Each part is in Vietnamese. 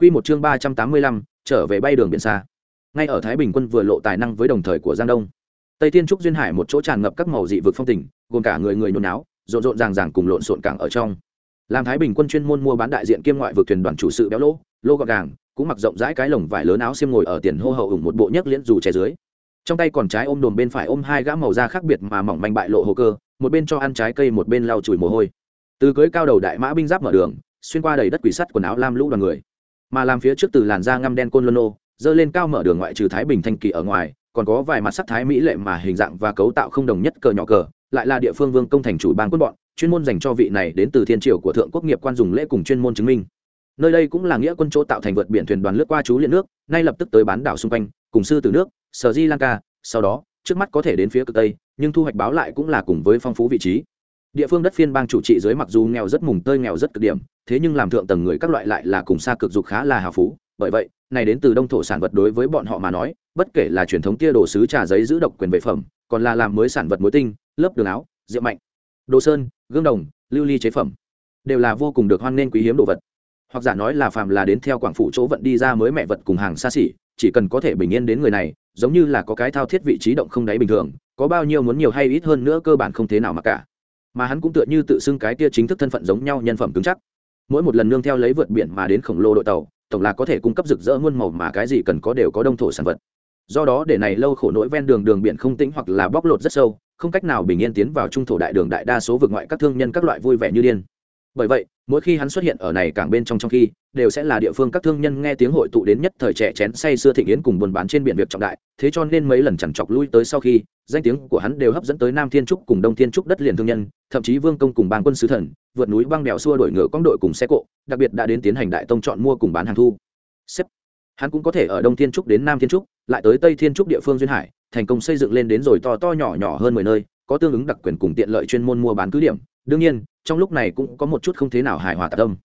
Quy một chương ba trăm tám mươi lăm, trở về bay đường biển xa. Ngay ở Thái Bình quân vừa lộ tài năng với đồng thời của Giang Đông. Tây Thiên trúc duyên hải một chỗ tràn ngập các màu dị vực phong tình, gồm cả người người nhốn náo, rộn rộn ràng ràng cùng lộn xộn cảng ở trong. Làm Thái Bình quân chuyên môn mua bán đại diện kiêm ngoại vực thuyền đoàn chủ sự béo lỗ, lô gọn gàng, cũng mặc rộng rãi cái lồng vải lớn áo xiêm ngồi ở tiền hô hậu ủng một bộ nhấc liễn dù che dưới. Trong tay còn trái ôm đồm bên phải ôm hai gã màu da khác biệt mà mỏng manh bại lộ hồ cơ, một bên cho ăn trái cây một bên lau chùi mồ hôi. Từ cưới cao đầu đại mã binh giáp mở đường, xuyên qua đầy đất quỷ sắt quần áo lam lũ đoàn người mà làm phía trước từ làn da ngăm đen côn luân dơ lên cao mở đường ngoại trừ thái bình thanh kỳ ở ngoài, còn có vài mặt sắc thái mỹ lệ mà hình dạng và cấu tạo không đồng nhất cờ nhỏ cờ, lại là địa phương vương công thành chủ bang quân bọn, chuyên môn dành cho vị này đến từ thiên triều của thượng quốc nghiệp quan dùng lễ cùng chuyên môn chứng minh. Nơi đây cũng là nghĩa quân chỗ tạo thành vượt biển thuyền đoàn lướt qua chú liên nước, nay lập tức tới bán đảo xung quanh, cùng sư từ nước, sở di lanka, sau đó, trước mắt có thể đến phía cực tây, nhưng thu hoạch báo lại cũng là cùng với phong phú vị trí địa phương đất phiên bang chủ trị dưới mặc dù nghèo rất mùng tơi nghèo rất cực điểm, thế nhưng làm thượng tầng người các loại lại là cùng xa cực dục khá là hào phú. Bởi vậy, này đến từ đông thổ sản vật đối với bọn họ mà nói, bất kể là truyền thống tia đồ sứ trà giấy giữ độc quyền vệ phẩm, còn là làm mới sản vật muối tinh, lớp đường áo, rượu mạnh, đồ sơn, gương đồng, lưu ly chế phẩm, đều là vô cùng được hoan nghênh quý hiếm đồ vật. Hoặc giả nói là phàm là đến theo quảng phủ chỗ vận đi ra mới mẹ vật cùng hàng xa xỉ, chỉ cần có thể bình yên đến người này, giống như là có cái thao thiết vị trí động không đáy bình thường, có bao nhiêu muốn nhiều hay ít hơn nữa cơ bản không thế nào mà cả mà hắn cũng tựa như tự xưng cái kia chính thức thân phận giống nhau nhân phẩm cứng chắc. Mỗi một lần nương theo lấy vượt biển mà đến khổng lồ đội tàu, tổng là có thể cung cấp rực rỡ muôn màu mà cái gì cần có đều có đông thổ sản vật. Do đó để này lâu khổ nỗi ven đường đường biển không tĩnh hoặc là bóc lột rất sâu, không cách nào bình yên tiến vào trung thổ đại đường đại đa số vực ngoại các thương nhân các loại vui vẻ như điên. Bởi vậy mỗi khi hắn xuất hiện ở này cảng bên trong trong khi, đều sẽ là địa phương các thương nhân nghe tiếng hội tụ đến nhất thời trẻ chén say xưa thịnh yến cùng buôn bán trên biển việc trọng đại. Thế cho nên mấy lần chẳng chọc lui tới sau khi, danh tiếng của hắn đều hấp dẫn tới nam thiên trúc cùng đông thiên trúc đất liền thương nhân, thậm chí vương công cùng bang quân sứ thần, vượt núi băng đèo xua đổi ngựa con đội cùng xe cộ, đặc biệt đã đến tiến hành đại tông chọn mua cùng bán hàng thu. Xếp. Hắn cũng có thể ở đông thiên trúc đến nam thiên trúc, lại tới tây thiên trúc địa phương duyên hải, thành công xây dựng lên đến rồi to to nhỏ nhỏ hơn mười nơi, có tương ứng đặc quyền cùng tiện lợi chuyên môn mua bán cứ điểm đương nhiên, trong lúc này cũng có một chút không thế nào hài hòa tạc tâm.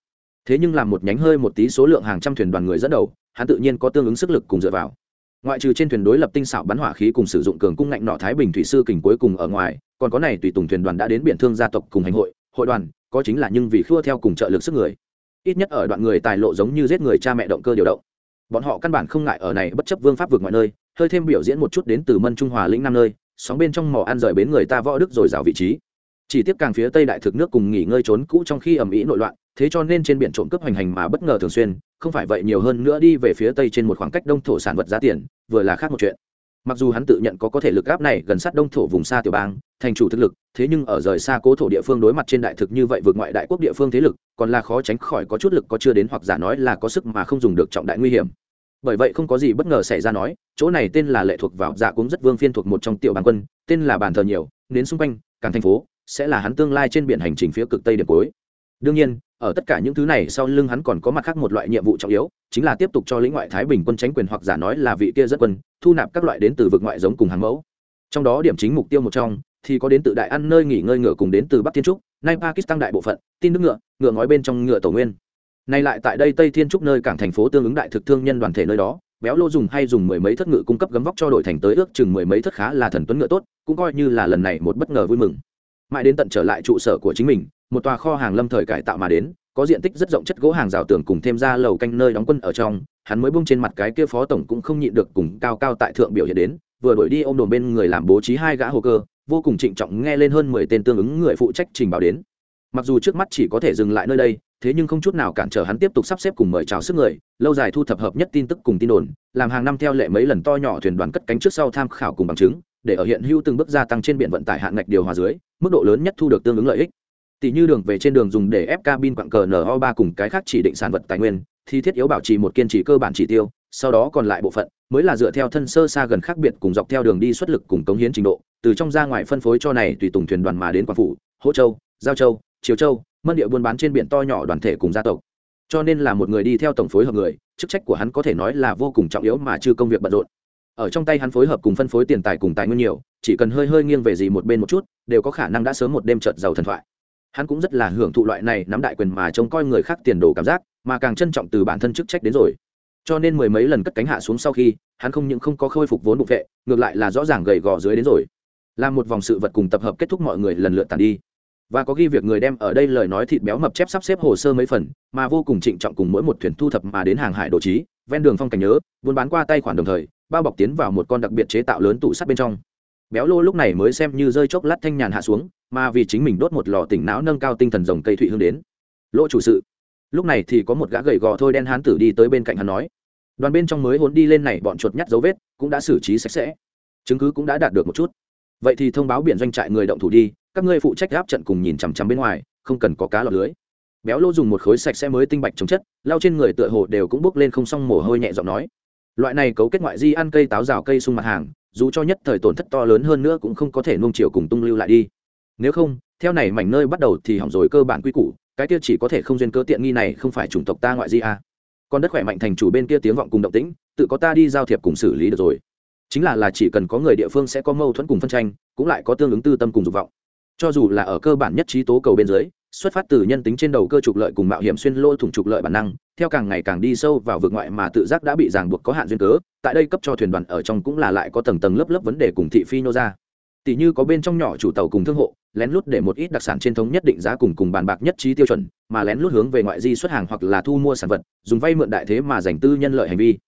Thế nhưng làm một nhánh hơi một tí số lượng hàng trăm thuyền đoàn người dẫn đầu, hắn tự nhiên có tương ứng sức lực cùng dựa vào. Ngoại trừ trên thuyền đối lập tinh xảo bắn hỏa khí cùng sử dụng cường cung ngạnh nọ thái bình thủy sư kình cuối cùng ở ngoài, còn có này tùy tùng thuyền đoàn đã đến biển thương gia tộc cùng hành hội hội đoàn, có chính là nhưng vì khua theo cùng trợ lực sức người. Ít nhất ở đoạn người tài lộ giống như giết người cha mẹ động cơ điều động. Bọn họ căn bản không ngại ở này bất chấp vương pháp vượt mọi nơi, hơi thêm biểu diễn một chút đến từ mân trung hòa lĩnh năm nơi, sóng bên trong mỏ ăn rời bến người ta võ đức rồi rào vị trí chỉ tiếp càng phía tây đại thực nước cùng nghỉ ngơi trốn cũ trong khi ẩm ý nội loạn, thế cho nên trên biển trộm cướp hoành hành mà bất ngờ thường xuyên, không phải vậy nhiều hơn nữa đi về phía tây trên một khoảng cách đông thổ sản vật giá tiền, vừa là khác một chuyện. Mặc dù hắn tự nhận có có thể lực áp này gần sát đông thổ vùng xa tiểu bang, thành chủ thực lực, thế nhưng ở rời xa cố thổ địa phương đối mặt trên đại thực như vậy vượt ngoại đại quốc địa phương thế lực, còn là khó tránh khỏi có chút lực có chưa đến hoặc giả nói là có sức mà không dùng được trọng đại nguy hiểm. Bởi vậy không có gì bất ngờ xảy ra nói, chỗ này tên là lệ thuộc vào dạ cũng rất vương phiên thuộc một trong tiểu bàn quân, tên là bàn thờ nhiều, đến xung quanh càng thành phố sẽ là hắn tương lai trên biển hành trình phía cực tây điểm cuối. Đương nhiên, ở tất cả những thứ này sau lưng hắn còn có mặt khác một loại nhiệm vụ trọng yếu, chính là tiếp tục cho lĩnh ngoại thái bình quân tránh quyền hoặc giả nói là vị kia rất quân, thu nạp các loại đến từ vực ngoại giống cùng hàng mẫu. Trong đó điểm chính mục tiêu một trong, thì có đến từ đại ăn nơi nghỉ ngơi ngựa cùng đến từ bắc thiên trúc, nay pakistan đại bộ phận, tin nước ngựa ngựa ngói bên trong ngựa tổ nguyên. Nay lại tại đây tây thiên trúc nơi cảng thành phố tương ứng đại thực thương nhân đoàn thể nơi đó, béo lô dùng hay dùng mười mấy thất ngựa cung cấp gấm vóc cho đội thành tới ước chừng mười mấy thất khá là thần tuấn ngựa tốt, cũng coi như là lần này một bất ngờ vui mừng mãi đến tận trở lại trụ sở của chính mình, một tòa kho hàng lâm thời cải tạo mà đến, có diện tích rất rộng chất gỗ hàng rào tường cùng thêm ra lầu canh nơi đóng quân ở trong, hắn mới bung trên mặt cái kia phó tổng cũng không nhịn được cùng cao cao tại thượng biểu hiện đến, vừa đổi đi ôm đồn bên người làm bố trí hai gã hồ cơ, vô cùng trịnh trọng nghe lên hơn mười tên tương ứng người phụ trách trình báo đến. Mặc dù trước mắt chỉ có thể dừng lại nơi đây, thế nhưng không chút nào cản trở hắn tiếp tục sắp xếp cùng mời chào sức người, lâu dài thu thập hợp nhất tin tức cùng tin đồn, làm hàng năm theo lệ mấy lần to nhỏ thuyền đoàn cất cánh trước sau tham khảo cùng bằng chứng để ở hiện hữu từng bước gia tăng trên biển vận tải hạn ngạch điều hòa dưới, mức độ lớn nhất thu được tương ứng lợi ích. Tỷ như đường về trên đường dùng để ép cabin quặng cờ no ba cùng cái khác chỉ định sản vật tài nguyên, thì thiết yếu bảo trì một kiên trì cơ bản chỉ tiêu, sau đó còn lại bộ phận mới là dựa theo thân sơ xa gần khác biệt cùng dọc theo đường đi xuất lực cùng cống hiến trình độ, từ trong ra ngoài phân phối cho này tùy tùng thuyền đoàn mà đến quảng phủ, hỗ châu, giao châu, triều châu, mân địa buôn bán trên biển to nhỏ đoàn thể cùng gia tộc. Cho nên là một người đi theo tổng phối hợp người, chức trách của hắn có thể nói là vô cùng trọng yếu mà chưa công việc bận rộn ở trong tay hắn phối hợp cùng phân phối tiền tài cùng tài nguyên nhiều, chỉ cần hơi hơi nghiêng về gì một bên một chút, đều có khả năng đã sớm một đêm trợt giàu thần thoại. Hắn cũng rất là hưởng thụ loại này nắm đại quyền mà trông coi người khác tiền đồ cảm giác, mà càng trân trọng từ bản thân chức trách đến rồi. Cho nên mười mấy lần cất cánh hạ xuống sau khi, hắn không những không có khôi phục vốn bụng vệ, ngược lại là rõ ràng gầy gò dưới đến rồi. Làm một vòng sự vật cùng tập hợp kết thúc mọi người lần lượt tàn đi. Và có ghi việc người đem ở đây lời nói thịt béo mập chép sắp xếp hồ sơ mấy phần, mà vô cùng trịnh trọng cùng mỗi một thuyền thu thập mà đến hàng hải đồ trí, ven đường phong cảnh nhớ, buôn bán qua tay khoản đồng thời bao bọc tiến vào một con đặc biệt chế tạo lớn tủ sắt bên trong. Béo lô lúc này mới xem như rơi chốc lát thanh nhàn hạ xuống, mà vì chính mình đốt một lò tỉnh não nâng cao tinh thần rồng cây thụy hương đến. Lỗ chủ sự. Lúc này thì có một gã gầy gò thôi đen hán tử đi tới bên cạnh hắn nói. Đoàn bên trong mới hốn đi lên này bọn chuột nhắt dấu vết, cũng đã xử trí sạch sẽ. Chứng cứ cũng đã đạt được một chút. Vậy thì thông báo biển doanh trại người động thủ đi, các ngươi phụ trách gáp trận cùng nhìn chằm chằm bên ngoài, không cần có cá lọt lưới. Béo lô dùng một khối sạch sẽ mới tinh bạch chống chất lao trên người tựa hồ đều cũng bốc lên không xong mồ hôi nhẹ giọng nói loại này cấu kết ngoại di ăn cây táo rào cây sung mặt hàng, dù cho nhất thời tổn thất to lớn hơn nữa cũng không có thể nung chiều cùng tung lưu lại đi. Nếu không, theo này mảnh nơi bắt đầu thì hỏng rồi cơ bản quy củ, cái kia chỉ có thể không duyên cơ tiện nghi này không phải chủng tộc ta ngoại di a còn đất khỏe mạnh thành chủ bên kia tiếng vọng cùng động tĩnh, tự có ta đi giao thiệp cùng xử lý được rồi. Chính là là chỉ cần có người địa phương sẽ có mâu thuẫn cùng phân tranh, cũng lại có tương ứng tư tâm cùng dục vọng. Cho dù là ở cơ bản nhất trí tố cầu bên dưới xuất phát từ nhân tính trên đầu cơ trục lợi cùng mạo hiểm xuyên lỗ thủng trục lợi bản năng, theo càng ngày càng đi sâu vào vực ngoại mà tự giác đã bị ràng buộc có hạn duyên cớ, tại đây cấp cho thuyền đoàn ở trong cũng là lại có tầng tầng lớp lớp vấn đề cùng thị phi nô ra. Tỷ như có bên trong nhỏ chủ tàu cùng thương hộ, lén lút để một ít đặc sản trên thống nhất định giá cùng cùng bàn bạc nhất trí tiêu chuẩn, mà lén lút hướng về ngoại di xuất hàng hoặc là thu mua sản vật, dùng vay mượn đại thế mà dành tư nhân lợi hành vi.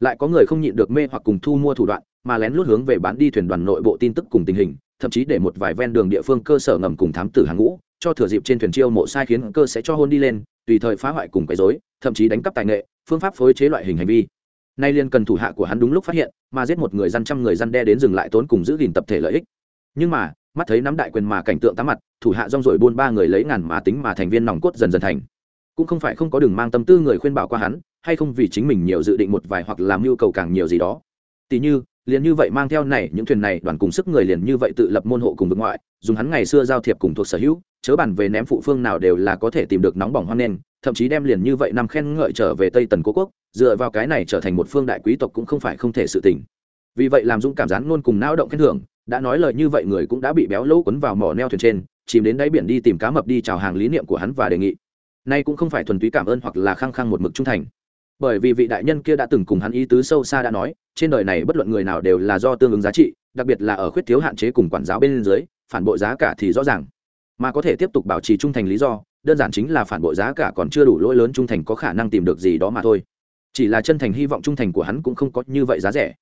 Lại có người không nhịn được mê hoặc cùng thu mua thủ đoạn, mà lén lút hướng về bán đi thuyền đoàn nội bộ tin tức cùng tình hình, thậm chí để một vài ven đường địa phương cơ sở ngầm cùng thám tử hàng ngũ cho thừa dịp trên thuyền chiêu mộ sai khiến cơ sẽ cho hôn đi lên tùy thời phá hoại cùng quấy dối, thậm chí đánh cắp tài nghệ phương pháp phối chế loại hình hành vi. Nay liên cần thủ hạ của hắn đúng lúc phát hiện mà giết một người dân trăm người dân đe đến dừng lại tốn cùng giữ gìn tập thể lợi ích. Nhưng mà mắt thấy nắm đại quyền mà cảnh tượng tám mặt thủ hạ rong rồi buôn ba người lấy ngàn mà tính mà thành viên nòng cốt dần dần thành. Cũng không phải không có đường mang tâm tư người khuyên bảo qua hắn hay không vì chính mình nhiều dự định một vài hoặc làm nhu cầu càng nhiều gì đó. Tỷ như liền như vậy mang theo này, những thuyền này đoàn cùng sức người liền như vậy tự lập môn hộ cùng vực ngoại, dùng hắn ngày xưa giao thiệp cùng thuộc sở hữu, chớ bàn về ném phụ phương nào đều là có thể tìm được nóng bỏng hoan nghênh thậm chí đem liền như vậy năm khen ngợi trở về tây tần cố quốc, dựa vào cái này trở thành một phương đại quý tộc cũng không phải không thể sự tình. Vì vậy làm dũng cảm gián luôn cùng não động khen thưởng, đã nói lời như vậy người cũng đã bị béo lỗ quấn vào mỏ neo thuyền trên, chìm đến đáy biển đi tìm cá mập đi chào hàng lý niệm của hắn và đề nghị. Nay cũng không phải thuần túy cảm ơn hoặc là khăng khăng một mực trung thành bởi vì vị đại nhân kia đã từng cùng hắn ý tứ sâu xa đã nói, trên đời này bất luận người nào đều là do tương ứng giá trị, đặc biệt là ở khuyết thiếu hạn chế cùng quản giáo bên dưới, phản bội giá cả thì rõ ràng. Mà có thể tiếp tục bảo trì trung thành lý do, đơn giản chính là phản bội giá cả còn chưa đủ lỗi lớn trung thành có khả năng tìm được gì đó mà thôi. Chỉ là chân thành hy vọng trung thành của hắn cũng không có như vậy giá rẻ.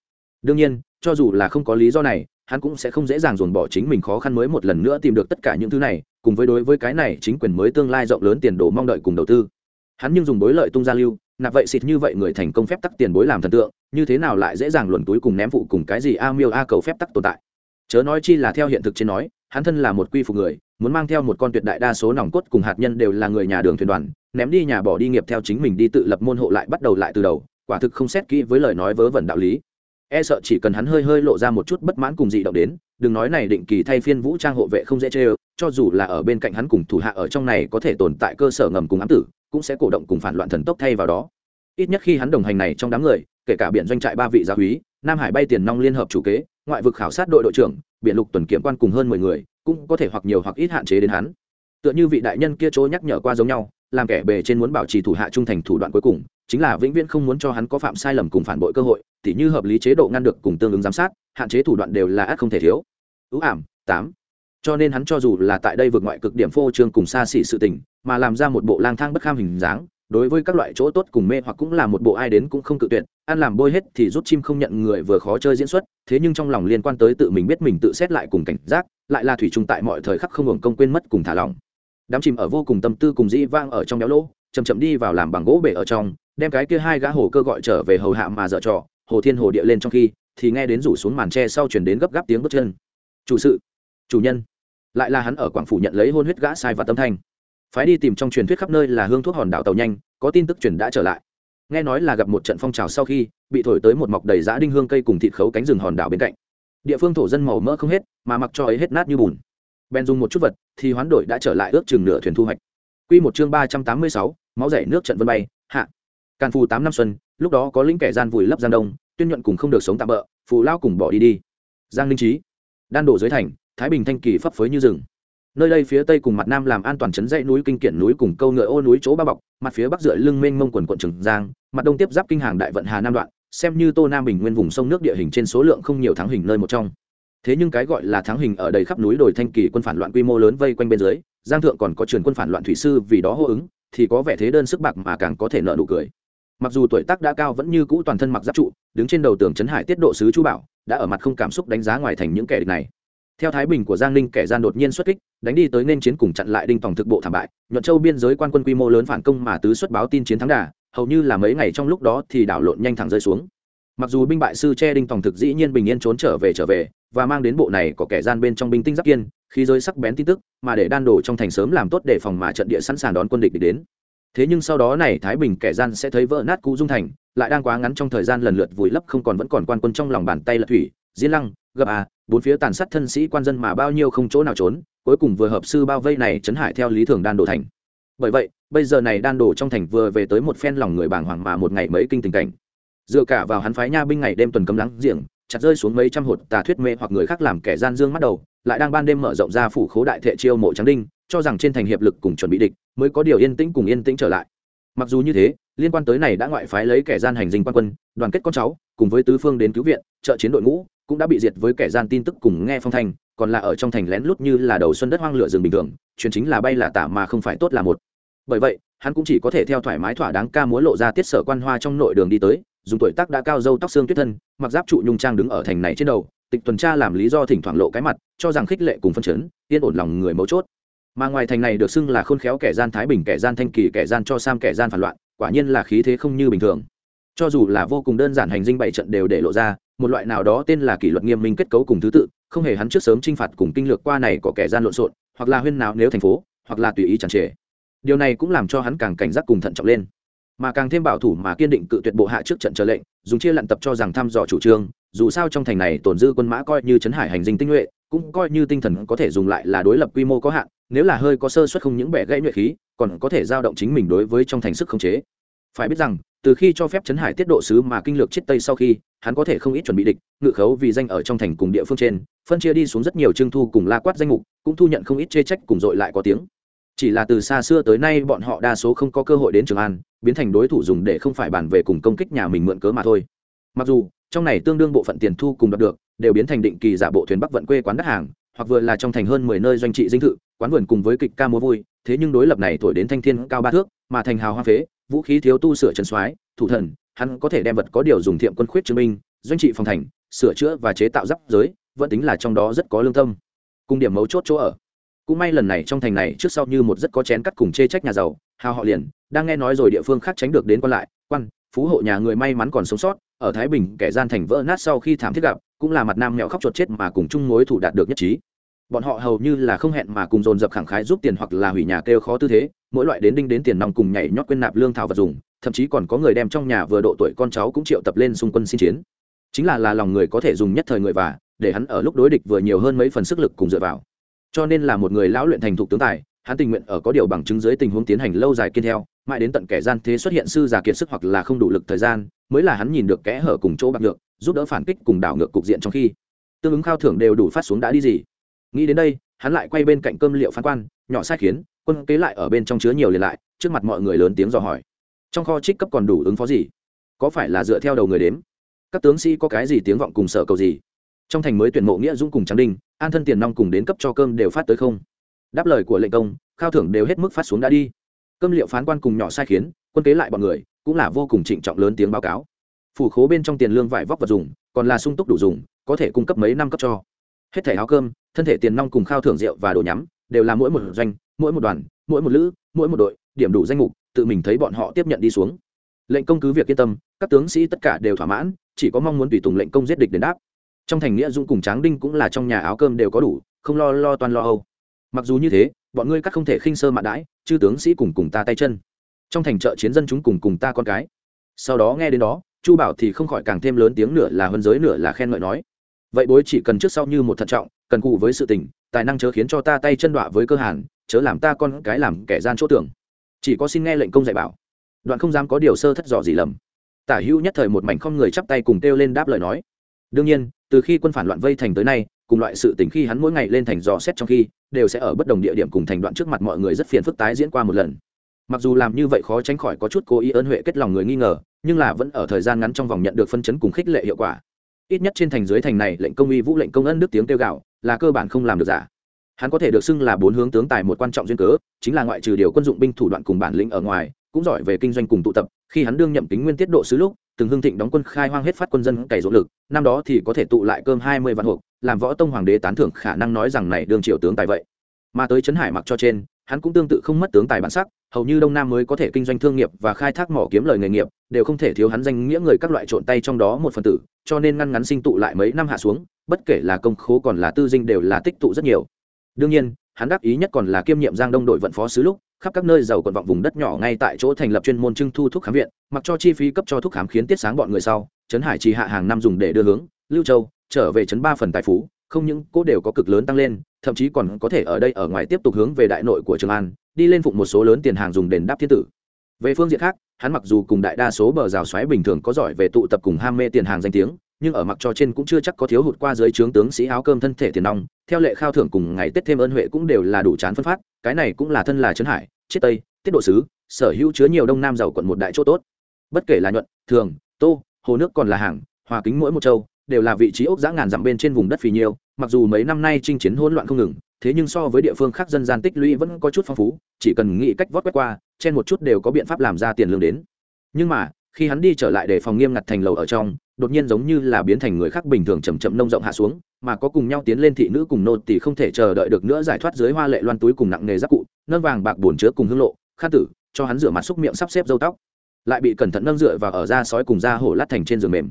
Đương nhiên, cho dù là không có lý do này, hắn cũng sẽ không dễ dàng dồn bỏ chính mình khó khăn mới một lần nữa tìm được tất cả những thứ này, cùng với đối với cái này chính quyền mới tương lai rộng lớn tiền đồ mong đợi cùng đầu tư. Hắn nhưng dùng bối lợi tung ra lưu nạp vậy xịt như vậy người thành công phép tắc tiền bối làm thần tượng, như thế nào lại dễ dàng luồn túi cùng ném phụ cùng cái gì a miêu a cầu phép tắc tồn tại? Chớ nói chi là theo hiện thực trên nói, hắn thân là một quy phục người, muốn mang theo một con tuyệt đại đa số nòng cốt cùng hạt nhân đều là người nhà đường thuyền đoàn, ném đi nhà bỏ đi nghiệp theo chính mình đi tự lập môn hộ lại bắt đầu lại từ đầu, quả thực không xét kỹ với lời nói vớ vẩn đạo lý. E sợ chỉ cần hắn hơi hơi lộ ra một chút bất mãn cùng dị động đến, đừng nói này định kỳ thay phiên vũ trang hộ vệ không dễ chê cho dù là ở bên cạnh hắn cùng thủ hạ ở trong này có thể tồn tại cơ sở ngầm cùng ám tử cũng sẽ cổ động cùng phản loạn thần tốc thay vào đó. Ít nhất khi hắn đồng hành này trong đám người, kể cả biển doanh trại ba vị gia úy, nam hải bay tiền nong liên hợp chủ kế, ngoại vực khảo sát đội đội trưởng, biển lục tuần kiểm quan cùng hơn mười người, cũng có thể hoặc nhiều hoặc ít hạn chế đến hắn. Tựa như vị đại nhân kia chỗ nhắc nhở qua giống nhau, làm kẻ bề trên muốn bảo trì thủ hạ trung thành thủ đoạn cuối cùng, chính là vĩnh viễn không muốn cho hắn có phạm sai lầm cùng phản bội cơ hội, tỉ như hợp lý chế độ ngăn được cùng tương ứng giám sát, hạn chế thủ đoạn đều là ác không thể thiếu. Ưu ảm, tám cho nên hắn cho dù là tại đây vượt ngoại cực điểm phô trương cùng xa xỉ sự tình, mà làm ra một bộ lang thang bất kham hình dáng, đối với các loại chỗ tốt cùng mê hoặc cũng là một bộ ai đến cũng không cự tuyệt, ăn làm bôi hết thì rút chim không nhận người vừa khó chơi diễn xuất, thế nhưng trong lòng liên quan tới tự mình biết mình tự xét lại cùng cảnh giác, lại là thủy chung tại mọi thời khắc không hưởng công quên mất cùng thả lỏng. Đám chìm ở vô cùng tâm tư cùng dĩ vang ở trong béo lỗ chầm chậm đi vào làm bằng gỗ bể ở trong, đem cái kia hai gã hồ cơ gọi trở về hầu hạ mà dở trò, hồ thiên hồ địa lên trong khi, thì nghe đến rủ xuống màn tre sau chuyển đến gấp gáp tiếng bước chân. Chủ sự, chủ nhân lại là hắn ở quảng phủ nhận lấy hôn huyết gã sai và tâm thanh. Phái đi tìm trong truyền thuyết khắp nơi là hương thuốc hòn đảo tàu nhanh, có tin tức truyền đã trở lại. Nghe nói là gặp một trận phong trào sau khi, bị thổi tới một mọc đầy giã đinh hương cây cùng thịt khấu cánh rừng hòn đảo bên cạnh. Địa phương thổ dân màu mỡ không hết, mà mặc cho ấy hết nát như bùn. Bèn dùng một chút vật, thì hoán đổi đã trở lại ước chừng nửa thuyền thu hoạch. Quy một chương ba trăm tám mươi sáu, máu dày nước trận vân bay, hạ. Càn phù tám năm xuân, lúc đó có lính kẻ gian vùi lấp giang đông, tuyên nhuận cùng không được sống tạm bỡ phù lao cùng bỏ đi đi. Giang linh trí đan đổ dưới thành thái bình thanh kỳ phấp phới như rừng. Nơi đây phía tây cùng mặt nam làm an toàn chấn dãy núi kinh kiện núi cùng câu ngựa ô núi chỗ ba bọc, mặt phía bắc dựa lưng mênh mông quần quận trường giang, mặt đông tiếp giáp kinh hàng đại vận hà nam đoạn, xem như tô nam bình nguyên vùng sông nước địa hình trên số lượng không nhiều thắng hình nơi một trong. Thế nhưng cái gọi là thắng hình ở đầy khắp núi đồi thanh kỳ quân phản loạn quy mô lớn vây quanh bên dưới, giang thượng còn có truyền quân phản loạn thủy sư vì đó hô ứng, thì có vẻ thế đơn sức bạc mà càng có thể nợ nụ cười. Mặc dù tuổi tác đã cao vẫn như cũ toàn thân mặc giáp trụ, đứng trên đầu tường trấn hải tiết độ sứ chu bảo, đã ở mặt không cảm xúc đánh giá ngoài thành những kẻ địch này theo thái bình của giang ninh, kẻ gian đột nhiên xuất kích, đánh đi tới nên chiến cùng chặn lại đinh tòng thực bộ thảm bại. Nhuận châu biên giới quan quân quy mô lớn phản công mà tứ xuất báo tin chiến thắng đà, hầu như là mấy ngày trong lúc đó thì đảo lộn nhanh thẳng rơi xuống. Mặc dù binh bại sư che đinh tòng thực dĩ nhiên bình yên trốn trở về trở về, và mang đến bộ này có kẻ gian bên trong binh tinh giáp kiên khi giới sắc bén tin tức, mà để đan đổ trong thành sớm làm tốt để phòng mà trận địa sẵn sàng đón quân địch đến. Thế nhưng sau đó này, thái bình kẻ gian sẽ thấy vỡ nát cũ dung thành, lại đang quá ngắn trong thời gian lần lượt vùi lấp không còn vẫn còn quan quân trong lòng bàn tay lật thủy, diễn lăng gặp à bốn phía tàn sát thân sĩ quan dân mà bao nhiêu không chỗ nào trốn, cuối cùng vừa hợp sư bao vây này chấn hại theo lý thường đan đổ thành. Bởi vậy, bây giờ này đan đổ trong thành vừa về tới một phen lòng người bàng hoàng mà một ngày mấy kinh tình cảnh. Dựa cả vào hắn phái nha binh ngày đêm tuần cấm lắng giềng, chặt rơi xuống mấy trăm hột tà thuyết mê hoặc người khác làm kẻ gian dương mắt đầu, lại đang ban đêm mở rộng ra phủ khố đại thệ chiêu mộ trắng đinh, cho rằng trên thành hiệp lực cùng chuẩn bị địch mới có điều yên tĩnh cùng yên tĩnh trở lại. Mặc dù như thế, liên quan tới này đã ngoại phái lấy kẻ gian hành dinh quan quân, đoàn kết con cháu, cùng với tứ phương đến cứu viện, trợ chiến đội ngũ cũng đã bị diệt với kẻ gian tin tức cùng nghe phong thanh, còn là ở trong thành lén lút như là đầu xuân đất hoang lửa rừng bình thường, chuyện chính là bay là tả mà không phải tốt là một. Bởi vậy, hắn cũng chỉ có thể theo thoải mái thỏa đáng ca múa lộ ra tiết sở quan hoa trong nội đường đi tới, dùng tuổi tác đã cao dâu tóc xương tuyết thân, mặc giáp trụ nhung trang đứng ở thành này trên đầu, tịch tuần tra làm lý do thỉnh thoảng lộ cái mặt, cho rằng khích lệ cùng phân chấn, yên ổn lòng người mấu chốt. Mà ngoài thành này được xưng là khôn khéo kẻ gian thái bình, kẻ gian thanh kỳ, kẻ gian cho sam, kẻ gian phản loạn, quả nhiên là khí thế không như bình thường. Cho dù là vô cùng đơn giản hành dinh bảy trận đều để lộ ra một loại nào đó tên là kỷ luật nghiêm minh kết cấu cùng thứ tự, không hề hắn trước sớm t r i n h phạt cùng kinh lược qua này có kẻ gian lộn xộn, hoặc là huyên nào nếu thành phố, hoặc là tùy ý chẳng trề. Điều này cũng làm cho hắn càng cảnh giác cùng thận trọng lên. Mà càng thêm bảo thủ mà kiên định cự tuyệt bộ hạ trước trận chờ lệnh, dùng chia lặn tập cho rằng thăm dò chủ trương, dù sao trong thành này tồn dư quân mã coi như chấn hải hành dinh tinh nhuệ, cũng coi như tinh thần có thể dùng lại là đối lập quy mô có hạn, nếu là hơi có sơ suất không những bẻ gãy nhuệ khí, còn có thể giao động chính mình đối với trong thành sức khống chế. Phải biết rằng từ khi cho phép chấn hải tiết độ sứ mà kinh lược chiết tây sau khi, hắn có thể không ít chuẩn bị địch, ngự khấu vì danh ở trong thành cùng địa phương trên, phân chia đi xuống rất nhiều trưng thu cùng la quát danh mục, cũng thu nhận không ít chê trách cùng dội lại có tiếng. Chỉ là từ xa xưa tới nay bọn họ đa số không có cơ hội đến trường an, biến thành đối thủ dùng để không phải bàn về cùng công kích nhà mình mượn cớ mà thôi. Mặc dù, trong này tương đương bộ phận tiền thu cùng đạt được, đều biến thành định kỳ giả bộ thuyền bắc vận quê quán đất hàng hoặc vừa là trong thành hơn mười nơi doanh trị dinh thự, quán vườn cùng với kịch ca múa vui, thế nhưng đối lập này thổi đến thanh thiên cao ba thước, mà thành hào hoa phế, vũ khí thiếu tu sửa trần soái, thủ thần, hắn có thể đem vật có điều dùng thiệm quân khuyết chứng minh, doanh trị phòng thành, sửa chữa và chế tạo giáp giới, vẫn tính là trong đó rất có lương tâm. Cung điểm mấu chốt chỗ ở. Cũng may lần này trong thành này trước sau như một rất có chén cắt cùng chê trách nhà giàu, hào họ liền, đang nghe nói rồi địa phương khác tránh được đến quan lại, quan, phú hộ nhà người may mắn còn sống sót, ở thái bình kẻ gian thành vỡ nát sau khi thảm thiết gặp cũng là mặt nam mẹo khóc chuột chết mà cùng chung mối thủ đạt được nhất trí. Bọn họ hầu như là không hẹn mà cùng dồn dập khẳng khái giúp tiền hoặc là hủy nhà kêu khó tư thế, mỗi loại đến đinh đến tiền nòng cùng nhảy nhót quên nạp lương thảo vật dùng, thậm chí còn có người đem trong nhà vừa độ tuổi con cháu cũng triệu tập lên xung quân xin chiến. Chính là là lòng người có thể dùng nhất thời người và, để hắn ở lúc đối địch vừa nhiều hơn mấy phần sức lực cùng dựa vào. Cho nên là một người lão luyện thành thục tướng tài, hắn tình nguyện ở có điều bằng chứng dưới tình huống tiến hành lâu dài kiên theo mãi đến tận kẻ gian thế xuất hiện sư già kiệt sức hoặc là không đủ lực thời gian, mới là hắn nhìn được kẽ hở cùng chỗ bạc ngược giúp đỡ phản kích cùng đảo ngược cục diện trong khi. Tương ứng khao thưởng đều đủ phát xuống đã đi gì. Nghĩ đến đây, hắn lại quay bên cạnh cơm liệu phán quan, nhỏ sai khiến, quân kế lại ở bên trong chứa nhiều liền lại, trước mặt mọi người lớn tiếng dò hỏi. Trong kho trích cấp còn đủ ứng phó gì? Có phải là dựa theo đầu người đếm? Các tướng sĩ có cái gì tiếng vọng cùng sở cầu gì? Trong thành mới tuyển mộ nghĩa dũng cùng trắng đinh, an thân tiền nong cùng đến cấp cho cơm đều phát tới không? Đáp lời của lệnh công, khao thưởng đều hết mức phát xuống đã đi câm liệu phán quan cùng nhỏ sai khiến, quân kế lại bọn người, cũng là vô cùng trịnh trọng lớn tiếng báo cáo. Phủ khố bên trong tiền lương vải vóc vật dùng, còn là sung túc đủ dùng, có thể cung cấp mấy năm cấp cho. Hết thẻ áo cơm, thân thể tiền nong cùng khao thưởng rượu và đồ nhắm, đều là mỗi một doanh, mỗi một đoàn, mỗi một lữ, mỗi một đội, điểm đủ danh mục, tự mình thấy bọn họ tiếp nhận đi xuống. Lệnh công cứ việc yên tâm, các tướng sĩ tất cả đều thỏa mãn, chỉ có mong muốn tùy tùng lệnh công giết địch đến đáp. Trong thành nghĩa dung cùng tráng đinh cũng là trong nhà áo cơm đều có đủ, không lo lo toàn lo âu. Mặc dù như thế, bọn ngươi các không thể khinh sơ mạ đãi chư tướng sĩ cùng cùng ta tay chân. Trong thành chợ chiến dân chúng cùng cùng ta con cái. Sau đó nghe đến đó, chu bảo thì không khỏi càng thêm lớn tiếng nửa là hơn giới nửa là khen ngợi nói. Vậy bối chỉ cần trước sau như một thận trọng, cần cụ với sự tình, tài năng chớ khiến cho ta tay chân đọa với cơ hàn, chớ làm ta con cái làm kẻ gian chỗ tưởng. Chỉ có xin nghe lệnh công dạy bảo. Đoạn không dám có điều sơ thất dò gì lầm. Tả hữu nhất thời một mảnh không người chắp tay cùng kêu lên đáp lời nói. Đương nhiên, từ khi quân phản loạn vây thành tới nay cùng loại sự tình khi hắn mỗi ngày lên thành dò xét trong khi, đều sẽ ở bất đồng địa điểm cùng thành đoạn trước mặt mọi người rất phiền phức tái diễn qua một lần. Mặc dù làm như vậy khó tránh khỏi có chút cố ý ơn huệ kết lòng người nghi ngờ, nhưng là vẫn ở thời gian ngắn trong vòng nhận được phân chấn cùng khích lệ hiệu quả. Ít nhất trên thành dưới thành này, lệnh công uy vũ lệnh công ân đức tiếng kêu gạo là cơ bản không làm được giả. Hắn có thể được xưng là bốn hướng tướng tài một quan trọng duyên cớ, chính là ngoại trừ điều quân dụng binh thủ đoạn cùng bản lĩnh ở ngoài, cũng giỏi về kinh doanh cùng tụ tập, khi hắn đương nhậm tính nguyên tiết độ sứ lúc từng hương thịnh đóng quân khai hoang hết phát quân dân cày ruộng lực, năm đó thì có thể tụ lại cơm hai mươi vạn hộp, làm võ tông hoàng đế tán thưởng khả năng nói rằng này đương triều tướng tài vậy. Mà tới trấn hải mặc cho trên, hắn cũng tương tự không mất tướng tài bản sắc, hầu như đông nam mới có thể kinh doanh thương nghiệp và khai thác mỏ kiếm lời nghề nghiệp, đều không thể thiếu hắn danh nghĩa người các loại trộn tay trong đó một phần tử, cho nên ngăn ngắn sinh tụ lại mấy năm hạ xuống, bất kể là công khố còn là tư dinh đều là tích tụ rất nhiều. Đương nhiên, hắn đắc ý nhất còn là kiêm nhiệm giang đông đội vận phó sứ lúc khắp các nơi giàu còn vọng vùng đất nhỏ ngay tại chỗ thành lập chuyên môn trưng thu thuốc khám viện, mặc cho chi phí cấp cho thuốc khám khiến tiết sáng bọn người sau, trấn hải trì hạ hàng năm dùng để đưa hướng, lưu châu, trở về trấn ba phần tài phú, không những cố đều có cực lớn tăng lên, thậm chí còn có thể ở đây ở ngoài tiếp tục hướng về đại nội của trường an, đi lên phụng một số lớn tiền hàng dùng đền đáp thiên tử. Về phương diện khác, hắn mặc dù cùng đại đa số bờ rào xoáy bình thường có giỏi về tụ tập cùng ham mê tiền hàng danh tiếng, nhưng ở mặc cho trên cũng chưa chắc có thiếu hụt qua dưới trướng tướng sĩ áo cơm thân thể tiền nong, theo lệ khao thưởng cùng ngày tết thêm ơn huệ cũng đều là đủ chán phân phát, cái này cũng là thân là trấn hải chiết tây, tiết độ sứ, sở hữu chứa nhiều đông nam giàu quận một đại chỗ tốt. Bất kể là nhuận, thường, tô, hồ nước còn là hàng, hòa kính mỗi một châu, đều là vị trí ốc giã ngàn dặm bên trên vùng đất phì nhiêu, mặc dù mấy năm nay chinh chiến hỗn loạn không ngừng, thế nhưng so với địa phương khác dân gian tích lũy vẫn có chút phong phú, chỉ cần nghĩ cách vót quét qua, trên một chút đều có biện pháp làm ra tiền lương đến. Nhưng mà, khi hắn đi trở lại để phòng nghiêm ngặt thành lầu ở trong, đột nhiên giống như là biến thành người khác bình thường chầm chậm nông rộng hạ xuống mà có cùng nhau tiến lên thị nữ cùng nô thì không thể chờ đợi được nữa giải thoát dưới hoa lệ loan túi cùng nặng nghề giáp cụ, nâng vàng bạc buồn chứa cùng hương lộ, khát tử, cho hắn rửa mặt xúc miệng sắp xếp dâu tóc. Lại bị cẩn thận nâng dựa và ở da sói cùng da hổ lát thành trên giường mềm.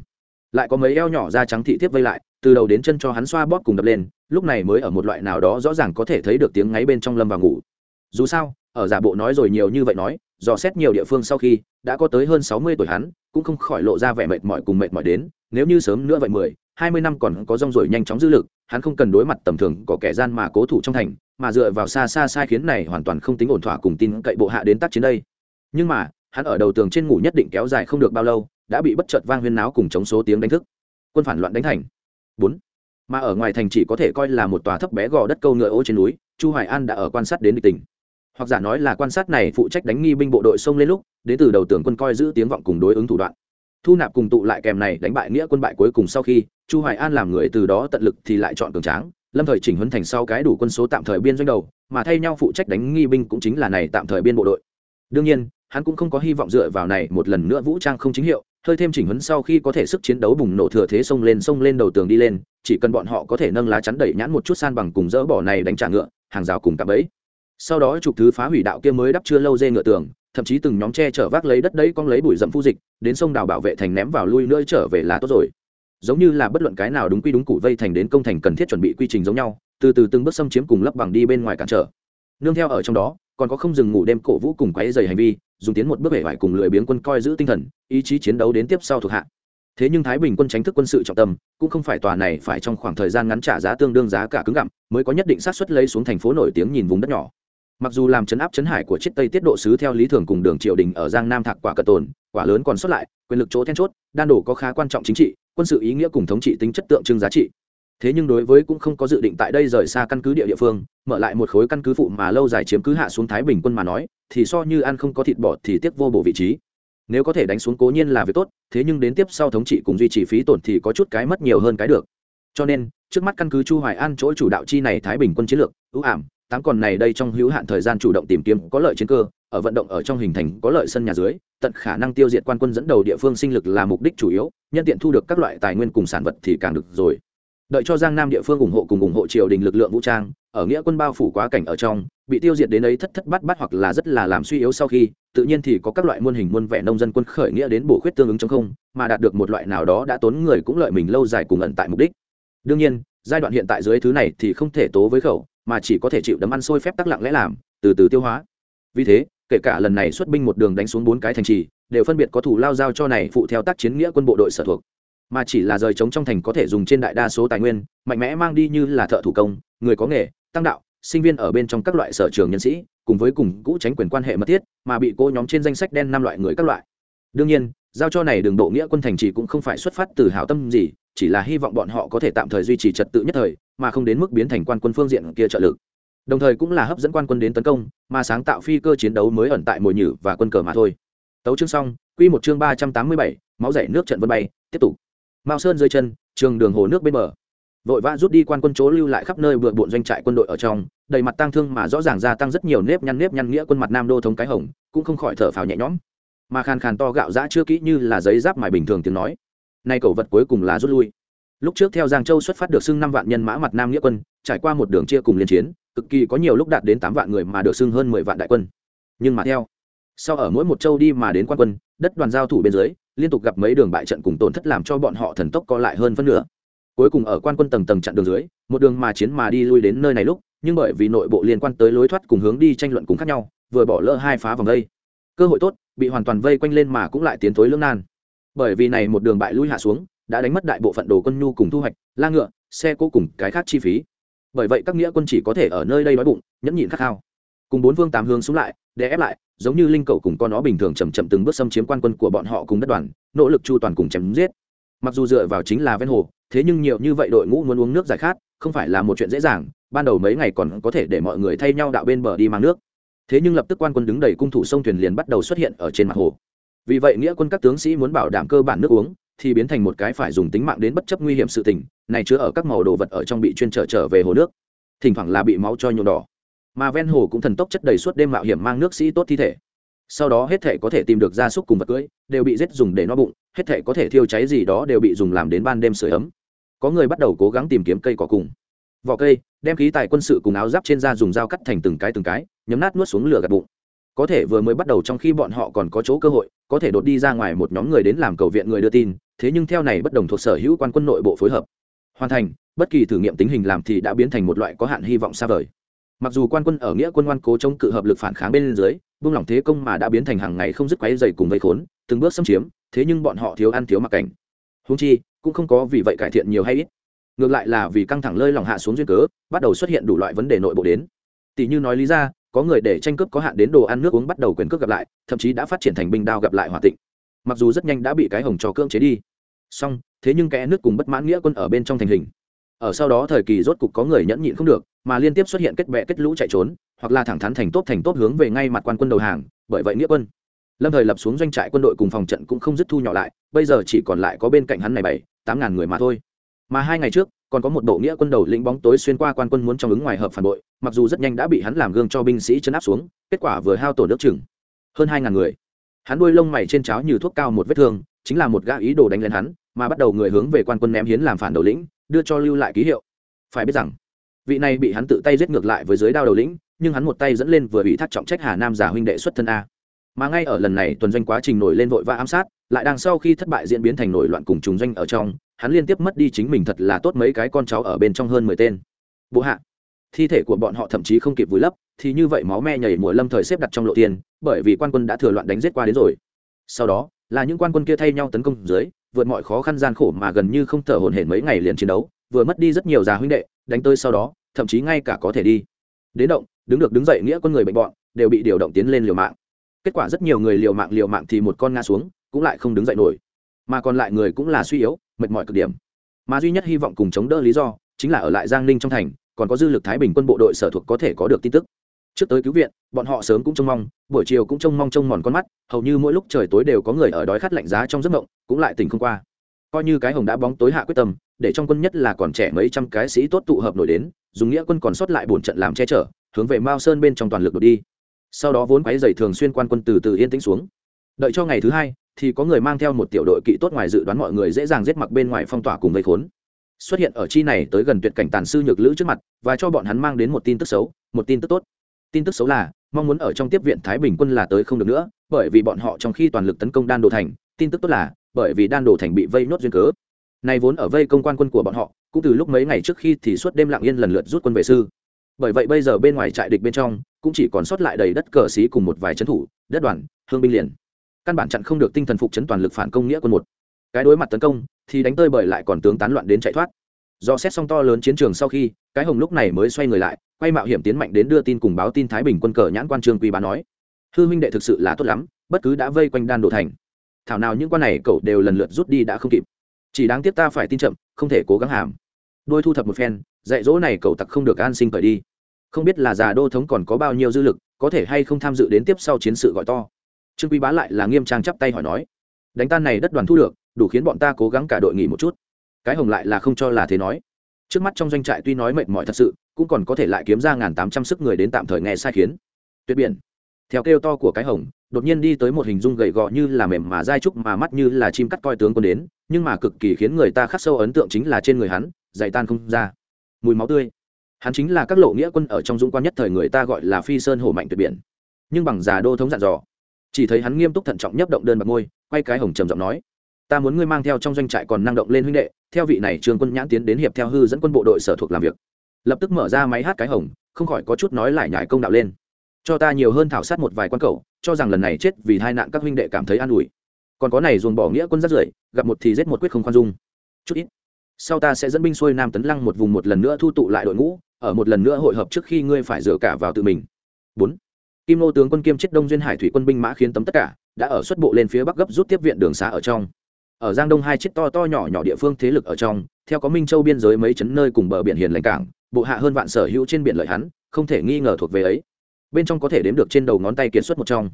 Lại có mấy eo nhỏ da trắng thị thiếp vây lại, từ đầu đến chân cho hắn xoa bóp cùng đập lên, lúc này mới ở một loại nào đó rõ ràng có thể thấy được tiếng ngáy bên trong lâm vào ngủ. Dù sao, ở giả bộ nói rồi nhiều như vậy nói, dò xét nhiều địa phương sau khi, đã có tới hơn sáu mươi tuổi hắn, cũng không khỏi lộ ra vẻ mệt mỏi cùng mệt mỏi đến, nếu như sớm nữa vậy mười hai mươi năm còn có rong rổi nhanh chóng dư lực, hắn không cần đối mặt tầm thường có kẻ gian mà cố thủ trong thành, mà dựa vào xa xa sai khiến này hoàn toàn không tính ổn thỏa cùng tin cậy bộ hạ đến tác chiến đây. Nhưng mà, hắn ở đầu tường trên ngủ nhất định kéo dài không được bao lâu, đã bị bất chợt vang huyên náo cùng chống số tiếng đánh thức. Quân phản loạn đánh thành. Bốn. Mà ở ngoài thành chỉ có thể coi là một tòa thấp bé gò đất câu ngựa ô trên núi, chu hoài an đã ở quan sát đến địch tình. Hoặc giả nói là quan sát này phụ trách đánh nghi binh bộ đội xông lên lúc, đến từ đầu tường quân coi giữ tiếng vọng cùng đối ứng thủ đoạn thu nạp cùng tụ lại kèm này đánh bại nghĩa quân bại cuối cùng sau khi, chu hoài an làm người từ đó tận lực thì lại chọn cường tráng, lâm thời chỉnh huấn thành sau cái đủ quân số tạm thời biên doanh đầu, mà thay nhau phụ trách đánh nghi binh cũng chính là này tạm thời biên bộ đội. Đương nhiên, hắn cũng không có hy vọng dựa vào này một lần nữa vũ trang không chính hiệu, hơi thêm chỉnh huấn sau khi có thể sức chiến đấu bùng nổ thừa thế sông lên sông lên đầu tường đi lên, chỉ cần bọn họ có thể nâng lá chắn đẩy nhãn một chút san bằng cùng dỡ bỏ này đánh trả ngựa, hàng rào cùng cạm bẫy sau đó chụp thứ phá hủy đạo kia mới đắp chưa lâu dê ngựa tường, thậm chí từng nhóm tre chở vác lấy đất đấy con lấy bụi rậm phu dịch, đến sông đào bảo vệ thành ném vào lui nữa trở về là tốt rồi. Giống như là bất luận cái nào đúng quy đúng cụ vây thành đến công thành cần thiết chuẩn bị quy trình giống nhau, từ từ từng bước xâm chiếm cùng lấp bằng đi bên ngoài cản trở. Nương theo ở trong đó, còn có không dừng ngủ đêm cổ vũ cùng quấy dày hành vi, dùng tiến một bước bể vải cùng lười biếng quân coi giữ tinh thần, ý chí chiến đấu đến tiếp sau thuộc hạ. Thế nhưng thái bình quân tránh thức quân sự trọng tâm, cũng không phải tòa này phải trong khoảng thời gian ngắn trả giá tương đương giá cả cứng gặm, mới có nhất định xác suất lấy xuống thành phố nổi tiếng nhìn vùng đất nhỏ mặc dù làm chấn áp chấn hải của chiếc tây tiết độ sứ theo lý thường cùng đường triều đình ở giang nam thạc quả cận tồn, quả lớn còn xuất lại, quyền lực chỗ then chốt, đan đổ có khá quan trọng chính trị, quân sự ý nghĩa cùng thống trị tính chất tượng trưng giá trị. Thế nhưng đối với cũng không có dự định tại đây rời xa căn cứ địa địa phương, mở lại một khối căn cứ phụ mà lâu dài chiếm cứ hạ xuống thái bình quân mà nói, thì so như ăn không có thịt bọt thì tiếc vô bổ vị trí. Nếu có thể đánh xuống cố nhiên là việc tốt, thế nhưng đến tiếp sau thống trị cùng duy trì phí tổn thì có chút cái mất nhiều hơn cái được. Cho nên, trước mắt căn cứ chu hoài an chỗ chủ đạo chi này thái bình quân chiến lược, ưu ảm tám còn này đây trong hữu hạn thời gian chủ động tìm kiếm có lợi chiến cơ, ở vận động ở trong hình thành có lợi sân nhà dưới, tận khả năng tiêu diệt quan quân dẫn đầu địa phương sinh lực là mục đích chủ yếu, nhân tiện thu được các loại tài nguyên cùng sản vật thì càng được rồi. Đợi cho giang nam địa phương ủng hộ cùng ủng hộ triều đình lực lượng vũ trang, ở nghĩa quân bao phủ quá cảnh ở trong, bị tiêu diệt đến ấy thất thất bát bát hoặc là rất là làm suy yếu sau khi, tự nhiên thì có các loại muôn hình muôn vẻ nông dân quân khởi nghĩa đến bổ khuyết tương ứng trong không, mà đạt được một loại nào đó đã tốn người cũng lợi mình lâu dài cùng ẩn tại mục đích. Đương nhiên, giai đoạn hiện tại dưới thứ này thì không thể tố với khẩu mà chỉ có thể chịu đấm ăn sôi phép tắc lặng lẽ làm, từ từ tiêu hóa. Vì thế, kể cả lần này xuất binh một đường đánh xuống bốn cái thành trì, đều phân biệt có thủ lao giao cho này phụ theo tác chiến nghĩa quân bộ đội sở thuộc. Mà chỉ là rời trống trong thành có thể dùng trên đại đa số tài nguyên, mạnh mẽ mang đi như là thợ thủ công, người có nghề, tăng đạo, sinh viên ở bên trong các loại sở trường nhân sĩ, cùng với cùng cũ tránh quyền quan hệ mật thiết, mà bị cô nhóm trên danh sách đen năm loại người các loại. Đương nhiên giao cho này đường độ nghĩa quân thành trì cũng không phải xuất phát từ hảo tâm gì, chỉ là hy vọng bọn họ có thể tạm thời duy trì trật tự nhất thời, mà không đến mức biến thành quan quân phương diện kia trợ lực. Đồng thời cũng là hấp dẫn quan quân đến tấn công, mà sáng tạo phi cơ chiến đấu mới ẩn tại mồi nhử và quân cờ mà thôi. Tấu chương xong, quy một chương ba trăm tám mươi bảy, máu dậy nước trận vân bay, tiếp tục. Mao sơn dưới chân, trường đường hồ nước bên bờ. Vội vã rút đi quan quân chỗ lưu lại khắp nơi bừa bộn doanh trại quân đội ở trong, đầy mặt tang thương mà rõ ràng gia tăng rất nhiều nếp nhăn nếp nhăn nghĩa quân mặt nam đô thống cái hồng, cũng không khỏi thở phào nhẹ nhõm mà khàn khàn to gạo giã chưa kỹ như là giấy giáp mài bình thường tiếng nói. Nay cầu vật cuối cùng là rút lui. Lúc trước theo giang châu xuất phát được xưng năm vạn nhân mã mặt nam nghĩa quân, trải qua một đường chia cùng liên chiến, cực kỳ có nhiều lúc đạt đến tám vạn người mà được xưng hơn mười vạn đại quân. Nhưng mà theo, sau ở mỗi một châu đi mà đến quan quân, đất đoàn giao thủ bên dưới, liên tục gặp mấy đường bại trận cùng tổn thất làm cho bọn họ thần tốc co lại hơn phân nửa. Cuối cùng ở quan quân tầng tầng chặn đường dưới, một đường mà chiến mà đi lui đến nơi này lúc, nhưng bởi vì nội bộ liên quan tới lối thoát cùng hướng đi tranh luận cùng khác nhau, vừa bỏ lỡ hai phá vòng đây. Cơ hội tốt bị hoàn toàn vây quanh lên mà cũng lại tiến thối lưỡng nan. Bởi vì này một đường bại lui hạ xuống, đã đánh mất đại bộ phận đồ quân nhu cùng thu hoạch, la ngựa, xe cố cùng cái khác chi phí. Bởi vậy các nghĩa quân chỉ có thể ở nơi đây đói bụng, nhẫn nhịn khát khao. Cùng bốn vương tám hướng xuống lại, để ép lại, giống như linh cầu cùng con nó bình thường chầm chậm từng bước xâm chiếm quan quân của bọn họ cùng đất đoàn, nỗ lực chu toàn cùng chém giết. Mặc dù dựa vào chính là ven hồ, thế nhưng nhiều như vậy đội ngũ muốn uống nước giải khát, không phải là một chuyện dễ dàng, ban đầu mấy ngày còn có thể để mọi người thay nhau đạo bên bờ đi mang nước thế nhưng lập tức quan quân đứng đầy cung thủ sông thuyền liền bắt đầu xuất hiện ở trên mặt hồ. Vì vậy nghĩa quân các tướng sĩ muốn bảo đảm cơ bản nước uống, thì biến thành một cái phải dùng tính mạng đến bất chấp nguy hiểm sự tình, này chứa ở các màu đồ vật ở trong bị chuyên trở trở về hồ nước. Thỉnh thoảng là bị máu cho nhuộm đỏ. Mà ven hồ cũng thần tốc chất đầy suốt đêm mạo hiểm mang nước sĩ tốt thi thể. Sau đó hết thể có thể tìm được gia súc cùng vật cưỡi đều bị giết dùng để no bụng, hết thể có thể thiêu cháy gì đó đều bị dùng làm đến ban đêm sửa ấm. Có người bắt đầu cố gắng tìm kiếm cây cỏ cùng vỏ cây, đem khí tài quân sự cùng áo giáp trên da dùng dao cắt thành từng cái từng cái, nhấm nát nuốt xuống lửa gạt bụng. Có thể vừa mới bắt đầu trong khi bọn họ còn có chỗ cơ hội, có thể đột đi ra ngoài một nhóm người đến làm cầu viện người đưa tin, thế nhưng theo này bất đồng thuộc sở hữu quan quân nội bộ phối hợp. Hoàn thành, bất kỳ thử nghiệm tính hình làm thì đã biến thành một loại có hạn hy vọng xa vời. Mặc dù quan quân ở nghĩa quân ngoan cố chống cự hợp lực phản kháng bên dưới, buông lỏng thế công mà đã biến thành hàng ngày không dứt quấy dày cùng vây khốn, từng bước xâm chiếm, thế nhưng bọn họ thiếu ăn thiếu mặc cảnh. Húng chi, cũng không có vì vậy cải thiện nhiều hay ít ngược lại là vì căng thẳng lơi lỏng hạ xuống duyên cớ, bắt đầu xuất hiện đủ loại vấn đề nội bộ đến. Tỷ như nói lý ra, có người để tranh cướp có hạn đến đồ ăn nước uống bắt đầu quyền cướp gặp lại, thậm chí đã phát triển thành binh đao gặp lại hòa tịnh. Mặc dù rất nhanh đã bị cái hồng trò cưỡng chế đi. Song thế nhưng kẽ nước cùng bất mãn nghĩa quân ở bên trong thành hình. Ở sau đó thời kỳ rốt cục có người nhẫn nhịn không được, mà liên tiếp xuất hiện kết bệ kết lũ chạy trốn, hoặc là thẳng thắn thành tốt thành tốt hướng về ngay mặt quan quân đầu hàng, bởi vậy nghĩa quân. Lâm thời lập xuống doanh trại quân đội cùng phòng trận cũng không dứt thu nhỏ lại, bây giờ chỉ còn lại có bên cạnh hắn này bảy, tám ngàn người mà thôi mà hai ngày trước, còn có một bộ nghĩa quân đầu lĩnh bóng tối xuyên qua quan quân muốn trong ứng ngoài hợp phản bội, mặc dù rất nhanh đã bị hắn làm gương cho binh sĩ chấn áp xuống, kết quả vừa hao tổn nước chừng. Hơn hai ngàn người. Hắn đuôi lông mày trên cháo như thuốc cao một vết thương, chính là một gã ý đồ đánh lên hắn, mà bắt đầu người hướng về quan quân ném hiến làm phản đầu lĩnh, đưa cho lưu lại ký hiệu. Phải biết rằng, vị này bị hắn tự tay giết ngược lại với dưới đao đầu lĩnh, nhưng hắn một tay dẫn lên vừa bị thác trọng trách hà nam giả huynh đệ xuất thân a. Mà ngay ở lần này, tuần doanh quá trình nổi lên vội và ám sát lại đang sau khi thất bại diễn biến thành nổi loạn cùng trùng doanh ở trong, hắn liên tiếp mất đi chính mình thật là tốt mấy cái con cháu ở bên trong hơn mười tên. Bộ hạ, thi thể của bọn họ thậm chí không kịp vùi lấp, thì như vậy máu me nhảy mùa lâm thời xếp đặt trong lộ tiền, bởi vì quan quân đã thừa loạn đánh giết qua đến rồi. Sau đó, là những quan quân kia thay nhau tấn công dưới, vượt mọi khó khăn gian khổ mà gần như không thở hổn hển mấy ngày liền chiến đấu, vừa mất đi rất nhiều già huynh đệ, đánh tới sau đó, thậm chí ngay cả có thể đi. Đến động, đứng được đứng dậy nghĩa con người bệnh bọn, đều bị điều động tiến lên liều mạng. Kết quả rất nhiều người liều mạng liều mạng thì một con ngã xuống cũng lại không đứng dậy nổi. Mà còn lại người cũng là suy yếu, mệt mỏi cực điểm. Mà duy nhất hy vọng cùng chống đỡ lý do chính là ở lại giang ninh trong thành, còn có dư lực thái bình quân bộ đội sở thuộc có thể có được tin tức. Trước tới cứu viện, bọn họ sớm cũng trông mong, buổi chiều cũng trông mong trông mòn con mắt, hầu như mỗi lúc trời tối đều có người ở đói khát lạnh giá trong giấc mộng, cũng lại tỉnh không qua. Coi như cái hồng đã bóng tối hạ quyết tâm, để trong quân nhất là còn trẻ mấy trăm cái sĩ tốt tụ hợp nổi đến, dùng nghĩa quân còn sót lại bổn trận làm che chở, hướng về mao sơn bên trong toàn lực đột đi. Sau đó vốn quáy dày thường xuyên quan quân từ từ yên tĩnh xuống. Đợi cho ngày thứ hai thì có người mang theo một tiểu đội kỵ tốt ngoài dự đoán mọi người dễ dàng giết mặc bên ngoài phong tỏa cùng gây khốn. Xuất hiện ở chi này tới gần tuyệt cảnh tàn sư nhược lữ trước mặt, và cho bọn hắn mang đến một tin tức xấu, một tin tức tốt. Tin tức xấu là, mong muốn ở trong tiếp viện thái bình quân là tới không được nữa, bởi vì bọn họ trong khi toàn lực tấn công đan đồ thành, tin tức tốt là, bởi vì đan đồ thành bị vây nốt duyên cớ. Này vốn ở vây công quan quân của bọn họ, cũng từ lúc mấy ngày trước khi thì suốt đêm lặng yên lần lượt rút quân về sư. Bởi vậy bây giờ bên ngoài trại địch bên trong, cũng chỉ còn sót lại đầy đất cờ xí cùng một vài trấn thủ, đất đoàn hương binh liền căn bản chặn không được tinh thần phục chấn toàn lực phản công nghĩa quân một. Cái đối mặt tấn công, thì đánh tơi bởi lại còn tướng tán loạn đến chạy thoát. Do xét xong to lớn chiến trường sau khi, cái hồng lúc này mới xoay người lại, quay mạo hiểm tiến mạnh đến đưa tin cùng báo tin thái bình quân cờ nhãn quan trương quy bá nói. Hư huynh đệ thực sự là tốt lắm, bất cứ đã vây quanh đan đổ thành. Thảo nào những quan này cậu đều lần lượt rút đi đã không kịp. Chỉ đáng tiếc ta phải tin chậm, không thể cố gắng hàm. Đôi thu thập một phen, dạy dỗ này cậu tặc không được an sinh cởi đi. Không biết là già đô thống còn có bao nhiêu dư lực, có thể hay không tham dự đến tiếp sau chiến sự gọi to trương quý bá lại là nghiêm trang chắp tay hỏi nói đánh tan này đất đoàn thu được đủ khiến bọn ta cố gắng cả đội nghỉ một chút cái hồng lại là không cho là thế nói trước mắt trong doanh trại tuy nói mệt mỏi thật sự cũng còn có thể lại kiếm ra ngàn tám trăm sức người đến tạm thời nghe sai khiến tuyệt biển theo kêu to của cái hồng đột nhiên đi tới một hình dung gầy gò như là mềm mà dai trúc mà mắt như là chim cắt coi tướng quân đến nhưng mà cực kỳ khiến người ta khắc sâu ấn tượng chính là trên người hắn dày tan không ra mùi máu tươi hắn chính là các lộ nghĩa quân ở trong dũng quan nhất thời người ta gọi là phi sơn hổ mạnh tuyệt biển nhưng bằng già đô thống dặn dò chỉ thấy hắn nghiêm túc thận trọng nhấp động đơn bạc môi, quay cái hồng trầm giọng nói, ta muốn ngươi mang theo trong doanh trại còn năng động lên huynh đệ, theo vị này trường quân nhãn tiến đến hiệp theo hư dẫn quân bộ đội sở thuộc làm việc. Lập tức mở ra máy hát cái hồng, không khỏi có chút nói lại nhải công đạo lên. Cho ta nhiều hơn thảo sát một vài quan cầu cho rằng lần này chết vì hai nạn các huynh đệ cảm thấy an ủi. Còn có này dồn bỏ nghĩa quân rất rưởi, gặp một thì giết một quyết không khoan dung. Chút ít. Sau ta sẽ dẫn binh xuôi nam tấn lăng một vùng một lần nữa thu tụ lại đội ngũ, ở một lần nữa hội hợp trước khi ngươi phải dựa cả vào tự mình. Bốn kim nô tướng quân kiêm chết đông duyên hải thủy quân binh mã khiến tấm tất cả đã ở xuất bộ lên phía bắc gấp rút tiếp viện đường xá ở trong. Ở giang đông hai chiếc to to nhỏ nhỏ địa phương thế lực ở trong, theo có minh châu biên giới mấy chấn nơi cùng bờ biển hiền lành cảng, bộ hạ hơn vạn sở hữu trên biển lợi hắn, không thể nghi ngờ thuộc về ấy. Bên trong có thể đếm được trên đầu ngón tay kiệt xuất một trong.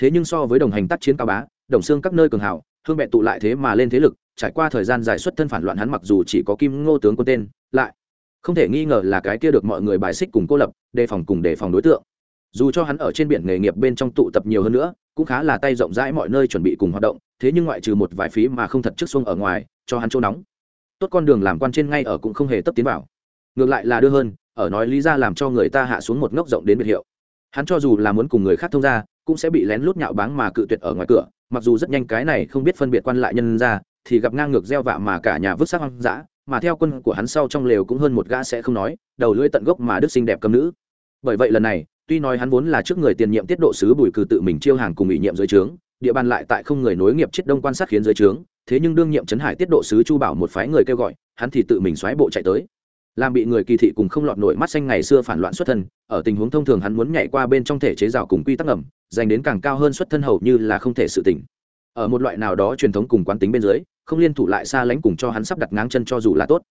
Thế nhưng so với đồng hành tác chiến cao bá, đồng xương các nơi cường hảo hương bẹn tụ lại thế mà lên thế lực, trải qua thời gian dài xuất thân phản loạn hắn mặc dù chỉ có kim ngô tướng quân tên, lại không thể nghi ngờ là cái kia được mọi người bài xích cùng cô lập, đề phòng cùng đề phòng đối tượng dù cho hắn ở trên biển nghề nghiệp bên trong tụ tập nhiều hơn nữa, cũng khá là tay rộng rãi mọi nơi chuẩn bị cùng hoạt động, thế nhưng ngoại trừ một vài phí mà không thật trước xuông ở ngoài, cho hắn chỗ nóng. Tốt con đường làm quan trên ngay ở cũng không hề tấp tiến vào. Ngược lại là đưa hơn, ở nói lý ra làm cho người ta hạ xuống một ngốc rộng đến biệt hiệu. Hắn cho dù là muốn cùng người khác thông ra cũng sẽ bị lén lút nhạo báng mà cự tuyệt ở ngoài cửa, mặc dù rất nhanh cái này không biết phân biệt quan lại nhân ra, thì gặp ngang ngược gieo vạ mà cả nhà vứt xác hoang dã, mà theo quân của hắn sau trong lều cũng hơn một gã sẽ không nói, đầu lưỡi tận gốc mà đức xinh đẹp cầm nữ. Bởi vậy lần này tuy nói hắn vốn là trước người tiền nhiệm tiết độ sứ bùi cử tự mình chiêu hàng cùng ủy nhiệm dưới trướng địa bàn lại tại không người nối nghiệp chết đông quan sát khiến dưới trướng thế nhưng đương nhiệm trấn hải tiết độ sứ chu bảo một phái người kêu gọi hắn thì tự mình xoáy bộ chạy tới. Làm bị người kỳ thị cùng không lọt nổi mắt xanh ngày xưa phản loạn xuất thân ở tình huống thông thường hắn muốn nhảy qua bên trong thể chế rào cùng quy tắc ẩm, dành đến càng cao hơn xuất thân hầu như là không thể sự tỉnh. Ở một loại nào đó truyền thống cùng quán tính bên dưới không liên thủ lại xa lánh cùng cho hắn sắp đặt ngáng chân cho dù là tốt.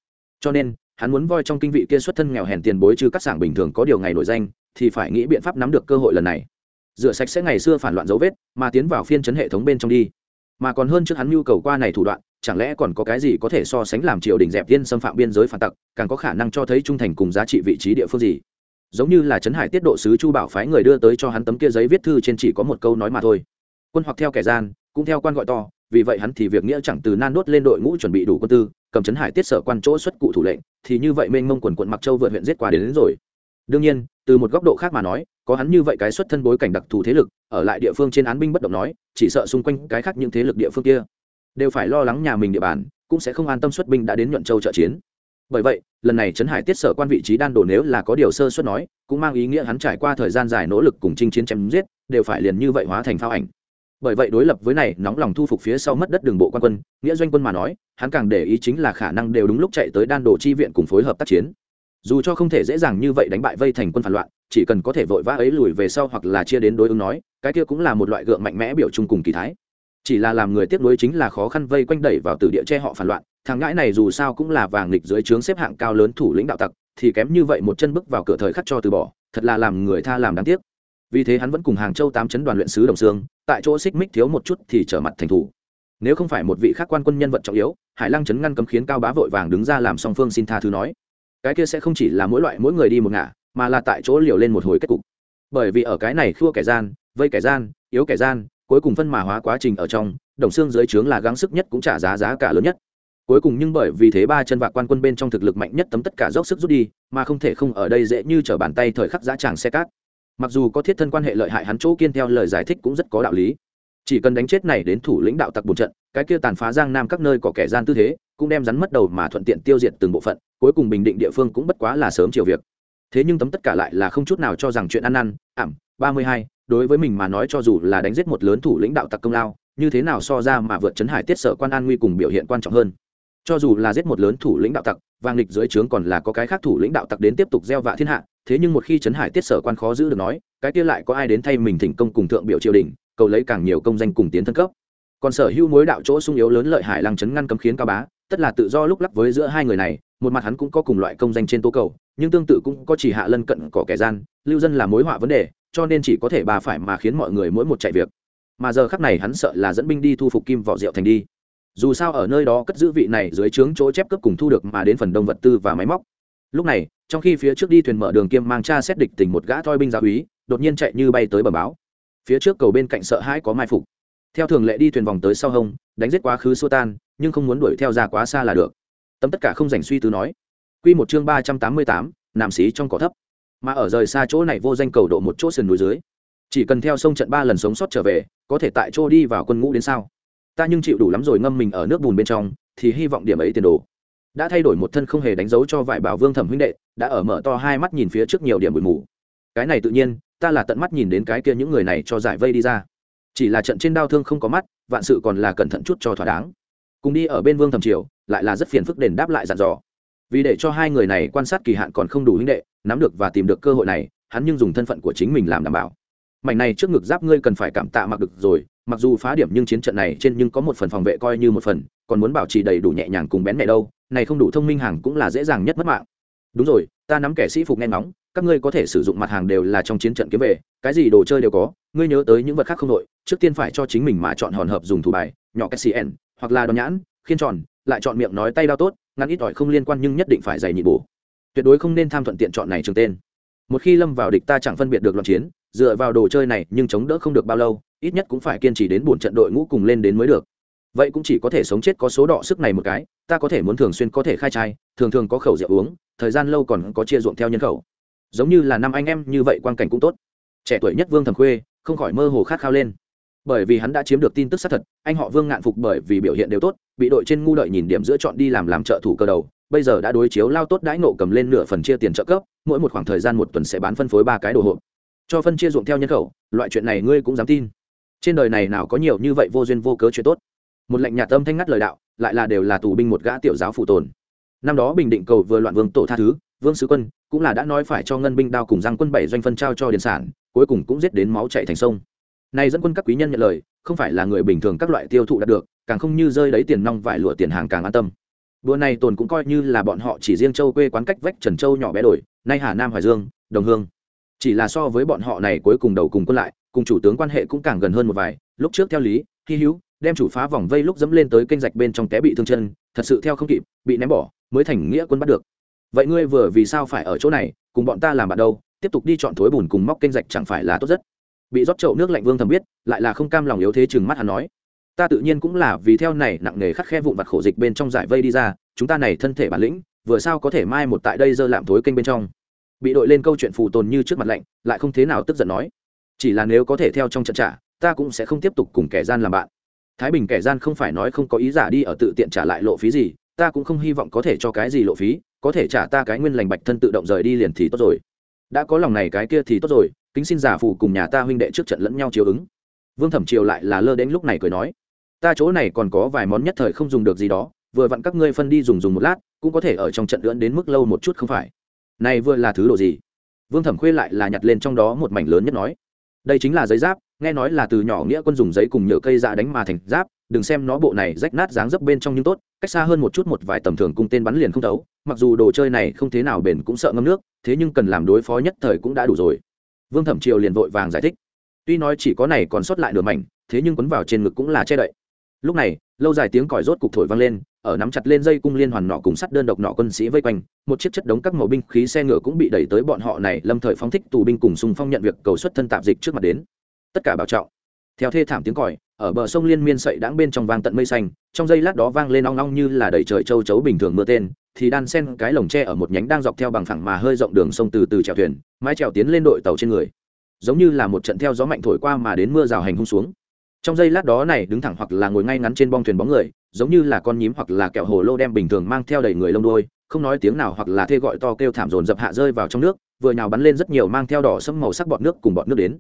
Cho nên hắn muốn voi trong kinh vị kia xuất thân nghèo hèn tiền bối chứ các sảng bình thường có điều ngày nổi danh thì phải nghĩ biện pháp nắm được cơ hội lần này. Rửa sạch sẽ ngày xưa phản loạn dấu vết mà tiến vào phiên chấn hệ thống bên trong đi. Mà còn hơn trước hắn nhu cầu qua này thủ đoạn chẳng lẽ còn có cái gì có thể so sánh làm triều đình dẹp tiên xâm phạm biên giới phản tặc càng có khả năng cho thấy trung thành cùng giá trị vị trí địa phương gì? Giống như là trấn hải tiết độ sứ chu bảo phái người đưa tới cho hắn tấm kia giấy viết thư trên chỉ có một câu nói mà thôi. Quân hoặc theo kẻ gian cũng theo quan gọi to vì vậy hắn thì việc nghĩa chẳng từ nan đốt lên đội ngũ chuẩn bị đủ quân tư cầm trấn hải tiết sở quan chỗ xuất cụ thủ lệnh thì như vậy mênh mông quần quận mặc châu vượt huyện giết qua đến, đến rồi đương nhiên, từ một góc độ khác mà nói, có hắn như vậy cái xuất thân bối cảnh đặc thù thế lực, ở lại địa phương trên án binh bất động nói, chỉ sợ xung quanh cái khác những thế lực địa phương kia đều phải lo lắng nhà mình địa bàn, cũng sẽ không an tâm xuất binh đã đến nhuận châu trợ chiến. Bởi vậy, lần này trấn hải tiết sở quan vị trí đan đổ nếu là có điều sơ suất nói, cũng mang ý nghĩa hắn trải qua thời gian dài nỗ lực cùng chinh chiến chém giết, đều phải liền như vậy hóa thành phao ảnh. Bởi vậy đối lập với này, nóng lòng thu phục phía sau mất đất đường bộ quan quân, nghĩa doanh quân mà nói, hắn càng để ý chính là khả năng đều đúng lúc chạy tới đan đồ chi viện cùng phối hợp tác chiến dù cho không thể dễ dàng như vậy đánh bại vây thành quân phản loạn, chỉ cần có thể vội vã ấy lùi về sau hoặc là chia đến đối ứng nói, cái kia cũng là một loại gượng mạnh mẽ biểu trung cùng kỳ thái. Chỉ là làm người tiếp nối chính là khó khăn vây quanh đẩy vào từ địa che họ phản loạn, thằng ngãi này dù sao cũng là vàng nghịch dưới trướng xếp hạng cao lớn thủ lĩnh đạo tặc, thì kém như vậy một chân bước vào cửa thời khắc cho từ bỏ, thật là làm người tha làm đáng tiếc. Vì thế hắn vẫn cùng hàng châu tám chấn đoàn luyện sứ đồng sương tại chỗ xích mích thiếu một chút thì trở mặt thành thủ. Nếu không phải một vị khác quan quân nhân vật trọng yếu, hải lăng chấn ngăn cấm khiến cao bá vội vàng đứng ra làm song phương xin tha thứ nói cái kia sẽ không chỉ là mỗi loại mỗi người đi một ngả, mà là tại chỗ liều lên một hồi kết cục. Bởi vì ở cái này khua kẻ gian, vây kẻ gian, yếu kẻ gian, cuối cùng phân mà hóa quá trình ở trong, đồng xương dưới trướng là gắng sức nhất cũng trả giá giá cả lớn nhất. Cuối cùng nhưng bởi vì thế ba chân vạc quan quân bên trong thực lực mạnh nhất tấm tất cả dốc sức rút đi, mà không thể không ở đây dễ như trở bàn tay thời khắc giá tràng xe cát. Mặc dù có thiết thân quan hệ lợi hại hắn chỗ kiên theo lời giải thích cũng rất có đạo lý. Chỉ cần đánh chết này đến thủ lĩnh đạo tặc bùn trận, cái kia tàn phá giang nam các nơi có kẻ gian tư thế, cũng đem rắn mất đầu mà thuận tiện tiêu diệt từng bộ phận cuối cùng bình định địa phương cũng bất quá là sớm chiều việc. Thế nhưng tấm tất cả lại là không chút nào cho rằng chuyện ăn năn, ảm, ba mươi hai, đối với mình mà nói cho dù là đánh giết một lớn thủ lĩnh đạo tặc công lao, như thế nào so ra mà vượt chấn hải tiết sở quan an nguy cùng biểu hiện quan trọng hơn. Cho dù là giết một lớn thủ lĩnh đạo tặc vang lịch dưới trướng còn là có cái khác thủ lĩnh đạo tặc đến tiếp tục gieo vạ thiên hạ, thế nhưng một khi chấn hải tiết sở quan khó giữ được nói, cái kia lại có ai đến thay mình thỉnh công cùng thượng biểu triều đình, cầu lấy càng nhiều công danh cùng tiến thân cấp. Còn sở hữu mối đạo chỗ sung yếu lớn lợi hải lăng chấn ngăn cấm khiến cao bá tất là tự do lúc lắc với giữa hai người này, một mặt hắn cũng có cùng loại công danh trên tố cầu, nhưng tương tự cũng có chỉ hạ lân cận cỏ kẻ gian, lưu dân là mối họa vấn đề, cho nên chỉ có thể bà phải mà khiến mọi người mỗi một chạy việc. Mà giờ khắc này hắn sợ là dẫn binh đi thu phục kim vỏ rượu thành đi. Dù sao ở nơi đó cất giữ vị này dưới trướng chỗ chép cấp cùng thu được mà đến phần đông vật tư và máy móc. Lúc này, trong khi phía trước đi thuyền mở đường kiêm mang cha xét địch tình một gã thoi binh gia úy, đột nhiên chạy như bay tới bờ báo. Phía trước cầu bên cạnh sợ hãi có mai phục theo thường lệ đi thuyền vòng tới sau hông, đánh giết quá khứ xua tan, nhưng không muốn đuổi theo ra quá xa là được. Tấm tất cả không dành suy tư nói. Quy một chương ba trăm tám mươi tám nằm xí trong cỏ thấp. Mà ở rời xa chỗ này vô danh cầu độ một chỗ sườn núi dưới. Chỉ cần theo sông trận ba lần sống sót trở về, có thể tại chỗ đi vào quân ngũ đến sao. Ta nhưng chịu đủ lắm rồi ngâm mình ở nước bùn bên trong, thì hy vọng điểm ấy tiền đồ. Đã thay đổi một thân không hề đánh dấu cho vải bảo vương thẩm huynh đệ, đã ở mở to hai mắt nhìn phía trước nhiều điểm bụi mù. Cái này tự nhiên, ta là tận mắt nhìn đến cái kia những người này cho giải vây đi ra chỉ là trận trên đau thương không có mắt, vạn sự còn là cẩn thận chút cho thỏa đáng. Cùng đi ở bên vương thẩm triều, lại là rất phiền phức đền đáp lại dặn dò. Vì để cho hai người này quan sát kỳ hạn còn không đủ huynh đệ, nắm được và tìm được cơ hội này, hắn nhưng dùng thân phận của chính mình làm đảm bảo. Mảnh này trước ngực giáp ngươi cần phải cảm tạ mặc được rồi, mặc dù phá điểm nhưng chiến trận này trên nhưng có một phần phòng vệ coi như một phần, còn muốn bảo trì đầy đủ nhẹ nhàng cùng bén mẹ đâu, này không đủ thông minh hàng cũng là dễ dàng nhất mất mạng. Đúng rồi, ta nắm kẻ sĩ phục nghe ngóng các ngươi có thể sử dụng mặt hàng đều là trong chiến trận kiếm về, cái gì đồ chơi đều có, ngươi nhớ tới những vật khác không đội trước tiên phải cho chính mình mà chọn hòn hợp dùng thủ bài, nhỏ cái cn hoặc là đòn nhãn, khiên tròn, lại chọn miệng nói tay đao tốt, ngắn ít ỏi không liên quan nhưng nhất định phải dày nhị bổ. Tuyệt đối không nên tham thuận tiện chọn này trường tên. Một khi lâm vào địch ta chẳng phân biệt được loạn chiến, dựa vào đồ chơi này nhưng chống đỡ không được bao lâu, ít nhất cũng phải kiên trì đến bốn trận đội ngũ cùng lên đến mới được. Vậy cũng chỉ có thể sống chết có số đỏ sức này một cái, ta có thể muốn thường xuyên có thể khai trai, thường thường có khẩu rượu uống, thời gian lâu còn có chia ruộng theo nhân khẩu giống như là năm anh em như vậy quan cảnh cũng tốt. Trẻ tuổi nhất vương thầm khuê không khỏi mơ hồ khát khao lên. Bởi vì hắn đã chiếm được tin tức xác thật, anh họ vương ngạn phục bởi vì biểu hiện đều tốt, bị đội trên ngu đợi nhìn điểm giữa chọn đi làm làm trợ thủ cơ đầu, bây giờ đã đối chiếu lao tốt đãi nộ cầm lên nửa phần chia tiền trợ cấp, mỗi một khoảng thời gian một tuần sẽ bán phân phối ba cái đồ hộp. Cho phân chia ruộng theo nhân khẩu, loại chuyện này ngươi cũng dám tin. Trên đời này nào có nhiều như vậy vô duyên vô cớ chuyện tốt. Một lệnh nhà tâm thanh ngắt lời đạo, lại là đều là tù binh một gã tiểu giáo phụ tồn. Năm đó bình định cầu vừa loạn vương tổ tha thứ vương sứ quân cũng là đã nói phải cho ngân binh đao cùng giang quân bảy doanh phân trao cho điền sản, cuối cùng cũng giết đến máu chạy thành sông. Nay dẫn quân các quý nhân nhận lời, không phải là người bình thường các loại tiêu thụ đạt được, càng không như rơi đấy tiền nong vải lụa tiền hàng càng an tâm. Đua này tồn cũng coi như là bọn họ chỉ riêng châu quê quán cách vách trần châu nhỏ bé đổi, nay hà nam hoài dương, đồng hương. Chỉ là so với bọn họ này cuối cùng đầu cùng quân lại, cùng chủ tướng quan hệ cũng càng gần hơn một vài, lúc trước theo lý, hy hữu, đem chủ phá vòng vây lúc dẫm lên tới kênh rạch bên trong té bị thương chân, thật sự theo không kịp, bị ném bỏ, mới thành nghĩa quân bắt được vậy ngươi vừa vì sao phải ở chỗ này, cùng bọn ta làm bạn đâu? Tiếp tục đi chọn thối bùn cùng móc kênh rạch chẳng phải là tốt rất bị rót chậu nước lạnh vương thầm biết, lại là không cam lòng yếu thế chừng mắt hắn nói. Ta tự nhiên cũng là vì theo này nặng nề khắc khe vụn vặt khổ dịch bên trong giải vây đi ra, chúng ta này thân thể bản lĩnh, vừa sao có thể mai một tại đây dơ lạm thối kênh bên trong. Bị đội lên câu chuyện phù tồn như trước mặt lạnh, lại không thế nào tức giận nói. Chỉ là nếu có thể theo trong trận trả, ta cũng sẽ không tiếp tục cùng kẻ gian làm bạn. Thái bình kẻ gian không phải nói không có ý giả đi ở tự tiện trả lại lộ phí gì, ta cũng không hy vọng có thể cho cái gì lộ phí có thể trả ta cái nguyên lành bạch thân tự động rời đi liền thì tốt rồi. Đã có lòng này cái kia thì tốt rồi, kính xin giả phụ cùng nhà ta huynh đệ trước trận lẫn nhau chiếu ứng. Vương thẩm triều lại là lơ đến lúc này cười nói, ta chỗ này còn có vài món nhất thời không dùng được gì đó, vừa vặn các ngươi phân đi dùng dùng một lát, cũng có thể ở trong trận lưỡn đến mức lâu một chút không phải? Này vừa là thứ đồ gì? Vương thẩm khuê lại là nhặt lên trong đó một mảnh lớn nhất nói, đây chính là giấy giáp, nghe nói là từ nhỏ nghĩa quân dùng giấy cùng nhựa cây dạ đánh mà thành giáp đừng xem nó bộ này rách nát dáng dấp bên trong nhưng tốt, cách xa hơn một chút một vài tầm thường cung tên bắn liền không thấu, mặc dù đồ chơi này không thế nào bền cũng sợ ngâm nước, thế nhưng cần làm đối phó nhất thời cũng đã đủ rồi. Vương thẩm triều liền vội vàng giải thích. Tuy nói chỉ có này còn sót lại nửa mảnh, thế nhưng quấn vào trên ngực cũng là che đậy. Lúc này, lâu dài tiếng còi rốt cục thổi vang lên, ở nắm chặt lên dây cung liên hoàn nọ cùng sắt đơn độc nọ quân sĩ vây quanh, một chiếc chất đống các màu binh khí xe ngựa cũng bị đẩy tới bọn họ này lâm thời phóng thích tù binh cùng xung phong nhận việc cầu xuất thân tạp dịch trước mặt đến. Tất cả bảo trọng. Theo thê thảm tiếng còi ở bờ sông liên miên sậy đãng bên trong vang tận mây xanh, trong giây lát đó vang lên ong ong như là đầy trời châu chấu bình thường mưa tên, thì đan sen cái lồng tre ở một nhánh đang dọc theo bằng phẳng mà hơi rộng đường sông từ từ chèo thuyền, mái chèo tiến lên đội tàu trên người. Giống như là một trận theo gió mạnh thổi qua mà đến mưa rào hành hung xuống. Trong giây lát đó này, đứng thẳng hoặc là ngồi ngay ngắn trên bong thuyền bóng người, giống như là con nhím hoặc là kẹo hồ lô đem bình thường mang theo đầy người lông đôi không nói tiếng nào hoặc là thê gọi to kêu thảm dồn dập hạ rơi vào trong nước, vừa nhào bắn lên rất nhiều mang theo đỏ sẫm màu sắc bọt nước cùng bọt nước đến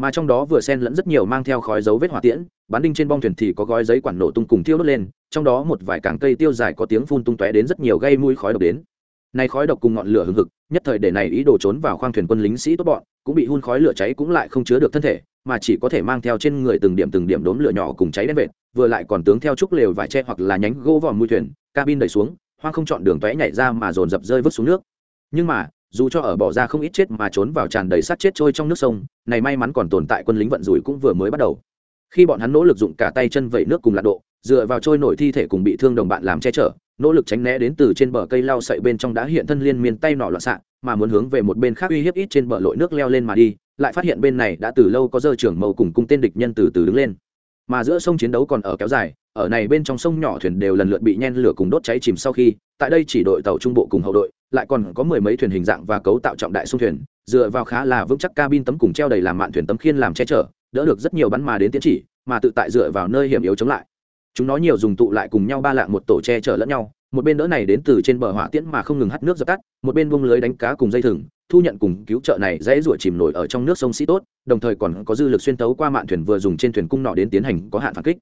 mà trong đó vừa xen lẫn rất nhiều mang theo khói dấu vết hỏa tiễn, bán đinh trên bong thuyền thì có gói giấy quản nổ tung cùng tiêu đốt lên, trong đó một vài cảng cây tiêu dài có tiếng phun tung tóe đến rất nhiều gây mũi khói độc đến. Này khói độc cùng ngọn lửa hừng hực, nhất thời để này ý đồ trốn vào khoang thuyền quân lính sĩ tốt bọn, cũng bị hun khói lửa cháy cũng lại không chứa được thân thể, mà chỉ có thể mang theo trên người từng điểm từng điểm đốm lửa nhỏ cùng cháy đen vệt, vừa lại còn tướng theo trúc lều vải tre hoặc là nhánh gỗ vòm mũi thuyền, cabin đẩy xuống, hoang không chọn đường tóe nhảy ra mà dồn dập rơi vứt xuống nước. Nhưng mà dù cho ở bỏ ra không ít chết mà trốn vào tràn đầy sát chết trôi trong nước sông, này may mắn còn tồn tại quân lính vận rủi cũng vừa mới bắt đầu. Khi bọn hắn nỗ lực dụng cả tay chân vẩy nước cùng lạc độ, dựa vào trôi nổi thi thể cùng bị thương đồng bạn làm che chở, nỗ lực tránh né đến từ trên bờ cây lao sậy bên trong đã hiện thân liên miên tay nọ loạn xạ, mà muốn hướng về một bên khác uy hiếp ít trên bờ lội nước leo lên mà đi, lại phát hiện bên này đã từ lâu có dơ trưởng màu cùng cung tên địch nhân từ từ đứng lên. Mà giữa sông chiến đấu còn ở kéo dài, ở này bên trong sông nhỏ thuyền đều lần lượt bị nhen lửa cùng đốt cháy chìm sau khi, tại đây chỉ đội tàu trung bộ cùng hậu đội lại còn có mười mấy thuyền hình dạng và cấu tạo trọng đại xung thuyền, dựa vào khá là vững chắc cabin tấm cùng treo đầy làm mạn thuyền tấm khiên làm che chở, đỡ được rất nhiều bắn mà đến tiến chỉ, mà tự tại dựa vào nơi hiểm yếu chống lại. Chúng nó nhiều dùng tụ lại cùng nhau ba lạng một tổ che chở lẫn nhau, một bên đỡ này đến từ trên bờ hỏa tiễn mà không ngừng hắt nước dập tắt, một bên buông lưới đánh cá cùng dây thừng, thu nhận cùng cứu trợ này dễ ruột chìm nổi ở trong nước sông sĩ tốt, đồng thời còn có dư lực xuyên tấu qua mạn thuyền vừa dùng trên thuyền cung nọ đến tiến hành có hạn phản kích.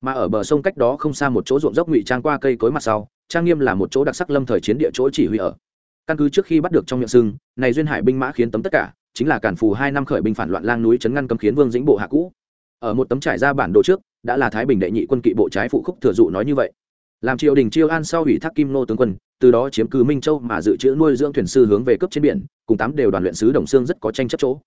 Mà ở bờ sông cách đó không xa một chỗ ruộng dốc ngụy trang qua cây cối mặt sau, trang nghiêm là một chỗ đặc sắc lâm thời chiến địa chỗ chỉ huy ở căn cứ trước khi bắt được trong miệng sưng, này duyên hải binh mã khiến tấm tất cả, chính là cản phù hai năm khởi binh phản loạn lang núi chấn ngăn cấm khiến vương dĩnh bộ hạ cũ. Ở một tấm trải ra bản đồ trước, đã là thái bình đệ nhị quân kỵ bộ trái phụ khúc thừa dụ nói như vậy. Làm triều đình chiêu an sau ủy thác kim nô tướng quân, từ đó chiếm cứ minh châu mà dự trữ nuôi dưỡng thuyền sư hướng về cấp trên biển, cùng tám đều đoàn luyện sứ đồng xương rất có tranh chấp chỗ.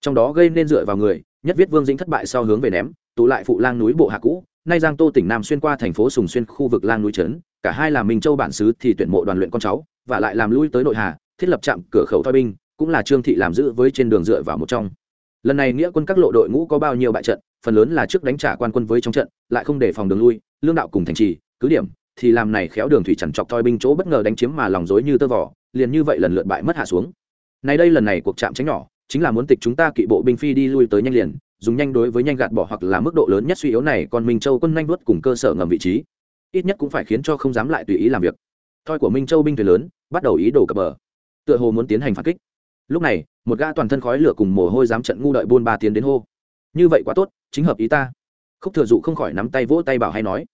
Trong đó gây nên dựa vào người, nhất viết vương dĩnh thất bại sau hướng về ném, tụ lại phụ lang núi bộ hạ cũ nay giang tô tỉnh nam xuyên qua thành phố sùng xuyên khu vực lang núi trấn, cả hai là minh châu bản xứ thì tuyển mộ đoàn luyện con cháu, và lại làm lui tới nội hà, thiết lập trạm cửa khẩu thoi binh, cũng là trương thị làm giữ với trên đường dựa vào một trong. Lần này nghĩa quân các lộ đội ngũ có bao nhiêu bại trận, phần lớn là trước đánh trả quan quân với trong trận, lại không để phòng đường lui, lương đạo cùng thành trì, cứ điểm, thì làm này khéo đường thủy chẳng chọc thoi binh chỗ bất ngờ đánh chiếm mà lòng dối như tơ vỏ liền như vậy lần lượt bại mất hạ xuống. Nay đây lần này cuộc chạm tránh nhỏ, chính là muốn tịch chúng ta kỵ bộ binh phi đi lui tới nhanh liền dùng nhanh đối với nhanh gạt bỏ hoặc là mức độ lớn nhất suy yếu này, còn minh châu quân nhanh đuốt cùng cơ sở ngầm vị trí. Ít nhất cũng phải khiến cho không dám lại tùy ý làm việc. Thoi của minh châu binh thuyền lớn, bắt đầu ý đồ cập bờ. Tựa hồ muốn tiến hành phản kích. Lúc này, một gã toàn thân khói lửa cùng mồ hôi dám trận ngu đợi buôn ba tiến đến hô. Như vậy quá tốt, chính hợp ý ta. Khúc thừa dụ không khỏi nắm tay vỗ tay bảo hay nói.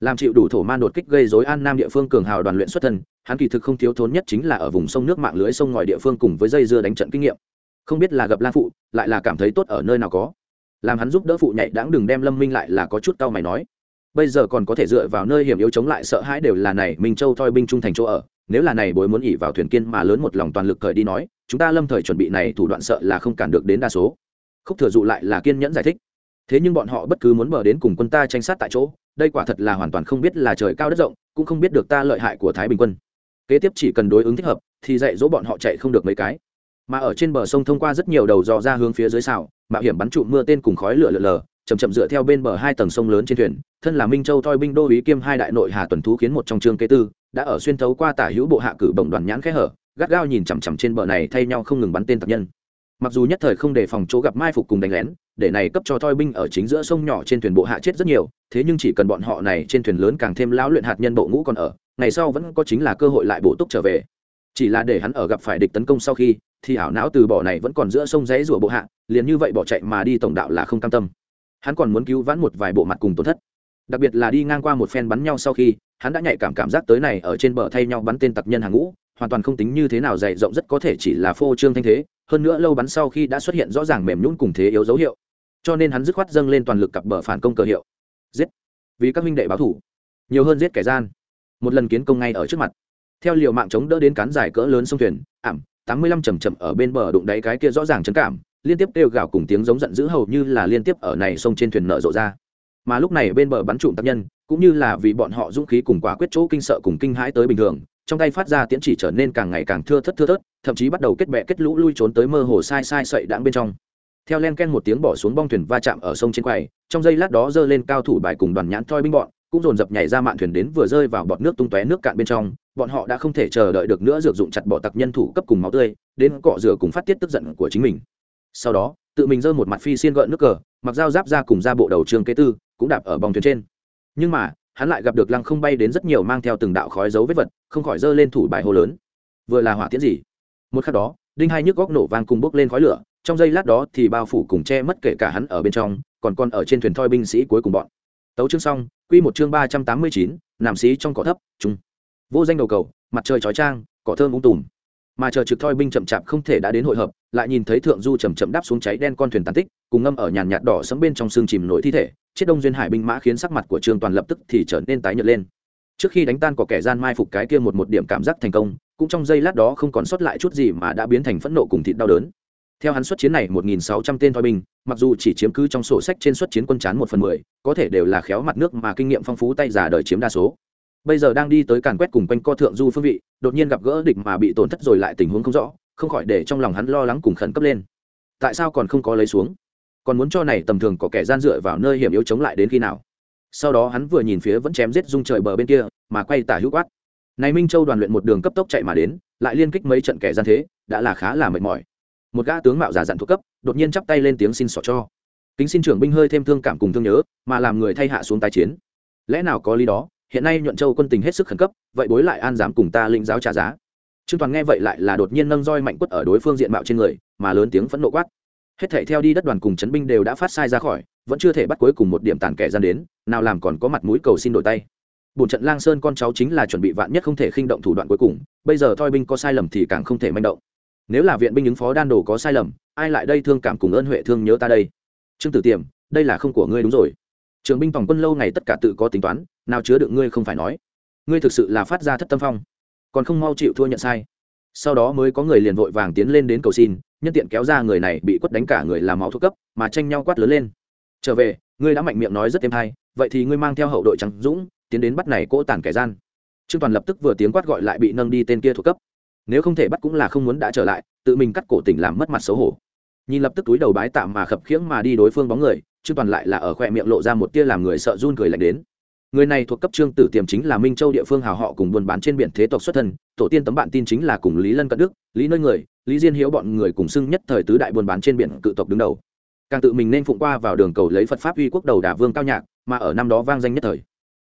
Làm chịu đủ thổ man đột kích gây dối an nam địa phương cường hào đoàn luyện xuất thân, hắn kỳ thực không thiếu thốn nhất chính là ở vùng sông nước mạng lưới sông ngòi địa phương cùng với dây dưa đánh trận kinh nghiệm. Không biết là gặp la phụ, lại là cảm thấy tốt ở nơi nào có làm hắn giúp đỡ phụ nhạy đáng đừng đem lâm minh lại là có chút cao mày nói. Bây giờ còn có thể dựa vào nơi hiểm yếu chống lại sợ hãi đều là này, minh châu thoi binh trung thành chỗ ở. Nếu là này bối muốn ỉ vào thuyền kiên mà lớn một lòng toàn lực thời đi nói, chúng ta lâm thời chuẩn bị này thủ đoạn sợ là không cản được đến đa số. Khúc thừa dụ lại là kiên nhẫn giải thích. Thế nhưng bọn họ bất cứ muốn bờ đến cùng quân ta tranh sát tại chỗ, đây quả thật là hoàn toàn không biết là trời cao đất rộng, cũng không biết được ta lợi hại của thái bình quân. Kế tiếp chỉ cần đối ứng thích hợp, thì dạy dỗ bọn họ chạy không được mấy cái mà ở trên bờ sông thông qua rất nhiều đầu dò ra hướng phía dưới xào, mạo hiểm bắn trụ mưa tên cùng khói lửa lở lờ chầm chậm dựa theo bên bờ hai tầng sông lớn trên thuyền, thân là minh châu thoi binh đô ý kiêm hai đại nội hà tuần thú khiến một trong chương kế tư, đã ở xuyên thấu qua tả hữu bộ hạ cử bồng đoàn nhãn khẽ hở, gắt gao nhìn chằm chằm trên bờ này thay nhau không ngừng bắn tên tập nhân. Mặc dù nhất thời không đề phòng chỗ gặp mai phục cùng đánh lén, để này cấp cho thoi binh ở chính giữa sông nhỏ trên thuyền bộ hạ chết rất nhiều, thế nhưng chỉ cần bọn họ này trên thuyền lớn càng thêm lão luyện hạt nhân bộ ngũ còn ở, ngày sau vẫn có chính là cơ hội lại bổ túc trở về chỉ là để hắn ở gặp phải địch tấn công sau khi, thì ảo não từ bỏ này vẫn còn giữa sông rẽ rủa bộ hạ, liền như vậy bỏ chạy mà đi tổng đạo là không cam tâm. Hắn còn muốn cứu vãn một vài bộ mặt cùng tổn thất. Đặc biệt là đi ngang qua một phen bắn nhau sau khi, hắn đã nhạy cảm cảm giác tới này ở trên bờ thay nhau bắn tên tặc nhân hàng ngũ, hoàn toàn không tính như thế nào dày rộng rất có thể chỉ là phô trương thanh thế, hơn nữa lâu bắn sau khi đã xuất hiện rõ ràng mềm nhún cùng thế yếu dấu hiệu. Cho nên hắn dứt khoát dâng lên toàn lực cặp bờ phản công cờ hiệu. Giết. Vì các minh đệ báo thủ. Nhiều hơn giết kẻ gian. Một lần kiến công ngay ở trước mặt theo liều mạng chống đỡ đến cán dài cỡ lớn sông thuyền, ảm, tám mươi lăm chầm chậm ở bên bờ đụng đáy cái kia rõ ràng chấn cảm, liên tiếp kêu gào cùng tiếng giống giận dữ hầu như là liên tiếp ở này sông trên thuyền nở rộ ra. Mà lúc này bên bờ bắn trụm tác nhân, cũng như là vì bọn họ dũng khí cùng quả quyết chỗ kinh sợ cùng kinh hãi tới bình thường, trong tay phát ra tiễn chỉ trở nên càng ngày càng thưa thất thưa thớt, thậm chí bắt đầu kết bẹ kết lũ lui trốn tới mơ hồ sai sai sậy đãng bên trong. Theo len ken một tiếng bỏ xuống bong thuyền va chạm ở sông trên quầy, trong giây lát đó giơ lên cao thủ bài cùng đoàn nhãn thoi binh bọn, cũng dồn dập nhảy ra mạn thuyền đến vừa rơi vào bọt nước tung tóe nước cạn bên trong bọn họ đã không thể chờ đợi được nữa dược dụng chặt bỏ tặc nhân thủ cấp cùng máu tươi, đến cọ rửa cùng phát tiết tức giận của chính mình. Sau đó, tự mình giơ một mặt phi xiên gợn nước cờ, mặc dao giáp ra cùng ra bộ đầu trường kế tư, cũng đạp ở bong thuyền trên. Nhưng mà, hắn lại gặp được lăng không bay đến rất nhiều mang theo từng đạo khói dấu vết vật, không khỏi giơ lên thủ bài hồ lớn. Vừa là hỏa tiễn gì? Một khắc đó, đinh hai nhức góc nổ vang cùng bốc lên khói lửa, trong giây lát đó thì bao phủ cùng che mất kể cả hắn ở bên trong, còn còn ở trên thuyền thoi binh sĩ cuối cùng bọn. Tấu chương xong, quy một chương ba trăm tám mươi chín nằm sĩ trong cỏ thấp trung vô danh đầu cầu, mặt trời chói trang cỏ thơm ung tùm. Mà chờ trực thoi binh chậm chạp không thể đã đến hội hợp, lại nhìn thấy thượng du chầm chậm đáp xuống cháy đen con thuyền tàn tích, cùng ngâm ở nhàn nhạt đỏ sẫm bên trong xương chìm nổi thi thể, Chết đông duyên hải binh mã khiến sắc mặt của trương toàn lập tức thì trở nên tái nhợt lên. Trước khi đánh tan có kẻ gian mai phục cái kia một một điểm cảm giác thành công, cũng trong giây lát đó không còn sót lại chút gì mà đã biến thành phẫn nộ cùng thịt đau đớn. Theo hắn xuất chiến này một nghìn sáu trăm tên thoi binh, mặc dù chỉ chiếm cứ trong sổ sách trên xuất chiến quân chán một phần mười, có thể đều là khéo mặt nước mà kinh nghiệm phong phú tay giả đời chiếm đa số bây giờ đang đi tới càn quét cùng quanh co thượng du phương vị, đột nhiên gặp gỡ địch mà bị tổn thất rồi lại tình huống không rõ, không khỏi để trong lòng hắn lo lắng cùng khẩn cấp lên. Tại sao còn không có lấy xuống? Còn muốn cho này tầm thường có kẻ gian dựa vào nơi hiểm yếu chống lại đến khi nào? Sau đó hắn vừa nhìn phía vẫn chém giết dung trời bờ bên kia, mà quay tả hữu quát. Này minh châu đoàn luyện một đường cấp tốc chạy mà đến, lại liên kích mấy trận kẻ gian thế, đã là khá là mệt mỏi. Một gã tướng mạo giả dặn thuộc cấp, đột nhiên chắp tay lên tiếng xin xỏ cho. Kính xin trưởng binh hơi thêm thương cảm cùng thương nhớ, mà làm người thay hạ xuống tái chiến. Lẽ nào có lý đó? Hiện nay nhuận châu quân tình hết sức khẩn cấp, vậy bối lại an dám cùng ta lĩnh giáo trả giá. Trương toàn nghe vậy lại là đột nhiên nâng roi mạnh quất ở đối phương diện mạo trên người, mà lớn tiếng phẫn nộ quát. Hết thể theo đi đất đoàn cùng chấn binh đều đã phát sai ra khỏi, vẫn chưa thể bắt cuối cùng một điểm tàn kẻ gian đến, nào làm còn có mặt mũi cầu xin đổi tay. Bổn trận lang sơn con cháu chính là chuẩn bị vạn nhất không thể khinh động thủ đoạn cuối cùng, bây giờ thoi binh có sai lầm thì càng không thể manh động. Nếu là viện binh ứng phó đan đồ có sai lầm, ai lại đây thương cảm cùng ơn huệ thương nhớ ta đây? Trương tử tiềm, đây là không của ngươi đúng rồi trường binh phòng quân lâu ngày tất cả tự có tính toán, nào chứa được ngươi không phải nói. Ngươi thực sự là phát ra thất tâm phong, còn không mau chịu thua nhận sai. Sau đó mới có người liền vội vàng tiến lên đến cầu xin, nhân tiện kéo ra người này bị quất đánh cả người làm máu thuốc cấp, mà tranh nhau quát lớn lên. Trở về, ngươi đã mạnh miệng nói rất thêm hay, vậy thì ngươi mang theo hậu đội trắng dũng, tiến đến bắt này cỗ tàn kẻ gian. Trương toàn lập tức vừa tiếng quát gọi lại bị nâng đi tên kia thuộc cấp. Nếu không thể bắt cũng là không muốn đã trở lại, tự mình cắt cổ tỉnh làm mất mặt xấu hổ nhìn lập tức túi đầu bái tạm mà khập khiễng mà đi đối phương bóng người, trương toàn lại là ở khoe miệng lộ ra một tia làm người sợ run cười lạnh đến. Người này thuộc cấp trương tử tiềm chính là minh châu địa phương hào họ cùng buôn bán trên biển thế tộc xuất thân, tổ tiên tấm bạn tin chính là cùng lý lân cận đức, lý nơi người, lý diên hiếu bọn người cùng xưng nhất thời tứ đại buôn bán trên biển cự tộc đứng đầu. Càng tự mình nên phụng qua vào đường cầu lấy phật pháp uy quốc đầu đà vương cao nhạc, mà ở năm đó vang danh nhất thời.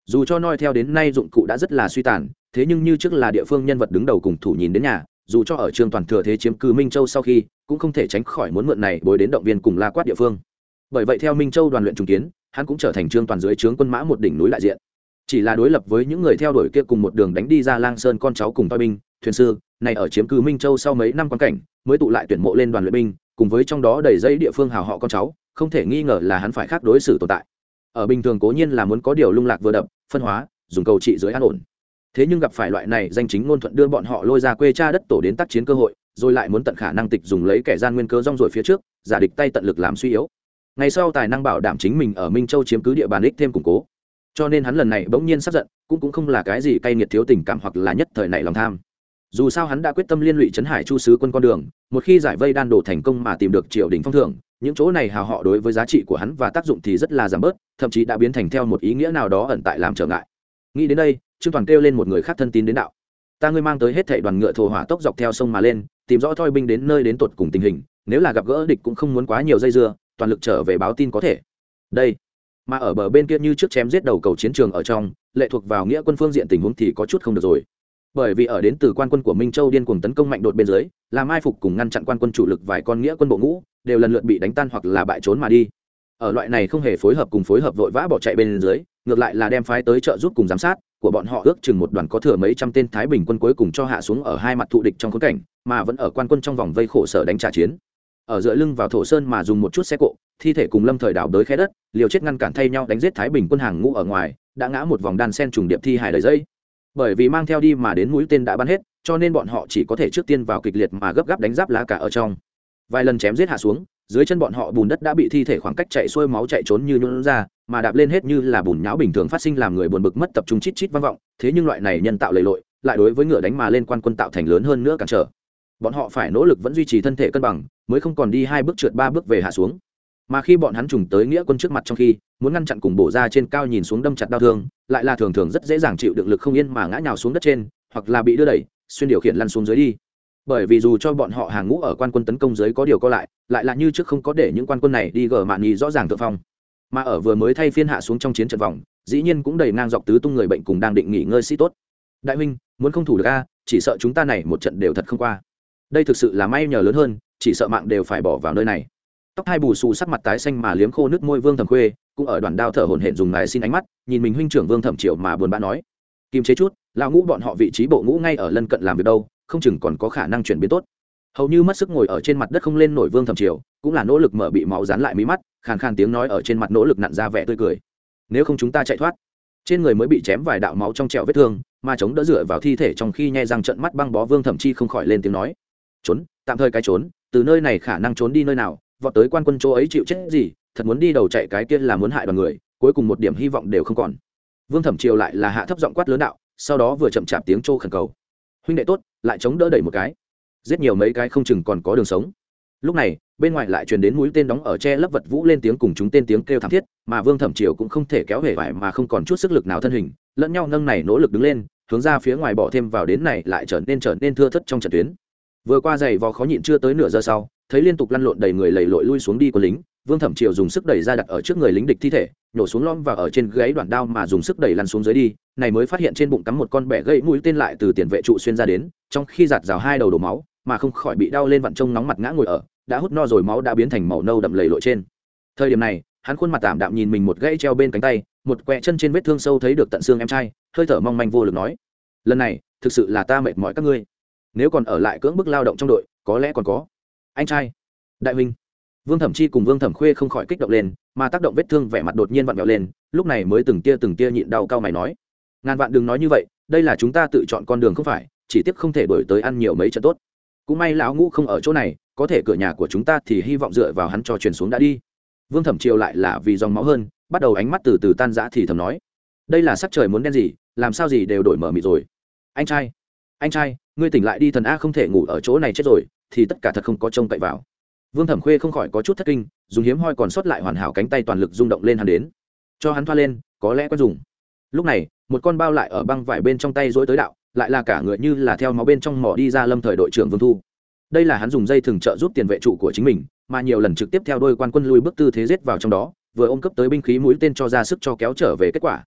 Dù cho noi theo đến nay dụng cụ đã rất là suy tàn, thế nhưng như trước là địa phương nhân vật đứng đầu cùng thủ nhìn đến nhà dù cho ở trường toàn thừa thế chiếm cứ minh châu sau khi, cũng không thể tránh khỏi muốn mượn này bồi đến động viên cùng la quát địa phương. Bởi vậy theo minh châu đoàn luyện trung kiến, hắn cũng trở thành trương toàn dưới trướng quân mã một đỉnh núi đại diện. Chỉ là đối lập với những người theo đuổi kia cùng một đường đánh đi ra lang sơn con cháu cùng toi binh, thuyền sư, này ở chiếm cứ minh châu sau mấy năm quan cảnh, mới tụ lại tuyển mộ lên đoàn luyện binh, cùng với trong đó đầy dây địa phương hào họ con cháu, không thể nghi ngờ là hắn phải khác đối xử tồn tại. Ở bình thường cố nhiên là muốn có điều lung lạc vừa đập, phân hóa, dùng cầu trị dưới an ổn thế nhưng gặp phải loại này danh chính ngôn thuận đưa bọn họ lôi ra quê cha đất tổ đến tác chiến cơ hội, rồi lại muốn tận khả năng tịch dùng lấy kẻ gian nguyên cơ rong rồi phía trước, giả địch tay tận lực làm suy yếu. Ngày sau tài năng bảo đảm chính mình ở minh châu chiếm cứ địa bàn ích thêm củng cố. Cho nên hắn lần này bỗng nhiên sắp giận, cũng cũng không là cái gì cay nghiệt thiếu tình cảm hoặc là nhất thời này lòng tham. Dù sao hắn đã quyết tâm liên lụy trấn hải chu sứ quân con đường, một khi giải vây đan đổ thành công mà tìm được triều đình phong thưởng, những chỗ này hào họ đối với giá trị của hắn và tác dụng thì rất là giảm bớt, thậm chí đã biến thành theo một ý nghĩa nào đó ẩn tại làm trở ngại. Nghĩ đến đây trương toàn kêu lên một người khác thân tín đến đạo ta ngươi mang tới hết thảy đoàn ngựa thổ hỏa tốc dọc theo sông mà lên tìm rõ thoi binh đến nơi đến tột cùng tình hình nếu là gặp gỡ địch cũng không muốn quá nhiều dây dưa toàn lực trở về báo tin có thể đây mà ở bờ bên kia như trước chém giết đầu cầu chiến trường ở trong lệ thuộc vào nghĩa quân phương diện tình huống thì có chút không được rồi bởi vì ở đến từ quan quân của minh châu điên cuồng tấn công mạnh đột bên dưới làm ai phục cùng ngăn chặn quan quân chủ lực vài con nghĩa quân bộ ngũ đều lần lượt bị đánh tan hoặc là bại trốn mà đi ở loại này không hề phối hợp cùng phối hợp vội vã bỏ chạy bên dưới ngược lại là đem phái tới trợ giúp cùng giám sát của bọn họ ước chừng một đoàn có thừa mấy trăm tên thái bình quân cuối cùng cho hạ xuống ở hai mặt thụ địch trong khốn cảnh, mà vẫn ở quan quân trong vòng vây khổ sở đánh trả chiến. Ở giữa lưng vào thổ sơn mà dùng một chút xe cộ, thi thể cùng lâm thời đào đới khe đất, liều chết ngăn cản thay nhau đánh giết thái bình quân hàng ngũ ở ngoài, đã ngã một vòng đan sen trùng điệp thi hài đầy dây. Bởi vì mang theo đi mà đến mũi tên đã bắn hết, cho nên bọn họ chỉ có thể trước tiên vào kịch liệt mà gấp gáp đánh giáp lá cả ở trong. Vài lần chém giết hạ xuống dưới chân bọn họ bùn đất đã bị thi thể khoảng cách chạy xuôi máu chạy trốn như nhuận ra, mà đạp lên hết như là bùn nhão bình thường phát sinh làm người buồn bực mất tập trung chít chít vang vọng. Thế nhưng loại này nhân tạo lầy lội, lại đối với ngựa đánh mà lên quan quân tạo thành lớn hơn nữa cản trở. Bọn họ phải nỗ lực vẫn duy trì thân thể cân bằng, mới không còn đi hai bước trượt ba bước về hạ xuống. Mà khi bọn hắn trùng tới nghĩa quân trước mặt trong khi, muốn ngăn chặn cùng bổ ra trên cao nhìn xuống đâm chặt đau thương, lại là thường thường rất dễ dàng chịu được lực không yên mà ngã nhào xuống đất trên, hoặc là bị đưa đẩy, xuyên điều khiển lăn xuống dưới đi bởi vì dù cho bọn họ hàng ngũ ở quan quân tấn công dưới có điều co lại lại là như trước không có để những quan quân này đi gờ mạn nhì rõ ràng thượng phong. Mà ở vừa mới thay phiên hạ xuống trong chiến trận vòng, dĩ nhiên cũng đầy ngang dọc tứ tung người bệnh cùng đang định nghỉ ngơi sĩ tốt. Đại huynh, muốn không thủ được a, chỉ sợ chúng ta này một trận đều thật không qua. Đây thực sự là may nhờ lớn hơn, chỉ sợ mạng đều phải bỏ vào nơi này. Tóc hai bù xù sắc mặt tái xanh mà liếm khô nước môi vương thẩm khuê, cũng ở đoàn đao thở hổn hển dùng này xin ánh mắt, nhìn mình huynh trưởng vương thẩm triệu mà buồn bã nói. Kim chế chút, lão ngũ bọn họ vị trí bộ ngũ ngay ở lân cận làm việc đâu không chừng còn có khả năng chuyển biến tốt. Hầu như mất sức ngồi ở trên mặt đất không lên nổi vương thẩm triều, cũng là nỗ lực mở bị máu dán lại mí mắt, khàn khàn tiếng nói ở trên mặt nỗ lực nặn ra vẻ tươi cười. Nếu không chúng ta chạy thoát, trên người mới bị chém vài đạo máu trong trẹo vết thương, mà chống đỡ dựa vào thi thể trong khi nhai răng trận mắt băng bó vương thẩm chi không khỏi lên tiếng nói. Trốn, tạm thời cái trốn, từ nơi này khả năng trốn đi nơi nào, vọt tới quan quân chỗ ấy chịu chết gì, thật muốn đi đầu chạy cái kia là muốn hại đoàn người, cuối cùng một điểm hy vọng đều không còn. Vương thẩm triều lại là hạ thấp giọng quát lớn đạo, sau đó vừa chậm chạp tiếng trô khẩn cầu huynh đệ tốt, lại chống đỡ đẩy một cái. Giết nhiều mấy cái không chừng còn có đường sống. Lúc này, bên ngoài lại truyền đến mũi tên đóng ở tre lấp vật vũ lên tiếng cùng chúng tên tiếng kêu thảm thiết, mà vương thẩm triều cũng không thể kéo hề vải mà không còn chút sức lực nào thân hình, lẫn nhau nâng này nỗ lực đứng lên, hướng ra phía ngoài bỏ thêm vào đến này lại trở nên trở nên thưa thất trong trận tuyến. Vừa qua giày vò khó nhịn chưa tới nửa giờ sau, thấy liên tục lăn lộn đầy người lầy lội lui xuống đi của lính, vương thẩm triều dùng sức đẩy ra đặt ở trước người lính địch thi thể nhổ xuống lom và ở trên gáy đoạn đao mà dùng sức đẩy lăn xuống dưới đi, này mới phát hiện trên bụng cắm một con bẻ gãy mũi tên lại từ tiền vệ trụ xuyên ra đến, trong khi giạt rào hai đầu đổ máu, mà không khỏi bị đau lên vặn trông nóng mặt ngã ngồi ở, đã hút no rồi máu đã biến thành màu nâu đậm lầy lội trên. Thời điểm này, hắn khuôn mặt tạm đạm nhìn mình một gãy treo bên cánh tay, một quẹ chân trên vết thương sâu thấy được tận xương em trai, hơi thở mong manh vô lực nói, lần này, thực sự là ta mệt mỏi các ngươi. Nếu còn ở lại cưỡng bức lao động trong đội, có lẽ còn có. Anh trai. Đại huynh vương thẩm chi cùng vương thẩm khuê không khỏi kích động lên, mà tác động vết thương vẻ mặt đột nhiên vặn vẹo lên, lúc này mới từng tia từng tia nhịn đau cao mày nói. Ngàn vạn đừng nói như vậy, đây là chúng ta tự chọn con đường không phải, chỉ tiếc không thể đổi tới ăn nhiều mấy trận tốt. Cũng may lão ngũ không ở chỗ này, có thể cửa nhà của chúng ta thì hy vọng dựa vào hắn cho truyền xuống đã đi. Vương thẩm triều lại là vì dòng máu hơn, bắt đầu ánh mắt từ từ tan rã thì thầm nói. Đây là sắc trời muốn đen gì, làm sao gì đều đổi mở mịt rồi. Anh trai anh trai, ngươi tỉnh lại đi, thần a không thể ngủ ở chỗ này chết rồi, thì tất cả thật không có trông cậy vào vương thẩm khuê không khỏi có chút thất kinh, dùng hiếm hoi còn sót lại hoàn hảo cánh tay toàn lực rung động lên hắn đến. Cho hắn thoa lên, có lẽ có dùng. Lúc này, một con bao lại ở băng vải bên trong tay dối tới đạo, lại là cả người như là theo máu bên trong mỏ đi ra lâm thời đội trưởng vương thu. Đây là hắn dùng dây thừng trợ giúp tiền vệ trụ của chính mình, mà nhiều lần trực tiếp theo đôi quan quân lui bước tư thế giết vào trong đó, vừa ôm cấp tới binh khí mũi tên cho ra sức cho kéo trở về kết quả.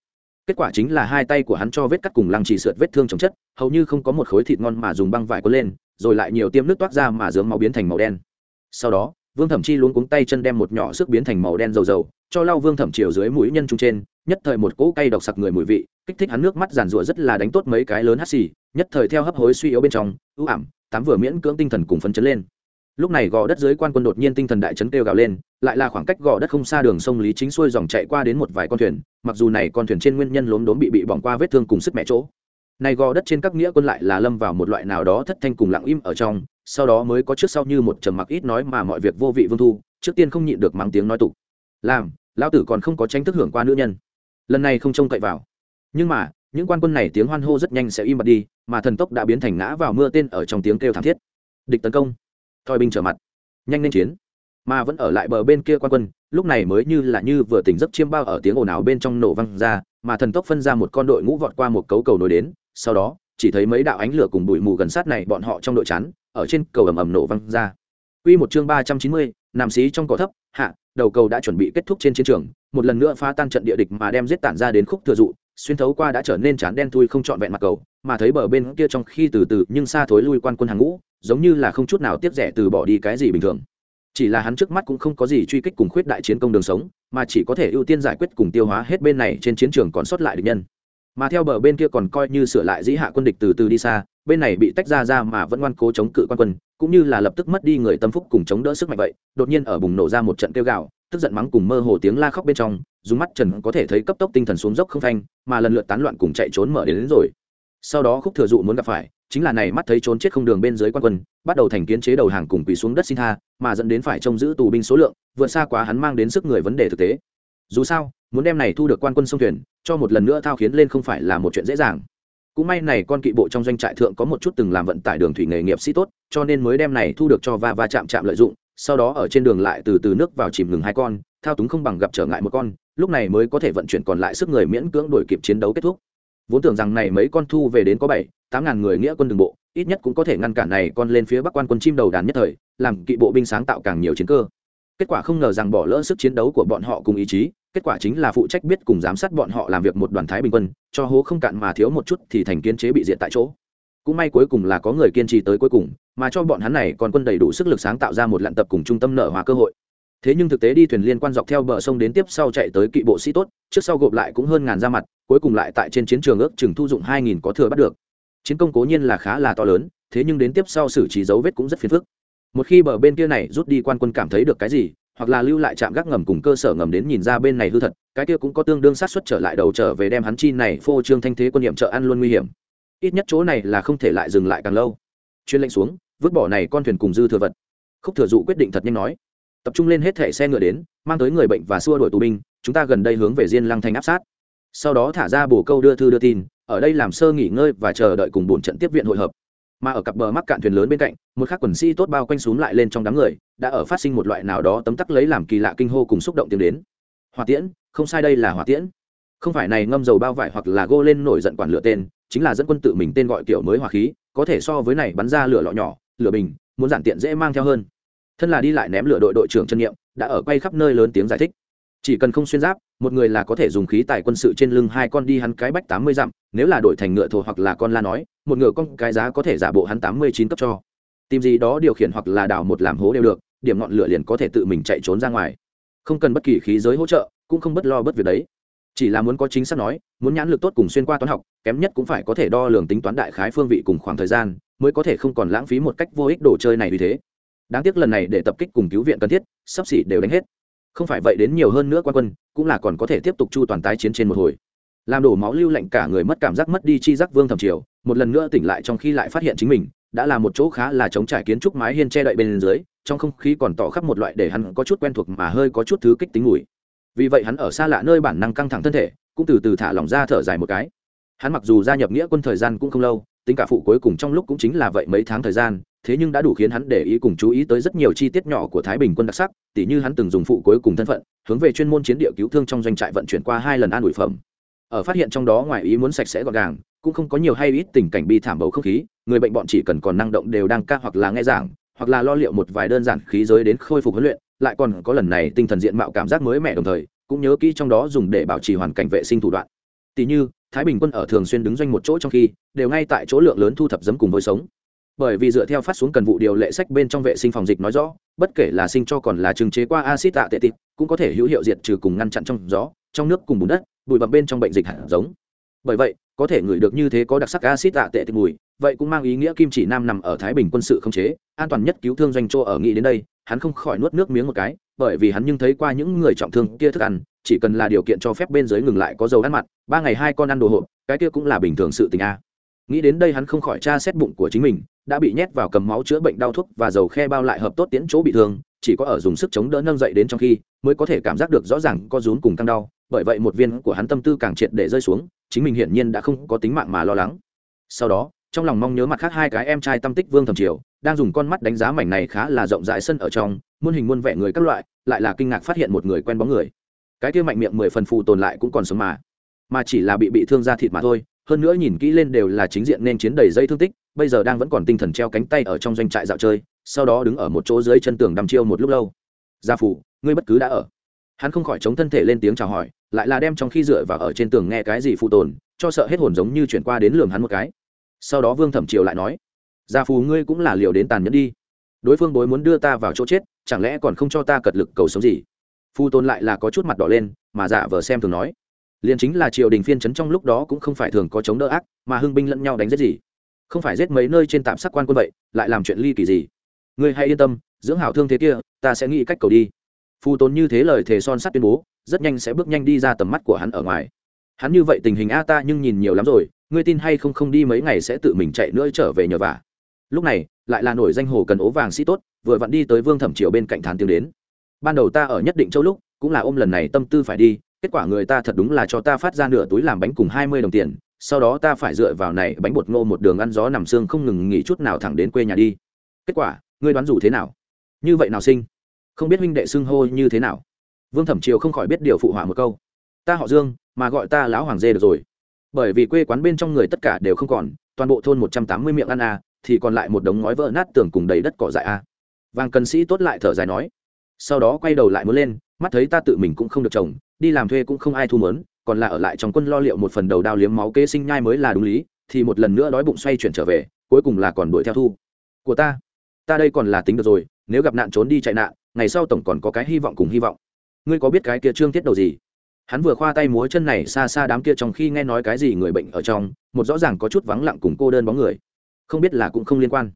Kết quả chính là hai tay của hắn cho vết cắt cùng lăng chỉ sượt vết thương chống chất, hầu như không có một khối thịt ngon mà dùng băng vải quấn lên, rồi lại nhiều tiêm nước toát ra mà dướng máu biến thành màu đen sau đó, vương thẩm chi luống cuống tay chân đem một nhỏ sức biến thành màu đen dầu dầu, cho lau vương thẩm chiều dưới mũi nhân trung trên, nhất thời một cỗ cay độc sặc người mùi vị, kích thích hắn nước mắt giàn rụa rất là đánh tốt mấy cái lớn hắt xì, nhất thời theo hấp hối suy yếu bên trong, ưu ảm, tám vừa miễn cưỡng tinh thần cùng phấn chấn lên. Lúc này gò đất dưới quan quân đột nhiên tinh thần đại chấn kêu gào lên, lại là khoảng cách gò đất không xa đường sông lý chính xuôi dòng chạy qua đến một vài con thuyền, mặc dù này con thuyền trên nguyên nhân lốm đốm bị bị bỏng qua vết thương cùng sức mẹ chỗ. Này gò đất trên các nghĩa quân lại là lâm vào một loại nào đó thất thanh cùng lặng im ở trong sau đó mới có trước sau như một trầm mặc ít nói mà mọi việc vô vị vương thu, trước tiên không nhịn được mắng tiếng nói tục. Làm, lão tử còn không có tranh thức hưởng qua nữ nhân. Lần này không trông cậy vào. Nhưng mà, những quan quân này tiếng hoan hô rất nhanh sẽ im bặt đi, mà thần tốc đã biến thành ngã vào mưa tên ở trong tiếng kêu thảm thiết. Địch tấn công. Thoi binh trở mặt. Nhanh lên chiến. Mà vẫn ở lại bờ bên kia quan quân, lúc này mới như là như vừa tỉnh giấc chiêm bao ở tiếng ồn ào bên trong nổ văng ra, mà thần tốc phân ra một con đội ngũ vọt qua một cấu cầu nối đến, sau đó, chỉ thấy mấy đạo ánh lửa cùng bụi mù gần sát này bọn họ trong đội chắn ở trên cầu ầm ầm nổ văng ra Quy một chương ba trăm chín mươi, nằm xí trong cỏ thấp, hạ, đầu cầu đã chuẩn bị kết thúc trên chiến trường, một lần nữa phá tan trận địa địch mà đem giết tản ra đến khúc thừa dụ, xuyên thấu qua đã trở nên chán đen thui không trọn vẹn mặt cầu, mà thấy bờ bên kia trong khi từ từ nhưng xa thối lui quan quân hàng ngũ, giống như là không chút nào tiếc rẻ từ bỏ đi cái gì bình thường. Chỉ là hắn trước mắt cũng không có gì truy kích cùng khuyết đại chiến công đường sống, mà chỉ có thể ưu tiên giải quyết cùng tiêu hóa hết bên này trên chiến trường còn sót lại địch nhân mà theo bờ bên kia còn coi như sửa lại dĩ hạ quân địch từ từ đi xa bên này bị tách ra ra mà vẫn ngoan cố chống cự quan quân cũng như là lập tức mất đi người tâm phúc cùng chống đỡ sức mạnh vậy đột nhiên ở bùng nổ ra một trận kêu gạo tức giận mắng cùng mơ hồ tiếng la khóc bên trong dùng mắt trần có thể thấy cấp tốc tinh thần xuống dốc không phanh mà lần lượt tán loạn cùng chạy trốn mở đến, đến rồi. Sau đó khúc thừa dụ muốn gặp phải chính là này mắt thấy trốn chết không đường bên dưới quan quân bắt đầu thành kiến chế đầu hàng cùng quỳ xuống đất xin tha mà dẫn đến phải trông giữ tù binh số lượng vượt xa quá hắn mang đến sức người vấn đề thực tế. Dù sao muốn đem này thu được quan quân sông thuyền cho một lần nữa thao khiến lên không phải là một chuyện dễ dàng. Cũng may này con kỵ bộ trong doanh trại thượng có một chút từng làm vận tải đường thủy nghề nghiệp sĩ tốt, cho nên mới đem này thu được cho va va chạm chạm lợi dụng, sau đó ở trên đường lại từ từ nước vào chìm ngừng hai con, thao túng không bằng gặp trở ngại một con, lúc này mới có thể vận chuyển còn lại sức người miễn cưỡng đổi kịp chiến đấu kết thúc. Vốn tưởng rằng này mấy con thu về đến có bảy, tám ngàn người nghĩa quân đường bộ, ít nhất cũng có thể ngăn cản này con lên phía bắc quan quân chim đầu đàn nhất thời, làm kỵ bộ binh sáng tạo càng nhiều chiến cơ. Kết quả không ngờ rằng bỏ lỡ sức chiến đấu của bọn họ cùng ý chí kết quả chính là phụ trách biết cùng giám sát bọn họ làm việc một đoàn thái bình quân, cho hố không cạn mà thiếu một chút thì thành kiến chế bị diện tại chỗ. Cũng may cuối cùng là có người kiên trì tới cuối cùng, mà cho bọn hắn này còn quân đầy đủ sức lực sáng tạo ra một lặn tập cùng trung tâm nở hòa cơ hội. Thế nhưng thực tế đi thuyền liên quan dọc theo bờ sông đến tiếp sau chạy tới kỵ bộ sĩ tốt, trước sau gộp lại cũng hơn ngàn ra mặt, cuối cùng lại tại trên chiến trường ước chừng thu dụng hai nghìn có thừa bắt được. Chiến công cố nhiên là khá là to lớn, thế nhưng đến tiếp sau xử trí dấu vết cũng rất phiền phức. Một khi bờ bên kia này rút đi quan quân cảm thấy được cái gì hoặc là lưu lại trạm gác ngầm cùng cơ sở ngầm đến nhìn ra bên này hư thật, cái kia cũng có tương đương sát xuất trở lại đầu trở về đem hắn chi này phô trương thanh thế quân nhiệm trợ ăn luôn nguy hiểm. Ít nhất chỗ này là không thể lại dừng lại càng lâu. Chuyên lệnh xuống, vứt bỏ này con thuyền cùng dư thừa vật. Khúc thừa dụ quyết định thật nhanh nói, tập trung lên hết thẻ xe ngựa đến, mang tới người bệnh và xua đuổi tù binh, chúng ta gần đây hướng về diên lăng thành áp sát. Sau đó thả ra bổ câu đưa thư đưa tin, ở đây làm sơ nghỉ ngơi và chờ đợi cùng bổn trận tiếp viện hội hợp mà ở cặp bờ mắc cạn thuyền lớn bên cạnh, một khắc quần sĩ tốt bao quanh xuống lại lên trong đám người, đã ở phát sinh một loại nào đó tấm tắc lấy làm kỳ lạ kinh hô cùng xúc động tiếng đến. Hỏa tiễn, không sai đây là hỏa tiễn. Không phải này ngâm dầu bao vải hoặc là gô lên nổi giận quản lửa tên, chính là dẫn quân tự mình tên gọi kiểu mới hỏa khí, có thể so với này bắn ra lửa lọ nhỏ, lửa bình, muốn giản tiện dễ mang theo hơn. Thân là đi lại ném lửa đội đội trưởng chân nghiệm, đã ở quay khắp nơi lớn tiếng giải thích chỉ cần không xuyên giáp, một người là có thể dùng khí tài quân sự trên lưng hai con đi hắn cái bách tám mươi dặm, nếu là đổi thành ngựa thổ hoặc là con la nói, một ngựa con cái giá có thể giả bộ hắn tám mươi chín cấp cho. Tìm gì đó điều khiển hoặc là đào một làm hố đều được, điểm ngọn lửa liền có thể tự mình chạy trốn ra ngoài. Không cần bất kỳ khí giới hỗ trợ, cũng không bất lo bất việc đấy. Chỉ là muốn có chính xác nói, muốn nhãn lực tốt cùng xuyên qua toán học, kém nhất cũng phải có thể đo lường tính toán đại khái phương vị cùng khoảng thời gian, mới có thể không còn lãng phí một cách vô ích đồ chơi này vì thế. Đáng tiếc lần này để tập kích cùng cứu viện cần thiết, sắp xỉ đều đánh hết không phải vậy đến nhiều hơn nữa quan quân, cũng là còn có thể tiếp tục chu toàn tái chiến trên một hồi. Làm đổ máu lưu lạnh cả người mất cảm giác mất đi chi giác vương thầm triều, một lần nữa tỉnh lại trong khi lại phát hiện chính mình, đã là một chỗ khá là chống trải kiến trúc mái hiên che đậy bên dưới, trong không khí còn tỏ khắp một loại để hắn có chút quen thuộc mà hơi có chút thứ kích tính mùi. Vì vậy hắn ở xa lạ nơi bản năng căng thẳng thân thể, cũng từ từ thả lỏng ra thở dài một cái. Hắn mặc dù gia nhập nghĩa quân thời gian cũng không lâu, tính cả phụ cuối cùng trong lúc cũng chính là vậy mấy tháng thời gian, thế nhưng đã đủ khiến hắn để ý cùng chú ý tới rất nhiều chi tiết nhỏ của thái bình quân đặc sắc tỉ như hắn từng dùng phụ cuối cùng thân phận, hướng về chuyên môn chiến địa cứu thương trong doanh trại vận chuyển qua hai lần an ủi phẩm. Ở phát hiện trong đó ngoài ý muốn sạch sẽ gọn gàng, cũng không có nhiều hay ít tình cảnh bi thảm bầu không khí, người bệnh bọn chỉ cần còn năng động đều đang ca hoặc là nghe giảng, hoặc là lo liệu một vài đơn giản khí giới đến khôi phục huấn luyện, lại còn có lần này tinh thần diện mạo cảm giác mới mẻ đồng thời, cũng nhớ kỹ trong đó dùng để bảo trì hoàn cảnh vệ sinh thủ đoạn. Tỷ như, thái bình quân ở thường xuyên đứng doanh một chỗ trong khi, đều ngay tại chỗ lượng lớn thu thập giấm cùng với sống bởi vì dựa theo phát xuống cần vụ điều lệ sách bên trong vệ sinh phòng dịch nói rõ, bất kể là sinh cho còn là trừng chế qua acid tạ tệ tịt, cũng có thể hữu hiệu diệt trừ cùng ngăn chặn trong gió, trong nước cùng bùn đất, bụi bặm bên trong bệnh dịch hạt giống. Bởi vậy, có thể ngửi được như thế có đặc sắc acid tạ tệ tịt mùi, vậy cũng mang ý nghĩa kim chỉ nam nằm ở thái bình quân sự không chế, an toàn nhất cứu thương doanh chỗ ở nghĩ đến đây, hắn không khỏi nuốt nước miếng một cái, bởi vì hắn nhưng thấy qua những người trọng thương kia thức ăn, chỉ cần là điều kiện cho phép bên dưới ngừng lại có dầu ăn mặn, ba ngày hai con ăn đồ hộp, cái kia cũng là bình thường sự tình a nghĩ đến đây hắn không khỏi tra xét bụng của chính mình, đã bị nhét vào cầm máu chữa bệnh đau thuốc và dầu khe bao lại hợp tốt tiến chỗ bị thương, chỉ có ở dùng sức chống đỡ nâng dậy đến trong khi, mới có thể cảm giác được rõ ràng có rún cùng căng đau. Bởi vậy một viên của hắn tâm tư càng triệt để rơi xuống, chính mình hiển nhiên đã không có tính mạng mà lo lắng. Sau đó, trong lòng mong nhớ mặt khác hai cái em trai tâm tích vương thầm triều, đang dùng con mắt đánh giá mảnh này khá là rộng rãi sân ở trong, muôn hình muôn vẻ người các loại, lại là kinh ngạc phát hiện một người quen bóng người. Cái kia mạnh miệng mười phần phù tồn lại cũng còn sống mà mà chỉ là bị bị thương ra thịt mà thôi hơn nữa nhìn kỹ lên đều là chính diện nên chiến đầy dây thương tích, bây giờ đang vẫn còn tinh thần treo cánh tay ở trong doanh trại dạo chơi, sau đó đứng ở một chỗ dưới chân tường đăm chiêu một lúc lâu. Gia phủ ngươi bất cứ đã ở. Hắn không khỏi chống thân thể lên tiếng chào hỏi, lại là đem trong khi dựa vào ở trên tường nghe cái gì phụ tồn, cho sợ hết hồn giống như chuyển qua đến lường hắn một cái. Sau đó vương thẩm triều lại nói, gia phù, ngươi cũng là liều đến tàn nhẫn đi. Đối phương bối muốn đưa ta vào chỗ chết, chẳng lẽ còn không cho ta cật lực cầu sống gì? Phu tôn lại là có chút mặt đỏ lên, mà giả vờ xem thường nói liền chính là triều đình phiên chấn trong lúc đó cũng không phải thường có chống đỡ ác, mà hưng binh lẫn nhau đánh giết gì. Không phải giết mấy nơi trên tạm sắc quan quân vậy, lại làm chuyện ly kỳ gì. Ngươi hãy yên tâm, dưỡng hảo thương thế kia, ta sẽ nghĩ cách cầu đi. Phu tốn như thế lời thề son sắt tuyên bố, rất nhanh sẽ bước nhanh đi ra tầm mắt của hắn ở ngoài. Hắn như vậy tình hình a ta nhưng nhìn nhiều lắm rồi, ngươi tin hay không không đi mấy ngày sẽ tự mình chạy nữa trở về nhờ vả. Lúc này, lại là nổi danh hồ cần ố vàng sĩ tốt, vừa vặn đi tới vương thẩm triều bên cạnh thán tiếng đến. Ban đầu ta ở nhất định châu lúc, cũng là ôm lần này tâm tư phải đi kết quả người ta thật đúng là cho ta phát ra nửa túi làm bánh cùng hai mươi đồng tiền, sau đó ta phải dựa vào này bánh bột ngô một đường ăn gió nằm xương không ngừng nghỉ chút nào thẳng đến quê nhà đi. Kết quả, ngươi đoán dù thế nào? Như vậy nào sinh? Không biết huynh đệ xưng hô như thế nào? Vương thẩm triều không khỏi biết điều phụ họa một câu. Ta họ dương, mà gọi ta lão hoàng dê được rồi. Bởi vì quê quán bên trong người tất cả đều không còn, toàn bộ thôn một trăm tám mươi miệng ăn a thì còn lại một đống ngói vỡ nát tường cùng đầy đất cỏ dại a vàng cần sĩ tốt lại thở dài nói. Sau đó quay đầu lại muốn lên, mắt thấy ta tự mình cũng không được chồng đi làm thuê cũng không ai thu mớn, còn là ở lại trong quân lo liệu một phần đầu đao liếm máu kế sinh nhai mới là đúng lý, thì một lần nữa đói bụng xoay chuyển trở về, cuối cùng là còn đuổi theo thu. Của ta ta đây còn là tính được rồi, nếu gặp nạn trốn đi chạy nạn, ngày sau tổng còn có cái hy vọng cùng hy vọng. Ngươi có biết cái kia trương tiết đầu gì? Hắn vừa khoa tay múa chân này xa xa đám kia trong khi nghe nói cái gì người bệnh ở trong, một rõ ràng có chút vắng lặng cùng cô đơn bóng người. Không biết là cũng không liên quan.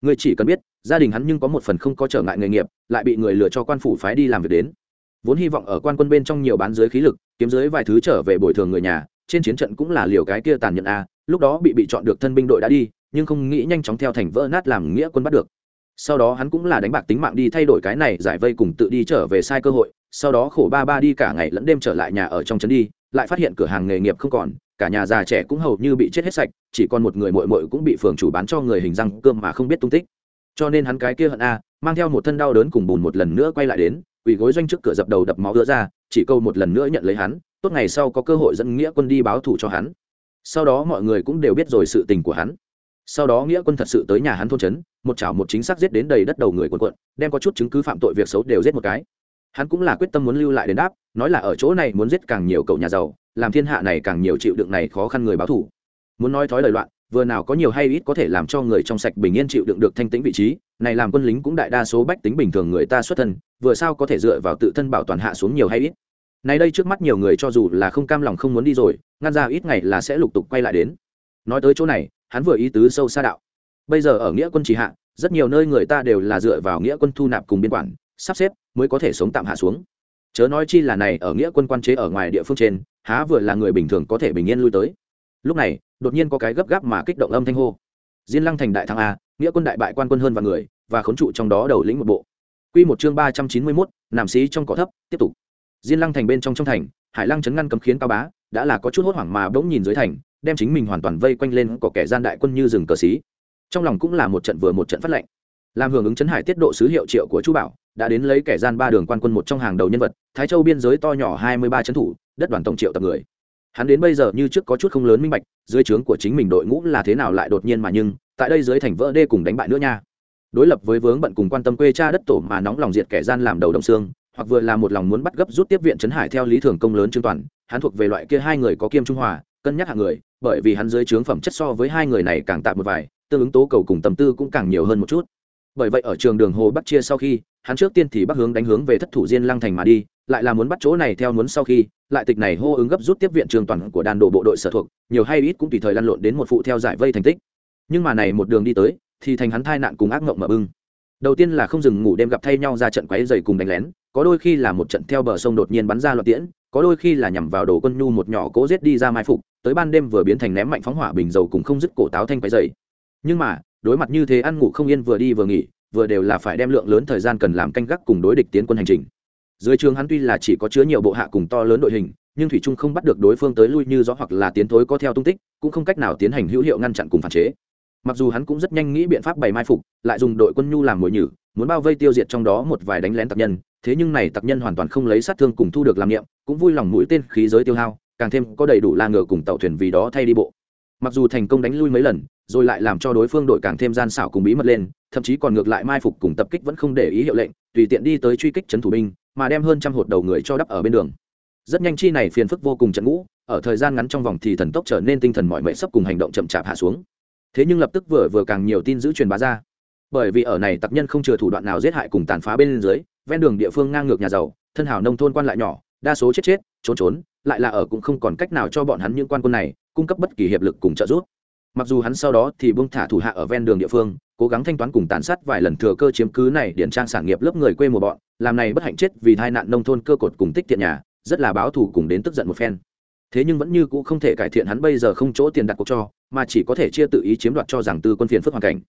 Ngươi chỉ cần biết, gia đình hắn nhưng có một phần không có trở ngại nghề nghiệp, lại bị người lừa cho quan phủ phái đi làm việc đến vốn hy vọng ở quan quân bên trong nhiều bán dưới khí lực, kiếm dưới vài thứ trở về bồi thường người nhà, trên chiến trận cũng là liều cái kia tàn nhẫn a, lúc đó bị bị chọn được thân binh đội đã đi, nhưng không nghĩ nhanh chóng theo thành vỡ nát làm nghĩa quân bắt được. Sau đó hắn cũng là đánh bạc tính mạng đi thay đổi cái này, giải vây cùng tự đi trở về sai cơ hội, sau đó khổ ba ba đi cả ngày lẫn đêm trở lại nhà ở trong trấn đi, lại phát hiện cửa hàng nghề nghiệp không còn, cả nhà già trẻ cũng hầu như bị chết hết sạch, chỉ còn một người mội mội cũng bị phường chủ bán cho người hình răng cơm mà không biết tung tích. Cho nên hắn cái kia hận a, mang theo một thân đau đớn cùng bùn một lần nữa quay lại đến quỳ gối doanh trước cửa dập đầu đập máu đưa ra, chỉ câu một lần nữa nhận lấy hắn, tốt ngày sau có cơ hội dẫn nghĩa quân đi báo thù cho hắn. Sau đó mọi người cũng đều biết rồi sự tình của hắn. Sau đó nghĩa quân thật sự tới nhà hắn thôn trấn, một chảo một chính xác giết đến đầy đất đầu người quần quận đem có chút chứng cứ phạm tội việc xấu đều giết một cái. Hắn cũng là quyết tâm muốn lưu lại đền đáp, nói là ở chỗ này muốn giết càng nhiều cậu nhà giàu, làm thiên hạ này càng nhiều chịu đựng này khó khăn người báo thủ muốn nói thói lời loạn, vừa nào có nhiều hay ít có thể làm cho người trong sạch bình yên chịu đựng được thanh tĩnh vị trí, này làm quân lính cũng đại đa số bách tính bình thường người ta xuất thân vừa sao có thể dựa vào tự thân bảo toàn hạ xuống nhiều hay ít. Nay đây trước mắt nhiều người cho dù là không cam lòng không muốn đi rồi, ngăn ra ít ngày là sẽ lục tục quay lại đến. Nói tới chỗ này, hắn vừa ý tứ sâu xa đạo. Bây giờ ở nghĩa quân chỉ hạ, rất nhiều nơi người ta đều là dựa vào nghĩa quân thu nạp cùng biên quản, sắp xếp mới có thể sống tạm hạ xuống. Chớ nói chi là này ở nghĩa quân quan chế ở ngoài địa phương trên, há vừa là người bình thường có thể bình yên lui tới. Lúc này, đột nhiên có cái gấp gáp mà kích động âm thanh hô. Diên lăng thành đại thắng a, nghĩa quân đại bại quan quân hơn và người, và khốn trụ trong đó đầu lĩnh một bộ quy một chương ba trăm chín mươi 391, nam sĩ trong cỏ thấp tiếp tục. Diên lăng thành bên trong trong thành hải lăng chấn ngăn cấm khiến cao bá đã là có chút hốt hoảng mà bỗng nhìn dưới thành đem chính mình hoàn toàn vây quanh lên có kẻ gian đại quân như rừng cờ xí. Trong lòng cũng là một trận vừa một trận phát lệnh. Làm hưởng ứng chấn hải tiết độ sứ hiệu triệu của chú bảo đã đến lấy kẻ gian ba đường quan quân một trong hàng đầu nhân vật thái châu biên giới to nhỏ hai mươi ba trấn thủ đất đoàn tổng triệu tập người. Hắn đến bây giờ như trước có chút không lớn minh bạch dưới trướng của chính mình đội ngũ là thế nào lại đột nhiên mà nhưng tại đây dưới thành vỡ đê cùng đánh bại nữa nha đối lập với vướng bận cùng quan tâm quê cha đất tổ mà nóng lòng diệt kẻ gian làm đầu đồng xương, hoặc vừa là một lòng muốn bắt gấp rút tiếp viện trấn hải theo lý thường công lớn trương toàn, hắn thuộc về loại kia hai người có kiêm trung hòa, cân nhắc hạng người, bởi vì hắn dưới trướng phẩm chất so với hai người này càng tạm một vài, tương ứng tố cầu cùng tâm tư cũng càng nhiều hơn một chút. Bởi vậy ở trường đường hồ bắc chia sau khi, hắn trước tiên thì bắc hướng đánh hướng về thất thủ diên lăng thành mà đi, lại là muốn bắt chỗ này theo muốn sau khi, lại tịch này hô ứng gấp rút tiếp viện trường toàn của đàn đồ bộ đội sở thuộc, nhiều hay ít cũng tùy thời lăn lộn đến một phụ theo giải vây thành tích. Nhưng mà này một đường đi tới thì thành hắn thai nạn cùng ác mộng mở bưng. Đầu tiên là không dừng ngủ đêm gặp thay nhau ra trận quấy dày cùng đánh lén, có đôi khi là một trận theo bờ sông đột nhiên bắn ra loạt tiễn, có đôi khi là nhằm vào đồ quân nhu một nhỏ cố giết đi ra mai phục, tới ban đêm vừa biến thành ném mạnh phóng hỏa bình dầu cùng không dứt cổ táo thanh quấy dày nhưng mà, đối mặt như thế ăn ngủ không yên vừa đi vừa nghỉ, vừa đều là phải đem lượng lớn thời gian cần làm canh gác cùng đối địch tiến quân hành trình. Dưới trường hắn tuy là chỉ có chứa nhiều bộ hạ cùng to lớn đội hình, nhưng thủy trung không bắt được đối phương tới lui như gió hoặc là tiến thối có theo tung tích, cũng không cách nào tiến hành hữu hiệu ngăn chặn cùng phản chế mặc dù hắn cũng rất nhanh nghĩ biện pháp bày mai phục, lại dùng đội quân nhu làm mồi nhử, muốn bao vây tiêu diệt trong đó một vài đánh lén tặc nhân, thế nhưng này tặc nhân hoàn toàn không lấy sát thương cùng thu được làm nghiệm cũng vui lòng mũi tên khí giới tiêu hao, càng thêm có đầy đủ la ngựa cùng tàu thuyền vì đó thay đi bộ. Mặc dù thành công đánh lui mấy lần, rồi lại làm cho đối phương đội càng thêm gian xảo cùng bí mật lên, thậm chí còn ngược lại mai phục cùng tập kích vẫn không để ý hiệu lệnh, tùy tiện đi tới truy kích trấn thủ binh, mà đem hơn trăm hột đầu người cho đắp ở bên đường. Rất nhanh chi này phiền phức vô cùng trận ngũ, ở thời gian ngắn trong vòng thì thần tốc trở nên tinh thần mọi mệ sấp cùng hành động chậm chạp hạ xuống thế nhưng lập tức vừa vừa càng nhiều tin giữ truyền bá ra. Bởi vì ở này tặc nhân không chừa thủ đoạn nào giết hại cùng tàn phá bên dưới, ven đường địa phương ngang ngược nhà giàu, thân hào nông thôn quan lại nhỏ, đa số chết chết, trốn trốn, lại là ở cũng không còn cách nào cho bọn hắn những quan quân này cung cấp bất kỳ hiệp lực cùng trợ giúp. Mặc dù hắn sau đó thì buông thả thủ hạ ở ven đường địa phương, cố gắng thanh toán cùng tàn sát vài lần thừa cơ chiếm cứ này điển trang sản nghiệp lớp người quê mùa bọn, làm này bất hạnh chết vì tai nạn nông thôn cơ cột cùng tích thiện nhà, rất là báo thù cùng đến tức giận một phen. Thế nhưng vẫn như cũ không thể cải thiện hắn bây giờ không chỗ tiền đặt cuộc cho mà chỉ có thể chia tự ý chiếm đoạt cho rằng tư quân phiền phức hoàn cảnh.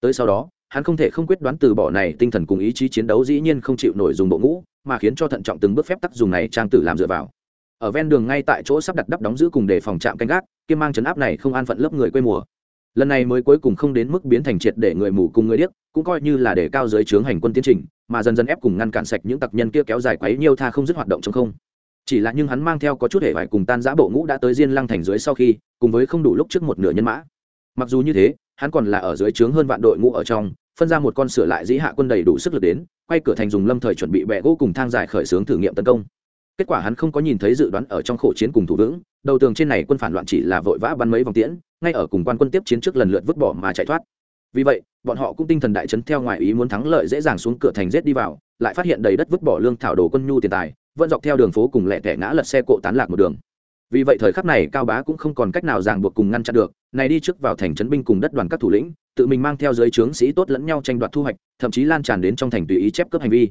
Tới sau đó, hắn không thể không quyết đoán từ bỏ này tinh thần cùng ý chí chiến đấu dĩ nhiên không chịu nổi dùng bộ ngũ, mà khiến cho thận trọng từng bước phép tắc dùng này trang tử làm dựa vào. Ở ven đường ngay tại chỗ sắp đặt đắp đóng giữ cùng để phòng trạm canh gác kiêm mang chấn áp này không an phận lớp người quê mùa. Lần này mới cuối cùng không đến mức biến thành triệt để người mù cùng người điếc, cũng coi như là để cao dưới trướng hành quân tiến trình, mà dần dần ép cùng ngăn cản sạch những tặc nhân kia kéo dài quấy nhiêu tha không dứt hoạt động trong không chỉ là nhưng hắn mang theo có chút hệ vải cùng tan giã bộ ngũ đã tới diên lăng thành dưới sau khi, cùng với không đủ lúc trước một nửa nhân mã. Mặc dù như thế, hắn còn là ở dưới trướng hơn vạn đội ngũ ở trong, phân ra một con sửa lại dĩ hạ quân đầy đủ sức lực đến, quay cửa thành dùng lâm thời chuẩn bị bẹ gỗ cùng thang dài khởi xướng thử nghiệm tấn công. Kết quả hắn không có nhìn thấy dự đoán ở trong khổ chiến cùng thủ vững, đầu tường trên này quân phản loạn chỉ là vội vã bắn mấy vòng tiễn, ngay ở cùng quan quân tiếp chiến trước lần lượt vứt bỏ mà chạy thoát. Vì vậy, bọn họ cũng tinh thần đại chấn theo ngoài ý muốn thắng lợi dễ dàng xuống cửa thành rết đi vào, lại phát hiện đầy đất vứt bỏ lương thảo đồ quân nhu tiền tài vẫn dọc theo đường phố cùng lẹ tẻ ngã lật xe cộ tán lạc một đường. Vì vậy thời khắc này, cao bá cũng không còn cách nào ràng buộc cùng ngăn chặn được, này đi trước vào thành trấn binh cùng đất đoàn các thủ lĩnh, tự mình mang theo giới trướng sĩ tốt lẫn nhau tranh đoạt thu hoạch, thậm chí lan tràn đến trong thành tùy ý chép cướp hành vi.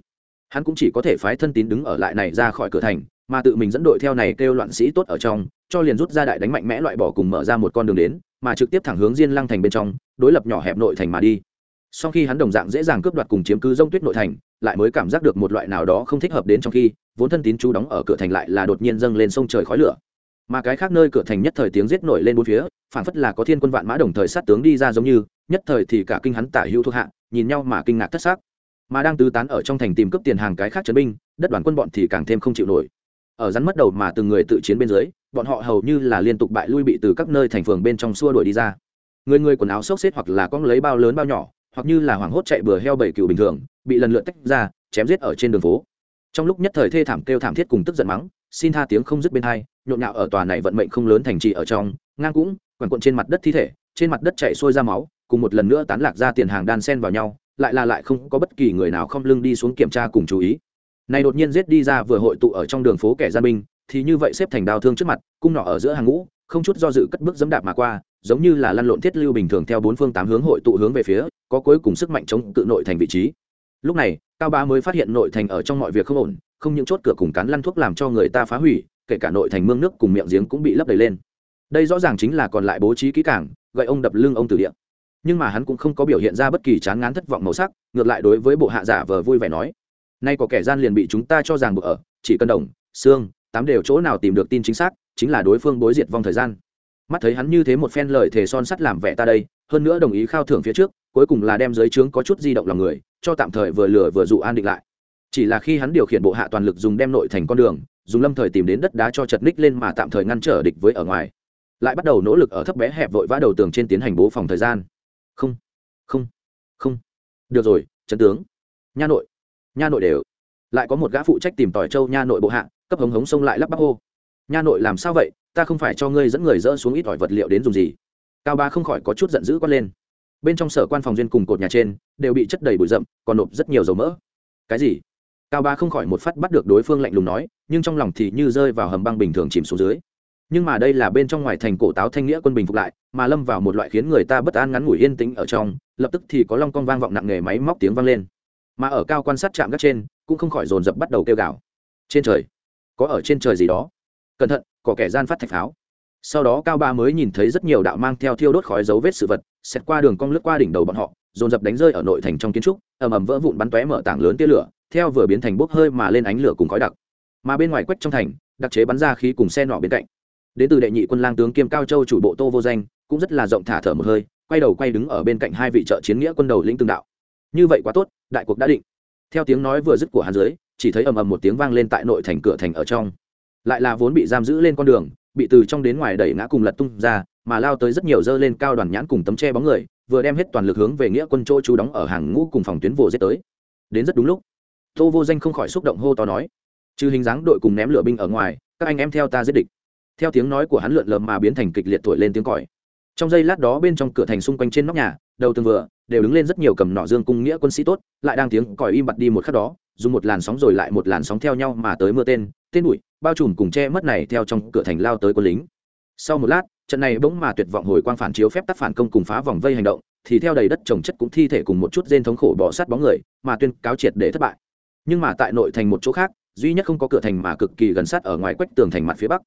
Hắn cũng chỉ có thể phái thân tín đứng ở lại này ra khỏi cửa thành, mà tự mình dẫn đội theo này kêu loạn sĩ tốt ở trong, cho liền rút ra đại đánh mạnh mẽ loại bỏ cùng mở ra một con đường đến, mà trực tiếp thẳng hướng diên lăng thành bên trong, đối lập nhỏ hẹp nội thành mà đi sau khi hắn đồng dạng dễ dàng cướp đoạt cùng chiếm cứ rông tuyết nội thành, lại mới cảm giác được một loại nào đó không thích hợp đến trong khi, vốn thân tín chú đóng ở cửa thành lại là đột nhiên dâng lên sông trời khói lửa. Mà cái khác nơi cửa thành nhất thời tiếng giết nổi lên bốn phía phản phất là có thiên quân vạn mã đồng thời sát tướng đi ra giống như, nhất thời thì cả kinh hắn tả hữu thuộc hạ, nhìn nhau mà kinh ngạc thất xác mà đang tứ tán ở trong thành tìm cướp tiền hàng cái khác chấn binh, đất đoàn quân bọn thì càng thêm không chịu nổi. Ở rắn mất đầu mà từng người tự chiến bên dưới, bọn họ hầu như là liên tục bại lui bị từ các nơi thành phường bên trong xua đuổi đi ra. Người người quần áo xốc xếp hoặc là con lấy bao lớn bao nhỏ hoặc như là hoảng hốt chạy bừa heo bảy cừu bình thường, bị lần lượt tách ra, chém giết ở trên đường phố. Trong lúc nhất thời thê thảm kêu thảm thiết cùng tức giận mắng, xin tha tiếng không dứt bên hai, nhộn nhạo ở tòa này vận mệnh không lớn thành trì ở trong, ngang cũng, quằn quận trên mặt đất thi thể, trên mặt đất chạy xôi ra máu, cùng một lần nữa tán lạc ra tiền hàng đan sen vào nhau, lại là lại không có bất kỳ người nào không lưng đi xuống kiểm tra cùng chú ý. Này đột nhiên giết đi ra vừa hội tụ ở trong đường phố kẻ gian binh, thì như vậy xếp thành đao thương trước mặt, cung nỏ ở giữa hàng ngũ, không chút do dự cất bước dẫm đạp mà qua giống như là lăn lộn thiết lưu bình thường theo bốn phương tám hướng hội tụ hướng về phía, có cuối cùng sức mạnh chống cự nội thành vị trí. Lúc này, cao ba mới phát hiện nội thành ở trong mọi việc không ổn, không những chốt cửa cùng cán lăn thuốc làm cho người ta phá hủy, kể cả nội thành mương nước cùng miệng giếng cũng bị lấp đầy lên. Đây rõ ràng chính là còn lại bố trí kỹ cảng gậy ông đập lưng ông từ điện nhưng mà hắn cũng không có biểu hiện ra bất kỳ chán ngán thất vọng màu sắc, ngược lại đối với bộ hạ giả vờ vui vẻ nói, nay có kẻ gian liền bị chúng ta cho rằng buộc ở, chỉ cần đồng, xương, tám đều chỗ nào tìm được tin chính xác, chính là đối phương bối diệt vong thời gian mắt thấy hắn như thế một phen lời thề son sắt làm vẻ ta đây, hơn nữa đồng ý khao thưởng phía trước, cuối cùng là đem giới trướng có chút di động lòng người, cho tạm thời vừa lừa vừa dụ an định lại. Chỉ là khi hắn điều khiển bộ hạ toàn lực dùng đem nội thành con đường, dùng lâm thời tìm đến đất đá cho chật ních lên mà tạm thời ngăn trở địch với ở ngoài. Lại bắt đầu nỗ lực ở thấp bé hẹp vội vã đầu tường trên tiến hành bố phòng thời gian. Không không không. Được rồi trấn tướng. Nha nội nha nội đều. Lại có một gã phụ trách tìm tỏi châu nha nội bộ hạ, cấp hống hống xông lại lắp bắp hô. Nha nội làm sao vậy? Ta không phải cho ngươi dẫn người dỡ xuống ít ỏi vật liệu đến dùng gì. Cao ba không khỏi có chút giận dữ quát lên. Bên trong sở quan phòng duyên cùng cột nhà trên đều bị chất đầy bụi rậm, còn nộp rất nhiều dầu mỡ. Cái gì? Cao ba không khỏi một phát bắt được đối phương lạnh lùng nói, nhưng trong lòng thì như rơi vào hầm băng bình thường chìm xuống dưới. Nhưng mà đây là bên trong ngoài thành cổ táo thanh nghĩa quân bình phục lại, mà lâm vào một loại khiến người ta bất an ngắn ngủi yên tĩnh ở trong, lập tức thì có long con vang vọng nặng nề máy móc tiếng vang lên. Mà ở cao quan sát chạm gác trên, cũng không khỏi dồn dập bắt đầu kêu gào. Trên trời? Có ở trên trời gì đó? Cẩn thận có kẻ gian phát thạch pháo. Sau đó cao ba mới nhìn thấy rất nhiều đạo mang theo thiêu đốt khói dấu vết sự vật xét qua đường cong lướt qua đỉnh đầu bọn họ, dồn dập đánh rơi ở nội thành trong kiến trúc, ầm ầm vỡ vụn bắn tóe mở tảng lớn tia lửa, theo vừa biến thành bốc hơi mà lên ánh lửa cùng khói đặc. Mà bên ngoài quách trong thành, đặc chế bắn ra khí cùng xe nọ bên cạnh. Đến từ đệ nhị quân lang tướng kiêm cao châu chủ bộ tô vô danh, cũng rất là rộng thả thở một hơi, quay đầu quay đứng ở bên cạnh hai vị trợ chiến nghĩa quân đầu lĩnh tương đạo. Như vậy quá tốt, đại cuộc đã định. Theo tiếng nói vừa dứt của hắn dưới, chỉ thấy ầm ầm một tiếng vang lên tại nội thành cửa thành ở trong lại là vốn bị giam giữ lên con đường, bị từ trong đến ngoài đẩy ngã cùng lật tung ra, mà lao tới rất nhiều dơ lên cao đoàn nhãn cùng tấm che bóng người, vừa đem hết toàn lực hướng về nghĩa quân chỗ chú đóng ở hàng ngũ cùng phòng tuyến vồ dết tới. Đến rất đúng lúc, tô vô danh không khỏi xúc động hô to nói, trừ hình dáng đội cùng ném lửa binh ở ngoài, các anh em theo ta giết địch. Theo tiếng nói của hắn lượn lờ mà biến thành kịch liệt thổi lên tiếng còi. Trong giây lát đó bên trong cửa thành xung quanh trên nóc nhà, đầu tường vừa, đều đứng lên rất nhiều cầm nỏ dương cung nghĩa quân sĩ tốt, lại đang tiếng còi im bặt đi một khắc đó dùng một làn sóng rồi lại một làn sóng theo nhau mà tới mưa tên tên bụi, bao trùm cùng che mất này theo trong cửa thành lao tới quân lính. Sau một lát, trận này bỗng mà tuyệt vọng hồi quang phản chiếu phép tắc phản công cùng phá vòng vây hành động, thì theo đầy đất trồng chất cũng thi thể cùng một chút rên thống khổ bỏ sát bóng người, mà tuyên cáo triệt để thất bại. Nhưng mà tại nội thành một chỗ khác, duy nhất không có cửa thành mà cực kỳ gần sát ở ngoài quách tường thành mặt phía bắc.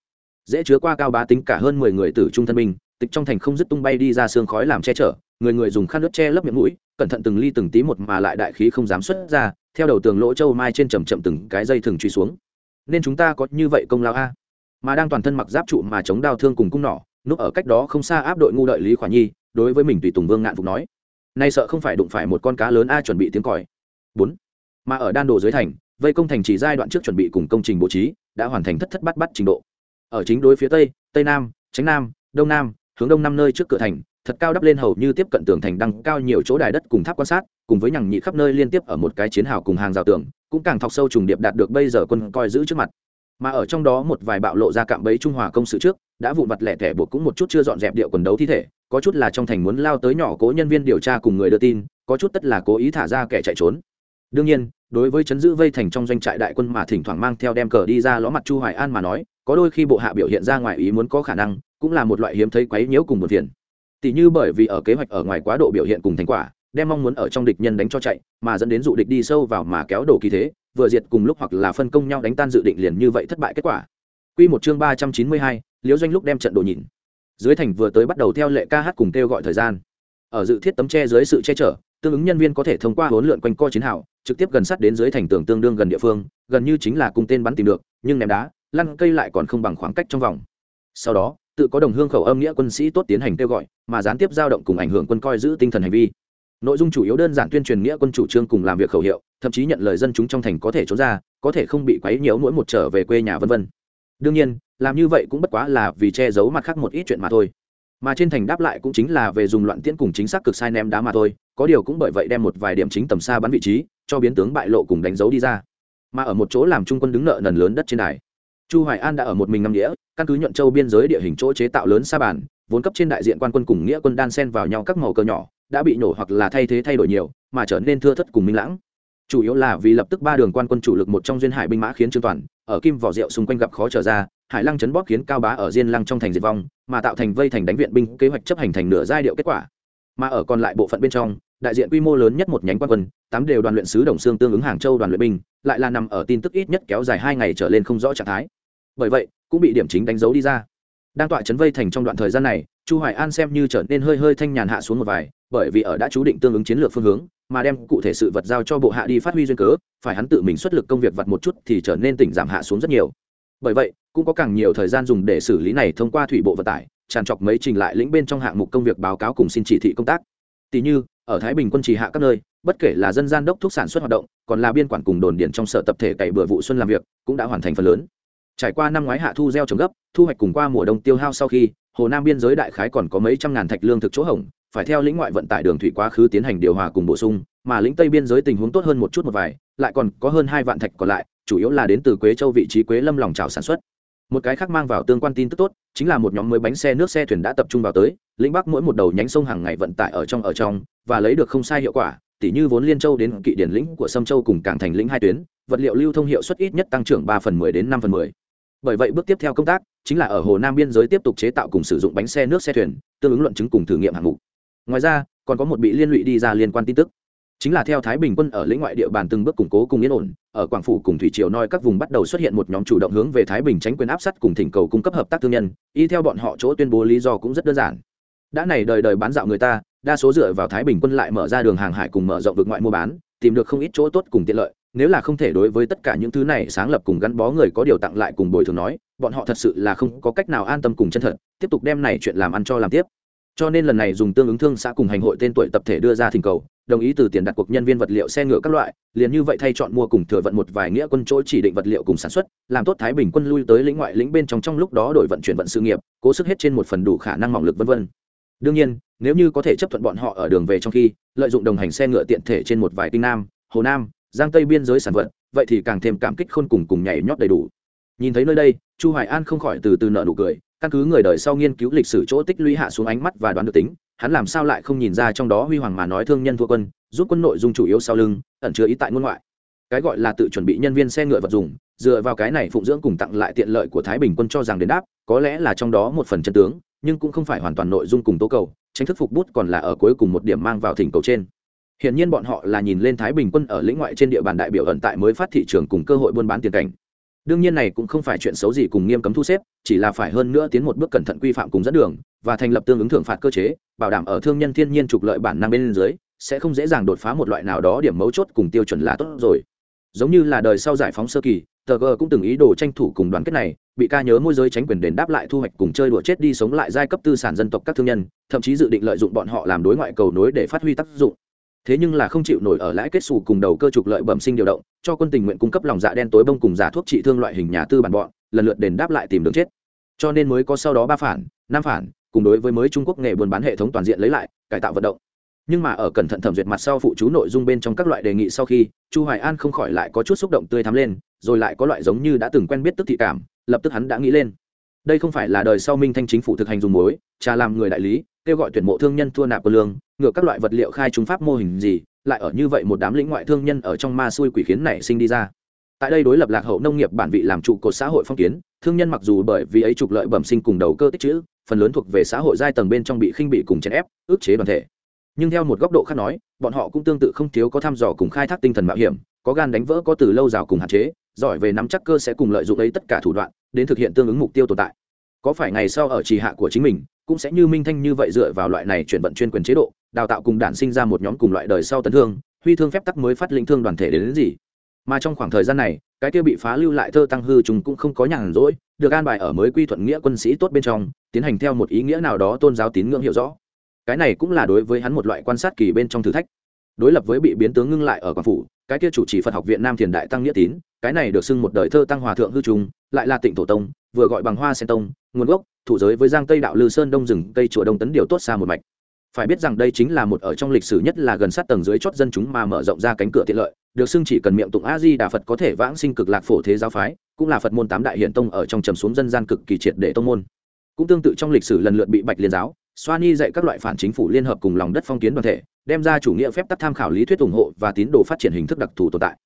Dễ chứa qua cao bá tính cả hơn mười người tử trung thân binh, tịch trong thành không dứt tung bay đi ra xương khói làm che chở, người người dùng khăn nước che lấp miệng mũi cẩn thận từng ly từng tí một mà lại đại khí không dám xuất ra, theo đầu tường lỗ châu mai trên chầm chậm từng cái dây thừng truy xuống. Nên chúng ta có như vậy công lao a? Mà đang toàn thân mặc giáp trụ mà chống đao thương cùng cung nỏ, núp ở cách đó không xa áp đội ngu đợi lý khỏa nhi, đối với mình tùy tùng vương ngạn phục nói, nay sợ không phải đụng phải một con cá lớn a, chuẩn bị tiếng còi. Bốn. Mà ở đan đồ dưới thành, vây công thành chỉ giai đoạn trước chuẩn bị cùng công trình bố trí, đã hoàn thành thất thất bát bát trình độ. Ở chính đối phía tây tây nam, tránh nam, đông nam, hướng đông năm nơi trước cửa thành thật cao đắp lên hầu như tiếp cận tường thành đăng cao nhiều chỗ đài đất cùng tháp quan sát, cùng với nhằng nhị khắp nơi liên tiếp ở một cái chiến hào cùng hàng rào tường, cũng càng thọc sâu trùng điệp đạt được bây giờ quân coi giữ trước mặt. Mà ở trong đó một vài bạo lộ ra cạm bẫy trung hòa công sự trước, đã vụn vặt lẻ thẻ buộc cũng một chút chưa dọn dẹp điệu quần đấu thi thể, có chút là trong thành muốn lao tới nhỏ cố nhân viên điều tra cùng người đưa tin, có chút tất là cố ý thả ra kẻ chạy trốn. Đương nhiên, đối với chấn giữ vây thành trong doanh trại đại quân mà thỉnh thoảng mang theo đem cờ đi ra ló mặt chu hoài an mà nói, có đôi khi bộ hạ biểu hiện ra ngoài ý muốn có khả năng, cũng là một loại hiếm thấy quấy nhiễu cùng một phiền tỷ như bởi vì ở kế hoạch ở ngoài quá độ biểu hiện cùng thành quả đem mong muốn ở trong địch nhân đánh cho chạy mà dẫn đến dụ địch đi sâu vào mà kéo đổ kỳ thế vừa diệt cùng lúc hoặc là phân công nhau đánh tan dự định liền như vậy thất bại kết quả Quy một chương ba trăm chín mươi hai, Liễu Doanh lúc đem trận đồ nhìn. Dưới thành vừa tới bắt đầu theo lệ ca hát cùng kêu gọi thời gian. ở dự thiết tấm che dưới sự che chở tương ứng nhân viên có thể thông qua huấn lượn quanh co chiến hào trực tiếp gần sát đến dưới thành tường tương đương gần địa phương gần như chính là cung tên bắn tìm được nhưng ném đá lăn cây lại còn không bằng khoảng cách trong vòng sau đó tự có đồng hương khẩu âm nghĩa quân sĩ tốt tiến hành kêu gọi, mà gián tiếp giao động cùng ảnh hưởng quân coi giữ tinh thần hành vi. Nội dung chủ yếu đơn giản tuyên truyền nghĩa quân chủ trương cùng làm việc khẩu hiệu, thậm chí nhận lời dân chúng trong thành có thể trốn ra, có thể không bị quấy nhiễu mỗi một trở về quê nhà vân vân. Đương nhiên, làm như vậy cũng bất quá là vì che giấu mặt khác một ít chuyện mà thôi. Mà trên thành đáp lại cũng chính là về dùng loạn tiễn cùng chính xác cực sai ném đá mà thôi, có điều cũng bởi vậy đem một vài điểm chính tầm xa bắn vị trí, cho biến tướng bại lộ cùng đánh dấu đi ra. Mà ở một chỗ làm trung quân đứng nợ nần lớn đất trên đài chu hoài an đã ở một mình năm nghĩa, căn cứ nhuận châu biên giới địa hình chỗ chế tạo lớn sa bàn vốn cấp trên đại diện quan quân cùng nghĩa quân đan sen vào nhau các màu cờ nhỏ đã bị nổ hoặc là thay thế thay đổi nhiều mà trở nên thưa thất cùng minh lãng. Chủ yếu là vì lập tức ba đường quan quân chủ lực một trong duyên hải binh mã khiến trương toàn ở kim vỏ rượu xung quanh gặp khó trở ra hải lăng chấn bóp khiến cao bá ở diên lăng trong thành diệt vong mà tạo thành vây thành đánh viện binh kế hoạch chấp hành thành nửa giai điệu kết quả. Mà ở còn lại bộ phận bên trong đại diện quy mô lớn nhất một nhánh quan quân tám đều đoàn luyện sứ đồng xương tương ứng hàng châu đoàn luyện binh lại là nằm ở tin tức ít nhất kéo dài hai ngày trở lên không rõ trạng thái bởi vậy, cũng bị điểm chính đánh dấu đi ra. Đang tọa chấn vây thành trong đoạn thời gian này, chu hoài an xem như trở nên hơi hơi thanh nhàn hạ xuống một vài, bởi vì ở đã chú định tương ứng chiến lược phương hướng, mà đem cụ thể sự vật giao cho bộ hạ đi phát huy duyên cớ, phải hắn tự mình xuất lực công việc vặt một chút thì trở nên tỉnh giảm hạ xuống rất nhiều. Bởi vậy, cũng có càng nhiều thời gian dùng để xử lý này thông qua thủy bộ vận tải, tràn trọc mấy trình lại lĩnh bên trong hạng mục công việc báo cáo cùng xin chỉ thị công tác. Tỷ như, ở thái bình quân trì hạ các nơi, bất kể là dân gian đốc thúc sản xuất hoạt động, còn là biên quản cùng đồn điện trong sở tập thể cày bừa vụ xuân làm việc, cũng đã hoàn thành phần lớn trải qua năm ngoái hạ thu gieo trồng gấp, thu hoạch cùng qua mùa đông tiêu hao sau khi, hồ nam biên giới đại khái còn có mấy trăm ngàn thạch lương thực chỗ hỏng phải theo lĩnh ngoại vận tải đường thủy quá khứ tiến hành điều hòa cùng bổ sung, mà lĩnh tây biên giới tình huống tốt hơn một chút một vài, lại còn có hơn hai vạn thạch còn lại, chủ yếu là đến từ quế châu vị trí quế lâm lòng trào sản xuất. Một cái khác mang vào tương quan tin tức tốt, chính là một nhóm mới bánh xe nước xe thuyền đã tập trung vào tới, lĩnh bắc mỗi một đầu nhánh sông hàng ngày vận tải ở trong ở trong, và lấy được không sai hiệu quả tỷ như vốn liên châu đến kỵ điển lĩnh của sâm châu cùng cảng thành lĩnh hai tuyến, vật liệu lưu thông hiệu suất ít nhất tăng trưởng ba phần mười đến năm phần mười bởi vậy bước tiếp theo công tác chính là ở hồ nam biên giới tiếp tục chế tạo cùng sử dụng bánh xe nước xe thuyền, tương ứng luận chứng cùng thử nghiệm hạng mục. Ngoài ra, còn có một bị liên lụy đi ra liên quan tin tức. Chính là theo thái bình quân ở lĩnh ngoại địa bàn từng bước củng cố cùng yên ổn, ở quảng phủ cùng thủy triều noi các vùng bắt đầu xuất hiện một nhóm chủ động hướng về thái bình tránh quyền áp sát cùng thỉnh cầu cung cấp hợp tác thương nhân, y theo bọn họ chỗ tuyên bố lý do cũng rất đơn giản. Đã này đời đời bán dạo người ta, đa số dựa vào thái bình quân lại mở ra đường hàng hải cùng mở rộng vực ngoại mua bán, tìm được không ít chỗ tốt cùng tiện lợi nếu là không thể đối với tất cả những thứ này sáng lập cùng gắn bó người có điều tặng lại cùng bồi thường nói, bọn họ thật sự là không có cách nào an tâm cùng chân thật, tiếp tục đem này chuyện làm ăn cho làm tiếp. Cho nên lần này dùng tương ứng thương xã cùng hành hội tên tuổi tập thể đưa ra thỉnh cầu, đồng ý từ tiền đặt cuộc nhân viên vật liệu xe ngựa các loại, liền như vậy thay chọn mua cùng thừa vận một vài nghĩa quân chỗ chỉ định vật liệu cùng sản xuất, làm tốt thái bình quân lui tới lĩnh ngoại lĩnh bên trong trong lúc đó đổi vận chuyển vận sự nghiệp, cố sức hết trên một phần đủ khả năng mỏng lực vân vân. Đương nhiên, nếu như có thể chấp thuận bọn họ ở đường về trong khi, lợi dụng đồng hành xe ngựa tiện thể trên một vài kinh nam, hồ nam giang tây biên giới sản vật, vậy thì càng thêm cảm kích khôn cùng cùng nhảy nhót đầy đủ. Nhìn thấy nơi đây, chu hoài an không khỏi từ từ nợ nụ cười, căn cứ người đời sau nghiên cứu lịch sử chỗ tích lũy hạ xuống ánh mắt và đoán được tính, hắn làm sao lại không nhìn ra trong đó huy hoàng mà nói thương nhân thua quân, giúp quân nội dung chủ yếu sau lưng, ẩn chứa ý tại ngôn ngoại. Cái gọi là tự chuẩn bị nhân viên xe ngựa vật dùng, dựa vào cái này phụng dưỡng cùng tặng lại tiện lợi của thái bình quân cho rằng đến đáp, có lẽ là trong đó một phần chân tướng, nhưng cũng không phải hoàn toàn nội dung cùng tố cầu tranh thức phục bút còn là ở cuối cùng một điểm mang vào thỉnh cầu trên. Hiển nhiên bọn họ là nhìn lên Thái Bình quân ở lĩnh ngoại trên địa bàn đại biểu ẩn tại mới phát thị trường cùng cơ hội buôn bán tiền cảnh. Đương nhiên này cũng không phải chuyện xấu gì cùng nghiêm cấm thu xếp, chỉ là phải hơn nữa tiến một bước cẩn thận quy phạm cùng dẫn đường và thành lập tương ứng thưởng phạt cơ chế, bảo đảm ở thương nhân thiên nhiên trục lợi bản năng bên dưới, sẽ không dễ dàng đột phá một loại nào đó điểm mấu chốt cùng tiêu chuẩn là tốt rồi. Giống như là đời sau giải phóng sơ kỳ, tờ g cũng từng ý đồ tranh thủ cùng đoàn kết này bị ca nhớ môi giới tránh quyền đền đáp lại thu hoạch cùng chơi đùa chết đi sống lại giai cấp tư sản dân tộc các thương nhân thậm chí dự định lợi dụng bọn họ làm đối ngoại cầu nối để phát huy tác dụng thế nhưng là không chịu nổi ở lãi kết xù cùng đầu cơ trục lợi bẩm sinh điều động, cho quân tình nguyện cung cấp lòng dạ đen tối bông cùng giả thuốc trị thương loại hình nhà tư bản bọn, lần lượt đền đáp lại tìm đường chết. Cho nên mới có sau đó ba phản, năm phản, cùng đối với mới trung quốc nghề buôn bán hệ thống toàn diện lấy lại, cải tạo vận động. Nhưng mà ở cẩn thận thẩm duyệt mặt sau phụ chú nội dung bên trong các loại đề nghị sau khi, chu hoài an không khỏi lại có chút xúc động tươi thắm lên, rồi lại có loại giống như đã từng quen biết tức thị cảm, lập tức hắn đã nghĩ lên. Đây không phải là đời sau minh thanh chính phủ thực hành dùng mối trà làm người đại lý kêu gọi tuyển mộ thương nhân thua nạp quân lương ngựa các loại vật liệu khai trúng pháp mô hình gì, lại ở như vậy một đám lĩnh ngoại thương nhân ở trong ma xui quỷ khiến nảy sinh đi ra. Tại đây đối lập lạc hậu nông nghiệp bản vị làm trụ cột xã hội phong kiến, thương nhân mặc dù bởi vì ấy trục lợi bẩm sinh cùng đầu cơ tích chữ, phần lớn thuộc về xã hội giai tầng bên trong bị khinh bị cùng chèn ép, ức chế đoàn thể. Nhưng theo một góc độ khác nói, bọn họ cũng tương tự không thiếu có thăm dò cùng khai thác tinh thần mạo hiểm, có gan đánh vỡ có từ lâu rào cùng hạn chế, giỏi về nắm chắc cơ sẽ cùng lợi dụng ấy tất cả thủ đoạn, đến thực hiện tương ứng mục tiêu tồn tại có phải ngày sau ở trì hạ của chính mình cũng sẽ như minh thanh như vậy dựa vào loại này chuyển vận chuyên quyền chế độ đào tạo cùng đản sinh ra một nhóm cùng loại đời sau tấn thương huy thương phép tắc mới phát lĩnh thương đoàn thể đến, đến gì? Mà trong khoảng thời gian này cái kia bị phá lưu lại thơ tăng hư chúng cũng không có nhàn rỗi được an bài ở mới quy thuận nghĩa quân sĩ tốt bên trong tiến hành theo một ý nghĩa nào đó tôn giáo tín ngưỡng hiểu rõ. Cái này cũng là đối với hắn một loại quan sát kỳ bên trong thử thách. Đối lập với bị biến tướng ngưng lại ở quảng phủ cái kia chủ trì phật học viện nam thiền đại tăng nghĩa tín cái này được xưng một đời thơ tăng hòa thượng hư trung lại là tịnh thổ tông vừa gọi bằng hoa sen tông, nguồn gốc, thủ giới với giang tây đạo lư sơn đông rừng cây chùa đông tấn điều tốt xa một mạch. Phải biết rằng đây chính là một ở trong lịch sử nhất là gần sát tầng dưới chót dân chúng mà mở rộng ra cánh cửa tiện lợi, được xưng chỉ cần miệng tụng a di đà phật có thể vãng sinh cực lạc phổ thế giáo phái, cũng là phật môn tám đại hiện tông ở trong trầm xuống dân gian cực kỳ triệt để tông môn. Cũng tương tự trong lịch sử lần lượt bị bạch liên giáo, xoa ni dạy các loại phản chính phủ liên hợp cùng lòng đất phong kiến đoàn thể, đem ra chủ nghĩa phép tắc tham khảo lý thuyết ủng hộ và tín đồ phát triển hình thức đặc thù tồn tại.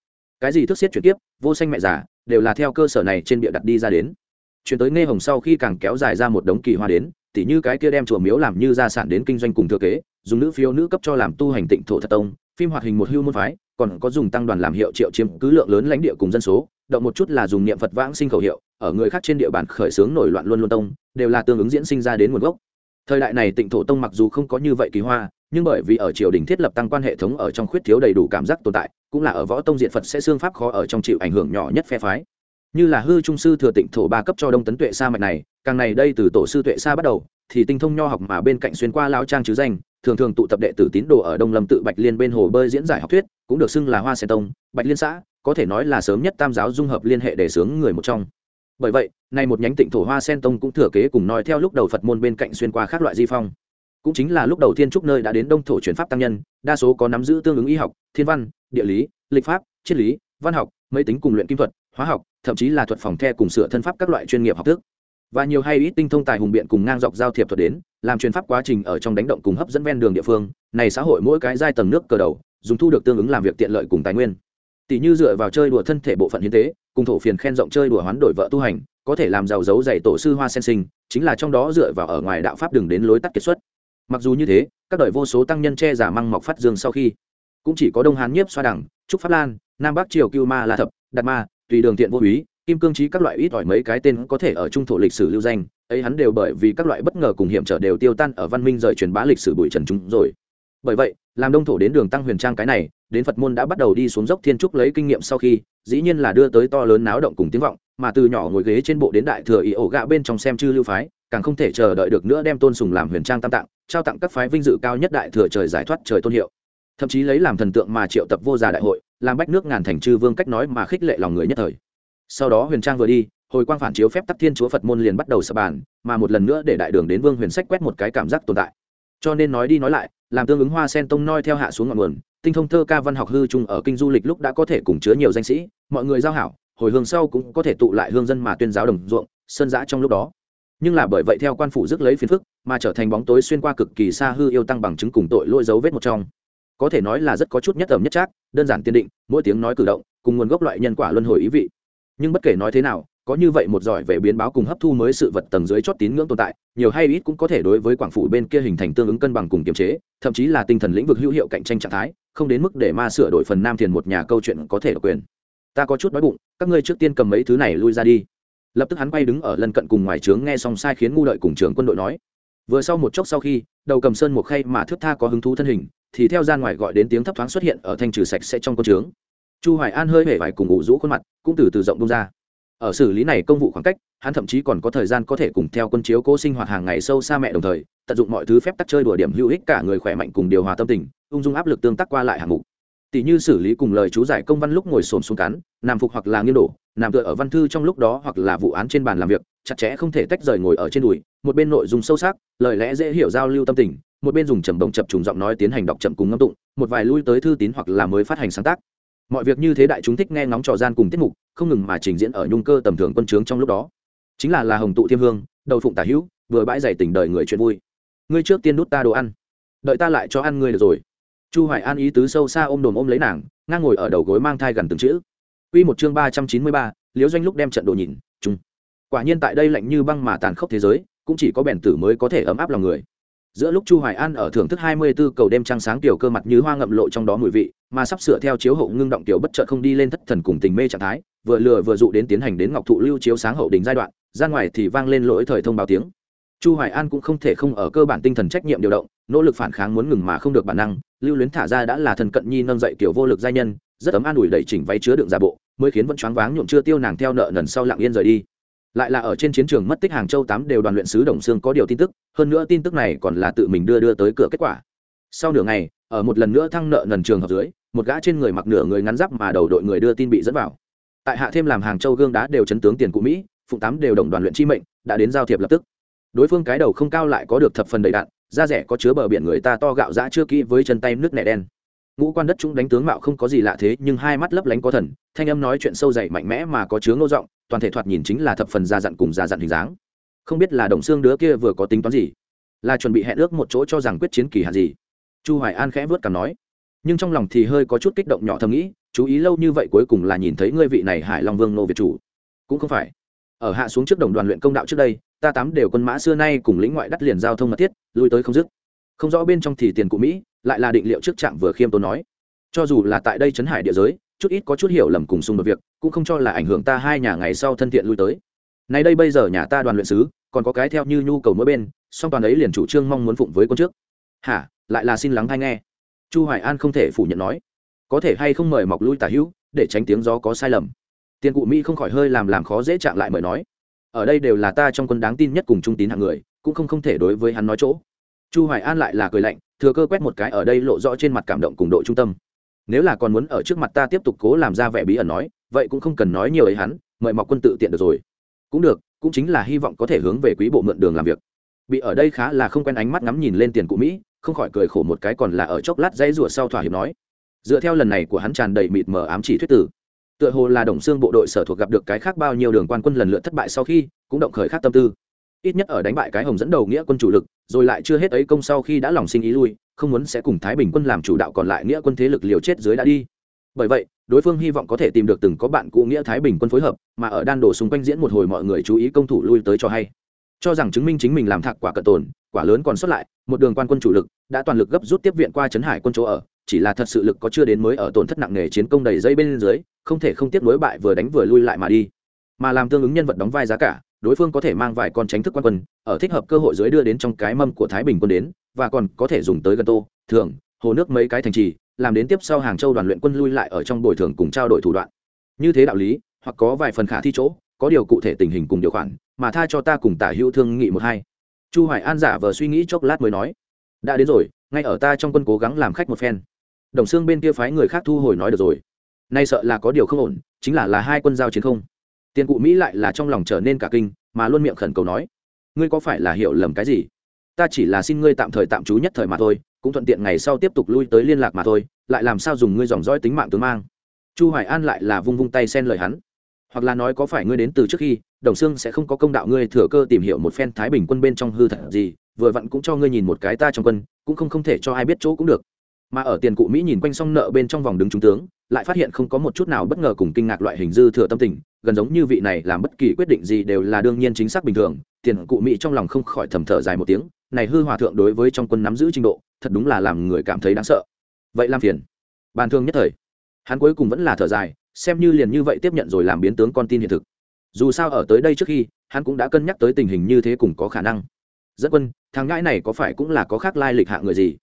Cái gì thức xiết chuyển tiếp vô sanh mẹ già, đều là theo cơ sở này trên bịa đặt đi ra đến chuyển tới nghe hồng sau khi càng kéo dài ra một đống kỳ hoa đến, tỉ như cái kia đem chùa miếu làm như gia sản đến kinh doanh cùng thừa kế, dùng nữ phiếu nữ cấp cho làm tu hành tịnh thổ thật tông, phim hoạt hình một hưu môn phái, còn có dùng tăng đoàn làm hiệu triệu chiếm cứ lượng lớn lãnh địa cùng dân số, động một chút là dùng niệm phật vãng sinh khẩu hiệu, ở người khác trên địa bàn khởi xướng nổi loạn luôn luôn tông, đều là tương ứng diễn sinh ra đến nguồn gốc. Thời đại này tịnh thổ tông mặc dù không có như vậy kỳ hoa, nhưng bởi vì ở triều đình thiết lập tăng quan hệ thống ở trong khuyết thiếu đầy đủ cảm giác tồn tại, cũng là ở võ tông diện phật sẽ xương pháp khó ở trong chịu ảnh hưởng nhỏ nhất phe phái như là hư trung sư thừa tịnh thổ ba cấp cho đông tấn tuệ sa mạch này, càng này đây từ tổ sư tuệ sa bắt đầu, thì tinh thông nho học mà bên cạnh xuyên qua lao trang chứ danh, thường thường tụ tập đệ tử tín đồ ở đông lâm tự bạch liên bên hồ bơi diễn giải học thuyết, cũng được xưng là hoa sen tông, bạch liên xã, có thể nói là sớm nhất tam giáo dung hợp liên hệ để sướng người một trong. Bởi vậy, nay một nhánh tịnh thổ hoa sen tông cũng thừa kế cùng nói theo lúc đầu phật môn bên cạnh xuyên qua các loại di phong. Cũng chính là lúc đầu thiên trúc nơi đã đến đông thổ chuyển pháp tăng nhân, đa số có nắm giữ tương ứng y học, thiên văn, địa lý, lịch pháp, triết lý, văn học mấy tính cùng luyện kim thuật hóa học, thậm chí là thuật phòng the cùng sửa thân pháp các loại chuyên nghiệp học thức. Và nhiều hay ít tinh thông tài hùng biện cùng ngang dọc giao thiệp thuật đến, làm chuyên pháp quá trình ở trong đánh động cùng hấp dẫn ven đường địa phương, này xã hội mỗi cái giai tầng nước cờ đầu, dùng thu được tương ứng làm việc tiện lợi cùng tài nguyên. Tỷ như dựa vào chơi đùa thân thể bộ phận hiến tế, cùng thổ phiền khen rộng chơi đùa hoán đổi vợ tu hành, có thể làm giàu dấu dày tổ sư hoa sen sinh, chính là trong đó dựa vào ở ngoài đạo pháp đường đến lối tắt kiệt xuất. Mặc dù như thế, các đời vô số tăng nhân che giả măng mọc phát dương sau khi, cũng chỉ có đông hán nhiếp xoa đẳng trúc pháp lan, nam bắc triều cưu ma la thập, đạt ma tùy đường thiện vô úy kim cương trí các loại ít ỏi mấy cái tên có thể ở trung thổ lịch sử lưu danh, ấy hắn đều bởi vì các loại bất ngờ cùng hiểm trở đều tiêu tan ở văn minh rời truyền bá lịch sử bụi trần chúng rồi. Bởi vậy, làm đông thổ đến đường tăng huyền trang cái này, đến phật môn đã bắt đầu đi xuống dốc thiên trúc lấy kinh nghiệm sau khi, dĩ nhiên là đưa tới to lớn náo động cùng tiếng vọng, mà từ nhỏ ngồi ghế trên bộ đến đại thừa ý ổ gạ bên trong xem chư lưu phái, càng không thể chờ đợi được nữa đem tôn sùng làm huyền trang tam tạng, trao tặng các phái vinh dự cao nhất đại thừa trời giải thoát trời tôn hiệu thậm chí lấy làm thần tượng mà triệu tập vô gia đại hội, làm bách nước ngàn thành chư vương cách nói mà khích lệ lòng người nhất thời. Sau đó huyền trang vừa đi, hồi quang phản chiếu phép tắc thiên chúa phật môn liền bắt đầu sập bàn, mà một lần nữa để đại đường đến vương huyền sách quét một cái cảm giác tồn tại. Cho nên nói đi nói lại, làm tương ứng hoa sen tông noi theo hạ xuống ngọn nguồn, tinh thông thơ ca văn học hư trung ở kinh du lịch lúc đã có thể cùng chứa nhiều danh sĩ, mọi người giao hảo, hồi hương sau cũng có thể tụ lại hương dân mà tuyên giáo đồng ruộng, sơn giã trong lúc đó. Nhưng là bởi vậy theo quan phủ rước lấy phiền phức, mà trở thành bóng tối xuyên qua cực kỳ xa hư yêu tăng bằng chứng cùng tội lỗi dấu vết một trong có thể nói là rất có chút nhất ẩm nhất trác, đơn giản tiên định, mỗi tiếng nói cử động, cùng nguồn gốc loại nhân quả luân hồi ý vị. Nhưng bất kể nói thế nào, có như vậy một giỏi về biến báo cùng hấp thu mới sự vật tầng dưới chót tín ngưỡng tồn tại, nhiều hay ít cũng có thể đối với quảng phủ bên kia hình thành tương ứng cân bằng cùng kiềm chế, thậm chí là tinh thần lĩnh vực hữu hiệu cạnh tranh trạng thái, không đến mức để ma sửa đổi phần nam thiền một nhà câu chuyện có thể độc quyền. Ta có chút đói bụng, các ngươi trước tiên cầm mấy thứ này lui ra đi. Lập tức hắn quay đứng ở lân cận cùng ngoài trướng nghe xong sai khiến ngu đợi cùng trưởng quân đội nói. Vừa sau một chốc sau khi, đầu cầm sơn một khay mà thước tha có hứng thú thân hình thì theo gian ngoài gọi đến tiếng thấp thoáng xuất hiện ở thanh trừ sạch sẽ trong con trướng. Chu hoài an hơi hề vải cùng ngủ rũ khuôn mặt, cũng từ từ rộng bông ra. Ở xử lý này công vụ khoảng cách, hắn thậm chí còn có thời gian có thể cùng theo quân chiếu cố sinh hoạt hàng ngày sâu xa mẹ đồng thời, tận dụng mọi thứ phép tắc chơi đùa điểm hữu ích cả người khỏe mạnh cùng điều hòa tâm tình, ung dung áp lực tương tác qua lại hạng mục. Tỷ như xử lý cùng lời chú giải công văn lúc ngồi xổm xuống cắn, nằm phục hoặc là nghiêng đổ, nằm tựa ở văn thư trong lúc đó hoặc là vụ án trên bàn làm việc, chặt chẽ không thể tách rời ngồi ở trên đùi, một bên nội dung sâu sắc, lời lẽ dễ hiểu giao lưu tâm tình một bên dùng trầm đồng chập trùng giọng nói tiến hành đọc chậm cùng ngâm tụng một vài lui tới thư tín hoặc là mới phát hành sáng tác. Mọi việc như thế đại chúng thích nghe ngóng trò gian cùng tiết mục không ngừng mà trình diễn ở nhung cơ tầm thường quân trướng trong lúc đó. Chính là là hồng tụ thiêm hương đầu phụng tả hữu vừa bãi dày tình đời người chuyện vui. Ngươi trước tiên đút ta đồ ăn. Đợi ta lại cho ăn ngươi được rồi. Chu hoài an ý tứ sâu xa ôm đồm ôm lấy nàng ngang ngồi ở đầu gối mang thai gần từng chữ. Quy một chương ba trăm chín mươi ba, Liễu Doanh lúc đem trận đồ nhìn, chung. Quả nhiên tại đây lạnh như băng mà tàn khốc thế giới, cũng chỉ có bèn tử mới có thể ấm áp lòng người giữa lúc chu hoài an ở thưởng thức 24 cầu đêm trăng sáng tiểu cơ mặt như hoa ngậm lộ trong đó mùi vị, mà sắp sửa theo chiếu hậu ngưng động tiểu bất chợt không đi lên thất thần cùng tình mê trạng thái, vừa lừa vừa dụ đến tiến hành đến ngọc thụ lưu chiếu sáng hậu đỉnh giai đoạn, ra ngoài thì vang lên lỗi thời thông báo tiếng. Chu hoài an cũng không thể không ở cơ bản tinh thần trách nhiệm điều động, nỗ lực phản kháng muốn ngừng mà không được bản năng, lưu luyến thả ra đã là thần cận nhi nâng dậy tiểu vô lực giai nhân, rất ấm an ủi đẩy chỉnh váy chứa đựng giả bộ, mới khiến vẫn choáng váng nhuộm chưa tiêu nàng theo nợ nần sau lặng yên rời đi lại là ở trên chiến trường mất tích hàng châu tám đều đoàn luyện sứ đồng xương có điều tin tức, hơn nữa tin tức này còn là tự mình đưa đưa tới cửa kết quả. Sau nửa ngày, ở một lần nữa thăng nợ nần trường hợp dưới, một gã trên người mặc nửa người ngắn giáp mà đầu đội người đưa tin bị dẫn vào. Tại hạ thêm làm hàng châu gương đá đều chấn tướng tiền cụ mỹ, phụng tám đều đồng đoàn luyện chi mệnh, đã đến giao thiệp lập tức. Đối phương cái đầu không cao lại có được thập phần đầy đạn, da rẻ có chứa bờ biển người ta to gạo dã chưa kỹ với chân tay nước nẻ đen ngũ quan đất chúng đánh tướng mạo không có gì lạ thế, nhưng hai mắt lấp lánh có thần, thanh âm nói chuyện sâu dày mạnh mẽ mà có chứa ngô giọng, toàn thể thoạt nhìn chính là thập phần già dặn cùng già dặn hình dáng. Không biết là đồng xương đứa kia vừa có tính toán gì, là chuẩn bị hẹn ước một chỗ cho rằng quyết chiến kỳ hạn gì. Chu hoài an khẽ vớt cảm nói, nhưng trong lòng thì hơi có chút kích động nhỏ thầm nghĩ, chú ý lâu như vậy cuối cùng là nhìn thấy ngươi vị này hải long vương nô việt chủ. Cũng không phải. Ở hạ xuống trước đồng đoàn luyện công đạo trước đây, ta tám đều quân mã xưa nay cùng lĩnh ngoại đất liền giao thông mật thiết, lui tới không dứt không rõ bên trong thì tiền cụ mỹ lại là định liệu trước trạng vừa khiêm tốn nói. Cho dù là tại đây chấn hải địa giới, chút ít có chút hiểu lầm cùng xung đột việc, cũng không cho là ảnh hưởng ta hai nhà ngày sau thân thiện lui tới. Nay đây bây giờ nhà ta đoàn luyện sứ, còn có cái theo như nhu cầu mỗi bên, song toàn ấy liền chủ trương mong muốn phụng với con trước. Hả? Lại là xin lắng hay nghe. Chu hoài an không thể phủ nhận nói. Có thể hay không mời mọc lui tả hữu, để tránh tiếng gió có sai lầm. Tiền cụ mỹ không khỏi hơi làm làm khó dễ chạm lại mời nói. Ở đây đều là ta trong quân đáng tin nhất cùng trung tín hạng người, cũng không không thể đối với hắn nói chỗ chu hoài an lại là cười lạnh, thừa cơ quét một cái ở đây lộ rõ trên mặt cảm động cùng độ trung tâm. Nếu là còn muốn ở trước mặt ta tiếp tục cố làm ra vẻ bí ẩn nói, vậy cũng không cần nói nhiều ấy hắn, mời mọc quân tự tiện được rồi. Cũng được, cũng chính là hy vọng có thể hướng về quý bộ mượn đường làm việc. Bị ở đây khá là không quen ánh mắt ngắm nhìn lên tiền cụ mỹ, không khỏi cười khổ một cái còn là ở chốc lát dãy rủa sau thỏa hiệp nói. Dựa theo lần này của hắn tràn đầy mịt mờ ám chỉ thuyết tử, tựa hồ là đồng xương bộ đội sở thuộc gặp được cái khác bao nhiêu đường quan quân lần lượt thất bại sau khi, cũng động khởi khác tâm tư ít nhất ở đánh bại cái hồng dẫn đầu nghĩa quân chủ lực, rồi lại chưa hết ấy công sau khi đã lòng sinh ý lui, không muốn sẽ cùng thái bình quân làm chủ đạo còn lại nghĩa quân thế lực liều chết dưới đã đi. Bởi vậy, đối phương hy vọng có thể tìm được từng có bạn cũ nghĩa thái bình quân phối hợp, mà ở đan đổ xung quanh diễn một hồi mọi người chú ý công thủ lui tới cho hay. Cho rằng chứng minh chính mình làm thạc quả cận tồn, quả lớn còn xuất lại, một đường quan quân chủ lực đã toàn lực gấp rút tiếp viện qua trấn hải quân chỗ ở, chỉ là thật sự lực có chưa đến mới ở tổn thất nặng nề chiến công đầy dây bên dưới, không thể không tiếp nối bại vừa đánh vừa lui lại mà đi. Mà làm tương ứng nhân vật đóng vai giá cả đối phương có thể mang vài con tránh thức quan quân, ở thích hợp cơ hội dưới đưa đến trong cái mâm của thái bình quân đến, và còn có thể dùng tới gần tô thường hồ nước mấy cái thành trì, làm đến tiếp sau hàng châu đoàn luyện quân lui lại ở trong bồi thường cùng trao đổi thủ đoạn. Như thế đạo lý, hoặc có vài phần khả thi chỗ, có điều cụ thể tình hình cùng điều khoản, mà tha cho ta cùng tả hữu thương nghị một hai. Chu hoài an giả vờ suy nghĩ chốc lát mới nói, đã đến rồi, ngay ở ta trong quân cố gắng làm khách một phen. Đồng xương bên kia phái người khác thu hồi nói được rồi. Nay sợ là có điều không ổn, chính là là hai quân giao chiến không tiền cụ mỹ lại là trong lòng trở nên cả kinh, mà luôn miệng khẩn cầu nói, ngươi có phải là hiểu lầm cái gì? Ta chỉ là xin ngươi tạm thời tạm trú nhất thời mà thôi, cũng thuận tiện ngày sau tiếp tục lui tới liên lạc mà thôi, lại làm sao dùng ngươi dòng dõi tính mạng tướng mang? Chu hoài an lại là vung vung tay xen lời hắn, hoặc là nói có phải ngươi đến từ trước khi, đồng xương sẽ không có công đạo ngươi thừa cơ tìm hiểu một phen thái bình quân bên trong hư thật gì, vừa vặn cũng cho ngươi nhìn một cái ta trong quân, cũng không không thể cho ai biết chỗ cũng được. Mà ở tiền cụ mỹ nhìn quanh xong nợ bên trong vòng đứng trung tướng, lại phát hiện không có một chút nào bất ngờ cùng kinh ngạc loại hình dư thừa tâm tình gần giống như vị này làm bất kỳ quyết định gì đều là đương nhiên chính xác bình thường, tiền cụ mỹ trong lòng không khỏi thầm thở dài một tiếng, này hư hòa thượng đối với trong quân nắm giữ trình độ, thật đúng là làm người cảm thấy đáng sợ. Vậy làm phiền. Bàn thương nhất thời. Hắn cuối cùng vẫn là thở dài, xem như liền như vậy tiếp nhận rồi làm biến tướng con tin hiện thực. Dù sao ở tới đây trước khi, hắn cũng đã cân nhắc tới tình hình như thế cùng có khả năng. Dẫn quân, thằng ngãi này có phải cũng là có khác lai lịch hạ người gì?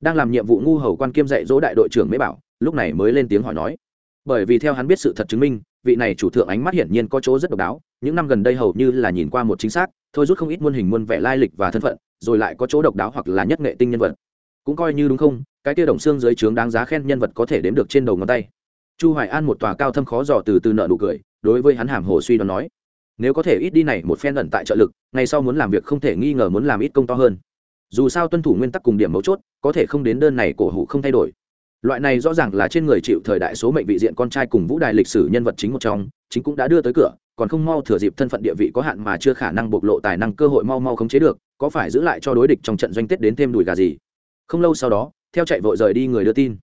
Đang làm nhiệm vụ ngu hầu quan kiêm dạy dỗ đại đội trưởng mới bảo, lúc này mới lên tiếng hỏi nói. Bởi vì theo hắn biết sự thật chứng minh vị này chủ thượng ánh mắt hiển nhiên có chỗ rất độc đáo, những năm gần đây hầu như là nhìn qua một chính xác, thôi rút không ít muôn hình muôn vẻ lai lịch và thân phận, rồi lại có chỗ độc đáo hoặc là nhất nghệ tinh nhân vật. Cũng coi như đúng không, cái kia đồng xương dưới trướng đáng giá khen nhân vật có thể đếm được trên đầu ngón tay. Chu hoài an một tòa cao thâm khó dò từ từ nợ nụ cười, đối với hắn hàm hồ suy đoán nói, nếu có thể ít đi này một phen ẩn tại trợ lực, ngày sau muốn làm việc không thể nghi ngờ muốn làm ít công to hơn. Dù sao tuân thủ nguyên tắc cùng điểm mấu chốt, có thể không đến đơn này cổ hủ không thay đổi loại này rõ ràng là trên người chịu thời đại số mệnh vị diện con trai cùng vũ đài lịch sử nhân vật chính một trong, chính cũng đã đưa tới cửa, còn không mau thừa dịp thân phận địa vị có hạn mà chưa khả năng bộc lộ tài năng cơ hội mau mau khống chế được, có phải giữ lại cho đối địch trong trận doanh tết đến thêm đùi gà gì? Không lâu sau đó, theo chạy vội rời đi người đưa tin.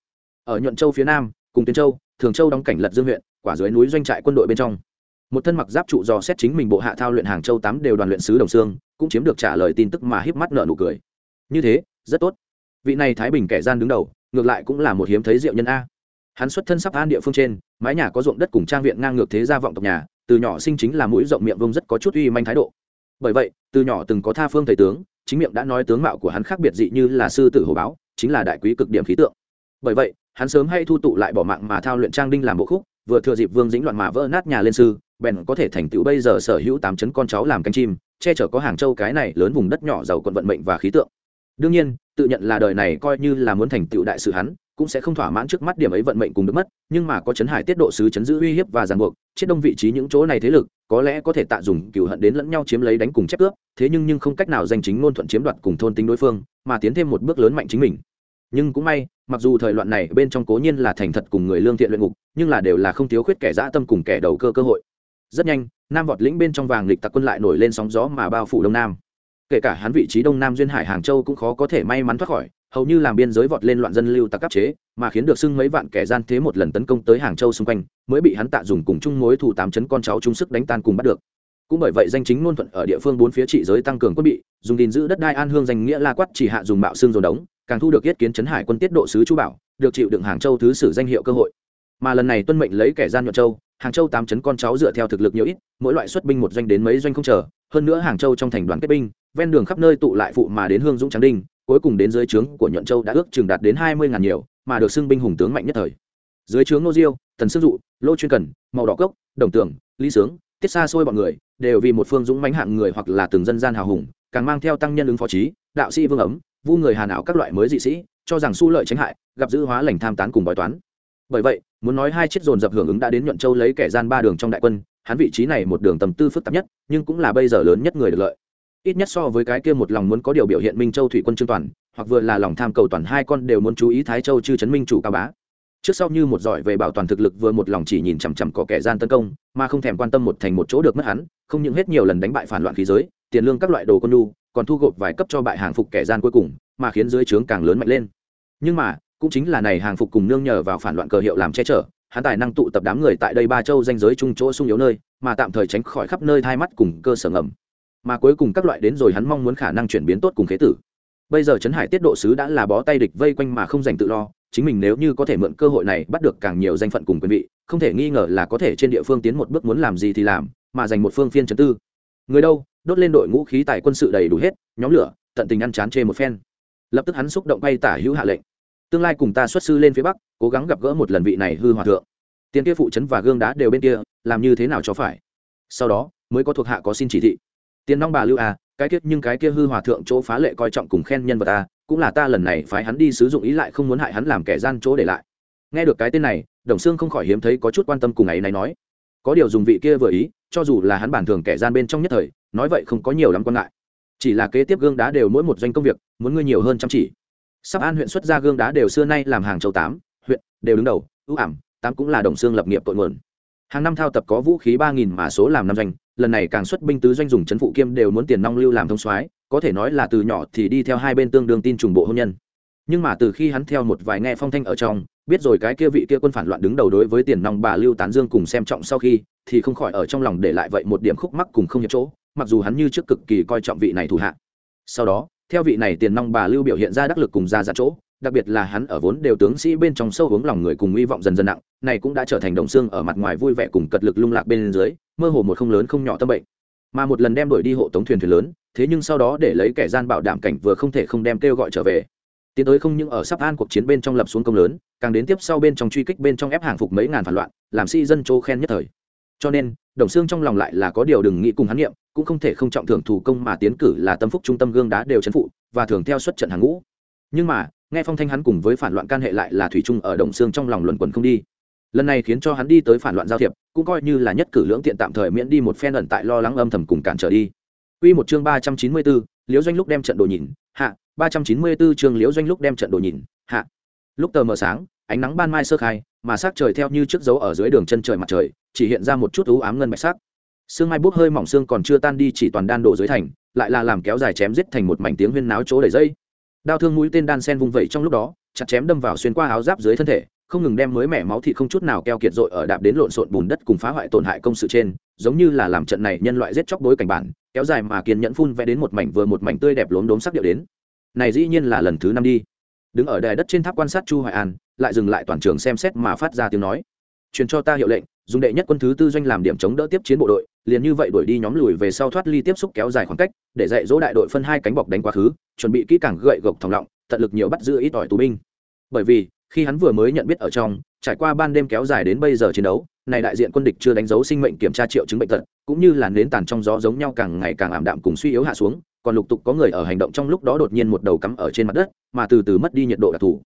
Ở nhuận châu phía nam, cùng tuyến châu, thường châu đóng cảnh lật dương huyện, quả dưới núi doanh trại quân đội bên trong. Một thân mặc giáp trụ dò xét chính mình bộ hạ thao luyện hàng châu tám đều đoàn luyện sứ đồng xương, cũng chiếm được trả lời tin tức mà híp mắt nợ nụ cười. Như thế, rất tốt. Vị này thái bình kẻ gian đứng đầu ngược lại cũng là một hiếm thấy diệu nhân a. Hắn xuất thân sắp an địa phương trên, mái nhà có ruộng đất cùng trang viện ngang ngược thế gia vọng tộc nhà, từ nhỏ sinh chính là mũi rộng miệng vông rất có chút uy manh thái độ. Bởi vậy, từ nhỏ từng có tha phương thầy tướng, chính miệng đã nói tướng mạo của hắn khác biệt dị như là sư tử hồ báo, chính là đại quý cực điểm khí tượng. Bởi vậy, hắn sớm hay thu tụ lại bỏ mạng mà thao luyện trang đinh làm bộ khúc, vừa thừa dịp vương dĩnh loạn mà vỡ nát nhà lên sư, bèn có thể thành tựu bây giờ sở hữu tám chấn con cháu làm cánh chim, che chở có hàng châu cái này lớn vùng đất nhỏ giàu quận vận mệnh và khí tượng. Đương nhiên tự nhận là đời này coi như là muốn thành tựu đại sự hắn, cũng sẽ không thỏa mãn trước mắt điểm ấy vận mệnh cùng được mất, nhưng mà có chấn hải tiết độ sứ chấn giữ uy hiếp và ràng buộc chiết đông vị trí những chỗ này thế lực, có lẽ có thể tạ dùng cựu hận đến lẫn nhau chiếm lấy đánh cùng chép cướp, thế nhưng nhưng không cách nào danh chính ngôn thuận chiếm đoạt cùng thôn tính đối phương, mà tiến thêm một bước lớn mạnh chính mình. Nhưng cũng may, mặc dù thời loạn này bên trong cố nhiên là thành thật cùng người lương thiện luyện ngục, nhưng là đều là không thiếu khuyết kẻ dã tâm cùng kẻ đầu cơ cơ hội. Rất nhanh, nam vọt lĩnh bên trong vàng lịch tặc quân lại nổi lên sóng gió mà bao phủ đông nam kể cả hắn vị trí đông nam duyên hải hàng châu cũng khó có thể may mắn thoát khỏi, hầu như làm biên giới vọt lên loạn dân lưu tặc cấp chế, mà khiến được xưng mấy vạn kẻ gian thế một lần tấn công tới hàng châu xung quanh, mới bị hắn tạ dùng cùng chung mối thủ tám chấn con cháu chung sức đánh tan cùng bắt được. Cũng bởi vậy danh chính ngôn thuận ở địa phương bốn phía trị giới tăng cường quân bị, dùng gìn giữ đất đai an hương danh nghĩa la quát chỉ hạ dùng mạo xương dồn đống, càng thu được yết kiến chấn hải quân tiết độ sứ chú bảo, được chịu đựng hàng châu thứ sử danh hiệu cơ hội. Mà lần này tuân mệnh lấy kẻ gian nhuận châu hàng châu tám chấn con cháu dựa theo thực lực nhiều ít, mỗi loại xuất binh một doanh đến mấy doanh không chờ, hơn nữa hàng châu trong thành đoàn kết binh, ven đường khắp nơi tụ lại phụ mà đến hương dũng tráng đinh, cuối cùng đến dưới trướng của nhuận châu đã ước chừng đạt đến hai mươi ngàn nhiều, mà được xưng binh hùng tướng mạnh nhất thời. Dưới trướng nô diêu, tần sư dụ, lô chuyên cần, màu đỏ cốc, đồng tường, lý sướng, tiết xa xôi bọn người, đều vì một phương dũng mánh hạng người hoặc là từng dân gian hào hùng, càng mang theo tăng nhân ứng phó trí, đạo sĩ vương ấm, vu người hà não các loại mới dị sĩ, cho rằng su lợi tránh hại, gặp giữ hóa lành tham tán cùng bói toán. Bởi vậy muốn nói hai chiếc dồn dập hưởng ứng đã đến nhuận châu lấy kẻ gian ba đường trong đại quân, hắn vị trí này một đường tầm tư phức tạp nhất, nhưng cũng là bây giờ lớn nhất người được lợi. Ít nhất so với cái kia một lòng muốn có điều biểu hiện minh châu thủy quân trương toàn, hoặc vừa là lòng tham cầu toàn hai con đều muốn chú ý thái châu chư chấn minh chủ cao bá. Trước sau như một giỏi về bảo toàn thực lực vừa một lòng chỉ nhìn chằm chằm có kẻ gian tấn công, mà không thèm quan tâm một thành một chỗ được mất hắn, không những hết nhiều lần đánh bại phản loạn khí giới, tiền lương các loại đồ con nu còn thu gộp vài cấp cho bại hàng phục kẻ gian cuối cùng, mà khiến dưới trướng càng lớn mạnh lên. Nhưng mà cũng chính là này hàng phục cùng nương nhờ vào phản loạn cờ hiệu làm che chở, hắn tài năng tụ tập đám người tại đây ba châu danh giới chung chỗ sung yếu nơi, mà tạm thời tránh khỏi khắp nơi thai mắt cùng cơ sở ngầm. Mà cuối cùng các loại đến rồi hắn mong muốn khả năng chuyển biến tốt cùng khế tử. Bây giờ trấn hải tiết độ sứ đã là bó tay địch vây quanh mà không dành tự lo, chính mình nếu như có thể mượn cơ hội này bắt được càng nhiều danh phận cùng quyền vị, không thể nghi ngờ là có thể trên địa phương tiến một bước muốn làm gì thì làm, mà dành một phương phiên chấn tư. Người đâu, đốt lên đội ngũ khí tài quân sự đầy đủ hết, nhóm lửa, tận tình ăn chán chê một phen. Lập tức hắn xúc động bay tả hữu hạ lệnh tương lai cùng ta xuất sư lên phía bắc, cố gắng gặp gỡ một lần vị này hư hòa thượng. Tiền kia phụ trấn và gương đá đều bên kia, làm như thế nào cho phải? Sau đó, mới có thuộc hạ có xin chỉ thị. Tiền nong bà lưu à cái kiết nhưng cái kia hư hòa thượng chỗ phá lệ coi trọng cùng khen nhân vật ta cũng là ta lần này phái hắn đi sử dụng ý lại không muốn hại hắn làm kẻ gian chỗ để lại. Nghe được cái tên này, đồng xương không khỏi hiếm thấy có chút quan tâm cùng ấy này nói. Có điều dùng vị kia vừa ý, cho dù là hắn bản thường kẻ gian bên trong nhất thời, nói vậy không có nhiều lắm quan ngại. Chỉ là kế tiếp gương đá đều mỗi một doanh công việc, muốn ngươi nhiều hơn chăm chỉ sắp an huyện xuất ra gương đá đều xưa nay làm hàng châu tám, huyện đều đứng đầu, ưu ảm, tám cũng là đồng xương lập nghiệp tội nguồn. Hàng năm thao tập có vũ khí ba nghìn mà số làm năm doanh, lần này càng xuất binh tứ doanh dùng trấn phụ kiêm đều muốn tiền nong lưu làm thông soái, có thể nói là từ nhỏ thì đi theo hai bên tương đương tin trùng bộ hôn nhân. Nhưng mà từ khi hắn theo một vài nghe phong thanh ở trong, biết rồi cái kia vị kia quân phản loạn đứng đầu đối với tiền nong bà lưu tán dương cùng xem trọng sau khi, thì không khỏi ở trong lòng để lại vậy một điểm khúc mắc cùng không hiệp chỗ, mặc dù hắn như trước cực kỳ coi trọng vị này thủ hạ. Sau đó theo vị này tiền nong bà lưu biểu hiện ra đắc lực cùng ra ra chỗ, đặc biệt là hắn ở vốn đều tướng sĩ bên trong sâu hướng lòng người cùng hy vọng dần dần nặng, này cũng đã trở thành đồng xương ở mặt ngoài vui vẻ cùng cật lực lung lạc bên dưới, mơ hồ một không lớn không nhỏ tâm bệnh. Mà một lần đem đổi đi hộ tống thuyền thuyền lớn, thế nhưng sau đó để lấy kẻ gian bảo đảm cảnh vừa không thể không đem kêu gọi trở về. Tiến tới không những ở sắp an cuộc chiến bên trong lập xuống công lớn, càng đến tiếp sau bên trong truy kích bên trong ép hàng phục mấy ngàn phản loạn, làm sĩ dân châu khen nhất thời. Cho nên đồng xương trong lòng lại là có điều đừng nghĩ cùng hắn nghiệm cũng không thể không trọng thưởng thủ công mà tiến cử là tâm phúc trung tâm gương đá đều chấn phụ và thường theo xuất trận hàng ngũ. Nhưng mà nghe phong thanh hắn cùng với phản loạn can hệ lại là thủy chung ở đồng xương trong lòng luẩn quẩn không đi. Lần này khiến cho hắn đi tới phản loạn giao thiệp cũng coi như là nhất cử lưỡng tiện tạm thời miễn đi một phen ẩn tại lo lắng âm thầm cùng cản trở đi. Quy một chương ba trăm chín mươi 394, Liễu Doanh lúc đem trận đồ nhìn, hạ, ba trăm chín mươi 394 chương Liễu Doanh lúc đem trận đồ nhìn, hạ. Lúc tờ mờ sáng, ánh nắng ban mai sơ khai, mà sắc trời theo như trước dấu ở dưới đường chân trời mặt trời, chỉ hiện ra một chút u ám ngân bạch sắc. Sương mai bốc hơi mỏng sương còn chưa tan đi chỉ toàn đan đổ dưới thành, lại là làm kéo dài chém giết thành một mảnh tiếng huyên náo chỗ đầy dây. Đao thương mũi tên đan sen vung vẩy trong lúc đó, chặt chém đâm vào xuyên qua áo giáp dưới thân thể, không ngừng đem mới mẻ máu thịt không chút nào keo kiệt dội ở đạp đến lộn xộn bùn đất cùng phá hoại tổn hại công sự trên giống như là làm trận này nhân loại giết chóc bối cảnh bản kéo dài mà kiên nhẫn phun vẽ đến một mảnh vừa một mảnh tươi đẹp lốm đốm sắc điệu đến này dĩ nhiên là lần thứ năm đi đứng ở đài đất trên tháp quan sát chu hoài an lại dừng lại toàn trường xem xét mà phát ra tiếng nói. Truyền cho ta hiệu lệnh, dùng đệ nhất quân thứ tư doanh làm điểm chống đỡ tiếp chiến bộ đội, liền như vậy đuổi đi nhóm lùi về sau thoát ly tiếp xúc kéo dài khoảng cách, để dạy dỗ đại đội phân hai cánh bọc đánh quá khứ, chuẩn bị kỹ càng gậy gộc thòng lọng, tận lực nhiều bắt giữ ít ỏi tù binh. Bởi vì, khi hắn vừa mới nhận biết ở trong, trải qua ban đêm kéo dài đến bây giờ chiến đấu, này đại diện quân địch chưa đánh dấu sinh mệnh kiểm tra triệu chứng bệnh tật, cũng như là nến tàn trong gió giống nhau càng ngày càng ảm đạm cùng suy yếu hạ xuống, còn lục tục có người ở hành động trong lúc đó đột nhiên một đầu cắm ở trên mặt đất, mà từ từ mất đi nhiệt độ đặc thù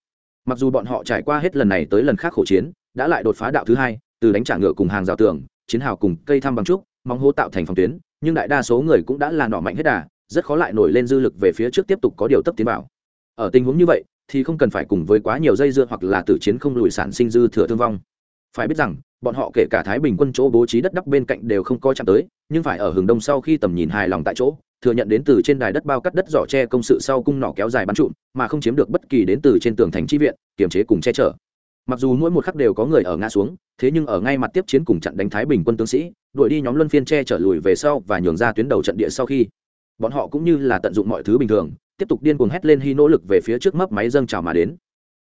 mặc dù bọn họ trải qua hết lần này tới lần khác khổ chiến, đã lại đột phá đạo thứ hai, từ đánh trả ngựa cùng hàng rào tường, chiến hào cùng cây thăm bằng trúc mong hô tạo thành phòng tuyến, nhưng đại đa số người cũng đã là nọ mạnh hết đà, rất khó lại nổi lên dư lực về phía trước tiếp tục có điều tấp tiến vào. Ở tình huống như vậy, thì không cần phải cùng với quá nhiều dây dưa hoặc là tử chiến không lùi sản sinh dư thừa thương vong. Phải biết rằng bọn họ kể cả thái bình quân chỗ bố trí đất đắp bên cạnh đều không coi chạm tới, nhưng phải ở hừng đông sau khi tầm nhìn hài lòng tại chỗ, thừa nhận đến từ trên đài đất bao cắt đất giỏ tre công sự sau cung nỏ kéo dài bắn trụm, mà không chiếm được bất kỳ đến từ trên tường thành chi viện, kiềm chế cùng che chở. Mặc dù mỗi một khắc đều có người ở ngã xuống, thế nhưng ở ngay mặt tiếp chiến cùng trận đánh thái bình quân tướng sĩ, đuổi đi nhóm luân phiên che chở lùi về sau và nhường ra tuyến đầu trận địa sau khi, bọn họ cũng như là tận dụng mọi thứ bình thường, tiếp tục điên cuồng hét lên hy nỗ lực về phía trước mấp máy dâng trào mà đến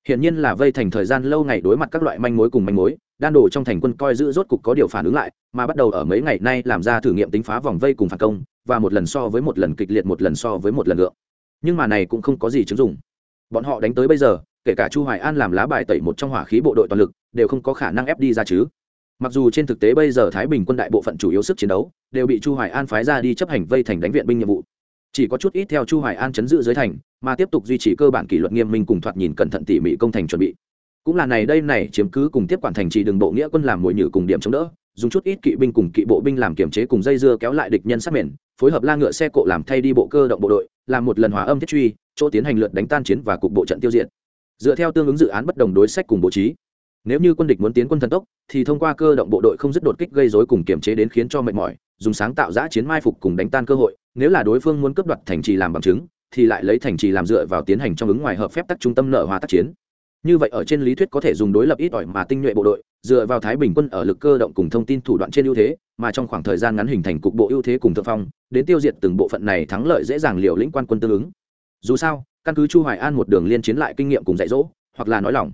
hiển nhiên là vây thành thời gian lâu ngày đối mặt các loại manh mối cùng manh mối, đan đồ trong thành quân coi giữ rốt cục có điều phản ứng lại, mà bắt đầu ở mấy ngày nay làm ra thử nghiệm tính phá vòng vây cùng phản công, và một lần so với một lần kịch liệt, một lần so với một lần lượng. Nhưng mà này cũng không có gì chứng dụng. Bọn họ đánh tới bây giờ, kể cả chu hoài an làm lá bài tẩy một trong hỏa khí bộ đội toàn lực, đều không có khả năng ép đi ra chứ. Mặc dù trên thực tế bây giờ thái bình quân đại bộ phận chủ yếu sức chiến đấu, đều bị chu hoài an phái ra đi chấp hành vây thành đánh viện binh nhiệm vụ chỉ có chút ít theo chu hoài an chấn giữ dưới thành, mà tiếp tục duy trì cơ bản kỷ luật nghiêm minh cùng thoạt nhìn cẩn thận tỉ mỉ công thành chuẩn bị. Cũng là này, đây này, chiếm cứ cùng tiếp quản thành trì đường bộ nghĩa quân làm mồi nhử cùng điểm chống đỡ, dùng chút ít kỵ binh cùng kỵ bộ binh làm kiểm chế cùng dây dưa kéo lại địch nhân sát miền phối hợp la ngựa xe cộ làm thay đi bộ cơ động bộ đội, làm một lần hòa âm thiết truy, chỗ tiến hành lượt đánh tan chiến và cục bộ trận tiêu diệt. Dựa theo tương ứng dự án bất đồng đối sách cùng bố trí. Nếu như quân địch muốn tiến quân thần tốc, thì thông qua cơ động bộ đội không dứt đột kích gây rối cùng kiểm chế đến khiến cho mệt mỏi, dùng sáng tạo giã chiến mai phục cùng đánh tan cơ hội nếu là đối phương muốn cướp đoạt thành trì làm bằng chứng, thì lại lấy thành trì làm dựa vào tiến hành trong ứng ngoài hợp phép tắc trung tâm nợ hòa tác chiến. Như vậy ở trên lý thuyết có thể dùng đối lập ít ỏi mà tinh nhuệ bộ đội, dựa vào thái bình quân ở lực cơ động cùng thông tin thủ đoạn trên ưu thế, mà trong khoảng thời gian ngắn hình thành cục bộ ưu thế cùng thượng phong, đến tiêu diệt từng bộ phận này thắng lợi dễ dàng liều lĩnh quan quân tương ứng. Dù sao, căn cứ chu hoài an một đường liên chiến lại kinh nghiệm cùng dạy dỗ, hoặc là nói lòng.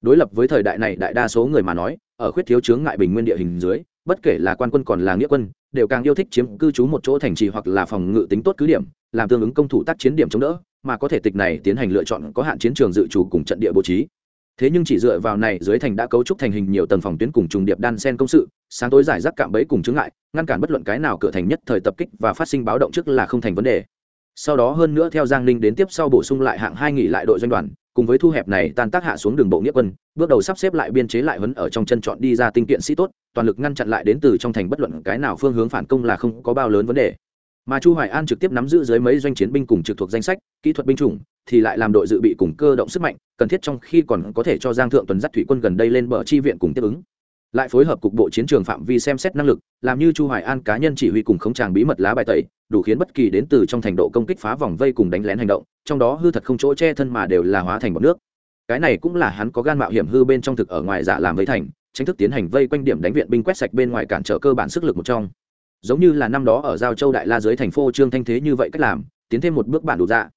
Đối lập với thời đại này đại đa số người mà nói, ở khuyết thiếu chướng ngại bình nguyên địa hình dưới, bất kể là quan quân còn là nghĩa quân đều càng yêu thích chiếm cư trú một chỗ thành trì hoặc là phòng ngự tính tốt cứ điểm, làm tương ứng công thủ tác chiến điểm chống đỡ, mà có thể tịch này tiến hành lựa chọn có hạn chiến trường dự trù cùng trận địa bố trí. Thế nhưng chỉ dựa vào này, dưới thành đã cấu trúc thành hình nhiều tầng phòng tuyến cùng trùng điệp đan sen công sự, sáng tối giải rác cạm bẫy cùng chứng ngại, ngăn cản bất luận cái nào cửa thành nhất thời tập kích và phát sinh báo động trước là không thành vấn đề. Sau đó hơn nữa theo giang ninh đến tiếp sau bổ sung lại hạng hai nghỉ lại đội doanh đoàn, cùng với thu hẹp này tan tác hạ xuống đường bộ nghĩa quân, bước đầu sắp xếp lại biên chế lại huấn ở trong chân chọn đi ra tinh kiện sĩ tốt toàn lực ngăn chặn lại đến từ trong thành bất luận cái nào phương hướng phản công là không có bao lớn vấn đề. Mà chu hoài an trực tiếp nắm giữ dưới mấy doanh chiến binh cùng trực thuộc danh sách, kỹ thuật binh chủng, thì lại làm đội dự bị cùng cơ động sức mạnh, cần thiết trong khi còn có thể cho giang thượng tuần dắt thủy quân gần đây lên bờ chi viện cùng tiếp ứng. Lại phối hợp cục bộ chiến trường phạm vi xem xét năng lực, làm như chu hoài an cá nhân chỉ huy cùng khống tràng bí mật lá bài tẩy, đủ khiến bất kỳ đến từ trong thành độ công kích phá vòng vây cùng đánh lén hành động, trong đó hư thật không chỗ che thân mà đều là hóa thành bọt nước. Cái này cũng là hắn có gan mạo hiểm hư bên trong thực ở ngoài giả làm với thành tranh thức tiến hành vây quanh điểm đánh viện binh quét sạch bên ngoài cản trở cơ bản sức lực một trong. Giống như là năm đó ở giao châu đại la dưới thành phố trương thanh thế như vậy cách làm, tiến thêm một bước bản đủ dạ.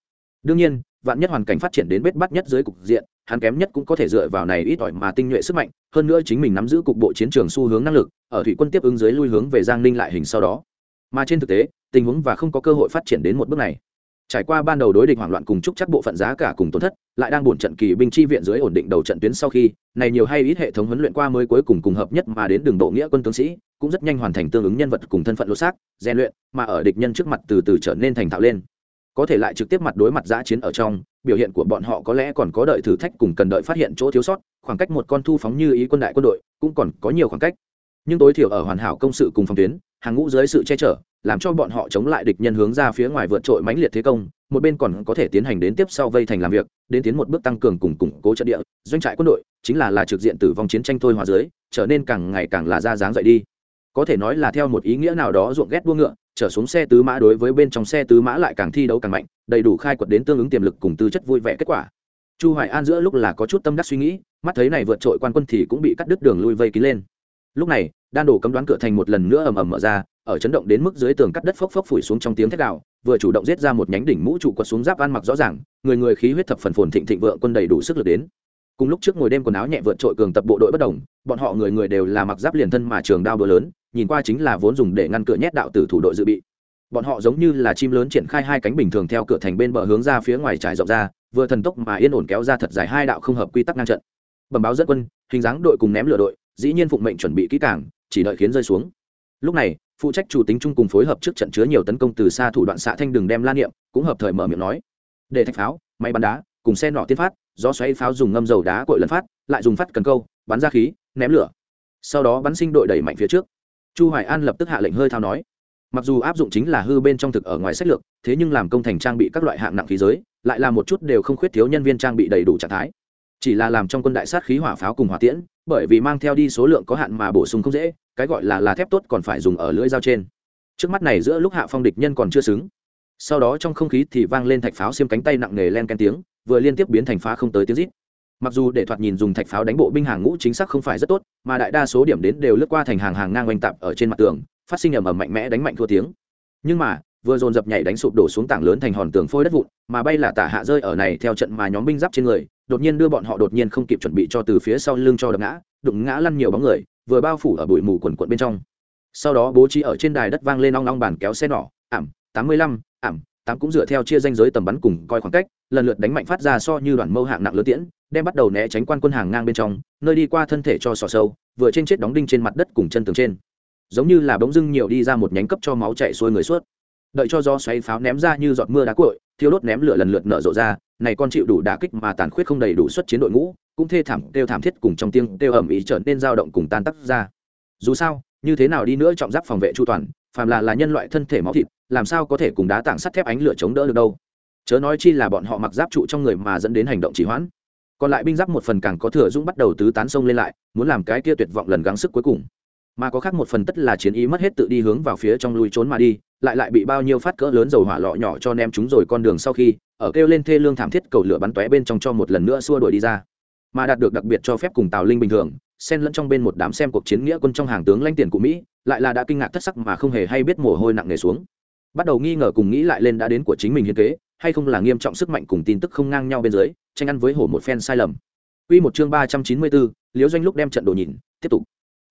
Đương nhiên, vạn nhất hoàn cảnh phát triển đến bết bắt nhất dưới cục diện, hắn kém nhất cũng có thể dựa vào này ít ỏi mà tinh nhuệ sức mạnh, hơn nữa chính mình nắm giữ cục bộ chiến trường xu hướng năng lực, ở thủy quân tiếp ứng dưới lui hướng về giang ninh lại hình sau đó. Mà trên thực tế, tình huống và không có cơ hội phát triển đến một bước này trải qua ban đầu đối địch hoảng loạn cùng chúc chắc bộ phận giá cả cùng tổn thất, lại đang buồn trận kỳ binh chi viện dưới ổn định đầu trận tuyến sau khi, này nhiều hay ít hệ thống huấn luyện qua mới cuối cùng cùng hợp nhất mà đến đường độ nghĩa quân tướng sĩ, cũng rất nhanh hoàn thành tương ứng nhân vật cùng thân phận lô xác, rèn luyện, mà ở địch nhân trước mặt từ từ trở nên thành thạo lên. Có thể lại trực tiếp mặt đối mặt giã chiến ở trong, biểu hiện của bọn họ có lẽ còn có đợi thử thách cùng cần đợi phát hiện chỗ thiếu sót, khoảng cách một con thu phóng như ý quân đại quân đội, cũng còn có nhiều khoảng cách. Nhưng tối thiểu ở hoàn hảo công sự cùng phòng tuyến, hàng ngũ dưới sự che chở làm cho bọn họ chống lại địch nhân hướng ra phía ngoài vượt trội mãnh liệt thế công, một bên còn có thể tiến hành đến tiếp sau vây thành làm việc, đến tiến một bước tăng cường cùng củng cố trận địa. Doanh trại quân đội chính là là trực diện tử vong chiến tranh thôi hòa dưới, trở nên càng ngày càng là ra dáng dậy đi. Có thể nói là theo một ý nghĩa nào đó ruộng ghét đua ngựa, trở xuống xe tứ mã đối với bên trong xe tứ mã lại càng thi đấu càng mạnh, đầy đủ khai quật đến tương ứng tiềm lực cùng tư chất vui vẻ kết quả. Chu hoài an giữa lúc là có chút tâm đắc suy nghĩ, mắt thấy này vượt trội quan quân thì cũng bị cắt đứt đường lui vây kín lên. Lúc này đan đổ cấm đoán cửa thành một lần nữa ầm ầm mở ra, ở chấn động đến mức dưới tường cắt đất phốc phốc phủi xuống trong tiếng thét đạo vừa chủ động giết ra một nhánh đỉnh mũ trụ quật xuống giáp ăn mặc rõ ràng, người người khí huyết thập phần phồn thịnh thịnh vượng quân đầy đủ sức lực đến. Cùng lúc trước ngồi đêm quần áo nhẹ vượt trội cường tập bộ đội bất đồng, bọn họ người người đều là mặc giáp liền thân mà trường đao bữa lớn, nhìn qua chính là vốn dùng để ngăn cửa nhét đạo tử thủ đội dự bị. Bọn họ giống như là chim lớn triển khai hai cánh bình thường theo cửa thành bên bờ hướng ra phía ngoài trải rộng ra, vừa thần tốc mà yên ổn kéo ra thật dài hai đạo không hợp quy tắc ngăn trận. Bẩm báo dẫn quân, hình dáng đội cùng ném lửa đội, dĩ nhiên phụng mệnh chuẩn bị kỹ càng chỉ đợi khiến rơi xuống. Lúc này, phụ trách chủ tính chung cùng phối hợp trước trận chứa nhiều tấn công từ xa thủ đoạn xạ thanh đường đem la niệm, cũng hợp thời mở miệng nói. Để thạch pháo, máy bắn đá, cùng xe nỏ tiên phát do xoáy pháo dùng ngâm dầu đá cội lần phát, lại dùng phát cần câu, bắn ra khí, ném lửa. Sau đó bắn sinh đội đẩy mạnh phía trước. Chu hoài an lập tức hạ lệnh hơi thao nói. Mặc dù áp dụng chính là hư bên trong thực ở ngoài sách lược, thế nhưng làm công thành trang bị các loại hạng nặng khí giới, lại là một chút đều không khuyết thiếu nhân viên trang bị đầy đủ trạng thái. Chỉ là làm trong quân đại sát khí hỏa pháo cùng hỏa tiễn bởi vì mang theo đi số lượng có hạn mà bổ sung không dễ, cái gọi là là thép tốt còn phải dùng ở lưỡi dao trên. Trước mắt này giữa lúc hạ phong địch nhân còn chưa xứng. Sau đó trong không khí thì vang lên thạch pháo xiêm cánh tay nặng nề len ken tiếng, vừa liên tiếp biến thành phá không tới tiếng rít. Mặc dù để thoạt nhìn dùng thạch pháo đánh bộ binh hàng ngũ chính xác không phải rất tốt, mà đại đa số điểm đến đều lướt qua thành hàng hàng ngang oanh tạp ở trên mặt tường, phát sinh ầm ầm mạnh mẽ đánh mạnh thua tiếng. Nhưng mà vừa dồn dập nhảy đánh sụp đổ xuống tảng lớn thành hòn tường phôi đất vụn, mà bay là tả hạ rơi ở này theo trận mà nhóm binh giáp trên người, đột nhiên đưa bọn họ đột nhiên không kịp chuẩn bị cho từ phía sau lưng cho đập ngã, đụng ngã lăn nhiều bóng người, vừa bao phủ ở bụi mù quần quận bên trong. Sau đó bố trí ở trên đài đất vang lên long long bàn kéo xe nỏ ảm, tám mươi lăm, ảm, tám cũng dựa theo chia danh giới tầm bắn cùng coi khoảng cách, lần lượt đánh mạnh phát ra so như đoàn mâu hạng nặng lớn tiễn, đem bắt đầu né tránh quan quân hàng ngang bên trong, nơi đi qua thân thể cho sò sâu, vừa trên chết đóng đinh trên mặt đất cùng chân tường trên. Giống như là bỗng dưng nhiều đi ra một nhánh cấp cho máu chạy xuôi người suốt đợi cho do xoáy pháo ném ra như giọt mưa đá cuội, thiếu đốt ném lửa lần lượt nở rộ ra này con chịu đủ đả kích mà tàn khuyết không đầy đủ xuất chiến đội ngũ cũng thê thảm kêu thảm thiết cùng trong tiếng kêu ầm ĩ trở nên dao động cùng tan tác ra. Dù sao như thế nào đi nữa trọng giáp phòng vệ chu toàn phàm là là nhân loại thân thể máu thịt làm sao có thể cùng đá tảng sắt thép ánh lửa chống đỡ được đâu? Chớ nói chi là bọn họ mặc giáp trụ trong người mà dẫn đến hành động trì hoãn. Còn lại binh giáp một phần càng có thừa dũng bắt đầu tứ tán sông lên lại muốn làm cái kia tuyệt vọng lần gắng sức cuối cùng mà có khác một phần tất là chiến ý mất hết tự đi hướng vào phía trong lui trốn mà đi lại lại bị bao nhiêu phát cỡ lớn dầu hỏa lọ nhỏ cho nem chúng rồi con đường sau khi ở kêu lên thê lương thảm thiết cầu lửa bắn tóe bên trong cho một lần nữa xua đuổi đi ra. Mà đạt được đặc biệt cho phép cùng tào linh bình thường xen lẫn trong bên một đám xem cuộc chiến nghĩa quân trong hàng tướng lãnh tiền của mỹ lại là đã kinh ngạc thất sắc mà không hề hay biết mồ hôi nặng nề xuống. Bắt đầu nghi ngờ cùng nghĩ lại lên đã đến của chính mình hiến kế hay không là nghiêm trọng sức mạnh cùng tin tức không ngang nhau bên dưới tranh ăn với hổ một phen sai lầm. Quy một chương ba trăm chín mươi bốn, Liễu Doanh lúc đem trận đồ nhìn, tiếp tục.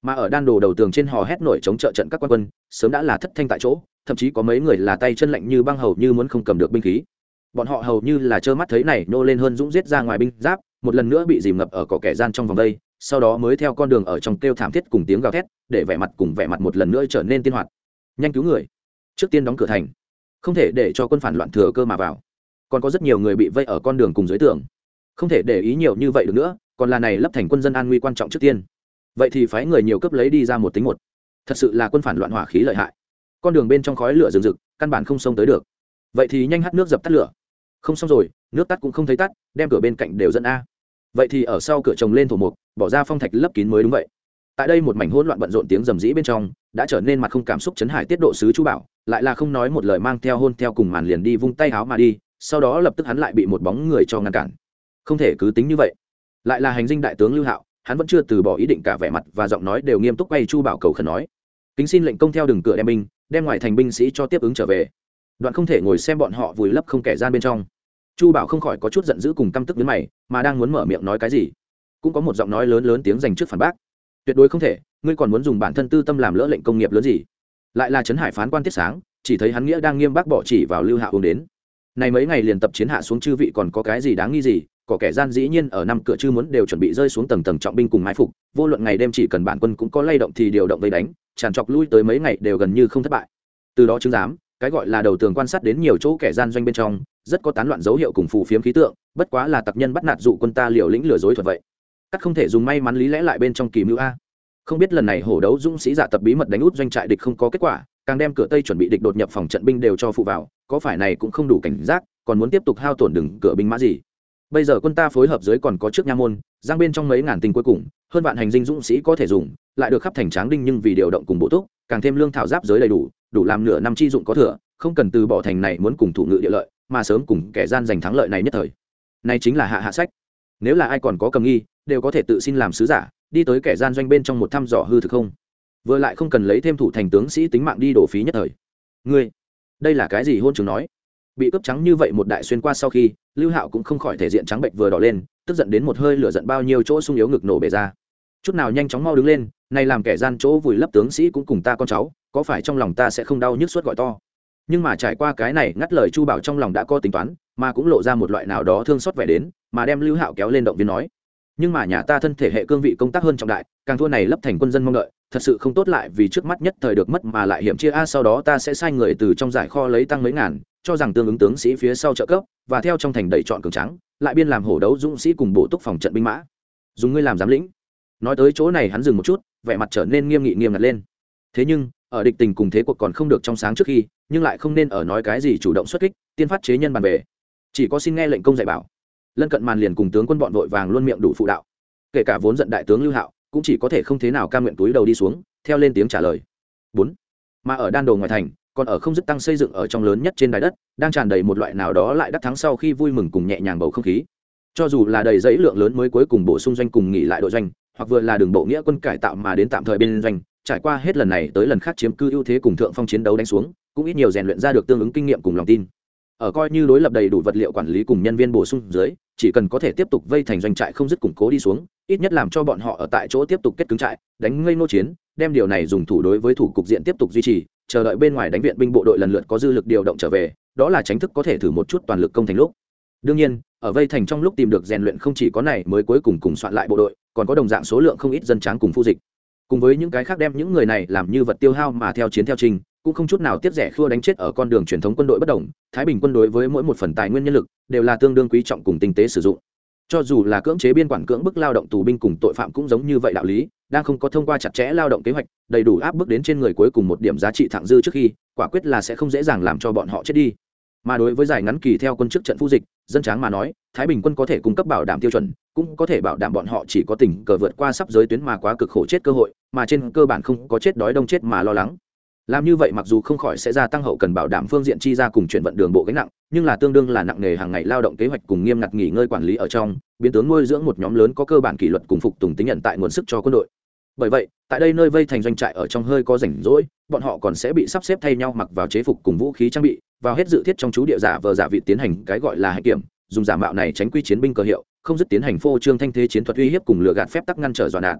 Mà ở đan đồ đầu tường trên hò hét nổi chống trợ trận các quan quân, sớm đã là thất thanh tại chỗ, thậm chí có mấy người là tay chân lạnh như băng hầu như muốn không cầm được binh khí. Bọn họ hầu như là trơ mắt thấy này nô lên hơn dũng giết ra ngoài binh giáp, một lần nữa bị dìm ngập ở cỏ kẻ gian trong vòng đây, sau đó mới theo con đường ở trong kêu thảm thiết cùng tiếng gào thét, để vẻ mặt cùng vẻ mặt một lần nữa trở nên tiên hoạt. Nhanh cứu người. Trước tiên đóng cửa thành, không thể để cho quân phản loạn thừa cơ mà vào. Còn có rất nhiều người bị vây ở con đường cùng dưới tường không thể để ý nhiều như vậy được nữa còn là này lấp thành quân dân an nguy quan trọng trước tiên vậy thì phái người nhiều cấp lấy đi ra một tính một. Thật sự là quân phản loạn hỏa khí lợi hại. Con đường bên trong khói lửa rừng rực, căn bản không xông tới được. Vậy thì nhanh hắt nước dập tắt lửa. Không xong rồi, nước tắt cũng không thấy tắt, đem cửa bên cạnh đều dẫn a. Vậy thì ở sau cửa trồng lên thổ mục, bỏ ra phong thạch lấp kín mới đúng vậy. Tại đây một mảnh hỗn loạn bận rộn tiếng rầm rĩ bên trong, đã trở nên mặt không cảm xúc chấn hải tiết độ sứ chú bảo, lại là không nói một lời mang theo hôn theo cùng màn liền đi vung tay háo mà đi, sau đó lập tức hắn lại bị một bóng người cho ngăn cản. Không thể cứ tính như vậy. Lại là hành dinh đại tướng lưu hạo hắn vẫn chưa từ bỏ ý định cả vẻ mặt và giọng nói đều nghiêm túc quay chu bảo cầu khẩn nói. Kính xin lệnh công theo đường cửa đem binh, đem ngoài thành binh sĩ cho tiếp ứng trở về. Đoạn không thể ngồi xem bọn họ vùi lấp không kẻ gian bên trong. Chu bảo không khỏi có chút giận dữ cùng căm tức đến mày, mà đang muốn mở miệng nói cái gì, cũng có một giọng nói lớn lớn tiếng dành trước phản bác. Tuyệt đối không thể, ngươi còn muốn dùng bản thân tư tâm làm lỡ lệnh công nghiệp lớn gì? Lại là trấn hải phán quan tiết sáng, chỉ thấy hắn nghĩa đang nghiêm bác bỏ chỉ vào lưu hạ uống đến. Này mấy ngày liền tập chiến hạ xuống chư vị còn có cái gì đáng nghi gì? Có kẻ gian dĩ nhiên ở năm cửa chư muốn đều chuẩn bị rơi xuống tầng tầng trọng binh cùng mái phục, vô luận ngày đêm chỉ cần bản quân cũng có lay động thì điều động vây đánh, tràn trọc lui tới mấy ngày đều gần như không thất bại. Từ đó chứng giám, cái gọi là đầu tường quan sát đến nhiều chỗ kẻ gian doanh bên trong, rất có tán loạn dấu hiệu cùng phù phiếm khí tượng, bất quá là tặc nhân bắt nạt dụ quân ta liều lĩnh lừa dối thuật vậy. Cắt không thể dùng may mắn lý lẽ lại bên trong kỳ mưu a. Không biết lần này hổ đấu dũng sĩ giả tập bí mật đánh út doanh trại địch không có kết quả, càng đem cửa tây chuẩn bị địch đột nhập phòng trận binh đều cho phụ vào, có phải này cũng không đủ cảnh giác, còn muốn tiếp tục hao tổn đừng cửa binh mã gì? Bây giờ quân ta phối hợp dưới còn có trước nha môn, giang bên trong mấy ngàn tinh cuối cùng, hơn vạn hành dinh dũng sĩ có thể dùng, lại được khắp thành tráng đinh nhưng vì điều động cùng bộ túc, càng thêm lương thảo giáp giới đầy đủ đủ làm nửa năm chi dụng có thừa, không cần từ bỏ thành này muốn cùng thủ ngự địa lợi, mà sớm cùng kẻ gian giành thắng lợi này nhất thời. Này chính là hạ hạ sách. Nếu là ai còn có cầm nghi, đều có thể tự xin làm sứ giả, đi tới kẻ gian doanh bên trong một thăm dò hư thực không. Vừa lại không cần lấy thêm thủ thành tướng sĩ tính mạng đi đổ phí nhất thời. Ngươi, đây là cái gì hôn trường nói? Bị cướp trắng như vậy một đại xuyên qua sau khi, lưu hạo cũng không khỏi thể diện trắng bệnh vừa đỏ lên, tức giận đến một hơi lửa giận bao nhiêu chỗ sung yếu ngực nổ bể ra. Chút nào nhanh chóng mau đứng lên nay làm kẻ gian chỗ vùi lấp tướng sĩ cũng cùng ta con cháu, có phải trong lòng ta sẽ không đau nhức suốt gọi to? Nhưng mà trải qua cái này ngắt lời chu bảo trong lòng đã có tính toán, mà cũng lộ ra một loại nào đó thương xót vẻ đến, mà đem lưu hạo kéo lên động viên nói. Nhưng mà nhà ta thân thể hệ cương vị công tác hơn trọng đại, càng thua này lấp thành quân dân mong đợi, thật sự không tốt lại vì trước mắt nhất thời được mất mà lại hiểm chia, a, sau đó ta sẽ sai người từ trong giải kho lấy tăng mấy ngàn cho rằng tương ứng tướng sĩ phía sau trợ cấp và theo trong thành đẩy chọn cường trắng lại biên làm hổ đấu dũng sĩ cùng bổ túc phòng trận binh mã. Dùng ngươi làm giám lĩnh. Nói tới chỗ này hắn dừng một chút, vẻ mặt trở nên nghiêm nghị nghiêm ngặt lên. Thế nhưng, ở địch tình cùng thế cuộc còn không được trong sáng trước khi, nhưng lại không nên ở nói cái gì chủ động xuất kích, tiên phát chế nhân bàn về chỉ có xin nghe lệnh công dạy bảo. Lân cận màn liền cùng tướng quân bọn vội vàng luôn miệng đủ phụ đạo. Kể cả vốn giận đại tướng lưu hạo, cũng chỉ có thể không thế nào ca nguyện túi đầu đi xuống, theo lên tiếng trả lời. Bốn. Mà ở đan đồ ngoài thành còn ở không dứt tăng xây dựng ở trong lớn nhất trên đài đất, đang tràn đầy một loại nào đó lại đắc thắng sau khi vui mừng cùng nhẹ nhàng bầu không khí. Cho dù là đầy dãy lượng lớn mới cuối cùng bổ sung doanh cùng nghỉ lại đội doanh, hoặc vừa là đường bộ nghĩa quân cải tạo mà đến tạm thời bên doanh, trải qua hết lần này tới lần khác chiếm cư ưu thế cùng thượng phong chiến đấu đánh xuống, cũng ít nhiều rèn luyện ra được tương ứng kinh nghiệm cùng lòng tin. Ở coi như đối lập đầy đủ vật liệu quản lý cùng nhân viên bổ sung dưới, chỉ cần có thể tiếp tục vây thành doanh trại không dứt củng cố đi xuống, ít nhất làm cho bọn họ ở tại chỗ tiếp tục kết cứng trại, đánh ngây nô chiến, đem điều này dùng thủ đối với thủ cục diện tiếp tục duy trì chờ đợi bên ngoài đánh viện binh bộ đội lần lượt có dư lực điều động trở về, đó là tránh thức có thể thử một chút toàn lực công thành lúc. Đương nhiên, ở vây thành trong lúc tìm được rèn luyện không chỉ có này mới cuối cùng cùng soạn lại bộ đội, còn có đồng dạng số lượng không ít dân tráng cùng phu dịch. Cùng với những cái khác đem những người này làm như vật tiêu hao mà theo chiến theo trình, cũng không chút nào tiếp rẻ khua đánh chết ở con đường truyền thống quân đội bất đồng, thái bình quân đối với mỗi một phần tài nguyên nhân lực, đều là tương đương quý trọng cùng tinh tế sử dụng. Cho dù là cưỡng chế biên quản cưỡng bức lao động tù binh cùng tội phạm cũng giống như vậy đạo lý đang không có thông qua chặt chẽ lao động kế hoạch, đầy đủ áp bức đến trên người cuối cùng một điểm giá trị thẳng dư trước khi, quả quyết là sẽ không dễ dàng làm cho bọn họ chết đi. Mà đối với giải ngắn kỳ theo quân chức trận phu dịch, dân tráng mà nói, thái bình quân có thể cung cấp bảo đảm tiêu chuẩn, cũng có thể bảo đảm bọn họ chỉ có tình cờ vượt qua sắp giới tuyến mà quá cực khổ chết cơ hội, mà trên cơ bản không có chết đói đông chết mà lo lắng. Làm như vậy mặc dù không khỏi sẽ gia tăng hậu cần bảo đảm phương diện chi ra cùng chuyển vận đường bộ gánh nặng, nhưng là tương đương là nặng nghề hàng ngày lao động kế hoạch cùng nghiêm ngặt nghỉ ngơi quản lý ở trong, biến tướng nuôi dưỡng một nhóm lớn có cơ bản kỷ luật cùng phục tùng tính nhận tại nguồn sức cho quân đội bởi vậy, tại đây nơi vây thành doanh trại ở trong hơi có rảnh rỗi, bọn họ còn sẽ bị sắp xếp thay nhau mặc vào chế phục cùng vũ khí trang bị, vào hết dự thiết trong chú địa giả vờ giả vị tiến hành cái gọi là hạnh kiểm, dùng giả mạo này tránh quy chiến binh cơ hiệu, không dứt tiến hành phô trương thanh thế chiến thuật uy hiếp cùng lừa gạt phép tắc ngăn trở dọa nạn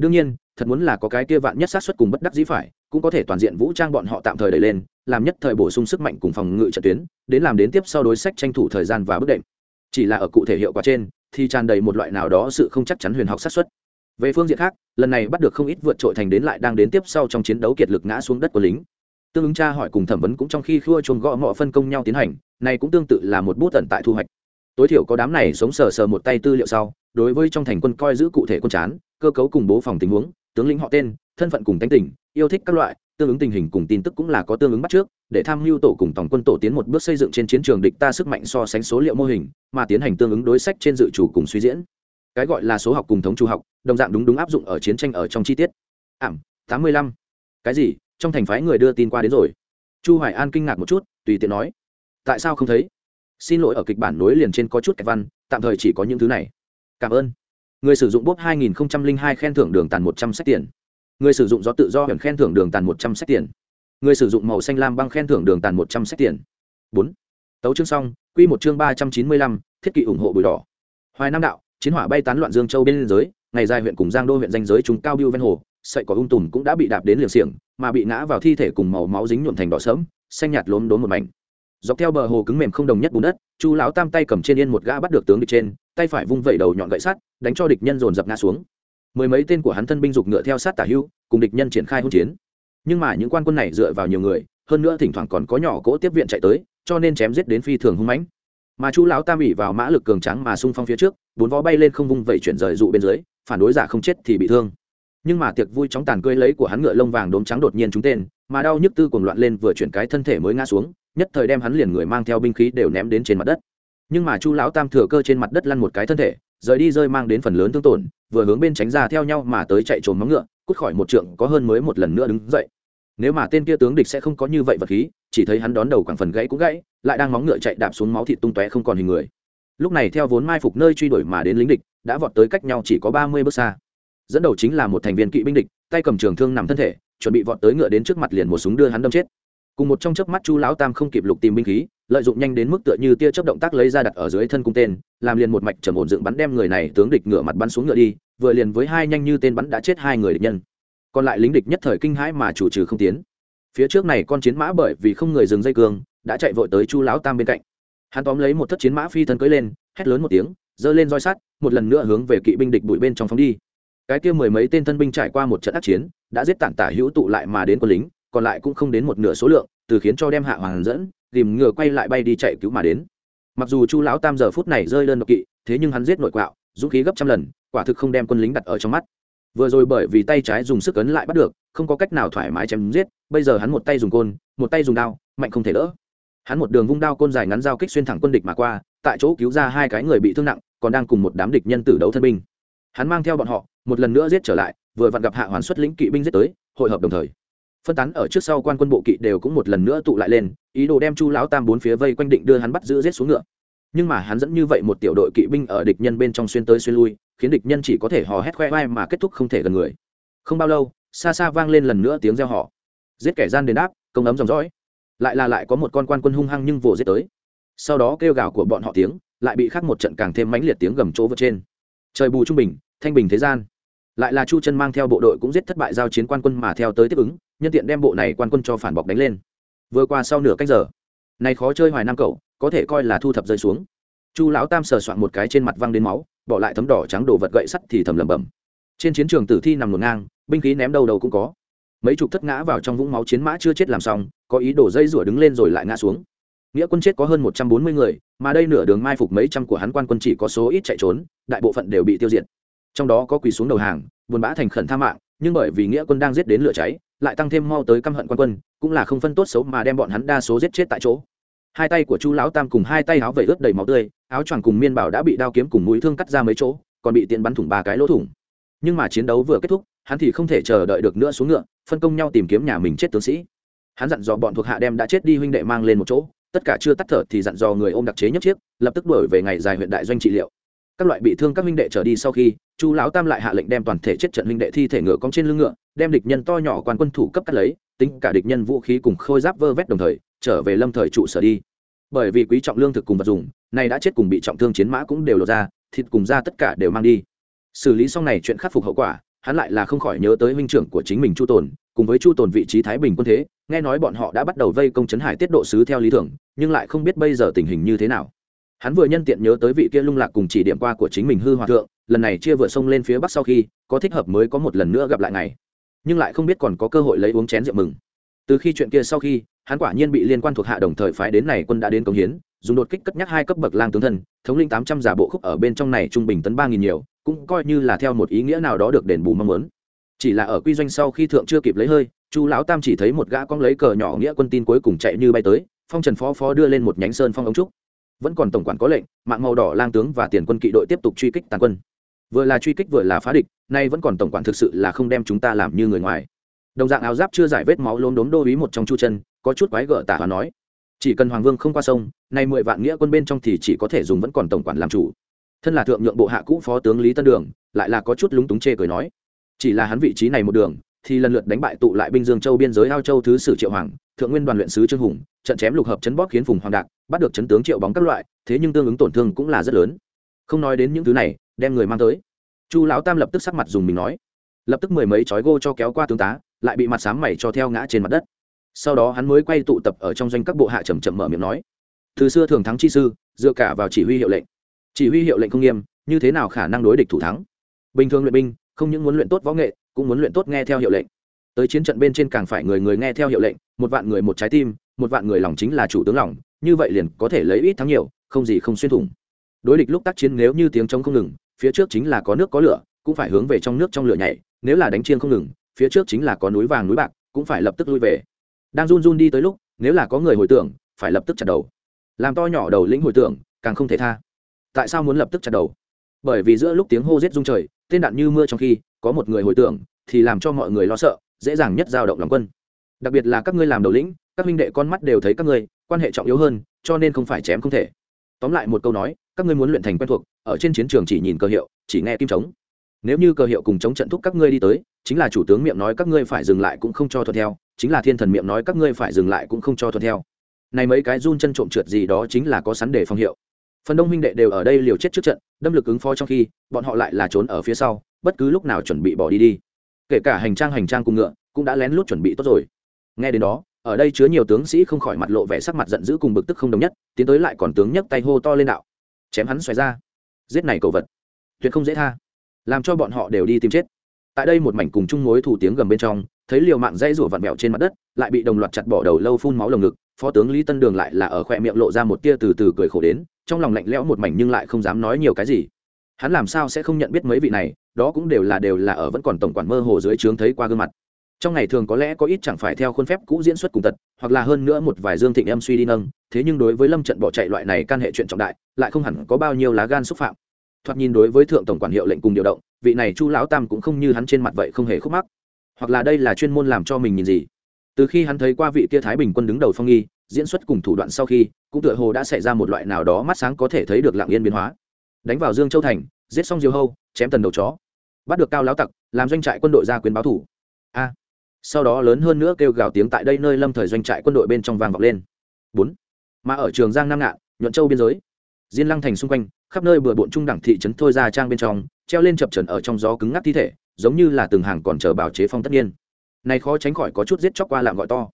đương nhiên, thật muốn là có cái kia vạn nhất sát xuất cùng bất đắc dĩ phải, cũng có thể toàn diện vũ trang bọn họ tạm thời đẩy lên, làm nhất thời bổ sung sức mạnh cùng phòng ngự trận tuyến, đến làm đến tiếp sau đối sách tranh thủ thời gian và bất đệm. Chỉ là ở cụ thể hiệu quả trên, thì tràn đầy một loại nào đó sự không chắc chắn huyền học sát xuất về phương diện khác, lần này bắt được không ít vượt trội thành đến lại đang đến tiếp sau trong chiến đấu kiệt lực ngã xuống đất của lính. Tương ứng tra hỏi cùng thẩm vấn cũng trong khi khua chuồng gõ mọ phân công nhau tiến hành, này cũng tương tự là một bút tận tại thu hoạch. Tối thiểu có đám này sống sờ sờ một tay tư liệu sau, đối với trong thành quân coi giữ cụ thể quân chán, cơ cấu cùng bố phòng tình huống, tướng lĩnh họ tên, thân phận cùng tánh tình, yêu thích các loại, tương ứng tình hình cùng tin tức cũng là có tương ứng bắt trước, để tham mưu tổ cùng tổng quân tổ tiến một bước xây dựng trên chiến trường địch ta sức mạnh so sánh số liệu mô hình, mà tiến hành tương ứng đối sách trên dự chủ cùng suy diễn cái gọi là số học cùng thống chu học đồng dạng đúng đúng áp dụng ở chiến tranh ở trong chi tiết. Ảm tám mươi lăm. Cái gì? Trong thành phái người đưa tin qua đến rồi. Chu hoài an kinh ngạc một chút tùy tiện nói. Tại sao không thấy? Xin lỗi ở kịch bản nối liền trên có chút kẹt văn tạm thời chỉ có những thứ này. Cảm ơn. Người sử dụng bốp 2002 khen thưởng đường tàn 100 sách tiền. Người sử dụng gió tự do huyền khen thưởng đường tàn 100 sách tiền. Người sử dụng màu xanh lam băng khen thưởng đường tàn 100 sách tiền. Bốn. Tấu chương xong quy một chương 395, thiết kỵ ủng hộ bùi đỏ. Hoài nam đạo chiến hỏa bay tán loạn dương châu bên giới, ngày dài huyện cùng giang đô huyện danh giới chúng cao biêu ven hồ sậy có ung tùm cũng đã bị đạp đến liều xiềng, mà bị ngã vào thi thể cùng màu máu dính nhuộm thành đỏ sớm xanh nhạt lốm đốm một mảnh. Dọc theo bờ hồ cứng mềm không đồng nhất bùn đất, chu lão tam tay cầm trên yên một gã bắt được tướng địch trên, tay phải vung vẩy đầu nhọn gậy sắt, đánh cho địch nhân dồn dập ngã xuống. Mười mấy tên của hắn thân binh dục ngựa theo sát tả hưu, cùng địch nhân triển khai hỗn chiến. Nhưng mà những quan quân này dựa vào nhiều người, hơn nữa thỉnh thoảng còn có nhỏ cỗ tiếp viện chạy tới, cho nên chém giết đến phi thường hung mãnh. Mà chu lão tam ỉ vào mã lực cường trắng mà xung phong phía trước bốn vó bay lên không vung vẩy chuyển rời dụ bên dưới, phản đối giả không chết thì bị thương. Nhưng mà tiệc vui chóng tàn cơi lấy của hắn ngựa lông vàng đốm trắng đột nhiên trúng tên, mà đau nhức tư cuồng loạn lên vừa chuyển cái thân thể mới ngã xuống, nhất thời đem hắn liền người mang theo binh khí đều ném đến trên mặt đất. Nhưng mà chu lão tam thừa cơ trên mặt đất lăn một cái thân thể, rời đi rơi mang đến phần lớn thương tổn, vừa hướng bên tránh ra theo nhau mà tới chạy trốn móng ngựa, cút khỏi một trượng có hơn mới một lần nữa đứng dậy. Nếu mà tên kia tướng địch sẽ không có như vậy vật khí, chỉ thấy hắn đón đầu quảng phần gãy cũng gãy, lại đang móng ngựa chạy đạp xuống máu thịt tung tóe không còn hình người lúc này theo vốn mai phục nơi truy đuổi mà đến lính địch, đã vọt tới cách nhau chỉ có ba mươi bước xa. Dẫn đầu chính là một thành viên kỵ binh địch, tay cầm trường thương nằm thân thể, chuẩn bị vọt tới ngựa đến trước mặt liền một súng đưa hắn đâm chết. Cùng một trong chớp mắt chu lão tam không kịp lục tìm binh khí, lợi dụng nhanh đến mức tựa như tia chớp động tác lấy ra đặt ở dưới thân cung tên, làm liền một mạch trầm ổn dựng bắn đem người này tướng địch ngựa mặt bắn xuống ngựa đi, vừa liền với hai nhanh như tên bắn đã chết hai người địch nhân. Còn lại lính địch nhất thời kinh hãi mà chủ trừ không tiến. Phía trước này con chiến mã bởi vì không người dừng dây cương, đã chạy vội tới chu lão tam bên cạnh hắn tóm lấy một thất chiến mã phi thân cưỡi lên, hét lớn một tiếng, giơ lên roi sắt, một lần nữa hướng về kỵ binh địch bụi bên trong phóng đi. Cái kia mười mấy tên thân binh trải qua một trận ác chiến, đã giết tản tả hữu tụ lại mà đến quân lính, còn lại cũng không đến một nửa số lượng, từ khiến cho đem hạ hoàng dẫn, tìm ngựa quay lại bay đi chạy cứu mà đến. Mặc dù chu lão tam giờ phút này rơi đơn độc kỵ, thế nhưng hắn giết nội quạo, dũng khí gấp trăm lần, quả thực không đem quân lính đặt ở trong mắt. Vừa rồi bởi vì tay trái dùng sức ấn lại bắt được, không có cách nào thoải mái chém giết, bây giờ hắn một tay dùng côn, một tay dùng đao, mạnh không thể đỡ hắn một đường vung đao côn dài ngắn dao kích xuyên thẳng quân địch mà qua, tại chỗ cứu ra hai cái người bị thương nặng, còn đang cùng một đám địch nhân tử đấu thân binh. Hắn mang theo bọn họ, một lần nữa giết trở lại, vừa vặn gặp hạ hoàn xuất lĩnh kỵ binh giết tới, hội hợp đồng thời. Phân tán ở trước sau quan quân bộ kỵ đều cũng một lần nữa tụ lại lên, ý đồ đem chu lão tam bốn phía vây quanh định đưa hắn bắt giữ giết xuống ngựa. Nhưng mà hắn dẫn như vậy một tiểu đội kỵ binh ở địch nhân bên trong xuyên tới xuyên lui, khiến địch nhân chỉ có thể hò hét khoe vai mà kết thúc không thể gần người. Không bao lâu, xa xa vang lên lần nữa tiếng reo họ giết kẻ gian đền đáp, công ấm dòng dõi lại là lại có một con quan quân hung hăng nhưng vồ giết tới. Sau đó kêu gào của bọn họ tiếng lại bị khắc một trận càng thêm mãnh liệt tiếng gầm chỗ vượt trên. Trời bù trung bình, thanh bình thế gian. Lại là chu chân mang theo bộ đội cũng giết thất bại giao chiến quan quân mà theo tới tiếp ứng, nhân tiện đem bộ này quan quân cho phản bọc đánh lên. Vừa qua sau nửa cách giờ, này khó chơi hoài nam cậu, có thể coi là thu thập rơi xuống. Chu lão tam sờ soạn một cái trên mặt văng đến máu, bỏ lại thấm đỏ trắng đồ vật gậy sắt thì thầm lẩm bẩm. Trên chiến trường tử thi nằm ngổn ngang, binh khí ném đầu đầu cũng có mấy chục thất ngã vào trong vũng máu chiến mã chưa chết làm xong, có ý đổ dây rủa đứng lên rồi lại ngã xuống. Nghĩa quân chết có hơn một trăm bốn mươi người, mà đây nửa đường mai phục mấy trăm của hắn quan quân chỉ có số ít chạy trốn, đại bộ phận đều bị tiêu diệt. Trong đó có quỳ xuống đầu hàng, buồn bã thành khẩn tha mạng, nhưng bởi vì nghĩa quân đang giết đến lửa cháy, lại tăng thêm mau tới căm hận quan quân, cũng là không phân tốt xấu mà đem bọn hắn đa số giết chết tại chỗ. Hai tay của chu lão tam cùng hai tay áo vẩy ướt đầy máu tươi, áo choàng cùng miên bảo đã bị đao kiếm cùng mũi thương cắt ra mấy chỗ, còn bị tiện bắn thủng ba cái lỗ thủng. Nhưng mà chiến đấu vừa kết thúc, hắn thì không thể chờ đợi được nữa xuống ngựa phân công nhau tìm kiếm nhà mình chết tướng sĩ. Hắn dặn dò bọn thuộc hạ đem đã chết đi huynh đệ mang lên một chỗ, tất cả chưa tắt thở thì dặn dò người ôm đặc chế nhất chiếc, lập tức đuổi về ngày dài huyện đại doanh trị liệu. Các loại bị thương các huynh đệ trở đi sau khi, chu lão tam lại hạ lệnh đem toàn thể chết trận huynh đệ thi thể ngựa cong trên lưng ngựa, đem địch nhân to nhỏ quan quân thủ cấp cắt lấy, tính cả địch nhân vũ khí cùng khôi giáp vơ vét đồng thời, trở về lâm thời trụ sở đi. Bởi vì quý trọng lương thực cùng vật dùng này đã chết cùng bị trọng thương chiến mã cũng đều lột ra, thịt cùng ra tất cả đều mang đi. Xử lý xong này chuyện khắc phục hậu quả hắn lại là không khỏi nhớ tới huynh trưởng của chính mình chu tồn, cùng với chu tồn vị trí thái bình quân thế, nghe nói bọn họ đã bắt đầu vây công trấn hải tiết độ sứ theo lý tưởng, nhưng lại không biết bây giờ tình hình như thế nào. Hắn vừa nhân tiện nhớ tới vị kia lung lạc cùng chỉ điểm qua của chính mình hư hòa thượng, lần này chia vừa sông lên phía bắc sau khi, có thích hợp mới có một lần nữa gặp lại ngày nhưng lại không biết còn có cơ hội lấy uống chén rượu mừng. Từ khi chuyện kia sau khi, hắn quả nhiên bị liên quan thuộc hạ đồng thời phái đến này quân đã đến công hiến, dùng đột kích cất nhắc hai cấp bậc lang tướng thân, thống linh tám trăm giả bộ khúc ở bên trong này trung bình tấn ba nghìn nhiều cũng coi như là theo một ý nghĩa nào đó được đền bù mong muốn. Chỉ là ở quy doanh sau khi thượng chưa kịp lấy hơi, chu lão tam chỉ thấy một gã con lấy cờ nhỏ nghĩa quân tin cuối cùng chạy như bay tới, phong trần phó phó đưa lên một nhánh sơn phong ống trúc. Vẫn còn tổng quản có lệnh, mạng màu đỏ lang tướng và tiền quân kỵ đội tiếp tục truy kích tàn quân. Vừa là truy kích vừa là phá địch, nay vẫn còn tổng quản thực sự là không đem chúng ta làm như người ngoài. Đồng dạng áo giáp chưa giải vết máu lốm đốm đô ý một trong chu chân, có chút quái gở tả và nói, chỉ cần hoàng vương không qua sông, nay mười vạn nghĩa quân bên trong thì chỉ có thể dùng vẫn còn tổng quản làm chủ thân là thượng nhượng bộ hạ cũ phó tướng lý tân đường, lại là có chút lúng túng chê cười nói. Chỉ là hắn vị trí này một đường, thì lần lượt đánh bại tụ lại binh dương châu biên giới ao châu thứ sử triệu hoàng, thượng nguyên đoàn luyện sứ trương hùng, trận chém lục hợp chấn bóp khiến phùng hoàng đạc, bắt được chấn tướng triệu bóng các loại, thế nhưng tương ứng tổn thương cũng là rất lớn. Không nói đến những thứ này, đem người mang tới. Chu lão tam lập tức sắc mặt dùng mình nói. Lập tức mười mấy chói gô cho kéo qua tướng tá, lại bị mặt sám mày cho theo ngã trên mặt đất. Sau đó hắn mới quay tụ tập ở trong doanh các bộ hạ chầm chậm mở miệng nói. Từ xưa thường thắng chi sư, dựa cả vào chỉ huy hiệu lệnh chỉ huy hiệu lệnh không nghiêm, như thế nào khả năng đối địch thủ thắng? Bình thường luyện binh, không những muốn luyện tốt võ nghệ, cũng muốn luyện tốt nghe theo hiệu lệnh. Tới chiến trận bên trên càng phải người người nghe theo hiệu lệnh, một vạn người một trái tim, một vạn người lòng chính là chủ tướng lòng, như vậy liền có thể lấy ít thắng nhiều, không gì không xuyên thủng. Đối địch lúc tác chiến nếu như tiếng trống không ngừng, phía trước chính là có nước có lửa, cũng phải hướng về trong nước trong lửa nhảy, nếu là đánh chiên không ngừng, phía trước chính là có núi vàng núi bạc, cũng phải lập tức lui về. Đang run run đi tới lúc, nếu là có người hồi tưởng, phải lập tức chặt đầu. Làm to nhỏ đầu lĩnh hồi tưởng, càng không thể tha tại sao muốn lập tức chặt đầu? Bởi vì giữa lúc tiếng hô rết rung trời, tên đạn như mưa trong khi, có một người hồi tưởng, thì làm cho mọi người lo sợ, dễ dàng nhất dao động lòng quân. Đặc biệt là các ngươi làm đầu lĩnh, các huynh đệ con mắt đều thấy các ngươi, quan hệ trọng yếu hơn, cho nên không phải chém không thể. Tóm lại một câu nói, các ngươi muốn luyện thành quen thuộc, ở trên chiến trường chỉ nhìn cơ hiệu, chỉ nghe kim trống. Nếu như cơ hiệu cùng chống trận thúc các ngươi đi tới, chính là chủ tướng miệng nói các ngươi phải dừng lại cũng không cho thuận theo, chính là thiên thần miệng nói các ngươi phải dừng lại cũng không cho thuận theo. Này mấy cái run chân trộm trượt gì đó chính là có sắn để phòng hiệu phần đông huynh đệ đều ở đây liều chết trước trận, đâm lực ứng phó trong khi, bọn họ lại là trốn ở phía sau, bất cứ lúc nào chuẩn bị bỏ đi đi. Kể cả hành trang hành trang cùng ngựa, cũng đã lén lút chuẩn bị tốt rồi. Nghe đến đó, ở đây chứa nhiều tướng sĩ không khỏi mặt lộ vẻ sắc mặt giận dữ cùng bực tức không đồng nhất, tiến tới lại còn tướng nhấc tay hô to lên đạo. Chém hắn xoài ra. Giết này cầu vật. Tuyệt không dễ tha. Làm cho bọn họ đều đi tìm chết. Tại đây một mảnh cùng chung mối thủ tiếng gầm bên trong, thấy liều mạng dây rủa vặn vẹo trên mặt đất, lại bị đồng loạt chặt bỏ đầu lâu phun máu lồng ngực phó tướng lý tân đường lại là ở khoe miệng lộ ra một tia từ từ cười khổ đến, trong lòng lạnh lẽo một mảnh nhưng lại không dám nói nhiều cái gì. Hắn làm sao sẽ không nhận biết mấy vị này, đó cũng đều là đều là ở vẫn còn tổng quản mơ hồ dưới trướng thấy qua gương mặt. Trong ngày thường có lẽ có ít chẳng phải theo khuôn phép cũ diễn xuất cùng tật, hoặc là hơn nữa một vài dương thịnh em suy đi nâng, thế nhưng đối với lâm trận bỏ chạy loại này can hệ chuyện trọng đại, lại không hẳn có bao nhiêu lá gan xúc phạm. Thoạt nhìn đối với thượng tổng quản hiệu lệnh cùng điều động, vị này chu lão tam cũng không như hắn trên mặt vậy không hề khúc mắc. Hoặc là đây là chuyên môn làm cho mình nhìn gì? Từ khi hắn thấy qua vị kia thái bình quân đứng đầu phong nghi, diễn xuất cùng thủ đoạn sau khi, cũng tựa hồ đã xảy ra một loại nào đó mắt sáng có thể thấy được lạng yên biến hóa. Đánh vào dương châu thành, giết xong diều hâu, chém tần đầu chó. Bắt được cao lão tặc, làm doanh trại quân đội ra quyền báo thủ. A! Sau đó lớn hơn nữa kêu gào tiếng tại đây nơi lâm thời doanh trại quân đội bên trong vang vọng lên. Bốn! Mà ở trường giang nam ngạn, nhuận châu biên giới. Diên lăng thành xung quanh, khắp nơi bừa bộn trung đẳng thị trấn thôi ra trang bên trong, treo lên chập trần ở trong gió cứng ngắc thi thể, giống như là từng hàng còn chờ bào chế phong tất nhiên này khó tránh khỏi có chút giết chóc qua lạm gọi to.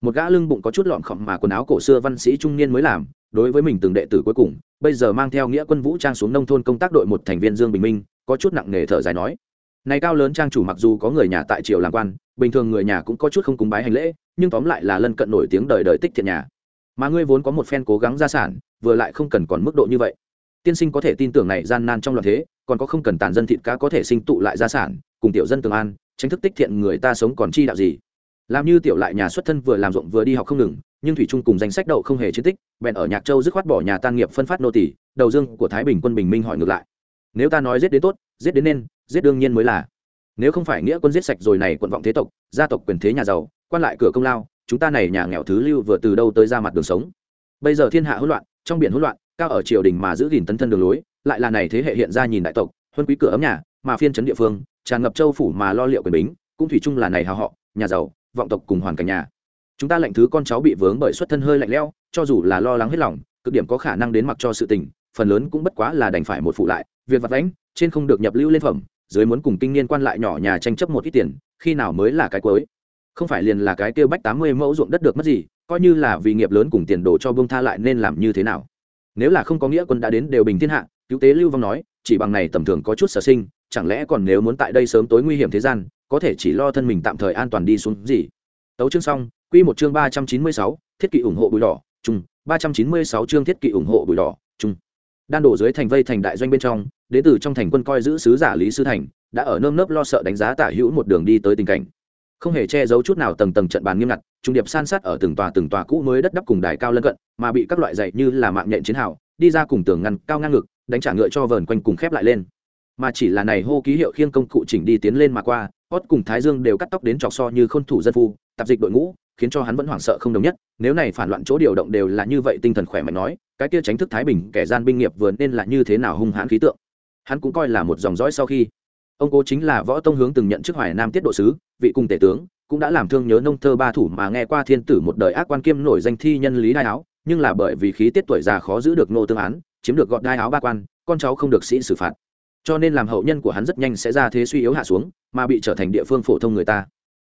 Một gã lưng bụng có chút lọn khỏm mà quần áo cổ xưa văn sĩ trung niên mới làm, đối với mình từng đệ tử cuối cùng, bây giờ mang theo nghĩa quân vũ trang xuống nông thôn công tác đội một thành viên dương bình minh, có chút nặng nề thở dài nói. Này cao lớn trang chủ mặc dù có người nhà tại triều làm quan, bình thường người nhà cũng có chút không cúng bái hành lễ, nhưng tóm lại là lân cận nổi tiếng đời đời tích thiện nhà. Mà ngươi vốn có một phen cố gắng gia sản, vừa lại không cần còn mức độ như vậy. Tiên sinh có thể tin tưởng này gian nan trong loạn thế, còn có không cần tàn dân thịt cá có thể sinh tụ lại gia sản, cùng tiểu dân tường an tránh thức tích thiện người ta sống còn chi đạo gì. Làm như tiểu lại nhà xuất thân vừa làm ruộng vừa đi học không ngừng, nhưng thủy trung cùng danh sách đậu không hề chiến tích, bèn ở nhạc châu dứt khoát bỏ nhà tan nghiệp phân phát nô tỷ đầu dương của thái bình quân bình minh hỏi ngược lại. Nếu ta nói giết đến tốt, giết đến nên, giết đương nhiên mới là. Nếu không phải nghĩa quân giết sạch rồi này quận vọng thế tộc, gia tộc quyền thế nhà giàu, quan lại cửa công lao, chúng ta này nhà nghèo thứ lưu vừa từ đâu tới ra mặt đường sống. Bây giờ thiên hạ hỗn loạn, trong biển hỗn loạn, cao ở triều đình mà giữ gìn tấn thân đường lối, lại là này thế hệ hiện ra nhìn đại tộc, huân quý cửa ấm nhà, mà phiên trấn địa phương tràn ngập châu phủ mà lo liệu quyền bính, cũng thủy chung là này hào họ, nhà giàu, vọng tộc cùng hoàn cảnh nhà. Chúng ta lệnh thứ con cháu bị vướng bởi xuất thân hơi lạnh lẽo, cho dù là lo lắng hết lòng, cực điểm có khả năng đến mặc cho sự tình, phần lớn cũng bất quá là đành phải một phụ lại, việc vặt vãnh, trên không được nhập lưu lên phẩm, dưới muốn cùng kinh niên quan lại nhỏ nhà tranh chấp một ít tiền, khi nào mới là cái cuối? Không phải liền là cái kêu bách tám mươi mẫu ruộng đất được mất gì, coi như là vì nghiệp lớn cùng tiền đồ cho bông tha lại nên làm như thế nào? Nếu là không có nghĩa quân đã đến đều bình thiên hạ, cứu tế lưu vong nói, chỉ bằng này tầm thường có chút sở sinh chẳng lẽ còn nếu muốn tại đây sớm tối nguy hiểm thế gian, có thể chỉ lo thân mình tạm thời an toàn đi xuống gì? Tấu chương xong, quy một chương ba trăm chín mươi sáu, thiết kỵ ủng hộ bùi đỏ chung ba trăm chín mươi sáu chương thiết kỵ ủng hộ bùi đỏ chung đan đổ dưới thành vây thành đại doanh bên trong đệ tử trong thành quân coi giữ sứ giả lý sư thành, đã ở nơm nớp lo sợ đánh giá tả hữu một đường đi tới tình cảnh. Không hề che giấu chút nào tầng tầng trận bàn nghiêm ngặt, trung điệp san sát ở từng tòa từng tòa cũ mới đất đắp cùng đài cao lân cận, mà bị các loại dạy như là mạng nhện chiến hào, đi ra cùng tường ngăn cao ngang ngực, đánh trả ngựa cho vờn quanh cùng khép lại lên mà chỉ là này hô ký hiệu khiêng công cụ chỉnh đi tiến lên mà qua hót cùng thái dương đều cắt tóc đến trọc so như khôn thủ dân phu, tạp dịch đội ngũ, khiến cho hắn vẫn hoảng sợ không đồng nhất, nếu này phản loạn chỗ điều động đều là như vậy tinh thần khỏe mạnh nói, cái kia tránh thức thái bình kẻ gian binh nghiệp vừa nên là như thế nào hung hãn khí tượng. Hắn cũng coi là một dòng dõi sau khi. Ông cố chính là võ tông hướng từng nhận chức hoài nam tiết độ sứ, vị cùng tể tướng, cũng đã làm thương nhớ nông thơ ba thủ mà nghe qua thiên tử một đời ác quan kiêm nổi danh thi nhân lý đai áo, nhưng là bởi vì khí tiết tuổi già khó giữ được nô tương án, chiếm được gọt đai áo ba quan, con cháu không được sĩ xử phạt cho nên làm hậu nhân của hắn rất nhanh sẽ ra thế suy yếu hạ xuống, mà bị trở thành địa phương phổ thông người ta.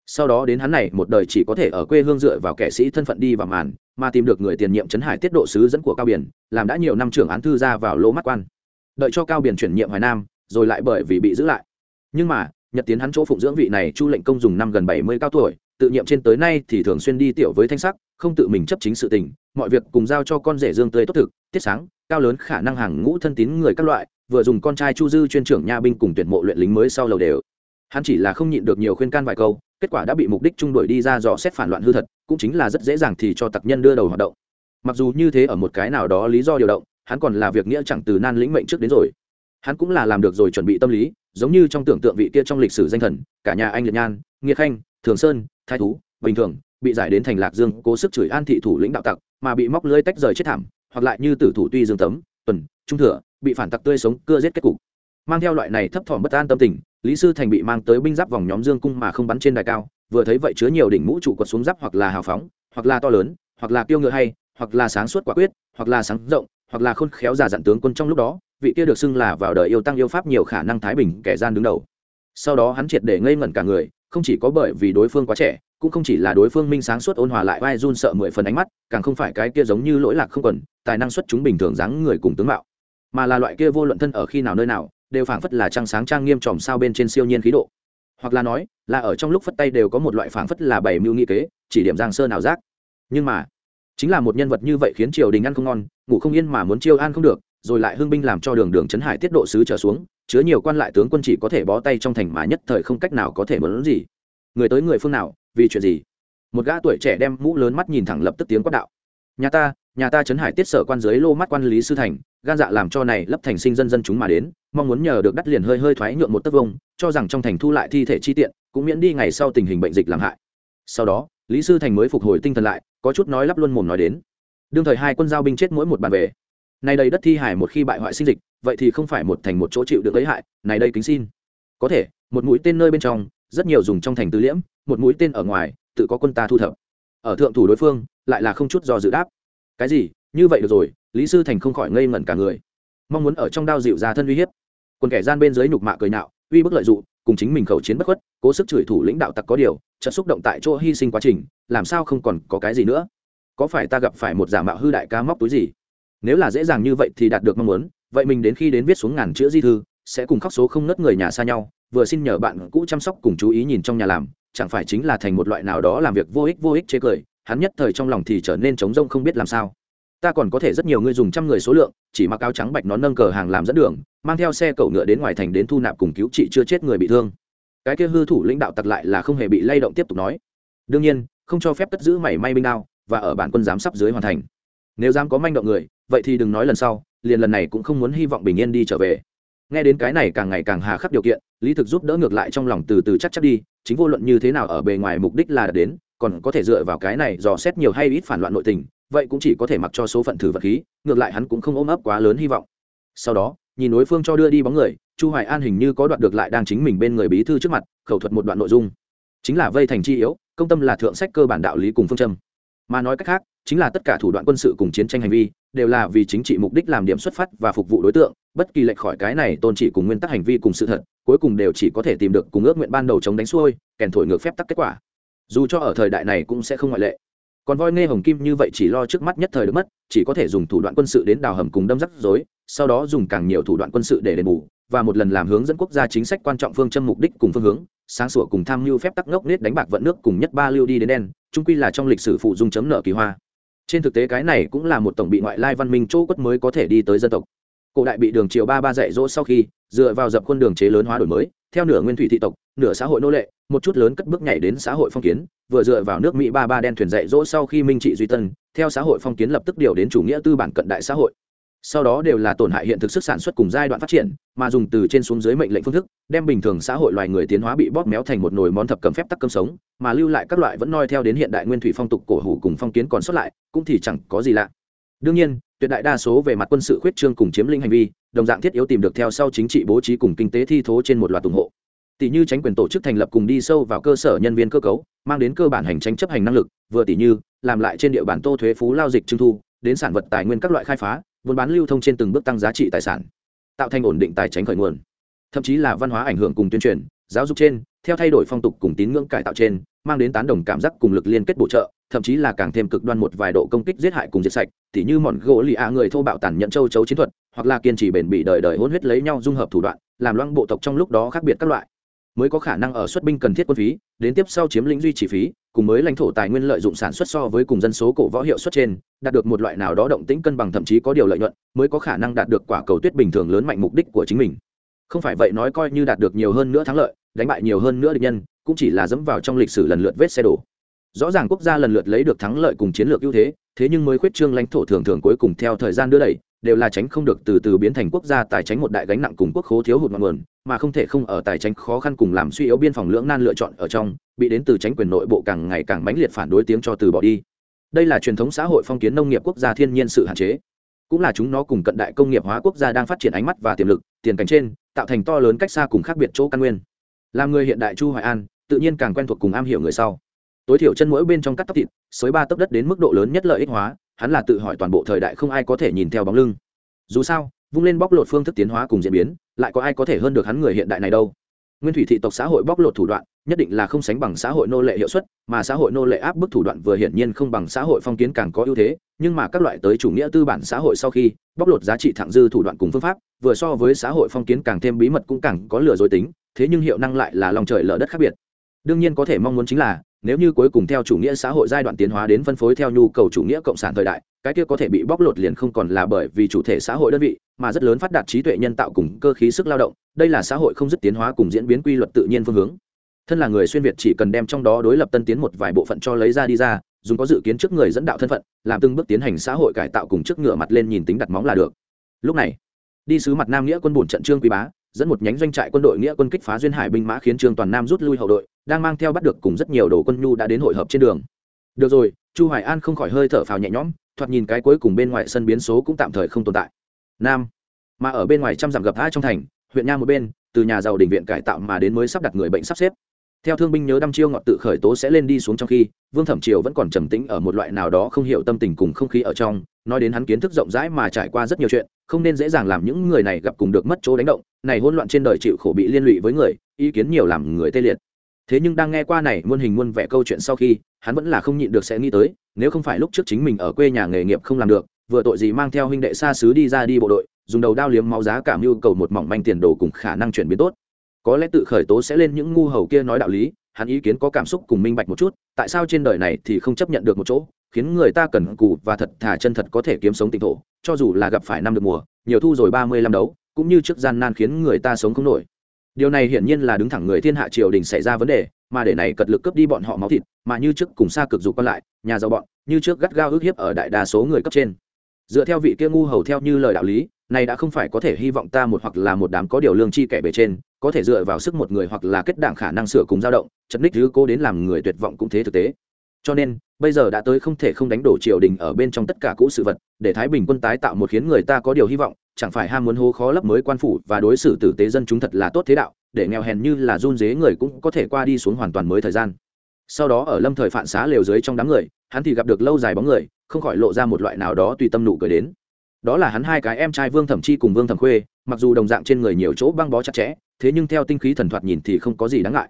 Sau đó đến hắn này, một đời chỉ có thể ở quê hương dựa vào kẻ sĩ thân phận đi vào màn, mà tìm được người tiền nhiệm trấn hải tiết độ sứ dẫn của cao biển, làm đã nhiều năm trưởng án thư ra vào lỗ mắt quan. Đợi cho cao biển chuyển nhiệm hoài nam, rồi lại bởi vì bị giữ lại. Nhưng mà, nhật tiến hắn chỗ phụng dưỡng vị này chu lệnh công dùng năm gần bảy mươi cao tuổi, tự nhiệm trên tới nay thì thường xuyên đi tiểu với thanh sắc, không tự mình chấp chính sự tình, mọi việc cùng giao cho con rể dương tươi tốt thực, tiết sáng, cao lớn khả năng hàng ngũ thân tín người các loại vừa dùng con trai chu dư chuyên trưởng nha binh cùng tuyển mộ luyện lính mới sau lầu đều. Hắn chỉ là không nhịn được nhiều khuyên can vài câu, kết quả đã bị mục đích trung đuổi đi ra dò xét phản loạn hư thật, cũng chính là rất dễ dàng thì cho tặc nhân đưa đầu hoạt động. Mặc dù như thế ở một cái nào đó lý do điều động, hắn còn là việc nghĩa chẳng từ nan lĩnh mệnh trước đến rồi. Hắn cũng là làm được rồi chuẩn bị tâm lý, giống như trong tưởng tượng vị kia trong lịch sử danh thần, cả nhà anh liệt nhan, nghiệt khanh, thường sơn, thái thú, bình thường, bị giải đến thành lạc dương cố sức chửi an thị thủ lĩnh đạo tặc, mà bị móc lưới tách rời chết thảm, hoặc lại như tử thủ tuy dương tấm tuần, trung thừa, bị phản tặc tươi sống, cưa giết kết cục. Mang theo loại này thấp thỏm bất an tâm tình, lý sư thành bị mang tới binh giáp vòng nhóm dương cung mà không bắn trên đài cao, vừa thấy vậy chứa nhiều đỉnh mũ trụ quật xuống giáp hoặc là hào phóng, hoặc là to lớn, hoặc là kiêu ngựa hay, hoặc là sáng suốt quả quyết, hoặc là sáng rộng, hoặc là khôn khéo giả dặn tướng quân trong lúc đó, vị kia được xưng là vào đời yêu tăng yêu pháp nhiều khả năng thái bình kẻ gian đứng đầu. Sau đó hắn triệt để ngây ngẩn cả người, không chỉ có bởi vì đối phương quá trẻ, cũng không chỉ là đối phương minh sáng suốt ôn hòa lại vai run sợ mười phần ánh mắt càng không phải cái kia giống như lỗi lạc không quần, tài năng xuất chúng bình thường dáng người cùng tướng mạo, mà là loại kia vô luận thân ở khi nào nơi nào, đều phảng phất là trăng sáng trang nghiêm tròm sao bên trên siêu nhiên khí độ. Hoặc là nói, là ở trong lúc phất tay đều có một loại phảng phất là bảy mưu nghị kế, chỉ điểm giang sơn nào giác. Nhưng mà, chính là một nhân vật như vậy khiến triều đình ăn không ngon, ngủ không yên mà muốn chiêu an không được, rồi lại hưng binh làm cho đường đường trấn hải tiết độ sứ trở xuống, chứa nhiều quan lại tướng quân chỉ có thể bó tay trong thành mà nhất thời không cách nào có thể muốn gì. Người tới người phương nào, vì chuyện gì? Một gã tuổi trẻ đem mũ lớn mắt nhìn thẳng lập tức tiếng quát đạo. Nhà ta nhà ta trấn hải tiết sở quan dưới lô mắt quan lý sư thành, gan dạ làm cho này lấp thành sinh dân dân chúng mà đến, mong muốn nhờ được đắt liền hơi hơi thoái nhượng một tấc vông, cho rằng trong thành thu lại thi thể chi tiện, cũng miễn đi ngày sau tình hình bệnh dịch làm hại. Sau đó, lý sư thành mới phục hồi tinh thần lại, có chút nói lắp luôn mồm nói đến. Đương thời hai quân giao binh chết mỗi một bàn về. Nay đây đất thi hải một khi bại hoại sinh dịch, vậy thì không phải một thành một chỗ chịu được lấy hại này đây kính xin. Có thể, một mũi tên nơi bên trong, rất nhiều dùng trong thành tư liễm, một mũi tên ở ngoài tự có quân ta thu thập. Ở thượng thủ đối phương, lại là không chút do dự đáp. Cái gì? Như vậy được rồi, lý sư thành không khỏi ngây ngẩn cả người. Mong muốn ở trong đao dịu ra thân uy hiếp. Quân kẻ gian bên dưới nhục mạ cười nạo, uy bức lợi dụng cùng chính mình khẩu chiến bất khuất, cố sức chửi thủ lãnh đạo tặc có điều, chợt xúc động tại chỗ hy sinh quá trình, làm sao không còn có cái gì nữa? Có phải ta gặp phải một giả mạo hư đại ca móc túi gì? Nếu là dễ dàng như vậy thì đạt được mong muốn, vậy mình đến khi đến viết xuống ngàn chữ di thư, sẽ cùng khóc số không nớt người nhà xa nhau, vừa xin nhờ bạn cũ chăm sóc cùng chú ý nhìn trong nhà làm chẳng phải chính là thành một loại nào đó làm việc vô ích vô ích chế cười, hắn nhất thời trong lòng thì trở nên trống rông không biết làm sao. Ta còn có thể rất nhiều người dùng trăm người số lượng, chỉ mặc áo trắng bạch nó nâng cờ hàng làm dẫn đường, mang theo xe cậu ngựa đến ngoài thành đến thu nạp cùng cứu trị chưa chết người bị thương. Cái kia hư thủ lãnh đạo tặc lại là không hề bị lay động tiếp tục nói. Đương nhiên, không cho phép cất giữ mảy may binh đao, và ở bản quân giám sắp dưới hoàn thành. Nếu dám có manh động người, vậy thì đừng nói lần sau, liền lần này cũng không muốn hy vọng bình yên đi trở về nghe đến cái này càng ngày càng hà khắc điều kiện, lý thực giúp đỡ ngược lại trong lòng từ từ chắc chắc đi, chính vô luận như thế nào ở bề ngoài mục đích là đến, còn có thể dựa vào cái này dò xét nhiều hay ít phản loạn nội tình, vậy cũng chỉ có thể mặc cho số phận thử vật khí, ngược lại hắn cũng không ôm ấp quá lớn hy vọng. Sau đó, nhìn đối phương cho đưa đi bóng người, chu hoài an hình như có đoạn được lại đang chính mình bên người bí thư trước mặt, khẩu thuật một đoạn nội dung. Chính là vây thành chi yếu, công tâm là thượng sách cơ bản đạo lý cùng phương châm. Mà nói cách khác chính là tất cả thủ đoạn quân sự cùng chiến tranh hành vi, đều là vì chính trị mục đích làm điểm xuất phát và phục vụ đối tượng, bất kỳ lệch khỏi cái này tôn trị cùng nguyên tắc hành vi cùng sự thật, cuối cùng đều chỉ có thể tìm được cùng ước nguyện ban đầu chống đánh xuôi, kèn thổi ngược phép tắc kết quả. Dù cho ở thời đại này cũng sẽ không ngoại lệ. Còn voi nghe hồng kim như vậy chỉ lo trước mắt nhất thời được mất, chỉ có thể dùng thủ đoạn quân sự đến đào hầm cùng đâm rắc rối, sau đó dùng càng nhiều thủ đoạn quân sự để đền bù, và một lần làm hướng dẫn quốc gia chính sách quan trọng phương châm mục đích cùng phương hướng, sáng sủa cùng tham mưu phép tắc ngốc nết đánh bạc vận nước cùng nhất ba lưu đi đến đen trung quy là trong lịch sử phụ dung chấm nợ kỳ hoa trên thực tế cái này cũng là một tổng bị ngoại lai văn minh chỗ quất mới có thể đi tới dân tộc. Cổ đại bị đường triều ba ba dạy dỗ sau khi, dựa vào dập khuôn đường chế lớn hóa đổi mới, theo nửa nguyên thủy thị tộc, nửa xã hội nô lệ, một chút lớn cất bước nhảy đến xã hội phong kiến, vừa dựa vào nước mỹ ba ba đen thuyền dạy dỗ sau khi minh trị duy tân, theo xã hội phong kiến lập tức điều đến chủ nghĩa tư bản cận đại xã hội sau đó đều là tổn hại hiện thực sức sản xuất cùng giai đoạn phát triển, mà dùng từ trên xuống dưới mệnh lệnh phương thức, đem bình thường xã hội loài người tiến hóa bị bóp méo thành một nồi món thập cầm phép tắc cơm sống, mà lưu lại các loại vẫn noi theo đến hiện đại nguyên thủy phong tục cổ hủ cùng phong kiến còn sót lại, cũng thì chẳng có gì lạ. Đương nhiên, tuyệt đại đa số về mặt quân sự khuyết trương cùng chiếm lĩnh hành vi, đồng dạng thiết yếu tìm được theo sau chính trị bố trí cùng kinh tế thi thố trên một loạt ủng hộ. Tỷ như tránh quyền tổ chức thành lập cùng đi sâu vào cơ sở nhân viên cơ cấu, mang đến cơ bản hành tranh chấp hành năng lực, vừa tỷ như, làm lại trên địa bàn tô thuế phú lao dịch trưng thu, đến sản vật tài nguyên các loại khai phá buôn bán lưu thông trên từng bước tăng giá trị tài sản, tạo thành ổn định tài chính khởi nguồn. Thậm chí là văn hóa ảnh hưởng cùng tuyên truyền, giáo dục trên, theo thay đổi phong tục cùng tín ngưỡng cải tạo trên, mang đến tán đồng cảm giác cùng lực liên kết bổ trợ, thậm chí là càng thêm cực đoan một vài độ công kích giết hại cùng diệt sạch, tỉ như mòn gỗ lì ạ người thô bạo tàn nhẫn châu chấu chiến thuật, hoặc là kiên trì bền bỉ đời đời hôn huyết lấy nhau dung hợp thủ đoạn, làm loang bộ tộc trong lúc đó khác biệt các loại. Mới có khả năng ở xuất binh cần thiết quân phí đến tiếp sau chiếm lĩnh duy trì phí, cùng mới lãnh thổ tài nguyên lợi dụng sản xuất so với cùng dân số cổ võ hiệu suất trên, đạt được một loại nào đó động tĩnh cân bằng thậm chí có điều lợi nhuận, mới có khả năng đạt được quả cầu tuyết bình thường lớn mạnh mục đích của chính mình. Không phải vậy nói coi như đạt được nhiều hơn nữa thắng lợi, đánh bại nhiều hơn nữa địch nhân, cũng chỉ là dẫm vào trong lịch sử lần lượt vết xe đổ. Rõ ràng quốc gia lần lượt lấy được thắng lợi cùng chiến lược ưu thế thế nhưng mới khuyết trương lãnh thổ thường thường cuối cùng theo thời gian đưa đẩy, đều là tránh không được từ từ biến thành quốc gia tài tránh một đại gánh nặng cùng quốc khố thiếu hụt ngọn nguồn, mà không thể không ở tài tránh khó khăn cùng làm suy yếu biên phòng lưỡng nan lựa chọn ở trong, bị đến từ tránh quyền nội bộ càng ngày càng mãnh liệt phản đối tiếng cho từ bỏ đi. Đây là truyền thống xã hội phong kiến nông nghiệp quốc gia thiên nhiên sự hạn chế. Cũng là chúng nó cùng cận đại công nghiệp hóa quốc gia đang phát triển ánh mắt và tiềm lực, tiền cảnh trên, tạo thành to lớn cách xa cùng khác biệt chỗ căn nguyên. Làm người hiện đại chu hoài an, tự nhiên càng quen thuộc cùng am hiểu người sau tối thiểu chân mỗi bên trong cắt tóc thịt, xới ba tấc đất đến mức độ lớn nhất lợi ích hóa, hắn là tự hỏi toàn bộ thời đại không ai có thể nhìn theo bóng lưng. Dù sao, vung lên bóc lột phương thức tiến hóa cùng diễn biến, lại có ai có thể hơn được hắn người hiện đại này đâu. Nguyên thủy thị tộc xã hội bóc lột thủ đoạn, nhất định là không sánh bằng xã hội nô lệ hiệu suất, mà xã hội nô lệ áp bức thủ đoạn vừa hiển nhiên không bằng xã hội phong kiến càng có ưu thế, nhưng mà các loại tới chủ nghĩa tư bản xã hội sau khi, bóc lột giá trị thẳng dư thủ đoạn cùng phương pháp, vừa so với xã hội phong kiến càng thêm bí mật cũng càng có lừa dối tính, thế nhưng hiệu năng lại là lòng trời lở đất khác biệt. Đương nhiên có thể mong muốn chính là nếu như cuối cùng theo chủ nghĩa xã hội giai đoạn tiến hóa đến phân phối theo nhu cầu chủ nghĩa cộng sản thời đại, cái kia có thể bị bóc lột liền không còn là bởi vì chủ thể xã hội đơn vị, mà rất lớn phát đạt trí tuệ nhân tạo cùng cơ khí sức lao động, đây là xã hội không dứt tiến hóa cùng diễn biến quy luật tự nhiên phương hướng. Thân là người xuyên việt chỉ cần đem trong đó đối lập tân tiến một vài bộ phận cho lấy ra đi ra, dùng có dự kiến trước người dẫn đạo thân phận, làm từng bước tiến hành xã hội cải tạo cùng trước ngựa mặt lên nhìn tính đặt móng là được. Lúc này, đi sứ mặt nam nghĩa quân bổn trận trương quý bá dẫn một nhánh doanh trại quân đội nghĩa quân kích phá duyên hải binh mã khiến trương toàn nam rút lui hậu đội, đang mang theo bắt được cùng rất nhiều đồ quân nhu đã đến hội hợp trên đường. Được rồi, chu hoài an không khỏi hơi thở phào nhẹ nhõm, thoạt nhìn cái cuối cùng bên ngoài sân biến số cũng tạm thời không tồn tại. Nam, mà ở bên ngoài trăm dặm gặp hai trong thành, huyện nha một bên, từ nhà giàu đình viện cải tạo mà đến mới sắp đặt người bệnh sắp xếp. Theo thương binh nhớ đăm chiêu ngọt tự khởi tố sẽ lên đi xuống trong khi, vương thẩm triều vẫn còn trầm tĩnh ở một loại nào đó không hiểu tâm tình cùng không khí ở trong nói đến hắn kiến thức rộng rãi mà trải qua rất nhiều chuyện, không nên dễ dàng làm những người này gặp cùng được mất chỗ đánh động, này hỗn loạn trên đời chịu khổ bị liên lụy với người, ý kiến nhiều làm người tê liệt. Thế nhưng đang nghe qua này muôn hình muôn vẻ câu chuyện sau khi, hắn vẫn là không nhịn được sẽ nghĩ tới, nếu không phải lúc trước chính mình ở quê nhà nghề nghiệp không làm được, vừa tội gì mang theo huynh đệ xa xứ đi ra đi bộ đội, dùng đầu đao liếm máu giá cảm nhu cầu một mỏng manh tiền đồ cùng khả năng chuyển biến tốt. Có lẽ tự khởi tố sẽ lên những ngu hầu kia nói đạo lý, hắn ý kiến có cảm xúc cùng minh bạch một chút, tại sao trên đời này thì không chấp nhận được một chỗ? Khiến người ta cần cù và thật thà chân thật có thể kiếm sống tỉnh thổ, cho dù là gặp phải năm được mùa, nhiều thu rồi ba mươi năm đấu, cũng như trước gian nan khiến người ta sống không nổi. Điều này hiển nhiên là đứng thẳng người thiên hạ triều đình xảy ra vấn đề, mà để này cật lực cướp đi bọn họ máu thịt, mà như trước cùng xa cực dục còn lại, nhà giàu bọn, như trước gắt gao ức hiếp ở đại đa số người cấp trên. Dựa theo vị kia ngu hầu theo như lời đạo lý, này đã không phải có thể hy vọng ta một hoặc là một đám có điều lương chi kẻ bề trên, có thể dựa vào sức một người hoặc là kết đảng khả năng sửa cùng dao động, chật ních thứ cô đến làm người tuyệt vọng cũng thế thực tế. Cho nên bây giờ đã tới không thể không đánh đổ triều đình ở bên trong tất cả cũ sự vật, để thái bình quân tái tạo một khiến người ta có điều hy vọng, chẳng phải ham muốn hố khó lấp mới quan phủ và đối xử tử tế dân chúng thật là tốt thế đạo, để nghèo hèn như là run dế người cũng có thể qua đi xuống hoàn toàn mới thời gian. Sau đó ở lâm thời phản xá lều dưới trong đám người, hắn thì gặp được lâu dài bóng người, không khỏi lộ ra một loại nào đó tùy tâm nụ cười đến. Đó là hắn hai cái em trai vương thẩm chi cùng vương thẩm khuê, mặc dù đồng dạng trên người nhiều chỗ băng bó chặt chẽ, thế nhưng theo tinh khí thần thoạt nhìn thì không có gì đáng ngại.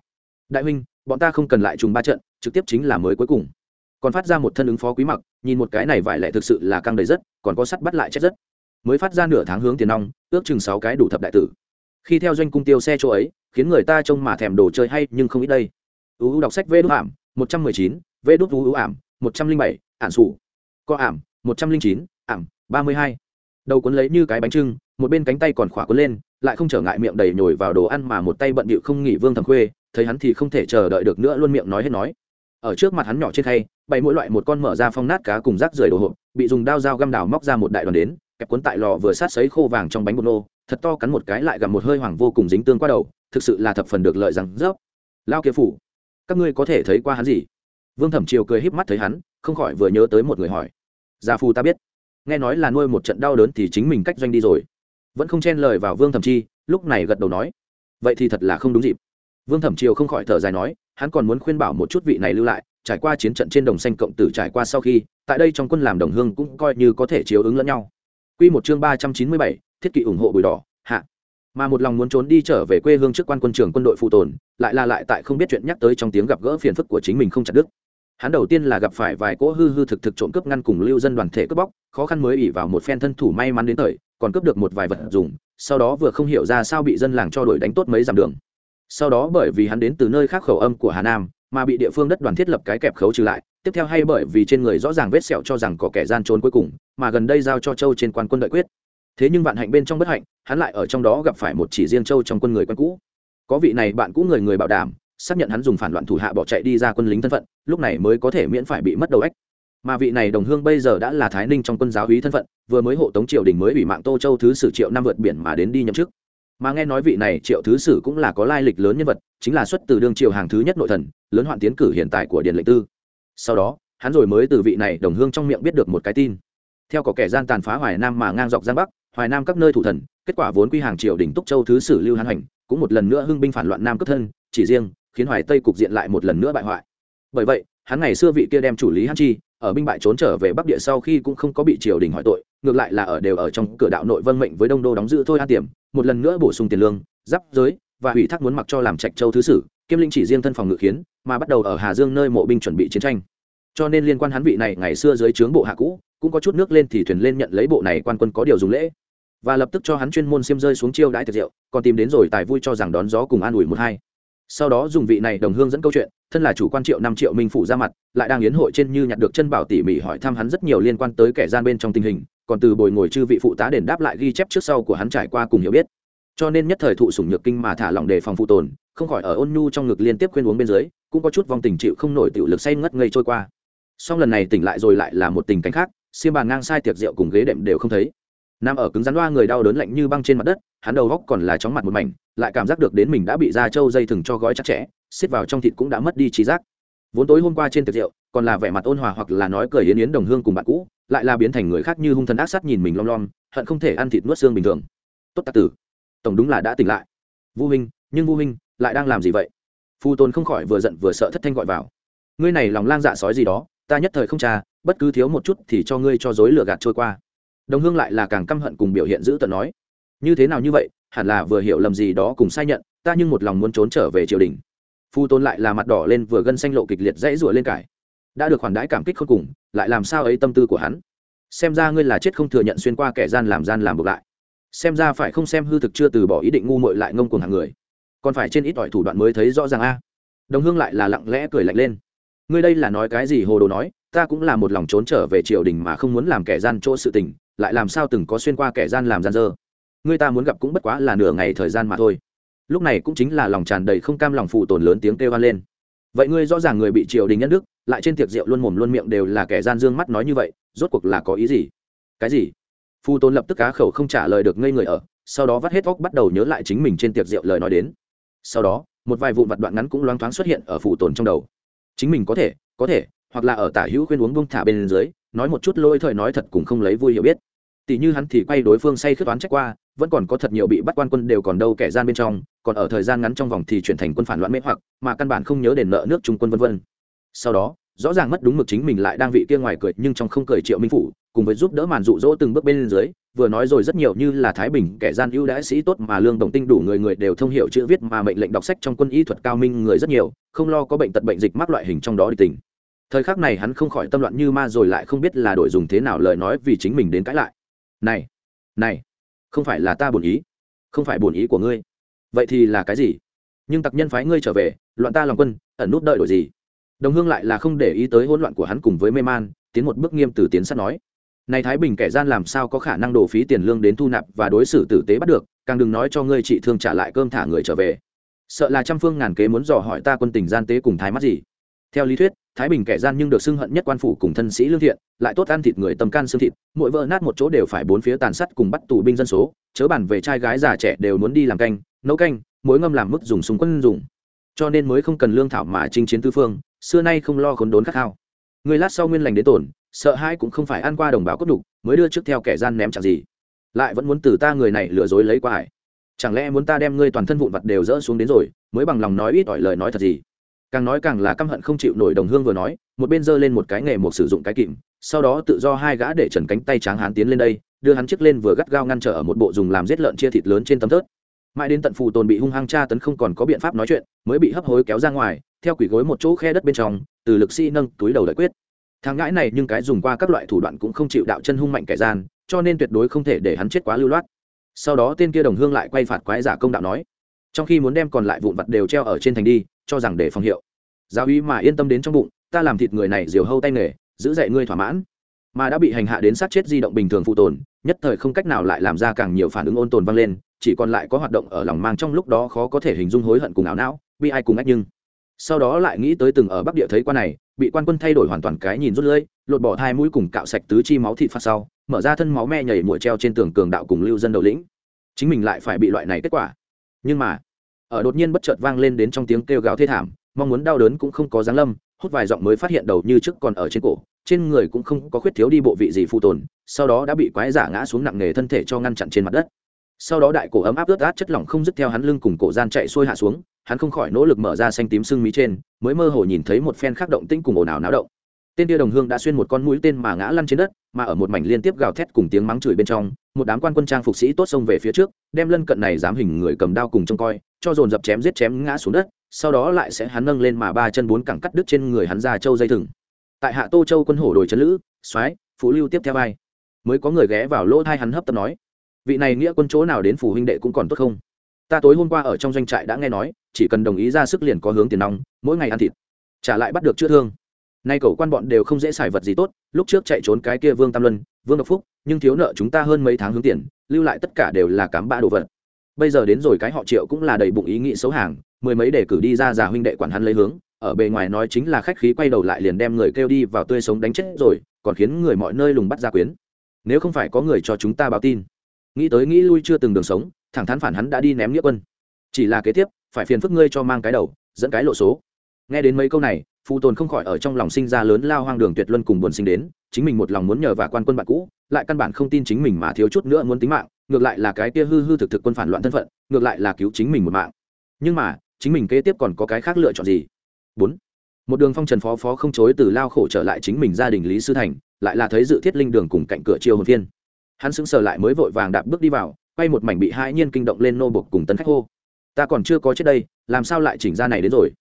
Đại huynh, bọn ta không cần lại trùng ba trận, trực tiếp chính là mới cuối cùng còn phát ra một thân ứng phó quý mặc, nhìn một cái này vải lệ thực sự là căng đầy rất, còn có sắt bắt lại chết rất. Mới phát ra nửa tháng hướng tiền nong, ước chừng sáu cái đủ thập đại tử. Khi theo doanh cung tiêu xe chỗ ấy, khiến người ta trông mà thèm đồ chơi hay nhưng không ít đây. Uu đọc sách vê đút ảm, một trăm mười chín, vê đút uu ảm, một trăm linh bảy, ản sủ. Co ảm, một trăm linh chín, ảm, ba mươi hai. Đầu cuốn lấy như cái bánh trưng, một bên cánh tay còn khỏa cuốn lên, lại không trở ngại miệng đầy nhồi vào đồ ăn mà một tay bận bịu không nghỉ vương thầm khuê, thấy hắn thì không thể chờ đợi được nữa luôn miệng nói hết nói ở trước mặt hắn nhỏ trên khay, bày mỗi loại một con mở ra phong nát cá cùng rác rưởi đồ hộp, bị dùng dao dao găm đào móc ra một đại đoàn đến, kẹp cuốn tại lò vừa sát sấy khô vàng trong bánh bột nô, thật to cắn một cái lại gặp một hơi hoàng vô cùng dính tương qua đầu, thực sự là thập phần được lợi rằng rớp. Lao kia phủ, các ngươi có thể thấy qua hắn gì? Vương thẩm triều cười híp mắt thấy hắn, không khỏi vừa nhớ tới một người hỏi. Gia phu ta biết. Nghe nói là nuôi một trận đau đớn thì chính mình cách doanh đi rồi. Vẫn không chen lời vào vương thẩm chi, lúc này gật đầu nói. Vậy thì thật là không đúng dịp. Vương thẩm triều không khỏi thở dài nói hắn còn muốn khuyên bảo một chút vị này lưu lại trải qua chiến trận trên đồng xanh cộng tử trải qua sau khi tại đây trong quân làm đồng hương cũng coi như có thể chiếu ứng lẫn nhau Quy một chương ba trăm chín mươi bảy, thiết kỵ ủng hộ bùi đỏ, hạ. Mà một lòng muốn trốn đi trở về quê hương trước quan quân trưởng quân đội phụ tồn, lại là lại tại không biết chuyện nhắc tới trong tiếng gặp gỡ phiền phức của chính mình không chặt đứt. Hắn đầu tiên là gặp phải vài cỗ hư hư thực thực trộm cướp ngăn cùng lưu dân đoàn thể cướp bóc, khó khăn mới ỉ vào một phen thân thủ may mắn đến thời, còn cướp được một vài vật dùng, sau đó vừa không hiểu ra sao bị dân làng cho đuổi đánh tốt mấy dặm đường. Sau đó bởi vì hắn đến từ nơi khác khẩu âm của Hà Nam, mà bị địa phương đất đoàn thiết lập cái kẹp khấu trừ lại, tiếp theo hay bởi vì trên người rõ ràng vết sẹo cho rằng có kẻ gian trốn cuối cùng, mà gần đây giao cho Châu trên quan quân đợi quyết. Thế nhưng vạn hạnh bên trong bất hạnh hắn lại ở trong đó gặp phải một chỉ riêng châu trong quân người quân cũ. Có vị này bạn cũ người người bảo đảm xác nhận hắn dùng phản loạn thủ hạ bỏ chạy đi ra quân lính thân phận lúc này mới có thể miễn phải bị mất đầu ếch mà vị này đồng hương bây giờ đã là thái ninh trong quân giáo hí thân phận vừa mới hộ tống triều đình mới bị mạng tô châu thứ sử triệu năm vượt biển mà đến đi nhậm chức mà nghe nói vị này triệu thứ sử cũng là có lai lịch lớn nhân vật, chính là xuất từ đương triều hàng thứ nhất nội thần, lớn hoạn tiến cử hiện tại của điện lệnh tư. Sau đó, hắn rồi mới từ vị này đồng hương trong miệng biết được một cái tin. Theo có kẻ gian tàn phá hoài nam mà ngang dọc giang bắc, hoài nam các nơi thủ thần, kết quả vốn quy hàng triều đỉnh túc châu thứ sử lưu hán hành, cũng một lần nữa hưng binh phản loạn nam cấp thân, chỉ riêng, khiến hoài tây cục diện lại một lần nữa bại hoại. Bởi vậy, hắn ngày xưa vị kia đem chủ lý hắn chi ở binh bại trốn trở về bắc địa sau khi cũng không có bị triều đình hỏi tội, ngược lại là ở đều ở trong cửa đạo nội vân mệnh với đông đô đóng giữ thôi an tiềm, một lần nữa bổ sung tiền lương, giáp giới và ủy thác muốn mặc cho làm trạch châu thứ sử, kiêm linh chỉ riêng thân phòng ngự khiến, mà bắt đầu ở hà dương nơi mộ binh chuẩn bị chiến tranh. Cho nên liên quan hắn vị này ngày xưa dưới trướng bộ hạ cũ, cũng có chút nước lên thì thuyền lên nhận lấy bộ này quan quân có điều dùng lễ. Và lập tức cho hắn chuyên môn xiêm rơi xuống chiêu đãi tiệc rượu, còn tìm đến rồi tài vui cho rằng đón gió cùng an ủi một hai sau đó dùng vị này đồng hương dẫn câu chuyện, thân là chủ quan triệu năm triệu minh phủ ra mặt, lại đang yến hội trên như nhặt được chân bảo tỉ mỉ hỏi thăm hắn rất nhiều liên quan tới kẻ gian bên trong tình hình, còn từ bồi ngồi chư vị phụ tá đền đáp lại ghi chép trước sau của hắn trải qua cùng hiểu biết. Cho nên nhất thời thụ sủng nhược kinh mà thả lỏng đề phòng phụ tồn, không khỏi ở ôn nhu trong ngực liên tiếp khuyên uống bên dưới, cũng có chút vong tình chịu không nổi tiểu lực say ngất ngây trôi qua. Song lần này tỉnh lại rồi lại là một tình cảnh khác, xiêm bàn ngang sai tiệc rượu cùng ghế đệm đều không thấy nằm ở cứng rắn loa người đau đớn lạnh như băng trên mặt đất, hắn đầu góc còn là chóng mặt một mảnh, lại cảm giác được đến mình đã bị da trâu dây thừng cho gói chặt chẽ, xiết vào trong thịt cũng đã mất đi trí giác. Vốn tối hôm qua trên tiệc rượu, còn là vẻ mặt ôn hòa hoặc là nói cười yến yến đồng hương cùng bạn cũ, lại là biến thành người khác như hung thần ác sát nhìn mình lom lom hận không thể ăn thịt nuốt xương bình thường. Tốt tạc tử. Tổng đúng là đã tỉnh lại. Vu huynh, nhưng vu huynh, lại đang làm gì vậy? Phu tôn không khỏi vừa giận vừa sợ thất thanh gọi vào. Ngươi này lòng lang dạ sói gì đó, ta nhất thời không trà bất cứ thiếu một chút thì cho ngươi cho dối lửa gạt trôi qua đồng hương lại là càng căm hận cùng biểu hiện giữ tận nói. Như thế nào như vậy, hẳn là vừa hiểu lầm gì đó cùng sai nhận, ta nhưng một lòng muốn trốn trở về triều đình. Phu tôn lại là mặt đỏ lên vừa gân xanh lộ kịch liệt dãy rủa lên cải. Đã được khoản đãi cảm kích không cùng, lại làm sao ấy tâm tư của hắn? Xem ra ngươi là chết không thừa nhận xuyên qua kẻ gian làm gian làm buộc lại. Xem ra phải không xem hư thực chưa từ bỏ ý định ngu muội lại ngông cuồng hàng người. Còn phải trên ít ỏi thủ đoạn mới thấy rõ ràng a. Đồng hương lại là lặng lẽ cười lạnh lên. Ngươi đây là nói cái gì hồ đồ nói, ta cũng là một lòng trốn trở về triều đình mà không muốn làm kẻ gian chỗ sự tình lại làm sao từng có xuyên qua kẻ gian làm gian dơ. Ngươi ta muốn gặp cũng bất quá là nửa ngày thời gian mà thôi. Lúc này cũng chính là lòng tràn đầy không cam lòng phụ tồn lớn tiếng kêu hoan lên. Vậy ngươi rõ ràng người bị triều đình nhân đức, lại trên tiệc rượu luôn mồm luôn miệng đều là kẻ gian dương mắt nói như vậy, rốt cuộc là có ý gì? Cái gì? Phu tôn lập tức cá khẩu không trả lời được ngây người ở, sau đó vắt hết óc bắt đầu nhớ lại chính mình trên tiệc rượu lời nói đến. Sau đó, một vài vụn vặt đoạn ngắn cũng loáng thoáng xuất hiện ở phụ tồn trong đầu. Chính mình có thể có thể, hoặc là ở tả hữu khuyên uống bông thả bên dưới nói một chút lôi thời nói thật cũng không lấy vui hiểu biết. Tỷ như hắn thì quay đối phương say khước toán trách qua, vẫn còn có thật nhiều bị bắt quan quân đều còn đâu kẻ gian bên trong, còn ở thời gian ngắn trong vòng thì chuyển thành quân phản loạn mê hoặc, mà căn bản không nhớ đền nợ nước trung quân vân vân. Sau đó, rõ ràng mất đúng mực chính mình lại đang vị kia ngoài cười, nhưng trong không cười triệu minh phủ, cùng với giúp đỡ màn dụ dỗ từng bước bên dưới, vừa nói rồi rất nhiều như là thái bình kẻ gian ưu đãi sĩ tốt mà lương đồng tinh đủ người người đều thông hiểu chữ viết mà mệnh lệnh đọc sách trong quân y thuật cao minh người rất nhiều, không lo có bệnh tật bệnh dịch mắc loại hình trong đó đi tình thời khắc này hắn không khỏi tâm loạn như ma rồi lại không biết là đổi dùng thế nào lời nói vì chính mình đến cãi lại. Này này, không phải là ta buồn ý, không phải buồn ý của ngươi. Vậy thì là cái gì? Nhưng tặc nhân phái ngươi trở về, loạn ta lòng quân, ẩn nút đợi đổi gì? Đồng hương lại là không để ý tới hỗn loạn của hắn cùng với mê man, tiến một bước nghiêm từ tiến sát nói. Này thái bình kẻ gian làm sao có khả năng đổ phí tiền lương đến thu nạp và đối xử tử tế bắt được, càng đừng nói cho ngươi trị thương trả lại cơm thả người trở về. Sợ là trăm phương ngàn kế muốn dò hỏi ta quân tình gian tế cùng thái mắt gì? Theo lý thuyết thái bình kẻ gian nhưng được xưng hận nhất quan phủ cùng thân sĩ lương thiện, lại tốt ăn thịt người tầm can xương thịt, mỗi vỡ nát một chỗ đều phải bốn phía tàn sắt cùng bắt tù binh dân số, chớ bản về trai gái già trẻ đều muốn đi làm canh, nấu canh mối ngâm làm mức dùng súng quân dùng. Cho nên mới không cần lương thảo mà chinh chiến tư phương, xưa nay không lo khốn đốn khát khao. Người lát sau nguyên lành đến tổn, sợ hai cũng không phải ăn qua đồng bào cốt đục mới đưa trước theo kẻ gian ném chẳng gì. Lại vẫn muốn từ ta người này lừa dối lấy quải hải chẳng lẽ muốn ta đem ngươi toàn thân vụn vặt đều dỡ xuống đến rồi, mới bằng lòng nói ít ỏi lời nói thật gì? Càng nói càng là căm hận không chịu nổi đồng hương vừa nói, một bên giơ lên một cái nghề một sử dụng cái kìm, sau đó tự do hai gã để trần cánh tay tráng hán tiến lên đây, đưa hắn chiếc lên vừa gắt gao ngăn trở ở một bộ dùng làm giết lợn chia thịt lớn trên tấm thớt. Mãi đến tận phù tồn bị hung hăng tra tấn không còn có biện pháp nói chuyện, mới bị hấp hối kéo ra ngoài, theo quỷ gối một chỗ khe đất bên trong, từ lực sĩ nâng túi đầu đợi quyết. Thằng ngãi này nhưng cái dùng qua các loại thủ đoạn cũng không chịu đạo chân hung mạnh kẻ gian, cho nên tuyệt đối không thể để hắn chết quá lưu loát. Sau đó tên kia đồng hương lại quay phạt quái giả công đạo nói, trong khi muốn đem còn lại vụn vặt đều treo ở trên thành đi cho rằng để phòng hiệu. Giáo uy mà yên tâm đến trong bụng, ta làm thịt người này diều hâu tay nghề, giữ dạy ngươi thỏa mãn. Mà đã bị hành hạ đến sát chết di động bình thường phụ tồn, nhất thời không cách nào lại làm ra càng nhiều phản ứng ôn tồn vang lên, chỉ còn lại có hoạt động ở lòng mang trong lúc đó khó có thể hình dung hối hận cùng ảo não bi ai cùng ách nhưng. Sau đó lại nghĩ tới từng ở bắc địa thấy quan này, bị quan quân thay đổi hoàn toàn cái nhìn rút lưỡi, lột bỏ hai mũi cùng cạo sạch tứ chi máu thịt phát sau, mở ra thân máu me nhảy mũi treo trên tường cường đạo cùng lưu dân đầu lĩnh. Chính mình lại phải bị loại này kết quả. Nhưng mà ở đột nhiên bất chợt vang lên đến trong tiếng kêu gào thê thảm, mong muốn đau đớn cũng không có dáng lâm, hút vài giọng mới phát hiện đầu như trước còn ở trên cổ, trên người cũng không có khuyết thiếu đi bộ vị gì phụ tồn, sau đó đã bị quái giả ngã xuống nặng nề thân thể cho ngăn chặn trên mặt đất. Sau đó đại cổ ấm áp ướt át chất lỏng không dứt theo hắn lưng cùng cổ gian chạy xuôi hạ xuống, hắn không khỏi nỗ lực mở ra xanh tím sưng mí trên, mới mơ hồ nhìn thấy một phen khác động tĩnh cùng ồn ào náo động. Tên tia đồng hương đã xuyên một con mũi tên mà ngã lăn trên đất mà ở một mảnh liên tiếp gào thét cùng tiếng mắng chửi bên trong, một đám quan quân trang phục sĩ tốt xông về phía trước, đem lân cận này dám hình người cầm đao cùng trông coi, cho dồn dập chém giết chém ngã xuống đất, sau đó lại sẽ hắn nâng lên mà ba chân bốn cẳng cắt đứt trên người hắn ra châu dây thừng. Tại hạ tô châu quân hổ đồi trấn lữ, soái phú lưu tiếp theo vai. Mới có người ghé vào lỗ thai hắn hấp tấp nói, vị này nghĩa quân chỗ nào đến phủ huynh đệ cũng còn tốt không? Ta tối hôm qua ở trong doanh trại đã nghe nói, chỉ cần đồng ý ra sức liền có hướng tiền nong, mỗi ngày ăn thịt, trả lại bắt được chữa thương nay cậu quan bọn đều không dễ xài vật gì tốt, lúc trước chạy trốn cái kia vương tam luân, vương độc phúc, nhưng thiếu nợ chúng ta hơn mấy tháng hướng tiền, lưu lại tất cả đều là cám bã đồ vật. Bây giờ đến rồi cái họ triệu cũng là đầy bụng ý nghĩ xấu hàng, mười mấy để cử đi ra già huynh đệ quản hắn lấy hướng, ở bề ngoài nói chính là khách khí quay đầu lại liền đem người kêu đi vào tươi sống đánh chết rồi, còn khiến người mọi nơi lùng bắt ra quyến. Nếu không phải có người cho chúng ta báo tin. Nghĩ tới nghĩ lui chưa từng đường sống, thẳng thắn phản hắn đã đi ném nghĩa quân. Chỉ là kế tiếp, phải phiền phức ngươi cho mang cái đầu, dẫn cái lộ số. Nghe đến mấy câu này phụ tồn không khỏi ở trong lòng sinh ra lớn lao hoang đường tuyệt luân cùng buồn sinh đến, chính mình một lòng muốn nhờ và quan quân bạn cũ, lại căn bản không tin chính mình mà thiếu chút nữa muốn tính mạng, ngược lại là cái kia hư hư thực thực quân phản loạn thân phận, ngược lại là cứu chính mình một mạng. Nhưng mà, chính mình kế tiếp còn có cái khác lựa chọn gì? Bốn. Một đường phong trần phó phó không chối từ lao khổ trở lại chính mình gia đình lý sư thành, lại là thấy dự thiết linh đường cùng cạnh cửa chiêu hồn phiên. Hắn sững sờ lại mới vội vàng đạp bước đi vào, quay một mảnh bị hai nhiên kinh động lên nô bục cùng tân khách hô. Ta còn chưa có chết đây, làm sao lại chỉnh ra này đến rồi?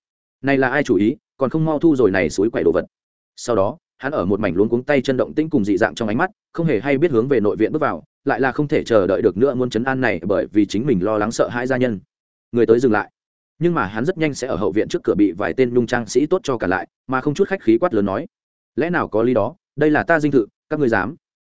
Này là ai chủ ý? Còn không mau thu rồi này suối quậy đồ vật. Sau đó, hắn ở một mảnh luống cuống tay chân động tĩnh cùng dị dạng trong ánh mắt, không hề hay biết hướng về nội viện bước vào, lại là không thể chờ đợi được nữa muốn chấn an này bởi vì chính mình lo lắng sợ hai gia nhân. Người tới dừng lại. Nhưng mà hắn rất nhanh sẽ ở hậu viện trước cửa bị vài tên nhung trang sĩ tốt cho cả lại, mà không chút khách khí quát lớn nói, lẽ nào có lý đó? Đây là ta dinh thự, các ngươi dám?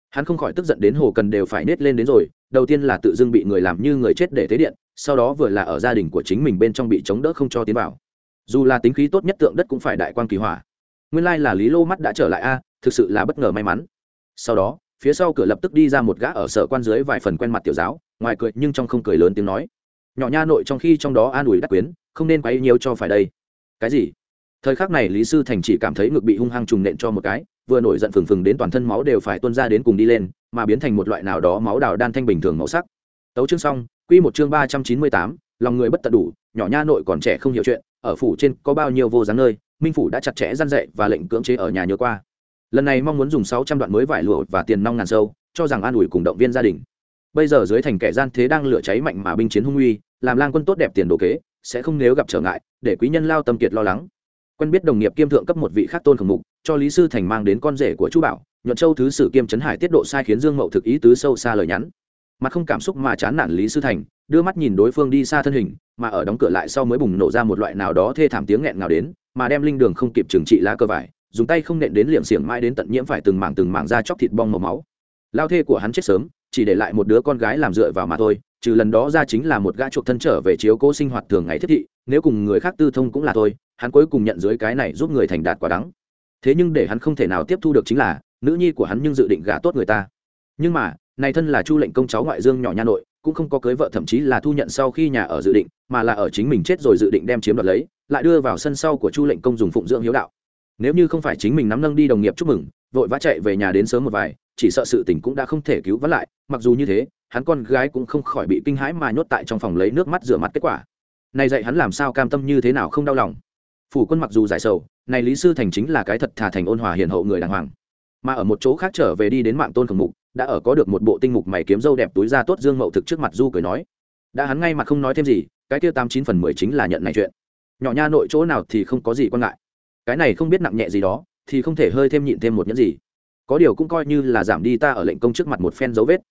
Hắn không khỏi tức giận đến hồ cần đều phải nết lên đến rồi, đầu tiên là tự dưng bị người làm như người chết để thế điện, sau đó vừa là ở gia đình của chính mình bên trong bị chống đỡ không cho tiến vào dù là tính khí tốt nhất tượng đất cũng phải đại quan kỳ hỏa. Nguyên lai là lý lô mắt đã trở lại a, thực sự là bất ngờ may mắn. Sau đó, phía sau cửa lập tức đi ra một gã ở sở quan dưới vài phần quen mặt tiểu giáo, ngoài cười nhưng trong không cười lớn tiếng nói. Nhỏ nha nội trong khi trong đó an ủi đắc quyến, không nên quấy nhiều cho phải đây. Cái gì? Thời khắc này lý sư thành chỉ cảm thấy ngực bị hung hăng trùng nện cho một cái, vừa nổi giận phừng phừng đến toàn thân máu đều phải tuôn ra đến cùng đi lên, mà biến thành một loại nào đó máu đào đan thanh bình thường màu sắc. Tấu chương xong, quy một chương ba trăm chín mươi tám, lòng người bất tận đủ, nhỏ nha nội còn trẻ không hiểu chuyện ở phủ trên có bao nhiêu vô dáng nơi, minh phủ đã chặt chẽ gian dậy và lệnh cưỡng chế ở nhà nhớ qua. Lần này mong muốn dùng sáu trăm đoạn mới vải lụa và tiền nong ngàn sâu, cho rằng an ủi cùng động viên gia đình. Bây giờ dưới thành kẻ gian thế đang lửa cháy mạnh mà binh chiến hung uy, làm lang quân tốt đẹp tiền đồ kế, sẽ không nếu gặp trở ngại, để quý nhân lao tâm kiệt lo lắng. Quen biết đồng nghiệp kiêm thượng cấp một vị khác tôn khổng mục, cho lý sư thành mang đến con rể của chú bảo, nhuận châu thứ sử kiêm trấn hải tiết độ sai khiến dương mậu thực ý tứ sâu xa lời nhắn mặt không cảm xúc mà chán nản lý sư thành, đưa mắt nhìn đối phương đi xa thân hình, mà ở đóng cửa lại sau mới bùng nổ ra một loại nào đó thê thảm tiếng nghẹn nào đến, mà đem linh đường không kịp trừng trị lá cờ vải, dùng tay không nện đến liệm xiềng mãi đến tận nhiễm phải từng mảng từng mảng ra chóc thịt bong màu máu. Lao thê của hắn chết sớm, chỉ để lại một đứa con gái làm dựa vào mà thôi, trừ lần đó ra chính là một gã chuộc thân trở về chiếu cố sinh hoạt thường ngày thiết thị, nếu cùng người khác tư thông cũng là thôi, hắn cuối cùng nhận dưới cái này giúp người thành đạt quả đắng. Thế nhưng để hắn không thể nào tiếp thu được chính là, nữ nhi của hắn nhưng dự định gả tốt người ta. Nhưng mà này thân là chu lệnh công cháu ngoại dương nhỏ nha nội, cũng không có cưới vợ, thậm chí là thu nhận sau khi nhà ở dự định, mà là ở chính mình chết rồi dự định đem chiếm đoạt lấy, lại đưa vào sân sau của chu lệnh công dùng phụng dưỡng hiếu đạo. Nếu như không phải chính mình nắm nâng đi đồng nghiệp chúc mừng, vội vã chạy về nhà đến sớm một vài, chỉ sợ sự tình cũng đã không thể cứu vãn lại, mặc dù như thế, hắn con gái cũng không khỏi bị kinh hãi mà nhốt tại trong phòng lấy nước mắt rửa mặt kết quả. Này dạy hắn làm sao cam tâm như thế nào không đau lòng. Phủ quân mặc dù giải sầu, này lý sư thành chính là cái thật thà thành ôn hòa hiền hậu người đàng hoàng. Mà ở một chỗ khác trở về đi đến mạng tôn khổng mục đã ở có được một bộ tinh mục mày kiếm dâu đẹp túi ra tốt dương mậu thực trước mặt du cười nói, đã hắn ngay mặt không nói thêm gì, cái tiêu tám chín phần mười chính là nhận này chuyện. Nhỏ nha nội chỗ nào thì không có gì quan ngại. Cái này không biết nặng nhẹ gì đó, thì không thể hơi thêm nhịn thêm một nhẫn gì. Có điều cũng coi như là giảm đi ta ở lệnh công trước mặt một phen dấu vết.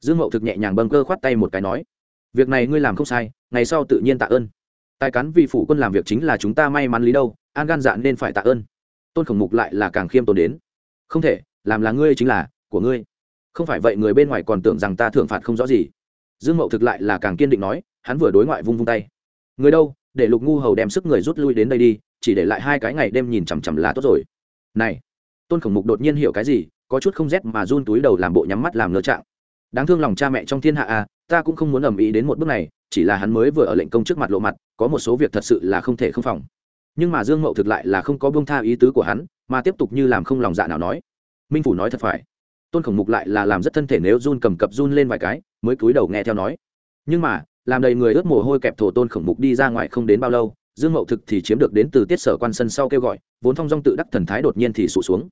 Dương mậu thực nhẹ nhàng bâng cơ khoát tay một cái nói, việc này ngươi làm không sai, ngày sau tự nhiên tạ ơn. Tài cắn vì phủ quân làm việc chính là chúng ta may mắn lý đâu, an gan dạ nên phải tạ ơn. Tôn khổng mục lại là càng khiêm tốn đến, không thể, làm là ngươi chính là của ngươi không phải vậy người bên ngoài còn tưởng rằng ta thưởng phạt không rõ gì. Dương mậu thực lại là càng kiên định nói, hắn vừa đối ngoại vung vung tay. Người đâu, để lục ngu hầu đem sức người rút lui đến đây đi, chỉ để lại hai cái ngày đêm nhìn chằm chằm là tốt rồi. Này, tôn khổng mục đột nhiên hiểu cái gì, có chút không rét mà run túi đầu làm bộ nhắm mắt làm ngơ trạng. Đáng thương lòng cha mẹ trong thiên hạ à ta cũng không muốn ầm ĩ đến một bước này, chỉ là hắn mới vừa ở lệnh công trước mặt lộ mặt, có một số việc thật sự là không thể không phòng. Nhưng mà dương mậu thực lại là không có bông tha ý tứ của hắn, mà tiếp tục như làm không lòng dạ nào nói. Minh phủ nói thật phải tôn khổng mục lại là làm rất thân thể nếu run cầm cập run lên vài cái, mới cúi đầu nghe theo nói. Nhưng mà, làm đầy người ướt mồ hôi kẹp thổ tôn khổng mục đi ra ngoài không đến bao lâu, dương mậu thực thì chiếm được đến từ tiết sở quan sân sau kêu gọi, vốn thong dong tự đắc thần thái đột nhiên thì sụt xuống.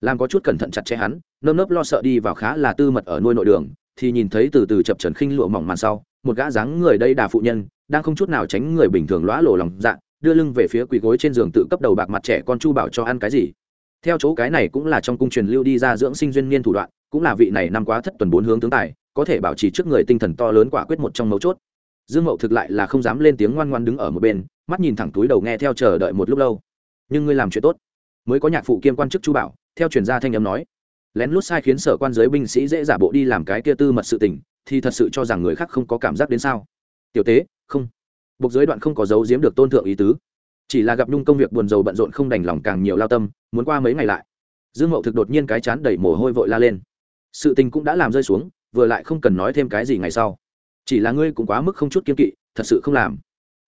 Làm có chút cẩn thận chặt chẽ hắn, nơm nớp lo sợ đi vào khá là tư mật ở nuôi nội đường, thì nhìn thấy từ từ chập trần khinh lụa mỏng màn sau, một gã dáng người đây đà phụ nhân, đang không chút nào tránh người bình thường lõa lổ lòng dạ đưa lưng về phía quỳ gối trên giường tự cấp đầu bạc mặt trẻ con chu bảo cho ăn cái gì theo chỗ cái này cũng là trong cung truyền lưu đi ra dưỡng sinh duyên niên thủ đoạn, cũng là vị này năm quá thất tuần bốn hướng tướng tài, có thể bảo trì trước người tinh thần to lớn quả quyết một trong mấu chốt. Dương mậu thực lại là không dám lên tiếng ngoan ngoan đứng ở một bên, mắt nhìn thẳng túi đầu nghe theo chờ đợi một lúc lâu. Nhưng ngươi làm chuyện tốt. Mới có nhạc phụ kiêm quan chức chu bảo, theo truyền gia thanh âm nói. Lén lút sai khiến sở quan giới binh sĩ dễ giả bộ đi làm cái kia tư mật sự tình, thì thật sự cho rằng người khác không có cảm giác đến sao? Tiểu tế, không. Buộc giới đoạn không có dấu giếm được tôn thượng ý tứ chỉ là gặp nhung công việc buồn rầu bận rộn không đành lòng càng nhiều lao tâm, muốn qua mấy ngày lại. Dương mậu thực đột nhiên cái chán đẩy mồ hôi vội la lên. Sự tình cũng đã làm rơi xuống, vừa lại không cần nói thêm cái gì ngày sau. Chỉ là ngươi cũng quá mức không chút kiên kỵ, thật sự không làm.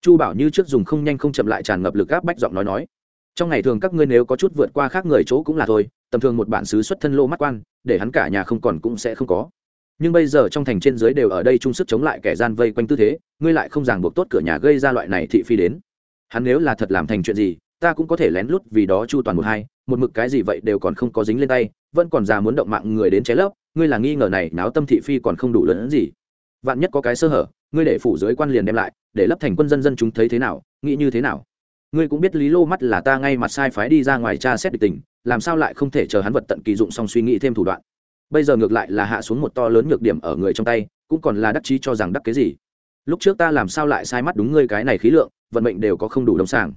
Chu bảo như trước dùng không nhanh không chậm lại tràn ngập lực gáp bách giọng nói nói. Trong ngày thường các ngươi nếu có chút vượt qua khác người chỗ cũng là thôi, tầm thường một bản xứ xuất thân lô mắt quan, để hắn cả nhà không còn cũng sẽ không có. Nhưng bây giờ trong thành trên dưới đều ở đây chung sức chống lại kẻ gian vây quanh tư thế, ngươi lại không ràng buộc tốt cửa nhà gây ra loại này thị phi đến hắn nếu là thật làm thành chuyện gì, ta cũng có thể lén lút vì đó chu toàn một hai, một mực cái gì vậy đều còn không có dính lên tay, vẫn còn già muốn động mạng người đến cháy lớp ngươi là nghi ngờ này, náo tâm thị phi còn không đủ lớn gì. Vạn nhất có cái sơ hở, ngươi để phủ dưới quan liền đem lại, để lấp thành quân dân dân chúng thấy thế nào, nghĩ như thế nào. Ngươi cũng biết lý lô mắt là ta ngay mặt sai phái đi ra ngoài tra xét địch tình, làm sao lại không thể chờ hắn vật tận kỳ dụng xong suy nghĩ thêm thủ đoạn. Bây giờ ngược lại là hạ xuống một to lớn nhược điểm ở người trong tay, cũng còn là đắc chí cho rằng đắc cái gì. Lúc trước ta làm sao lại sai mắt đúng ngươi cái này khí lượng vận mệnh đều có không đủ đồng sàng.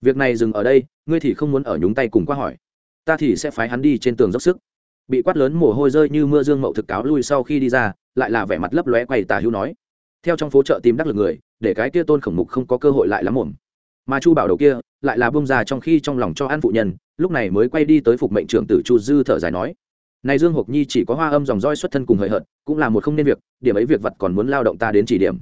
Việc này dừng ở đây, ngươi thì không muốn ở nhúng tay cùng qua hỏi. Ta thì sẽ phái hắn đi trên tường dốc sức. Bị quát lớn mồ hôi rơi như mưa dương mậu thực cáo lui sau khi đi ra, lại là vẻ mặt lấp lóe quay tà hữu nói. Theo trong phố chợ tìm đắc lực người, để cái kia tôn khổng mục không có cơ hội lại lắm mồm. Mà chu bảo đầu kia, lại là bông ra trong khi trong lòng cho an phụ nhân, lúc này mới quay đi tới phục mệnh trưởng tử chu dư thở dài nói. Này dương hộc nhi chỉ có hoa âm dòng roi xuất thân cùng hời hợt, cũng là một không nên việc, điểm ấy việc vật còn muốn lao động ta đến chỉ điểm.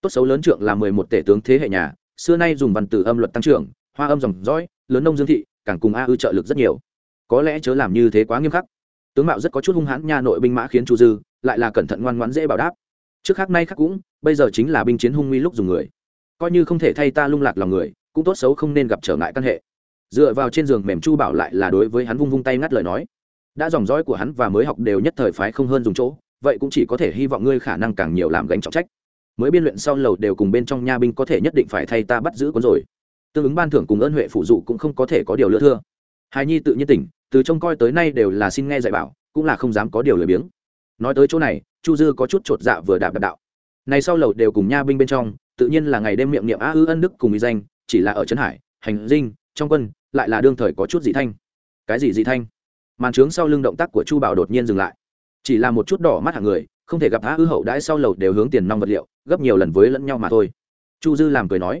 Tốt xấu lớn trưởng là mười một tể tướng thế hệ nhà xưa nay dùng văn từ âm luật tăng trưởng, hoa âm dòng dõi, lớn nông dương thị, càng cùng a ư trợ lực rất nhiều. Có lẽ chớ làm như thế quá nghiêm khắc. Tướng mạo rất có chút hung hãn nha nội binh mã khiến chu dư, lại là cẩn thận ngoan ngoãn dễ bảo đáp. Trước khác nay khác cũng, bây giờ chính là binh chiến hung nguy lúc dùng người. Coi như không thể thay ta lung lạc lòng người, cũng tốt xấu không nên gặp trở ngại căn hệ. Dựa vào trên giường mềm chu bảo lại là đối với hắn vung vung tay ngắt lời nói. Đã dòng dõi của hắn và mới học đều nhất thời phái không hơn dùng chỗ, vậy cũng chỉ có thể hy vọng ngươi khả năng càng nhiều làm gánh trọng trách mới biên luyện sau lầu đều cùng bên trong nha binh có thể nhất định phải thay ta bắt giữ cuốn rồi. Tương ứng ban thưởng cùng ơn huệ phụ dụ cũng không có thể có điều lựa thưa. Hài nhi tự nhiên tỉnh, từ trông coi tới nay đều là xin nghe dạy bảo, cũng là không dám có điều lười biếng. Nói tới chỗ này, chu dư có chút chột dạ vừa đạp đạp đạo. Này sau lầu đều cùng nha binh bên trong, tự nhiên là ngày đêm miệng niệm á ư ân đức cùng ý danh, chỉ là ở trấn hải, hành dinh, trong quân, lại là đương thời có chút dị thanh. Cái gì dị thanh? Màn trướng sau lưng động tác của chu bảo đột nhiên dừng lại. Chỉ là một chút đỏ mắt hàng người không thể gặp á ư hậu đãi sau lầu đều hướng tiền nong vật liệu, gấp nhiều lần với lẫn nhau mà thôi. Chu dư làm cười nói,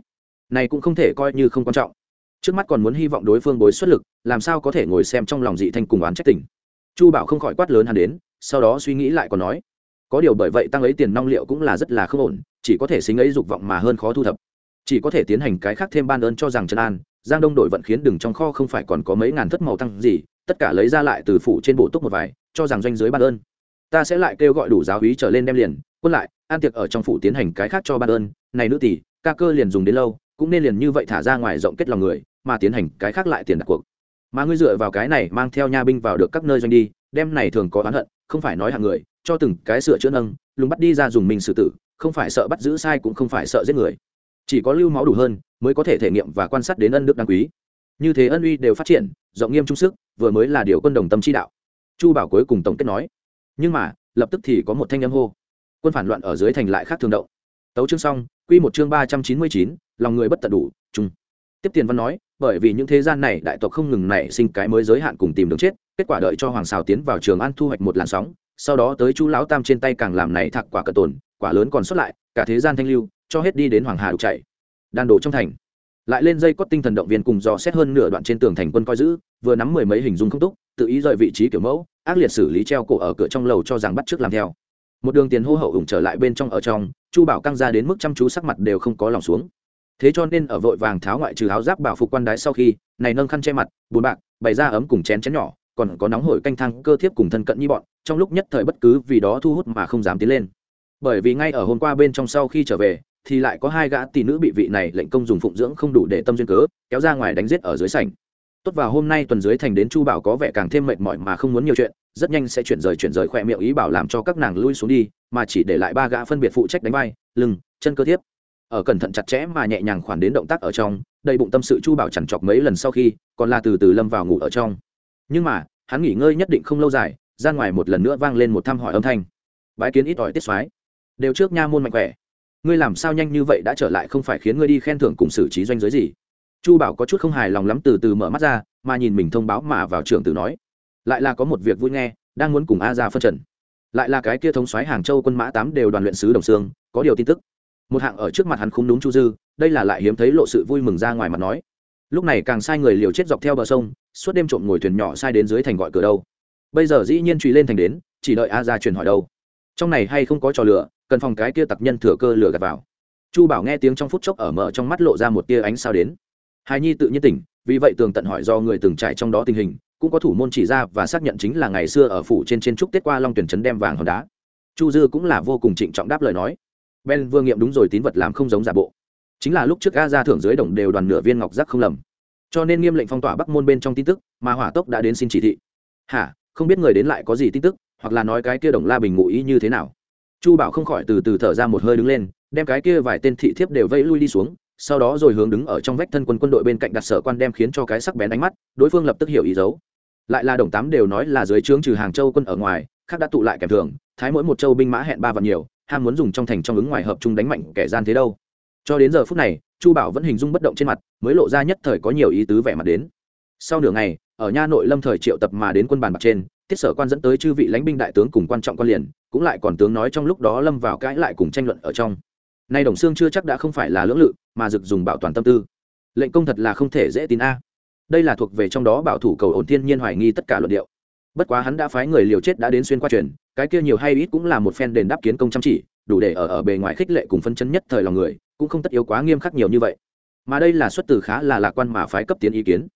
này cũng không thể coi như không quan trọng. Trước mắt còn muốn hy vọng đối phương bối xuất lực, làm sao có thể ngồi xem trong lòng dị thanh cùng oán trách tình. Chu bảo không khỏi quát lớn hắn đến, sau đó suy nghĩ lại còn nói, có điều bởi vậy tăng ấy tiền nong liệu cũng là rất là không ổn, chỉ có thể xính ấy dục vọng mà hơn khó thu thập. Chỉ có thể tiến hành cái khác thêm ban ơn cho rằng trần an, giang đông đội vận khiến đừng trong kho không phải còn có mấy ngàn thất màu tăng gì, tất cả lấy ra lại từ phủ trên bộ túc một vài, cho rằng doanh giới ban ơn ta sẽ lại kêu gọi đủ giáo úy trở lên đem liền, quân lại, an tiệc ở trong phủ tiến hành cái khác cho ban ơn, này nữ tỷ, ca cơ liền dùng đến lâu, cũng nên liền như vậy thả ra ngoài rộng kết lòng người, mà tiến hành cái khác lại tiền đặt cuộc. Mà ngươi dựa vào cái này mang theo nha binh vào được các nơi doanh đi, đem này thường có oán hận, không phải nói hạng người, cho từng cái sửa chữa nâng, lùng bắt đi ra dùng mình xử tử, không phải sợ bắt giữ sai cũng không phải sợ giết người. Chỉ có lưu máu đủ hơn, mới có thể thể nghiệm và quan sát đến ân đức đáng quý. Như thế ân uy đều phát triển, rộng nghiêm trung sức, vừa mới là điều quân đồng tâm chi đạo. Chu bảo cuối cùng tổng kết nói nhưng mà, lập tức thì có một thanh âm hô. Quân phản loạn ở dưới thành lại khác thường động. Tấu chương xong, quy một chương ba trăm chín mươi chín, lòng người bất tận đủ chung tiếp tiền văn nói, bởi vì những thế gian này đại tộc không ngừng nảy sinh cái mới giới hạn cùng tìm đường chết, kết quả đợi cho hoàng xào tiến vào trường an thu hoạch một làn sóng, sau đó tới chu lão tam trên tay càng làm này thạc quả cận tồn, quả lớn còn xuất lại, cả thế gian thanh lưu, cho hết đi đến hoàng hà đục chạy. Đàn đổ trong thành. Lại lên dây cót tinh thần động viên cùng dò xét hơn nửa đoạn trên tường thành quân coi giữ, vừa nắm mười mấy hình dung không túc, tự ý rời vị trí kiểu mẫu ác liệt xử lý treo cổ ở cửa trong lầu cho rằng bắt trước làm theo. Một đường tiền hô hậu ủng trở lại bên trong ở trong, chu bảo căng ra đến mức chăm chú sắc mặt đều không có lòng xuống. Thế cho nên ở vội vàng tháo ngoại trừ áo giáp bảo phục quan đái sau khi, này nâng khăn che mặt bùn bạc, bày ra ấm cùng chén chén nhỏ, còn có nóng hổi canh thang cơ thiếp cùng thân cận như bọn, trong lúc nhất thời bất cứ vì đó thu hút mà không dám tiến lên. Bởi vì ngay ở hôm qua bên trong sau khi trở về, thì lại có hai gã tỷ nữ bị vị này lệnh công dùng phụng dưỡng không đủ để tâm duyên cớ, kéo ra ngoài đánh giết ở dưới sảnh tốt vào hôm nay tuần dưới thành đến chu bảo có vẻ càng thêm mệt mỏi mà không muốn nhiều chuyện, rất nhanh sẽ chuyển rời chuyển rời khỏe miệng ý bảo làm cho các nàng lui xuống đi, mà chỉ để lại ba gã phân biệt phụ trách đánh vai, lưng, chân cơ thiếp ở cẩn thận chặt chẽ mà nhẹ nhàng khoản đến động tác ở trong, đầy bụng tâm sự chu bảo chẳng chọc mấy lần sau khi, còn là từ từ lâm vào ngủ ở trong. Nhưng mà, hắn nghỉ ngơi nhất định không lâu dài, ra ngoài một lần nữa vang lên một thăm hỏi âm thanh. Bái kiến ít ỏi tiết soái. Đều trước nha môn mạnh khỏe. Ngươi làm sao nhanh như vậy đã trở lại không phải khiến ngươi đi khen thưởng cùng xử trí doanh giới gì? Chu bảo có chút không hài lòng lắm từ từ mở mắt ra, mà nhìn mình thông báo mà vào trường tử nói, lại là có một việc vui nghe, đang muốn cùng a ra phân trần. Lại là cái kia thống xoáy hàng châu quân mã tám đều đoàn luyện sứ đồng sương có điều tin tức. Một hạng ở trước mặt hắn không đúng chu dư, đây là lại hiếm thấy lộ sự vui mừng ra ngoài mặt nói. Lúc này càng sai người liều chết dọc theo bờ sông, suốt đêm trộm ngồi thuyền nhỏ sai đến dưới thành gọi cửa đâu. Bây giờ dĩ nhiên truy lên thành đến, chỉ đợi a ra truyền hỏi đâu. Trong này hay không có trò lửa cần phòng cái kia tặc nhân thừa cơ lửa gạt vào. Chu bảo nghe tiếng trong phút chốc ở mở trong mắt lộ ra một tia ánh sao đến hài nhi tự nhiên tỉnh, vì vậy tường tận hỏi do người từng trải trong đó tình hình, cũng có thủ môn chỉ ra và xác nhận chính là ngày xưa ở phủ trên trên trúc tết qua long tuyển trấn đem vàng hòn đá. Chu dư cũng là vô cùng trịnh trọng đáp lời nói. Ben vương nghiệm đúng rồi tín vật làm không giống giả bộ. Chính là lúc trước ga ra thưởng dưới đồng đều đoàn nửa viên ngọc giác không lầm. Cho nên nghiêm lệnh phong tỏa bắc môn bên trong tin tức, mà hỏa tốc đã đến xin chỉ thị. Hả? Không biết người đến lại có gì tin tức, hoặc là nói cái kia đồng la bình ngụ ý như thế nào? Chu bảo không khỏi từ từ thở ra một hơi đứng lên, đem cái kia vài tên thị thiếp đều vẫy lui đi xuống sau đó rồi hướng đứng ở trong vách thân quân quân đội bên cạnh đặt sở quan đem khiến cho cái sắc bén ánh mắt, đối phương lập tức hiểu ý dấu. Lại là đồng tám đều nói là dưới trướng trừ hàng châu quân ở ngoài, khác đã tụ lại kèm thường, thái mỗi một châu binh mã hẹn ba vạn nhiều, ham muốn dùng trong thành trong ứng ngoài hợp chung đánh mạnh kẻ gian thế đâu. Cho đến giờ phút này, chu bảo vẫn hình dung bất động trên mặt, mới lộ ra nhất thời có nhiều ý tứ vẻ mặt đến. Sau nửa ngày, ở nha nội lâm thời triệu tập mà đến quân bàn bạc trên, tiết sở quan dẫn tới chư vị lãnh binh đại tướng cùng quan trọng quan liền, cũng lại còn tướng nói trong lúc đó lâm vào cãi lại cùng tranh luận ở trong. Nay đồng xương chưa chắc đã không phải là lưỡng lự mà rực dùng bảo toàn tâm tư. Lệnh công thật là không thể dễ tin a. Đây là thuộc về trong đó bảo thủ cầu ổn thiên nhiên hoài nghi tất cả luận điệu. Bất quá hắn đã phái người liều chết đã đến xuyên qua truyền, cái kia nhiều hay ít cũng là một phen đền đáp kiến công chăm chỉ, đủ để ở ở bề ngoài khích lệ cùng phân chấn nhất thời lòng người, cũng không tất yếu quá nghiêm khắc nhiều như vậy. Mà đây là xuất từ khá là lạc quan mà phái cấp tiến ý kiến.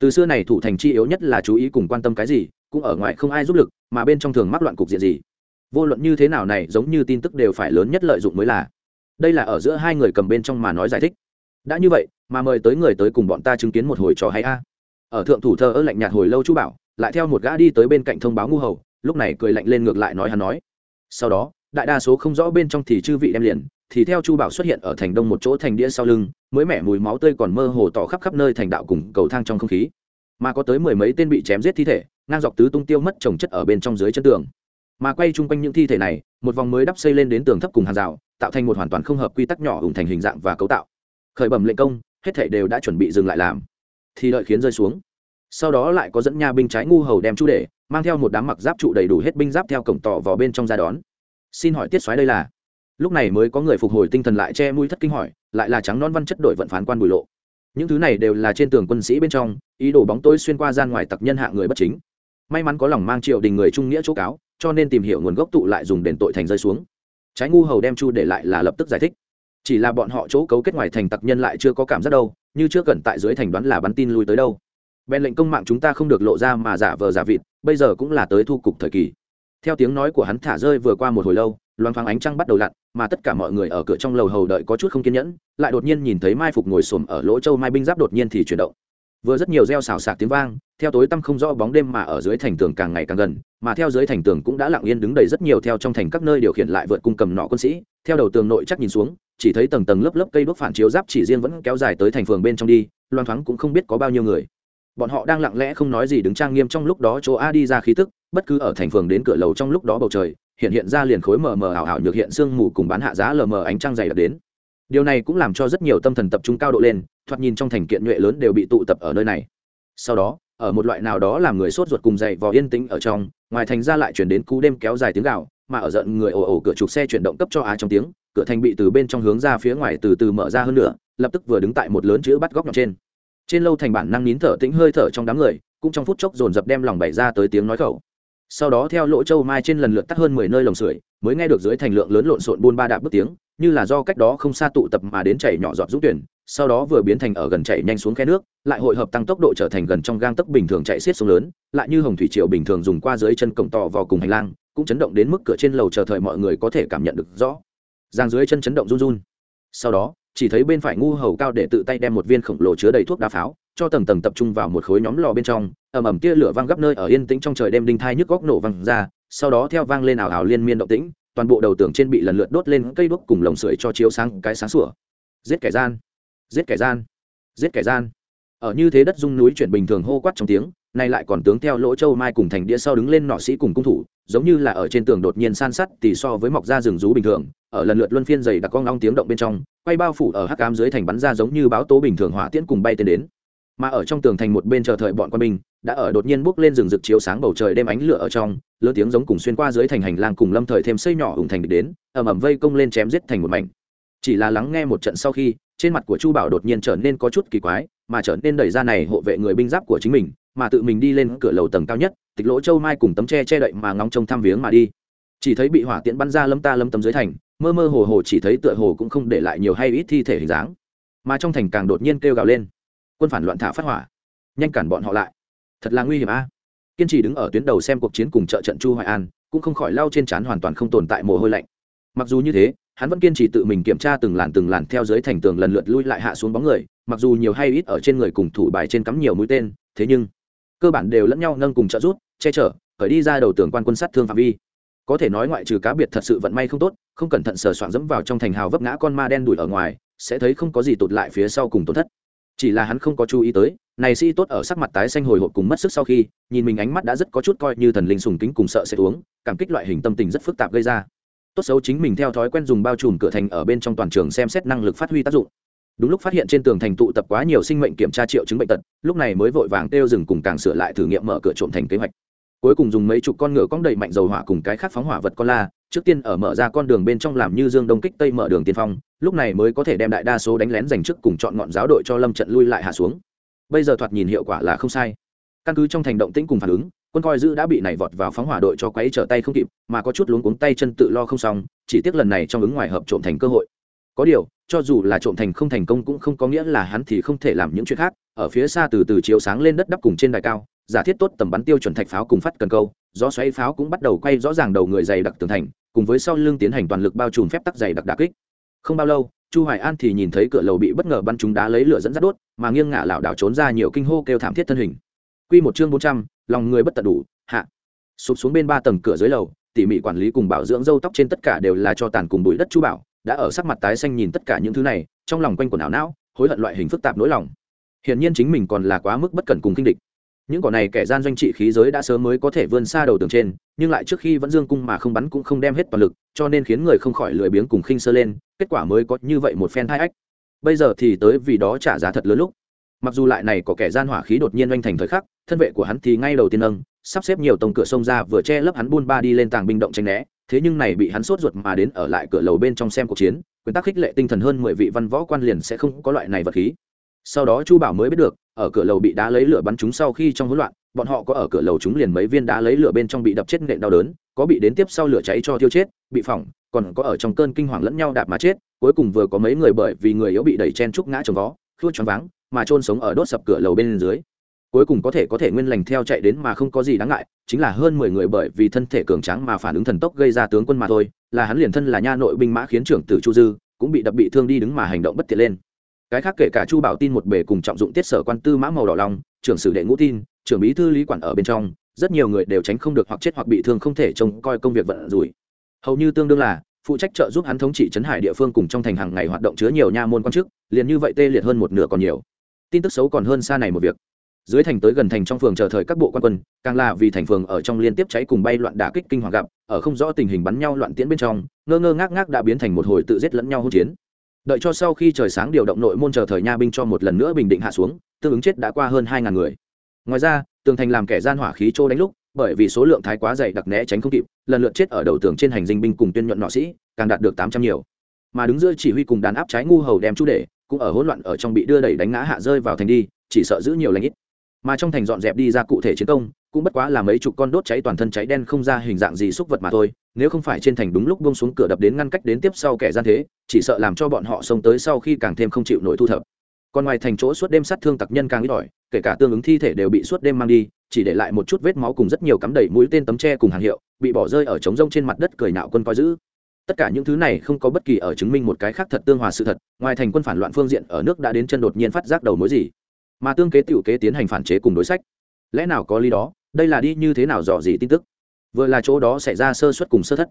Từ xưa này thủ thành chi yếu nhất là chú ý cùng quan tâm cái gì, cũng ở ngoài không ai giúp lực, mà bên trong thường mắc loạn cục diện gì. Vô luận như thế nào này, giống như tin tức đều phải lớn nhất lợi dụng mới là đây là ở giữa hai người cầm bên trong mà nói giải thích. Đã như vậy, mà mời tới người tới cùng bọn ta chứng kiến một hồi trò hay a. Ở thượng thủ thơ ơ lạnh nhạt hồi lâu chú bảo, lại theo một gã đi tới bên cạnh thông báo ngu hầu, lúc này cười lạnh lên ngược lại nói hắn nói. Sau đó, đại đa số không rõ bên trong thì chư vị đem liền, thì theo chu bảo xuất hiện ở thành đông một chỗ thành đĩa sau lưng, mới mẻ mùi máu tươi còn mơ hồ tỏ khắp khắp nơi thành đạo cùng cầu thang trong không khí. Mà có tới mười mấy tên bị chém giết thi thể, ngang dọc tứ tung tiêu mất trồng chất ở bên trong dưới chân tường. Mà quay chung quanh những thi thể này, một vòng mới đắp xây lên đến tường thấp cùng hàng rào tạo thành một hoàn toàn không hợp quy tắc nhỏ hùng thành hình dạng và cấu tạo. Khởi bẩm lệnh công, hết thể đều đã chuẩn bị dừng lại làm. Thì đợi khiến rơi xuống. Sau đó lại có dẫn nha binh trái ngu hầu đem chu để, mang theo một đám mặc giáp trụ đầy đủ hết binh giáp theo cổng tỏ vào bên trong ra đón. Xin hỏi tiết xoáy đây là? Lúc này mới có người phục hồi tinh thần lại che mũi thất kinh hỏi, lại là trắng non văn chất đổi vận phán quan bùi lộ. Những thứ này đều là trên tường quân sĩ bên trong, ý đồ bóng tối xuyên qua gian ngoài tặc nhân hạ người bất chính. May mắn có lòng mang triệu đình người trung nghĩa chỗ cáo, cho nên tìm hiểu nguồn gốc tụ lại dùng đền tội thành rơi xuống trái ngu hầu đem chu để lại là lập tức giải thích. Chỉ là bọn họ chỗ cấu kết ngoài thành tặc nhân lại chưa có cảm giác đâu, như chưa cần tại dưới thành đoán là bắn tin lui tới đâu. Bèn lệnh công mạng chúng ta không được lộ ra mà giả vờ giả vịt, bây giờ cũng là tới thu cục thời kỳ. Theo tiếng nói của hắn thả rơi vừa qua một hồi lâu loan thoáng ánh trăng bắt đầu lặn, mà tất cả mọi người ở cửa trong lầu hầu đợi có chút không kiên nhẫn, lại đột nhiên nhìn thấy mai phục ngồi xổm ở lỗ châu mai binh giáp đột nhiên thì chuyển động vừa rất nhiều reo xào xạc tiếng vang, theo tối tăm không rõ bóng đêm mà ở dưới thành tường càng ngày càng gần, mà theo dưới thành tường cũng đã lặng yên đứng đầy rất nhiều theo trong thành các nơi điều khiển lại vượt cung cầm nọ quân sĩ, theo đầu tường nội chắc nhìn xuống, chỉ thấy tầng tầng lớp lớp cây đuốc phản chiếu giáp chỉ riêng vẫn kéo dài tới thành phường bên trong đi loan thoáng cũng không biết có bao nhiêu người. Bọn họ đang lặng lẽ không nói gì đứng trang nghiêm trong lúc đó chỗ a đi ra khí tức, bất cứ ở thành phường đến cửa lầu trong lúc đó bầu trời, hiện hiện ra liền khối mờ mờ ảo ảo nhược hiện sương mù cùng bán hạ giá lờ mờ ánh trăng dày đặc đến. Điều này cũng làm cho rất nhiều tâm thần tập trung cao độ lên thoạt nhìn trong thành kiện nhuệ lớn đều bị tụ tập ở nơi này. Sau đó, ở một loại nào đó làm người sốt ruột cùng dậy vò yên tĩnh ở trong, ngoài thành ra lại chuyển đến cú đêm kéo dài tiếng gạo mà ở giận người ồ ồ cửa trục xe chuyển động cấp cho á trong tiếng, cửa thành bị từ bên trong hướng ra phía ngoài từ từ mở ra hơn nữa, lập tức vừa đứng tại một lớn chữ bắt góc nhọn trên. Trên lâu thành bản năng nín thở tĩnh hơi thở trong đám người, cũng trong phút chốc dồn dập đem lòng bày ra tới tiếng nói khẩu. Sau đó theo lỗ châu mai trên lần lượt tắt hơn mười nơi lồng sưởi, mới nghe được dưới thành lượng lớn lộn xộn buôn ba đạp bước tiếng như là do cách đó không xa tụ tập mà đến chảy nhỏ giọt rút tuyển, sau đó vừa biến thành ở gần chảy nhanh xuống khe nước, lại hội hợp tăng tốc độ trở thành gần trong gang tấc bình thường chạy xiết xuống lớn, lại như hồng thủy triều bình thường dùng qua dưới chân cổng tò vào cùng hành lang, cũng chấn động đến mức cửa trên lầu chờ thời mọi người có thể cảm nhận được rõ. Giang dưới chân chấn động run run. Sau đó, chỉ thấy bên phải ngu hầu cao để tự tay đem một viên khổng lồ chứa đầy thuốc đá pháo, cho tầng tầng tập trung vào một khối nhóm lò bên trong, ầm ầm tia lửa vang gấp nơi ở yên tĩnh trong trời đêm đinh thai nhức góc nổ văng ra, sau đó theo vang lên ảo ảo liên miên động tĩnh toàn bộ đầu tường trên bị lần lượt đốt lên cây đuốc cùng lồng sưởi cho chiếu sáng cái sáng sủa. Giết kẻ gian. Giết kẻ gian. Giết kẻ gian. Ở như thế đất dung núi chuyển bình thường hô quát trong tiếng, nay lại còn tướng theo lỗ châu mai cùng thành đĩa sau đứng lên nọ sĩ cùng cung thủ, giống như là ở trên tường đột nhiên san sắt thì so với mọc ra rừng rú bình thường, ở lần lượt luân phiên dày đặc con long tiếng động bên trong, quay bao phủ ở hắc cám dưới thành bắn ra giống như báo tố bình thường hỏa tiễn cùng bay tên đến mà ở trong tường thành một bên chờ thời bọn quân binh, đã ở đột nhiên bước lên rừng rực chiếu sáng bầu trời đêm ánh lửa ở trong, lớn tiếng giống cùng xuyên qua dưới thành hành lang cùng lâm thời thêm xây nhỏ hùng thành địch đến, ầm ầm vây công lên chém giết thành một mảnh. Chỉ là lắng nghe một trận sau khi, trên mặt của chu bảo đột nhiên trở nên có chút kỳ quái, mà trở nên đẩy ra này hộ vệ người binh giáp của chính mình, mà tự mình đi lên cửa lầu tầng cao nhất, tịch lỗ châu mai cùng tấm tre che đậy mà ngóng trông thăm viếng mà đi. Chỉ thấy bị hỏa tiễn bắn ra lâm ta lâm tấm dưới thành, mơ mơ hồ hồ chỉ thấy tựa hồ cũng không để lại nhiều hay ít thi thể hình dáng. Mà trong thành càng đột nhiên kêu gào lên quân phản loạn thả phát hỏa. Nhanh cản bọn họ lại. Thật là nguy hiểm a. Kiên trì đứng ở tuyến đầu xem cuộc chiến cùng trợ trận chu hoài an, cũng không khỏi lau trên trán hoàn toàn không tồn tại mồ hôi lạnh. Mặc dù như thế, hắn vẫn kiên trì tự mình kiểm tra từng làn từng làn theo dưới thành tường lần lượt lui lại hạ xuống bóng người, mặc dù nhiều hay ít ở trên người cùng thủ bài trên cắm nhiều mũi tên, thế nhưng cơ bản đều lẫn nhau nâng cùng trợ rút che chở khởi đi ra đầu tường quan quân sát thương phạm vi. Có thể nói ngoại trừ cá biệt thật sự vận may không tốt, không cẩn thận sờ soạn dẫm vào trong thành hào vấp ngã con ma đen đuổi ở ngoài, sẽ thấy không có gì tụt lại phía sau cùng tổn thất chỉ là hắn không có chú ý tới, này sĩ tốt ở sắc mặt tái xanh hồi hộp cùng mất sức sau khi, nhìn mình ánh mắt đã rất có chút coi như thần linh sùng kính cùng sợ sẽ uống, cảm kích loại hình tâm tình rất phức tạp gây ra. Tốt xấu chính mình theo thói quen dùng bao trùm cửa thành ở bên trong toàn trường xem xét năng lực phát huy tác dụng. Đúng lúc phát hiện trên tường thành tụ tập quá nhiều sinh mệnh kiểm tra triệu chứng bệnh tật, lúc này mới vội vàng kêu dừng cùng càng sửa lại thử nghiệm mở cửa trộm thành kế hoạch cuối cùng dùng mấy chục con ngựa cong đầy mạnh dầu hỏa cùng cái khác phóng hỏa vật con la, trước tiên ở mở ra con đường bên trong làm như dương đông kích tây mở đường tiên phong, lúc này mới có thể đem đại đa số đánh lén giành trước cùng chọn ngọn giáo đội cho lâm trận lui lại hạ xuống. Bây giờ thoạt nhìn hiệu quả là không sai. Căn cứ trong thành động tĩnh cùng phản ứng, quân coi giữ đã bị này vọt vào phóng hỏa đội cho quấy trở tay không kịp, mà có chút luống cuống tay chân tự lo không xong, chỉ tiếc lần này trong ứng ngoài hợp trộm thành cơ hội có điều cho dù là trộm thành không thành công cũng không có nghĩa là hắn thì không thể làm những chuyện khác. Ở phía xa từ từ chiếu sáng lên đất đắp cùng trên đài cao giả thiết tốt tầm bắn tiêu chuẩn thạch pháo cùng phát cần câu gió xoáy pháo cũng bắt đầu quay rõ ràng đầu người dày đặc tường thành cùng với sau lưng tiến hành toàn lực bao trùm phép tắc dày đặc đà kích. Không bao lâu chu hoài an thì nhìn thấy cửa lầu bị bất ngờ bắn trúng đá lấy lửa dẫn dắt đốt mà nghiêng ngả lảo đảo trốn ra nhiều kinh hô kêu thảm thiết thân hình. Quy một chương 400, lòng người bất tận đủ hạ. Sụp xuống bên ba tầng cửa dưới lầu tỉ mỉ quản lý cùng bảo dưỡng râu tóc trên tất cả đều là cho tàn cùng bụi đất chu bảo đã ở sắc mặt tái xanh nhìn tất cả những thứ này, trong lòng quanh quần ảo não, hối hận loại hình phức tạp nỗi lòng. Hiển nhiên chính mình còn là quá mức bất cẩn cùng kinh địch. Những cỏ này kẻ gian doanh trị khí giới đã sớm mới có thể vươn xa đầu tường trên, nhưng lại trước khi vẫn dương cung mà không bắn cũng không đem hết toàn lực, cho nên khiến người không khỏi lười biếng cùng khinh sơ lên, kết quả mới có như vậy một phen hai ách. Bây giờ thì tới vì đó trả giá thật lớn lúc. Mặc dù lại này có kẻ gian hỏa khí đột nhiên oanh thành thời khắc, thân vệ của hắn thì ngay đầu tiên nâng, sắp xếp nhiều tông cửa sông ra vừa che lấp hắn buôn ba đi lên tàng binh động tranh né thế nhưng này bị hắn sốt ruột mà đến ở lại cửa lầu bên trong xem cuộc chiến, quyền tác khích lệ tinh thần hơn mười vị văn võ quan liền sẽ không có loại này vật khí. Sau đó chu bảo mới biết được, ở cửa lầu bị đá lấy lửa bắn chúng sau khi trong hỗn loạn, bọn họ có ở cửa lầu chúng liền mấy viên đá lấy lửa bên trong bị đập chết nện đau đớn, có bị đến tiếp sau lửa cháy cho thiêu chết, bị phỏng, còn có ở trong cơn kinh hoàng lẫn nhau đạp mà chết, cuối cùng vừa có mấy người bởi vì người yếu bị đẩy chen trúc ngã trồng vó, khua choáng váng, mà trôn sống ở đốt sập cửa lầu bên dưới cuối cùng có thể có thể nguyên lành theo chạy đến mà không có gì đáng ngại, chính là hơn mười người bởi vì thân thể cường tráng mà phản ứng thần tốc gây ra tướng quân mà thôi, là hắn liền thân là nha nội binh mã khiến trưởng tử chu dư, cũng bị đập bị thương đi đứng mà hành động bất tiện lên. Cái khác kể cả chu bảo tin một bề cùng trọng dụng tiết sở quan tư mã màu đỏ lòng trưởng sử đệ ngũ tin, trưởng bí thư lý quản ở bên trong, rất nhiều người đều tránh không được hoặc chết hoặc bị thương không thể trông coi công việc vận rủi. Hầu như tương đương là, phụ trách trợ giúp hắn thống trị trấn hải địa phương cùng trong thành hàng ngày hoạt động chứa nhiều nha môn quan chức, liền như vậy tê liệt hơn một nửa còn nhiều. Tin tức xấu còn hơn xa này một việc dưới thành tới gần thành trong phường chờ thời các bộ quan quân, càng là vì thành phường ở trong liên tiếp cháy cùng bay loạn đả kích kinh hoàng gặp, ở không rõ tình hình bắn nhau loạn tiễn bên trong, ngơ ngơ ngác ngác đã biến thành một hồi tự giết lẫn nhau hỗn chiến. Đợi cho sau khi trời sáng điều động nội môn chờ thời nha binh cho một lần nữa bình định hạ xuống, tương ứng chết đã qua hơn hai ngàn người. Ngoài ra, tường thành làm kẻ gian hỏa khí trô đánh lúc, bởi vì số lượng thái quá dày đặc né tránh không kịp, lần lượt chết ở đầu tường trên hành dinh binh cùng tuyên nhuận nọ sĩ, càng đạt được tám trăm nhiều. Mà đứng giữa chỉ huy cùng đàn áp trái ngu hầu đem chú để, cũng ở hỗn loạn ở trong bị đưa đẩy đánh ngã hạ rơi vào thành đi, chỉ sợ giữ nhiều lãnh ít mà trong thành dọn dẹp đi ra cụ thể chiến công, cũng bất quá là mấy chục con đốt cháy toàn thân cháy đen không ra hình dạng gì xúc vật mà thôi, nếu không phải trên thành đúng lúc buông xuống cửa đập đến ngăn cách đến tiếp sau kẻ gian thế, chỉ sợ làm cho bọn họ xông tới sau khi càng thêm không chịu nổi thu thập. Còn ngoài thành chỗ suốt đêm sát thương tặc nhân càng ít ỏi, kể cả tương ứng thi thể đều bị suốt đêm mang đi, chỉ để lại một chút vết máu cùng rất nhiều cắm đầy mũi tên tấm tre cùng hàng hiệu, bị bỏ rơi ở trống rông trên mặt đất cười nạo quân coi giữ. Tất cả những thứ này không có bất kỳ ở chứng minh một cái khác thật tương hòa sự thật, ngoài thành quân phản loạn phương diện ở nước đã đến chân đột nhiên phát giác đầu mối gì mà tương kế tiểu kế tiến hành phản chế cùng đối sách. Lẽ nào có lý đó? Đây là đi như thế nào dò gì tin tức? Vừa là chỗ đó xảy ra sơ suất cùng sơ thất.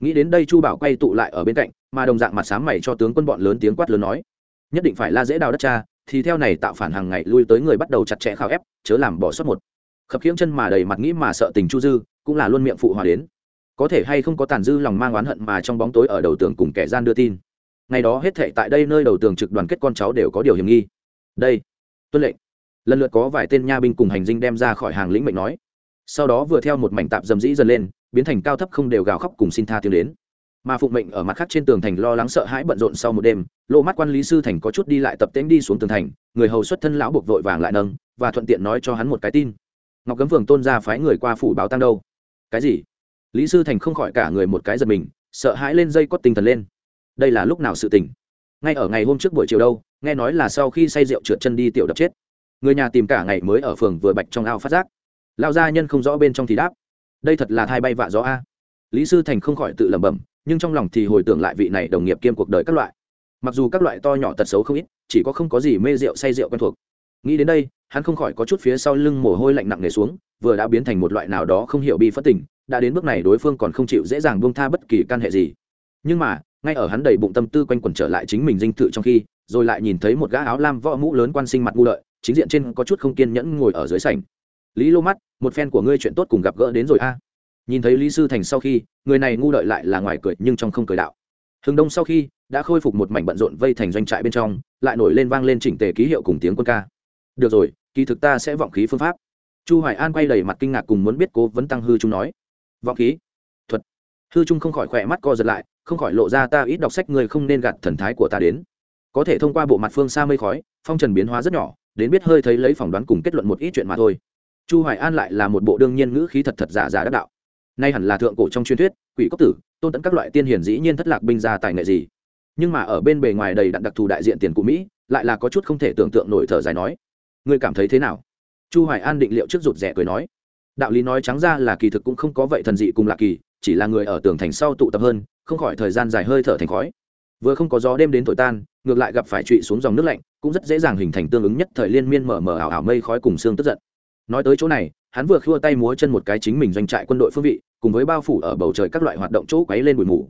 Nghĩ đến đây chu bảo quay tụ lại ở bên cạnh, mà đồng dạng mặt sáng mày cho tướng quân bọn lớn tiếng quát lớn nói, nhất định phải la dễ đào đất cha, thì theo này tạo phản hàng ngày lui tới người bắt đầu chặt chẽ khao ép, chớ làm bỏ sót một. Khập khiễng chân mà đầy mặt nghĩ mà sợ tình chu dư, cũng là luôn miệng phụ hòa đến. Có thể hay không có tàn dư lòng mang oán hận mà trong bóng tối ở đầu tường cùng kẻ gian đưa tin. Ngày đó hết thệ tại đây nơi đầu tường trực đoàn kết con cháu đều có điều hiểm nghi. Đây tuân lệnh. Lần lượt có vài tên nha binh cùng hành dinh đem ra khỏi hàng lĩnh mệnh nói. Sau đó vừa theo một mảnh tạp dầm dĩ dần lên, biến thành cao thấp không đều gào khóc cùng xin tha tiếng đến. Mà phụng mệnh ở mặt khác trên tường thành lo lắng sợ hãi bận rộn sau một đêm, lộ mắt quan lý sư thành có chút đi lại tập tễnh đi xuống tường thành, người hầu xuất thân lão buộc vội vàng lại nâng, và thuận tiện nói cho hắn một cái tin. Ngọc cấm phường tôn ra phái người qua phủ báo tăng đâu? Cái gì? Lý sư thành không khỏi cả người một cái giật mình, sợ hãi lên dây cót tinh thần lên. Đây là lúc nào sự tỉnh ngay ở ngày hôm trước buổi chiều đâu? Nghe nói là sau khi say rượu trượt chân đi tiểu đập chết. Người nhà tìm cả ngày mới ở phường vừa bạch trong ao phát giác. Lao gia nhân không rõ bên trong thì đáp đây thật là thai bay vạ gió a. Lý sư thành không khỏi tự lẩm bẩm nhưng trong lòng thì hồi tưởng lại vị này đồng nghiệp kiêm cuộc đời các loại. Mặc dù các loại to nhỏ tật xấu không ít chỉ có không có gì mê rượu say rượu quen thuộc. Nghĩ đến đây hắn không khỏi có chút phía sau lưng mồ hôi lạnh nặng nề xuống vừa đã biến thành một loại nào đó không hiểu bi phất tình, đã đến bước này đối phương còn không chịu dễ dàng buông tha bất kỳ căn hệ gì. Nhưng mà ngay ở hắn đầy bụng tâm tư quanh quẩn trở lại chính mình dinh thự trong khi rồi lại nhìn thấy một gã áo lam võ mũ lớn quan sinh mặt ngu lợi, chính diện trên có chút không kiên nhẫn ngồi ở dưới sảnh. Lý lô mắt, một phen của ngươi chuyện tốt cùng gặp gỡ đến rồi a. Nhìn thấy lý sư thành sau khi, người này ngu lợi lại là ngoài cười nhưng trong không cười đạo. Hừng đông sau khi, đã khôi phục một mảnh bận rộn vây thành doanh trại bên trong, lại nổi lên vang lên chỉnh tề ký hiệu cùng tiếng quân ca. Được rồi, kỳ thực ta sẽ vọng khí phương pháp. Chu hoài an quay đầy mặt kinh ngạc cùng muốn biết cố vấn tăng hư trung nói. Vọng khí? Thuật. Hư trung không khỏi khỏe mắt co giật lại, không khỏi lộ ra ta ít đọc sách người không nên gạt thần thái của ta đến có thể thông qua bộ mặt phương xa mây khói, phong trần biến hóa rất nhỏ, đến biết hơi thấy lấy phỏng đoán cùng kết luận một ít chuyện mà thôi. Chu hoài an lại là một bộ đương nhiên ngữ khí thật thật giả giả đắc đạo. Nay hẳn là thượng cổ trong truyền thuyết, quỷ cốc tử, tôn tẫn các loại tiên hiển dĩ nhiên thất lạc binh ra tài nghệ gì. Nhưng mà ở bên bề ngoài đầy đặn đặc thù đại diện tiền cụ mỹ, lại là có chút không thể tưởng tượng nổi thở dài nói, ngươi cảm thấy thế nào? Chu hoài an định liệu trước rụt rẻ cười nói, đạo lý nói trắng ra là kỳ thực cũng không có vậy thần dị cùng lạc kỳ, chỉ là người ở tường thành sau tụ tập hơn, không khỏi thời gian dài hơi thở thành khói. Vừa không có gió đêm đến thổi tan ngược lại gặp phải trụy xuống dòng nước lạnh, cũng rất dễ dàng hình thành tương ứng nhất thời liên miên mở mở ảo ảo mây khói cùng xương tức giận. Nói tới chỗ này, hắn vừa khua tay múa chân một cái chính mình doanh trại quân đội phương vị, cùng với bao phủ ở bầu trời các loại hoạt động chỗ quấy lên bụi mù.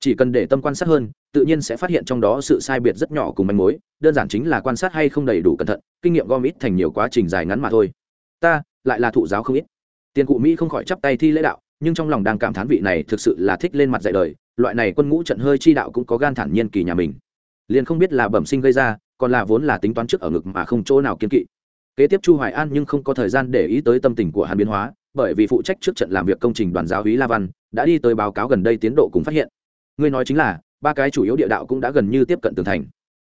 Chỉ cần để tâm quan sát hơn, tự nhiên sẽ phát hiện trong đó sự sai biệt rất nhỏ cùng manh mối, đơn giản chính là quan sát hay không đầy đủ cẩn thận, kinh nghiệm gom ít thành nhiều quá trình dài ngắn mà thôi. Ta, lại là thụ giáo không ít. Tiền cụ mỹ không khỏi chắp tay thi lễ đạo, nhưng trong lòng đang cảm thán vị này thực sự là thích lên mặt dạy đời, loại này quân ngũ trận hơi chi đạo cũng có gan thản nhiên kỳ nhà mình liền không biết là bẩm sinh gây ra, còn là vốn là tính toán trước ở ngực mà không chỗ nào kiên kỵ. Kế tiếp chu hoài an nhưng không có thời gian để ý tới tâm tình của hàn biến hóa, bởi vì phụ trách trước trận làm việc công trình đoàn giáo hí la văn đã đi tới báo cáo gần đây tiến độ cùng phát hiện. Ngươi nói chính là, ba cái chủ yếu địa đạo cũng đã gần như tiếp cận tường thành.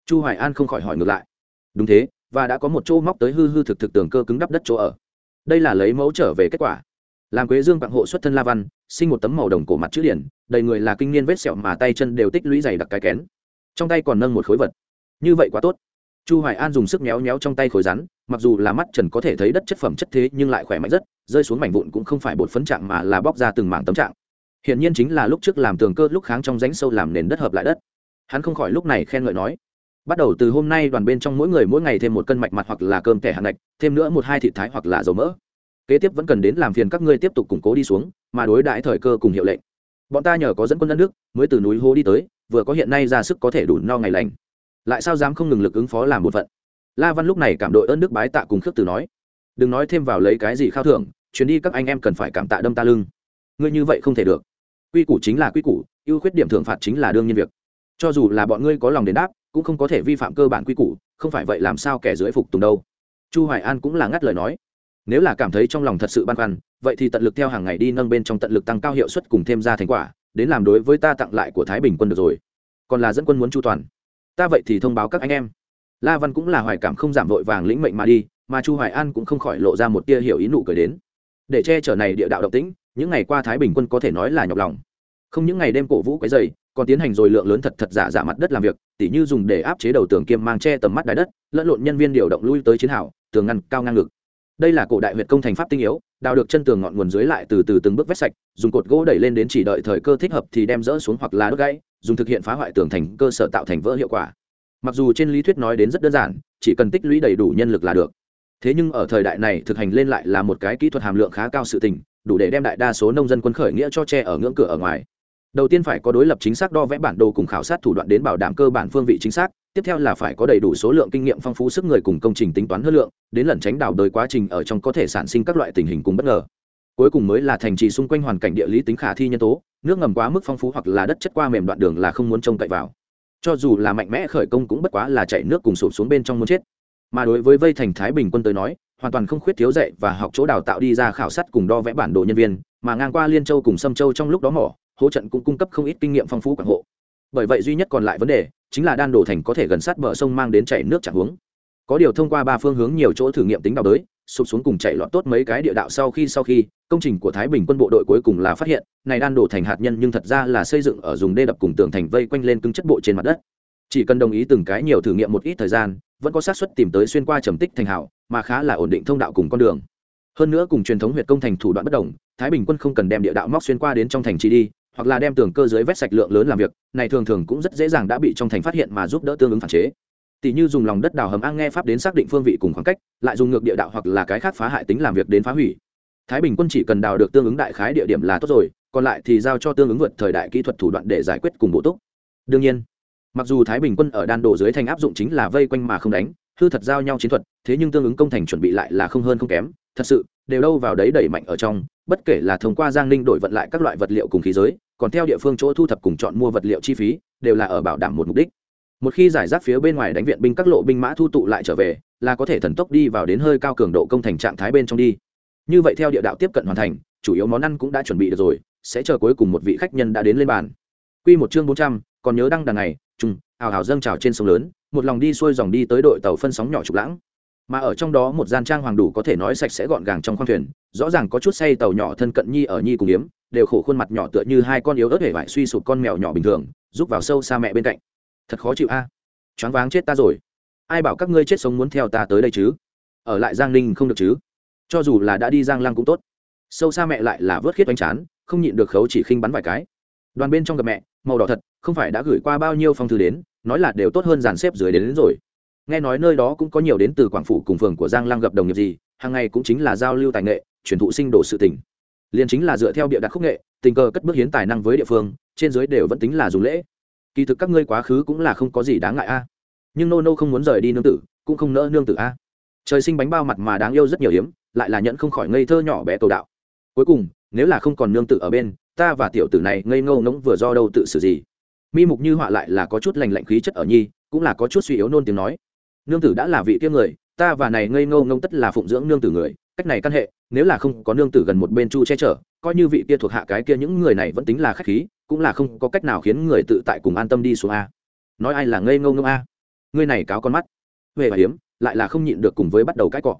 Chu hoài an không khỏi hỏi ngược lại. Đúng thế, và đã có một chỗ móc tới hư hư thực thực tường cơ cứng đắp đất chỗ ở. Đây là lấy mẫu trở về kết quả. Làm quế dương quạng hộ xuất thân la văn, sinh một tấm màu đồng cổ mặt chữ điển, đầy người là kinh niên vết sẹo mà tay chân đều tích lũy dày đặc cái kén trong tay còn nâng một khối vật. Như vậy quá tốt. Chu hoài an dùng sức méo méo trong tay khối rắn, mặc dù là mắt trần có thể thấy đất chất phẩm chất thế nhưng lại khỏe mạnh rất, rơi xuống mảnh vụn cũng không phải bột phấn trạng mà là bóc ra từng mảng tấm trạng. Hiện nhiên chính là lúc trước làm tường cơ, lúc kháng trong rãnh sâu làm nền đất hợp lại đất. Hắn không khỏi lúc này khen ngợi nói, bắt đầu từ hôm nay đoàn bên trong mỗi người mỗi ngày thêm một cân mạch mặt hoặc là cơm kẻ hạt ngạch thêm nữa một hai thịt thái hoặc là dầu mỡ. Kế tiếp vẫn cần đến làm phiền các ngươi tiếp tục củng cố đi xuống, mà đối đãi thời cơ cùng hiệu lệnh. Bọn ta nhờ có dẫn quân đất nước, mới từ núi hô đi tới vừa có hiện nay ra sức có thể đủ no ngày lành. Lại sao dám không ngừng lực ứng phó làm một phận? La văn lúc này cảm đội ơn đức bái tạ cùng khước từ nói, đừng nói thêm vào lấy cái gì khao thưởng, chuyến đi các anh em cần phải cảm tạ đâm ta lưng. Ngươi như vậy không thể được. Quy củ chính là quy củ, ưu khuyết điểm thưởng phạt chính là đương nhiên việc. Cho dù là bọn ngươi có lòng đền đáp, cũng không có thể vi phạm cơ bản quy củ, không phải vậy làm sao kẻ dưới phục tùng đâu. Chu hoài an cũng là ngắt lời nói, nếu là cảm thấy trong lòng thật sự băn khoăn, vậy thì tận lực theo hàng ngày đi nâng bên trong tận lực tăng cao hiệu suất cùng thêm ra thành quả đến làm đối với ta tặng lại của thái bình quân được rồi. Còn là dẫn quân muốn chu toàn. Ta vậy thì thông báo các anh em. La văn cũng là hoài cảm không giảm vội vàng lĩnh mệnh mà đi, mà chu hoài an cũng không khỏi lộ ra một tia hiểu ý nụ cười đến. Để che chở này địa đạo động tĩnh, những ngày qua thái bình quân có thể nói là nhọc lòng. Không những ngày đêm cổ vũ cái dày còn tiến hành rồi lượng lớn thật thật giả giả mặt đất làm việc, tỉ như dùng để áp chế đầu tường kiêm mang che tầm mắt đáy đất, lẫn lộn nhân viên điều động lui tới chiến hào, tường ngăn cao ngang ngực. Đây là cổ đại huyệt công thành pháp tinh yếu đào được chân tường ngọn nguồn dưới lại từ từ từng bước vét sạch, dùng cột gỗ đẩy lên đến chỉ đợi thời cơ thích hợp thì đem dỡ xuống hoặc là đốt gãy, dùng thực hiện phá hoại tường thành cơ sở tạo thành vỡ hiệu quả. Mặc dù trên lý thuyết nói đến rất đơn giản, chỉ cần tích lũy đầy đủ nhân lực là được. Thế nhưng ở thời đại này thực hành lên lại là một cái kỹ thuật hàm lượng khá cao sự tình, đủ để đem đại đa số nông dân quân khởi nghĩa cho tre ở ngưỡng cửa ở ngoài đầu tiên phải có đối lập chính xác đo vẽ bản đồ cùng khảo sát thủ đoạn đến bảo đảm cơ bản phương vị chính xác, tiếp theo là phải có đầy đủ số lượng kinh nghiệm phong phú sức người cùng công trình tính toán hơn lượng, đến lẩn tránh đào đời quá trình ở trong có thể sản sinh các loại tình hình cùng bất ngờ. Cuối cùng mới là thành trì xung quanh hoàn cảnh địa lý tính khả thi nhân tố, nước ngầm quá mức phong phú hoặc là đất chất qua mềm đoạn đường là không muốn trông cậy vào. Cho dù là mạnh mẽ khởi công cũng bất quá là chạy nước cùng sụp xuống bên trong muốn chết. Mà đối với vây thành thái bình quân tới nói, hoàn toàn không khuyết thiếu dạy và học chỗ đào tạo đi ra khảo sát cùng đo vẽ bản đồ nhân viên, mà ngang qua liên châu cùng sâm châu trong lúc đó mỏ hỗ trận cũng cung cấp không ít kinh nghiệm phong phú quảng hộ. Bởi vậy duy nhất còn lại vấn đề chính là đan đổ thành có thể gần sát bờ sông mang đến chảy nước chẳng hướng. Có điều thông qua ba phương hướng nhiều chỗ thử nghiệm tính đào đới, sụp xuống cùng chạy lọt tốt mấy cái địa đạo sau khi sau khi, công trình của thái bình quân bộ đội cuối cùng là phát hiện, này đan đổ thành hạt nhân nhưng thật ra là xây dựng ở dùng đê đập cùng tường thành vây quanh lên cứng chất bộ trên mặt đất. Chỉ cần đồng ý từng cái nhiều thử nghiệm một ít thời gian, vẫn có xác suất tìm tới xuyên qua trầm tích thành hảo mà khá là ổn định thông đạo cùng con đường. Hơn nữa cùng truyền thống huyệt công thành thủ đoạn bất đồng, thái bình quân không cần đem địa đạo móc xuyên qua đến trong thành trì đi hoặc là đem tường cơ giới vét sạch lượng lớn làm việc, này thường thường cũng rất dễ dàng đã bị trong thành phát hiện mà giúp đỡ tương ứng phản chế. Tỷ như dùng lòng đất đào hầm an nghe pháp đến xác định phương vị cùng khoảng cách, lại dùng ngược địa đạo hoặc là cái khác phá hại tính làm việc đến phá hủy. Thái bình quân chỉ cần đào được tương ứng đại khái địa điểm là tốt rồi, còn lại thì giao cho tương ứng vượt thời đại kỹ thuật thủ đoạn để giải quyết cùng bộ túc. Đương nhiên, mặc dù thái bình quân ở đan đồ dưới thành áp dụng chính là vây quanh mà không đánh, hư thật giao nhau chiến thuật, thế nhưng tương ứng công thành chuẩn bị lại là không hơn không kém. Thật sự, đều đâu vào đấy đẩy mạnh ở trong, bất kể là thông qua giang ninh đổi vận lại các loại vật liệu cùng khí giới còn theo địa phương chỗ thu thập cùng chọn mua vật liệu chi phí đều là ở bảo đảm một mục đích. Một khi giải rác phía bên ngoài đánh viện binh các lộ binh mã thu tụ lại trở về là có thể thần tốc đi vào đến hơi cao cường độ công thành trạng thái bên trong đi. Như vậy theo địa đạo tiếp cận hoàn thành chủ yếu món ăn cũng đã chuẩn bị được rồi sẽ chờ cuối cùng một vị khách nhân đã đến lên bàn. Quy một chương bốn trăm, còn nhớ đăng đằng này, trùng, ào ào dâng trào trên sông lớn, một lòng đi xuôi dòng đi tới đội tàu phân sóng nhỏ trục lãng. Mà ở trong đó một gian trang hoàng đủ có thể nói sạch sẽ gọn gàng trong khoang thuyền, rõ ràng có chút say tàu nhỏ thân cận nhi ở nhi cùng yếm, đều khổ khuôn mặt nhỏ tựa như hai con yếu ớt hể vải suy sụp con mèo nhỏ bình thường, rút vào sâu xa mẹ bên cạnh. Thật khó chịu a. Choáng váng chết ta rồi. Ai bảo các ngươi chết sống muốn theo ta tới đây chứ? Ở lại Giang Ninh không được chứ? Cho dù là đã đi Giang Lăng cũng tốt. Sâu xa mẹ lại là vớt khiết oánh chán, không nhịn được khấu chỉ khinh bắn vài cái đoàn bên trong gặp mẹ màu đỏ thật không phải đã gửi qua bao nhiêu phong thư đến nói là đều tốt hơn dàn xếp dưới đến, đến rồi nghe nói nơi đó cũng có nhiều đến từ quảng phủ cùng phường của giang lăng gặp đồng nghiệp gì, hàng ngày cũng chính là giao lưu tài nghệ, truyền thụ sinh đồ sự tình. Liền chính là dựa theo địa đặt khúc nghệ, tình cờ cất bước hiến tài năng với địa phương, trên dưới đều vẫn tính là dùng lễ. Kỳ thực các ngươi quá khứ cũng là không có gì đáng ngại a. Nhưng nô nô không muốn rời đi nương tử, cũng không nỡ nương tử a. Trời sinh bánh bao mặt mà đáng yêu rất nhiều hiếm, lại là nhận không khỏi ngây thơ nhỏ bé cầu đạo. Cuối cùng, nếu là không còn nương tử ở bên, ta và tiểu tử này ngây ngâu ngỗng vừa do đâu tự xử gì. Mi mục như họa lại là có chút lành lạnh khí chất ở nhi, cũng là có chút suy yếu nôn tiếng nói nương tử đã là vị kia người, ta và này ngây Ngô ngông tất là phụng dưỡng nương tử người, cách này căn hệ, nếu là không có nương tử gần một bên chu che chở, coi như vị kia thuộc hạ cái kia những người này vẫn tính là khách khí, cũng là không có cách nào khiến người tự tại cùng an tâm đi xuống a. Nói ai là ngây Ngô ngông a? Ngươi này cáo con mắt. Về và hiếm, lại là không nhịn được cùng với bắt đầu cãi cọ.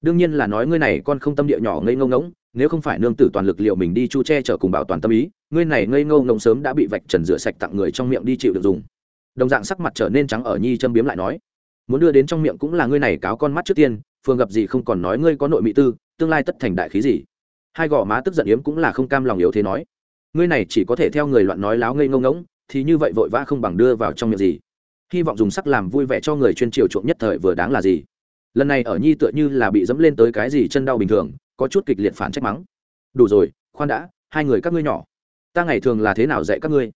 Đương nhiên là nói ngươi này con không tâm địa nhỏ ngây Ngô ngỗng nếu không phải nương tử toàn lực liệu mình đi chu che chở cùng bảo toàn tâm ý, ngươi này ngây Ngô ngông sớm đã bị vạch trần rửa sạch tặng người trong miệng đi chịu được dùng. Đồng dạng sắc mặt trở nên trắng ở nhi châm biếm lại nói muốn đưa đến trong miệng cũng là ngươi này cáo con mắt trước tiên, phường gặp gì không còn nói ngươi có nội mỹ tư, tương lai tất thành đại khí gì. Hai gò má tức giận yếm cũng là không cam lòng yếu thế nói. Ngươi này chỉ có thể theo người loạn nói láo ngây ngông ngỗng, thì như vậy vội vã không bằng đưa vào trong miệng gì. Hy vọng dùng sắc làm vui vẻ cho người chuyên triều trộm nhất thời vừa đáng là gì. Lần này ở nhi tựa như là bị dẫm lên tới cái gì chân đau bình thường, có chút kịch liệt phản trách mắng. Đủ rồi, khoan đã, hai người các ngươi nhỏ. Ta ngày thường là thế nào dạy các ngươi?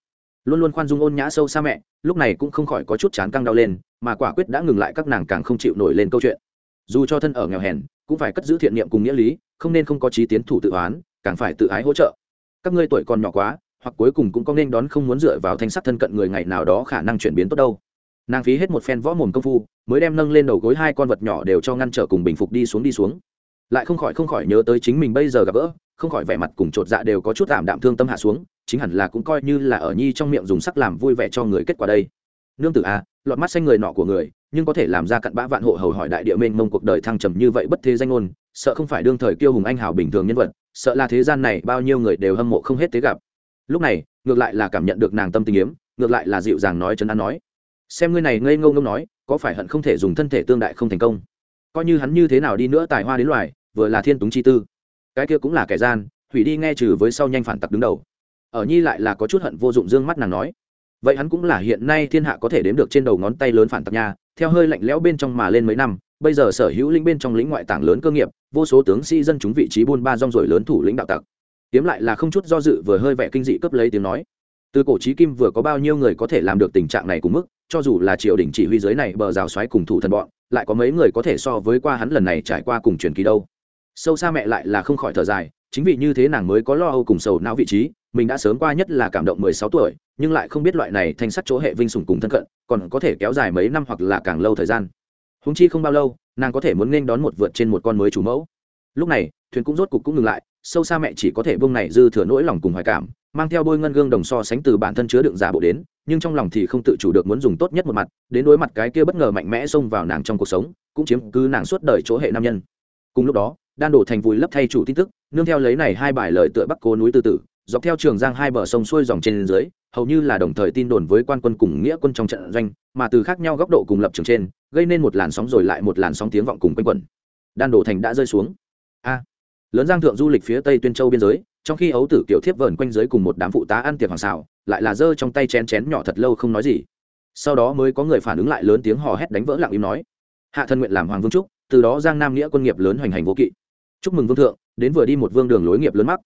Luôn luôn khoan dung ôn nhã sâu xa mẹ, lúc này cũng không khỏi có chút chán căng đau lên mà quả quyết đã ngừng lại các nàng càng không chịu nổi lên câu chuyện. Dù cho thân ở nghèo hèn, cũng phải cất giữ thiện niệm cùng nghĩa lý, không nên không có trí tiến thủ tự oán, càng phải tự ái hỗ trợ. Các ngươi tuổi còn nhỏ quá, hoặc cuối cùng cũng có nên đón không muốn dựa vào thanh sắc thân cận người ngày nào đó khả năng chuyển biến tốt đâu. Nàng phí hết một phen võ mồm công phu, mới đem nâng lên đầu gối hai con vật nhỏ đều cho ngăn trở cùng bình phục đi xuống đi xuống. Lại không khỏi không khỏi nhớ tới chính mình bây giờ gặp gỡ, không khỏi vẻ mặt cùng chột dạ đều có chút tạm đạm thương tâm hạ xuống, chính hẳn là cũng coi như là ở nhi trong miệng dùng sắc làm vui vẻ cho người kết quả đây nương tử a à, lọt mắt xanh người nọ của người nhưng có thể làm ra cặn bã vạn hộ hầu hỏi đại địa mênh mông cuộc đời thăng trầm như vậy bất thế danh ngôn sợ không phải đương thời kiêu hùng anh hào bình thường nhân vật sợ là thế gian này bao nhiêu người đều hâm mộ không hết thế gặp. Lúc này ngược lại là cảm nhận được nàng tâm tình yếm ngược lại là dịu dàng nói chấn an nói. Xem ngươi này ngây ngô ngông nói có phải hận không thể dùng thân thể tương đại không thành công? Coi như hắn như thế nào đi nữa tài hoa đến loài vừa là thiên túng chi tư. Cái kia cũng là kẻ gian hủy đi nghe trừ với sau nhanh phản tặc đứng đầu. Ở nhi lại là có chút hận vô dụng dương mắt nàng nói vậy hắn cũng là hiện nay thiên hạ có thể đếm được trên đầu ngón tay lớn phản tặc nha, theo hơi lạnh lẽo bên trong mà lên mấy năm, bây giờ sở hữu lĩnh bên trong lĩnh ngoại tảng lớn cơ nghiệp, vô số tướng sĩ dân chúng vị trí buôn ba rong rồi lớn thủ lĩnh đạo tặc. Tiếm lại là không chút do dự vừa hơi vẻ kinh dị cấp lấy tiếng nói. Từ cổ trí kim vừa có bao nhiêu người có thể làm được tình trạng này cùng mức, cho dù là triều đình chỉ huy giới này bờ rào xoáy cùng thủ thần bọn, lại có mấy người có thể so với qua hắn lần này trải qua cùng truyền kỳ đâu. Sâu xa mẹ lại là không khỏi thở dài chính vì như thế nàng mới có lo âu cùng sầu não vị trí, mình đã sớm qua nhất là cảm động mười sáu tuổi, nhưng lại không biết loại này thanh sắt chỗ hệ vinh sùng cùng thân cận, còn có thể kéo dài mấy năm hoặc là càng lâu thời gian. Húng chi không bao lâu, nàng có thể muốn nên đón một vượt trên một con mới chủ mẫu. Lúc này, thuyền cũng rốt cục cũng ngừng lại, sâu xa mẹ chỉ có thể bông này dư thừa nỗi lòng cùng hoài cảm, mang theo bôi ngân gương đồng so sánh từ bản thân chứa đựng giả bộ đến, nhưng trong lòng thì không tự chủ được muốn dùng tốt nhất một mặt, đến đối mặt cái kia bất ngờ mạnh mẽ xông vào nàng trong cuộc sống, cũng chiếm cứ nàng suốt đời chỗ hệ nam nhân. Cùng lúc đó đan đổ thành vùi lấp thay chủ tin tức, nương theo lấy này hai bài lời tựa bắc cố núi từ tử, dọc theo trường giang hai bờ sông xuôi dòng trên dưới, hầu như là đồng thời tin đồn với quan quân cùng nghĩa quân trong trận doanh, mà từ khác nhau góc độ cùng lập trường trên, gây nên một làn sóng rồi lại một làn sóng tiếng vọng cùng quanh quẩn. Đan đổ thành đã rơi xuống. A. Lớn giang thượng du lịch phía tây tuyên châu biên giới, trong khi ấu tử kiểu thiếp vờn quanh giới cùng một đám phụ tá ăn tiệc hoàng xào, lại là giơ trong tay chén chén nhỏ thật lâu không nói gì. Sau đó mới có người phản ứng lại lớn tiếng hò hét đánh vỡ lặng im nói. Hạ thân nguyện làm hoàng vương trúc, từ đó giang nam nghĩa quân nghiệp lớn hoành hành vô kỵ chúc mừng vương thượng, đến vừa đi một vương đường lối nghiệp lớn mắc.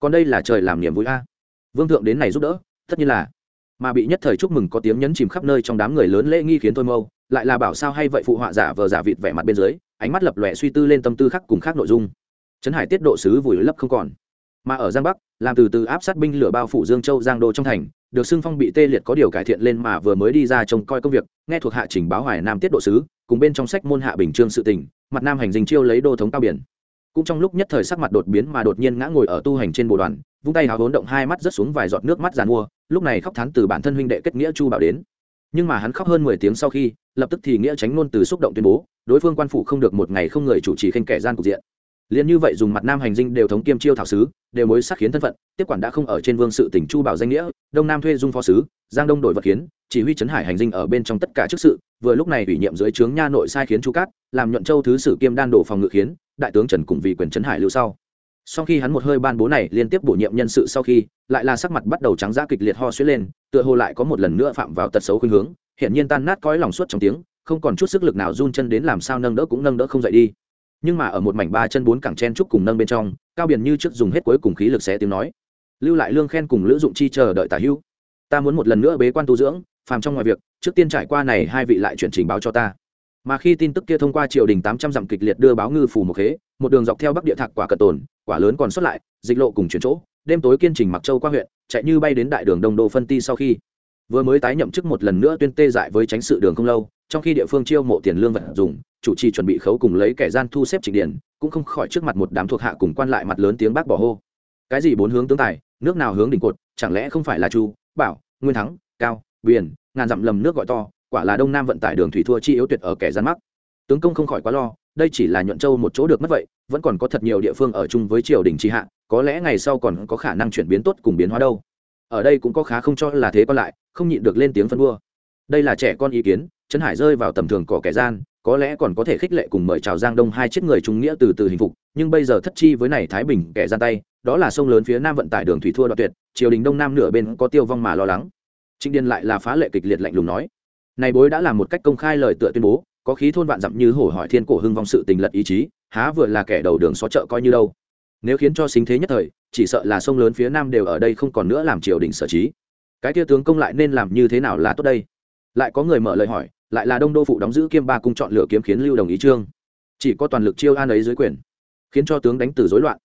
Còn đây là trời làm niềm vui a. Vương thượng đến này giúp đỡ, tất nhiên là. Mà bị nhất thời chúc mừng có tiếng nhấn chìm khắp nơi trong đám người lớn lễ nghi khiến thôi mâu, lại là bảo sao hay vậy phụ họa giả vờ giả vịt vẻ mặt bên dưới, ánh mắt lập lòe suy tư lên tâm tư khác cùng khác nội dung. Trấn hải tiết độ sứ vùi lấp không còn. Mà ở giang bắc, làm từ từ áp sát binh lửa bao phủ dương châu, giang đô trong thành, được xưng phong bị tê liệt có điều cải thiện lên mà vừa mới đi ra trông coi công việc, nghe thuộc hạ trình báo hoài nam tiết độ sứ, cùng bên trong sách môn hạ bình trương sự tình, mặt nam hành dinh chiêu lấy đô thống cao biển cũng trong lúc nhất thời sắc mặt đột biến mà đột nhiên ngã ngồi ở tu hành trên bộ đoàn, vung tay hào hốn động hai mắt rớt xuống vài giọt nước mắt giàn mua, lúc này khóc thán từ bản thân huynh đệ kết nghĩa chu bảo đến. Nhưng mà hắn khóc hơn mười tiếng sau khi, lập tức thì nghĩa tránh ngôn từ xúc động tuyên bố, đối phương quan phủ không được một ngày không người chủ trì khanh kẻ gian cục diện. Liền như vậy dùng mặt nam hành dinh đều thống kiêm chiêu thảo sứ, đều mối sắc khiến thân phận, tiếp quản đã không ở trên vương sự tỉnh chu bảo danh nghĩa, đông nam thuê dung phó sứ, giang đông đổi vật kiến chỉ huy trấn hải hành dinh ở bên trong tất cả chức sự, vừa lúc này ủy nhiệm dưới trướng nha nội sai khiến chu cát, làm nhuận châu thứ sử kiêm đan đổ phòng ngự khiến đại tướng trần cùng vì quyền trấn hải lưu sau. Sau khi hắn một hơi ban bố này, liên tiếp bổ nhiệm nhân sự sau khi, lại là sắc mặt bắt đầu trắng ra kịch liệt ho suýt lên, tựa hồ lại có một lần nữa phạm vào tật xấu khuynh hướng hiện nhiên tan nát cõi lòng suốt trong tiếng, không còn chút sức lực nào run chân đến làm sao nâng đỡ cũng nâng đỡ không dậy đi. Nhưng mà ở một mảnh ba chân bốn cẳng chen trúc cùng nâng bên trong, cao biển như trước dùng hết cuối cùng khí lực xé tiếng nói. Lưu lại lương khen cùng lữ dụng chi chờ đợi tả hữu. Ta muốn một lần nữa bế quan tu dưỡng, phàm trong ngoài việc, trước tiên trải qua này hai vị lại chuyển trình báo cho ta mà khi tin tức kia thông qua triều đình tám trăm dặm kịch liệt đưa báo ngư phủ một khế, một đường dọc theo bắc địa thạc quả cận tồn, quả lớn còn xuất lại, dịch lộ cùng chuyển chỗ, đêm tối kiên trình mặc châu qua huyện, chạy như bay đến đại đường đông đô phân ti sau khi. Vừa mới tái nhậm chức một lần nữa tuyên tê dại với tránh sự đường không lâu, trong khi địa phương chiêu mộ tiền lương vật dùng, chủ trì chuẩn bị khấu cùng lấy kẻ gian thu xếp trịnh điển cũng không khỏi trước mặt một đám thuộc hạ cùng quan lại mặt lớn tiếng bác bỏ hô. Cái gì bốn hướng tướng tài, nước nào hướng đỉnh cột, chẳng lẽ không phải là chu, bảo, nguyên thắng, cao, biển, ngàn dặm lầm nước gọi to quả là đông nam vận tải đường thủy thua chi yếu tuyệt ở kẻ gian mắc. Tướng công không khỏi quá lo, đây chỉ là nhuận châu một chỗ được mất vậy, vẫn còn có thật nhiều địa phương ở chung với triều đình tri hạ, có lẽ ngày sau còn có khả năng chuyển biến tốt cùng biến hóa đâu. Ở đây cũng có khá không cho là thế còn lại, không nhịn được lên tiếng phân đua đây là trẻ con ý kiến, trấn hải rơi vào tầm thường cỏ kẻ gian, có lẽ còn có thể khích lệ cùng mời chào giang đông hai chiếc người trung nghĩa từ từ hình phục, nhưng bây giờ thất chi với này thái bình kẻ gian tay, đó là sông lớn phía nam vận tải đường thủy thua đoạn tuyệt, triều đình đông nam nửa bên có tiêu vong mà lo lắng. Trịnh điền lại là phá lệ kịch liệt lạnh lùng nói này bối đã là một cách công khai lời tựa tuyên bố, có khí thôn vạn dặm như hổ hỏi thiên cổ hưng vong sự tình lật ý chí, há vừa là kẻ đầu đường xó chợ coi như đâu. Nếu khiến cho xính thế nhất thời, chỉ sợ là sông lớn phía nam đều ở đây không còn nữa làm triều đình sở trí. Cái kia tướng công lại nên làm như thế nào là tốt đây? Lại có người mở lời hỏi, lại là đông đô phụ đóng giữ kiêm ba cung chọn lựa kiếm khiến lưu đồng ý trương. Chỉ có toàn lực chiêu an ấy dưới quyền, khiến cho tướng đánh từ rối loạn.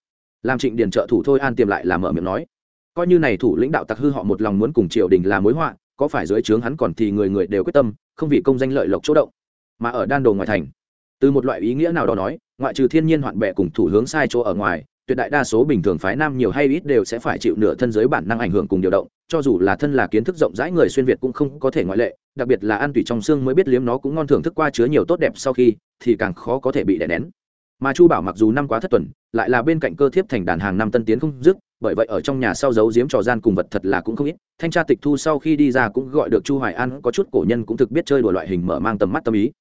Làm trịnh điền trợ thủ thôi an tiềm lại là mở miệng nói. Coi như này thủ lĩnh đạo tặc hư họ một lòng muốn cùng triều đình là mối họa có phải dưới trướng hắn còn thì người người đều quyết tâm, không vì công danh lợi lộc chỗ động, mà ở đan đồ ngoài thành. Từ một loại ý nghĩa nào đó nói, ngoại trừ thiên nhiên hoạn bệ cùng thủ hướng sai chỗ ở ngoài, tuyệt đại đa số bình thường phái nam nhiều hay ít đều sẽ phải chịu nửa thân giới bản năng ảnh hưởng cùng điều động, cho dù là thân là kiến thức rộng rãi người xuyên việt cũng không có thể ngoại lệ, đặc biệt là ăn tủy trong xương mới biết liếm nó cũng ngon thưởng thức qua chứa nhiều tốt đẹp sau khi, thì càng khó có thể bị đè nén. Mà chu bảo mặc dù năm quá thất tuần, lại là bên cạnh cơ thiếp thành đàn hàng năm tân tiến không dứt bởi vậy ở trong nhà sau giấu giếm trò gian cùng vật thật là cũng không ít. Thanh tra tịch thu sau khi đi ra cũng gọi được chu hoài an, có chút cổ nhân cũng thực biết chơi đùa loại hình mở mang tầm mắt tâm ý.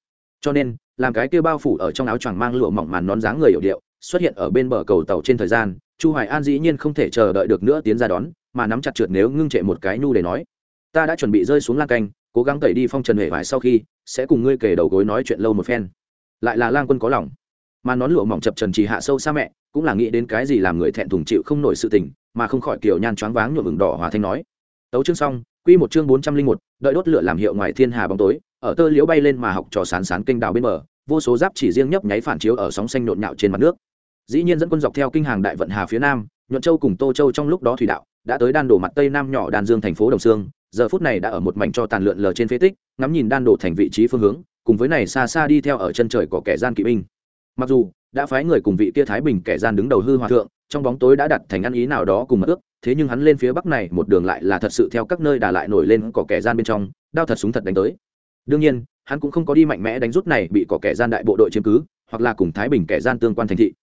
Cho nên, làm cái kia bao phủ ở trong áo choàng mang lụa mỏng màn nón dáng người hiệu điệu, xuất hiện ở bên bờ cầu tàu trên thời gian, chu hoài an dĩ nhiên không thể chờ đợi được nữa tiến ra đón, mà nắm chặt trượt nếu ngưng trệ một cái nhu để nói, ta đã chuẩn bị rơi xuống lan canh, cố gắng tẩy đi phong trần hệ vải sau khi, sẽ cùng ngươi kể đầu gối nói chuyện lâu một phen. Lại là lang quân có lòng mà nón lụa mỏng chập trần trì hạ sâu xa mẹ, cũng là nghĩ đến cái gì làm người thẹn thùng chịu không nổi sự tình, mà không khỏi kiểu nhan choáng váng nhuộm vừng đỏ hòa thanh nói. Tấu chương xong, quy một chương bốn trăm linh một, đợi đốt lửa làm hiệu ngoài thiên hà bóng tối, ở tơ liễu bay lên mà học trò sán sán kênh đào bên bờ, vô số giáp chỉ riêng nhấp nháy phản chiếu ở sóng xanh nhộn nhạo trên mặt nước. Dĩ nhiên dẫn quân dọc theo kinh hàng đại vận hà phía nam, nhuận châu cùng tô châu trong lúc đó thủy đạo, đã tới đan đổ mặt tây nam nhỏ đan dương thành phố đồng sương giờ phút này đã ở một mảnh cho tàn lượn lờ trên phế tích, ngắm nhìn đan đổ thành vị trí phương hướng, cùng với này xa xa đi theo ở chân trời của kẻ gian kỵ binh mặc dù, đã phái người cùng vị kia thái bình kẻ gian đứng đầu hư hòa thượng, trong bóng tối đã đặt thành ăn ý nào đó cùng mật ước, thế nhưng hắn lên phía bắc này một đường lại là thật sự theo các nơi đà lại nổi lên có kẻ gian bên trong, đao thật súng thật đánh tới. Đương nhiên, hắn cũng không có đi mạnh mẽ đánh rút này bị có kẻ gian đại bộ đội chiếm cứ, hoặc là cùng thái bình kẻ gian tương quan thành thị,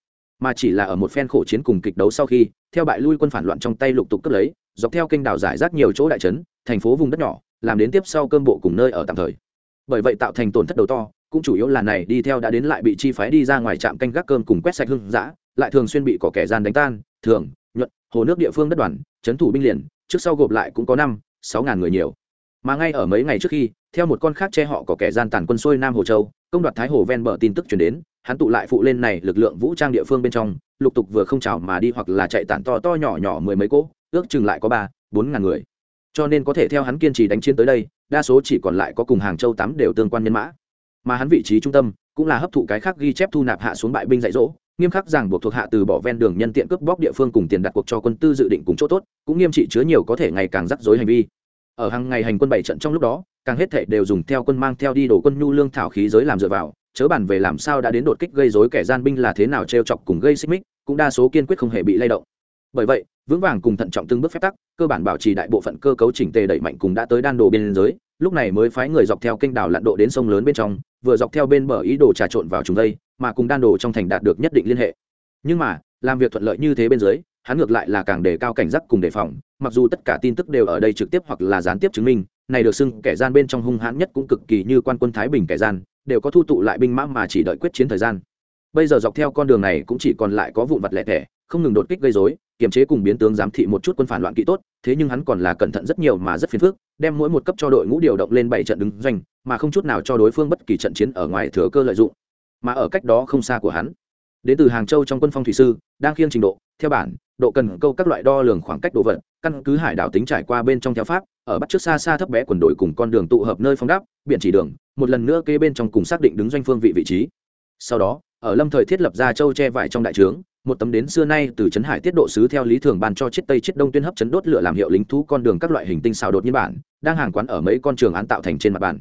mà chỉ là ở một phen khổ chiến cùng kịch đấu sau khi, theo bại lui quân phản loạn trong tay lục tục cướp lấy, dọc theo kênh đảo giải rác nhiều chỗ đại trấn, thành phố vùng đất nhỏ, làm đến tiếp sau cơm bộ cùng nơi ở tạm thời. Bởi vậy tạo thành tổn thất đầu to cũng chủ yếu là này, đi theo đã đến lại bị chi phái đi ra ngoài trạm canh gác cơm cùng quét sạch hưng dã, lại thường xuyên bị có kẻ gian đánh tan, thường, nhuận, hồ nước địa phương đất đoàn, trấn thủ binh liền, trước sau gộp lại cũng có năm, sáu ngàn người nhiều. Mà ngay ở mấy ngày trước khi, theo một con khác che họ có kẻ gian tàn quân xuôi nam hồ châu, công đoạt thái hồ ven bờ tin tức chuyển đến, hắn tụ lại phụ lên này lực lượng vũ trang địa phương bên trong, lục tục vừa không chào mà đi hoặc là chạy tản to to nhỏ nhỏ mười mấy cỗ, ước chừng lại có ba, bốn ngàn người. Cho nên có thể theo hắn kiên trì đánh chiến tới đây, đa số chỉ còn lại có cùng hàng châu tám đều tương quan nhân mã mà hắn vị trí trung tâm cũng là hấp thụ cái khác ghi chép thu nạp hạ xuống bại binh dạy dỗ, nghiêm khắc rằng buộc thuộc hạ từ bỏ ven đường nhân tiện cướp bóc địa phương cùng tiền đặt cuộc cho quân tư dự định cùng chỗ tốt, cũng nghiêm trị chứa nhiều có thể ngày càng rắc rối hành vi. Ở hàng ngày hành quân bảy trận trong lúc đó, càng hết thể đều dùng theo quân mang theo đi đổ quân nhu lương thảo khí giới làm dựa vào, chớ bàn về làm sao đã đến đột kích gây rối kẻ gian binh là thế nào trêu chọc cùng gây xích mích, cũng đa số kiên quyết không hề bị lay động. Bởi vậy, vững vàng cùng thận trọng từng bước phép tắc, cơ bản bảo trì đại bộ phận cơ cấu chỉnh tề đẩy mạnh cùng đã tới đan đồ biên giới, lúc này mới phái người dọc theo kênh đảo lặn độ đến sông lớn bên trong vừa dọc theo bên bờ ý đồ trà trộn vào chúng đây, mà cùng đan đồ trong thành đạt được nhất định liên hệ. Nhưng mà, làm việc thuận lợi như thế bên dưới, hắn ngược lại là càng đề cao cảnh giác cùng đề phòng, mặc dù tất cả tin tức đều ở đây trực tiếp hoặc là gián tiếp chứng minh, này được xưng kẻ gian bên trong hung hãn nhất cũng cực kỳ như quan quân thái bình kẻ gian, đều có thu tụ lại binh mã mà chỉ đợi quyết chiến thời gian. Bây giờ dọc theo con đường này cũng chỉ còn lại có vụn vặt lẻ tẻ không ngừng đột kích gây rối kiềm chế cùng biến tướng giám thị một chút quân phản loạn kỹ tốt, thế nhưng hắn còn là cẩn thận rất nhiều mà rất phiền phức, đem mỗi một cấp cho đội ngũ điều động lên bảy trận đứng doanh, mà không chút nào cho đối phương bất kỳ trận chiến ở ngoài thừa cơ lợi dụng. Mà ở cách đó không xa của hắn, đến từ hàng châu trong quân phong thủy sư, đang khiêng trình độ, theo bản, độ cần câu các loại đo lường khoảng cách đồ vật căn cứ hải đảo tính trải qua bên trong theo pháp, ở bắt trước xa xa thấp bé quần đội cùng con đường tụ hợp nơi phong đáp biện chỉ đường, một lần nữa kê bên trong cùng xác định đứng doanh phương vị vị trí. Sau đó, ở lâm thời thiết lập ra châu che vải trong đại trướng một tấm đến xưa nay từ trấn hải tiết độ sứ theo lý thường ban cho chiết tây chiết đông tuyên hấp chấn đốt lửa làm hiệu lính thú con đường các loại hình tinh xào đột nhiên bản, đang hàng quán ở mấy con trường án tạo thành trên mặt bàn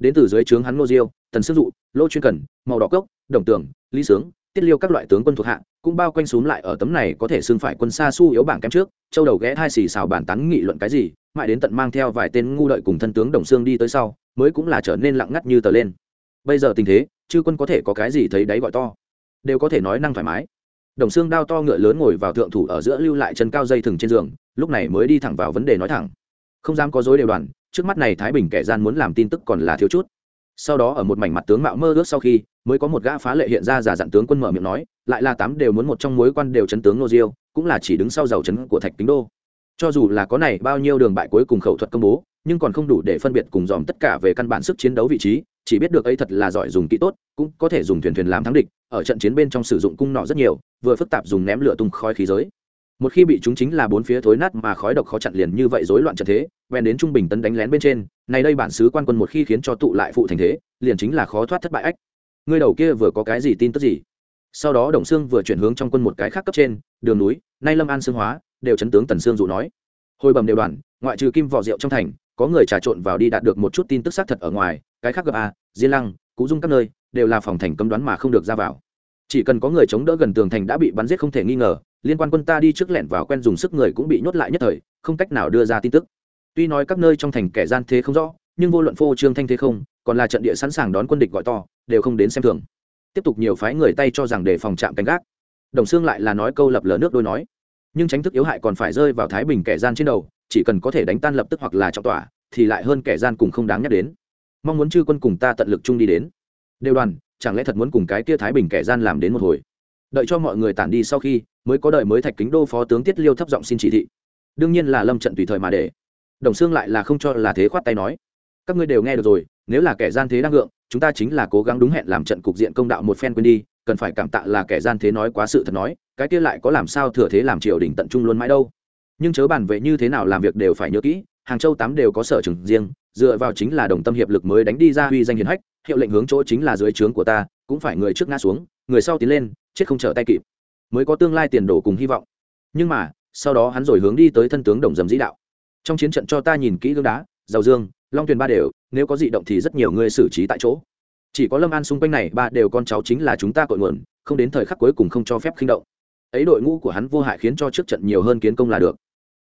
đến từ dưới trướng hắn ngô diêu, tần sư dụ, lô chuyên cần, màu đỏ cốc, đồng tường, lý sướng, tiết liêu các loại tướng quân thuộc hạ, cũng bao quanh xúm lại ở tấm này có thể xưng phải quân xa su yếu bảng kém trước, châu đầu ghé hai xì xào bàn tán nghị luận cái gì, mãi đến tận mang theo vài tên ngu lợi cùng thân tướng đồng xương đi tới sau, mới cũng là trở nên lặng ngắt như tờ lên. Bây giờ tình thế, chư quân có thể có cái gì thấy đáy gọi to? Đều có thể nói năng thoải mái đồng xương đao to ngựa lớn ngồi vào thượng thủ ở giữa lưu lại chân cao dây thừng trên giường, lúc này mới đi thẳng vào vấn đề nói thẳng. Không dám có dối đều đoàn, trước mắt này thái bình kẻ gian muốn làm tin tức còn là thiếu chút. Sau đó ở một mảnh mặt tướng mạo mơ ước sau khi, mới có một gã phá lệ hiện ra giả dặn tướng quân mở miệng nói, lại là tám đều muốn một trong mối quan đều chấn tướng nô diêu, cũng là chỉ đứng sau giàu chấn của thạch kính đô. Cho dù là có này bao nhiêu đường bại cuối cùng khẩu thuật công bố, nhưng còn không đủ để phân biệt cùng dòm tất cả về căn bản sức chiến đấu vị trí, chỉ biết được ấy thật là giỏi dùng kỹ tốt, cũng có thể dùng thuyền thuyền làm thắng địch ở trận chiến bên trong sử dụng cung nỏ rất nhiều, vừa phức tạp dùng ném lửa tung khói khí giới. Một khi bị chúng chính là bốn phía thối nát mà khói độc khó chặn liền như vậy rối loạn trận thế ven đến trung bình tấn đánh lén bên trên, này đây bản sứ quan quân một khi khiến cho tụ lại phụ thành thế, liền chính là khó thoát thất bại ách. Ngươi đầu kia vừa có cái gì tin tức gì? Sau đó đồng xương vừa chuyển hướng trong quân một cái khác cấp trên, đường núi, nay lâm an xương hóa, đều chấn tướng tần xương dụ nói. Hồi bầm đều đoàn, ngoại trừ kim vỏ rượu trong thành, có người trà trộn vào đi đạt được một chút tin tức xác thật ở ngoài, cái khác gặp a diên lăng, cú dung các nơi đều là phòng thành cấm đoán mà không được ra vào. Chỉ cần có người chống đỡ gần tường thành đã bị bắn giết không thể nghi ngờ, liên quan quân ta đi trước lẻn vào quen dùng sức người cũng bị nhốt lại nhất thời, không cách nào đưa ra tin tức. Tuy nói các nơi trong thành kẻ gian thế không rõ, nhưng vô luận phô trương thanh thế không, còn là trận địa sẵn sàng đón quân địch gọi to, đều không đến xem thường. Tiếp tục nhiều phái người tay cho rằng để phòng trạm canh gác. Đồng xương lại là nói câu lập lờ nước đôi nói. Nhưng tránh thức yếu hại còn phải rơi vào thái bình kẻ gian trên đầu, chỉ cần có thể đánh tan lập tức hoặc là trọng tỏa, thì lại hơn kẻ gian cùng không đáng nhắc đến. Mong muốn chư quân cùng ta tận lực chung đi đến đều đoàn, chẳng lẽ thật muốn cùng cái kia thái bình kẻ gian làm đến một hồi? Đợi cho mọi người tản đi sau khi, mới có đợi mới thạch kính đô phó tướng tiết liêu thấp giọng xin chỉ thị. Đương nhiên là lâm trận tùy thời mà để. Đồng xương lại là không cho là thế khoát tay nói. Các ngươi đều nghe được rồi, nếu là kẻ gian thế đang ngượng, chúng ta chính là cố gắng đúng hẹn làm trận cục diện công đạo một phen quên đi, cần phải cảm tạ là kẻ gian thế nói quá sự thật nói, cái kia lại có làm sao thừa thế làm triều đình tận trung luôn mãi đâu. Nhưng chớ bàn về như thế nào làm việc đều phải nhớ kỹ, hàng châu tám đều có sở trường riêng, dựa vào chính là đồng tâm hiệp lực mới đánh đi ra uy danh hiền hách hiệu lệnh hướng chỗ chính là dưới trướng của ta, cũng phải người trước ngã xuống, người sau tiến lên, chết không trở tay kịp, mới có tương lai tiền đồ cùng hy vọng. Nhưng mà, sau đó hắn rồi hướng đi tới thân tướng đồng dầm dĩ đạo. Trong chiến trận cho ta nhìn kỹ gương đá giàu dương, long tuyền ba đều, nếu có dị động thì rất nhiều người xử trí tại chỗ. Chỉ có lâm an xung quanh này, ba đều con cháu chính là chúng ta cội nguồn, không đến thời khắc cuối cùng không cho phép khinh động. Ấy đội ngũ của hắn vô hại khiến cho trước trận nhiều hơn kiến công là được.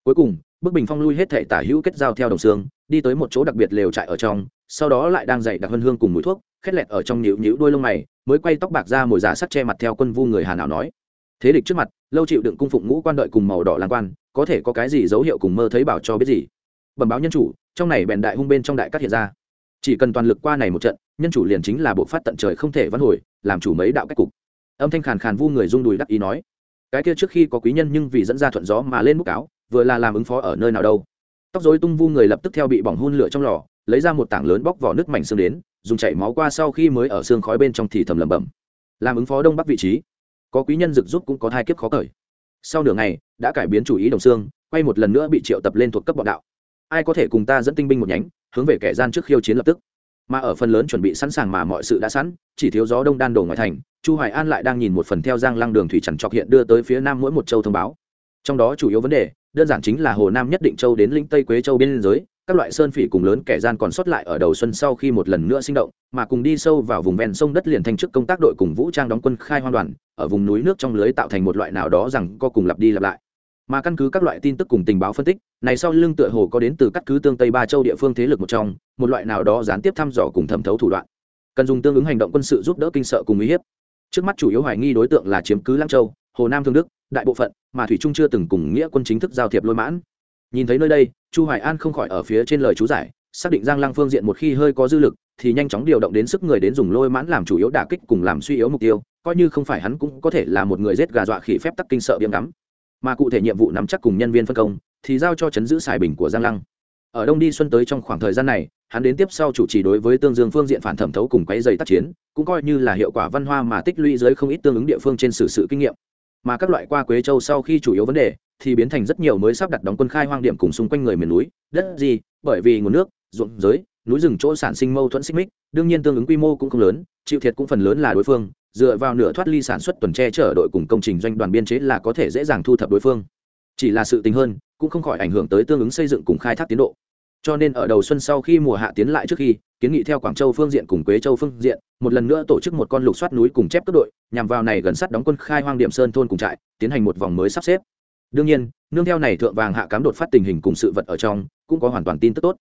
Cuối cùng, bức bình phong lui hết thể tả hữu kết giao theo đồng xương, đi tới một chỗ đặc biệt lều trại ở trong sau đó lại đang dậy đặc hân hương cùng mùi thuốc, khét lẹt ở trong nhịu nhịu đuôi lông mày, mới quay tóc bạc ra mồi giả sắt che mặt theo quân vu người hà nào nói. Thế địch trước mặt, lâu chịu đựng cung phụng ngũ quan đợi cùng màu đỏ lan quan, có thể có cái gì dấu hiệu cùng mơ thấy bảo cho biết gì? Bẩm báo nhân chủ, trong này bèn đại hung bên trong đại cát hiện ra. Chỉ cần toàn lực qua này một trận, nhân chủ liền chính là bộ phát tận trời không thể văn hồi, làm chủ mấy đạo cách cục. Âm thanh khàn khàn vu người rung đùi đắc ý nói. Cái kia trước khi có quý nhân nhưng vì dẫn ra thuận gió mà lên bút cáo, vừa là làm ứng phó ở nơi nào đâu. Tóc dối tung vu người lập tức theo bị bỏng hun lửa trong lò lấy ra một tảng lớn bóc vỏ nước mảnh xương đến, dùng chảy máu qua sau khi mới ở xương khói bên trong thì thầm lẩm bẩm. Làm ứng phó đông bắc vị trí, có quý nhân rực giúp cũng có thai kiếp khó cởi. Sau nửa ngày, đã cải biến chủ ý đồng xương, quay một lần nữa bị triệu tập lên thuộc cấp bọn đạo. Ai có thể cùng ta dẫn tinh binh một nhánh, hướng về kẻ gian trước khiêu chiến lập tức. Mà ở phần lớn chuẩn bị sẵn sàng mà mọi sự đã sẵn, chỉ thiếu gió đông đan đổ ngoài thành, chu hoài an lại đang nhìn một phần theo giang lăng đường thủy trần trọc hiện đưa tới phía nam mỗi một châu thông báo. Trong đó chủ yếu vấn đề, đơn giản chính là hồ nam nhất định châu đến linh tây quế châu biên giới các loại sơn phỉ cùng lớn kẻ gian còn sót lại ở đầu xuân sau khi một lần nữa sinh động, mà cùng đi sâu vào vùng ven sông đất liền thành chức công tác đội cùng vũ trang đóng quân khai hoang đoàn, ở vùng núi nước trong lưới tạo thành một loại nào đó rằng co cùng lặp đi lặp lại. Mà căn cứ các loại tin tức cùng tình báo phân tích, này sau lưng tựa hồ có đến từ các cứ tương tây ba châu địa phương thế lực một trong, một loại nào đó gián tiếp thăm dò cùng thẩm thấu thủ đoạn. Cần dùng tương ứng hành động quân sự giúp đỡ kinh sợ cùng uy hiếp. Trước mắt chủ yếu hoài nghi đối tượng là chiếm cứ lăng châu, hồ nam thương đức, đại bộ phận, mà thủy trung chưa từng cùng nghĩa quân chính thức giao thiệp lôi mãn nhìn thấy nơi đây, chu hoài an không khỏi ở phía trên lời chú giải, xác định giang lăng phương diện một khi hơi có dư lực, thì nhanh chóng điều động đến sức người đến dùng lôi mãn làm chủ yếu đả kích cùng làm suy yếu mục tiêu, coi như không phải hắn cũng có thể là một người giết gà dọa khỉ phép tắc kinh sợ biếm ngắm. Mà cụ thể nhiệm vụ nắm chắc cùng nhân viên phân công, thì giao cho chấn giữ xài bình của giang lăng ở đông đi xuân tới trong khoảng thời gian này, hắn đến tiếp sau chủ trì đối với tương dương phương diện phản thẩm thấu cùng quấy dày tác chiến, cũng coi như là hiệu quả văn hoa mà tích lũy dưới không ít tương ứng địa phương trên sử sự kinh nghiệm. Mà các loại qua quế châu sau khi chủ yếu vấn đề thì biến thành rất nhiều mới sắp đặt đóng quân khai hoang điểm cùng xung quanh người miền núi. Đất gì? Bởi vì nguồn nước, ruộng giới, núi rừng chỗ sản sinh mâu thuẫn xích mích, đương nhiên tương ứng quy mô cũng không lớn, chịu thiệt cũng phần lớn là đối phương. Dựa vào nửa thoát ly sản xuất tuần tre chở đội cùng công trình doanh đoàn biên chế là có thể dễ dàng thu thập đối phương. Chỉ là sự tình hơn, cũng không khỏi ảnh hưởng tới tương ứng xây dựng cùng khai thác tiến độ. Cho nên ở đầu xuân sau khi mùa hạ tiến lại trước khi, kiến nghị theo quảng châu phương diện cùng quế châu phương diện, một lần nữa tổ chức một con lục soát núi cùng chép cấp đội, nhằm vào này gần sát đóng quân khai hoang điểm sơn thôn cùng trại, tiến hành một vòng mới sắp xếp đương nhiên, nương theo này thượng vàng hạ cám đột phát tình hình cùng sự vật ở trong, cũng có hoàn toàn tin tức tốt.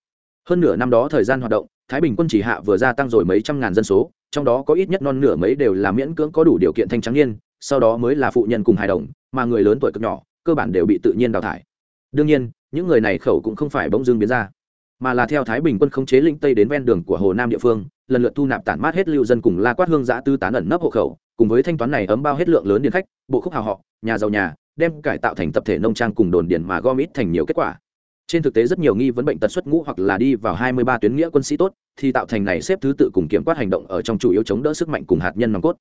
Hơn nửa năm đó thời gian hoạt động, thái bình quân chỉ hạ vừa gia tăng rồi mấy trăm ngàn dân số, trong đó có ít nhất non nửa mấy đều là miễn cưỡng có đủ điều kiện thanh trắng niên, sau đó mới là phụ nhân cùng hài đồng, mà người lớn tuổi cực nhỏ, cơ bản đều bị tự nhiên đào thải. Đương nhiên, những người này khẩu cũng không phải bỗng dưng biến ra, mà là theo thái bình quân khống chế lĩnh tây đến ven đường của hồ nam địa phương, lần lượt thu nạp tản mát hết lưu dân cùng la quát hương giã tư tán ẩn nấp hộ khẩu, cùng với thanh toán này ấm bao hết lượng lớn điện khách, bộ khúc hào họ, nhà giàu nhà đem cải tạo thành tập thể nông trang cùng đồn điền mà gom ít thành nhiều kết quả. Trên thực tế rất nhiều nghi vấn bệnh tật xuất ngũ hoặc là đi vào hai mươi ba tuyến nghĩa quân sĩ tốt, thì tạo thành này xếp thứ tự cùng kiểm quát hành động ở trong chủ yếu chống đỡ sức mạnh cùng hạt nhân nòng cốt.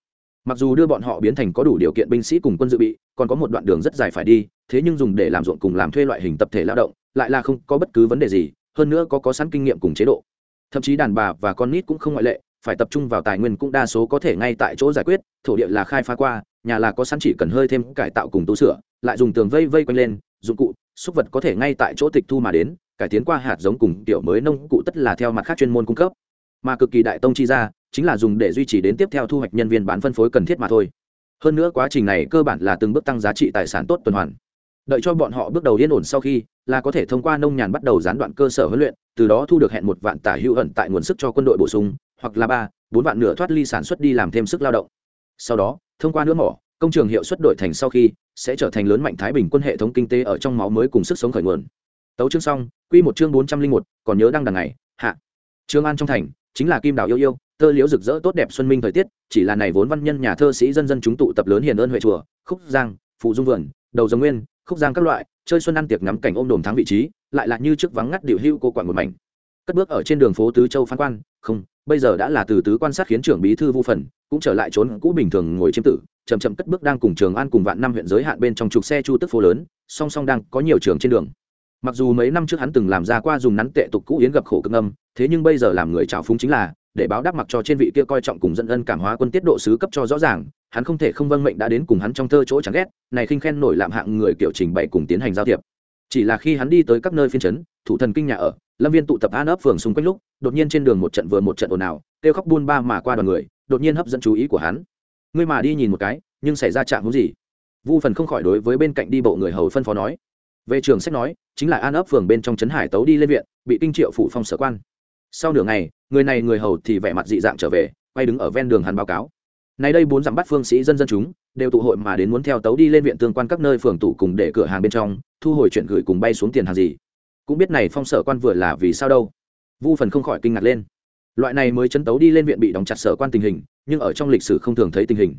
Mặc dù đưa bọn họ biến thành có đủ điều kiện binh sĩ cùng quân dự bị, còn có một đoạn đường rất dài phải đi, thế nhưng dùng để làm ruộng cùng làm thuê loại hình tập thể lao động, lại là không có bất cứ vấn đề gì, hơn nữa có có sẵn kinh nghiệm cùng chế độ. Thậm chí đàn bà và con nít cũng không ngoại lệ phải tập trung vào tài nguyên cũng đa số có thể ngay tại chỗ giải quyết, thổ địa là khai phá qua, nhà là có sẵn chỉ cần hơi thêm cải tạo cùng tu sửa, lại dùng tường vây vây quanh lên, dụng cụ xúc vật có thể ngay tại chỗ tịch thu mà đến, cải tiến qua hạt giống cùng tiểu mới nông cụ tất là theo mặt khác chuyên môn cung cấp. Mà cực kỳ đại tông chi ra chính là dùng để duy trì đến tiếp theo thu hoạch nhân viên bán phân phối cần thiết mà thôi. Hơn nữa quá trình này cơ bản là từng bước tăng giá trị tài sản tốt tuần hoàn. Đợi cho bọn họ bước đầu yên ổn sau khi, là có thể thông qua nông nhàn bắt đầu gián đoạn cơ sở huấn luyện, từ đó thu được hẹn một vạn tả hữu ẩn tại nguồn sức cho quân đội bổ sung hoặc là ba, bốn vạn nửa thoát ly sản xuất đi làm thêm sức lao động. Sau đó, thông qua nữa mỏ, công trường hiệu suất đổi thành sau khi, sẽ trở thành lớn mạnh thái bình quân hệ thống kinh tế ở trong máu mới cùng sức sống khởi nguồn. Tấu chương xong, quy một chương bốn trăm linh một, còn nhớ đăng đằng ngày hạ. Trương an trong thành, chính là kim đào yêu yêu, tơ liễu rực rỡ tốt đẹp xuân minh thời tiết, chỉ là này vốn văn nhân nhà thơ sĩ dân dân chúng tụ tập lớn hiền ơn huệ chùa, khúc giang, phụ dung vườn, đầu giống nguyên, khúc giang các loại, chơi xuân ăn tiệc ngắm cảnh ôm đồm thắng vị trí, lại là như trước vắng ngắt điệu hưu cô quản một mảnh. Cất bước ở trên đường phố tứ châu phán quan, không bây giờ đã là từ tứ quan sát khiến trưởng bí thư vu phần, cũng trở lại trốn cũ bình thường ngồi chiếm tử, chậm chậm cất bước đang cùng trường an cùng vạn năm huyện giới hạn bên trong trục xe chu tức phố lớn, song song đang có nhiều trường trên đường. Mặc dù mấy năm trước hắn từng làm ra qua dùng nắn tệ tục cũ yến gặp khổ cực âm, thế nhưng bây giờ làm người trào phúng chính là, để báo đáp mặc cho trên vị kia coi trọng cùng dẫn ân cảm hóa quân tiết độ sứ cấp cho rõ ràng, hắn không thể không vâng mệnh đã đến cùng hắn trong thơ chỗ chẳng ghét, này khinh khen nổi lạm hạng người kiểu trình bày cùng tiến hành giao thiệp chỉ là khi hắn đi tới các nơi phiên trấn thủ thần kinh nhà ở, lâm viên tụ tập an ấp phường xung quanh lúc, đột nhiên trên đường một trận vừa một trận ồn ào, kêu khóc buôn ba mà qua đoàn người, đột nhiên hấp dẫn chú ý của hắn. Ngươi mà đi nhìn một cái, nhưng xảy ra chạm hữu gì? Vu phần không khỏi đối với bên cạnh đi bộ người hầu phân phó nói. Về trường sách nói, chính là an ấp phường bên trong trấn hải tấu đi lên viện, bị kinh triệu phủ phong sở quan. Sau nửa ngày, người này người hầu thì vẻ mặt dị dạng trở về, quay đứng ở ven đường hắn báo cáo. Nay đây bốn dặm bắt phương sĩ dân dân chúng đều tụ hội mà đến muốn theo tấu đi lên viện tương quan các nơi phường tụ cùng để cửa hàng bên trong, thu hồi chuyện gửi cùng bay xuống tiền hàng gì. Cũng biết này phong sở quan vừa là vì sao đâu. Vu phần không khỏi kinh ngạc lên. Loại này mới chấn tấu đi lên viện bị đóng chặt sở quan tình hình, nhưng ở trong lịch sử không thường thấy tình hình.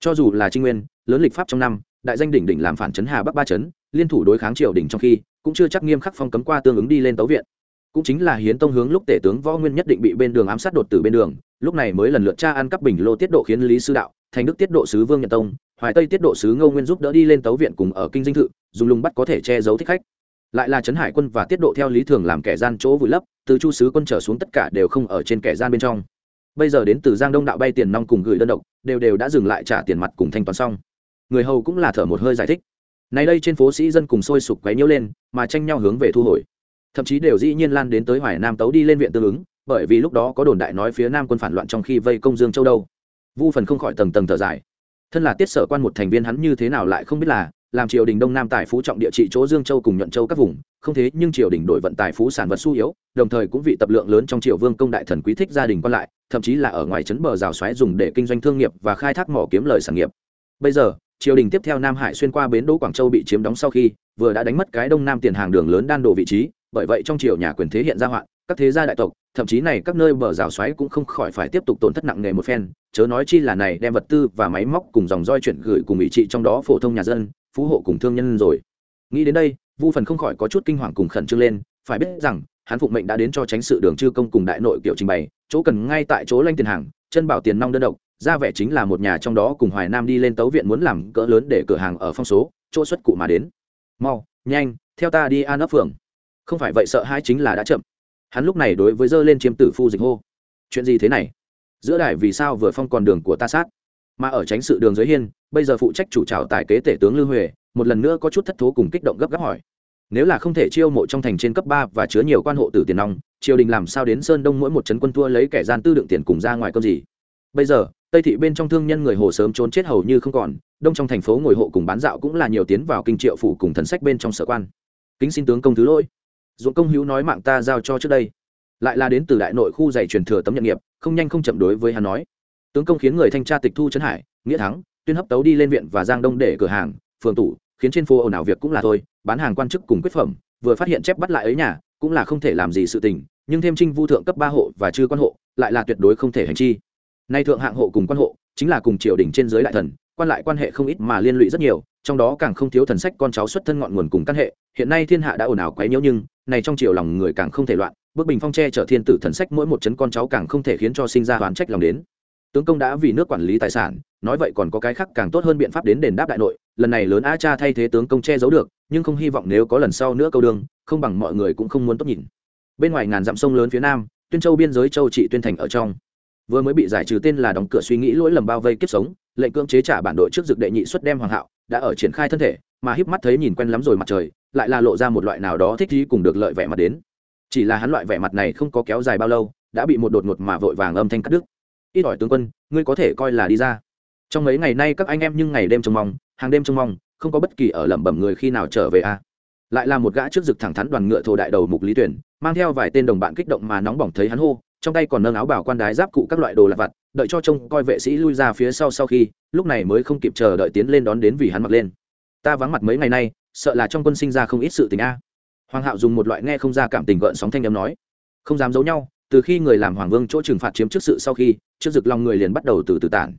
Cho dù là trinh nguyên, lớn lịch pháp trong năm, đại danh đỉnh đỉnh làm phản chấn hà bắc ba chấn, liên thủ đối kháng triều đỉnh trong khi, cũng chưa chắc nghiêm khắc phong cấm qua tương ứng đi lên tấu viện. Cũng chính là hiến tông hướng lúc tể tướng võ nguyên nhất định bị bên đường ám sát đột tử bên đường, lúc này mới lần lượt tra ăn cắp bình lô tiết độ khiến lý sư đạo thành đức tiết độ sứ vương nhật tông, hoài tây tiết độ sứ ngô nguyên giúp đỡ đi lên tấu viện cùng ở kinh dinh thự, dùng lùng bắt có thể che giấu thích khách. Lại là trấn hải quân và tiết độ theo lý thường làm kẻ gian chỗ vùi lấp, từ chu sứ quân trở xuống tất cả đều không ở trên kẻ gian bên trong. Bây giờ đến từ giang đông đạo bay tiền nong cùng gửi đơn độc, đều đều đã dừng lại trả tiền mặt cùng thanh toán xong. Người hầu cũng là thở một hơi giải thích. Nay đây trên phố sĩ dân cùng sôi sục quấy nhiễu lên, mà tranh nhau hướng về thu hồi. Thậm chí đều dĩ nhiên lan đến tới hoài nam tấu đi lên viện tương ứng, bởi vì lúc đó có đồn đại nói phía nam quân phản loạn trong khi vây công dương châu đâu vu phần không khỏi tầng tầng thở dài. Thân là tiết sở quan một thành viên hắn như thế nào lại không biết là, làm triều đình đông nam tài phú trọng địa trị chỗ dương châu cùng nhuận châu các vùng, không thế nhưng triều đình đổi vận tài phú sản vật suy yếu, đồng thời cũng vị tập lượng lớn trong triều vương công đại thần quý thích gia đình quan lại, thậm chí là ở ngoài trấn bờ rào xoáy dùng để kinh doanh thương nghiệp và khai thác mỏ kiếm lời sản nghiệp. Bây giờ, triều đình tiếp theo nam hải xuyên qua bến đỗ quảng châu bị chiếm đóng sau khi, vừa đã đánh mất cái đông nam tiền hàng đường lớn đan đồ vị trí, bởi vậy trong triều nhà quyền thế hiện ra hoạn, các thế gia đại tộc thậm chí này các nơi bờ rào xoáy cũng không khỏi phải tiếp tục tổn thất nặng nề một phen, chớ nói chi là này đem vật tư và máy móc cùng dòng roi chuyển gửi cùng ủy trị trong đó phổ thông nhà dân, phú hộ cùng thương nhân rồi. Nghĩ đến đây, vu phần không khỏi có chút kinh hoàng cùng khẩn trương lên, phải biết rằng, hắn phụng mệnh đã đến cho tránh sự đường chư công cùng đại nội kiểu trình bày, chỗ cần ngay tại chỗ lanh tiền hàng, chân bảo tiền nong đơn độc, ra vẻ chính là một nhà trong đó cùng hoài nam đi lên tấu viện muốn làm cỡ lớn để cửa hàng ở phong số, chỗ xuất cụ mà đến. Mau, nhanh, theo ta đi an ấp phường. Không phải vậy sợ hai chính là đã chậm hắn lúc này đối với dơ lên chiêm tử phu dịch hô, chuyện gì thế này? Giữa đài vì sao vừa phong còn đường của ta sát? Mà ở tránh sự đường giới hiên, bây giờ phụ trách chủ trào tài kế tể tướng lưu huệ, một lần nữa có chút thất thố cùng kích động gấp gáp hỏi. Nếu là không thể chiêu mộ trong thành trên cấp ba và chứa nhiều quan hộ tử tiền nong, triều đình làm sao đến sơn đông mỗi một trấn quân thua lấy kẻ gian tư đựng tiền cùng ra ngoài cơm gì? Bây giờ, tây thị bên trong thương nhân người hồ sớm trốn chết hầu như không còn, đông trong thành phố ngồi hộ cùng bán dạo cũng là nhiều tiến vào kinh triệu phủ cùng thần sách bên trong sở quan. Kính xin tướng công thứ lỗi dụng công hữu nói mạng ta giao cho trước đây. Lại là đến từ đại nội khu dạy truyền thừa tấm nhận nghiệp, không nhanh không chậm đối với hắn nói. Tướng công khiến người thanh tra tịch thu trấn hải, nghĩa thắng, tuyên hấp tấu đi lên viện và giang đông để cửa hàng, phường tủ, khiến trên phố ồn ào việc cũng là thôi, bán hàng quan chức cùng quyết phẩm, vừa phát hiện chép bắt lại ấy nhà, cũng là không thể làm gì sự tình, nhưng thêm trinh vu thượng cấp ba hộ và chư quan hộ, lại là tuyệt đối không thể hành chi. Nay thượng hạng hộ cùng quan hộ, chính là cùng triều đình trên giới đại thần, quan lại quan hệ không ít mà liên lụy rất nhiều trong đó càng không thiếu thần sách con cháu xuất thân ngọn nguồn cùng căn hệ, hiện nay thiên hạ đã ồn ào quấy nhiễu nhưng, này trong triều lòng người càng không thể loạn, bước bình phong tre trở thiên tử thần sách mỗi một chấn con cháu càng không thể khiến cho sinh ra oán trách lòng đến. Tướng công đã vì nước quản lý tài sản, nói vậy còn có cái khác càng tốt hơn biện pháp đến đền đáp đại nội, lần này lớn a cha thay thế tướng công che giấu được, nhưng không hy vọng nếu có lần sau nữa câu đường, không bằng mọi người cũng không muốn tốt nhìn. Bên ngoài ngàn dặm sông lớn phía nam, tuyên châu biên giới châu trị tuyên thành ở trong vừa mới bị giải trừ tên là đóng cửa suy nghĩ lỗi lầm bao vây kiếp sống, lệnh cưỡng chế trả bản đội trước dực đệ nhị xuất đem hoàng hạo, đã ở triển khai thân thể, mà híp mắt thấy nhìn quen lắm rồi mặt trời, lại là lộ ra một loại nào đó thích gì cùng được lợi vẻ mặt đến. Chỉ là hắn loại vẻ mặt này không có kéo dài bao lâu, đã bị một đột ngột mà vội vàng âm thanh cắt đứt. Ít ỏi tướng quân, ngươi có thể coi là đi ra. Trong mấy ngày nay các anh em nhưng ngày đêm trông mong, hàng đêm trông mong, không có bất kỳ ở lẩm bẩm người khi nào trở về a. Lại là một gã trước rực thẳng thắn đoàn ngựa thổ đại đầu mục lý tuyển, mang theo vài tên đồng bạn kích động mà nóng bỏng thấy hắn hô trong tay còn nâng áo bảo quan đái giáp cụ các loại đồ lặt vặt, đợi cho trông coi vệ sĩ lui ra phía sau sau khi, lúc này mới không kịp chờ đợi tiến lên đón đến vì hắn mặc lên. Ta vắng mặt mấy ngày nay, sợ là trong quân sinh ra không ít sự tình a. Hoàng hạo dùng một loại nghe không ra cảm tình gợn sóng thanh âm nói. Không dám giấu nhau, từ khi người làm hoàng vương chỗ trừng phạt chiếm trước sự sau khi, trước rực lòng người liền bắt đầu từ từ tản.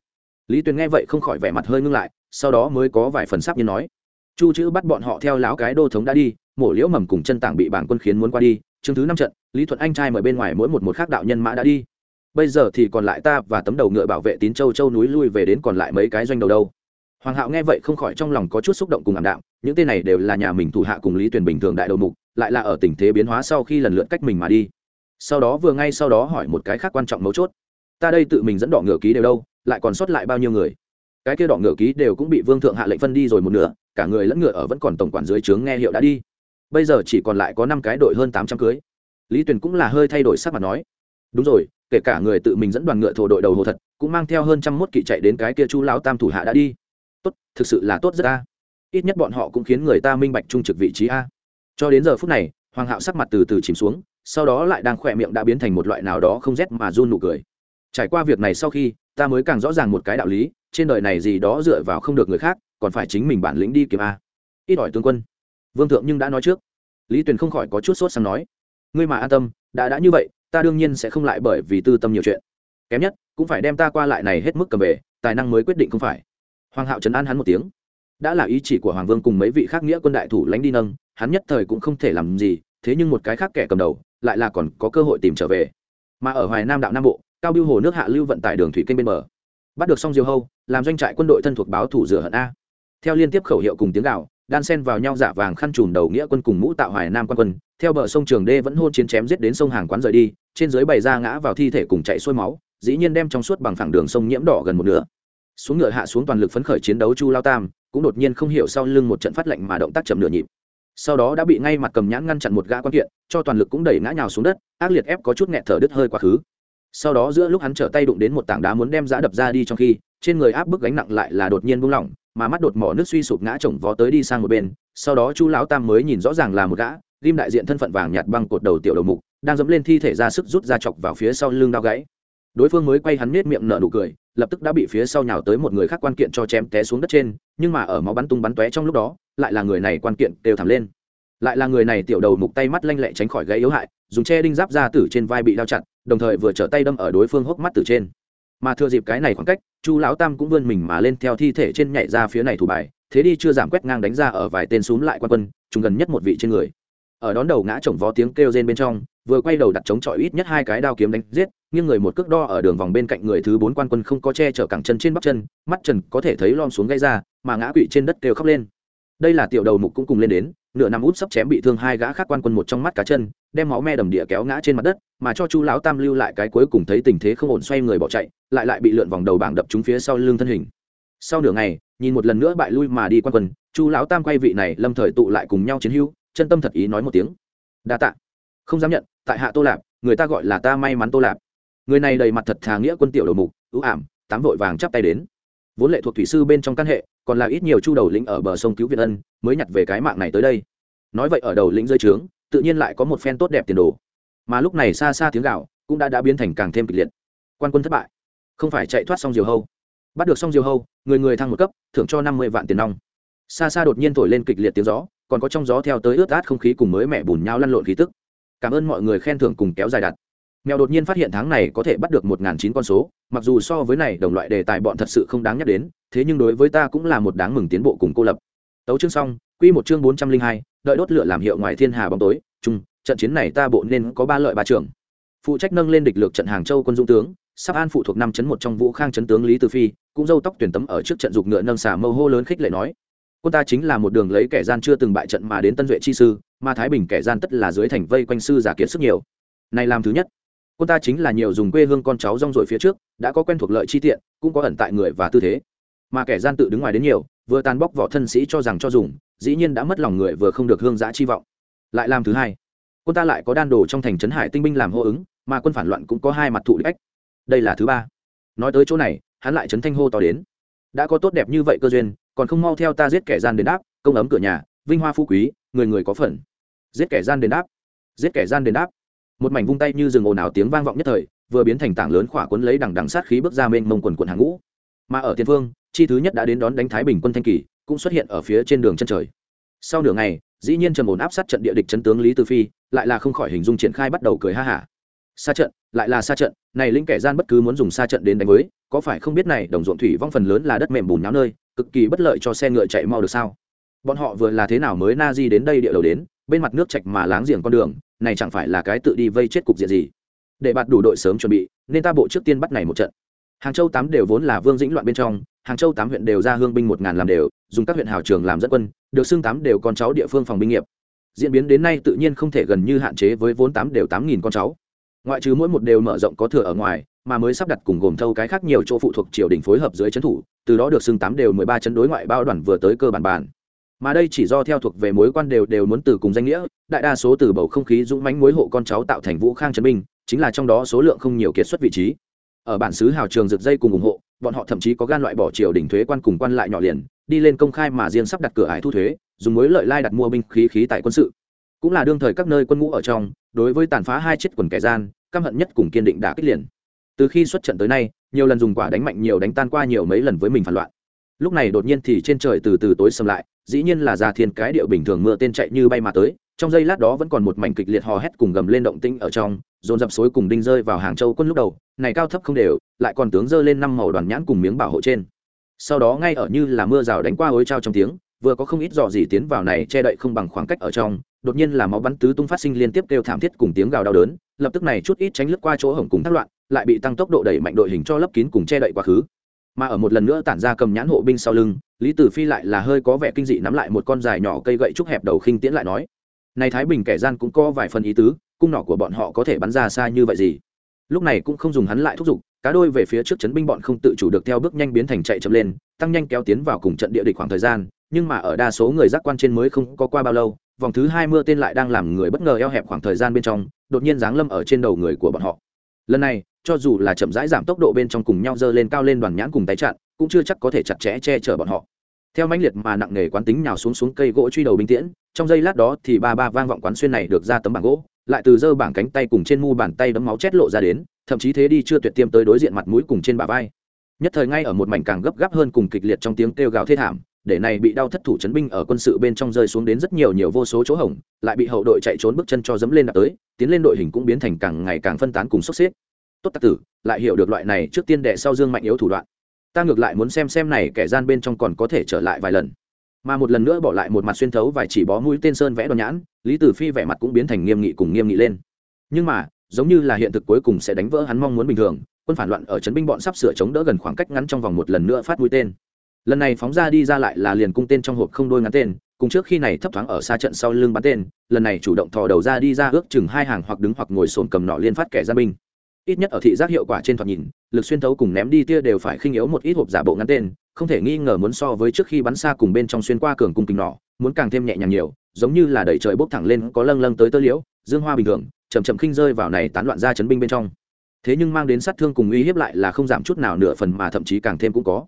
Lý tuyền nghe vậy không khỏi vẻ mặt hơi ngưng lại, sau đó mới có vài phần sắp như nói. Chu chữ bắt bọn họ theo lão cái đô thống đã đi, mổ liễu mầm cùng chân tảng bị bản quân khiến muốn qua đi chương thứ năm trận, lý thuận anh trai mời bên ngoài mỗi một một khác đạo nhân mã đã đi. Bây giờ thì còn lại ta và tấm đầu ngựa bảo vệ tín châu châu núi lui về đến còn lại mấy cái doanh đầu đâu. Hoàng hạo nghe vậy không khỏi trong lòng có chút xúc động cùng ảm đạm, những tên này đều là nhà mình thủ hạ cùng lý tuyển bình thường đại đầu mục, lại là ở tình thế biến hóa sau khi lần lượt cách mình mà đi. Sau đó vừa ngay sau đó hỏi một cái khác quan trọng mấu chốt. Ta đây tự mình dẫn đỏ ngựa ký đều đâu, lại còn sót lại bao nhiêu người? Cái kia đỏ ngựa ký đều cũng bị vương thượng hạ lệnh phân đi rồi một nửa, cả người lẫn ngựa ở vẫn còn tổng quản dưới trướng nghe hiệu đã đi bây giờ chỉ còn lại có năm cái đội hơn tám trăm cưới. Lý tuyền cũng là hơi thay đổi sắc mặt nói, đúng rồi, kể cả người tự mình dẫn đoàn ngựa thổ đội đầu hồ thật, cũng mang theo hơn trăm mốt kỵ chạy đến cái kia chu lão tam thủ hạ đã đi. Tốt, thực sự là tốt rất a. Ít nhất bọn họ cũng khiến người ta minh bạch trung trực vị trí a. Cho đến giờ phút này, hoàng hạo sắc mặt từ từ chìm xuống, sau đó lại đang khỏe miệng đã biến thành một loại nào đó không rét mà run nụ cười. Trải qua việc này sau khi, ta mới càng rõ ràng một cái đạo lý, trên đời này gì đó dựa vào không được người khác, còn phải chính mình bản lĩnh đi kiếm a. Ít ỏi tướng quân vương thượng nhưng đã nói trước. Lý tuyền không khỏi có chút sốt sắng nói, ngươi mà an tâm, đã đã như vậy, ta đương nhiên sẽ không lại bởi vì tư tâm nhiều chuyện. Kém nhất, cũng phải đem ta qua lại này hết mức cầm về, tài năng mới quyết định không phải. Hoàng hạo trấn an hắn một tiếng. Đã là ý chỉ của hoàng vương cùng mấy vị khác nghĩa quân đại thủ lánh đi nâng, hắn nhất thời cũng không thể làm gì, thế nhưng một cái khác kẻ cầm đầu, lại là còn có cơ hội tìm trở về. Mà ở hoài nam đạo nam bộ, cao biêu hồ nước hạ lưu vận tải đường thủy kênh bên bờ. Bắt được xong diều hâu, làm doanh trại quân đội thân thuộc báo thủ rửa hận a. Theo liên tiếp khẩu hiệu cùng tiếng gạo đan sen vào nhau dạ vàng khăn trùm đầu nghĩa quân cùng mũ tạo hoài nam quan quân, theo bờ sông trường đê vẫn hôn chiến chém giết đến sông hàng quán rời đi, trên dưới bày ra ngã vào thi thể cùng chạy xuôi máu, dĩ nhiên đem trong suốt bằng phẳng đường sông nhiễm đỏ gần một nửa. Xuống ngựa hạ xuống toàn lực phấn khởi chiến đấu chu lao tam, cũng đột nhiên không hiểu sau lưng một trận phát lệnh mà động tác chậm nửa nhịp. Sau đó đã bị ngay mặt cầm nhãn ngăn chặn một gã quan kiện, cho toàn lực cũng đẩy ngã nhào xuống đất, ác liệt ép có chút nghẹt thở đứt hơi quá khứ. Sau đó giữa lúc hắn trở tay đụng đến một tảng đá muốn đem giã đập ra đi trong khi, trên người áp bức gánh nặng lại là đột nhiên buông lỏng mà mắt đột mỏ nước suy sụp ngã chồng vó tới đi sang một bên, sau đó chu lão tam mới nhìn rõ ràng là một gã ghim đại diện thân phận vàng nhạt băng cột đầu tiểu đầu mục, đang dẫm lên thi thể ra sức rút ra chọc vào phía sau lưng đau gãy. Đối phương mới quay hắn nết miệng nở nụ cười, lập tức đã bị phía sau nhào tới một người khác quan kiện cho chém té xuống đất trên, nhưng mà ở máu bắn tung bắn tóe trong lúc đó, lại là người này quan kiện đều thẳng lên. Lại là người này tiểu đầu mục tay mắt lanh lẹ tránh khỏi gãy yếu hại, dùng che đinh giáp ra tử trên vai bị đau chặt, đồng thời vừa trở tay đâm ở đối phương hốc mắt từ trên. Mà thừa dịp cái này khoảng cách chu lão tam cũng vươn mình mà lên theo thi thể trên nhảy ra phía này thủ bài, thế đi chưa giảm quét ngang đánh ra ở vài tên xúm lại quan quân chúng gần nhất một vị trên người. Ở đón đầu ngã chồng vó tiếng kêu rên bên trong, vừa quay đầu đặt chống chọi ít nhất hai cái đao kiếm đánh giết nhưng người một cước đo ở đường vòng bên cạnh người thứ bốn quan quân không có che chở cẳng chân trên bắp chân, mắt trần có thể thấy lom xuống gây ra, mà ngã quỵ trên đất kêu khóc lên đây là tiểu đầu mục cũng cùng lên đến, nửa năm út sắp chém bị thương hai gã khác quan quân một trong mắt cá chân, đem máu me đầm địa kéo ngã trên mặt đất, mà cho chu lão tam lưu lại cái cuối cùng thấy tình thế không ổn xoay người bỏ chạy, lại lại bị lượn vòng đầu bảng đập trúng phía sau lưng thân hình. Sau nửa ngày, nhìn một lần nữa bại lui mà đi quan quân chu lão tam quay vị này lâm thời tụ lại cùng nhau chiến hữu chân tâm thật ý nói một tiếng. Đa tạ. Không dám nhận, tại hạ tô lạp, người ta gọi là ta may mắn tô lạp. Người này đầy mặt thật thà nghĩa quân tiểu đầu mục, ưu ảm, tám vội vàng chắp tay đến. Vốn lệ thuộc thủy sư bên trong căn hệ còn là ít nhiều chu đầu lĩnh ở bờ sông cứu việt ân, mới nhặt về cái mạng này tới đây. Nói vậy ở đầu lĩnh rơi trướng, tự nhiên lại có một phen tốt đẹp tiền đồ. Mà lúc này xa xa tiếng gạo cũng đã đã biến thành càng thêm kịch liệt. Quan quân thất bại. Không phải chạy thoát xong diều hâu. Bắt được xong diều hâu, người người thăng một cấp, thưởng cho năm mươi vạn tiền nong. Xa xa đột nhiên thổi lên kịch liệt tiếng gió, còn có trong gió theo tới ướt át không khí cùng mới mẹ bùn nhau lăn lộn khí tức. Cảm ơn mọi người khen thưởng cùng kéo dài đặt. Mèo đột nhiên phát hiện tháng này có thể bắt được một chín con số, mặc dù so với này đồng loại đề tài bọn thật sự không đáng nhắc đến thế nhưng đối với ta cũng là một đáng mừng tiến bộ cùng cô lập. Tấu chương xong, quy một chương bốn trăm linh hai, đợi đốt lửa làm hiệu ngoài thiên hà bóng tối, chung, trận chiến này ta bộ nên có ba lợi ba trưởng. Phụ trách nâng lên địch lược trận hàng châu quân dũng tướng, sắp an phụ thuộc năm chấn một trong vũ khang chấn tướng lý tư phi, cũng dâu tóc tuyển tấm ở trước trận dục ngựa nâng xả mâu hô lớn khích lệ nói. Quân ta chính là một đường lấy kẻ gian chưa từng bại trận mà đến tân duệ chi sư, mà thái bình kẻ gian tất là dưới thành vây quanh sư giả kiệt sức nhiều. Này làm thứ nhất. Quân ta chính là nhiều dùng quê hương con cháu rong rổi phía trước, đã có quen thuộc lợi chi tiện, cũng có ẩn tại người và tư thế mà kẻ gian tự đứng ngoài đến nhiều, vừa tàn bóc vỏ thân sĩ cho rằng cho dùng, dĩ nhiên đã mất lòng người vừa không được hương giã chi vọng. Lại làm thứ hai, quân ta lại có đan đồ trong thành trấn hải tinh binh làm hô ứng, mà quân phản loạn cũng có hai mặt thụ đích đây là thứ ba. Nói tới chỗ này, hắn lại trấn thanh hô to đến. Đã có tốt đẹp như vậy cơ duyên, còn không mau theo ta giết kẻ gian đến đáp, công ấm cửa nhà, vinh hoa phú quý, người người có phần. Giết kẻ gian đến đáp. Giết kẻ gian đến đáp. Một mảnh vung tay như rừng ồn ào tiếng vang vọng nhất thời, vừa biến thành tảng lớn khỏa cuốn lấy đằng đằng sát khí bước ra mênh mông quần quần hàng ngũ. Mà ở tiền phương chi thứ nhất đã đến đón đánh thái bình quân thanh kỳ, cũng xuất hiện ở phía trên đường chân trời. Sau nửa ngày, dĩ nhiên trầm ổn áp sát trận địa địch chấn tướng lý tư phi, lại là không khỏi hình dung triển khai bắt đầu cười ha hả. Xa trận, lại là xa trận, này linh kẻ gian bất cứ muốn dùng xa trận đến đánh với, có phải không biết này đồng ruộng thủy vong phần lớn là đất mềm bùn nháo nơi, cực kỳ bất lợi cho xe ngựa chạy mau được sao? Bọn họ vừa là thế nào mới na di đến đây địa đầu đến, bên mặt nước chạch mà láng giềng con đường, này chẳng phải là cái tự đi vây chết cục diện gì? Để bạt đủ đội sớm chuẩn bị, nên ta bộ trước tiên bắt này một trận. Hàng châu tám đều vốn là vương dĩnh loạn bên trong hàng châu tám huyện đều ra hương binh một ngàn làm đều, dùng các huyện hào trường làm dẫn quân, được xưng tám đều con cháu địa phương phòng binh nghiệp. Diễn biến đến nay tự nhiên không thể gần như hạn chế với vốn tám đều tám nghìn con cháu. Ngoại trừ mỗi một đều mở rộng có thừa ở ngoài, mà mới sắp đặt cùng gồm thâu cái khác nhiều chỗ phụ thuộc triều đình phối hợp dưới trấn thủ, từ đó được xưng tám đều mười ba chấn đối ngoại bao đoàn vừa tới cơ bản bản mà đây chỉ do theo thuộc về mối quan đều đều muốn từ cùng danh nghĩa, đại đa số từ bầu không khí dũng mánh mối hộ con cháu tạo thành vũ khang trấn binh, chính là trong đó số lượng không nhiều kiệt xuất vị trí. Ở bản xứ hào trường rực dây cùng ủng hộ bọn họ thậm chí có gan loại bỏ triều đình thuế quan cùng quan lại nhỏ liền, đi lên công khai mà riêng sắp đặt cửa ải thu thuế, dùng mối lợi lai đặt mua binh khí khí tại quân sự. Cũng là đương thời các nơi quân ngũ ở trong, đối với tàn phá hai chiếc quần kẻ gian, căm hận nhất cùng kiên định đã kích liền. Từ khi xuất trận tới nay, nhiều lần dùng quả đánh mạnh nhiều đánh tan qua nhiều mấy lần với mình phản loạn. Lúc này đột nhiên thì trên trời từ từ tối xâm lại, dĩ nhiên là già thiên cái điệu bình thường mưa tên chạy như bay mà tới trong giây lát đó vẫn còn một mảnh kịch liệt hò hét cùng gầm lên động tĩnh ở trong, dồn dập suối cùng đinh rơi vào hàng châu quân lúc đầu, này cao thấp không đều, lại còn tướng dơ lên năm màu đoàn nhãn cùng miếng bảo hộ trên. Sau đó ngay ở như là mưa rào đánh qua ối trao trong tiếng, vừa có không ít dò dỉ tiến vào này che đậy không bằng khoảng cách ở trong, đột nhiên là máu bắn tứ tung phát sinh liên tiếp kêu thảm thiết cùng tiếng gào đau đớn, lập tức này chút ít tránh lướt qua chỗ hổng cùng thác loạn, lại bị tăng tốc độ đẩy mạnh đội hình cho lấp kín cùng che đậy quá khứ. Mà ở một lần nữa tản ra cầm nhãn hộ binh sau lưng, lý tử phi lại là hơi có vẻ kinh dị nắm lại một con dài nhỏ cây gậy trúc hẹp đầu khinh tiễn lại nói này thái bình kẻ gian cũng có vài phần ý tứ, cung nỏ của bọn họ có thể bắn ra xa như vậy gì. Lúc này cũng không dùng hắn lại thúc giục, cá đôi về phía trước chấn binh bọn không tự chủ được theo bước nhanh biến thành chạy chậm lên, tăng nhanh kéo tiến vào cùng trận địa địch khoảng thời gian, nhưng mà ở đa số người giác quan trên mới không có qua bao lâu, vòng thứ hai mưa tên lại đang làm người bất ngờ eo hẹp khoảng thời gian bên trong, đột nhiên giáng lâm ở trên đầu người của bọn họ. Lần này, cho dù là chậm rãi giảm tốc độ bên trong cùng nhau dơ lên cao lên đoàn nhãn cùng tay chặn, cũng chưa chắc có thể chặt chẽ che chở bọn họ. Theo mãnh liệt mà nặng nề quán tính nhào xuống xuống cây gỗ truy đầu binh tiễn trong giây lát đó thì ba ba vang vọng quán xuyên này được ra tấm bảng gỗ, lại từ dơ bảng cánh tay cùng trên mu bàn tay đấm máu chét lộ ra đến, thậm chí thế đi chưa tuyệt tiêm tới đối diện mặt mũi cùng trên bả vai. Nhất thời ngay ở một mảnh càng gấp gáp hơn cùng kịch liệt trong tiếng kêu gào thê thảm, để này bị đau thất thủ chấn binh ở quân sự bên trong rơi xuống đến rất nhiều nhiều vô số chỗ hổng, lại bị hậu đội chạy trốn bước chân cho dẫm lên đạp tới, tiến lên đội hình cũng biến thành càng ngày càng phân tán cùng sốc xếp. Tốt tặc tử, lại hiểu được loại này trước tiên đệ sau dương mạnh yếu thủ đoạn. Ta ngược lại muốn xem xem này kẻ gian bên trong còn có thể trở lại vài lần mà một lần nữa bỏ lại một mặt xuyên thấu vài chỉ bó mũi tên sơn vẽ đòn nhãn, lý tử phi vẻ mặt cũng biến thành nghiêm nghị cùng nghiêm nghị lên. Nhưng mà, giống như là hiện thực cuối cùng sẽ đánh vỡ hắn mong muốn bình thường, quân phản loạn ở trấn binh bọn sắp sửa chống đỡ gần khoảng cách ngắn trong vòng một lần nữa phát mũi tên. Lần này phóng ra đi ra lại là liền cung tên trong hộp không đôi ngắn tên, cùng trước khi này thấp thoáng ở xa trận sau lưng bắn tên, lần này chủ động thò đầu ra đi ra ước chừng hai hàng hoặc đứng hoặc ngồi sồn cầm nọ liên phát kẻ gia binh ít nhất ở thị giác hiệu quả trên thoạt nhìn, lực xuyên thấu cùng ném đi tia đều phải khinh yếu một ít hộp giả bộ ngắn tên, không thể nghi ngờ muốn so với trước khi bắn xa cùng bên trong xuyên qua cường cung kính nỏ, muốn càng thêm nhẹ nhàng nhiều, giống như là đẩy trời bốc thẳng lên có lâng lâng tới tơ liễu, dương hoa bình thường chầm chậm khinh rơi vào này tán loạn ra chấn binh bên trong. Thế nhưng mang đến sát thương cùng uy hiếp lại là không giảm chút nào nửa phần mà thậm chí càng thêm cũng có.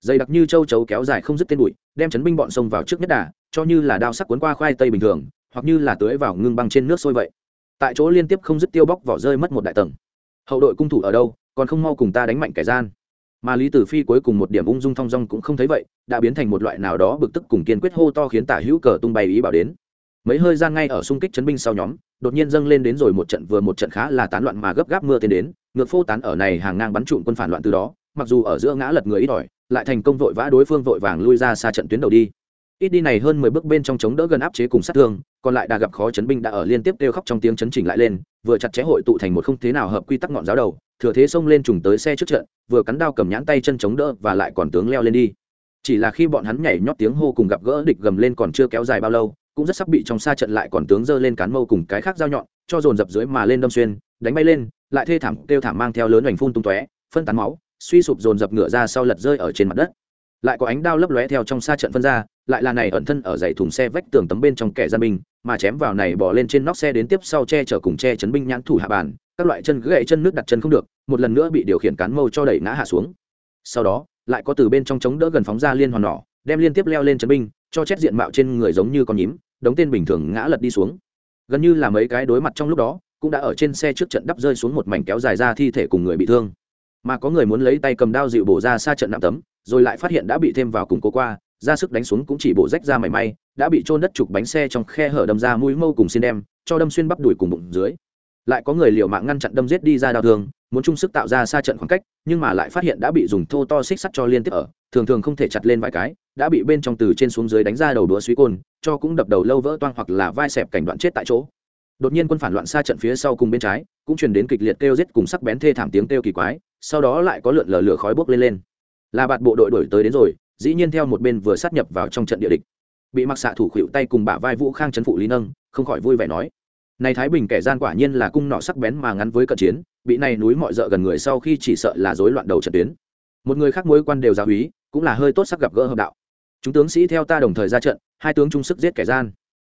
Dày đặc như châu chấu kéo dài không dứt tên bụi, đem chấn binh bọn sông vào trước nhất đà, cho như là đao sắc cuốn qua khoai tây bình thường, hoặc như là tưới vào ngưng băng trên nước sôi vậy. Tại chỗ liên tiếp không dứt tiêu bóc vỏ rơi mất một đại tầng hậu đội cung thủ ở đâu, còn không mau cùng ta đánh mạnh kẻ gian. Mà lý tử phi cuối cùng một điểm ung dung thong dong cũng không thấy vậy, đã biến thành một loại nào đó bực tức cùng kiên quyết hô to khiến tả hữu cờ tung bay ý bảo đến. Mấy hơi gian ngay ở xung kích chấn binh sau nhóm, đột nhiên dâng lên đến rồi một trận vừa một trận khá là tán loạn mà gấp gáp mưa tiến đến, ngược phô tán ở này hàng ngang bắn trụn quân phản loạn từ đó, mặc dù ở giữa ngã lật người ít ỏi, lại thành công vội vã đối phương vội vàng lui ra xa trận tuyến đầu đi. Ít đi này hơn mười bước bên trong chống đỡ gần áp chế cùng sát thương còn lại đã gặp khó chấn binh đã ở liên tiếp kêu khóc trong tiếng chấn chỉnh lại lên, vừa chặt chẽ hội tụ thành một không thế nào hợp quy tắc ngọn giáo đầu, thừa thế xông lên trùng tới xe trước trận, vừa cắn đao cầm nhãn tay chân chống đỡ và lại còn tướng leo lên đi. Chỉ là khi bọn hắn nhảy nhót tiếng hô cùng gặp gỡ địch gầm lên còn chưa kéo dài bao lâu, cũng rất sắp bị trong xa trận lại còn tướng giơ lên cán mâu cùng cái khác dao nhọn, cho dồn dập dưới mà lên đâm xuyên, đánh bay lên, lại thê thảm kêu thảm mang theo lớn hoành phun tung tóe, phân tán máu, suy sụp dồn dập ngựa ra sau lật rơi ở trên mặt đất. Lại có ánh đao lấp lóe theo trong xa trận phân ra lại là này ẩn thân ở dãy thùng xe vách tường tấm bên trong kẻ gian binh, mà chém vào này bỏ lên trên nóc xe đến tiếp sau che chở cùng che chấn binh nhãn thủ hạ bàn, các loại chân gãy chân nước đặt chân không được, một lần nữa bị điều khiển cán mâu cho đẩy ngã hạ xuống. Sau đó, lại có từ bên trong chống đỡ gần phóng ra liên hoàn nỏ, đem liên tiếp leo lên chấn binh, cho chết diện mạo trên người giống như con nhím, đống tên bình thường ngã lật đi xuống. Gần như là mấy cái đối mặt trong lúc đó, cũng đã ở trên xe trước trận đắp rơi xuống một mảnh kéo dài ra thi thể cùng người bị thương. Mà có người muốn lấy tay cầm đao dịu bổ ra xa trận nạm tấm, rồi lại phát hiện đã bị thêm vào cùng cố qua ra sức đánh xuống cũng chỉ bổ rách ra mảy may, đã bị trôn đất trục bánh xe trong khe hở đâm ra mũi mâu cùng xin đem, cho đâm xuyên bắp đùi cùng bụng dưới. Lại có người liều mạng ngăn chặn đâm giết đi ra đau thương, muốn chung sức tạo ra xa trận khoảng cách, nhưng mà lại phát hiện đã bị dùng thô to xích sắt cho liên tiếp ở, thường thường không thể chặt lên vài cái, đã bị bên trong từ trên xuống dưới đánh ra đầu đũa suy côn, cho cũng đập đầu lâu vỡ toang hoặc là vai xẹp cảnh đoạn chết tại chỗ. Đột nhiên quân phản loạn xa trận phía sau cùng bên trái, cũng truyền đến kịch liệt kêu giết cùng sắc bén thê thảm tiếng kêu kỳ quái, sau đó lại có lượn lờ lửa khói bốc lên lên. Là bạn bộ đội đổi tới đến rồi dĩ nhiên theo một bên vừa sát nhập vào trong trận địa địch. Bị mặc xạ thủ khuỵu tay cùng bả vai vũ khang chấn phụ lý nâng, không khỏi vui vẻ nói, này thái bình kẻ gian quả nhiên là cung nọ sắc bén mà ngắn với cận chiến, bị này núi mọi rợ gần người sau khi chỉ sợ là rối loạn đầu trận tuyến. Một người khác mối quan đều giáo úy cũng là hơi tốt sắc gặp gỡ hợp đạo. Chúng tướng sĩ theo ta đồng thời ra trận, hai tướng chung sức giết kẻ gian.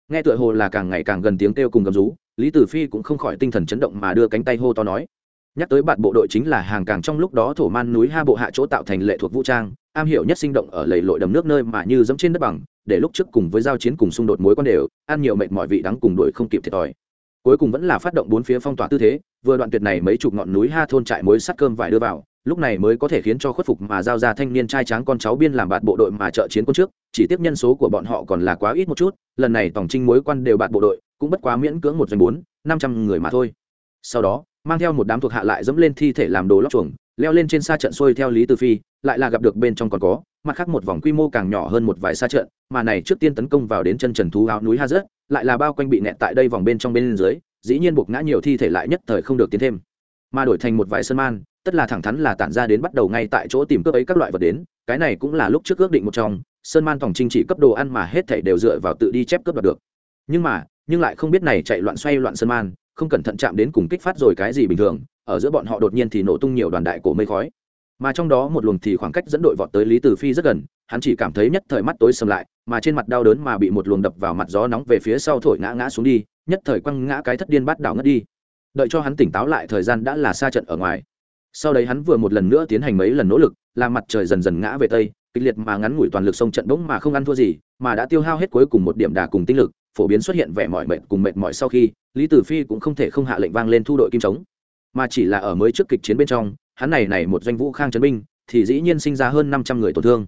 Nghe tựa hồ là càng ngày càng gần tiếng kêu cùng gầm rú, lý tử phi cũng không khỏi tinh thần chấn động mà đưa cánh tay hô to nói nhắc tới bạn bộ đội chính là hàng càng trong lúc đó thổ man núi ha bộ hạ chỗ tạo thành lệ thuộc vũ trang, am hiểu nhất sinh động ở lầy lội đầm nước nơi mà như dẫm trên đất bằng, để lúc trước cùng với giao chiến cùng xung đột mối quan đều ăn nhiều mệt mọi vị đắng cùng đuổi không kịp thiệt thòi. Cuối cùng vẫn là phát động bốn phía phong tỏa tư thế, vừa đoạn tuyệt này mấy chục ngọn núi ha thôn trại muối sắt cơm vải đưa vào, lúc này mới có thể khiến cho khuất phục mà giao ra thanh niên trai tráng con cháu biên làm bạt bộ đội mà trợ chiến quân trước, chỉ tiếp nhân số của bọn họ còn là quá ít một chút, lần này tổng trinh mối quan đều bạt bộ đội, cũng bất quá miễn cưỡng một doanh bốn, năm trăm người mà thôi. Sau đó mang theo một đám thuộc hạ lại dẫm lên thi thể làm đồ lóc chuồng, leo lên trên xa trận xuôi theo lý tư phi, lại là gặp được bên trong còn có, mặt khác một vòng quy mô càng nhỏ hơn một vài xa trận, mà này trước tiên tấn công vào đến chân trần thú áo núi ha rớt, lại là bao quanh bị nẹt tại đây vòng bên trong bên dưới, dĩ nhiên buộc ngã nhiều thi thể lại nhất thời không được tiến thêm. Mà đổi thành một vài sân man, tất là thẳng thắn là tản ra đến bắt đầu ngay tại chỗ tìm cướp ấy các loại vật đến, cái này cũng là lúc trước ước định một trong sơn man tổng trinh chỉ cấp đồ ăn mà hết thảy đều dựa vào tự đi chép cướp đoạt được. Nhưng mà, nhưng lại không biết này chạy loạn xoay loạn sơn man không cẩn thận chạm đến cùng kích phát rồi cái gì bình thường, ở giữa bọn họ đột nhiên thì nổ tung nhiều đoàn đại cổ mây khói. Mà trong đó một luồng thì khoảng cách dẫn đội vọt tới lý tử phi rất gần, hắn chỉ cảm thấy nhất thời mắt tối sầm lại, mà trên mặt đau đớn mà bị một luồng đập vào mặt gió nóng về phía sau thổi ngã ngã xuống đi, nhất thời quăng ngã cái thất điên bát đảo ngất đi. Đợi cho hắn tỉnh táo lại thời gian đã là xa trận ở ngoài. Sau đấy hắn vừa một lần nữa tiến hành mấy lần nỗ lực, làm mặt trời dần dần ngã về tây, kịch liệt mà ngắn ngủi toàn lực sông trận bỗng mà không ăn thua gì, mà đã tiêu hao hết cuối cùng một điểm đà cùng tinh lực, phổ biến xuất hiện vẻ mỏi mệt cùng mệt mỏi sau khi lý tử phi cũng không thể không hạ lệnh vang lên thu đội kim trống, mà chỉ là ở mới trước kịch chiến bên trong, hắn này này một doanh vũ khang trấn binh, thì dĩ nhiên sinh ra hơn năm trăm người tổn thương.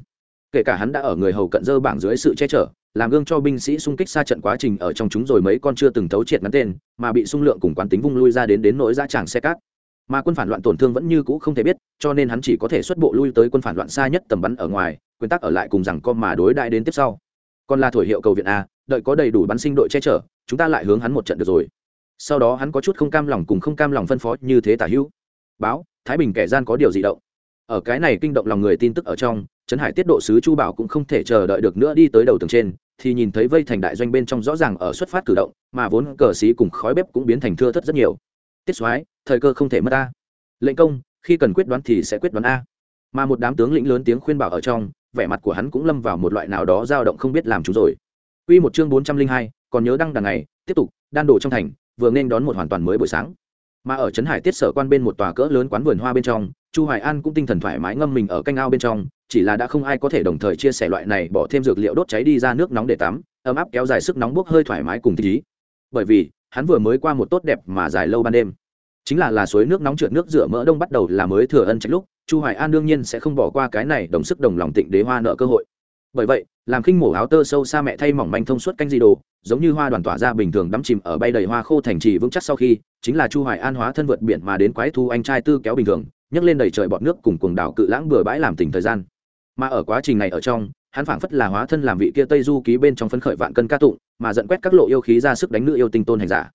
Kể cả hắn đã ở người hầu cận dơ bảng dưới sự che chở, làm gương cho binh sĩ xung kích xa trận quá trình ở trong chúng rồi mấy con chưa từng thấu triệt ngắn tên, mà bị xung lượng cùng quán tính vung lui ra đến đến nỗi ra tràng xe cát. Mà quân phản loạn tổn thương vẫn như cũ không thể biết, cho nên hắn chỉ có thể xuất bộ lui tới quân phản loạn xa nhất tầm bắn ở ngoài, quyền tắc ở lại cùng rằng con mà đối đại đến tiếp sau. Còn là thổi hiệu cầu viện a đợi có đầy đủ bắn sinh đội che chở, chúng ta lại hướng hắn một trận được rồi. Sau đó hắn có chút không cam lòng cùng không cam lòng phân phó như thế tả hữu. Báo, thái bình kẻ gian có điều gì động. Ở cái này kinh động lòng người tin tức ở trong, trấn hải tiết độ sứ chu bảo cũng không thể chờ đợi được nữa đi tới đầu tường trên, thì nhìn thấy vây thành đại doanh bên trong rõ ràng ở xuất phát cử động, mà vốn cờ xí cùng khói bếp cũng biến thành thưa thất rất nhiều. Tiết soái, thời cơ không thể mất a lệnh công, khi cần quyết đoán thì sẽ quyết đoán a. Mà một đám tướng lĩnh lớn tiếng khuyên bảo ở trong, vẻ mặt của hắn cũng lâm vào một loại nào đó dao động không biết làm chú rồi. Quy một chương bốn trăm linh hai, còn nhớ đăng đằng ngày, tiếp tục, đan đổ trong thành, vừa nên đón một hoàn toàn mới buổi sáng. Mà ở trấn Hải Tiết sở quan bên một tòa cỡ lớn quán vườn hoa bên trong, Chu Hoài An cũng tinh thần thoải mái ngâm mình ở canh ao bên trong, chỉ là đã không ai có thể đồng thời chia sẻ loại này bỏ thêm dược liệu đốt cháy đi ra nước nóng để tắm, ấm áp kéo dài sức nóng bốc hơi thoải mái cùng thích ý. Bởi vì, hắn vừa mới qua một tốt đẹp mà dài lâu ban đêm chính là là suối nước nóng trượt nước rửa mỡ đông bắt đầu là mới thừa ân trách lúc chu hoài an đương nhiên sẽ không bỏ qua cái này đồng sức đồng lòng tịnh đế hoa nợ cơ hội bởi vậy làm khinh mổ áo tơ sâu xa mẹ thay mỏng manh thông suốt canh di đồ, giống như hoa đoàn tỏa ra bình thường đắm chìm ở bay đầy hoa khô thành trì vững chắc sau khi, chính là chu hoài an hóa thân vượt biển mà đến quái thu anh trai tư kéo bình thường, nhấc lên đầy trời bọt nước cùng cuồng đảo cự lãng bừa bãi làm tình thời gian. Mà ở quá trình này ở trong, hắn phảng phất là hóa thân làm vị kia tây du ký bên trong phấn khởi vạn cân ca tụng, mà dẫn quét các lộ yêu khí ra sức đánh nữ yêu tinh tôn hành giả.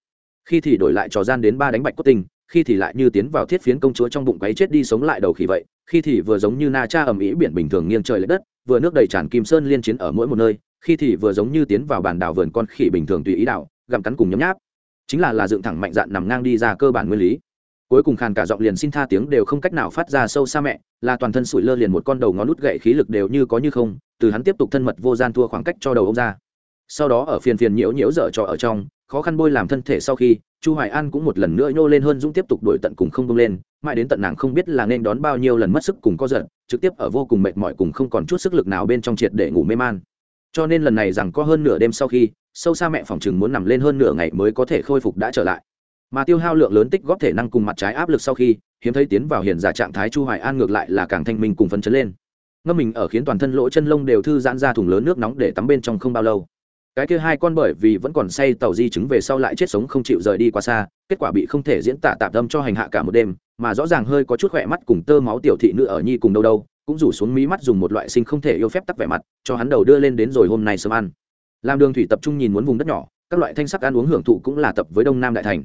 Khi thì đổi lại trò gian đến ba đánh bạch cốt tinh, khi thì lại như tiến vào thiết phiến công chúa trong bụng quấy chết đi sống lại đầu khỉ vậy, khi thì vừa giống như na cha ầm ĩ biển bình thường nghiêng trời lệch đất vừa nước đầy tràn kim sơn liên chiến ở mỗi một nơi, khi thì vừa giống như tiến vào bản đảo vườn con khỉ bình thường tùy ý đảo, gặm cắn cùng nhấm nháp. Chính là là dựng thẳng mạnh dạn nằm ngang đi ra cơ bản nguyên lý. Cuối cùng khàn cả giọng liền xin tha tiếng đều không cách nào phát ra sâu xa mẹ, là toàn thân sủi lơ liền một con đầu ngón nút gậy khí lực đều như có như không, từ hắn tiếp tục thân mật vô gian thua khoảng cách cho đầu ông ra. Sau đó ở phiền phiền nhiễu nhiễu dở trò ở trong, khó khăn bôi làm thân thể sau khi, chu hoài an cũng một lần nữa nhô lên hơn dũng tiếp tục đổi tận cùng không bông lên, mãi đến tận nàng không biết là nên đón bao nhiêu lần mất sức cùng có giận trực tiếp ở vô cùng mệt mỏi cùng không còn chút sức lực nào bên trong triệt để ngủ mê man. Cho nên lần này rằng có hơn nửa đêm sau khi, sâu xa mẹ phòng chừng muốn nằm lên hơn nửa ngày mới có thể khôi phục đã trở lại. Mà tiêu hao lượng lớn tích góp thể năng cùng mặt trái áp lực sau khi, hiếm thấy tiến vào hiện giả trạng thái chu hoài an ngược lại là càng thanh minh cùng phấn chấn lên. Ngâm mình ở khiến toàn thân lỗ chân lông đều thư giãn ra thùng lớn nước nóng để tắm bên trong không bao lâu cái kia hai con bởi vì vẫn còn say tàu di chứng về sau lại chết sống không chịu rời đi quá xa, kết quả bị không thể diễn tả tạm tâm cho hành hạ cả một đêm, mà rõ ràng hơi có chút khỏe mắt cùng tơ máu tiểu thị nữ ở nhi cùng đâu đâu, cũng rủ xuống mí mắt dùng một loại sinh không thể yêu phép tắc vẻ mặt, cho hắn đầu đưa lên đến rồi hôm nay sớm ăn. Làm đường thủy tập trung nhìn muốn vùng đất nhỏ, các loại thanh sắc ăn uống hưởng thụ cũng là tập với đông nam đại thành.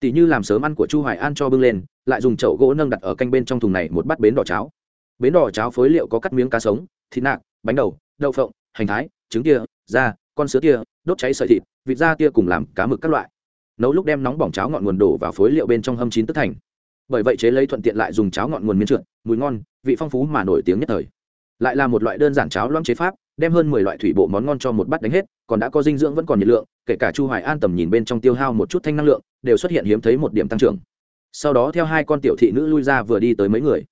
Tỷ như làm sớm ăn của chu hoài an cho bưng lên, lại dùng chậu gỗ nâng đặt ở canh bên trong thùng này một bát bến đỏ cháo. Bến đỏ cháo phối liệu có cắt miếng cá sống, thịt nạc, bánh đầu, đậu phộng, hành thái, trứng kia, da con sứa tia, đốt cháy sợi thịt, vịt da tia cùng làm cá mực các loại. Nấu lúc đem nóng bỏng cháo ngọn nguồn đổ vào phối liệu bên trong hâm chín tức thành. Bởi vậy chế lấy thuận tiện lại dùng cháo ngọn nguồn miên trượt, mùi ngon, vị phong phú mà nổi tiếng nhất thời. Lại là một loại đơn giản cháo loãng chế pháp, đem hơn mười loại thủy bộ món ngon cho một bát đánh hết, còn đã có dinh dưỡng vẫn còn nhiệt lượng, kể cả chu hoài an tầm nhìn bên trong tiêu hao một chút thanh năng lượng, đều xuất hiện hiếm thấy một điểm tăng trưởng. Sau đó theo hai con tiểu thị nữ lui ra vừa đi tới mấy người.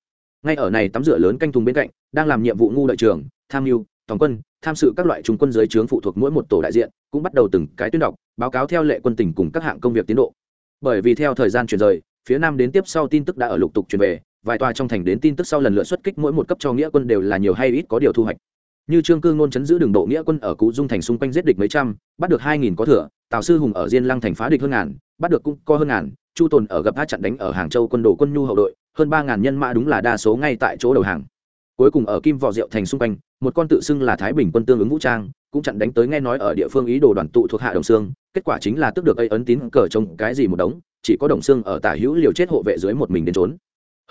Ngay ở này tắm rửa lớn canh thùng bên cạnh, đang làm nhiệm vụ ngu đợi trường, tham mưu, tổng quân tham sự các loại trung quân dưới trướng phụ thuộc mỗi một tổ đại diện, cũng bắt đầu từng cái tuyên đọc, báo cáo theo lệ quân tỉnh cùng các hạng công việc tiến độ. Bởi vì theo thời gian chuyển rời, phía nam đến tiếp sau tin tức đã ở lục tục truyền về, vài tòa trong thành đến tin tức sau lần lượt xuất kích mỗi một cấp cho nghĩa quân đều là nhiều hay ít có điều thu hoạch. Như trương cương ngôn chấn giữ đường độ nghĩa quân ở cụ dung thành xung quanh giết địch mấy trăm, bắt được hai nghìn có thừa, tào sư hùng ở diên lăng thành phá địch hơn ngàn, bắt được cũng có hơn ngàn, chu tồn ở gặp hai trận đánh ở hàng châu quân đồ quân nhu hậu đội, hơn ba ngàn nhân mã đúng là đa số ngay tại chỗ đầu hàng cuối cùng ở kim vò diệu thành xung quanh, một con tự xưng là thái bình quân tương ứng vũ trang, cũng chặn đánh tới nghe nói ở địa phương ý đồ đoàn tụ thuộc hạ đồng xương kết quả chính là tức được ấy ấn tín cờ trông cái gì một đống, chỉ có đồng xương ở tả hữu liều chết hộ vệ dưới một mình đến trốn.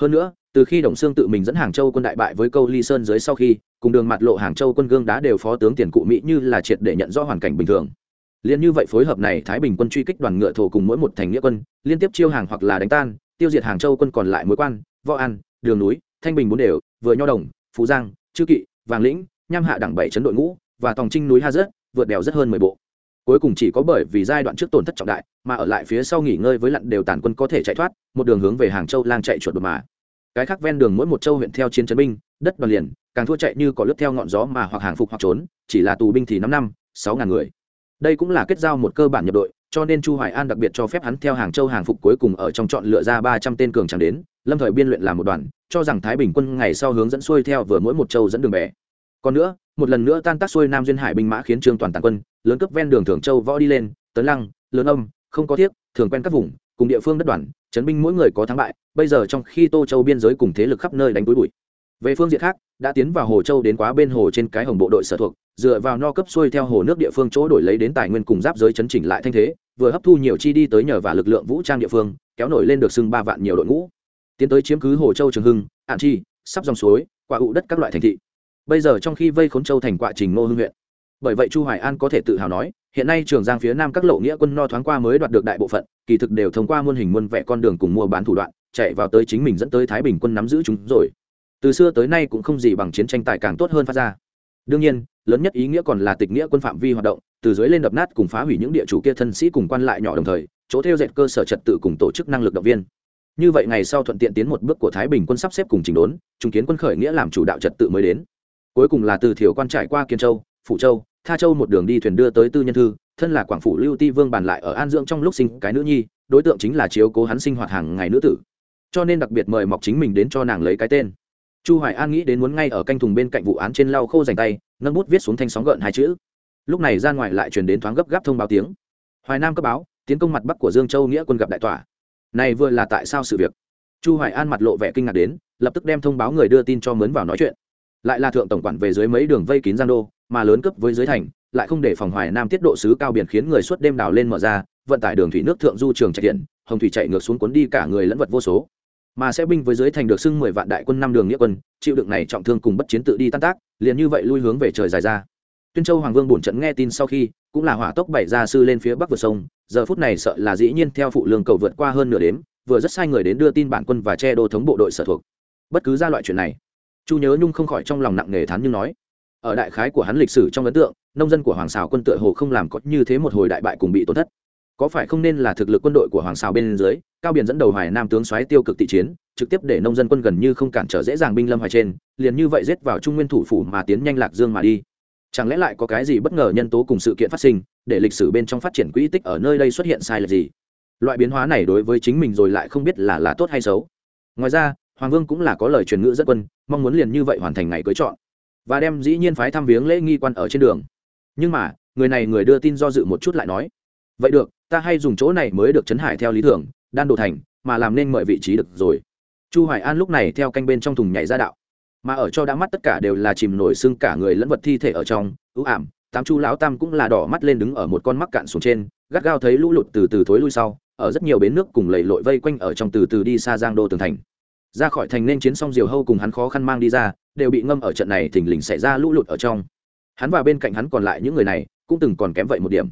Hơn nữa, từ khi đồng xương tự mình dẫn hàng châu quân đại bại với câu ly sơn dưới sau khi, cùng đường mặt lộ hàng châu quân gương đá đều phó tướng tiền cụ mỹ như là triệt để nhận rõ hoàn cảnh bình thường. Liên như vậy phối hợp này, thái bình quân truy kích đoàn ngựa thổ cùng mỗi một thành nghĩa quân, liên tiếp chiêu hàng hoặc là đánh tan, tiêu diệt hàng châu quân còn lại mối quan, võ an, đường núi, thanh bình bốn đều, vừa nho đồng phú giang, chư kỵ, vàng lĩnh, nham hạ đẳng bảy chấn đội ngũ và tòng trinh núi ha rớt vượt đèo rất hơn mười bộ. Cuối cùng chỉ có bởi vì giai đoạn trước tổn thất trọng đại mà ở lại phía sau nghỉ ngơi với lặn đều tàn quân có thể chạy thoát, một đường hướng về hàng châu lang chạy chuột đột mà. Cái khác ven đường mỗi một châu huyện theo chiến trấn binh, đất đoàn liền, càng thua chạy như có lướt theo ngọn gió mà hoặc hàng phục hoặc trốn, chỉ là tù binh thì năm năm, sáu ngàn người. Đây cũng là kết giao một cơ bản nhập đội, cho nên chu hoài an đặc biệt cho phép hắn theo hàng châu hàng phục cuối cùng ở trong chọn lựa ra ba trăm tên cường chẳng đến lâm thời biên luyện làm một đoàn, cho rằng thái bình quân ngày sau hướng dẫn xuôi theo vừa mỗi một châu dẫn đường bè. Còn nữa, một lần nữa tan tác xuôi nam duyên hải binh mã khiến trương toàn tàn quân, lớn cấp ven đường thường châu võ đi lên, tấn lăng, lớn âm, không có thiết, thường quen các vùng, cùng địa phương đất đoàn, chấn binh mỗi người có thắng bại, bây giờ trong khi tô châu biên giới cùng thế lực khắp nơi đánh túi bụi. Về phương diện khác, đã tiến vào hồ châu đến quá bên hồ trên cái hồng bộ đội sở thuộc, dựa vào no cấp xuôi theo hồ nước địa phương chỗ đổi lấy đến tài nguyên cùng giáp giới chấn chỉnh lại thanh thế, vừa hấp thu nhiều chi đi tới nhờ và lực lượng vũ trang địa phương, kéo nổi lên được xưng ba vạn nhiều đội ngũ tiến tới chiếm cứ hồ châu trường hưng ạn chi, sắp dòng suối, quả ụ đất các loại thành thị. Bây giờ trong khi vây khốn châu thành quả trình ngô hưng huyện. Bởi vậy chu hoài an có thể tự hào nói, hiện nay trường giang phía nam các lộ nghĩa quân no thoáng qua mới đoạt được đại bộ phận, kỳ thực đều thông qua muôn hình muôn vẻ con đường cùng mua bán thủ đoạn, chạy vào tới chính mình dẫn tới thái bình quân nắm giữ chúng rồi. Từ xưa tới nay cũng không gì bằng chiến tranh tài càng tốt hơn phát ra. Đương nhiên, lớn nhất ý nghĩa còn là tịch nghĩa quân phạm vi hoạt động, từ dưới lên đập nát cùng phá hủy những địa chủ kia thân sĩ cùng quan lại nhỏ đồng thời, chỗ theo dệt cơ sở trật tự cùng tổ chức năng lực động viên như vậy ngày sau thuận tiện tiến một bước của thái bình quân sắp xếp cùng trình đốn chứng kiến quân khởi nghĩa làm chủ đạo trật tự mới đến. Cuối cùng là từ thiểu quan trải qua kiên châu phụ châu, tha châu một đường đi thuyền đưa tới tư nhân thư, thân là quảng phủ lưu ti vương bàn lại ở an dưỡng trong lúc sinh cái nữ nhi, đối tượng chính là chiếu cố hắn sinh hoạt hàng ngày nữ tử. Cho nên đặc biệt mời mọc chính mình đến cho nàng lấy cái tên. Chu hoài an nghĩ đến muốn ngay ở canh thùng bên cạnh vụ án trên lau khô dành tay, nâng bút viết xuống thanh sóng gợn hai chữ. Lúc này ra ngoài lại truyền đến thoáng gấp gáp thông báo tiếng. Hoài nam cấp báo, tiến công mặt bắc của dương châu nghĩa quân gặp đại tỏa này vừa là tại sao sự việc? Chu hoài an mặt lộ vẻ kinh ngạc đến, lập tức đem thông báo người đưa tin cho mướn vào nói chuyện. Lại là thượng tổng quản về dưới mấy đường vây kín giang đô, mà lớn cấp với dưới thành, lại không để phòng hoài nam tiết độ sứ cao biển khiến người suốt đêm đào lên mở ra, vận tải đường thủy nước thượng du trường chạy điện, hồng thủy chạy ngược xuống cuốn đi cả người lẫn vật vô số. Mà sẽ binh với dưới thành được xưng mười vạn đại quân năm đường nghĩa quân, chịu đựng này trọng thương cùng bất chiến tự đi tan tác, liền như vậy lui hướng về trời dài ra tuyên châu hoàng vương bổn trận nghe tin sau khi, cũng là hỏa tốc bảy ra sư lên phía bắc vượt sông, giờ phút này sợ là dĩ nhiên theo phụ lương cầu vượt qua hơn nửa đêm vừa rất sai người đến đưa tin bản quân và che đô thống bộ đội sở thuộc. Bất cứ ra loại chuyện này, chu nhớ nhung không khỏi trong lòng nặng nề thán nhưng nói, ở đại khái của hắn lịch sử trong ấn tượng, nông dân của hoàng xào quân tựa hồ không làm có như thế một hồi đại bại cùng bị tổn thất. Có phải không nên là thực lực quân đội của hoàng xào bên dưới, cao biển dẫn đầu hoài nam tướng xoáy tiêu cực tị chiến, trực tiếp để nông dân quân gần như không cản trở dễ dàng binh lâm hoài trên, liền như vậy giết vào trung nguyên thủ phủ mà tiến nhanh lạc dương mà đi? Chẳng lẽ lại có cái gì bất ngờ nhân tố cùng sự kiện phát sinh, để lịch sử bên trong phát triển quỹ tích ở nơi đây xuất hiện sai lệch gì? Loại biến hóa này đối với chính mình rồi lại không biết là là tốt hay xấu. Ngoài ra, hoàng vương cũng là có lời truyền ngữ rất quân, mong muốn liền như vậy hoàn thành ngày cưới chọn, và đem dĩ nhiên phái thăm viếng lễ nghi quan ở trên đường. Nhưng mà, người này người đưa tin do dự một chút lại nói, vậy được, ta hay dùng chỗ này mới được chấn hải theo lý tưởng, đan đồ thành, mà làm nên mọi vị trí được rồi. Chu hoài an lúc này theo canh bên trong thùng nhảy ra đạo mà ở cho đã mắt tất cả đều là chìm nổi xương cả người lẫn vật thi thể ở trong, ưu ảm, tám chu lão tam cũng là đỏ mắt lên đứng ở một con mắc cạn xuống trên, gắt gao thấy lũ lụt từ từ thối lui sau, ở rất nhiều bến nước cùng lầy lội vây quanh ở trong từ từ đi xa giang đô tường thành. Ra khỏi thành nên chiến xong diều hâu cùng hắn khó khăn mang đi ra, đều bị ngâm ở trận này thình lình xảy ra lũ lụt ở trong. Hắn và bên cạnh hắn còn lại những người này, cũng từng còn kém vậy một điểm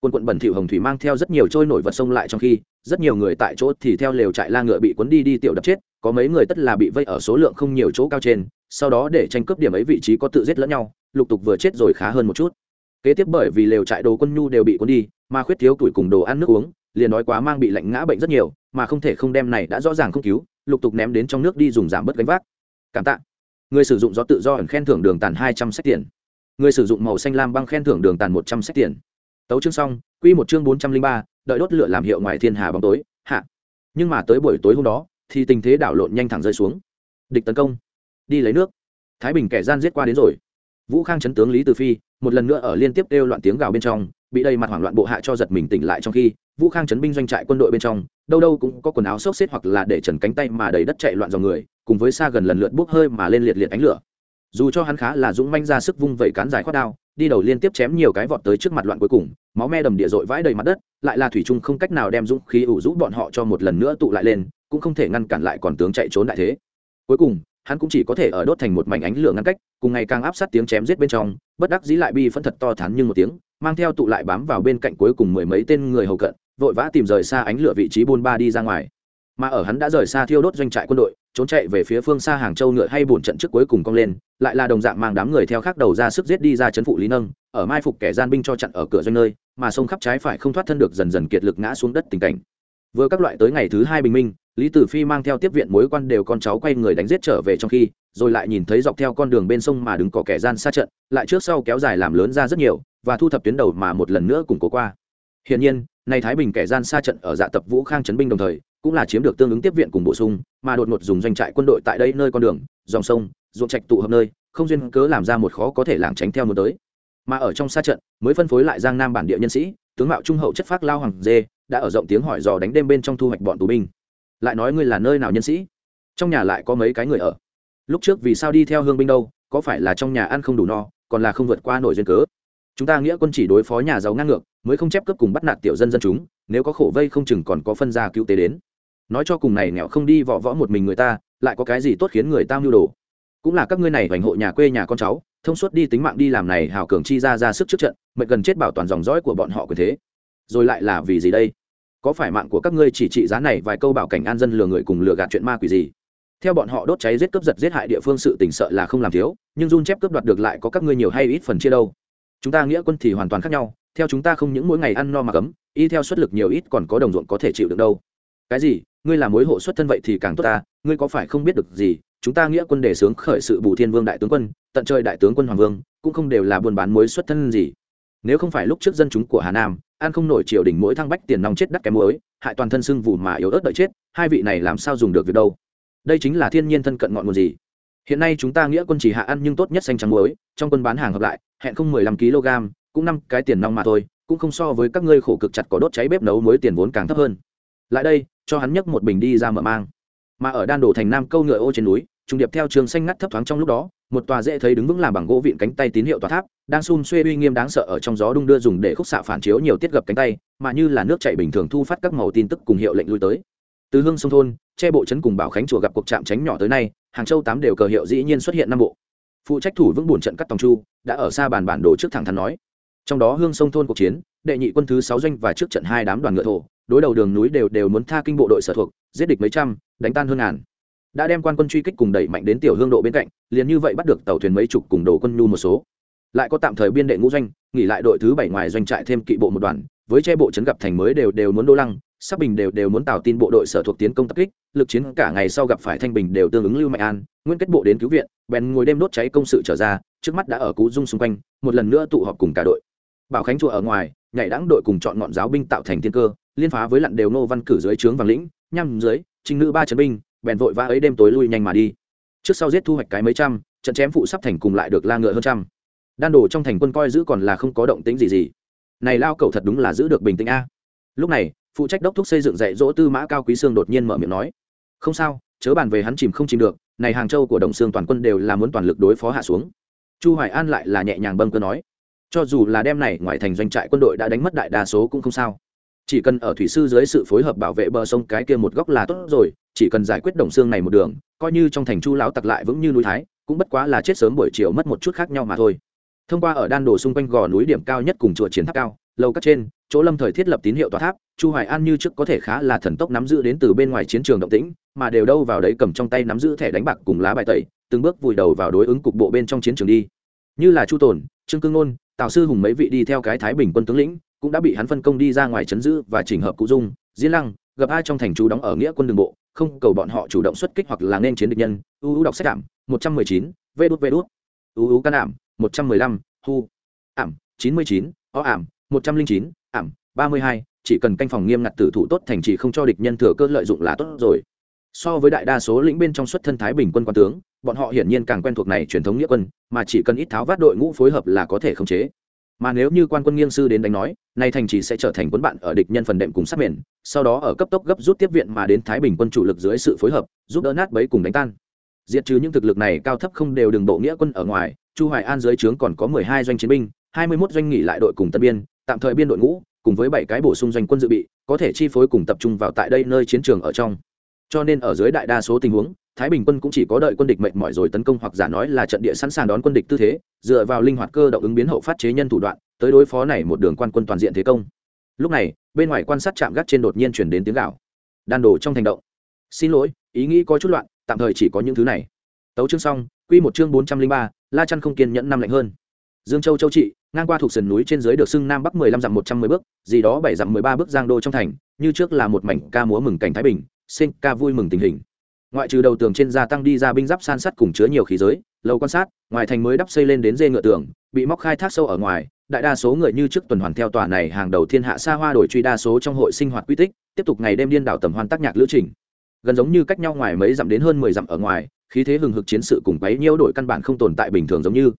quân quận bẩn thỉu hồng thủy mang theo rất nhiều trôi nổi vật sông lại trong khi, rất nhiều người tại chỗ thì theo lều trại la ngựa bị cuốn đi đi tiểu đập chết, có mấy người tất là bị vây ở số lượng không nhiều chỗ cao trên, sau đó để tranh cướp điểm ấy vị trí có tự giết lẫn nhau, lục tục vừa chết rồi khá hơn một chút. Kế tiếp bởi vì lều trại đồ quân nhu đều bị cuốn đi, mà khuyết thiếu tuổi cùng đồ ăn nước uống, liền nói quá mang bị lạnh ngã bệnh rất nhiều, mà không thể không đem này đã rõ ràng không cứu, lục tục ném đến trong nước đi dùng giảm bớt gánh vác. Cảm tạ. Người sử dụng gió tự do ẩn khen thưởng đường tàn hai trăm sách tiền. Người sử dụng màu xanh lam băng khen thưởng đường tàn một trăm sách tiền tấu chương xong, quy một chương bốn trăm linh ba, đợi đốt lửa làm hiệu ngoài thiên hà bóng tối, hạ. Nhưng mà tới buổi tối hôm đó, thì tình thế đảo lộn nhanh thẳng rơi xuống. Địch tấn công. Đi lấy nước. Thái bình kẻ gian giết qua đến rồi. Vũ khang chấn tướng lý từ phi, một lần nữa ở liên tiếp kêu loạn tiếng gào bên trong, bị đầy mặt hoảng loạn bộ hạ cho giật mình tỉnh lại trong khi, vũ khang chấn binh doanh trại quân đội bên trong, đâu đâu cũng có quần áo xốc xếp hoặc là để trần cánh tay mà đầy đất chạy loạn dòng người, cùng với xa gần lần lượt bốc hơi mà lên liệt liệt ánh lửa dù cho hắn khá là dũng manh ra sức vung vẩy cán dài khoát đao, đi đầu liên tiếp chém nhiều cái vọt tới trước mặt loạn cuối cùng, máu me đầm địa dội vãi đầy mặt đất, lại là thủy trung không cách nào đem dũng khí ủ rũ bọn họ cho một lần nữa tụ lại lên, cũng không thể ngăn cản lại còn tướng chạy trốn đại thế. Cuối cùng, hắn cũng chỉ có thể ở đốt thành một mảnh ánh lửa ngăn cách, cùng ngày càng áp sát tiếng chém giết bên trong, bất đắc dĩ lại bi phẫn thật to thắn nhưng một tiếng, mang theo tụ lại bám vào bên cạnh cuối cùng mười mấy tên người hầu cận, vội vã tìm rời xa ánh lửa vị trí buôn ba đi ra ngoài mà ở hắn đã rời xa thiêu đốt doanh trại quân đội, trốn chạy về phía phương xa hàng châu ngựa hay bổn trận trước cuối cùng cong lên, lại là đồng dạng mang đám người theo khác đầu ra sức giết đi ra chấn phụ lý nâng, ở mai phục kẻ gian binh cho chặn ở cửa doanh nơi, mà sông khắp trái phải không thoát thân được dần dần kiệt lực ngã xuống đất tình cảnh. Vừa các loại tới ngày thứ hai bình minh, lý tử phi mang theo tiếp viện mối quan đều con cháu quay người đánh giết trở về trong khi, rồi lại nhìn thấy dọc theo con đường bên sông mà đứng có kẻ gian xa trận, lại trước sau kéo dài làm lớn ra rất nhiều, và thu thập tuyến đầu mà một lần nữa củng cố qua. Hiển nhiên, nay thái bình kẻ gian xa trận ở dạ tập vũ khang chấn binh đồng thời cũng là chiếm được tương ứng tiếp viện cùng bổ sung, mà đột ngột dùng doanh trại quân đội tại đây nơi con đường, dòng sông, ruộng trạch tụ hợp nơi, không duyên cớ làm ra một khó có thể lảng tránh theo muốn tới. Mà ở trong xa trận, mới phân phối lại giang nam bản địa nhân sĩ, tướng mạo trung hậu chất phác lao hoàng dê, đã ở rộng tiếng hỏi dò đánh đêm bên trong thu hoạch bọn tù binh. Lại nói ngươi là nơi nào nhân sĩ? Trong nhà lại có mấy cái người ở. Lúc trước vì sao đi theo hương binh đâu, có phải là trong nhà ăn không đủ no, còn là không vượt qua nổi duyên cớ? Chúng ta nghĩa quân chỉ đối phó nhà giàu ngang ngược, mới không chép cướp cùng bắt nạt tiểu dân dân chúng, nếu có khổ vây không chừng còn có phân gia cứu tế đến nói cho cùng này nghèo không đi võ võ một mình người ta, lại có cái gì tốt khiến người ta mưu đồ? Cũng là các ngươi này hoành hộ nhà quê nhà con cháu, thông suốt đi tính mạng đi làm này hào cường chi ra ra sức trước trận, mệnh gần chết bảo toàn dòng dõi của bọn họ quyền thế. Rồi lại là vì gì đây? Có phải mạng của các ngươi chỉ trị giá này vài câu bảo cảnh an dân lừa người cùng lừa gạt chuyện ma quỷ gì? Theo bọn họ đốt cháy giết cướp giật giết hại địa phương sự tình sợ là không làm thiếu, nhưng run chép cướp đoạt được lại có các ngươi nhiều hay ít phần chia đâu. Chúng ta nghĩa quân thì hoàn toàn khác nhau, theo chúng ta không những mỗi ngày ăn no mà cấm, y theo xuất lực nhiều ít còn có đồng ruộng có thể chịu được đâu. Cái gì? Ngươi là mối hộ xuất thân vậy thì càng tốt ta, ngươi có phải không biết được gì, chúng ta nghĩa quân đề sướng khởi sự bù thiên vương đại tướng quân, tận trời đại tướng quân hoàng vương, cũng không đều là buôn bán mối xuất thân gì. Nếu không phải lúc trước dân chúng của hà nam An không nổi triều đình mỗi thăng bách tiền nong chết đắt kém muối, hại toàn thân sưng vù mà yếu ớt đợi chết, hai vị này làm sao dùng được việc đâu? Đây chính là thiên nhiên thân cận ngọn nguồn gì? Hiện nay chúng ta nghĩa quân chỉ hạ ăn nhưng tốt nhất xanh trắng muối, trong quân bán hàng hợp lại, hẹn không mười lăm kg, cũng năm cái tiền nong mà thôi, cũng không so với các ngươi khổ cực chặt có đốt cháy bếp nấu muối tiền vốn càng thấp hơn lại đây, cho hắn nhấc một bình đi ra mở mang. Mà ở đan đổ thành nam câu ngựa ô trên núi, trùng điệp theo trường xanh ngắt thấp thoáng trong lúc đó, một tòa dễ thấy đứng vững làm bằng gỗ vịn cánh tay tín hiệu tòa tháp, đang xun xuê uy nghiêm đáng sợ ở trong gió đung đưa dùng để khúc xạ phản chiếu nhiều tiết gập cánh tay, mà như là nước chảy bình thường thu phát các màu tin tức cùng hiệu lệnh lui tới. Từ hương sông thôn, che bộ trấn cùng bảo khánh chùa gặp cuộc chạm tránh nhỏ tới nay, hàng châu tám đều cờ hiệu dĩ nhiên xuất hiện năm bộ. Phụ trách thủ vững bổn trận cắt tòng chu, đã ở xa bàn bản đồ trước thẳng thắn nói. Trong đó hương sông thôn cuộc chiến, đệ nhị quân thứ sáu doanh và trước trận hai đám đoàn ngựa thổ đối đầu đường núi đều đều muốn tha kinh bộ đội sở thuộc, giết địch mấy trăm, đánh tan hơn ngàn. Đã đem quan quân truy kích cùng đẩy mạnh đến tiểu hương độ bên cạnh, liền như vậy bắt được tàu thuyền mấy chục cùng đồ quân nhu một số. Lại có tạm thời biên đệ ngũ doanh, nghỉ lại đội thứ bảy ngoài doanh trại thêm kỵ bộ một đoàn, với che bộ trấn gặp thành mới đều đều muốn đô lăng sắc bình đều đều muốn tạo tin bộ đội sở thuộc tiến công tập kích, lực chiến cả ngày sau gặp phải thanh bình đều tương ứng lưu mạnh an, nguyên kết bộ đến cứu viện, bèn ngồi đêm đốt cháy công sự trở ra, trước mắt đã ở cú dung xung quanh, một lần nữa tụ họp cùng cả đội. Bảo khánh chùa ở ngoài, nhảy đãng đội cùng chọn ngọn giáo binh tạo thành thiên cơ liên phá với lặn đều nô văn cử dưới trướng vàng lĩnh nhằm dưới, trinh nữ ba trấn binh, bèn vội vã ấy đêm tối lui nhanh mà đi. Trước sau giết thu hoạch cái mấy trăm, trận chém phụ sắp thành cùng lại được la ngựa hơn trăm. Đan đồ trong thành quân coi giữ còn là không có động tính gì gì. Này lao cầu thật đúng là giữ được bình tĩnh a. Lúc này, phụ trách đốc thúc xây dựng dạy dỗ tư mã cao quý sương đột nhiên mở miệng nói, không sao, chớ bàn về hắn chìm không chìm được, này hàng châu của đồng xương toàn quân đều là muốn toàn lực đối phó hạ xuống. Chu hoài an lại là nhẹ nhàng bâng cơ nói, cho dù là đêm này ngoại thành doanh trại quân đội đã đánh mất đại đa số cũng không sao chỉ cần ở thủy sư dưới sự phối hợp bảo vệ bờ sông cái kia một góc là tốt rồi, chỉ cần giải quyết đồng xương này một đường, coi như trong thành chu lão tặc lại vững như núi thái, cũng bất quá là chết sớm buổi chiều mất một chút khác nhau mà thôi. Thông qua ở đan đồ xung quanh gò núi điểm cao nhất cùng chùa chiến tháp cao lâu các trên, chỗ lâm thời thiết lập tín hiệu tòa tháp, chu hoài an như trước có thể khá là thần tốc nắm giữ đến từ bên ngoài chiến trường động tĩnh, mà đều đâu vào đấy cầm trong tay nắm giữ thẻ đánh bạc cùng lá bài tẩy, từng bước vùi đầu vào đối ứng cục bộ bên trong chiến trường đi. Như là chu tồn, trương cương ngôn tào sư hùng mấy vị đi theo cái thái bình quân tướng lĩnh cũng đã bị hắn phân công đi ra ngoài chấn giữ và chỉnh hợp cụ dung. Diễn lăng, gặp ai trong thành chú đóng ở nghĩa quân đường bộ, không cầu bọn họ chủ động xuất kích hoặc là nên chiến địch nhân. Uu đọc sách ảm, một trăm mười chín, vê đốt vê đốt u u can ảm, một trăm mười lăm, hu. Ảm, chín mươi chín, o ảm, một trăm linh chín, ảm, ba mươi hai. Chỉ cần canh phòng nghiêm ngặt tử thủ tốt thành trì không cho địch nhân thừa cơ lợi dụng là tốt rồi. So với đại đa số lĩnh bên trong xuất thân thái bình quân quan tướng, bọn họ hiển nhiên càng quen thuộc này truyền thống nghĩa quân, mà chỉ cần ít tháo vát đội ngũ phối hợp là có thể khống chế mà nếu như quan quân nghiêng sư đến đánh nói, nay thành trì sẽ trở thành quân bạn ở địch nhân phần đệm cùng sát mền sau đó ở cấp tốc gấp rút tiếp viện mà đến thái bình quân chủ lực dưới sự phối hợp, giúp đỡ nát bấy cùng đánh tan. Diệt trừ những thực lực này, cao thấp không đều đường bộ nghĩa quân ở ngoài, chu hoài an dưới trướng còn có 12 doanh chiến binh 21 doanh nghỉ lại đội cùng tân biên, tạm thời biên đội ngũ, cùng với bảy cái bổ sung doanh quân dự bị, có thể chi phối cùng tập trung vào tại đây nơi chiến trường ở trong. Cho nên ở dưới đại đa số tình huống thái bình quân cũng chỉ có đợi quân địch mệt mỏi rồi tấn công hoặc giả nói là trận địa sẵn sàng đón quân địch tư thế, dựa vào linh hoạt cơ động ứng biến hậu phát chế nhân thủ đoạn, tới đối phó này một đường quan quân toàn diện thế công. Lúc này, bên ngoài quan sát chạm gác trên đột nhiên chuyển đến tiếng gạo đan đồ trong thành động. Xin lỗi, ý nghĩ có chút loạn, tạm thời chỉ có những thứ này. Tấu chương xong, quy một chương bốn trăm linh ba, la chăn không kiên nhẫn năm lạnh hơn. Dương châu châu trị, ngang qua thuộc sườn núi trên dưới được xưng nam bắc mười lăm dặm một trăm mười bước, gì đó bảy dặm mười ba bước giang đô trong thành, như trước là một mảnh ca múa mừng cảnh thái bình, sinh ca vui mừng tình hình ngoại trừ đầu tường trên gia tăng đi ra binh giáp san sắt cùng chứa nhiều khí giới lâu quan sát, ngoài thành mới đắp xây lên đến dê ngựa tường, bị móc khai thác sâu ở ngoài, đại đa số người như trước tuần hoàn theo tòa này hàng đầu thiên hạ xa hoa đổi truy đa số trong hội sinh hoạt quy tích, tiếp tục ngày đêm điên đảo tầm hoan tác nhạc lữ trình. Gần giống như cách nhau ngoài mấy dặm đến hơn mười dặm ở ngoài, khí thế hừng hực chiến sự cùng bấy nhiêu đổi căn bản không tồn tại bình thường giống như.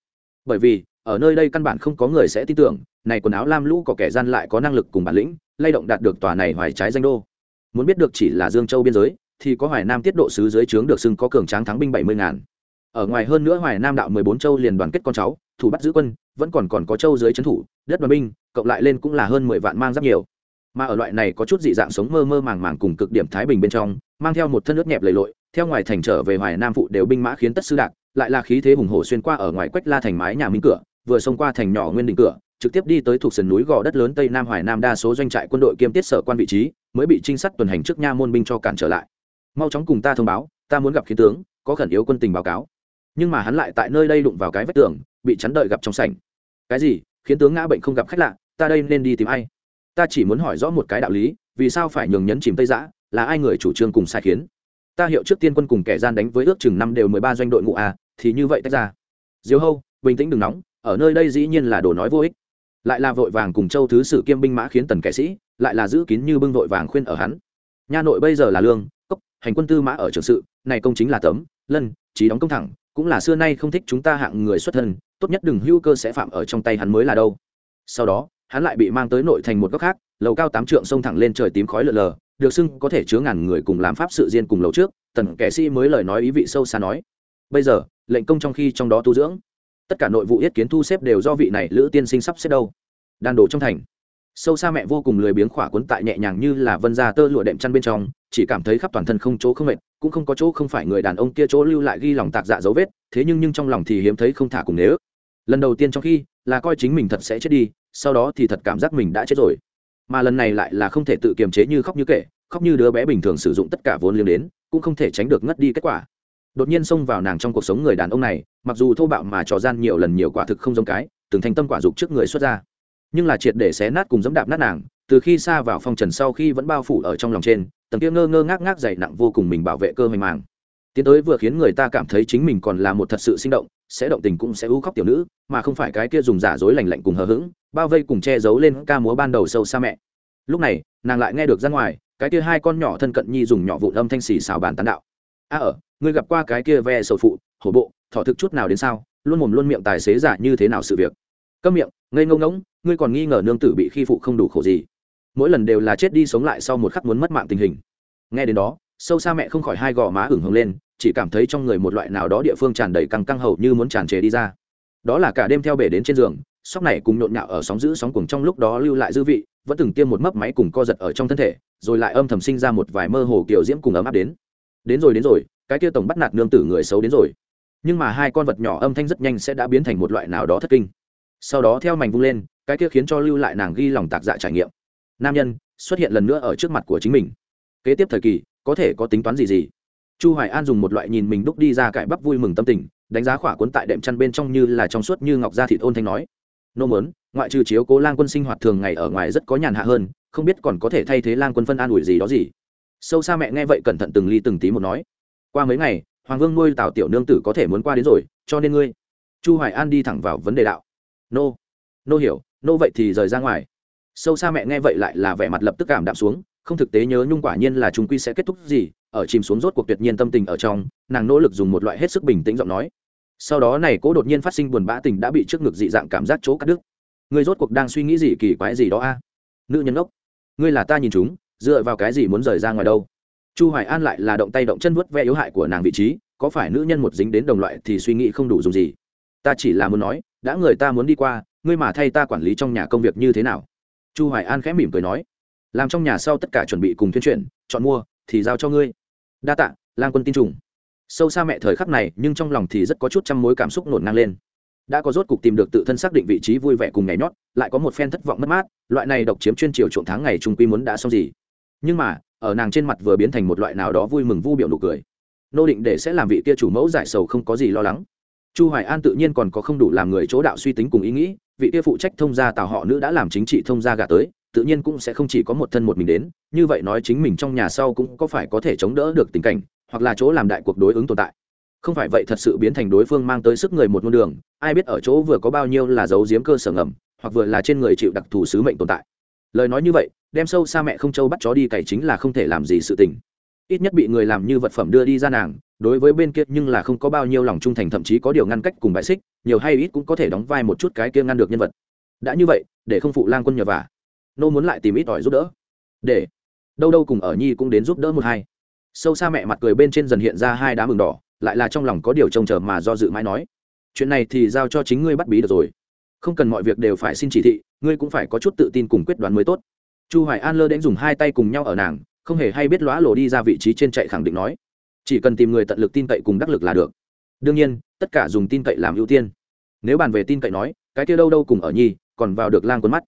Bởi vì, ở nơi đây căn bản không có người sẽ tin tưởng, này quần áo lam lũ có kẻ gian lại có năng lực cùng bản lĩnh, lay động đạt được tòa này hoài trái danh đô. Muốn biết được chỉ là dương châu biên giới thì có hoài nam tiết độ sứ dưới trướng được xưng có cường tráng thắng binh bảy mươi ngàn. Ở ngoài hơn nữa hoài nam đạo mười bốn châu liền đoàn kết con cháu, thủ bắt giữ quân, vẫn còn còn có châu dưới trấn thủ, đất đoàn binh, cộng lại lên cũng là hơn mười vạn mang rất nhiều. Mà ở loại này có chút dị dạng sống mơ mơ màng màng cùng cực điểm thái bình bên trong, mang theo một thân nước nhẹp lầy lội, theo ngoài thành trở về hoài nam phụ đều binh mã khiến tất sư đạc, lại là khí thế hùng hổ xuyên qua ở ngoài quách la thành mái nhà minh cửa, vừa xông qua thành nhỏ nguyên định cửa, trực tiếp đi tới thuộc sườn núi gò đất lớn tây nam hoài nam đa số doanh trại quân đội kiêm tiết sở quan vị trí, mới bị trinh sát tuần hành trước nha môn binh cho cản trở lại mau chóng cùng ta thông báo, ta muốn gặp khiến tướng, có khẩn yếu quân tình báo cáo. Nhưng mà hắn lại tại nơi đây đụng vào cái vách tường, bị chắn đợi gặp trong sảnh. Cái gì? Khiến tướng ngã bệnh không gặp khách lạ, ta đây nên đi tìm ai? Ta chỉ muốn hỏi rõ một cái đạo lý, vì sao phải nhường nhấn chìm tây giã, là ai người chủ trương cùng sai khiến? Ta hiệu trước tiên quân cùng kẻ gian đánh với ước chừng năm đều mười ba doanh đội ngũ a, thì như vậy tách ra. Diều hâu, bình tĩnh đừng nóng, ở nơi đây dĩ nhiên là đồ nói vô ích. Lại là vội vàng cùng châu thứ sử kiêm binh mã khiến tần kẻ sĩ, lại là giữ kín như bưng vội vàng khuyên ở hắn. Nha nội bây giờ là lương hành quân tư mã ở trường sự, này công chính là tấm, lân, trí đóng công thẳng, cũng là xưa nay không thích chúng ta hạng người xuất thân, tốt nhất đừng hưu cơ sẽ phạm ở trong tay hắn mới là đâu. Sau đó, hắn lại bị mang tới nội thành một góc khác, lầu cao tám trượng sông thẳng lên trời tím khói lờ lờ, được xưng có thể chứa ngàn người cùng làm pháp sự diên cùng lầu trước, tần kẻ sĩ mới lời nói ý vị sâu xa nói. Bây giờ, lệnh công trong khi trong đó tu dưỡng, tất cả nội vụ yết kiến thu xếp đều do vị này lữ tiên sinh sắp xếp đâu. Đan đổ trong thành sâu xa mẹ vô cùng lười biếng khỏa cuốn tại nhẹ nhàng như là vân ra tơ lụa đệm chăn bên trong, chỉ cảm thấy khắp toàn thân không chỗ không mệt, cũng không có chỗ không phải người đàn ông kia chỗ lưu lại ghi lòng tạc dạ dấu vết, thế nhưng nhưng trong lòng thì hiếm thấy không thả cùng nếu. Lần đầu tiên trong khi, là coi chính mình thật sẽ chết đi, sau đó thì thật cảm giác mình đã chết rồi. Mà lần này lại là không thể tự kiềm chế như khóc như kể, khóc như đứa bé bình thường sử dụng tất cả vốn liếng đến, cũng không thể tránh được ngất đi kết quả. Đột nhiên xông vào nàng trong cuộc sống người đàn ông này, mặc dù thô bạo mà trò gian nhiều lần nhiều quả thực không giống cái, từng thành tâm quả dục trước người xuất ra nhưng là triệt để xé nát cùng dẫm đạp nát nàng, từ khi xa vào phong trần sau khi vẫn bao phủ ở trong lòng trên, tầng kia ngơ ngơ ngác ngác dày nặng vô cùng mình bảo vệ cơ hoành màng. Tiến tới vừa khiến người ta cảm thấy chính mình còn là một thật sự sinh động, sẽ động tình cũng sẽ u khóc tiểu nữ, mà không phải cái kia dùng giả dối lành lạnh cùng hờ hững, bao vây cùng che giấu lên ca múa ban đầu sâu xa mẹ. Lúc này, nàng lại nghe được ra ngoài, cái kia hai con nhỏ thân cận nhi dùng nhỏ vụn âm thanh xì xào bàn tán đạo. A ở, ngươi gặp qua cái kia ve sầu phụ, hổ bộ, thỏ thực chút nào đến sao? Luôn mồm luôn miệng tài xế giả như thế nào sự việc? Câm miệng, ngây ngông ngỗng ngươi còn nghi ngờ nương tử bị khi phụ không đủ khổ gì. Mỗi lần đều là chết đi sống lại sau một khắc muốn mất mạng tình hình. Nghe đến đó, sâu xa mẹ không khỏi hai gò má ửng hồng lên, chỉ cảm thấy trong người một loại nào đó địa phương tràn đầy căng căng hầu như muốn tràn trề đi ra. Đó là cả đêm theo bể đến trên giường, sóc này cùng nhộn nhạo ở sóng giữ sóng cùng trong lúc đó lưu lại dư vị, vẫn từng tiêm một mấp máy cùng co giật ở trong thân thể, rồi lại âm thầm sinh ra một vài mơ hồ kiểu diễm cùng ấm áp đến. Đến rồi đến rồi, cái kia tổng bắt nạt nương tử người xấu đến rồi. Nhưng mà hai con vật nhỏ âm thanh rất nhanh sẽ đã biến thành một loại nào đó thất kinh. Sau đó theo mảnh vung lên cái kia khiến cho lưu lại nàng ghi lòng tạc dạ trải nghiệm. Nam nhân xuất hiện lần nữa ở trước mặt của chính mình. Kế tiếp thời kỳ, có thể có tính toán gì gì? Chu hoài an dùng một loại nhìn mình đúc đi ra cải bắp vui mừng tâm tình, đánh giá khỏa cuốn tại đệm chăn bên trong như là trong suốt như ngọc da thịt ôn thanh nói. Nô mớn, ngoại trừ chiếu cố lang quân sinh hoạt thường ngày ở ngoài rất có nhàn hạ hơn, không biết còn có thể thay thế lang quân phân an ủi gì đó gì? Sâu xa mẹ nghe vậy cẩn thận từng ly từng tí một nói. Qua mấy ngày, hoàng vương nuôi tào tiểu nương tử có thể muốn qua đến rồi, cho nên ngươi. Chu hoài an đi thẳng vào vấn đề đạo. Nô nô hiểu nô vậy thì rời ra ngoài. Sâu xa mẹ nghe vậy lại là vẻ mặt lập tức cảm đạm xuống, không thực tế nhớ nhung quả nhiên là chúng quy sẽ kết thúc gì, ở chìm xuống rốt cuộc tuyệt nhiên tâm tình ở trong, nàng nỗ lực dùng một loại hết sức bình tĩnh giọng nói. Sau đó này cố đột nhiên phát sinh buồn bã tình đã bị trước ngực dị dạng cảm giác chỗ cắt đứt. Ngươi rốt cuộc đang suy nghĩ gì kỳ quái gì đó a? Nữ nhân ốc ngươi là ta nhìn chúng, dựa vào cái gì muốn rời ra ngoài đâu? Chu hoài an lại là động tay động chân vuốt ve yếu hại của nàng vị trí, có phải nữ nhân một dính đến đồng loại thì suy nghĩ không đủ dùng gì? Ta chỉ là muốn nói, đã người ta muốn đi qua ngươi mà thay ta quản lý trong nhà công việc như thế nào? Chu hoài an khẽ mỉm cười nói, làm trong nhà sau tất cả chuẩn bị cùng tuyên truyền, chọn mua, thì giao cho ngươi. Đa tạ, lang quân tin trùng. Sâu xa mẹ thời khắc này, nhưng trong lòng thì rất có chút trăm mối cảm xúc nổn ngang lên. Đã có rốt cục tìm được tự thân xác định vị trí vui vẻ cùng ngày nhót, lại có một phen thất vọng mất mát, loại này độc chiếm chuyên triều trộm tháng ngày trung quy muốn đã xong gì. Nhưng mà, ở nàng trên mặt vừa biến thành một loại nào đó vui mừng vu biểu nụ cười. Nô định để sẽ làm vị kia chủ mẫu giải sầu không có gì lo lắng. Chu hoài an tự nhiên còn có không đủ làm người chỗ đạo suy tính cùng ý nghĩ vị kia phụ trách thông gia tào họ nữ đã làm chính trị thông gia gà tới, tự nhiên cũng sẽ không chỉ có một thân một mình đến, như vậy nói chính mình trong nhà sau cũng có phải có thể chống đỡ được tình cảnh, hoặc là chỗ làm đại cuộc đối ứng tồn tại. Không phải vậy thật sự biến thành đối phương mang tới sức người một ngôn đường, ai biết ở chỗ vừa có bao nhiêu là giấu giếm cơ sở ngầm, hoặc vừa là trên người chịu đặc thù sứ mệnh tồn tại. Lời nói như vậy, đem sâu xa mẹ không châu bắt chó đi cày chính là không thể làm gì sự tình ít nhất bị người làm như vật phẩm đưa đi ra nàng, đối với bên kia nhưng là không có bao nhiêu lòng trung thành, thậm chí có điều ngăn cách cùng bại xích, nhiều hay ít cũng có thể đóng vai một chút cái kia ngăn được nhân vật. Đã như vậy, để không phụ lang quân nhờ vả. Nô muốn lại tìm ít ỏi giúp đỡ. Để. Đâu đâu cùng ở nhi cũng đến giúp đỡ một hai. Sâu xa mẹ mặt cười bên trên dần hiện ra hai đá mừng đỏ, lại là trong lòng có điều trông chờ mà do dự mãi nói. Chuyện này thì giao cho chính ngươi bắt bí được rồi. Không cần mọi việc đều phải xin chỉ thị, ngươi cũng phải có chút tự tin cùng quyết đoán mới tốt. Chu hoài an lơ đến dùng hai tay cùng nhau ở nàng không hề hay biết lóa lộ đi ra vị trí trên chạy khẳng định nói. Chỉ cần tìm người tận lực tin cậy cùng đắc lực là được. Đương nhiên, tất cả dùng tin cậy làm ưu tiên. Nếu bàn về tin cậy nói, cái kia đâu đâu cùng ở nhi, còn vào được lang quấn mắt.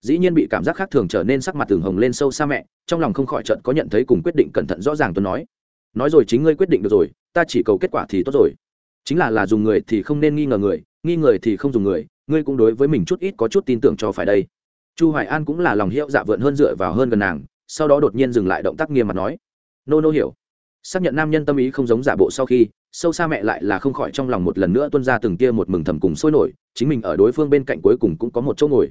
Dĩ nhiên bị cảm giác khác thường trở nên sắc mặt tường hồng lên sâu xa mẹ, trong lòng không khỏi trận có nhận thấy cùng quyết định cẩn thận rõ ràng tôi nói. Nói rồi chính ngươi quyết định được rồi, ta chỉ cầu kết quả thì tốt rồi. Chính là là dùng người thì không nên nghi ngờ người, nghi người thì không dùng người, ngươi cũng đối với mình chút ít có chút tin tưởng cho phải đây. Chu hoài an cũng là lòng hiệu dạ vượn hơn dựa vào hơn gần nàng sau đó đột nhiên dừng lại động tác nghiêm mặt nói nô nô hiểu. Xác nhận nam nhân tâm ý không giống giả bộ sau khi, sâu xa mẹ lại là không khỏi trong lòng một lần nữa tuân ra từng kia một mừng thầm cùng sôi nổi, chính mình ở đối phương bên cạnh cuối cùng cũng có một chỗ ngồi.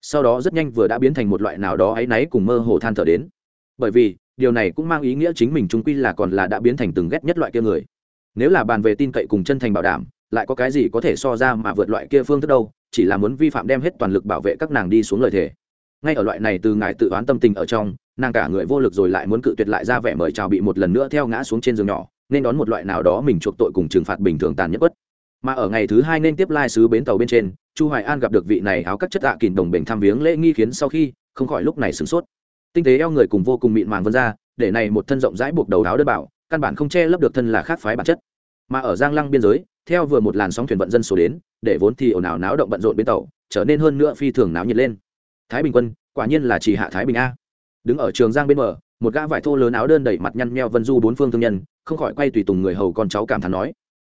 Sau đó rất nhanh vừa đã biến thành một loại nào đó áy náy cùng mơ hồ than thở đến. Bởi vì, điều này cũng mang ý nghĩa chính mình trung quy là còn là đã biến thành từng ghét nhất loại kia người. Nếu là bàn về tin cậy cùng chân thành bảo đảm, lại có cái gì có thể so ra mà vượt loại kia phương thức đâu, chỉ là muốn vi phạm đem hết toàn lực bảo vệ các nàng đi xuống lời thề. Ngay ở loại này từ ngài tự oán tâm tình ở trong nàng cả người vô lực rồi lại muốn cự tuyệt lại ra vẻ mời chào bị một lần nữa theo ngã xuống trên giường nhỏ, nên đón một loại nào đó mình chuộc tội cùng trừng phạt bình thường tàn nhất bất. Mà ở ngày thứ hai nên tiếp lai sứ bến tàu bên trên, chu hoài an gặp được vị này áo các chất tạ kìm đồng bình thăm viếng lễ nghi khiến sau khi, không khỏi lúc này sửng sốt. Tinh tế eo người cùng vô cùng mịn màng vân ra, để này một thân rộng rãi buộc đầu áo đơn bảo căn bản không che lấp được thân là khác phái bản chất. Mà ở giang lăng biên giới, theo vừa một làn sóng thuyền vận dân số đến, để vốn thì ồn ào náo động bận rộn bến tàu, trở nên hơn nữa phi thường náo nhiệt lên. Thái bình quân, quả nhiên là chỉ hạ thái bình a đứng ở trường giang bên bờ, một gã vải thô lớn áo đơn đẩy mặt nhăn nheo vân du bốn phương thương nhân, không khỏi quay tùy tùng người hầu con cháu cảm thán nói.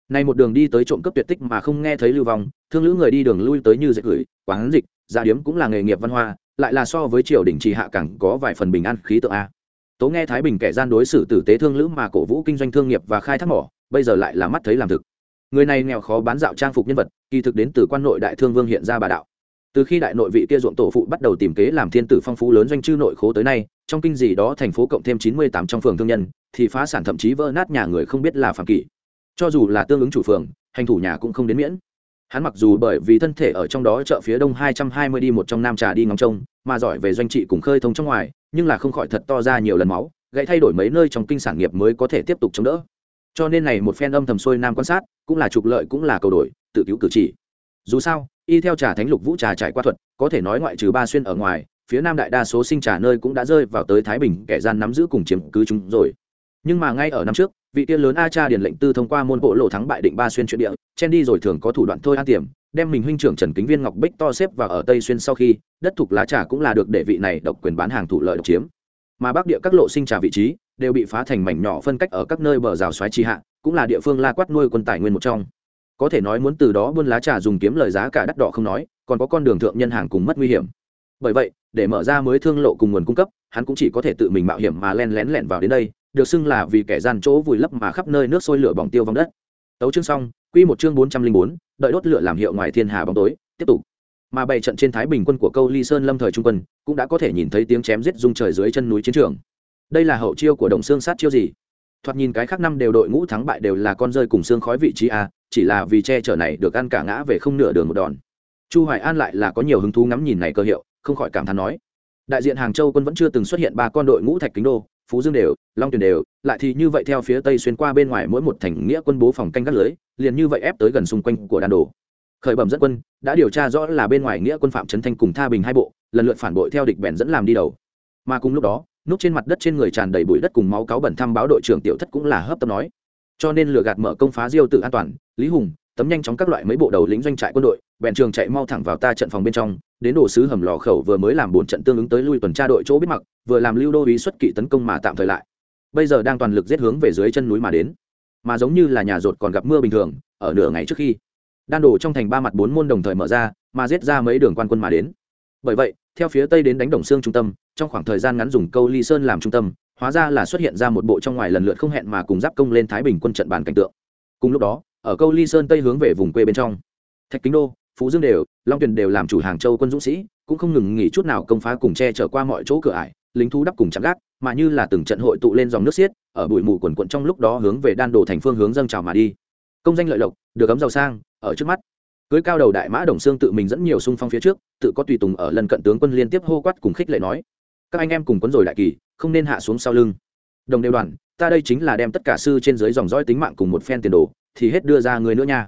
Nay một đường đi tới trộm cướp tuyệt tích mà không nghe thấy lưu vong, thương lữ người đi đường lui tới như dệt gửi, quán dịch gia điếm cũng là nghề nghiệp văn hoa, lại là so với triều đình trì hạ cẳng có vài phần bình an khí tượng a. Tố nghe thái bình kẻ gian đối xử tử tế thương lữ mà cổ vũ kinh doanh thương nghiệp và khai thác mỏ, bây giờ lại là mắt thấy làm thực. Người này nghèo khó bán dạo trang phục nhân vật, kỳ thực đến từ quan nội đại thương vương hiện ra bà đạo từ khi đại nội vị kia ruộng tổ phụ bắt đầu tìm kế làm thiên tử phong phú lớn doanh chư nội khố tới nay, trong kinh gì đó thành phố cộng thêm chín mươi tám trong phường thương nhân, thì phá sản thậm chí vỡ nát nhà người không biết là phạm kỷ. Cho dù là tương ứng chủ phường, hành thủ nhà cũng không đến miễn. Hắn mặc dù bởi vì thân thể ở trong đó chợ phía đông hai trăm hai mươi đi một trong nam trà đi ngóng trông, mà giỏi về doanh trị cùng khơi thông trong ngoài, nhưng là không khỏi thật to ra nhiều lần máu, gãy thay đổi mấy nơi trong kinh sản nghiệp mới có thể tiếp tục chống đỡ. Cho nên này một phen âm thầm xuôi nam quan sát, cũng là trục lợi cũng là cầu đổi, tự cứu cử chỉ dù sao, y theo trà thánh lục vũ trà trải qua thuật, có thể nói ngoại trừ ba xuyên ở ngoài, phía nam đại đa số sinh trà nơi cũng đã rơi vào tới thái bình, kẻ gian nắm giữ cùng chiếm cứ chúng rồi. Nhưng mà ngay ở năm trước, vị tiên lớn a cha điền lệnh tư thông qua môn bộ lộ thắng bại định ba xuyên chuyện địa, chen đi rồi thường có thủ đoạn thôi an tiềm đem mình huynh trưởng trần kính viên ngọc bích to xếp vào ở tây xuyên sau khi, đất thuộc lá trà cũng là được để vị này độc quyền bán hàng thủ lợi độc chiếm. Mà bắc địa các lộ sinh trà vị trí đều bị phá thành mảnh nhỏ phân cách ở các nơi bờ rào xoáy trì hạ, cũng là địa phương la quát nuôi quân tài nguyên một trong có thể nói muốn từ đó buôn lá trà dùng kiếm lời giá cả đắt đỏ không nói, còn có con đường thượng nhân hàng cùng mất nguy hiểm. Bởi vậy, để mở ra mới thương lộ cùng nguồn cung cấp, hắn cũng chỉ có thể tự mình mạo hiểm mà len lén lẹn vào đến đây, được xưng là vì kẻ gian chỗ vùi lấp mà khắp nơi nước sôi lửa bỏng tiêu vong đất. Tấu chương xong, quy một chương bốn trăm linh bốn, đợi đốt lửa làm hiệu ngoài thiên hà bóng tối, tiếp tục. Mà bày trận trên thái bình quân của câu ly sơn lâm thời trung quân, cũng đã có thể nhìn thấy tiếng chém giết rung trời dưới chân núi chiến trường. Đây là hậu chiêu của đồng xương sát chiêu gì? Thoạt nhìn cái khác năm đều đội ngũ thắng bại đều là con rơi cùng xương khói vị trí a chỉ là vì che chở này được ăn cả ngã về không nửa đường một đòn. Chu hoài an lại là có nhiều hứng thú ngắm nhìn này cơ hiệu, không khỏi cảm thán nói. Đại diện hàng châu quân vẫn chưa từng xuất hiện ba con đội ngũ thạch kính đô, phú dương đều, long tuyền đều, lại thì như vậy theo phía tây xuyên qua bên ngoài mỗi một thành nghĩa quân bố phòng canh gác lưới, liền như vậy ép tới gần xung quanh của đàn đồ. Khởi bẩm dẫn quân, đã điều tra rõ là bên ngoài nghĩa quân phạm trấn thanh cùng tha bình hai bộ, lần lượt phản bội theo địch bèn dẫn làm đi đầu. Mà cùng lúc đó, núp trên mặt đất trên người tràn đầy bụi đất cùng máu cáo bẩn thăm báo đội trưởng tiểu thất cũng là hấp tấp nói. Cho nên lừa gạt mở công phá diêu tự an toàn lý hùng, tấm nhanh chóng các loại mấy bộ đầu lính doanh trại quân đội, bèn trường chạy mau thẳng vào ta trận phòng bên trong, đến đồ sứ hầm lò khẩu vừa mới làm bốn trận tương ứng tới lui tuần tra đội chỗ biết mặc, vừa làm lưu đô ý xuất kỵ tấn công mà tạm thời lại. Bây giờ đang toàn lực giết hướng về dưới chân núi mà đến. Mà giống như là nhà rột còn gặp mưa bình thường, ở nửa ngày trước khi, đan đổ trong thành ba mặt bốn môn đồng thời mở ra, mà giết ra mấy đường quan quân mà đến. Bởi vậy, theo phía tây đến đánh đồng xương trung tâm, trong khoảng thời gian ngắn dùng câu ly sơn làm trung tâm, hóa ra là xuất hiện ra một bộ trong ngoài lần lượt không hẹn mà cùng giáp công lên thái bình quân trận bàn cảnh tượng. Cùng lúc đó ở câu ly sơn tây hướng về vùng quê bên trong. Thạch kính đô, phú dương đều, long tuyền đều làm chủ hàng châu quân dũng sĩ, cũng không ngừng nghỉ chút nào công phá cùng che chở qua mọi chỗ cửa ải, lính thú đắp cùng chạm gác, mà như là từng trận hội tụ lên dòng nước xiết, ở bụi mù quần quận trong lúc đó hướng về đan đồ thành phương hướng dâng trào mà đi. Công danh lợi lộc, được ấm giàu sang, ở trước mắt. Cưới cao đầu đại mã đồng xương tự mình dẫn nhiều xung phong phía trước, tự có tùy tùng ở lần cận tướng quân liên tiếp hô quát cùng khích lệ nói, các anh em cùng quân rồi đại kỳ, không nên hạ xuống sau lưng. Đồng đều đoàn, ta đây chính là đem tất cả sư trên dưới dòng dõi tính mạng cùng một phen tiền đồ thì hết đưa ra người nữa nha.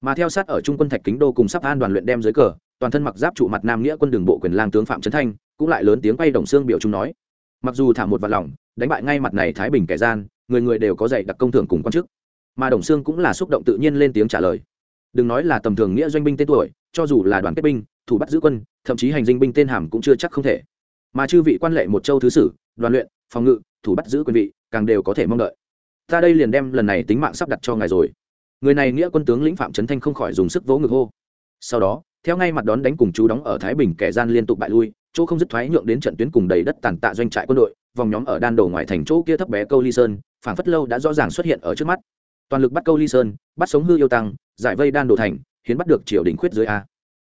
Mà theo sát ở trung quân thạch kính đô cùng sắp an đoàn luyện đem dưới cờ, toàn thân mặc giáp trụ mặt nam nghĩa quân đường bộ quyền lang tướng phạm trấn thanh, cũng lại lớn tiếng quay đồng xương biểu chúng nói. Mặc dù thả một vạn lòng, đánh bại ngay mặt này thái bình kẻ gian, người người đều có dạy đặc công thưởng cùng quan chức. Mà đồng xương cũng là xúc động tự nhiên lên tiếng trả lời. Đừng nói là tầm thường nghĩa doanh binh tên tuổi, cho dù là đoàn kết binh, thủ bắt giữ quân, thậm chí hành dinh binh tên hàm cũng chưa chắc không thể. Mà chư vị quan lệ một châu thứ sử, đoàn luyện, phòng ngự, thủ bắt giữ quyền vị, càng đều có thể mong đợi. Ta đây liền đem lần này tính mạng sắp đặt cho ngài rồi người này nghĩa quân tướng lĩnh phạm trấn thanh không khỏi dùng sức vỗ ngực hô. Sau đó, theo ngay mặt đón đánh cùng chú đóng ở thái bình kẻ gian liên tục bại lui, chỗ không dứt thoái nhượng đến trận tuyến cùng đầy đất tàn tạ doanh trại quân đội, vòng nhóm ở đan đổ ngoài thành chỗ kia thấp bé câu ly sơn, phảng phất lâu đã rõ ràng xuất hiện ở trước mắt. Toàn lực bắt câu ly sơn, bắt sống hư yêu tăng, giải vây đan đồ thành, hiến bắt được triều đình quyết dưới a.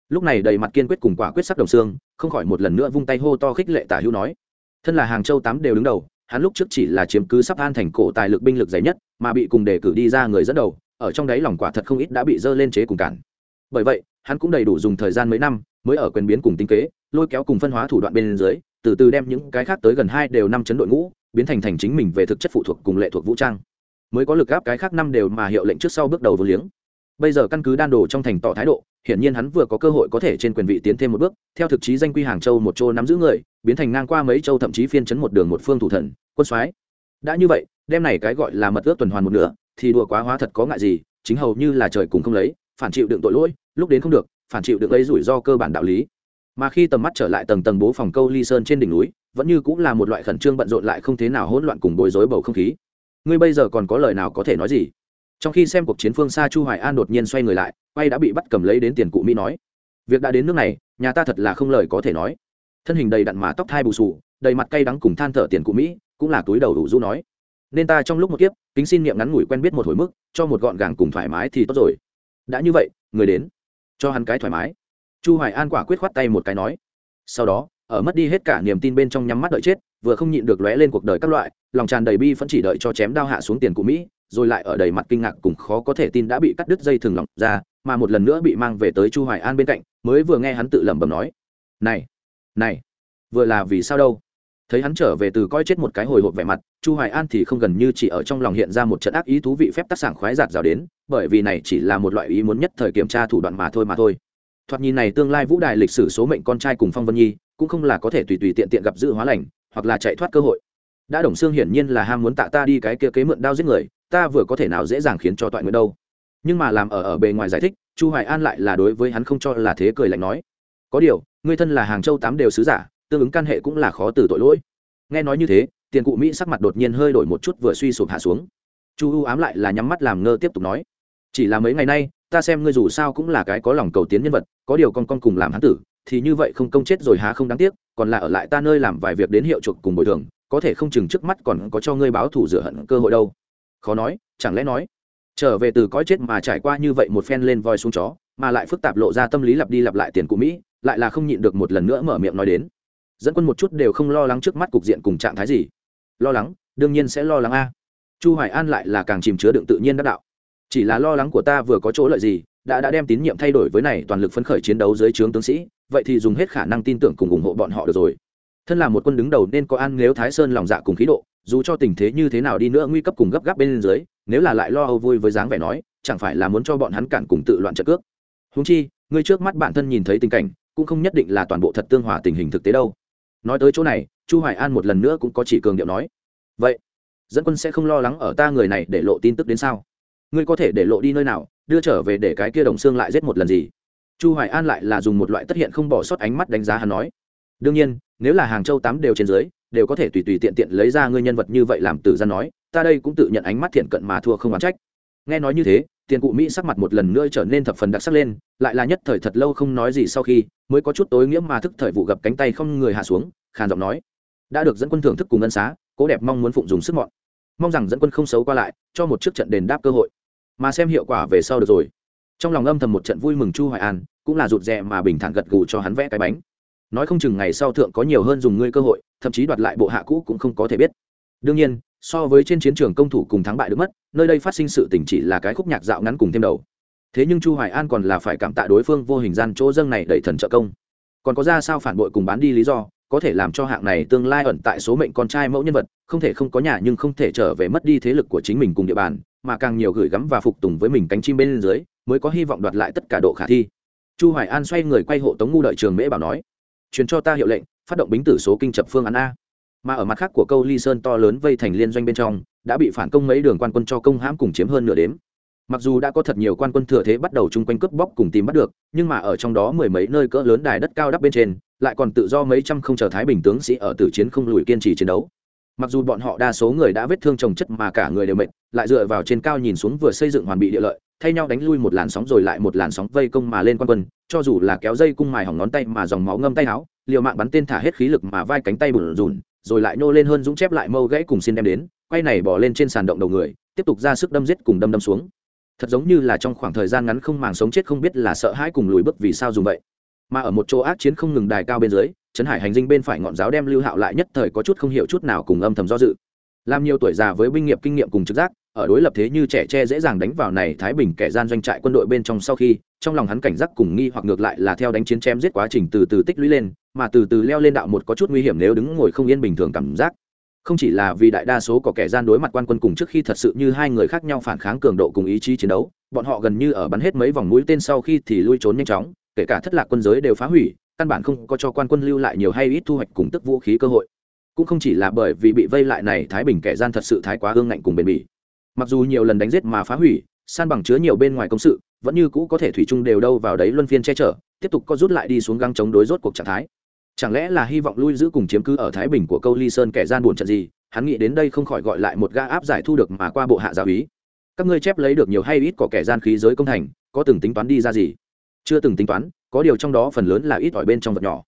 Lúc này đầy mặt kiên quyết cùng quả quyết sắc đồng xương, không khỏi một lần nữa vung tay hô to khích lệ tả hữu nói. Thân là hàng châu tám đều đứng đầu, hắn lúc trước chỉ là chiếm cứ sắp an thành cổ tài lực binh lực dày nhất, mà bị cùng đề cử đi ra người dẫn đầu ở trong đấy lòng quả thật không ít đã bị dơ lên chế cùng cản. Bởi vậy, hắn cũng đầy đủ dùng thời gian mấy năm, mới ở quyền biến cùng tính kế, lôi kéo cùng phân hóa thủ đoạn bên dưới, từ từ đem những cái khác tới gần hai đều năm chấn đội ngũ, biến thành thành chính mình về thực chất phụ thuộc cùng lệ thuộc vũ trang. Mới có lực áp cái khác năm đều mà hiệu lệnh trước sau bước đầu vô liếng. Bây giờ căn cứ đan đồ trong thành tỏ thái độ, hiển nhiên hắn vừa có cơ hội có thể trên quyền vị tiến thêm một bước, theo thực chí danh quy hàng châu một châu nắm giữ người, biến thành ngang qua mấy châu thậm chí phiên chấn một đường một phương thủ thần, quân soái. Đã như vậy, đem này cái gọi là mật ước tuần hoàn một nửa thì đùa quá hóa thật có ngại gì, chính hầu như là trời cùng không lấy, phản chịu đựng tội lỗi, lúc đến không được, phản chịu đựng lấy rủi ro cơ bản đạo lý. Mà khi tầm mắt trở lại tầng tầng bố phòng câu ly sơn trên đỉnh núi, vẫn như cũng là một loại khẩn trương bận rộn lại không thế nào hỗn loạn cùng bối rối bầu không khí. Ngươi bây giờ còn có lời nào có thể nói gì? Trong khi xem cuộc chiến phương xa chu hoài an đột nhiên xoay người lại, quay đã bị bắt cầm lấy đến tiền cụ mỹ nói, việc đã đến nước này, nhà ta thật là không lời có thể nói. Thân hình đầy đặn mà tóc thai bù sù đầy mặt cay đắng cùng than thở tiền cụ mỹ, cũng là túi đầu đủ du nói nên ta trong lúc một kiếp, kính xin niệm ngắn ngủi quen biết một hồi mức, cho một gọn gàng cùng thoải mái thì tốt rồi. Đã như vậy, người đến. Cho hắn cái thoải mái. Chu hoài an quả quyết khoát tay một cái nói. Sau đó, ở mất đi hết cả niềm tin bên trong nhắm mắt đợi chết, vừa không nhịn được lóe lên cuộc đời các loại, lòng tràn đầy bi vẫn chỉ đợi cho chém đao hạ xuống tiền của mỹ, rồi lại ở đầy mặt kinh ngạc cùng khó có thể tin đã bị cắt đứt dây thừng lỏng ra, mà một lần nữa bị mang về tới chu hoài an bên cạnh, mới vừa nghe hắn tự lẩm bẩm nói. Này này, vừa là vì sao đâu? Thấy hắn trở về từ coi chết một cái hồi hộp vẻ mặt, chu hoài an thì không gần như chỉ ở trong lòng hiện ra một trận ác ý thú vị phép tác sản khoái giạt rào đến, bởi vì này chỉ là một loại ý muốn nhất thời kiểm tra thủ đoạn mà thôi mà thôi. Thoạt nhìn này tương lai vũ đài lịch sử số mệnh con trai cùng phong vân nhi, cũng không là có thể tùy tùy tiện tiện gặp dự hóa lành, hoặc là chạy thoát cơ hội. Đã đồng xương hiển nhiên là ham muốn tạ ta đi cái kia kế mượn đao giết người, ta vừa có thể nào dễ dàng khiến cho toại nguyện đâu. Nhưng mà làm ở ở bề ngoài giải thích, chu hoài an lại là đối với hắn không cho là thế cười lạnh nói. Có điều, ngươi thân là hàng châu tám đều sứ giả tương ứng căn hệ cũng là khó từ tội lỗi. Nghe nói như thế, tiền cụ mỹ sắc mặt đột nhiên hơi đổi một chút vừa suy sụp hạ xuống. Chu u ám lại là nhắm mắt làm ngơ tiếp tục nói, chỉ là mấy ngày nay, ta xem ngươi dù sao cũng là cái có lòng cầu tiến nhân vật, có điều con con cùng làm hắn tử, thì như vậy không công chết rồi há không đáng tiếc, còn là ở lại ta nơi làm vài việc đến hiệu chuộc cùng bồi thường, có thể không chừng trước mắt còn có cho ngươi báo thủ rửa hận cơ hội đâu. Khó nói, chẳng lẽ nói, trở về từ cõi chết mà trải qua như vậy một phen lên voi xuống chó, mà lại phức tạp lộ ra tâm lý lặp đi lặp lại tiền cụ mỹ, lại là không nhịn được một lần nữa mở miệng nói đến dẫn quân một chút đều không lo lắng trước mắt cục diện cùng trạng thái gì. Lo lắng, đương nhiên sẽ lo lắng a. Chu hoài an lại là càng chìm chứa đựng tự nhiên đắc đạo. Chỉ là lo lắng của ta vừa có chỗ lợi gì, đã đã đem tín nhiệm thay đổi với này toàn lực phấn khởi chiến đấu dưới trướng tướng sĩ, vậy thì dùng hết khả năng tin tưởng cùng ủng hộ bọn họ được rồi. Thân là một quân đứng đầu nên có an nếu thái sơn lòng dạ cùng khí độ, dù cho tình thế như thế nào đi nữa nguy cấp cùng gấp gáp bên dưới, nếu là lại lo âu vui với dáng vẻ nói, chẳng phải là muốn cho bọn hắn cản cùng tự loạn trợ cước. Húng chi, ngươi trước mắt bản thân nhìn thấy tình cảnh, cũng không nhất định là toàn bộ thật tương hòa tình hình thực tế đâu nói tới chỗ này, chu hoài an một lần nữa cũng có chỉ cường điệu nói. Vậy, dẫn quân sẽ không lo lắng ở ta người này để lộ tin tức đến sao? Ngươi có thể để lộ đi nơi nào, đưa trở về để cái kia đồng xương lại giết một lần gì? Chu hoài an lại là dùng một loại tất hiện không bỏ sót ánh mắt đánh giá hắn nói. Đương nhiên, nếu là hàng châu tám đều trên dưới, đều có thể tùy tùy tiện tiện lấy ra ngươi nhân vật như vậy làm tử gian nói, ta đây cũng tự nhận ánh mắt thiện cận mà thua không oán trách. Nghe nói như thế tiền cụ mỹ sắc mặt một lần nữa trở nên thập phần đặc sắc lên, lại là nhất thời thật lâu không nói gì sau khi, mới có chút tối nghĩa mà thức thời vụ gặp cánh tay không người hạ xuống, khàn giọng nói, đã được dẫn quân thưởng thức cùng ân xá, cố đẹp mong muốn phụng dùng sức mọn. Mong rằng dẫn quân không xấu qua lại, cho một chiếc trận đền đáp cơ hội. Mà xem hiệu quả về sau được rồi. Trong lòng âm thầm một trận vui mừng chu hoài an, cũng là rụt rè mà bình thản gật gù cho hắn vẽ cái bánh. Nói không chừng ngày sau thượng có nhiều hơn dùng ngươi cơ hội, thậm chí đoạt lại bộ hạ cũ cũng không có thể biết. Đương nhiên so với trên chiến trường công thủ cùng thắng bại được mất, nơi đây phát sinh sự tình chỉ là cái khúc nhạc dạo ngắn cùng thêm đầu. Thế nhưng chu hoài an còn là phải cảm tạ đối phương vô hình gian chỗ dâng này đẩy thần trợ công. Còn có ra sao phản bội cùng bán đi lý do, có thể làm cho hạng này tương lai ẩn tại số mệnh con trai mẫu nhân vật, không thể không có nhà nhưng không thể trở về mất đi thế lực của chính mình cùng địa bàn, mà càng nhiều gửi gắm và phục tùng với mình cánh chim bên dưới, mới có hy vọng đoạt lại tất cả độ khả thi. Chu hoài an xoay người quay hộ tống ngu đợi trường mễ bảo nói, truyền cho ta hiệu lệnh, phát động bính tử số kinh chập phương án a mà ở mặt khác của câu ly sơn to lớn vây thành liên doanh bên trong, đã bị phản công mấy đường quan quân cho công hãm cùng chiếm hơn nửa đếm. Mặc dù đã có thật nhiều quan quân thừa thế bắt đầu chung quanh cướp bóc cùng tìm bắt được, nhưng mà ở trong đó mười mấy nơi cỡ lớn đài đất cao đắp bên trên, lại còn tự do mấy trăm không chờ thái bình tướng sĩ ở tử chiến không lùi kiên trì chiến đấu. Mặc dù bọn họ đa số người đã vết thương trồng chất mà cả người đều mệt, lại dựa vào trên cao nhìn xuống vừa xây dựng hoàn bị địa lợi, thay nhau đánh lui một làn sóng rồi lại một làn sóng vây công mà lên quan quân, cho dù là kéo dây cung mài hỏng ngón tay mà dòng máu ngâm tay áo, liều mạng bắn tên thả hết khí lực mà vai cánh tay bùn rùn rồi lại nô lên hơn dũng chép lại mâu gãy cùng xin đem đến, quay này bỏ lên trên sàn động đầu người, tiếp tục ra sức đâm giết cùng đâm đâm xuống. Thật giống như là trong khoảng thời gian ngắn không màng sống chết không biết là sợ hãi cùng lùi bước vì sao dùng vậy. Mà ở một chỗ ác chiến không ngừng đài cao bên dưới, trấn hải hành dinh bên phải ngọn giáo đem lưu hạo lại nhất thời có chút không hiểu chút nào cùng âm thầm do dự. Làm nhiều tuổi già với binh nghiệp kinh nghiệm cùng trực giác ở đối lập thế như trẻ tre dễ dàng đánh vào này thái bình kẻ gian doanh trại quân đội bên trong sau khi, trong lòng hắn cảnh giác cùng nghi hoặc ngược lại là theo đánh chiến chém giết quá trình từ từ tích lũy lên, mà từ từ leo lên đạo một có chút nguy hiểm nếu đứng ngồi không yên bình thường cảm giác. Không chỉ là vì đại đa số có kẻ gian đối mặt quan quân cùng trước khi thật sự như hai người khác nhau phản kháng cường độ cùng ý chí chiến đấu, bọn họ gần như ở bắn hết mấy vòng mũi tên sau khi thì lui trốn nhanh chóng, kể cả thất lạc quân giới đều phá hủy, căn bản không có cho quan quân lưu lại nhiều hay ít thu hoạch cùng tức vũ khí cơ hội. Cũng không chỉ là bởi vì bị vây lại này thái bình kẻ gian thật sự thái quá hương ngạnh cùng bền bỉ mặc dù nhiều lần đánh giết mà phá hủy, san bằng chứa nhiều bên ngoài công sự, vẫn như cũ có thể thủy chung đều đâu vào đấy luân phiên che chở, tiếp tục có rút lại đi xuống găng chống đối rốt cuộc trạng thái. Chẳng lẽ là hy vọng lui giữ cùng chiếm cứ ở thái bình của câu ly sơn kẻ gian buồn trận gì? Hắn nghĩ đến đây không khỏi gọi lại một ga áp giải thu được mà qua bộ hạ giáo ý các ngươi chép lấy được nhiều hay ít có kẻ gian khí giới công thành, có từng tính toán đi ra gì? Chưa từng tính toán, có điều trong đó phần lớn là ít ỏi bên trong vật nhỏ.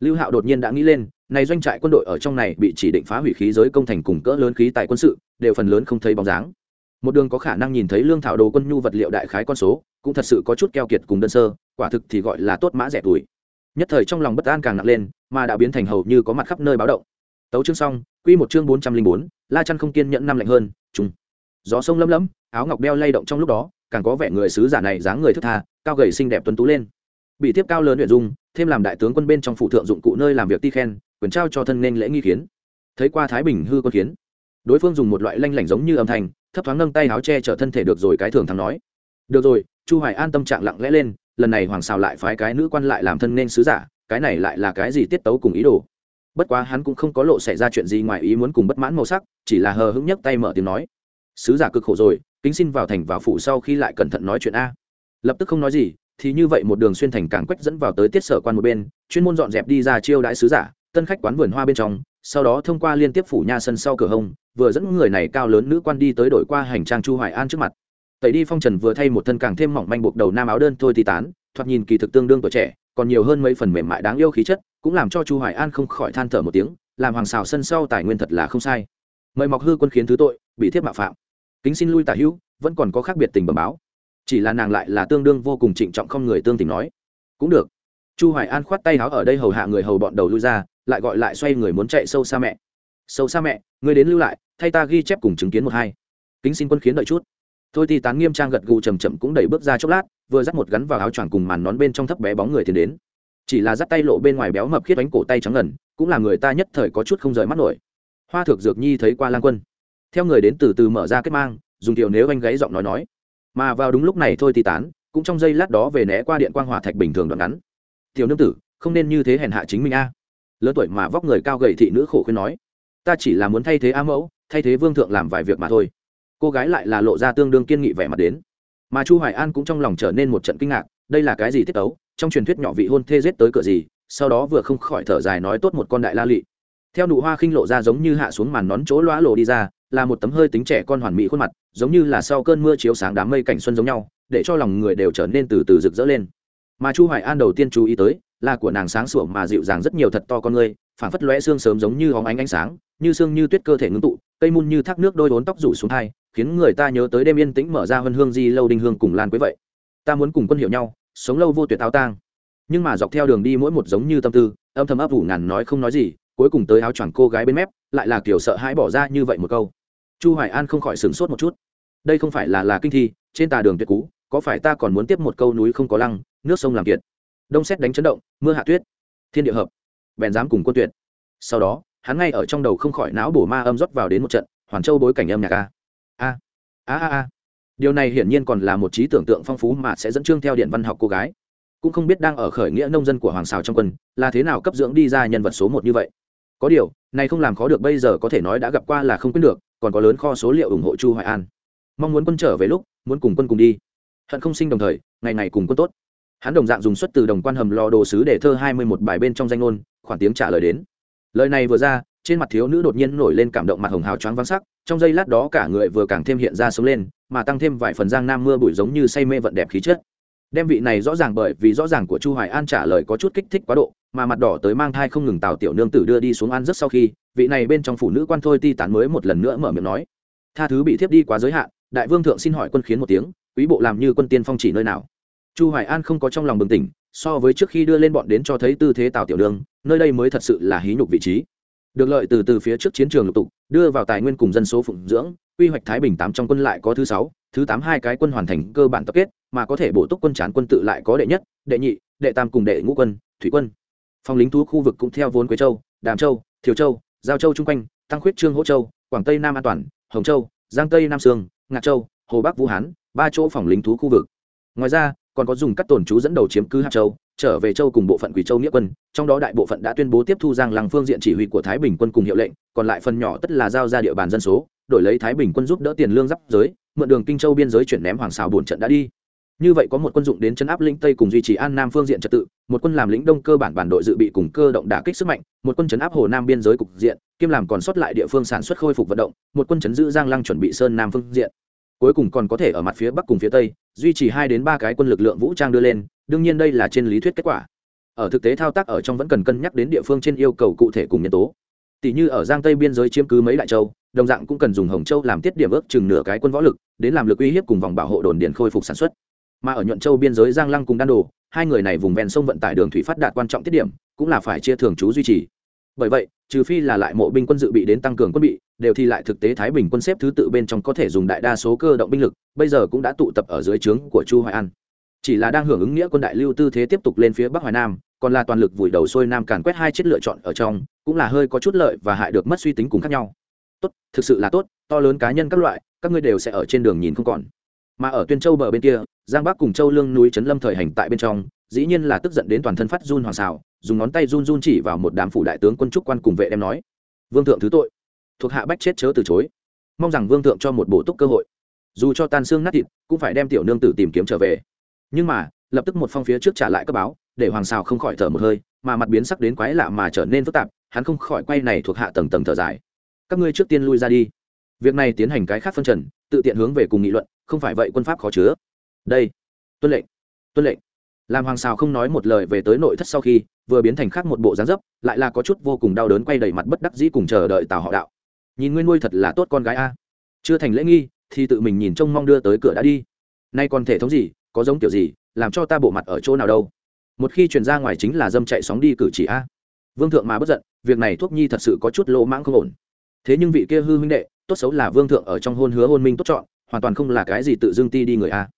Lưu hạo đột nhiên đã nghĩ lên, này doanh trại quân đội ở trong này bị chỉ định phá hủy khí giới công thành cùng cỡ lớn khí tài quân sự, đều phần lớn không thấy bóng dáng một đường có khả năng nhìn thấy lương thảo đồ quân nhu vật liệu đại khái con số, cũng thật sự có chút keo kiệt cùng đơn sơ, quả thực thì gọi là tốt mã rẻ tuổi. Nhất thời trong lòng bất an càng nặng lên, mà đã biến thành hầu như có mặt khắp nơi báo động. Tấu chương xong, quy một chương bốn trăm linh bốn, la chăn không kiên nhẫn năm lạnh hơn chúng gió sông lấm lấm, áo ngọc đeo lay động trong lúc đó, càng có vẻ người sứ giả này dáng người thức tha, cao gầy xinh đẹp tuấn tú lên. Bị tiếp cao lớn luyện dung, thêm làm đại tướng quân bên trong phụ thượng dụng cụ nơi làm việc ti khen, quyền trao cho thân nên lễ nghi kiến. Thấy qua thái bình hư quân kiến. Đối phương dùng một loại lanh lảnh giống như âm thanh thấp thoáng nâng tay áo che chở thân thể được rồi cái thường thắng nói. Được rồi, chu hoài an tâm trạng lặng lẽ lên, lần này hoàng xào lại phái cái nữ quan lại làm thân nên sứ giả, cái này lại là cái gì tiết tấu cùng ý đồ? Bất quá hắn cũng không có lộ xảy ra chuyện gì ngoài ý muốn cùng bất mãn màu sắc, chỉ là hờ hững nhấc tay mở tiếng nói. Sứ giả cực khổ rồi, kính xin vào thành vào phủ sau khi lại cẩn thận nói chuyện a. Lập tức không nói gì, thì như vậy một đường xuyên thành cảng quách dẫn vào tới tiết sở quan một bên, chuyên môn dọn dẹp đi ra chiêu đãi sứ giả, tân khách quán vườn hoa bên trong sau đó thông qua liên tiếp phủ nha sân sau cửa hông, vừa dẫn người này cao lớn nữ quan đi tới đổi qua hành trang chu hoài an trước mặt. Tẩy đi phong trần vừa thay một thân càng thêm mỏng manh buộc đầu nam áo đơn thôi thì tán, thoạt nhìn kỳ thực tương đương tuổi trẻ, còn nhiều hơn mấy phần mềm mại đáng yêu khí chất, cũng làm cho chu hoài an không khỏi than thở một tiếng, làm hoàng xào sân sau tài nguyên thật là không sai. Mời mọc hư quân khiến thứ tội, bị thiếp mạo phạm. Kính xin lui tả hữu, vẫn còn có khác biệt tình bẩm báo. Chỉ là nàng lại là tương đương vô cùng trịnh trọng không người tương tình nói. Cũng được chu hoài an khoát tay áo ở đây hầu hạ người hầu bọn đầu lui ra, lại gọi lại xoay người muốn chạy sâu xa mẹ. Sâu xa mẹ người đến lưu lại, thay ta ghi chép cùng chứng kiến một hai. Kính xin quân khiến đợi chút. Thôi thì tán nghiêm trang gật gù chầm chậm cũng đẩy bước ra chốc lát, vừa dắt một gắn vào áo choàng cùng màn nón bên trong thấp bé bóng người tiến đến. Chỉ là dắt tay lộ bên ngoài béo mập khiết bánh cổ tay trắng ngần, cũng là người ta nhất thời có chút không rời mắt nổi. Hoa thược dược nhi thấy qua lang quân. Theo người đến từ từ mở ra kết mang, dùng tiểu nếu anh gáy giọng nói nói. Mà vào đúng lúc này thôi thì tán, cũng trong giây lát đó về né qua điện quang hỏa thạch bình thường đoạn ngắn tiểu nương tử, không nên như thế hèn hạ chính mình a. Lớn tuổi mà vóc người cao gầy thị nữ khổ khuyên nói, ta chỉ là muốn thay thế a mẫu, thay thế vương thượng làm vài việc mà thôi. Cô gái lại là lộ ra tương đương kiên nghị vẻ mặt đến. Mà chu hoài an cũng trong lòng trở nên một trận kinh ngạc, đây là cái gì tiết tấu? Trong truyền thuyết nhỏ vị hôn thê giết tới cửa gì? Sau đó vừa không khỏi thở dài nói tốt một con đại la lị. Theo nụ hoa khinh lộ ra giống như hạ xuống màn nón chỗ lõa lộ đi ra, là một tấm hơi tính trẻ con hoàn mỹ khuôn mặt, giống như là sau cơn mưa chiếu sáng đám mây cảnh xuân giống nhau, để cho lòng người đều trở nên từ từ rực rỡ lên mà chu hoài an đầu tiên chú ý tới là của nàng sáng sủa mà dịu dàng rất nhiều thật to con ngươi phảng phất lóe xương sớm giống như hóng ánh ánh sáng, như xương như tuyết cơ thể ngưng tụ, cây mun như thác nước đôi vốn tóc rủ xuống hai khiến người ta nhớ tới đêm yên tĩnh mở ra hân hương di, lâu đinh hương cùng lan quế vậy. Ta muốn cùng quân hiểu nhau, sống lâu vô tuyệt áo tang. Nhưng mà dọc theo đường đi mỗi một giống như tâm tư, âm thầm ấp ủ ngàn nói không nói gì, cuối cùng tới áo choàng cô gái bên mép, lại là kiểu sợ hãi bỏ ra như vậy một câu. Chu hoài an không khỏi sửng sốt một chút. Đây không phải là là kinh thi, trên tà đường tuyệt cú có phải ta còn muốn tiếp một câu núi không có lăng, nước sông làm kiệt? Đông xét đánh chấn động, mưa hạ tuyết. Thiên địa hợp. Bèn dám cùng quân tuyệt. Sau đó, hắn ngay ở trong đầu không khỏi não bổ ma âm rót vào đến một trận, hoàn châu bối cảnh âm nhạc a. A a a a. Điều này hiển nhiên còn là một trí tưởng tượng phong phú mà sẽ dẫn chương theo điện văn học cô gái. Cũng không biết đang ở khởi nghĩa nông dân của hoàng xào trong quân, là thế nào cấp dưỡng đi ra nhân vật số một như vậy. Có điều, này không làm khó được bây giờ có thể nói đã gặp qua là không quyết được, còn có lớn kho số liệu ủng hộ chu hoài an. Mong muốn quân trở về lúc, muốn cùng quân cùng đi hận không sinh đồng thời, ngày ngày cùng quân tốt. Hắn đồng dạng dùng xuất từ đồng quan hầm lò đồ sứ để thơ hai mươi một bài bên trong danh ngôn, khoản tiếng trả lời đến. Lời này vừa ra, trên mặt thiếu nữ đột nhiên nổi lên cảm động mặt hồng hào choáng vắng sắc, trong giây lát đó cả người vừa càng thêm hiện ra sống lên, mà tăng thêm vài phần giang nam mưa bụi giống như say mê vận đẹp khí chất. Đem vị này rõ ràng bởi vì rõ ràng của chu hoài an trả lời có chút kích thích quá độ, mà mặt đỏ tới mang thai không ngừng tào tiểu nương tử đưa đi xuống ăn rất sau khi, vị này bên trong phụ nữ quan thôi ti tán mới một lần nữa mở miệng nói, tha thứ bị thiếp đi quá giới hạn, đại vương thượng xin hỏi quân khiến một tiếng quý bộ làm như quân tiên phong chỉ nơi nào. Chu hoài an không có trong lòng bừng tỉnh, so với trước khi đưa lên bọn đến cho thấy tư thế tào tiểu đường, nơi đây mới thật sự là hí nhục vị trí. Được lợi từ từ phía trước chiến trường lục tục, đưa vào tài nguyên cùng dân số phụng dưỡng, quy hoạch thái bình tám trong quân lại có thứ sáu, thứ tám hai cái quân hoàn thành cơ bản tập kết, mà có thể bổ túc quân chán quân tự lại có đệ nhất, đệ nhị, đệ tam cùng đệ ngũ quân, thủy quân. Phòng lính thú khu vực cũng theo vốn quế châu, đàm châu, thiều châu, giao châu chung quanh, tăng khuyết trương hỗ châu, quảng tây nam an toàn, hồng châu, giang tây nam sương, ngạc châu, hồ bắc vũ hán ba chỗ phòng lính thú khu vực. Ngoài ra, còn có dùng các tổn chú dẫn đầu chiếm cứ hạt châu, trở về châu cùng bộ phận quỷ châu nghĩa quân, trong đó đại bộ phận đã tuyên bố tiếp thu giang lăng phương diện chỉ huy của thái bình quân cùng hiệu lệnh, còn lại phần nhỏ tất là giao ra địa bàn dân số, đổi lấy thái bình quân giúp đỡ tiền lương giáp giới, mượn đường kinh châu biên giới chuyển ném hoàng xào bổn trận đã đi. Như vậy có một quân dụng đến chấn áp lĩnh tây cùng duy trì an nam phương diện trật tự, một quân làm lĩnh đông cơ bản bản đội dự bị cùng cơ động đả kích sức mạnh, một quân chấn áp hồ nam biên giới cục diện, kiêm làm còn sót lại địa phương sản xuất khôi phục vận động, một quân chấn giữ giang lăng chuẩn bị sơn nam phương diện cuối cùng còn có thể ở mặt phía bắc cùng phía tây, duy trì hai đến ba cái quân lực lượng vũ trang đưa lên, đương nhiên đây là trên lý thuyết kết quả. Ở thực tế thao tác ở trong vẫn cần cân nhắc đến địa phương trên yêu cầu cụ thể cùng nhân tố. Tỷ như ở giang tây biên giới chiếm cứ mấy đại châu, đồng dạng cũng cần dùng hồng châu làm tiết điểm ước chừng nửa cái quân võ lực, đến làm lực uy hiếp cùng vòng bảo hộ đồn điền khôi phục sản xuất. Mà ở nhuận châu biên giới giang lăng cùng đan đồ, hai người này vùng ven sông vận tải đường thủy phát đạt quan trọng tiết điểm, cũng là phải chia thường trú duy trì bởi vậy, trừ phi là lại mộ binh quân dự bị đến tăng cường quân bị, đều thì lại thực tế thái bình quân xếp thứ tự bên trong có thể dùng đại đa số cơ động binh lực, bây giờ cũng đã tụ tập ở dưới trướng của chu hoài an. Chỉ là đang hưởng ứng nghĩa quân đại lưu tư thế tiếp tục lên phía bắc hoài nam, còn là toàn lực vùi đầu xuôi nam càn quét hai chiếc lựa chọn ở trong, cũng là hơi có chút lợi và hại được mất suy tính cùng khác nhau. Tốt, thực sự là tốt, to lớn cá nhân các loại, các ngươi đều sẽ ở trên đường nhìn không còn. Mà ở tuyên châu bờ bên kia, giang bắc cùng châu lương núi trấn lâm thời hành tại bên trong dĩ nhiên là tức giận đến toàn thân phát run hoàng xào, dùng ngón tay run run chỉ vào một đám phủ đại tướng quân trúc quan cùng vệ đem nói, vương thượng thứ tội, thuộc hạ bách chết chớ từ chối. Mong rằng vương thượng cho một bổ túc cơ hội. Dù cho tan xương nát thịt, cũng phải đem tiểu nương tử tìm kiếm trở về. Nhưng mà, lập tức một phong phía trước trả lại cấp báo, để hoàng xào không khỏi thở một hơi, mà mặt biến sắc đến quái lạ mà trở nên phức tạp, hắn không khỏi quay này thuộc hạ tầng tầng thở dài. Các ngươi trước tiên lui ra đi. Việc này tiến hành cái khác phân trần, tự tiện hướng về cùng nghị luận, không phải vậy quân pháp khó chứa. Đây, tuân lệnh tuân lệnh làm hoàng xào không nói một lời về tới nội thất sau khi, vừa biến thành khác một bộ dáng dấp, lại là có chút vô cùng đau đớn quay đầy mặt bất đắc dĩ cùng chờ đợi tào họ đạo. Nhìn ngươi nuôi thật là tốt con gái a. Chưa thành lễ nghi, thì tự mình nhìn trông mong đưa tới cửa đã đi. Nay còn thể thống gì, có giống kiểu gì, làm cho ta bộ mặt ở chỗ nào đâu? Một khi truyền ra ngoài chính là dâm chạy sóng đi cử chỉ a. Vương thượng mà bất giận, việc này thuốc nhi thật sự có chút lỗ mãng không ổn. Thế nhưng vị kia hư huynh đệ, tốt xấu là vương thượng ở trong hôn hứa hôn minh tốt chọn, hoàn toàn không là cái gì tự dưng ti đi người a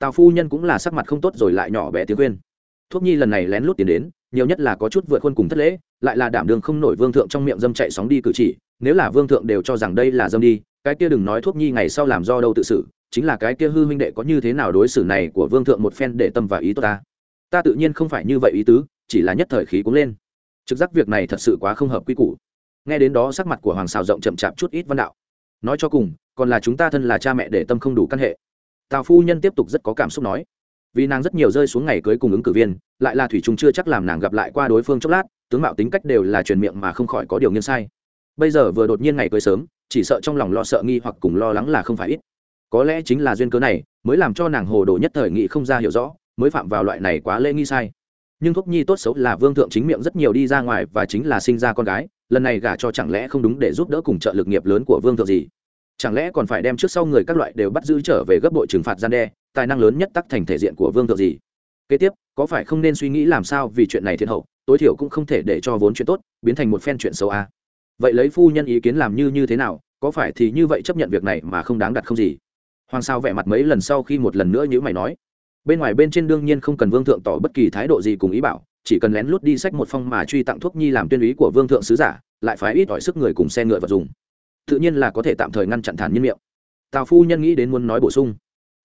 tào phu nhân cũng là sắc mặt không tốt rồi lại nhỏ bé tiếng khuyên. Thuốc nhi lần này lén lút tiến đến, nhiều nhất là có chút vượt khuôn cùng thất lễ, lại là đảm đường không nổi vương thượng trong miệng dâm chạy sóng đi cử chỉ, nếu là vương thượng đều cho rằng đây là dâm đi, cái kia đừng nói thuốc nhi ngày sau làm do đâu tự xử, chính là cái kia hư huynh đệ có như thế nào đối xử này của vương thượng một phen để tâm và ý tốt ta. Ta tự nhiên không phải như vậy ý tứ, chỉ là nhất thời khí cũng lên. Trực giác việc này thật sự quá không hợp quy củ. Nghe đến đó sắc mặt của hoàng xào rộng chậm chạp chút ít văn đạo. Nói cho cùng, còn là chúng ta thân là cha mẹ để tâm không đủ căn hệ tào phu nhân tiếp tục rất có cảm xúc nói, vì nàng rất nhiều rơi xuống ngày cưới cùng ứng cử viên, lại là thủy trung chưa chắc làm nàng gặp lại qua đối phương chốc lát, tướng mạo tính cách đều là truyền miệng mà không khỏi có điều nghiêng sai. Bây giờ vừa đột nhiên ngày cưới sớm, chỉ sợ trong lòng lo sợ nghi hoặc cùng lo lắng là không phải ít. Có lẽ chính là duyên cớ này, mới làm cho nàng hồ đồ nhất thời nghị không ra hiểu rõ, mới phạm vào loại này quá lễ nghi sai. Nhưng thúc nhi tốt xấu là vương thượng chính miệng rất nhiều đi ra ngoài và chính là sinh ra con gái, lần này gả cho chẳng lẽ không đúng để giúp đỡ cùng trợ lực nghiệp lớn của vương thượng gì? Chẳng lẽ còn phải đem trước sau người các loại đều bắt giữ trở về gấp bội trừng phạt gian đe, tài năng lớn nhất tắc thành thể diện của vương thượng gì? Kế tiếp, có phải không nên suy nghĩ làm sao vì chuyện này thiên hậu, tối thiểu cũng không thể để cho vốn chuyện tốt biến thành một phen chuyện xấu a. À. vậy lấy phu nhân ý kiến làm như như thế nào, có phải thì như vậy chấp nhận việc này mà không đáng đặt không gì? Hoàng sao vẻ mặt mấy lần sau khi một lần nữa như mày nói. Bên ngoài bên trên đương nhiên không cần vương thượng tỏ bất kỳ thái độ gì cùng ý bảo, chỉ cần lén lút đi sách một phong mà truy tặng thuốc nhi làm tuyên ý của vương thượng sứ giả, lại phải ít ỏi sức người cùng xe ngựa vật dùng tự nhiên là có thể tạm thời ngăn chặn thản nhiên miệng. Tào phu nhân nghĩ đến muốn nói bổ sung.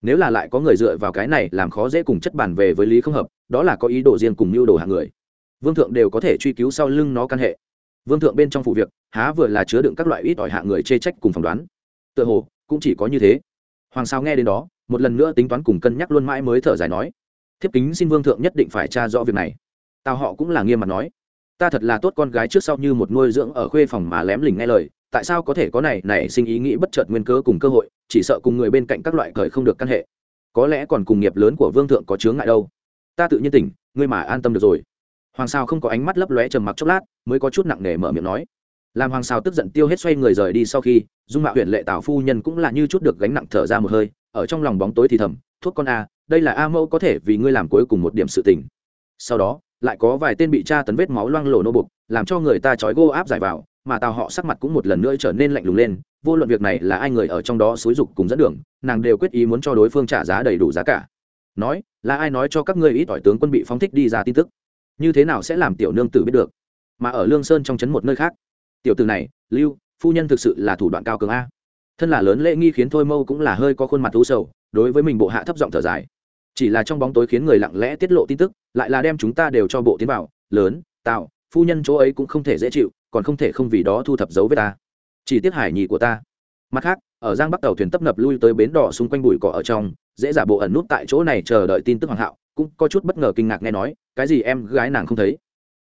Nếu là lại có người dựa vào cái này làm khó dễ cùng chất bản về với lý không hợp, đó là có ý đồ riêng cùng mưu đồ hạng người. Vương thượng đều có thể truy cứu sau lưng nó căn hệ. Vương thượng bên trong vụ việc, há vừa là chứa đựng các loại ít ỏi hạng người chê trách cùng phỏng đoán. Tựa hồ, cũng chỉ có như thế. Hoàng sao nghe đến đó, một lần nữa tính toán cùng cân nhắc luôn mãi mới thở dài nói, thiếp kính xin vương thượng nhất định phải tra rõ việc này. Tào họ cũng là nghiêm mặt nói, ta thật là tốt con gái trước sau như một nuôi dưỡng ở khuê phòng mà lém lỉnh nghe lời tại sao có thể có này nảy sinh ý nghĩ bất chợt nguyên cớ cùng cơ hội, chỉ sợ cùng người bên cạnh các loại cởi không được căn hệ. Có lẽ còn cùng nghiệp lớn của vương thượng có chướng ngại đâu. Ta tự nhiên tỉnh, ngươi mà an tâm được rồi. Hoàng sao không có ánh mắt lấp lóe trầm mặc chốc lát, mới có chút nặng nề mở miệng nói. Làm hoàng sao tức giận tiêu hết xoay người rời đi sau khi, dung mạo huyện lệ tào phu nhân cũng là như chút được gánh nặng thở ra một hơi, ở trong lòng bóng tối thì thầm, thuốc con a, đây là a mẫu có thể vì ngươi làm cuối cùng một điểm sự tình. Sau đó, lại có vài tên bị tra tấn vết máu loang lổ nô bục làm cho người ta trói gô áp giải vào mà tào họ sắc mặt cũng một lần nữa trở nên lạnh lùng lên, vô luận việc này là ai người ở trong đó xúi dục cùng dẫn đường, nàng đều quyết ý muốn cho đối phương trả giá đầy đủ giá cả. Nói, là ai nói cho các ngươi ít ỏi tướng quân bị phóng thích đi ra tin tức? Như thế nào sẽ làm tiểu nương tử biết được? Mà ở lương sơn trong trấn một nơi khác. Tiểu tử này, lưu, phu nhân thực sự là thủ đoạn cao cường a. Thân là lớn lễ nghi khiến thôi mâu cũng là hơi có khuôn mặt thú sầu, đối với mình bộ hạ thấp giọng thở dài. Chỉ là trong bóng tối khiến người lặng lẽ tiết lộ tin tức, lại là đem chúng ta đều cho bộ tiến vào, lớn tạo phu nhân chỗ ấy cũng không thể dễ chịu còn không thể không vì đó thu thập dấu với ta. Chỉ tiết hải nhị của ta. Mặt khác, ở giang bắc tàu thuyền tấp nập lui tới bến đỏ xung quanh bụi cỏ ở trong, dễ giả bộ ẩn nút tại chỗ này chờ đợi tin tức hoàng hạo, cũng có chút bất ngờ kinh ngạc nghe nói, cái gì em gái nàng không thấy.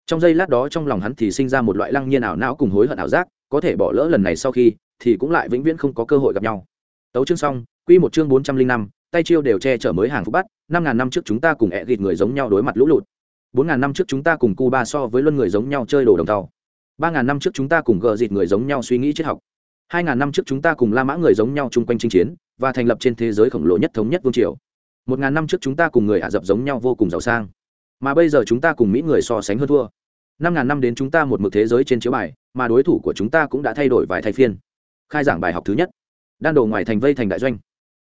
Trong giây lát đó trong lòng hắn thì sinh ra một loại lăng nhiên ảo não cùng hối hận ảo giác, có thể bỏ lỡ lần này sau khi, thì cũng lại vĩnh viễn không có cơ hội gặp nhau. Tấu chương xong, quy một chương bốn trăm linh năm, tay chiêu đều che chở mới hàng phúc bắt, năm ngàn năm trước chúng ta cùng ẹ gịt người giống nhau đối mặt lũ lụt. Bốn ngàn năm trước chúng ta cùng cuba so với luân người giống nhau chơi đồ đồng tàu ba ngàn năm trước chúng ta cùng gờ dịt người giống nhau suy nghĩ triết học. Hai ngàn năm trước chúng ta cùng la mã người giống nhau chung quanh chinh chiến và thành lập trên thế giới khổng lồ nhất thống nhất vương triều. Một ngàn năm trước chúng ta cùng người ả rập giống nhau vô cùng giàu sang. Mà bây giờ chúng ta cùng mỹ người so sánh hơn thua. Năm ngàn năm đến chúng ta một mực thế giới trên chiếu bài, mà đối thủ của chúng ta cũng đã thay đổi vài thay phiên. Khai giảng bài học thứ nhất. Đan đồ ngoài thành vây thành đại doanh.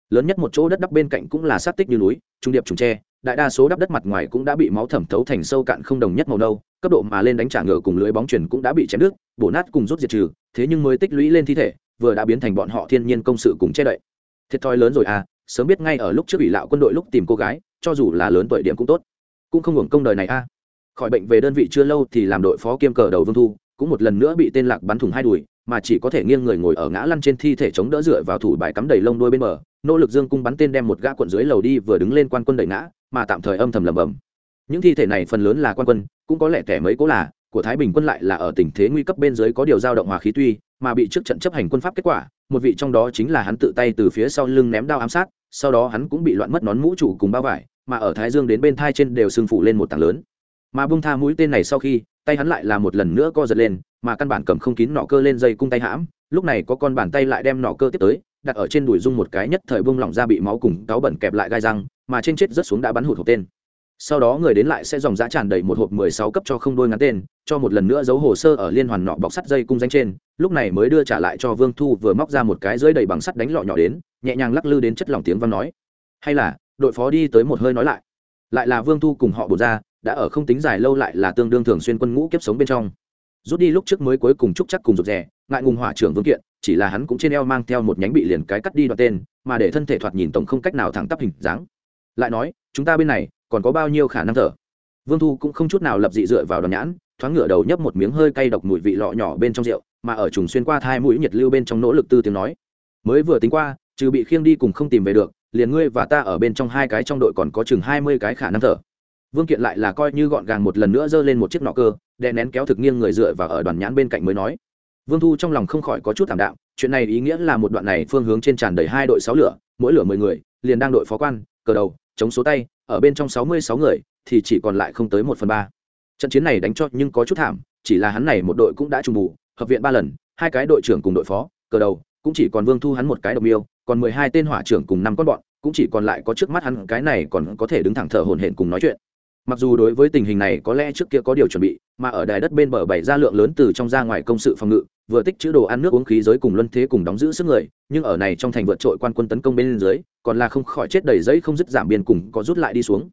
Lớn nhất một chỗ đất đắp bên cạnh cũng là sát tích như núi, trung điệp trùng tre đại đa số đắp đất mặt ngoài cũng đã bị máu thẩm thấu thành sâu cạn không đồng nhất màu nâu, cấp độ mà lên đánh trả ngựa cùng lưới bóng chuyển cũng đã bị chém đứt, bổ nát cùng rút diệt trừ, thế nhưng mới tích lũy lên thi thể, vừa đã biến thành bọn họ thiên nhiên công sự cùng che đậy thiệt thòi lớn rồi à sớm biết ngay ở lúc trước ủy lạo quân đội lúc tìm cô gái, cho dù là lớn tuổi điểm cũng tốt, cũng không hưởng công đời này a à. khỏi bệnh về đơn vị chưa lâu thì làm đội phó kiêm cờ đầu vương thu, cũng một lần nữa bị tên lạc bắn thủng hai đùi, mà chỉ có thể nghiêng người ngồi ở ngã lăn trên thi thể chống đỡ dựa vào thủ bài cắm đầy lông đuôi bên bờ, nỗ lực dương cung bắn tên đem một gã cuộn dưới lầu đi vừa đứng lên quan quân đẩy ngã mà tạm thời âm thầm lầm bầm những thi thể này phần lớn là quan quân, cũng có lẽ kẻ mấy cố là, của thái bình quân lại là ở tình thế nguy cấp bên dưới có điều dao động hòa khí tuy, mà bị trước trận chấp hành quân pháp kết quả, một vị trong đó chính là hắn tự tay từ phía sau lưng ném đao ám sát, sau đó hắn cũng bị loạn mất nón mũ chủ cùng bao vải, mà ở thái dương đến bên thai trên đều sưng phủ lên một tảng lớn. Mà bung tha mũi tên này sau khi, tay hắn lại là một lần nữa co giật lên, mà căn bản cầm không kín nọ cơ lên dây cung tay hãm, lúc này có con bàn tay lại đem nọ cơ tiếp tới đặt ở trên đùi dung một cái nhất thời bung lỏng ra bị máu cùng cáo bẩn kẹp lại gai răng, mà trên chết rất xuống đã bắn hụt hộp tên. Sau đó người đến lại sẽ dòng giá tràn đầy một hộp mười sáu cấp cho không đôi ngắn tên, cho một lần nữa giấu hồ sơ ở liên hoàn nọ bọc sắt dây cung danh trên, lúc này mới đưa trả lại cho vương thu vừa móc ra một cái dưới đầy bằng sắt đánh lọ nhỏ đến, nhẹ nhàng lắc lư đến chất lỏng tiếng văn nói. Hay là, đội phó đi tới một hơi nói lại. Lại là vương thu cùng họ bột ra, đã ở không tính dài lâu lại là tương đương thường xuyên quân ngũ kiếp sống bên trong. Rút đi lúc trước mới cuối cùng trúc chắc cùng rụt rè, ngại ngùng hỏa trưởng vương kiện chỉ là hắn cũng trên eo mang theo một nhánh bị liền cái cắt đi đoạn tên, mà để thân thể thoạt nhìn tổng không cách nào thẳng tắp hình dáng. Lại nói, chúng ta bên này, còn có bao nhiêu khả năng thở? Vương thu cũng không chút nào lập dị dựa vào đòn nhãn, thoáng ngửa đầu nhấp một miếng hơi cay độc mùi vị lọ nhỏ bên trong rượu, mà ở trùng xuyên qua thai mũi nhiệt lưu bên trong nỗ lực tư tiếng nói. Mới vừa tính qua, trừ bị khiêng đi cùng không tìm về được, liền ngươi và ta ở bên trong hai cái trong đội còn có chừng hai mươi cái khả năng thở. Vương kiện lại là coi như gọn gàng một lần nữa giơ lên một chiếc nọ cơ, đè nén kéo thực nghiêng người dựa và ở đoàn nhãn bên cạnh mới nói vương thu trong lòng không khỏi có chút thảm đạo chuyện này ý nghĩa là một đoạn này phương hướng trên tràn đầy hai đội sáu lửa, mỗi lửa mười người, liền đang đội phó quan, cờ đầu, chống số tay, ở bên trong sáu mươi sáu người, thì chỉ còn lại không tới một phần ba. Trận chiến này đánh cho nhưng có chút thảm, chỉ là hắn này một đội cũng đã trùng bù hợp viện ba lần, hai cái đội trưởng cùng đội phó, cờ đầu, cũng chỉ còn vương thu hắn một cái đồng yêu còn mười hai tên hỏa trưởng cùng năm con bọn, cũng chỉ còn lại có trước mắt hắn cái này còn có thể đứng thẳng thở hổn hển cùng nói chuyện. Mặc dù đối với tình hình này có lẽ trước kia có điều chuẩn bị, mà ở đài đất bên bờ bảy ra lượng lớn từ trong ra ngoài công sự phòng ngự vừa tích chữ đồ ăn nước uống khí giới cùng luân thế cùng đóng giữ sức người, nhưng ở này trong thành vượt trội quan quân tấn công bên dưới, còn là không khỏi chết đầy giấy không dứt giảm biên cùng có rút lại đi xuống.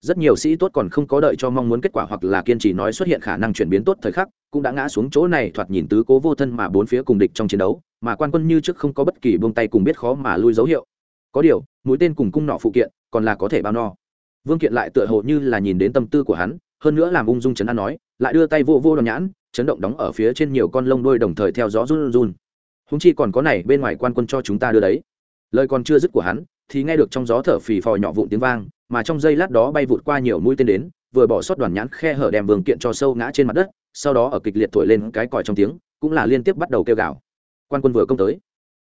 Rất nhiều sĩ tốt còn không có đợi cho mong muốn kết quả hoặc là kiên trì nói xuất hiện khả năng chuyển biến tốt thời khắc, cũng đã ngã xuống chỗ này thoạt nhìn tứ cố vô thân mà bốn phía cùng địch trong chiến đấu, mà quan quân như trước không có bất kỳ buông tay cùng biết khó mà lui dấu hiệu. Có điều, mũi tên cùng cung nọ phụ kiện, còn là có thể bao no. Vương kiện lại tựa hồ như là nhìn đến tâm tư của hắn, hơn nữa làm ung dung chấn an nói, lại đưa tay vô vô đòn nhãn chấn động đóng ở phía trên nhiều con lông đuôi đồng thời theo gió run run. Húng chi còn có này bên ngoài quan quân cho chúng ta đưa đấy. Lời còn chưa dứt của hắn, thì nghe được trong gió thở phì phò nhỏ vụn tiếng vang, mà trong giây lát đó bay vụt qua nhiều mũi tên đến, vừa bỏ sót đoàn nhãn khe hở đem vương kiện cho sâu ngã trên mặt đất, sau đó ở kịch liệt thổi lên cái còi trong tiếng, cũng là liên tiếp bắt đầu kêu gào. Quan quân vừa công tới,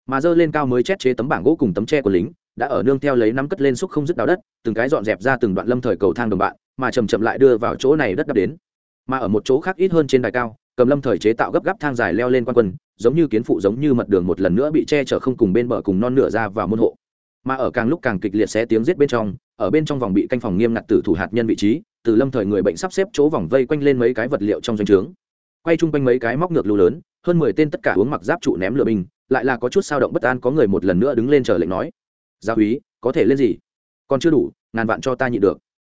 mà dơ lên cao mới chét chế tấm bảng gỗ cùng tấm tre của lính, đã ở nương theo lấy năm cất lên xúc không dứt đào đất, từng cái dọn dẹp ra từng đoạn lâm thời cầu thang đồng bạn, mà chầm chậm lại đưa vào chỗ này đất đắp đến. Mà ở một chỗ khác ít hơn trên đài cao cầm lâm thời chế tạo gấp gáp thang dài leo lên quan quân, giống như kiến phụ giống như mật đường một lần nữa bị che chở không cùng bên bờ cùng non nửa ra vào môn hộ. Mà ở càng lúc càng kịch liệt xé tiếng giết bên trong, ở bên trong vòng bị canh phòng nghiêm ngặt từ thủ hạt nhân vị trí, từ lâm thời người bệnh sắp xếp chỗ vòng vây quanh lên mấy cái vật liệu trong doanh trướng. Quay chung quanh mấy cái móc ngược lưu lớn, hơn mười tên tất cả uống mặc giáp trụ ném lửa binh lại là có chút sao động bất an có người một lần nữa đứng lên chờ lệnh nói, gia úy, có thể lên gì? Còn chưa đủ, ngàn vạn cho ta nhị được.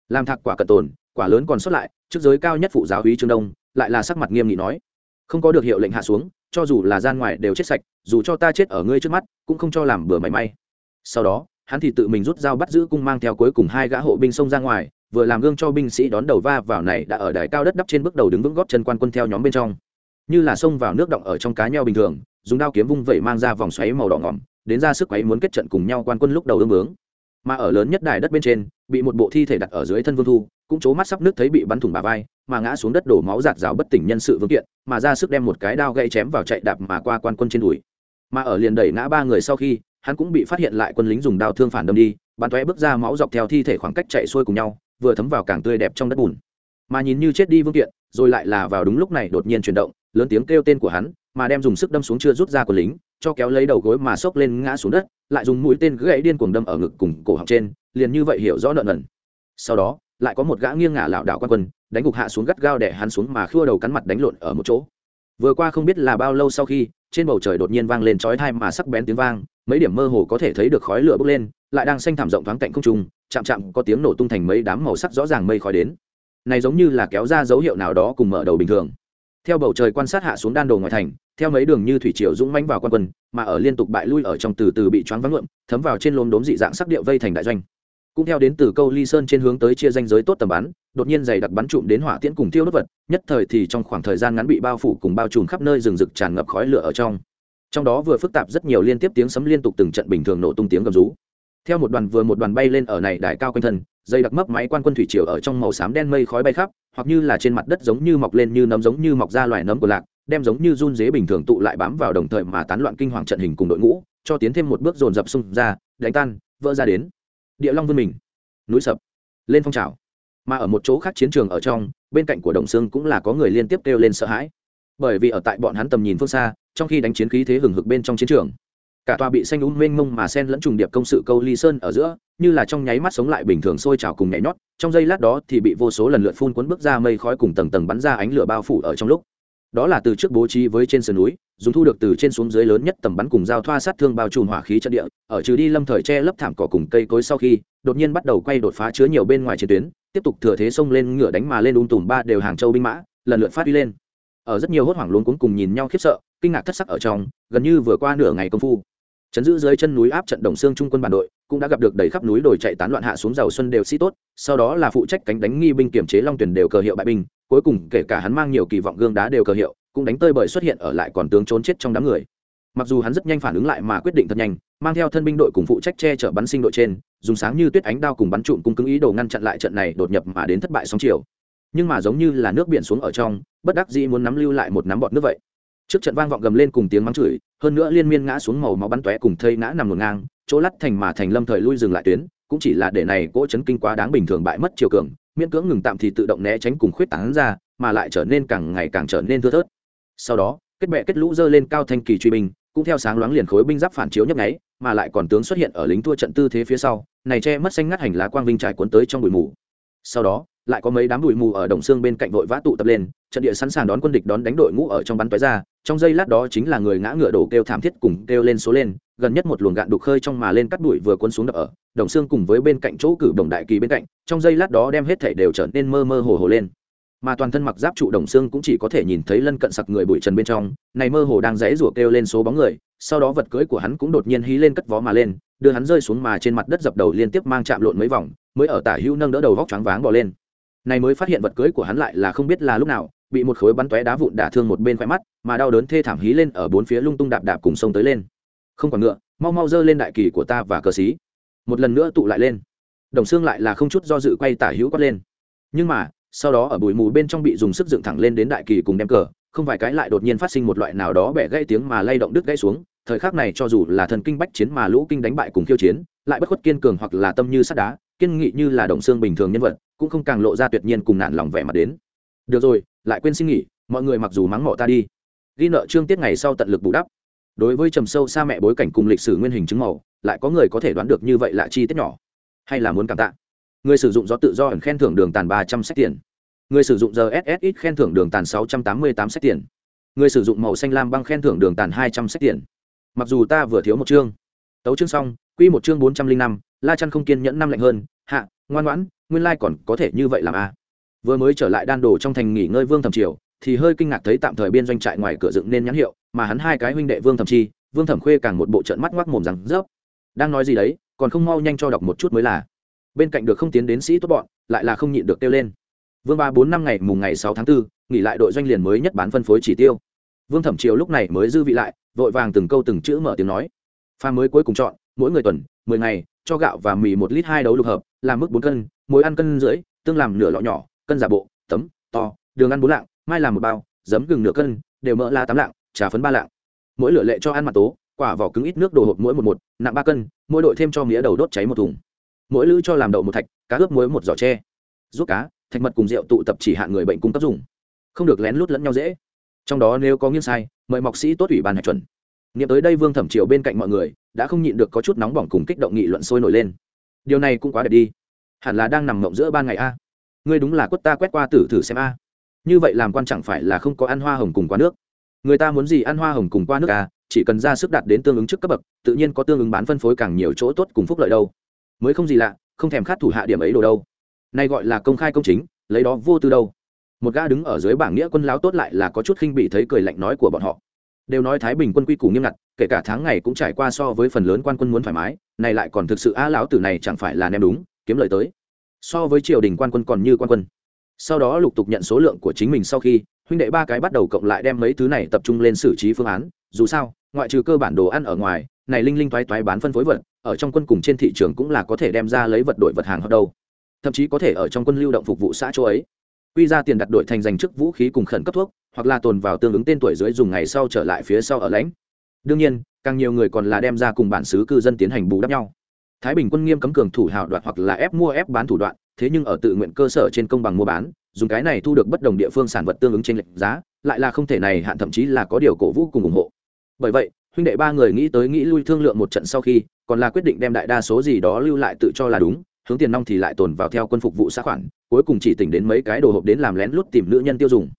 Làm thạc quả cận tồn, quả lớn còn sót lại, trước giới cao nhất phụ giáo úy trương đông lại là sắc mặt nghiêm nghị nói, không có được hiệu lệnh hạ xuống, cho dù là gian ngoài đều chết sạch, dù cho ta chết ở ngươi trước mắt, cũng không cho làm bừa mảy may. Sau đó, hắn thì tự mình rút dao bắt giữ cung mang theo cuối cùng hai gã hộ binh xông ra ngoài, vừa làm gương cho binh sĩ đón đầu va vào này đã ở đài cao đất đắp trên bước đầu đứng vững góp chân quan quân theo nhóm bên trong. Như là xông vào nước động ở trong cá nheo bình thường, dùng đao kiếm vung vẩy mang ra vòng xoáy màu đỏ ngỏm, đến ra sức quấy muốn kết trận cùng nhau quan quân lúc đầu ương bướng. Mà ở lớn nhất đài đất bên trên, bị một bộ thi thể đặt ở dưới thân vương thu cũng c mắt sắp nước thấy bị bắn thủng bà vai, mà ngã xuống đất đổ máu giạt rào bất tỉnh nhân sự vương kiện, mà ra sức đem một cái đao gây chém vào chạy đạp mà qua quan quân trên đùi. Mà ở liền đẩy ngã ba người sau khi, hắn cũng bị phát hiện lại quân lính dùng đao thương phản đâm đi, bắn tóe bước ra máu dọc theo thi thể khoảng cách chạy xuôi cùng nhau, vừa thấm vào càng tươi đẹp trong đất bùn. Mà nhìn như chết đi vương kiện, rồi lại là vào đúng lúc này đột nhiên chuyển động, lớn tiếng kêu tên của hắn, mà đem dùng sức đâm xuống chưa rút ra của lính, cho kéo lấy đầu gối mà xốc lên ngã xuống đất, lại dùng mũi tên gãy điên cuồng đâm ở ngực cùng cổ họng trên, liền như vậy hiểu rõ nợ nần. Sau đó lại có một gã nghiêng ngả lảo đảo quan quân, đánh gục hạ xuống gắt gao để hắn xuống mà khua đầu cắn mặt đánh lộn ở một chỗ. Vừa qua không biết là bao lâu sau khi, trên bầu trời đột nhiên vang lên chói thai mà sắc bén tiếng vang, mấy điểm mơ hồ có thể thấy được khói lửa bốc lên, lại đang xanh thảm rộng thoáng cạnh không trung, chạm chạm có tiếng nổ tung thành mấy đám màu sắc rõ ràng mây khói đến. Này giống như là kéo ra dấu hiệu nào đó cùng mở đầu bình thường. Theo bầu trời quan sát hạ xuống đan đồ ngoài thành, theo mấy đường như thủy triều dũng mãnh vào quan quân, mà ở liên tục bại lui ở trong từ từ bị choáng vắng ngượm thấm vào trên lốm đốm dị dạng sắc điệu vây thành đại doanh cũng theo đến từ câu ly sơn trên hướng tới chia danh giới tốt tầm bắn, đột nhiên dày đặc bắn trụm đến hỏa tiễn cùng tiêu đốt vật, nhất thời thì trong khoảng thời gian ngắn bị bao phủ cùng bao trùm khắp nơi rừng rực tràn ngập khói lửa ở trong. Trong đó vừa phức tạp rất nhiều liên tiếp tiếng sấm liên tục từng trận bình thường nổ tung tiếng gầm rú. Theo một đoàn vừa một đoàn bay lên ở này đài cao quanh thân dây đặc mấp máy quan quân thủy triều ở trong màu xám đen mây khói bay khắp, hoặc như là trên mặt đất giống như mọc lên như nấm giống như mọc ra loài nấm của lạc, đem giống như run dế bình thường tụ lại bám vào đồng thời mà tán loạn kinh hoàng trận hình cùng đội ngũ, cho tiến thêm một bước dồn dập xung ra, đánh tan, vỡ ra đến địa long vươn mình, núi sập, lên phong trào. Mà ở một chỗ khác chiến trường ở trong, bên cạnh của đồng xương cũng là có người liên tiếp kêu lên sợ hãi. Bởi vì ở tại bọn hắn tầm nhìn phương xa, trong khi đánh chiến khí thế hừng hực bên trong chiến trường, cả tòa bị xanh úng mênh mông mà sen lẫn trùng điệp công sự câu ly sơn ở giữa, như là trong nháy mắt sống lại bình thường sôi trào cùng nhảy nhót, trong giây lát đó thì bị vô số lần lượt phun cuốn bước ra mây khói cùng tầng tầng bắn ra ánh lửa bao phủ ở trong lúc đó là từ trước bố trí với trên sườn núi, dùng thu được từ trên xuống dưới lớn nhất tầm bắn cùng giao thoa sát thương bao trùm hỏa khí trận địa, ở trừ đi lâm thời che lấp thảm cỏ cùng cây cối sau khi, đột nhiên bắt đầu quay đột phá chứa nhiều bên ngoài chiến tuyến, tiếp tục thừa thế xông lên ngựa đánh mà lên ung tùm ba đều hàng châu binh mã, lần lượt phát đi lên. Ở rất nhiều hốt hoảng luống cuống cùng nhìn nhau khiếp sợ, kinh ngạc thất sắc ở trong, gần như vừa qua nửa ngày công phu. Chấn giữ dưới chân núi áp trận đồng xương trung quân bản đội, cũng đã gặp được đầy khắp núi đồi chạy tán loạn hạ xuống giàu xuân đều sĩ tốt, sau đó là phụ trách cánh đánh nghi binh kiểm chế long tuyển đều cờ hiệu bại binh cuối cùng kể cả hắn mang nhiều kỳ vọng gương đá đều cờ hiệu, cũng đánh tơi bởi xuất hiện ở lại còn tướng trốn chết trong đám người. Mặc dù hắn rất nhanh phản ứng lại mà quyết định thật nhanh, mang theo thân binh đội cùng phụ trách che chở bắn sinh đội trên, dùng sáng như tuyết ánh đao cùng bắn trụm cung cứng ý đồ ngăn chặn lại trận này đột nhập mà đến thất bại sóng chiều. Nhưng mà giống như là nước biển xuống ở trong, bất đắc dĩ muốn nắm lưu lại một nắm bọt nước vậy. Trước trận vang vọng gầm lên cùng tiếng mắng chửi, hơn nữa liên miên ngã xuống màu máu bắn tóe cùng thây ngã nằm ngổn ngang, chỗ lắt thành mà thành lâm thời lui dừng lại tuyến cũng chỉ là để này cỗ chấn kinh quá đáng bình thường bại mất chiều cường, miễn cưỡng ngừng tạm thì tự động né tránh cùng khuyết tán ra, mà lại trở nên càng ngày càng trở nên thưa thớt. Sau đó, kết bệ kết lũ dơ lên cao thanh kỳ truy binh, cũng theo sáng loáng liền khối binh giáp phản chiếu nhấp nháy, mà lại còn tướng xuất hiện ở lính thua trận tư thế phía sau, này che mất xanh ngắt hành lá quang vinh trải cuốn tới trong bụi mù. Sau đó, lại có mấy đám bụi mù ở đồng xương bên cạnh vội vã tụ tập lên, trận địa sẵn sàng đón quân địch đón đánh đội ngũ ở trong bắn tóe ra, trong giây lát đó chính là người ngã ngựa đổ kêu thảm thiết cùng kêu lên số lên gần nhất một luồng gạn đục khơi trong mà lên cắt bụi vừa cuốn xuống đập ở, đồng xương cùng với bên cạnh chỗ cử đồng đại kỳ bên cạnh, trong giây lát đó đem hết thể đều trở nên mơ mơ hồ hồ lên. Mà toàn thân mặc giáp trụ đồng xương cũng chỉ có thể nhìn thấy lân cận sặc người bụi trần bên trong, này mơ hồ đang rẽ rủa kêu lên số bóng người, sau đó vật cưỡi của hắn cũng đột nhiên hí lên cất vó mà lên, đưa hắn rơi xuống mà trên mặt đất dập đầu liên tiếp mang chạm lộn mấy vòng, mới ở tả hữu nâng đỡ đầu vóc choáng váng bỏ lên. Này mới phát hiện vật cưới của hắn lại là không biết là lúc nào, bị một khối bắn tóe đá vụn đả thương một bên khoe mắt, mà đau đớn thê thảm hí lên ở bốn phía lung tung đạp đạp cùng sông tới lên không còn ngựa, mau mau dơ lên đại kỳ của ta và cờ xí một lần nữa tụ lại lên. Đồng xương lại là không chút do dự quay tả hữu quát lên. Nhưng mà, sau đó ở bụi mù bên trong bị dùng sức dựng thẳng lên đến đại kỳ cùng đem cờ, không vài cái lại đột nhiên phát sinh một loại nào đó bẻ gãy tiếng mà lay động đứt gãy xuống. Thời khắc này cho dù là thần kinh bách chiến mà lũ kinh đánh bại cùng khiêu chiến, lại bất khuất kiên cường hoặc là tâm như sắt đá, kiên nghị như là động xương bình thường nhân vật, cũng không càng lộ ra tuyệt nhiên cùng nạn lòng vẻ mặt đến. Được rồi, lại quên xin nghỉ, mọi người mặc dù mắng mỏ ta đi. Ghi nợ trương tiết ngày sau tận lực bù đắp đối với trầm sâu xa mẹ bối cảnh cùng lịch sử nguyên hình chứng màu, lại có người có thể đoán được như vậy là chi tiết nhỏ. Hay là muốn cảm tạ? Người sử dụng do tự do ẩn khen thưởng đường tàn ba trăm sách tiền. Người sử dụng giờ ít khen thưởng đường tàn sáu trăm tám mươi tám sách tiền. Người sử dụng màu xanh lam băng khen thưởng đường tàn hai trăm sách tiền. Mặc dù ta vừa thiếu một chương. Tấu chương xong, quy một chương bốn trăm linh năm, la chăn không kiên nhẫn năm lạnh hơn, hạ, ngoan ngoãn, nguyên lai còn có thể như vậy làm a à. vừa mới trở lại đan đồ trong thành nghỉ ngơi vương thầm triều thì hơi kinh ngạc thấy tạm thời biên doanh trại ngoài cửa dựng nên nhãn hiệu mà hắn hai cái huynh đệ vương thẩm chi vương thẩm khuê càng một bộ trận mắt ngoác mồm rằng rớp đang nói gì đấy còn không mau nhanh cho đọc một chút mới là. Bên cạnh được không tiến đến sĩ tốt bọn lại là không nhịn được kêu lên. Vương ba bốn năm ngày mùng ngày sáu tháng 4, nghỉ lại đội doanh liền mới nhất bán phân phối chỉ tiêu. Vương thẩm triều lúc này mới dư vị lại vội vàng từng câu từng chữ mở tiếng nói. Pha mới cuối cùng chọn mỗi người tuần mười ngày cho gạo và mì một lít hai đấu lục hợp làm mức bốn cân muối ăn cân rưỡi tương làm nửa lọ nhỏ cân giả bộ tấm to đường ăn bốn lạng mai làm một bao, giấm gừng nửa cân, đều mỡ la tám lạng, trà phấn ba lạng. Mỗi lửa lệ cho ăn mặt tố, quả vỏ cứng ít nước đồ hộp mỗi một một, nặng ba cân, mỗi đội thêm cho mía đầu đốt cháy một thùng. Mỗi lữ cho làm đậu một thạch, cá ướp muối một giỏ tre. Ruốc cá, thạch mật cùng rượu tụ tập chỉ hạn người bệnh cung cấp dùng. Không được lén lút lẫn nhau dễ. Trong đó nếu có nghiêng sai, mời mọc sĩ tốt ủy ban hạch chuẩn. Nghiệm tới đây vương thẩm triều bên cạnh mọi người, đã không nhịn được có chút nóng bỏng cùng kích động nghị luận sôi nổi lên. Điều này cũng quá đẹp đi. Hẳn là đang nằm mộng giữa ban ngày a. Ngươi đúng là quất ta quét qua tử thử xem a như vậy làm quan chẳng phải là không có ăn hoa hồng cùng qua nước. Người ta muốn gì ăn hoa hồng cùng qua nước à? Chỉ cần ra sức đạt đến tương ứng trước cấp bậc, tự nhiên có tương ứng bán phân phối càng nhiều chỗ tốt cùng phúc lợi đâu. Mới không gì lạ, không thèm khát thủ hạ điểm ấy đồ đâu. Nay gọi là công khai công chính, lấy đó vô tư đâu. Một gã đứng ở dưới bảng nghĩa quân láo tốt lại là có chút khinh bị thấy cười lạnh nói của bọn họ. Đều nói thái bình quân quy củ nghiêm ngặt, kể cả tháng ngày cũng trải qua so với phần lớn quan quân muốn thoải mái này lại còn thực sự a lão tử này chẳng phải là nem đúng, kiếm lời tới. So với triều đình quan quân còn như quan quân sau đó lục tục nhận số lượng của chính mình sau khi, huynh đệ ba cái bắt đầu cộng lại đem mấy thứ này tập trung lên xử trí phương án. Dù sao, ngoại trừ cơ bản đồ ăn ở ngoài, này linh linh toái toái bán phân phối vật, ở trong quân cùng trên thị trường cũng là có thể đem ra lấy vật đổi vật hàng hợp đâu. Thậm chí có thể ở trong quân lưu động phục vụ xã chỗ ấy. Quy ra tiền đặt đổi thành dành trước vũ khí cùng khẩn cấp thuốc, hoặc là tồn vào tương ứng tên tuổi dưới dùng ngày sau trở lại phía sau ở lãnh. Đương nhiên, càng nhiều người còn là đem ra cùng bản xứ cư dân tiến hành bù đắp nhau thái bình quân nghiêm cấm cường thủ hào đoạt hoặc là ép mua ép bán thủ đoạn, thế nhưng ở tự nguyện cơ sở trên công bằng mua bán, dùng cái này thu được bất đồng địa phương sản vật tương ứng trên lệnh giá, lại là không thể này hạn thậm chí là có điều cổ vũ cùng ủng hộ. Bởi vậy, huynh đệ ba người nghĩ tới nghĩ lui thương lượng một trận sau khi, còn là quyết định đem đại đa số gì đó lưu lại tự cho là đúng, hướng tiền nong thì lại tồn vào theo quân phục vụ xã khoản, cuối cùng chỉ tỉnh đến mấy cái đồ hộp đến làm lén lút tìm nữ nhân tiêu dùng.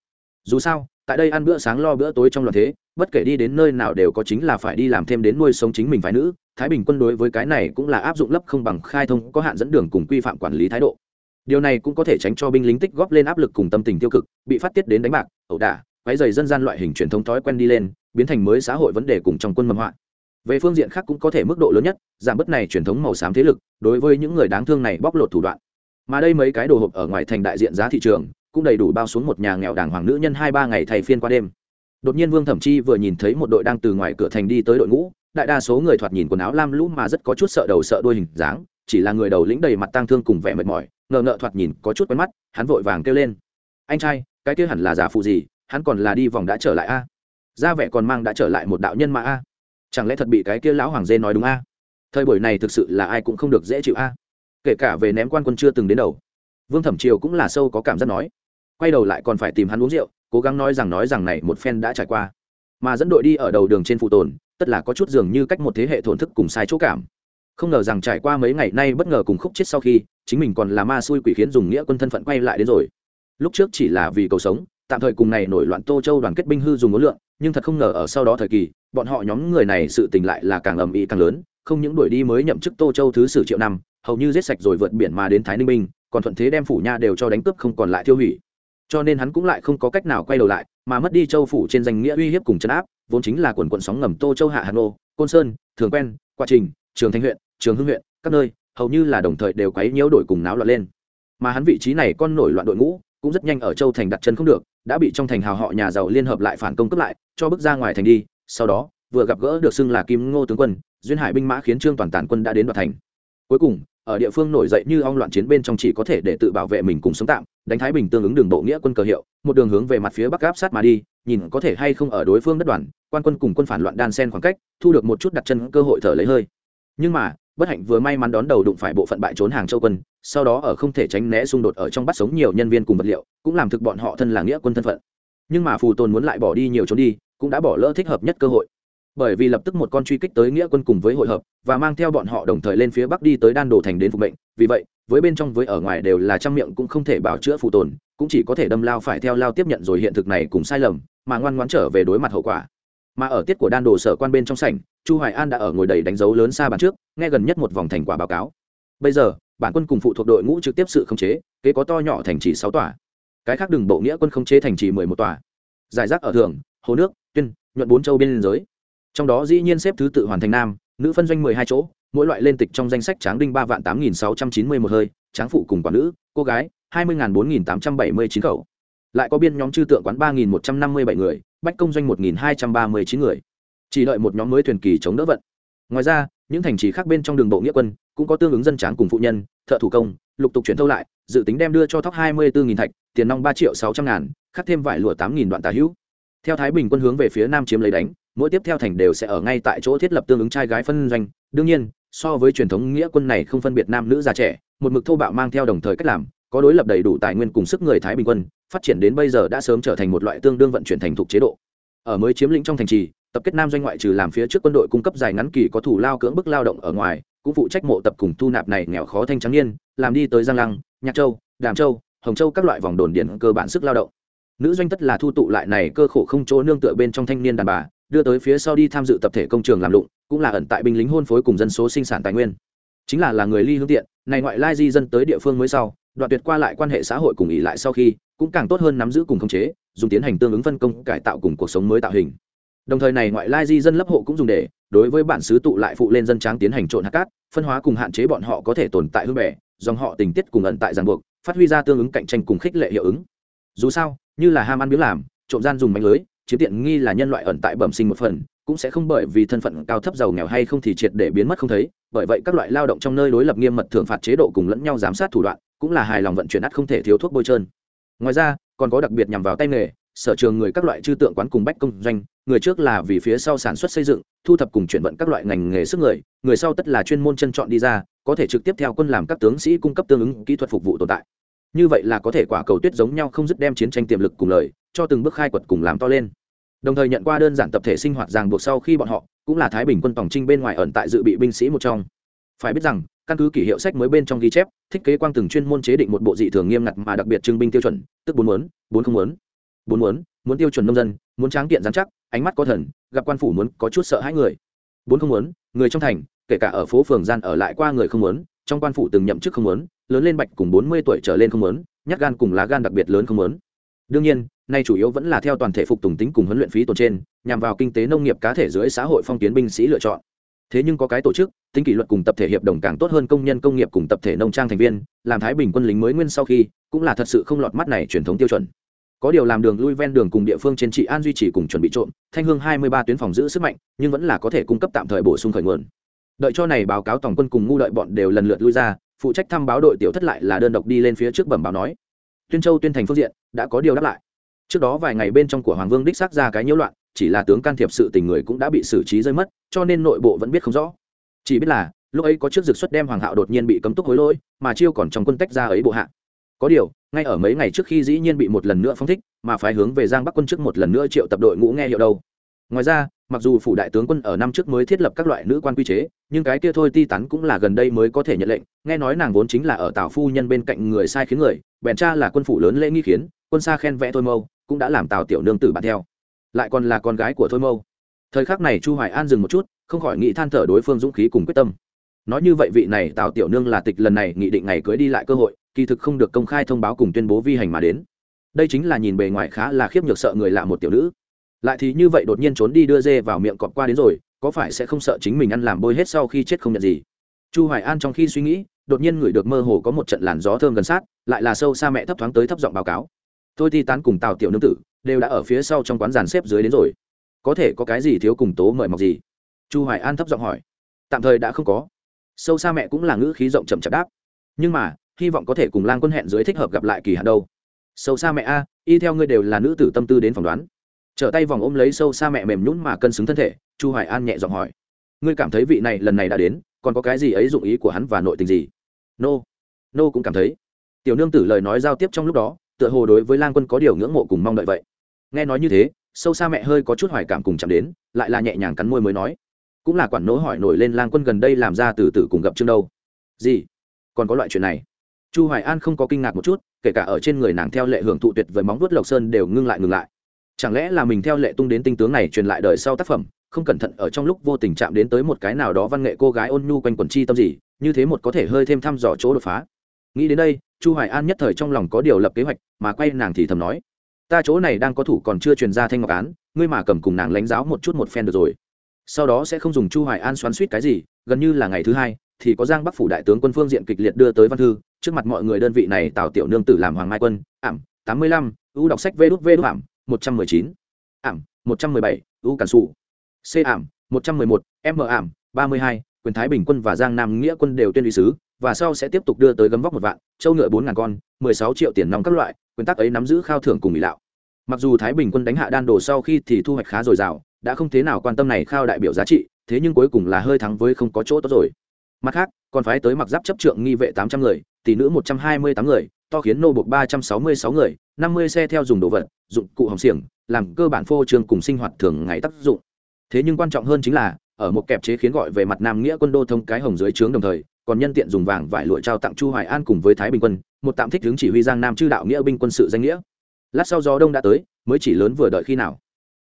Dù sao, tại đây ăn bữa sáng lo bữa tối trong loạn thế, bất kể đi đến nơi nào đều có chính là phải đi làm thêm đến nuôi sống chính mình phái nữ thái bình quân đối với cái này cũng là áp dụng lấp không bằng khai thông, có hạn dẫn đường cùng quy phạm quản lý thái độ. Điều này cũng có thể tránh cho binh lính tích góp lên áp lực cùng tâm tình tiêu cực, bị phát tiết đến đánh bạc, ẩu đả quái dày dân gian loại hình truyền thống thói quen đi lên, biến thành mới xã hội vấn đề cùng trong quân mầm họa. Về phương diện khác cũng có thể mức độ lớn nhất, giảm bớt này truyền thống màu xám thế lực, đối với những người đáng thương này bóc lột thủ đoạn. Mà đây mấy cái đồ hộp ở ngoài thành đại diện giá thị trường, cũng đầy đủ bao xuống một nhà nghèo đàng hoàng nữ nhân hai ba ngày thầy phiên qua đêm. Đột nhiên vương thẩm chi vừa nhìn thấy một đội đang từ ngoài cửa thành đi tới đội ngũ đại đa số người thoạt nhìn quần áo lam lũ mà rất có chút sợ đầu sợ đuôi hình dáng, chỉ là người đầu lĩnh đầy mặt tang thương cùng vẻ mệt mỏi, ngờ ngợ thoạt nhìn có chút quen mắt, hắn vội vàng kêu lên. Anh trai, cái kia hẳn là giả phụ gì, hắn còn là đi vòng đã trở lại a. Ra vẻ còn mang đã trở lại một đạo nhân mà a. Chẳng lẽ thật bị cái kia lão hoàng dê nói đúng a? Thời buổi này thực sự là ai cũng không được dễ chịu a. Kể cả về ném quan quân chưa từng đến đầu. Vương thẩm triều cũng là sâu có cảm giác nói. Quay đầu lại còn phải tìm hắn uống rượu, cố gắng nói rằng nói rằng này một phen đã trải qua. Mà dẫn đội đi ở đầu đường trên phụ tồn tất là có chút dường như cách một thế hệ thổn thức cùng sai chỗ cảm. Không ngờ rằng trải qua mấy ngày nay bất ngờ cùng khúc chết sau khi, chính mình còn là ma xui quỷ khiến dùng nghĩa quân thân phận quay lại đến rồi. Lúc trước chỉ là vì cầu sống, tạm thời cùng này nổi loạn tô châu đoàn kết binh hư dùng ngũ lượng, nhưng thật không ngờ ở sau đó thời kỳ, bọn họ nhóm người này sự tình lại là càng ầm ĩ càng lớn, không những đuổi đi mới nhậm chức tô châu thứ sử triệu năm, hầu như giết sạch rồi vượt biển mà đến thái ninh binh, còn thuận thế đem phủ nha đều cho đánh cướp không còn lại tiêu hủy. Cho nên hắn cũng lại không có cách nào quay đầu lại, mà mất đi châu phủ trên danh nghĩa uy hiếp cùng chấn áp vốn chính là quần quận sóng ngầm tô châu hạ hà nô, côn sơn, thường quen quá trình, trường thanh huyện, trường hưng huyện, các nơi, hầu như là đồng thời đều quấy nhiễu đổi cùng náo loạn lên. Mà hắn vị trí này con nổi loạn đội ngũ cũng rất nhanh ở châu thành đặt chân không được, đã bị trong thành hào họ nhà giàu liên hợp lại phản công cấp lại, cho bước ra ngoài thành đi, sau đó, vừa gặp gỡ được xưng là kim ngô tướng quân, duyên hải binh mã khiến trương toàn tản quân đã đến đoạt thành. Cuối cùng, ở địa phương nổi dậy như ong loạn chiến bên trong chỉ có thể để tự bảo vệ mình cùng sống tạm, đánh thái bình tương ứng đường bộ nghĩa quân cờ hiệu, một đường hướng về mặt phía bắc áp sát mà đi nhìn có thể hay không ở đối phương đất đoàn, quan quân cùng quân phản loạn đan sen khoảng cách, thu được một chút đặt chân cơ hội thở lấy hơi. Nhưng mà, bất hạnh vừa may mắn đón đầu đụng phải bộ phận bại trốn hàng châu quân, sau đó ở không thể tránh né xung đột ở trong bắt sống nhiều nhân viên cùng vật liệu, cũng làm thực bọn họ thân là nghĩa quân thân phận. Nhưng mà phù tồn muốn lại bỏ đi nhiều trốn đi, cũng đã bỏ lỡ thích hợp nhất cơ hội bởi vì lập tức một con truy kích tới nghĩa quân cùng với hội hợp, và mang theo bọn họ đồng thời lên phía bắc đi tới đan đồ thành đến phục mệnh. Vì vậy, với bên trong với ở ngoài đều là trăm miệng cũng không thể bảo chữa phụ tồn, cũng chỉ có thể đâm lao phải theo lao tiếp nhận rồi hiện thực này cùng sai lầm, mà ngoan ngoãn trở về đối mặt hậu quả. Mà ở tiết của đan đồ sở quan bên trong sảnh, chu hoài an đã ở ngồi đầy đánh dấu lớn xa bàn trước, nghe gần nhất một vòng thành quả báo cáo. Bây giờ, bản quân cùng phụ thuộc đội ngũ trực tiếp sự khống chế, kế có to nhỏ thành trì sáu tòa. Cái khác đường bộ nghĩa quân khống chế thành trì mười một tòa. Giải rác ở thường hồ nước, tuyên, nhuận bốn châu biên giới trong đó dĩ nhiên xếp thứ tự hoàn thành nam, nữ phân doanh mười hai chỗ, mỗi loại lên tịch trong danh sách tráng đinh ba vạn tám nghìn sáu trăm chín mươi một hơi, tráng phụ cùng quả nữ, cô gái, hai mươi bốn nghìn tám trăm bảy mươi chín khẩu. Lại có biên nhóm chư tượng quán ba nghìn một trăm năm mươi bảy người, bách công doanh một nghìn hai trăm ba mươi chín người. Chỉ đợi một nhóm mới thuyền kỳ chống đỡ vận. Ngoài ra, những thành trì khác bên trong đường bộ nghĩa quân cũng có tương ứng dân tráng cùng phụ nhân, thợ thủ công, lục tục chuyển thâu lại, dự tính đem đưa cho thóc hai mươi bốn thạch, tiền nong ba triệu sáu trăm ngàn, khắc thêm vải lụa tám đoạn tà hữu. Theo thái bình quân hướng về phía nam chiếm lấy đánh mỗi tiếp theo thành đều sẽ ở ngay tại chỗ thiết lập tương ứng trai gái phân doanh. Đương nhiên, so với truyền thống nghĩa quân này không phân biệt nam nữ già trẻ, một mực thô bạo mang theo đồng thời cách làm, có đối lập đầy đủ tài nguyên cùng sức người thái bình quân, phát triển đến bây giờ đã sớm trở thành một loại tương đương vận chuyển thành thục chế độ. Ở mới chiếm lĩnh trong thành trì, tập kết nam doanh ngoại trừ làm phía trước quân đội cung cấp dài ngắn kỳ có thủ lao cưỡng bức lao động ở ngoài, cũng phụ trách mộ tập cùng thu nạp này nghèo khó thanh trắng niên, làm đi tới giang lăng, nhạc châu, đàm châu, hồng châu các loại vòng đồn điển cơ bản sức lao động. Nữ doanh tất là thu tụ lại này cơ khổ không chỗ nương tựa bên trong thanh niên đàn bà đưa tới phía sau đi tham dự tập thể công trường làm lụng, cũng là ẩn tại binh lính hôn phối cùng dân số sinh sản tài nguyên. Chính là là người ly hương tiện, này ngoại lai di dân tới địa phương mới sau, đoạn tuyệt qua lại quan hệ xã hội cùng ỉ lại sau khi, cũng càng tốt hơn nắm giữ cùng khống chế, dùng tiến hành tương ứng phân công, cải tạo cùng cuộc sống mới tạo hình. Đồng thời này ngoại lai di dân lấp hộ cũng dùng để, đối với bản xứ tụ lại phụ lên dân tráng tiến hành trộn hạt cát, phân hóa cùng hạn chế bọn họ có thể tồn tại hương bẻ dòng họ tình tiết cùng ẩn tại ràng buộc, phát huy ra tương ứng cạnh tranh cùng khích lệ hiệu ứng. Dù sao, như là ham ăn biếng làm, trộm gian dùng mánh lưới chiếm tiện nghi là nhân loại ẩn tại bẩm sinh một phần, cũng sẽ không bởi vì thân phận cao thấp giàu nghèo hay không thì triệt để biến mất không thấy, bởi vậy các loại lao động trong nơi đối lập nghiêm mật thưởng phạt chế độ cùng lẫn nhau giám sát thủ đoạn, cũng là hài lòng vận chuyển ắt không thể thiếu thuốc bôi trơn. Ngoài ra, còn có đặc biệt nhằm vào tay nghề, sở trường người các loại chư tượng quán cùng bách công doanh, người trước là vì phía sau sản xuất xây dựng, thu thập cùng chuyển vận các loại ngành nghề sức người người sau tất là chuyên môn chân chọn đi ra, có thể trực tiếp theo quân làm các tướng sĩ cung cấp tương ứng kỹ thuật phục vụ tồn tại. Như vậy là có thể quả cầu tuyết giống nhau không dứt đem chiến tranh tiềm lực cùng lời cho từng bước khai quật cùng làm to lên. Đồng thời nhận qua đơn giản tập thể sinh hoạt ràng buộc sau khi bọn họ, cũng là thái bình quân tổng trinh bên ngoài ẩn tại dự bị binh sĩ một trong. Phải biết rằng, căn cứ kỷ hiệu sách mới bên trong ghi chép, thiết kế quang từng chuyên môn chế định một bộ dị thường nghiêm ngặt mà đặc biệt trưng binh tiêu chuẩn, tức bốn muốn, bốn không muốn. Bốn muốn muốn tiêu chuẩn nông dân, muốn tráng kiện giám chắc, ánh mắt có thần, gặp quan phủ muốn có chút sợ hãi người. Bốn không muốn, người trong thành, kể cả ở phố phường gian ở lại qua người không muốn, trong quan phủ từng nhậm chức không muốn, lớn lên bạch cùng bốn mươi tuổi trở lên không muốn, nhát gan cùng lá gan đặc biệt lớn không muốn đương nhiên, nay chủ yếu vẫn là theo toàn thể phục tùng tính cùng huấn luyện phí tồn trên, nhằm vào kinh tế nông nghiệp cá thể dưới xã hội phong kiến binh sĩ lựa chọn. Thế nhưng có cái tổ chức, tính kỷ luật cùng tập thể hiệp đồng càng tốt hơn công nhân, công nghiệp cùng tập thể nông trang thành viên, làm thái bình quân lính mới nguyên sau khi, cũng là thật sự không lọt mắt này truyền thống tiêu chuẩn. Có điều làm đường lui ven đường cùng địa phương trên trị an duy trì cùng chuẩn bị trộm, thanh hương hai mươi ba tuyến phòng giữ sức mạnh, nhưng vẫn là có thể cung cấp tạm thời bổ sung khởi nguồn. Đợi cho này báo cáo tổng quân cùng ngu đợi bọn đều lần lượt lui ra, phụ trách thăm báo đội tiểu thất lại là đơn độc đi lên phía trước bẩm báo nói. Tuyên châu tuyên thành phương diện đã có điều đáp lại. Trước đó vài ngày bên trong của hoàng vương đích xác ra cái nhiễu loạn, chỉ là tướng can thiệp sự tình người cũng đã bị xử trí rơi mất, cho nên nội bộ vẫn biết không rõ. Chỉ biết là, lúc ấy có trước dược xuất đem hoàng hạo đột nhiên bị cấm túc hối lỗi, mà chiêu còn trong quân tách ra ấy bộ hạ. Có điều, ngay ở mấy ngày trước khi dĩ nhiên bị một lần nữa phóng thích, mà phải hướng về giang bắc quân trước một lần nữa triệu tập đội ngũ nghe hiệu đâu. Ngoài ra, mặc dù phủ đại tướng quân ở năm trước mới thiết lập các loại nữ quan quy chế, nhưng cái kia thôi ti tắn cũng là gần đây mới có thể nhận lệnh, nghe nói nàng vốn chính là ở tào phu nhân bên cạnh người sai khiến người, bèn cha là quân phủ lớn lễ nghi khiến quân xa khen vẽ thôi mâu, cũng đã làm tào tiểu nương tử bạn theo. Lại còn là con gái của thôi mâu. Thời khắc này chu hoài an dừng một chút, không khỏi nghĩ than thở đối phương dũng khí cùng quyết tâm. Nói như vậy vị này tào tiểu nương là tịch lần này nghị định ngày cưới đi lại cơ hội, kỳ thực không được công khai thông báo cùng tuyên bố vi hành mà đến. Đây chính là nhìn bề ngoài khá là khiếp nhược sợ người lạ một tiểu nữ. Lại thì như vậy đột nhiên trốn đi đưa dê vào miệng cọp qua đến rồi, có phải sẽ không sợ chính mình ăn làm bôi hết sau khi chết không nhận gì? Chu hoài an trong khi suy nghĩ, đột nhiên ngửi được mơ hồ có một trận làn gió thơm gần sát, lại là sâu xa mẹ thấp thoáng tới thấp giọng báo cáo tôi thi tán cùng tào tiểu nương tử đều đã ở phía sau trong quán giàn xếp dưới đến rồi. Có thể có cái gì thiếu cùng tố mời mọc gì? Chu hoài an thấp giọng hỏi. Tạm thời đã không có. Sâu xa mẹ cũng là ngữ khí rộng chậm chạp đáp. Nhưng mà, hy vọng có thể cùng lang quân hẹn dưới thích hợp gặp lại kỳ hạn đâu. Sâu xa mẹ a, y theo ngươi đều là nữ tử tâm tư đến phỏng đoán. Trở tay vòng ôm lấy sâu xa mẹ mềm nhún mà cân xứng thân thể, chu hoài an nhẹ giọng hỏi. Ngươi cảm thấy vị này lần này đã đến, còn có cái gì ấy dụng ý của hắn và nội tình gì? Nô、no. nô cũng cảm thấy. Tiểu nương tử lời nói giao tiếp trong lúc đó tựa hồ đối với lang quân có điều ngưỡng mộ cùng mong đợi vậy. Nghe nói như thế, sâu xa mẹ hơi có chút hoài cảm cùng chạm đến, lại là nhẹ nhàng cắn môi mới nói. Cũng là quản nỗ hỏi nổi lên lang quân gần đây làm ra từ từ cùng gặp chương đâu. Gì? Còn có loại chuyện này? Chu hoài an không có kinh ngạc một chút, kể cả ở trên người nàng theo lệ hưởng thụ tuyệt với móng vuốt lộc sơn đều ngưng lại ngừng lại. Chẳng lẽ là mình theo lệ tung đến tinh tướng này truyền lại đời sau tác phẩm, không cẩn thận ở trong lúc vô tình chạm đến tới một cái nào đó văn nghệ cô gái ôn nhu quanh quần chi tâm gì, như thế một có thể hơi thêm thăm dò chỗ đột phá. Nghĩ đến đây chu hoài an nhất thời trong lòng có điều lập kế hoạch, mà quay nàng thì thầm nói, ta chỗ này đang có thủ còn chưa truyền ra thanh ngọc án, ngươi mà cầm cùng nàng lãnh giáo một chút một phen được rồi. Sau đó sẽ không dùng chu hoài an xoắn suýt cái gì, gần như là ngày thứ hai, thì có giang bắc phủ đại tướng quân phương diện kịch liệt đưa tới văn thư, trước mặt mọi người đơn vị này tào tiểu nương tử làm hoàng mai quân, ảm, tám mươi lăm, u đọc sách vê đút vê đút ảm, một trăm mười chín, ảm, một trăm mười bảy, u cản sụ, c ảm, một trăm mười một, m ảm, ba mươi hai quyền thái bình quân và giang nam nghĩa quân đều tuyên uy sứ và sau sẽ tiếp tục đưa tới gấm vóc một vạn châu ngựa bốn ngàn con mười sáu triệu tiền nong các loại quyền tắc ấy nắm giữ khao thưởng cùng ủy lạo mặc dù thái bình quân đánh hạ đan đồ sau khi thì thu hoạch khá dồi dào đã không thế nào quan tâm này khao đại biểu giá trị thế nhưng cuối cùng là hơi thắng với không có chỗ tốt rồi mặt khác còn phái tới mặc giáp chấp trượng nghi vệ tám trăm người tỷ nữ một trăm hai mươi tám người to khiến nô buộc ba trăm sáu mươi sáu người năm mươi xe theo dùng đồ vật dụng cụ hồng xiềng làm cơ bản phô trương cùng sinh hoạt thường ngày tác dụng thế nhưng quan trọng hơn chính là ở một kẹp chế khiến gọi về mặt nam nghĩa quân đô thông cái hồng dưới trướng đồng thời còn nhân tiện dùng vàng vải lụa trao tặng chu hoài an cùng với thái bình quân một tạm thích hướng chỉ huy giang nam chư đạo nghĩa binh quân sự danh nghĩa. Lát sau gió đông đã tới mới chỉ lớn vừa đợi khi nào.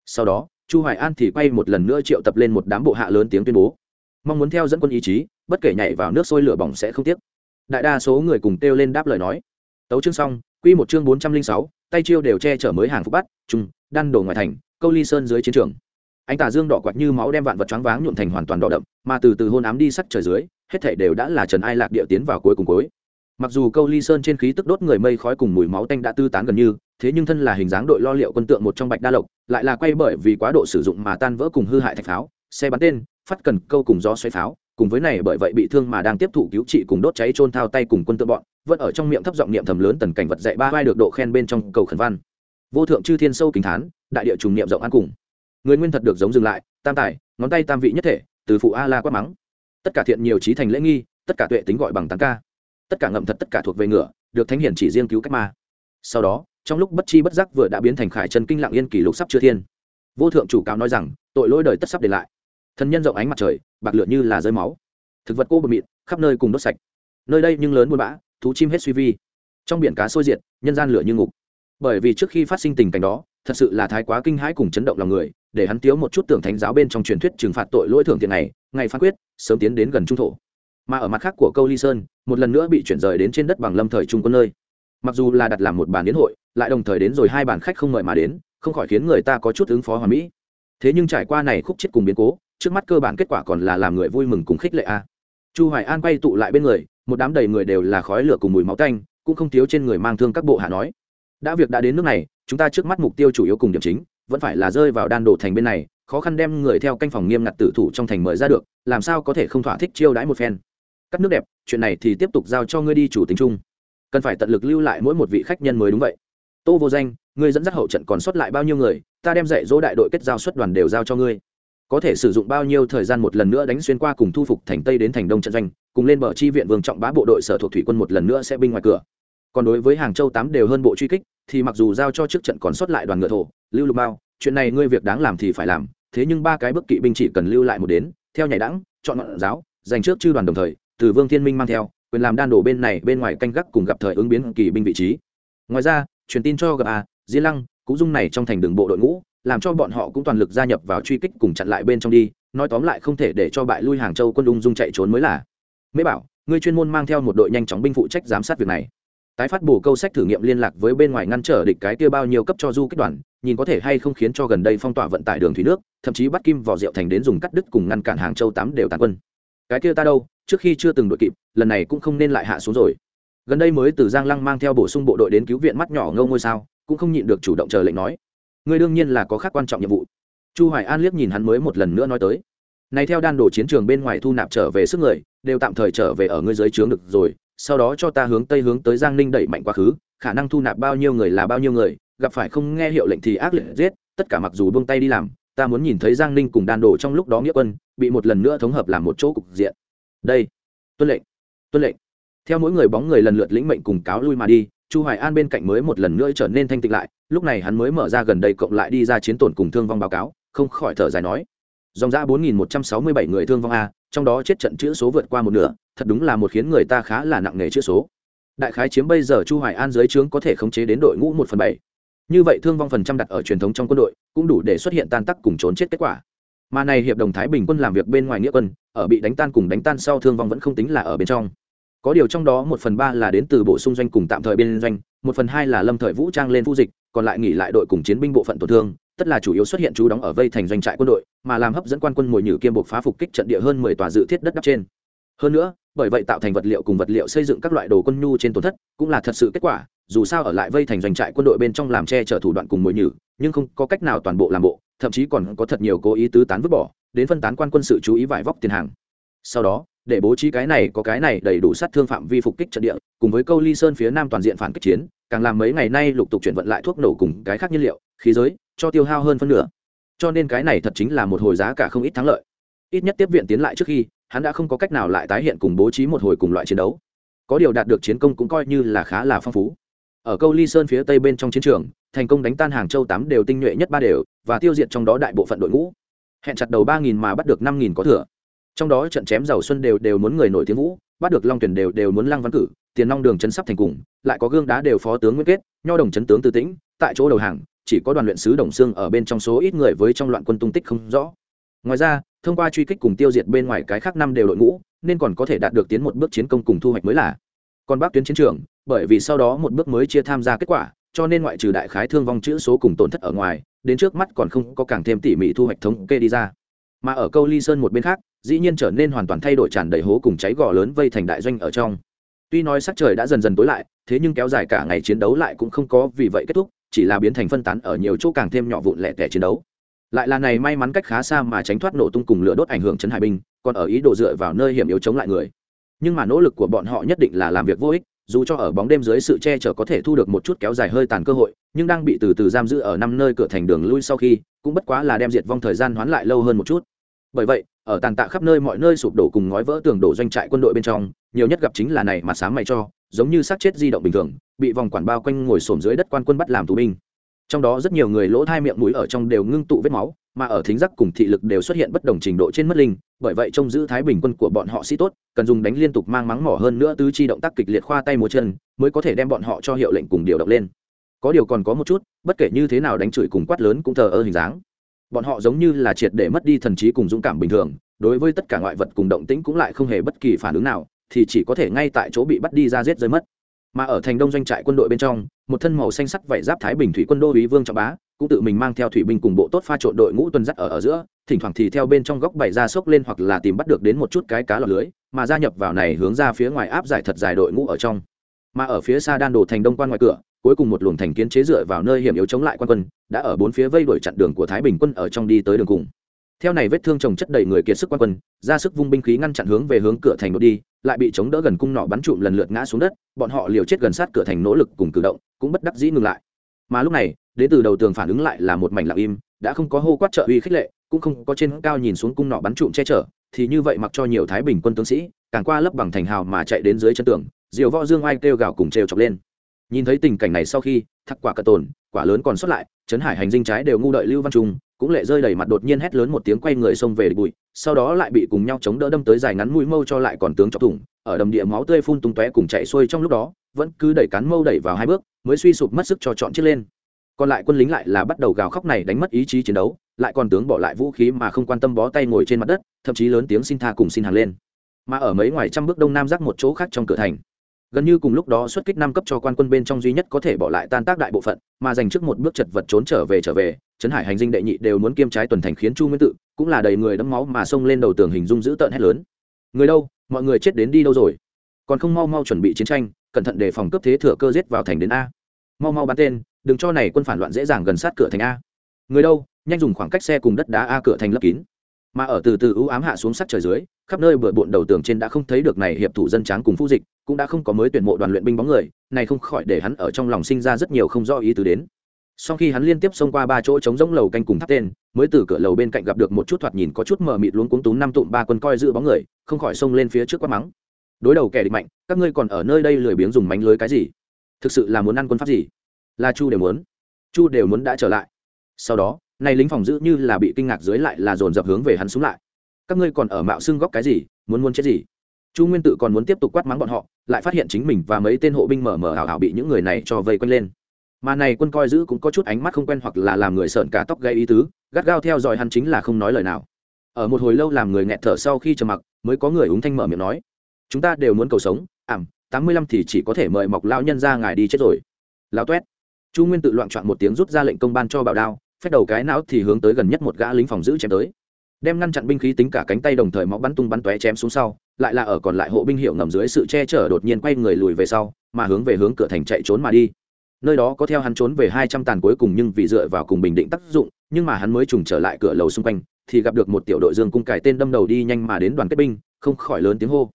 Sau đó chu hoài an thì quay một lần nữa triệu tập lên một đám bộ hạ lớn tiếng tuyên bố. Mong muốn theo dẫn quân ý chí bất kể nhảy vào nước sôi lửa bỏng sẽ không tiếc. Đại đa số người cùng kêu lên đáp lời nói. Tấu chương xong quy một chương 406, tay chiêu đều che chở mới hàng phục bắt trung đan đồ ngoài thành câu ly sơn dưới chiến trường anh tà dương đỏ quạt như máu đem vạn vật choáng váng nhuộm thành hoàn toàn đỏ đậm, mà từ từ hôn ám đi sắc trời dưới, hết thảy đều đã là trần ai lạc địa tiến vào cuối cùng cuối. Mặc dù câu ly sơn trên khí tức đốt người mây khói cùng mùi máu tanh đã tư tán gần như, thế nhưng thân là hình dáng đội lo liệu quân tượng một trong bạch đa lộc, lại là quay bởi vì quá độ sử dụng mà tan vỡ cùng hư hại thạch pháo, xe bắn tên, phát cần câu cùng gió xoáy pháo, cùng với này bởi vậy bị thương mà đang tiếp thụ cứu trị cùng đốt cháy trôn thao tay cùng quân tượng bọn, vẫn ở trong miệng thấp giọng niệm thầm lớn tần cảnh vật dạy ba vai được độ khen bên trong cầu khẩn văn. Vô thượng chư thiên sâu kính thán, đại địa trùng niệm rộng an cùng người nguyên thật được giống dừng lại, tam tài, ngón tay tam vị nhất thể, từ phụ a la quát mắng. Tất cả thiện nhiều trí thành lễ nghi, tất cả tuệ tính gọi bằng tán ca. Tất cả ngậm thật tất cả thuộc về ngựa, được thánh hiển chỉ riêng cứu cách ma. Sau đó, trong lúc bất chi bất giác vừa đã biến thành khải chân kinh lặng yên kỷ lục sắp chưa thiên. Vô thượng chủ cáo nói rằng, tội lỗi đời tất sắp để lại. Thân nhân rộng ánh mặt trời, bạc lửa như là rơi máu. Thực vật cô bờ mịn, khắp nơi cùng đốt sạch. Nơi đây nhưng lớn buôn bã, thú chim hết suy vi. Trong biển cá sôi diệt, nhân gian lửa như ngục. Bởi vì trước khi phát sinh tình cảnh đó, thật sự là thái quá kinh hãi cùng chấn động lòng người để hắn thiếu một chút tưởng thánh giáo bên trong truyền thuyết trừng phạt tội lỗi thường tiền này, ngày phán quyết, sớm tiến đến gần trung thổ. Mà ở mặt khác của câu ly sơn, một lần nữa bị chuyển rời đến trên đất bằng lâm thời trung quân nơi. Mặc dù là đặt làm một bàn đến hội, lại đồng thời đến rồi hai bàn khách không mời mà đến, không khỏi khiến người ta có chút ứng phó hòa mỹ. Thế nhưng trải qua này khúc chết cùng biến cố, trước mắt cơ bản kết quả còn là làm người vui mừng cùng khích lệ a. Chu hoài an quay tụ lại bên người, một đám đầy người đều là khói lửa cùng mùi máu tanh, cũng không thiếu trên người mang thương các bộ hạ nói. Đã việc đã đến nước này, chúng ta trước mắt mục tiêu chủ yếu cùng điểm chính vẫn phải là rơi vào đan đổ thành bên này, khó khăn đem người theo canh phòng nghiêm ngặt tử thủ trong thành mời ra được, làm sao có thể không thỏa thích chiêu đãi một phen. Cắt nước đẹp, chuyện này thì tiếp tục giao cho ngươi đi chủ tính chung. Cần phải tận lực lưu lại mỗi một vị khách nhân mới đúng vậy. Tô vô danh, ngươi dẫn dắt hậu trận còn sót lại bao nhiêu người, ta đem dạy dỗ đại đội kết giao xuất đoàn đều giao cho ngươi. Có thể sử dụng bao nhiêu thời gian một lần nữa đánh xuyên qua cùng thu phục thành tây đến thành đông trận doanh, cùng lên bờ chi viện vương trọng bá bộ đội sở thuộc thủy quân một lần nữa sẽ binh ngoài cửa. Còn đối với hàng châu tám đều hơn bộ truy kích, thì mặc dù giao cho trước trận còn sót lại đoàn ngựa thổ lưu lục bao chuyện này ngươi việc đáng làm thì phải làm, thế nhưng ba cái bức kỵ binh chỉ cần lưu lại một đến, theo nhảy đẳng, chọn ngọn giáo dành trước chư đoàn đồng thời, từ vương thiên minh mang theo, quyền làm đan đổ bên này bên ngoài canh gác cùng gặp thời ứng biến kỳ binh vị trí. Ngoài ra, truyền tin cho gặp a, di lăng, cú dung này trong thành đường bộ đội ngũ, làm cho bọn họ cũng toàn lực gia nhập vào truy kích cùng chặn lại bên trong đi, nói tóm lại không thể để cho bại lui hàng châu quân ung dung chạy trốn mới là. Mễ bảo, ngươi chuyên môn mang theo một đội nhanh chóng binh phụ trách giám sát việc này tái phát bổ câu sách thử nghiệm liên lạc với bên ngoài ngăn trở địch cái kia bao nhiêu cấp cho du kích đoàn, nhìn có thể hay không khiến cho gần đây phong tỏa vận tải đường thủy nước, thậm chí bắt kim vào rượu thành đến dùng cắt đứt cùng ngăn cản hàng châu tám đều tàn quân. Cái kia ta đâu, trước khi chưa từng đội kịp, lần này cũng không nên lại hạ xuống rồi. Gần đây mới từ giang lăng mang theo bổ sung bộ đội đến cứu viện mắt nhỏ ngâu ngôi sao, cũng không nhịn được chủ động chờ lệnh nói. Người đương nhiên là có khác quan trọng nhiệm vụ. Chu hoài an liếc nhìn hắn mới một lần nữa nói tới. Này theo đan đồ chiến trường bên ngoài thu nạp trở về sức người, đều tạm thời trở về ở ngươi dưới trướng được rồi sau đó cho ta hướng tây hướng tới giang ninh đẩy mạnh quá khứ, khả năng thu nạp bao nhiêu người là bao nhiêu người, gặp phải không nghe hiệu lệnh thì ác liệt giết, tất cả mặc dù buông tay đi làm, ta muốn nhìn thấy giang ninh cùng đan đồ trong lúc đó nghĩa quân, bị một lần nữa thống hợp làm một chỗ cục diện. Đây, tuân lệnh tuân lệnh. Theo mỗi người bóng người lần lượt lĩnh mệnh cùng cáo lui mà đi, chu hoài an bên cạnh mới một lần nữa trở nên thanh tịnh lại, lúc này hắn mới mở ra gần đây cộng lại đi ra chiến tổn cùng thương vong báo cáo, không khỏi thở dài nói. Dòng ra 4.167 người thương vong a trong đó chết trận chữ số vượt qua một nửa, thật đúng là một khiến người ta khá là nặng nề chữ số. Đại khái chiếm bây giờ chu hoài an dưới trướng có thể khống chế đến đội ngũ một phần bảy. Như vậy thương vong phần trăm đặt ở truyền thống trong quân đội, cũng đủ để xuất hiện tan tác cùng trốn chết kết quả. Mà này hiệp đồng thái bình quân làm việc bên ngoài nghĩa quân, ở bị đánh tan cùng đánh tan sau thương vong vẫn không tính là ở bên trong. Có điều trong đó một phần ba là đến từ bổ sung doanh cùng tạm thời bên doanh, một phần hai là lâm thời vũ trang lên phu dịch, còn lại nghỉ lại đội cùng chiến binh bộ phận tổn thương tất là chủ yếu xuất hiện chú đóng ở vây thành doanh trại quân đội, mà làm hấp dẫn quan quân mồi nhử kiêm buộc phá phục kích trận địa hơn mười tòa dự thiết đất đắp trên. Hơn nữa, bởi vậy tạo thành vật liệu cùng vật liệu xây dựng các loại đồ quân nhu trên tổn thất cũng là thật sự kết quả, dù sao ở lại vây thành doanh trại quân đội bên trong làm che chở thủ đoạn cùng mồi nhử, nhưng không có cách nào toàn bộ làm bộ, thậm chí còn có thật nhiều cố ý tứ tán vứt bỏ, đến phân tán quan quân sự chú ý vải vóc tiền hàng. Sau đó, để bố trí cái này có cái này đầy đủ sát thương phạm vi phục kích trận địa, cùng với câu ly sơn phía nam toàn diện phản kích chiến, càng làm mấy ngày nay lục tục chuyển vận lại thuốc nổ cùng cái khác nhiên liệu, khí giới cho tiêu hao hơn phân nửa. Cho nên cái này thật chính là một hồi giá cả không ít thắng lợi. Ít nhất tiếp viện tiến lại trước khi, hắn đã không có cách nào lại tái hiện cùng bố trí một hồi cùng loại chiến đấu. Có điều đạt được chiến công cũng coi như là khá là phong phú. Ở câu ly sơn phía tây bên trong chiến trường, thành công đánh tan hàng châu tám đều tinh nhuệ nhất ba đều, và tiêu diệt trong đó đại bộ phận đội ngũ. Hẹn chặt đầu ba nghìn mà bắt được năm nghìn có thừa. Trong đó trận chém giàu xuân đều đều muốn người nổi tiếng vũ, bắt được long tuyển đều đều muốn lăng văn cử, tiền long đường chấn sắp thành cùng, lại có gương đá đều phó tướng nguyên kết, nho đồng chấn tướng tư tĩnh, tại chỗ đầu hàng chỉ có đoàn luyện sứ đồng xương ở bên trong số ít người với trong loạn quân tung tích không rõ. Ngoài ra, thông qua truy kích cùng tiêu diệt bên ngoài cái khác năm đều đội ngũ, nên còn có thể đạt được tiến một bước chiến công cùng thu hoạch mới là. Còn bắc tuyến chiến trường, bởi vì sau đó một bước mới chia tham gia kết quả, cho nên ngoại trừ đại khái thương vong chữ số cùng tổn thất ở ngoài, đến trước mắt còn không có càng thêm tỉ mỉ thu hoạch thống kê đi ra. Mà ở câu ly sơn một bên khác, dĩ nhiên trở nên hoàn toàn thay đổi tràn đầy hố cùng cháy gò lớn vây thành đại doanh ở trong. Tuy nói sắc trời đã dần dần tối lại, thế nhưng kéo dài cả ngày chiến đấu lại cũng không có vì vậy kết thúc chỉ là biến thành phân tán ở nhiều chỗ càng thêm nhỏ vụn lẻ tẻ chiến đấu. Lại là này may mắn cách khá xa mà tránh thoát nổ tung cùng lửa đốt ảnh hưởng chấn hải binh, còn ở ý đồ dựa vào nơi hiểm yếu chống lại người. Nhưng mà nỗ lực của bọn họ nhất định là làm việc vô ích, dù cho ở bóng đêm dưới sự che chở có thể thu được một chút kéo dài hơi tàn cơ hội, nhưng đang bị từ từ giam giữ ở năm nơi cửa thành đường lui sau khi, cũng bất quá là đem diệt vong thời gian hoán lại lâu hơn một chút. Bởi vậy, ở tàn tạ khắp nơi mọi nơi sụp đổ cùng ngói vỡ tường đổ doanh trại quân đội bên trong, nhiều nhất gặp chính là này mà sáng mày cho giống như xác chết di động bình thường, bị vòng quản bao quanh ngồi xổm dưới đất quan quân bắt làm tù binh. Trong đó rất nhiều người lỗ thai miệng mũi ở trong đều ngưng tụ vết máu, mà ở thính giác cùng thị lực đều xuất hiện bất đồng trình độ trên mất linh, bởi vậy trông giữ thái bình quân của bọn họ sĩ tốt, cần dùng đánh liên tục mang mắng mỏ hơn nữa tứ chi động tác kịch liệt khoa tay múa chân, mới có thể đem bọn họ cho hiệu lệnh cùng điều động lên. Có điều còn có một chút, bất kể như thế nào đánh chửi cùng quát lớn cũng thờ ơ hình dáng. Bọn họ giống như là triệt để mất đi thần trí cùng dũng cảm bình thường, đối với tất cả ngoại vật cùng động tĩnh cũng lại không hề bất kỳ phản ứng nào thì chỉ có thể ngay tại chỗ bị bắt đi ra giết rơi mất. Mà ở thành đông doanh trại quân đội bên trong, một thân màu xanh sắc vảy giáp thái bình thủy quân đô úy vương trọng bá, cũng tự mình mang theo thủy binh cùng bộ tốt pha trộn đội ngũ tuần dắt ở ở giữa, thỉnh thoảng thì theo bên trong góc bày ra sốc lên hoặc là tìm bắt được đến một chút cái cá lọt lưới, mà gia nhập vào này hướng ra phía ngoài áp giải thật dài đội ngũ ở trong. Mà ở phía xa đan đồ thành đông quan ngoài cửa, cuối cùng một luồng thành kiến chế dựa vào nơi hiểm yếu chống lại quan quân, đã ở bốn phía vây đuổi chặn đường của thái bình quân ở trong đi tới đường cùng. Theo này vết thương trồng chất đầy người kiệt sức quan quân, ra sức vung binh khí ngăn chặn hướng về hướng cửa thành đột đi lại bị chống đỡ gần cung nọ bắn trụm lần lượt ngã xuống đất, bọn họ liều chết gần sát cửa thành nỗ lực cùng cử động, cũng bất đắc dĩ ngừng lại. Mà lúc này, đến từ đầu tường phản ứng lại là một mảnh lặng im, đã không có hô quát trợ uy khích lệ, cũng không có trên cao nhìn xuống cung nọ bắn trụm che chở, thì như vậy mặc cho nhiều thái bình quân tướng sĩ, càng qua lấp bằng thành hào mà chạy đến dưới chân tường, diều võ dương oai kêu gào cùng trêu chọc lên. Nhìn thấy tình cảnh này sau khi, thắc quả cận tồn, quả lớn còn xuất lại, trấn hải hành dinh trái đều ngu đợi lưu văn trung, cũng lệ rơi đầy mặt đột nhiên hét lớn một tiếng quay người xông về địch bụi sau đó lại bị cùng nhau chống đỡ đâm tới dài ngắn mũi mâu cho lại còn tướng chọc thủng, ở đầm địa máu tươi phun tung tóe cùng chạy xuôi trong lúc đó, vẫn cứ đẩy cán mâu đẩy vào hai bước, mới suy sụp mất sức cho chọn chiếc lên. Còn lại quân lính lại là bắt đầu gào khóc này đánh mất ý chí chiến đấu, lại còn tướng bỏ lại vũ khí mà không quan tâm bó tay ngồi trên mặt đất, thậm chí lớn tiếng xin tha cùng xin hàng lên. Mà ở mấy ngoài trăm bước đông nam giác một chỗ khác trong cửa thành, gần như cùng lúc đó xuất kích năm cấp cho quan quân bên trong duy nhất có thể bỏ lại tan tác đại bộ phận, mà dành trước một bước chật vật trốn trở về trở về trấn hải hành dinh đệ nhị đều muốn kiêm trái tuần thành khiến chu nguyên tự, cũng là đầy người đẫm máu mà xông lên đầu tường hình dung dữ tợn hét lớn. Người đâu? Mọi người chết đến đi đâu rồi? Còn không mau mau chuẩn bị chiến tranh, cẩn thận đề phòng cướp thế thừa cơ giết vào thành đến a. Mau mau bắn tên, đừng cho này quân phản loạn dễ dàng gần sát cửa thành a. Người đâu? Nhanh dùng khoảng cách xe cùng đất đá a cửa thành lấp kín. Mà ở từ từ ưu ám hạ xuống sắt trời dưới, khắp nơi bừa bộn đầu tường trên đã không thấy được này hiệp thủ dân tráng cùng phu dịch, cũng đã không có mới tuyển mộ đoàn luyện binh bóng người, này không khỏi để hắn ở trong lòng sinh ra rất nhiều không do ý tứ đến sau khi hắn liên tiếp xông qua ba chỗ trống rỗng lầu canh cùng tháp tên, mới từ cửa lầu bên cạnh gặp được một chút thoạt nhìn có chút mờ mịt luống cuống túm năm tụm ba quân coi giữ bóng người, không khỏi xông lên phía trước quát mắng. Đối đầu kẻ địch mạnh, các ngươi còn ở nơi đây lười biếng dùng mánh lưới cái gì? Thực sự là muốn ăn quân pháp gì? Là chu đều muốn. Chu đều muốn đã trở lại. Sau đó nay lính phòng giữ như là bị kinh ngạc dưới lại là dồn dập hướng về hắn xuống lại. Các ngươi còn ở mạo xưng góc cái gì? Muốn muốn chết gì? Chu nguyên tự còn muốn tiếp tục quát mắng bọn họ, lại phát hiện chính mình và mấy tên hộ binh mờ mờ ảo ảo bị những người này cho vây quanh lên mà này quân coi giữ cũng có chút ánh mắt không quen hoặc là làm người sợn cả tóc gây ý tứ, gắt gao theo dõi hắn chính là không nói lời nào. Ở một hồi lâu làm người nghẹt thở sau khi trầm mặc, mới có người úng thanh mở miệng nói, chúng ta đều muốn cầu sống, ảm, tám mươi lăm thì chỉ có thể mời mọc lao nhân ra ngài đi chết rồi. Lao toét chu nguyên tự loạn trọn một tiếng rút ra lệnh công ban cho bảo đao phép đầu cái não thì hướng tới gần nhất một gã lính phòng giữ chém tới. Đem ngăn chặn binh khí tính cả cánh tay đồng thời máu bắn tung bắn tóe chém xuống sau, lại là ở còn lại hộ binh hiệu ngầm dưới sự che chở đột nhiên quay người lùi về sau, mà hướng về hướng cửa thành chạy trốn mà đi nơi đó có theo hắn trốn về hai trăm tàn cuối cùng nhưng vì dựa vào cùng bình định tác dụng, nhưng mà hắn mới trùng trở lại cửa lầu xung quanh, thì gặp được một tiểu đội dương cung cải tên đâm đầu đi nhanh mà đến đoàn kết binh, không khỏi lớn tiếng hô.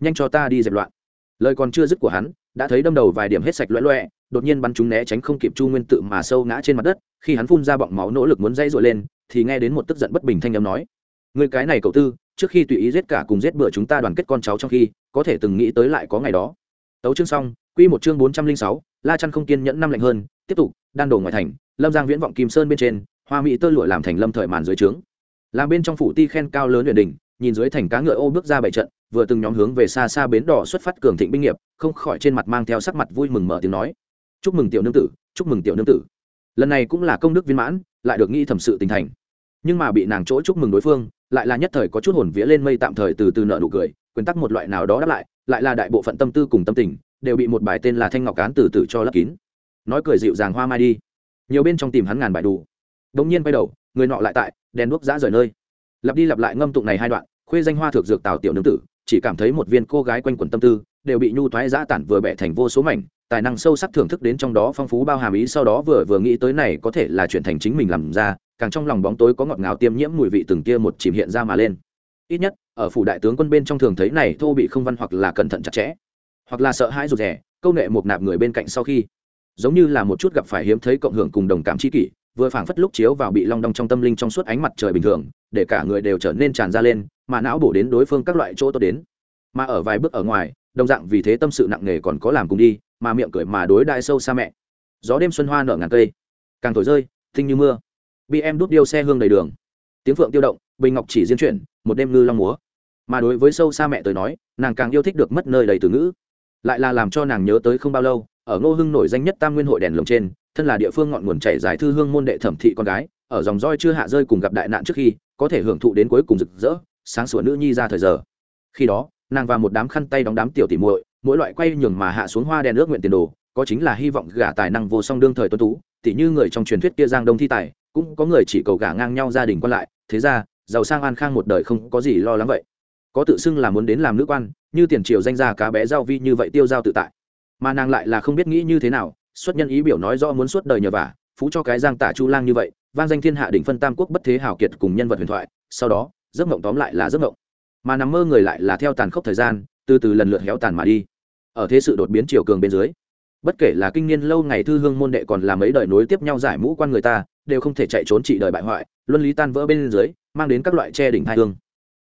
Nhanh cho ta đi dẹp loạn. Lời còn chưa dứt của hắn, đã thấy đâm đầu vài điểm hết sạch loẹ loẹ, đột nhiên bắn chúng né tránh không kịp chu nguyên tự mà sâu ngã trên mặt đất, khi hắn phun ra bọng máu nỗ lực muốn dây dội lên, thì nghe đến một tức giận bất bình thanh âm nói, người cái này cậu tư, trước khi tùy ý giết cả cùng giết bữa chúng ta đoàn kết con cháu trong khi, có thể từng nghĩ tới lại có ngày đó. Tấu chương xong, quy một chương bốn trăm linh sáu la chăn không kiên nhẫn năm lạnh hơn, tiếp tục, đan đổ ngoài thành, lâm giang viễn vọng kim sơn bên trên, hoa mỹ tơ lụa làm thành lâm thời màn dưới trướng. Làm bên trong phủ ti khen cao lớn huyền đình nhìn dưới thành cá ngựa ô bước ra bảy trận, vừa từng nhóm hướng về xa xa bến đỏ xuất phát cường thịnh binh nghiệp, không khỏi trên mặt mang theo sắc mặt vui mừng mở tiếng nói. Chúc mừng tiểu nương tử, chúc mừng tiểu nương tử. Lần này cũng là công đức viên mãn, lại được nghĩ thẩm sự tình thành. Nhưng mà bị nàng chỗ chúc mừng đối phương, lại là nhất thời có chút hồn vía lên mây tạm thời từ từ nợ nụ cười, quyền tắc một loại nào đó đáp lại lại là đại bộ phận tâm tư cùng tâm tình đều bị một bài tên là thanh ngọc cán từ từ cho lấp kín. Nói cười dịu dàng hoa mai đi. Nhiều bên trong tìm hắn ngàn bài đủ. Đống nhiên bay đầu, người nọ lại tại, đèn đuốc giã rời nơi. Lặp đi lặp lại ngâm tụng này hai đoạn, khuê danh hoa thược dược tào tiểu nương tử, chỉ cảm thấy một viên cô gái quanh quẩn tâm tư, đều bị nhu thoái giã tản vừa bẻ thành vô số mảnh, tài năng sâu sắc thưởng thức đến trong đó phong phú bao hàm ý sau đó vừa vừa nghĩ tới này có thể là chuyện thành chính mình làm ra, càng trong lòng bóng tối có ngọt ngào tiêm nhiễm mùi vị từng kia một chìm hiện ra mà lên. Ít nhất, ở phủ đại tướng quân bên trong thường thấy này thô bị không văn hoặc là cẩn thận chặt chẽ hoặc là sợ hãi rụt rè, câu nệ một nạp người bên cạnh sau khi, giống như là một chút gặp phải hiếm thấy cộng hưởng cùng đồng cảm chi kỷ, vừa phảng phất lúc chiếu vào bị long đong trong tâm linh trong suốt ánh mặt trời bình thường, để cả người đều trở nên tràn ra lên, mà não bổ đến đối phương các loại chỗ tốt đến. Mà ở vài bước ở ngoài, đồng dạng vì thế tâm sự nặng nề còn có làm cùng đi, mà miệng cười mà đối đại sâu xa mẹ. Gió đêm xuân hoa nở ngàn cây, càng thổi rơi tinh như mưa. Bị em đút điêu xe hương đầy đường. Tiếng phượng tiêu động, bình ngọc chỉ diễn chuyển, một đêm ngư long múa. Mà đối với sâu xa mẹ tới nói, nàng càng yêu thích được mất nơi đầy từ ngữ lại là làm cho nàng nhớ tới không bao lâu, ở ngô hưng nổi danh nhất tam nguyên hội đèn lồng trên, thân là địa phương ngọn nguồn chảy dài thư hương môn đệ thẩm thị con gái, ở dòng roi chưa hạ rơi cùng gặp đại nạn trước khi, có thể hưởng thụ đến cuối cùng rực rỡ, sáng sủa nữ nhi ra thời giờ. Khi đó, nàng và một đám khăn tay đóng đám tiểu tỉ muội, mỗi loại quay nhường mà hạ xuống hoa đèn ước nguyện tiền đồ, có chính là hy vọng gả tài năng vô song đương thời tuân tú, tỉ như người trong truyền thuyết kia giang đông thi tài, cũng có người chỉ cầu gả ngang nhau gia đình quan lại, thế ra, giàu sang an khang một đời không có gì lo lắng vậy có tự xưng là muốn đến làm nữ quan, như tiền triều danh gia cá bé giao vi như vậy tiêu giao tự tại. Mà nàng lại là không biết nghĩ như thế nào, xuất nhân ý biểu nói rõ muốn suốt đời nhờ vả, phú cho cái giang tả chu lang như vậy, vang danh thiên hạ đỉnh phân tam quốc bất thế hào kiệt cùng nhân vật huyền thoại, sau đó, giấc mộng tóm lại là giấc mộng. Mà nằm mơ người lại là theo tàn khốc thời gian, từ từ lần lượt héo tàn mà đi. Ở thế sự đột biến chiều cường bên dưới, bất kể là kinh niên lâu ngày thư hương môn đệ còn là mấy đời nối tiếp nhau giải mũ quan người ta, đều không thể chạy trốn trị đời bại hoại, luân lý tan vỡ bên dưới, mang đến các loại che đỉnh thai hương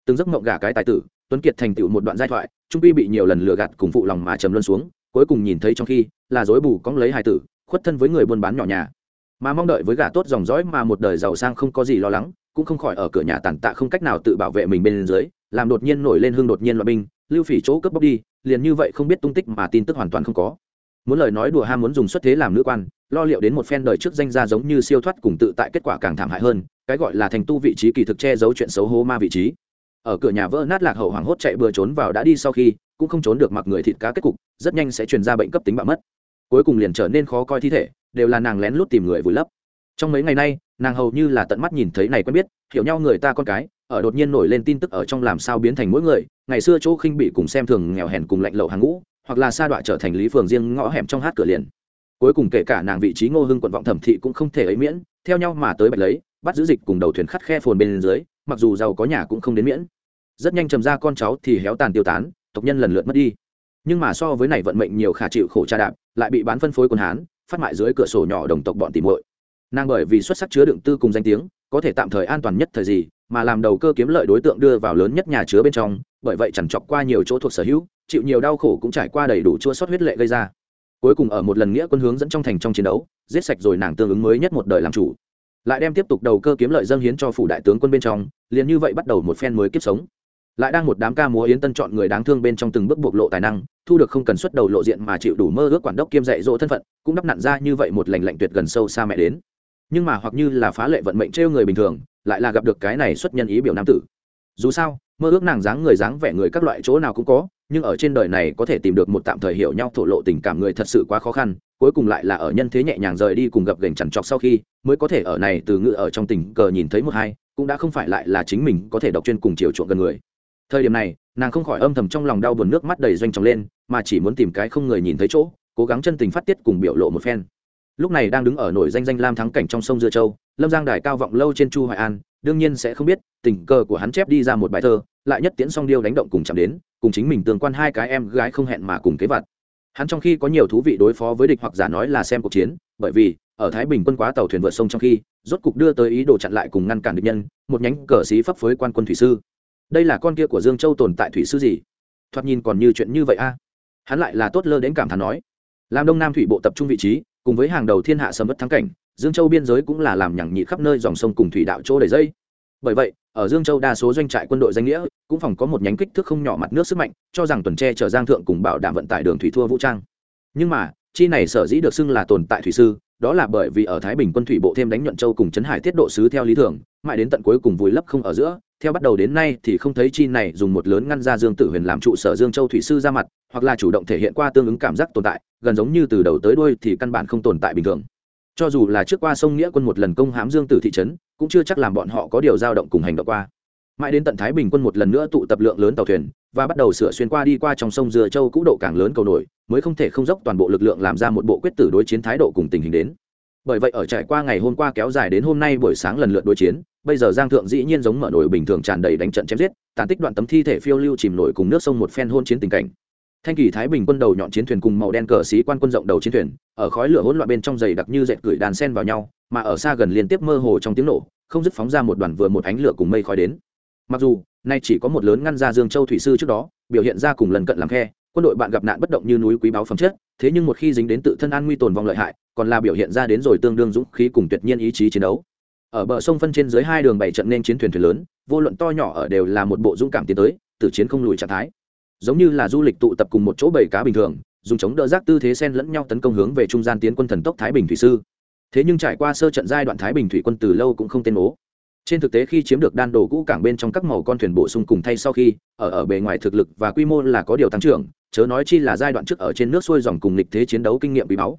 từng giấc mộng gả cái tài tử, tuấn kiệt thành tựu một đoạn giai thoại, trung quy bị nhiều lần lừa gạt cùng phụ lòng mà trầm luân xuống, cuối cùng nhìn thấy trong khi là dối bù cóng lấy hài tử, khuất thân với người buôn bán nhỏ nhà. Mà mong đợi với gả tốt dòng dõi mà một đời giàu sang không có gì lo lắng, cũng không khỏi ở cửa nhà tàn tạ không cách nào tự bảo vệ mình bên dưới, làm đột nhiên nổi lên hương đột nhiên loại binh, lưu phỉ chỗ cướp bóc đi, liền như vậy không biết tung tích mà tin tức hoàn toàn không có. Muốn lời nói đùa ham muốn dùng xuất thế làm nữ quan, lo liệu đến một phen đời trước danh gia giống như siêu thoát cùng tự tại kết quả càng thảm hại hơn, cái gọi là thành tu vị trí kỳ thực che giấu chuyện xấu hố ma vị trí ở cửa nhà vỡ nát lạc hậu hoảng hốt chạy bừa trốn vào đã đi sau khi, cũng không trốn được mặc người thịt cá kết cục, rất nhanh sẽ truyền ra bệnh cấp tính bạo mất. Cuối cùng liền trở nên khó coi thi thể, đều là nàng lén lút tìm người vùi lấp. Trong mấy ngày nay, nàng hầu như là tận mắt nhìn thấy này quen biết, hiểu nhau người ta con cái, ở đột nhiên nổi lên tin tức ở trong làm sao biến thành mỗi người, ngày xưa chỗ khinh bị cùng xem thường nghèo hèn cùng lạnh lậu hàng ngũ, hoặc là sa đọa trở thành lý phường riêng ngõ hẻm trong hát cửa liền. Cuối cùng kể cả nàng vị trí ngô hưng quận vọng thẩm thị cũng không thể ấy miễn, theo nhau mà tới bạch lấy, bắt giữ dịch cùng đầu thuyền khắt khe phồn bên dưới mặc dù giàu có nhà cũng không đến miễn. Rất nhanh trầm ra con cháu thì héo tàn tiêu tán, tộc nhân lần lượt mất đi. Nhưng mà so với này vận mệnh nhiều khả chịu khổ tra đạp, lại bị bán phân phối quân hán, phát mại dưới cửa sổ nhỏ đồng tộc bọn tìm muội. Nàng bởi vì xuất sắc chứa đựng tư cùng danh tiếng, có thể tạm thời an toàn nhất thời gì, mà làm đầu cơ kiếm lợi đối tượng đưa vào lớn nhất nhà chứa bên trong, bởi vậy chẳng chọc qua nhiều chỗ thuộc sở hữu, chịu nhiều đau khổ cũng trải qua đầy đủ chua sót huyết lệ gây ra. Cuối cùng ở một lần nghĩa quân hướng dẫn trong thành trong chiến đấu, giết sạch rồi nàng tương ứng mới nhất một đời làm chủ lại đem tiếp tục đầu cơ kiếm lợi dâng hiến cho phủ đại tướng quân bên trong, liền như vậy bắt đầu một phen mới kiếp sống. Lại đang một đám ca múa yến tân chọn người đáng thương bên trong từng bước bộc lộ tài năng, thu được không cần xuất đầu lộ diện mà chịu đủ mơ ước quản đốc kiêm dạy dỗ thân phận, cũng đắp nặn ra như vậy một lành lạnh tuyệt gần sâu xa mẹ đến. Nhưng mà hoặc như là phá lệ vận mệnh trêu người bình thường, lại là gặp được cái này xuất nhân ý biểu nam tử. Dù sao, mơ ước nàng dáng người dáng vẻ người các loại chỗ nào cũng có, nhưng ở trên đời này có thể tìm được một tạm thời hiểu nhau thổ lộ tình cảm người thật sự quá khó khăn cuối cùng lại là ở nhân thế nhẹ nhàng rời đi cùng gặp gành chằn trọc sau khi, mới có thể ở này từ ngự ở trong tình cờ nhìn thấy một hai, cũng đã không phải lại là chính mình có thể đọc chuyên cùng chiều chuộng gần người. Thời điểm này, nàng không khỏi âm thầm trong lòng đau buồn nước mắt đầy doanh tròng lên, mà chỉ muốn tìm cái không người nhìn thấy chỗ, cố gắng chân tình phát tiết cùng biểu lộ một phen. Lúc này đang đứng ở nổi danh danh lam thắng cảnh trong sông dưa châu, lâm giang đài cao vọng lâu trên chu hoài an, đương nhiên sẽ không biết, tình cờ của hắn chép đi ra một bài thơ, lại nhất tiễn song điêu đánh động cùng chạm đến, cùng chính mình tương quan hai cái em gái không hẹn mà cùng kế vật hắn trong khi có nhiều thú vị đối phó với địch hoặc giả nói là xem cuộc chiến, bởi vì, ở thái bình quân quá tàu thuyền vượt sông trong khi, rốt cục đưa tới ý đồ chặn lại cùng ngăn cản địch nhân, một nhánh cờ xí phấp phới quan quân thủy sư. Đây là con kia của dương châu tồn tại thủy sư gì? Thoạt nhìn còn như chuyện như vậy a. Hắn lại là tốt lơ đến cảm thán nói. Làm đông nam thủy bộ tập trung vị trí, cùng với hàng đầu thiên hạ sầm mất thắng cảnh, dương châu biên giới cũng là làm nhẳng nhị khắp nơi dòng sông cùng thủy đạo chỗ đầy dây. Bởi vậy ở dương châu đa số doanh trại quân đội danh nghĩa, cũng phòng có một nhánh kích thước không nhỏ mặt nước sức mạnh, cho rằng tuần tre chở giang thượng cùng bảo đảm vận tải đường thủy thua vũ trang. Nhưng mà, chi này sở dĩ được xưng là tồn tại thủy sư, đó là bởi vì ở thái bình quân thủy bộ thêm đánh nhuận châu cùng trấn hải tiết độ sứ theo lý thường, mãi đến tận cuối cùng vùi lấp không ở giữa, theo bắt đầu đến nay thì không thấy chi này dùng một lớn ngăn ra dương tử huyền làm trụ sở dương châu thủy sư ra mặt, hoặc là chủ động thể hiện qua tương ứng cảm giác tồn tại, gần giống như từ đầu tới đuôi thì căn bản không tồn tại bình thường. Cho dù là trước qua sông nghĩa quân một lần công hãm dương tử thị trấn cũng chưa chắc làm bọn họ có điều dao động cùng hành động qua. Mãi đến tận thái bình quân một lần nữa tụ tập lượng lớn tàu thuyền, và bắt đầu sửa xuyên qua đi qua trong sông dừa châu cũ độ càng lớn cầu nổi, mới không thể không dốc toàn bộ lực lượng làm ra một bộ quyết tử đối chiến thái độ cùng tình hình đến. Bởi vậy ở trải qua ngày hôm qua kéo dài đến hôm nay buổi sáng lần lượt đối chiến, bây giờ giang thượng dĩ nhiên giống mở nổi bình thường tràn đầy đánh trận chém giết, tàn tích đoạn tấm thi thể phiêu lưu chìm nổi cùng nước sông một phen hôn chiến tình cảnh thanh kỳ thái bình quân đầu nhọn chiến thuyền cùng màu đen cờ xí quan quân rộng đầu chiến thuyền, ở khói lửa hỗn loạn bên trong dày đặc như dệt gửi đàn sen vào nhau, mà ở xa gần liên tiếp mơ hồ trong tiếng nổ, không dứt phóng ra một đoàn vừa một ánh lửa cùng mây khói đến. Mặc dù, nay chỉ có một lớn ngăn ra dương châu thủy sư trước đó, biểu hiện ra cùng lần cận làm khe, quân đội bạn gặp nạn bất động như núi quý báo phẩm chất, thế nhưng một khi dính đến tự thân an nguy tồn vong lợi hại, còn là biểu hiện ra đến rồi tương đương dũng khí cùng tuyệt nhiên ý chí chiến đấu. Ở bờ sông phân trên dưới hai đường bảy trận nên chiến thuyền thuyền lớn, vô luận to nhỏ ở đều là một bộ dũng cảm tiến tới, tử chiến không lùi trạng thái giống như là du lịch tụ tập cùng một chỗ bảy cá bình thường, dùng chống đỡ giác tư thế sen lẫn nhau tấn công hướng về trung gian tiến quân thần tốc thái bình thủy sư. Thế nhưng trải qua sơ trận giai đoạn thái bình thủy quân từ lâu cũng không tên ố. Trên thực tế khi chiếm được đan đồ cũ cảng bên trong các màu con thuyền bổ sung cùng thay sau khi, ở ở bề ngoài thực lực và quy mô là có điều tăng trưởng, chớ nói chi là giai đoạn trước ở trên nước xuôi dòng cùng lịch thế chiến đấu kinh nghiệm bí máu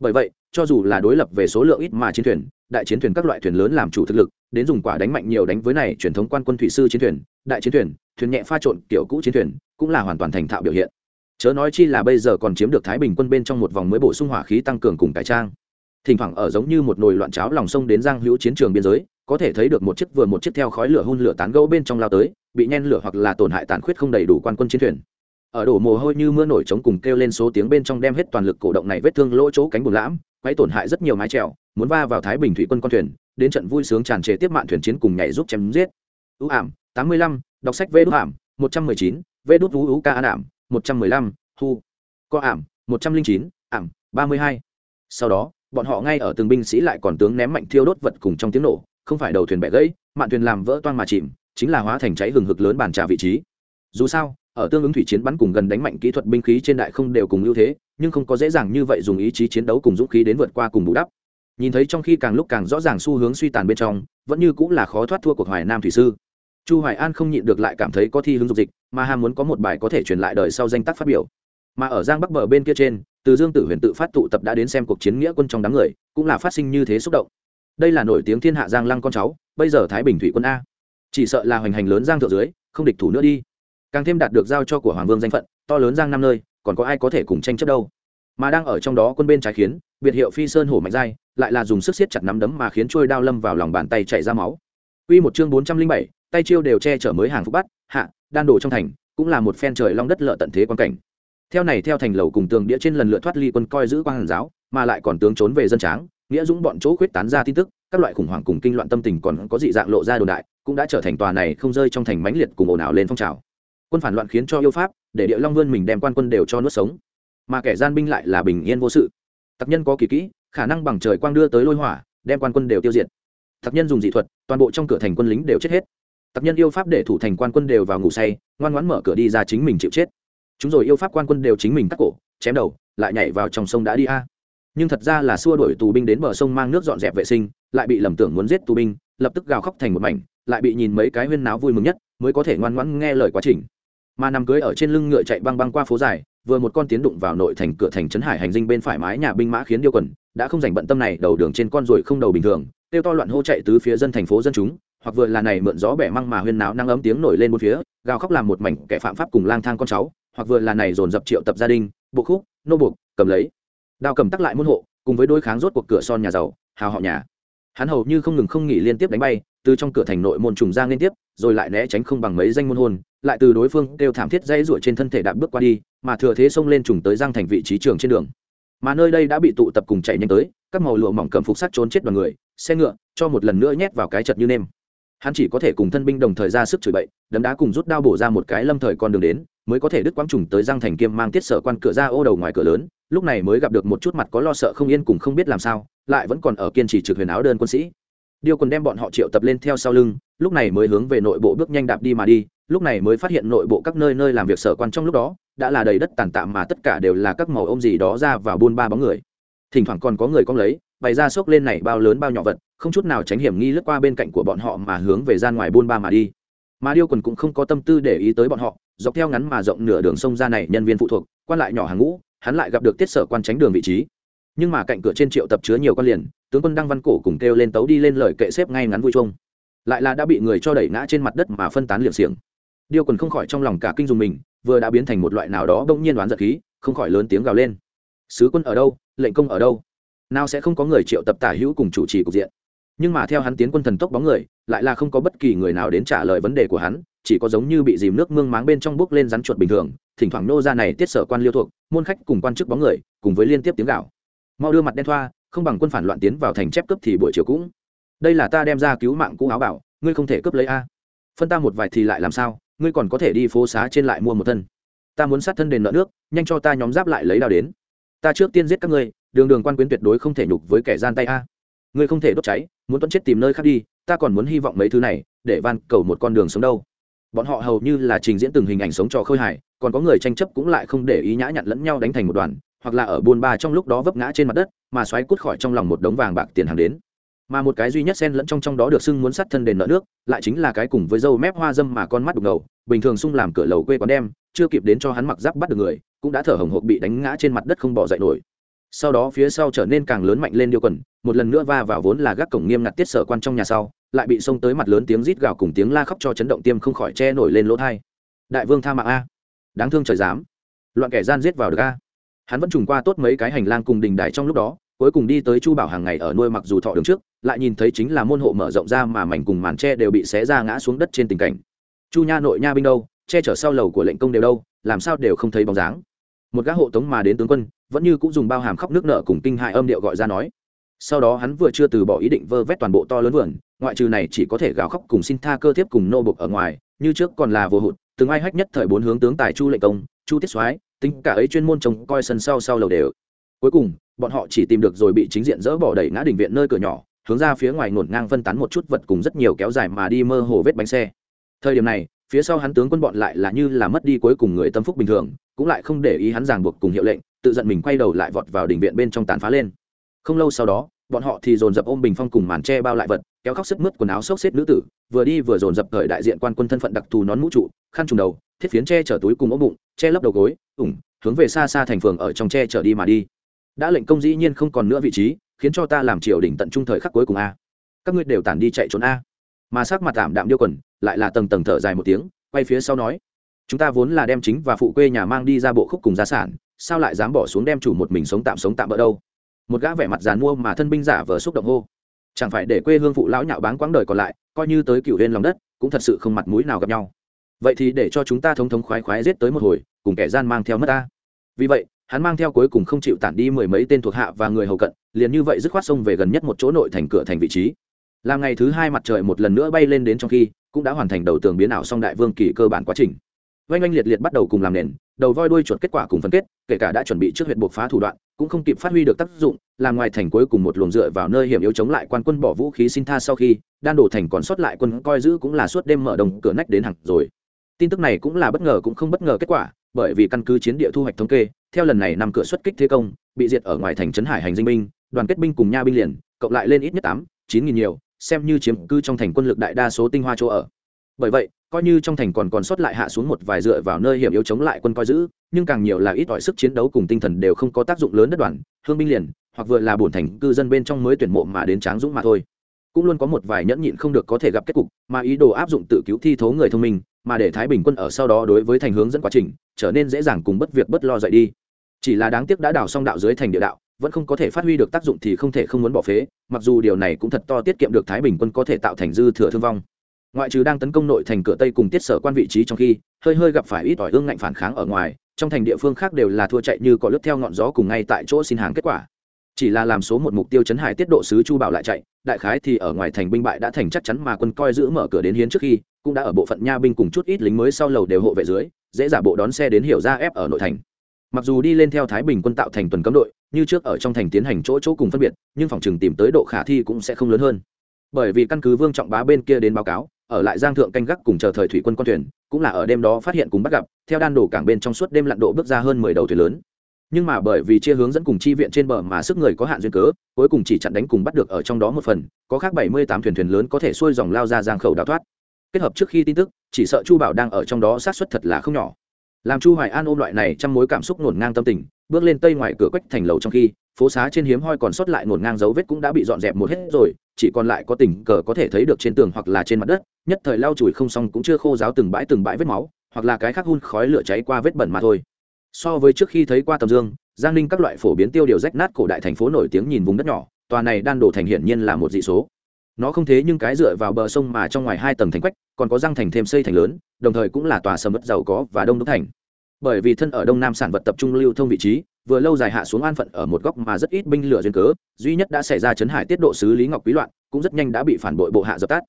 bởi vậy, cho dù là đối lập về số lượng ít mà chiến thuyền, đại chiến thuyền các loại thuyền lớn làm chủ thực lực, đến dùng quả đánh mạnh nhiều đánh với này truyền thống quan quân thủy sư chiến thuyền, đại chiến thuyền thuyền nhẹ pha trộn kiểu cũ chiến thuyền cũng là hoàn toàn thành thạo biểu hiện. Chớ nói chi là bây giờ còn chiếm được thái bình quân bên trong một vòng mới bổ sung hỏa khí tăng cường cùng cải trang. Thỉnh thoảng ở giống như một nồi loạn cháo lòng sông đến giang hữu chiến trường biên giới, có thể thấy được một chiếc vừa một chiếc theo khói lửa hun lửa tán gẫu bên trong lao tới, bị nhen lửa hoặc là tổn hại tàn khuyết không đầy đủ quan quân chiến thuyền. Ở đổ mồ hôi như mưa nổi trống cùng kêu lên số tiếng bên trong đem hết toàn lực cổ động này vết thương lỗ chỗ cánh bùn lãm quay tổn hại rất nhiều mái trèo muốn va vào thái bình thủy quân con thuyền, đến trận vui sướng tràn trề tiếp mạn thuyền chiến cùng nhảy giúp chém giết. Ưu ảm, tám mươi lăm, đọc sách vê ưu ảm, một trăm mười chín vê đút vũ ú ca an ảm một trăm mười lăm thu, co ảm một trăm linh chín ảm ba mươi hai. Sau đó bọn họ ngay ở từng binh sĩ lại còn tướng ném mạnh thiêu đốt vật cùng trong tiếng nổ không phải đầu thuyền bẻ gãy mạn thuyền làm vỡ toan mà chìm chính là hóa thành cháy hừng hực lớn bàn trà vị trí. Dù sao ở tương ứng thủy chiến bắn cùng gần đánh mạnh kỹ thuật binh khí trên đại không đều cùng ưu thế nhưng không có dễ dàng như vậy dùng ý chí chiến đấu cùng dũng khí đến vượt qua cùng bù đắp. Nhìn thấy trong khi càng lúc càng rõ ràng xu hướng suy tàn bên trong vẫn như cũng là khó thoát thua cuộc hoài nam thủy sư chu hoài an không nhịn được lại cảm thấy có thi hứng dục dịch mà ham muốn có một bài có thể truyền lại đời sau danh tác phát biểu. Mà ở giang bắc bờ bên kia trên từ dương tử huyền tự phát tụ tập đã đến xem cuộc chiến nghĩa quân trong đám người cũng là phát sinh như thế xúc động. Đây là nổi tiếng thiên hạ giang lăng con cháu bây giờ thái bình thủy quân a. Chỉ sợ là hoành hành lớn giang thượng dưới không địch thủ nữa đi. Càng thêm đạt được giao cho của hoàng vương danh phận to lớn giang năm nơi còn có ai có thể cùng tranh chấp đâu. Mà đang ở trong đó quân bên trái khiến biệt hiệu phi sơn hổ mạnh dai, lại là dùng sức siết chặt nắm đấm mà khiến trôi đao lâm vào lòng bàn tay chảy ra máu. Quy một chương bốn trăm linh bảy, tay chiêu đều che chở mới hàng phục bắt, hạ, đan đồ trong thành, cũng là một phen trời long đất lợ tận thế quan cảnh. Theo này theo thành lầu cùng tường địa trên lần lượt thoát ly quân coi giữ quan hàn giáo, mà lại còn tướng trốn về dân tráng, nghĩa dũng bọn chỗ khuyết tán ra tin tức, các loại khủng hoảng cùng kinh loạn tâm tình còn có dị dạng lộ ra đồn đại, cũng đã trở thành tòa này không rơi trong thành mãnh liệt cùng ồn ào lên phong trào. Quân phản loạn khiến cho yêu pháp để địa long vươn mình đem quan quân đều cho nuốt sống. Mà kẻ gian binh lại là bình yên vô sự. Tập nhân có kỳ kỹ khả năng bằng trời quang đưa tới lôi hỏa đem quan quân đều tiêu diệt tặc nhân dùng dị thuật, toàn bộ trong cửa thành quân lính đều chết hết. Tặc nhân yêu pháp để thủ thành quan quân đều vào ngủ say, ngoan ngoãn mở cửa đi ra chính mình chịu chết. Chúng rồi yêu pháp quan quân đều chính mình cắt cổ, chém đầu, lại nhảy vào trong sông đã đi a. Nhưng thật ra là xua đuổi tù binh đến bờ sông mang nước dọn dẹp vệ sinh, lại bị lầm tưởng muốn giết tù binh, lập tức gào khóc thành một mảnh, lại bị nhìn mấy cái huyên náo vui mừng nhất, mới có thể ngoan ngoãn nghe lời quá trình. Mà nằm cưới ở trên lưng ngựa chạy băng băng qua phố dài, vừa một con tiến đụng vào nội thành cửa thành trấn hải hành dinh bên phải mái nhà binh mã khiến điêu quần, đã không dành bận tâm này, đầu đường trên con ruồi không đầu bình thường tiêu to loạn hô chạy tứ phía dân thành phố dân chúng, hoặc vừa là này mượn gió bẻ măng mà huyên náo năng ấm tiếng nổi lên một phía, gào khóc làm một mảnh kẻ phạm pháp cùng lang thang con cháu, hoặc vừa là này dồn dập triệu tập gia đình, bộ khúc, nô buộc, cầm lấy. Đao cầm tắc lại môn hộ, cùng với đối kháng rốt cuộc cửa son nhà giàu, hào họ nhà. Hắn hầu như không ngừng không nghỉ liên tiếp đánh bay, từ trong cửa thành nội môn trùng ra liên tiếp, rồi lại né tránh không bằng mấy danh môn hôn lại từ đối phương kêu thảm thiết dãy ruổi trên thân thể đạp bước qua đi, mà thừa thế xông lên trùng tới giang thành vị trí trường trên đường. Mà nơi đây đã bị tụ tập cùng chạy nhanh tới, các màu lụa mỏng cầm phục sát trốn chết đoàn người xe ngựa, cho một lần nữa nhét vào cái chật như nêm. Hắn chỉ có thể cùng thân binh đồng thời ra sức chửi bậy, đấm đá cùng rút đao bổ ra một cái lâm thời con đường đến, mới có thể đứt quãng trùng tới giang thành kiêm mang tiết sở quan cửa ra ô đầu ngoài cửa lớn, lúc này mới gặp được một chút mặt có lo sợ không yên cùng không biết làm sao, lại vẫn còn ở kiên trì trực huyền áo đơn quân sĩ. Điều còn đem bọn họ triệu tập lên theo sau lưng, lúc này mới hướng về nội bộ bước nhanh đạp đi mà đi, lúc này mới phát hiện nội bộ các nơi nơi làm việc sở quan trong lúc đó, đã là đầy đất tàn tạm mà tất cả đều là các màu ôm gì đó ra vào buôn ba bóng người thỉnh thoảng còn có người cong lấy, bày ra xốc lên này bao lớn bao nhỏ vật, không chút nào tránh hiểm nghi lướt qua bên cạnh của bọn họ mà hướng về gian ngoài buôn ba mà đi. Mà điêu quần cũng không có tâm tư để ý tới bọn họ, dọc theo ngắn mà rộng nửa đường sông ra này nhân viên phụ thuộc, quan lại nhỏ hàng ngũ, hắn lại gặp được tiết sở quan tránh đường vị trí. Nhưng mà cạnh cửa trên triệu tập chứa nhiều quan liền, tướng quân đăng văn cổ cùng kêu lên tấu đi lên lời kệ xếp ngay ngắn vui chung. Lại là đã bị người cho đẩy ngã trên mặt đất mà phân tán liệng xiềng. Điêu quần không khỏi trong lòng cả kinh dùng mình, vừa đã biến thành một loại nào đó bỗng nhiên đoán giật khí, không khỏi lớn tiếng gào lên. Sứ quân ở đâu? Lệnh công ở đâu? Nào sẽ không có người triệu tập tả hữu cùng chủ trì cục diện. Nhưng mà theo hắn tiến quân thần tốc bóng người, lại là không có bất kỳ người nào đến trả lời vấn đề của hắn, chỉ có giống như bị dìm nước mương máng bên trong bước lên rắn chuột bình thường, thỉnh thoảng nô ra này tiết sở quan liêu thuộc, môn khách cùng quan chức bóng người, cùng với liên tiếp tiếng gạo mau đưa mặt đen thoa, không bằng quân phản loạn tiến vào thành chép cướp thì buổi chiều cũng. Đây là ta đem ra cứu mạng cũ áo bảo, ngươi không thể cướp lấy a. Phân ta một vài thì lại làm sao, ngươi còn có thể đi phố xá trên lại mua một thân. Ta muốn sát thân đền nợ nước, nhanh cho ta nhóm giáp lại lấy đao đến ta trước tiên giết các ngươi, đường đường quan quyến tuyệt đối không thể nhục với kẻ gian tay a. Ngươi không thể đốt cháy, muốn tuấn chết tìm nơi khác đi, ta còn muốn hy vọng mấy thứ này, để van cầu một con đường sống đâu. Bọn họ hầu như là trình diễn từng hình ảnh sống trò khơi hài, còn có người tranh chấp cũng lại không để ý nhã nhặn lẫn nhau đánh thành một đoàn, hoặc là ở buôn ba trong lúc đó vấp ngã trên mặt đất, mà xoáy cút khỏi trong lòng một đống vàng bạc tiền hàng đến. Mà một cái duy nhất xen lẫn trong trong đó được xưng muốn sát thân đền nợ nước, lại chính là cái cùng với dâu mép hoa dâm mà con mắt đục ngầu, bình thường sung làm cửa lầu quê quán đem chưa kịp đến cho hắn mặc giáp bắt được người, cũng đã thở hồng hộc bị đánh ngã trên mặt đất không bỏ dậy nổi. Sau đó phía sau trở nên càng lớn mạnh lên điêu quần, một lần nữa va vào vốn là gác cổng nghiêm ngặt tiết sở quan trong nhà sau, lại bị xông tới mặt lớn tiếng rít gào cùng tiếng la khóc cho chấn động tiêm không khỏi che nổi lên lỗ thai. Đại vương tha mạng a. Đáng thương trời dám loạn kẻ gian giết vào được a. Hắn vẫn trùng qua tốt mấy cái hành lang cùng đình đài trong lúc đó, cuối cùng đi tới chu bảo hàng ngày ở nuôi mặc dù thọ đường trước, lại nhìn thấy chính là môn hộ mở rộng ra mà mảnh cùng màn tre đều bị xé ra ngã xuống đất trên tình cảnh. Chu nha nội nha binh đâu? Che chở sau lầu của lệnh công đều đâu, làm sao đều không thấy bóng dáng. Một gã hộ tống mà đến tướng quân, vẫn như cũng dùng bao hàm khóc nước nợ cùng kinh hại âm điệu gọi ra nói. Sau đó hắn vừa chưa từ bỏ ý định vơ vét toàn bộ to lớn vườn, ngoại trừ này chỉ có thể gào khóc cùng xin tha cơ thiếp cùng nô bục ở ngoài, như trước còn là vô hụt, từng ai hách nhất thời bốn hướng tướng tài chu lệnh công, chu tiết soái, tính cả ấy chuyên môn trông coi sân sau sau lầu đều. Cuối cùng, bọn họ chỉ tìm được rồi bị chính diện dỡ bỏ đẩy ngã đình viện nơi cửa nhỏ, hướng ra phía ngoài ngổn ngang phân tán một chút vật cùng rất nhiều kéo dài mà đi mơ hồ vết bánh xe. Thời điểm này phía sau hắn tướng quân bọn lại là như là mất đi cuối cùng người tâm phúc bình thường, cũng lại không để ý hắn ràng buộc cùng hiệu lệnh, tự giận mình quay đầu lại vọt vào đình viện bên trong tàn phá lên. Không lâu sau đó, bọn họ thì dồn dập ôm bình phong cùng màn tre bao lại vật, kéo khóc sức mướt quần áo xốc xếp nữ tử, vừa đi vừa dồn dập thời đại diện quan quân thân phận đặc thù nón mũ trụ, khăn trùng đầu, thiết phiến tre chở túi cùng ốm bụng, che lấp đầu gối, ủng, hướng về xa xa thành phường ở trong tre chở đi mà đi. Đã lệnh công dĩ nhiên không còn nữa vị trí, khiến cho ta làm triều đỉnh tận trung thời khắc cuối cùng a. Các ngươi đều tản đi chạy trốn a mà sắc mặt tạm đạm điêu quần, lại là tầng tầng thở dài một tiếng, quay phía sau nói, chúng ta vốn là đem chính và phụ quê nhà mang đi ra bộ khúc cùng gia sản, sao lại dám bỏ xuống đem chủ một mình sống tạm sống tạm ở đâu? Một gã vẻ mặt dàn mua mà thân binh giả vờ xúc động hô, chẳng phải để quê hương phụ lão nhạo báng quãng đời còn lại, coi như tới cựu lên lòng đất, cũng thật sự không mặt mũi nào gặp nhau. Vậy thì để cho chúng ta thống thống khoái khoái giết tới một hồi, cùng kẻ gian mang theo mất ta. Vì vậy, hắn mang theo cuối cùng không chịu tản đi mười mấy tên thuộc hạ và người hầu cận, liền như vậy dứt khoát xông về gần nhất một chỗ nội thành cửa thành vị trí làm ngày thứ hai mặt trời một lần nữa bay lên đến trong khi, cũng đã hoàn thành đầu tường biến ảo song đại vương kỳ cơ bản quá trình. Oanh oanh liệt liệt bắt đầu cùng làm nền, đầu voi đuôi chuột kết quả cùng phân kết, kể cả đã chuẩn bị trước huyện buộc phá thủ đoạn, cũng không kịp phát huy được tác dụng, làm ngoài thành cuối cùng một luồng dựa vào nơi hiểm yếu chống lại quan quân bỏ vũ khí xin tha sau khi, đan đổ thành còn sót lại quân coi giữ cũng là suốt đêm mở đồng cửa nách đến hẳn rồi. Tin tức này cũng là bất ngờ cũng không bất ngờ kết quả, bởi vì căn cứ chiến địa thu hoạch thống kê, theo lần này nằm cửa xuất kích thế công, bị diệt ở ngoài thành trấn hải hành dinh binh, đoàn kết binh cùng nha binh liền, cộng lại lên ít nhất tám, chín nghìn nhiều xem như chiếm cư trong thành quân lực đại đa số tinh hoa chỗ ở. Bởi vậy, coi như trong thành còn còn sót lại hạ xuống một vài dựa vào nơi hiểm yếu chống lại quân coi giữ, nhưng càng nhiều là ít ỏi sức chiến đấu cùng tinh thần đều không có tác dụng lớn đất đoàn hương binh liền, hoặc vừa là bổn thành cư dân bên trong mới tuyển mộ mà đến tráng dũng mà thôi. Cũng luôn có một vài nhẫn nhịn không được có thể gặp kết cục, mà ý đồ áp dụng tự cứu thi thố người thông minh, mà để thái bình quân ở sau đó đối với thành hướng dẫn quá trình, trở nên dễ dàng cùng bất việc bất lo dậy đi. Chỉ là đáng tiếc đã đào xong đạo dưới thành địa đạo vẫn không có thể phát huy được tác dụng thì không thể không muốn bỏ phế, mặc dù điều này cũng thật to tiết kiệm được thái bình quân có thể tạo thành dư thừa thương vong. Ngoại trừ đang tấn công nội thành cửa tây cùng tiết sở quan vị trí trong khi, hơi hơi gặp phải ít ỏi ương ngạnh phản kháng ở ngoài, trong thành địa phương khác đều là thua chạy như cỏ lướt theo ngọn gió cùng ngay tại chỗ xin hàng kết quả. Chỉ là làm số một mục tiêu chấn hải tiết độ sứ chu bảo lại chạy, đại khái thì ở ngoài thành binh bại đã thành chắc chắn mà quân coi giữ mở cửa đến hiến trước khi, cũng đã ở bộ phận nha binh cùng chút ít lính mới sau lầu đều hộ vệ dưới, dễ giả bộ đón xe đến hiểu ra ép ở nội thành. Mặc dù đi lên theo thái bình quân tạo thành tuần cấm đội như trước ở trong thành tiến hành chỗ chỗ cùng phân biệt, nhưng phòng chừng tìm tới độ khả thi cũng sẽ không lớn hơn. Bởi vì căn cứ vương trọng bá bên kia đến báo cáo, ở lại giang thượng canh gác cùng chờ thời thủy quân con thuyền, cũng là ở đêm đó phát hiện cùng bắt gặp, theo đan đổ cảng bên trong suốt đêm lặn độ bước ra hơn mười đầu thuyền lớn. Nhưng mà bởi vì chia hướng dẫn cùng chi viện trên bờ mà sức người có hạn duyên cớ, cuối cùng chỉ chặn đánh cùng bắt được ở trong đó một phần, có khác bảy mươi tám thuyền thuyền lớn có thể xuôi dòng lao ra giang khẩu đào thoát. Kết hợp trước khi tin tức, chỉ sợ chu bảo đang ở trong đó sát xuất thật là không nhỏ. Làm chu hoài an ôm loại này trong mối cảm xúc ngổn ngang tâm tình bước lên tây ngoài cửa quách thành lầu trong khi, phố xá trên hiếm hoi còn sót lại ngổn ngang dấu vết cũng đã bị dọn dẹp một hết rồi, chỉ còn lại có tình cờ có thể thấy được trên tường hoặc là trên mặt đất, nhất thời lau chùi không xong cũng chưa khô ráo từng bãi từng bãi vết máu, hoặc là cái khác hun khói lửa cháy qua vết bẩn mà thôi. So với trước khi thấy qua tầm dương, giang ninh các loại phổ biến tiêu điều rách nát cổ đại thành phố nổi tiếng nhìn vùng đất nhỏ, tòa này đan đổ thành hiển nhiên là một dị số. Nó không thế nhưng cái dựa vào bờ sông mà trong ngoài hai tầng thành quách, còn có răng thành thêm xây thành lớn, đồng thời cũng là tòa sầm mất giàu có và đông đúc thành bởi vì thân ở đông nam sản vật tập trung lưu thông vị trí, vừa lâu dài hạ xuống an phận ở một góc mà rất ít binh lửa duyên cớ, duy nhất đã xảy ra chấn hải tiết độ sứ lý ngọc quý loạn, cũng rất nhanh đã bị phản bội bộ hạ dập tắt.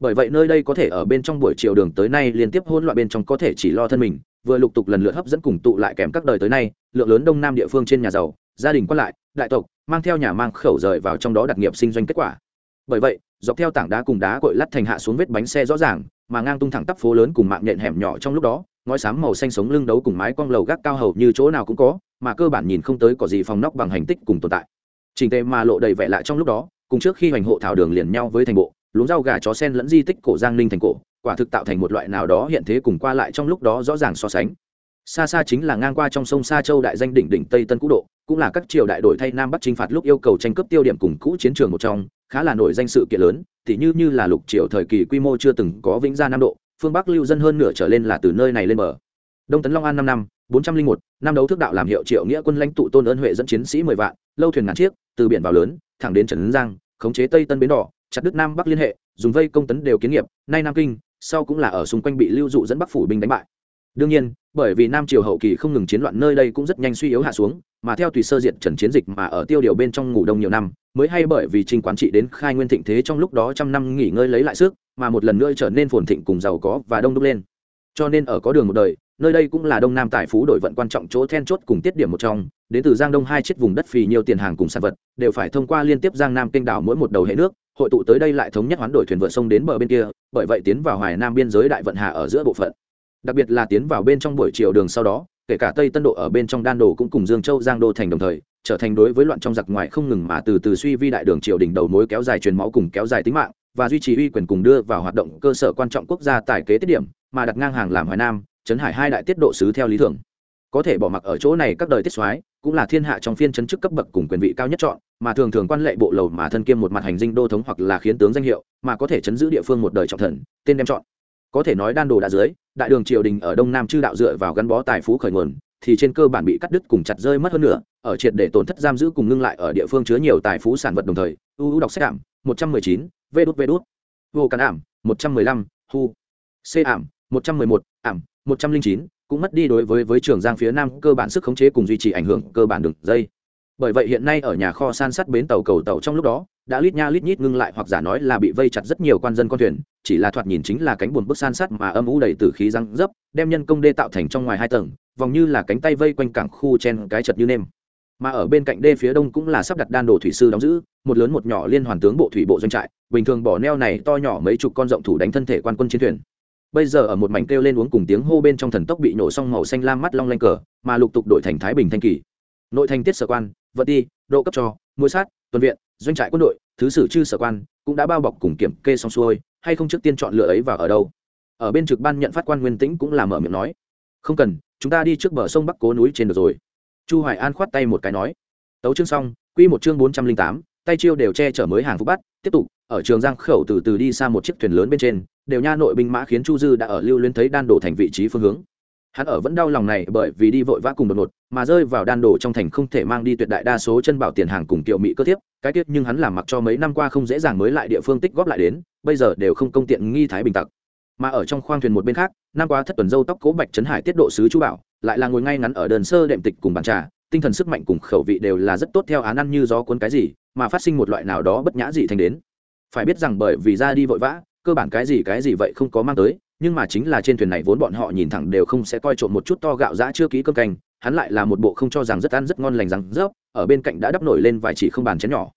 Bởi vậy nơi đây có thể ở bên trong buổi chiều đường tới nay liên tiếp hỗn loạn bên trong có thể chỉ lo thân mình, vừa lục tục lần lượt hấp dẫn cùng tụ lại kèm các đời tới nay, lượng lớn đông nam địa phương trên nhà giàu, gia đình quan lại, đại tộc, mang theo nhà mang khẩu rời vào trong đó đặt nghiệp sinh doanh kết quả. Bởi vậy, dọc theo tảng đá cùng đá cội lắt thành hạ xuống vết bánh xe rõ ràng mà ngang tung thẳng tắp phố lớn cùng mạng nhện hẻm nhỏ trong lúc đó, ngói xám màu xanh sống lưng đấu cùng mái cong lầu gác cao hầu như chỗ nào cũng có, mà cơ bản nhìn không tới có gì phòng nóc bằng hành tích cùng tồn tại. Trình tề mà lộ đầy vẻ lại trong lúc đó, cùng trước khi hoành hộ thảo đường liền nhau với thành bộ, luống rau gà chó sen lẫn di tích cổ giang ninh thành cổ, quả thực tạo thành một loại nào đó hiện thế cùng qua lại trong lúc đó rõ ràng so sánh. Xa xa chính là ngang qua trong sông sa châu đại danh đỉnh đỉnh tây tân cũ độ, cũng là các triều đại đổi thay nam bắc chinh phạt lúc yêu cầu tranh cướp tiêu điểm cùng cũ chiến trường một trong khá là nổi danh sự kiện lớn thì như như là lục triều thời kỳ quy mô chưa từng có vĩnh gia nam độ, phương bắc lưu dân hơn nửa trở lên là từ nơi này lên bờ. Đông tấn long an năm năm, bốn trăm linh một, năm đấu thước đạo làm hiệu triệu nghĩa quân lãnh tụ tôn ơn huệ dẫn chiến sĩ mười vạn, lâu thuyền ngàn chiếc, từ biển vào lớn, thẳng đến trần giang, khống chế tây tân bến đỏ, chặt đức nam bắc liên hệ, dùng vây công tấn đều kiến nghiệp, nay nam kinh, sau cũng là ở xung quanh bị lưu dụ dẫn bắc phủ binh đánh bại đương nhiên, bởi vì nam triều hậu kỳ không ngừng chiến loạn nơi đây cũng rất nhanh suy yếu hạ xuống, mà theo tùy sơ diện trần chiến dịch mà ở tiêu điều bên trong ngủ đông nhiều năm, mới hay bởi vì trình quán trị đến khai nguyên thịnh thế trong lúc đó trăm năm nghỉ ngơi lấy lại sức, mà một lần nữa trở nên phồn thịnh cùng giàu có và đông đúc lên. Cho nên ở có đường một đời, nơi đây cũng là đông nam tài phú đổi vận quan trọng chỗ then chốt cùng tiết điểm một trong, đến từ giang đông hai chiếc vùng đất phì nhiều tiền hàng cùng sản vật, đều phải thông qua liên tiếp giang nam kênh đảo mỗi một đầu hệ nước, hội tụ tới đây lại thống nhất hoán đổi thuyền vượt sông đến bờ bên kia, bởi vậy tiến vào hoài nam biên giới đại vận hà ở giữa bộ phận đặc biệt là tiến vào bên trong buổi chiều đường sau đó, kể cả tây tân độ ở bên trong đan đồ cũng cùng dương châu, giang đô thành đồng thời, trở thành đối với loạn trong giặc ngoài không ngừng mà từ từ suy vi đại đường triều đỉnh đầu mối kéo dài truyền máu cùng kéo dài tính mạng, và duy trì uy quyền cùng đưa vào hoạt động cơ sở quan trọng quốc gia tài kế tiết điểm, mà đặt ngang hàng làm hoài nam trấn hải hai đại tiết độ sứ theo lý tưởng có thể bỏ mặc ở chỗ này các đời tiết soái, cũng là thiên hạ trong phiên chấn chức cấp bậc cùng quyền vị cao nhất chọn, mà thường thường quan lệ bộ lầu mà thân kiêm một mặt hành dinh đô thống hoặc là khiến tướng danh hiệu, mà có thể chấn giữ địa phương một đời trọng thần, tên đem chọn có thể nói đan đồ đã dưới, đại đường triều đình ở đông nam chư đạo dựa vào gắn bó tài phú khởi nguồn, thì trên cơ bản bị cắt đứt cùng chặt rơi mất hơn nữa, ở triệt để tổn thất giam giữ cùng ngưng lại ở địa phương chứa nhiều tài phú sản vật đồng thời uu đọc sách ảm, một trăm mười chín, vê đút vê đút, vô cắn ảm, một trăm mười lăm, hu c ảm, một trăm mười một, ảm, một trăm linh chín, cũng mất đi đối với với trường giang phía nam cơ bản sức khống chế cùng duy trì ảnh hưởng cơ bản đường dây. Bởi vậy hiện nay ở nhà kho san sắt bến tàu cầu tàu trong lúc đó đã lít nha lít nhít ngưng lại hoặc giả nói là bị vây chặt rất nhiều quan dân con thuyền, chỉ là thoạt nhìn chính là cánh buồn bức san sắt mà âm u đầy từ khí răng dấp, đem nhân công đê tạo thành trong ngoài hai tầng, vòng như là cánh tay vây quanh cảng khu chen cái chật như nêm. Mà ở bên cạnh đê phía đông cũng là sắp đặt đan đồ thủy sư đóng giữ, một lớn một nhỏ liên hoàn tướng bộ thủy bộ doanh trại, bình thường bỏ neo này to nhỏ mấy chục con rộng thủ đánh thân thể quan quân chiến thuyền. Bây giờ ở một mảnh kêu lên uống cùng tiếng hô bên trong thần tốc bị nổ xong màu xanh lam mắt long lanh cờ, mà lục tục đổi thành thái bình thanh kỳ. Nội thành tiết sở quan, vật đi, độ cấp cho môi sát, tuần viện, doanh trại quân đội, thứ sử chư sở quan, cũng đã bao bọc cùng kiểm kê xong xuôi, hay không trước tiên chọn lựa ấy vào ở đâu? Ở bên trực ban nhận phát quan nguyên tĩnh cũng là mở miệng nói. Không cần, chúng ta đi trước bờ sông bắc cố núi trên được rồi. Chu hoài an khoát tay một cái nói. Tấu chương xong, quy một chương bốn trăm linh tám, tay chiêu đều che chở mới hàng phục bắt, tiếp tục, ở trường giang khẩu từ từ đi xa một chiếc thuyền lớn bên trên, đều nha nội binh mã khiến chu dư đã ở lưu luyến thấy đan đổ thành vị trí phương hướng hắn ở vẫn đau lòng này bởi vì đi vội vã cùng đột ngột, mà rơi vào đan đổ trong thành không thể mang đi tuyệt đại đa số chân bảo tiền hàng cùng kiệu mỹ cơ thiếp, cái tiết nhưng hắn làm mặc cho mấy năm qua không dễ dàng mới lại địa phương tích góp lại đến, bây giờ đều không công tiện nghi thái bình tặc. Mà ở trong khoang thuyền một bên khác, năm qua thất tuần dâu tóc cố bạch trấn hải tiết độ sứ chú bảo, lại là ngồi ngay ngắn ở đơn sơ đệm tịch cùng bàn trà, tinh thần sức mạnh cùng khẩu vị đều là rất tốt theo án ăn như gió cuốn cái gì, mà phát sinh một loại nào đó bất nhã dị thành đến. Phải biết rằng bởi vì ra đi vội vã, cơ bản cái gì cái gì vậy không có mang tới nhưng mà chính là trên thuyền này vốn bọn họ nhìn thẳng đều không sẽ coi trộm một chút to gạo dã chưa ký cơm canh, hắn lại là một bộ không cho rằng rất ăn rất ngon lành rằng rớp ở bên cạnh đã đắp nổi lên vài chỉ không bàn chén nhỏ.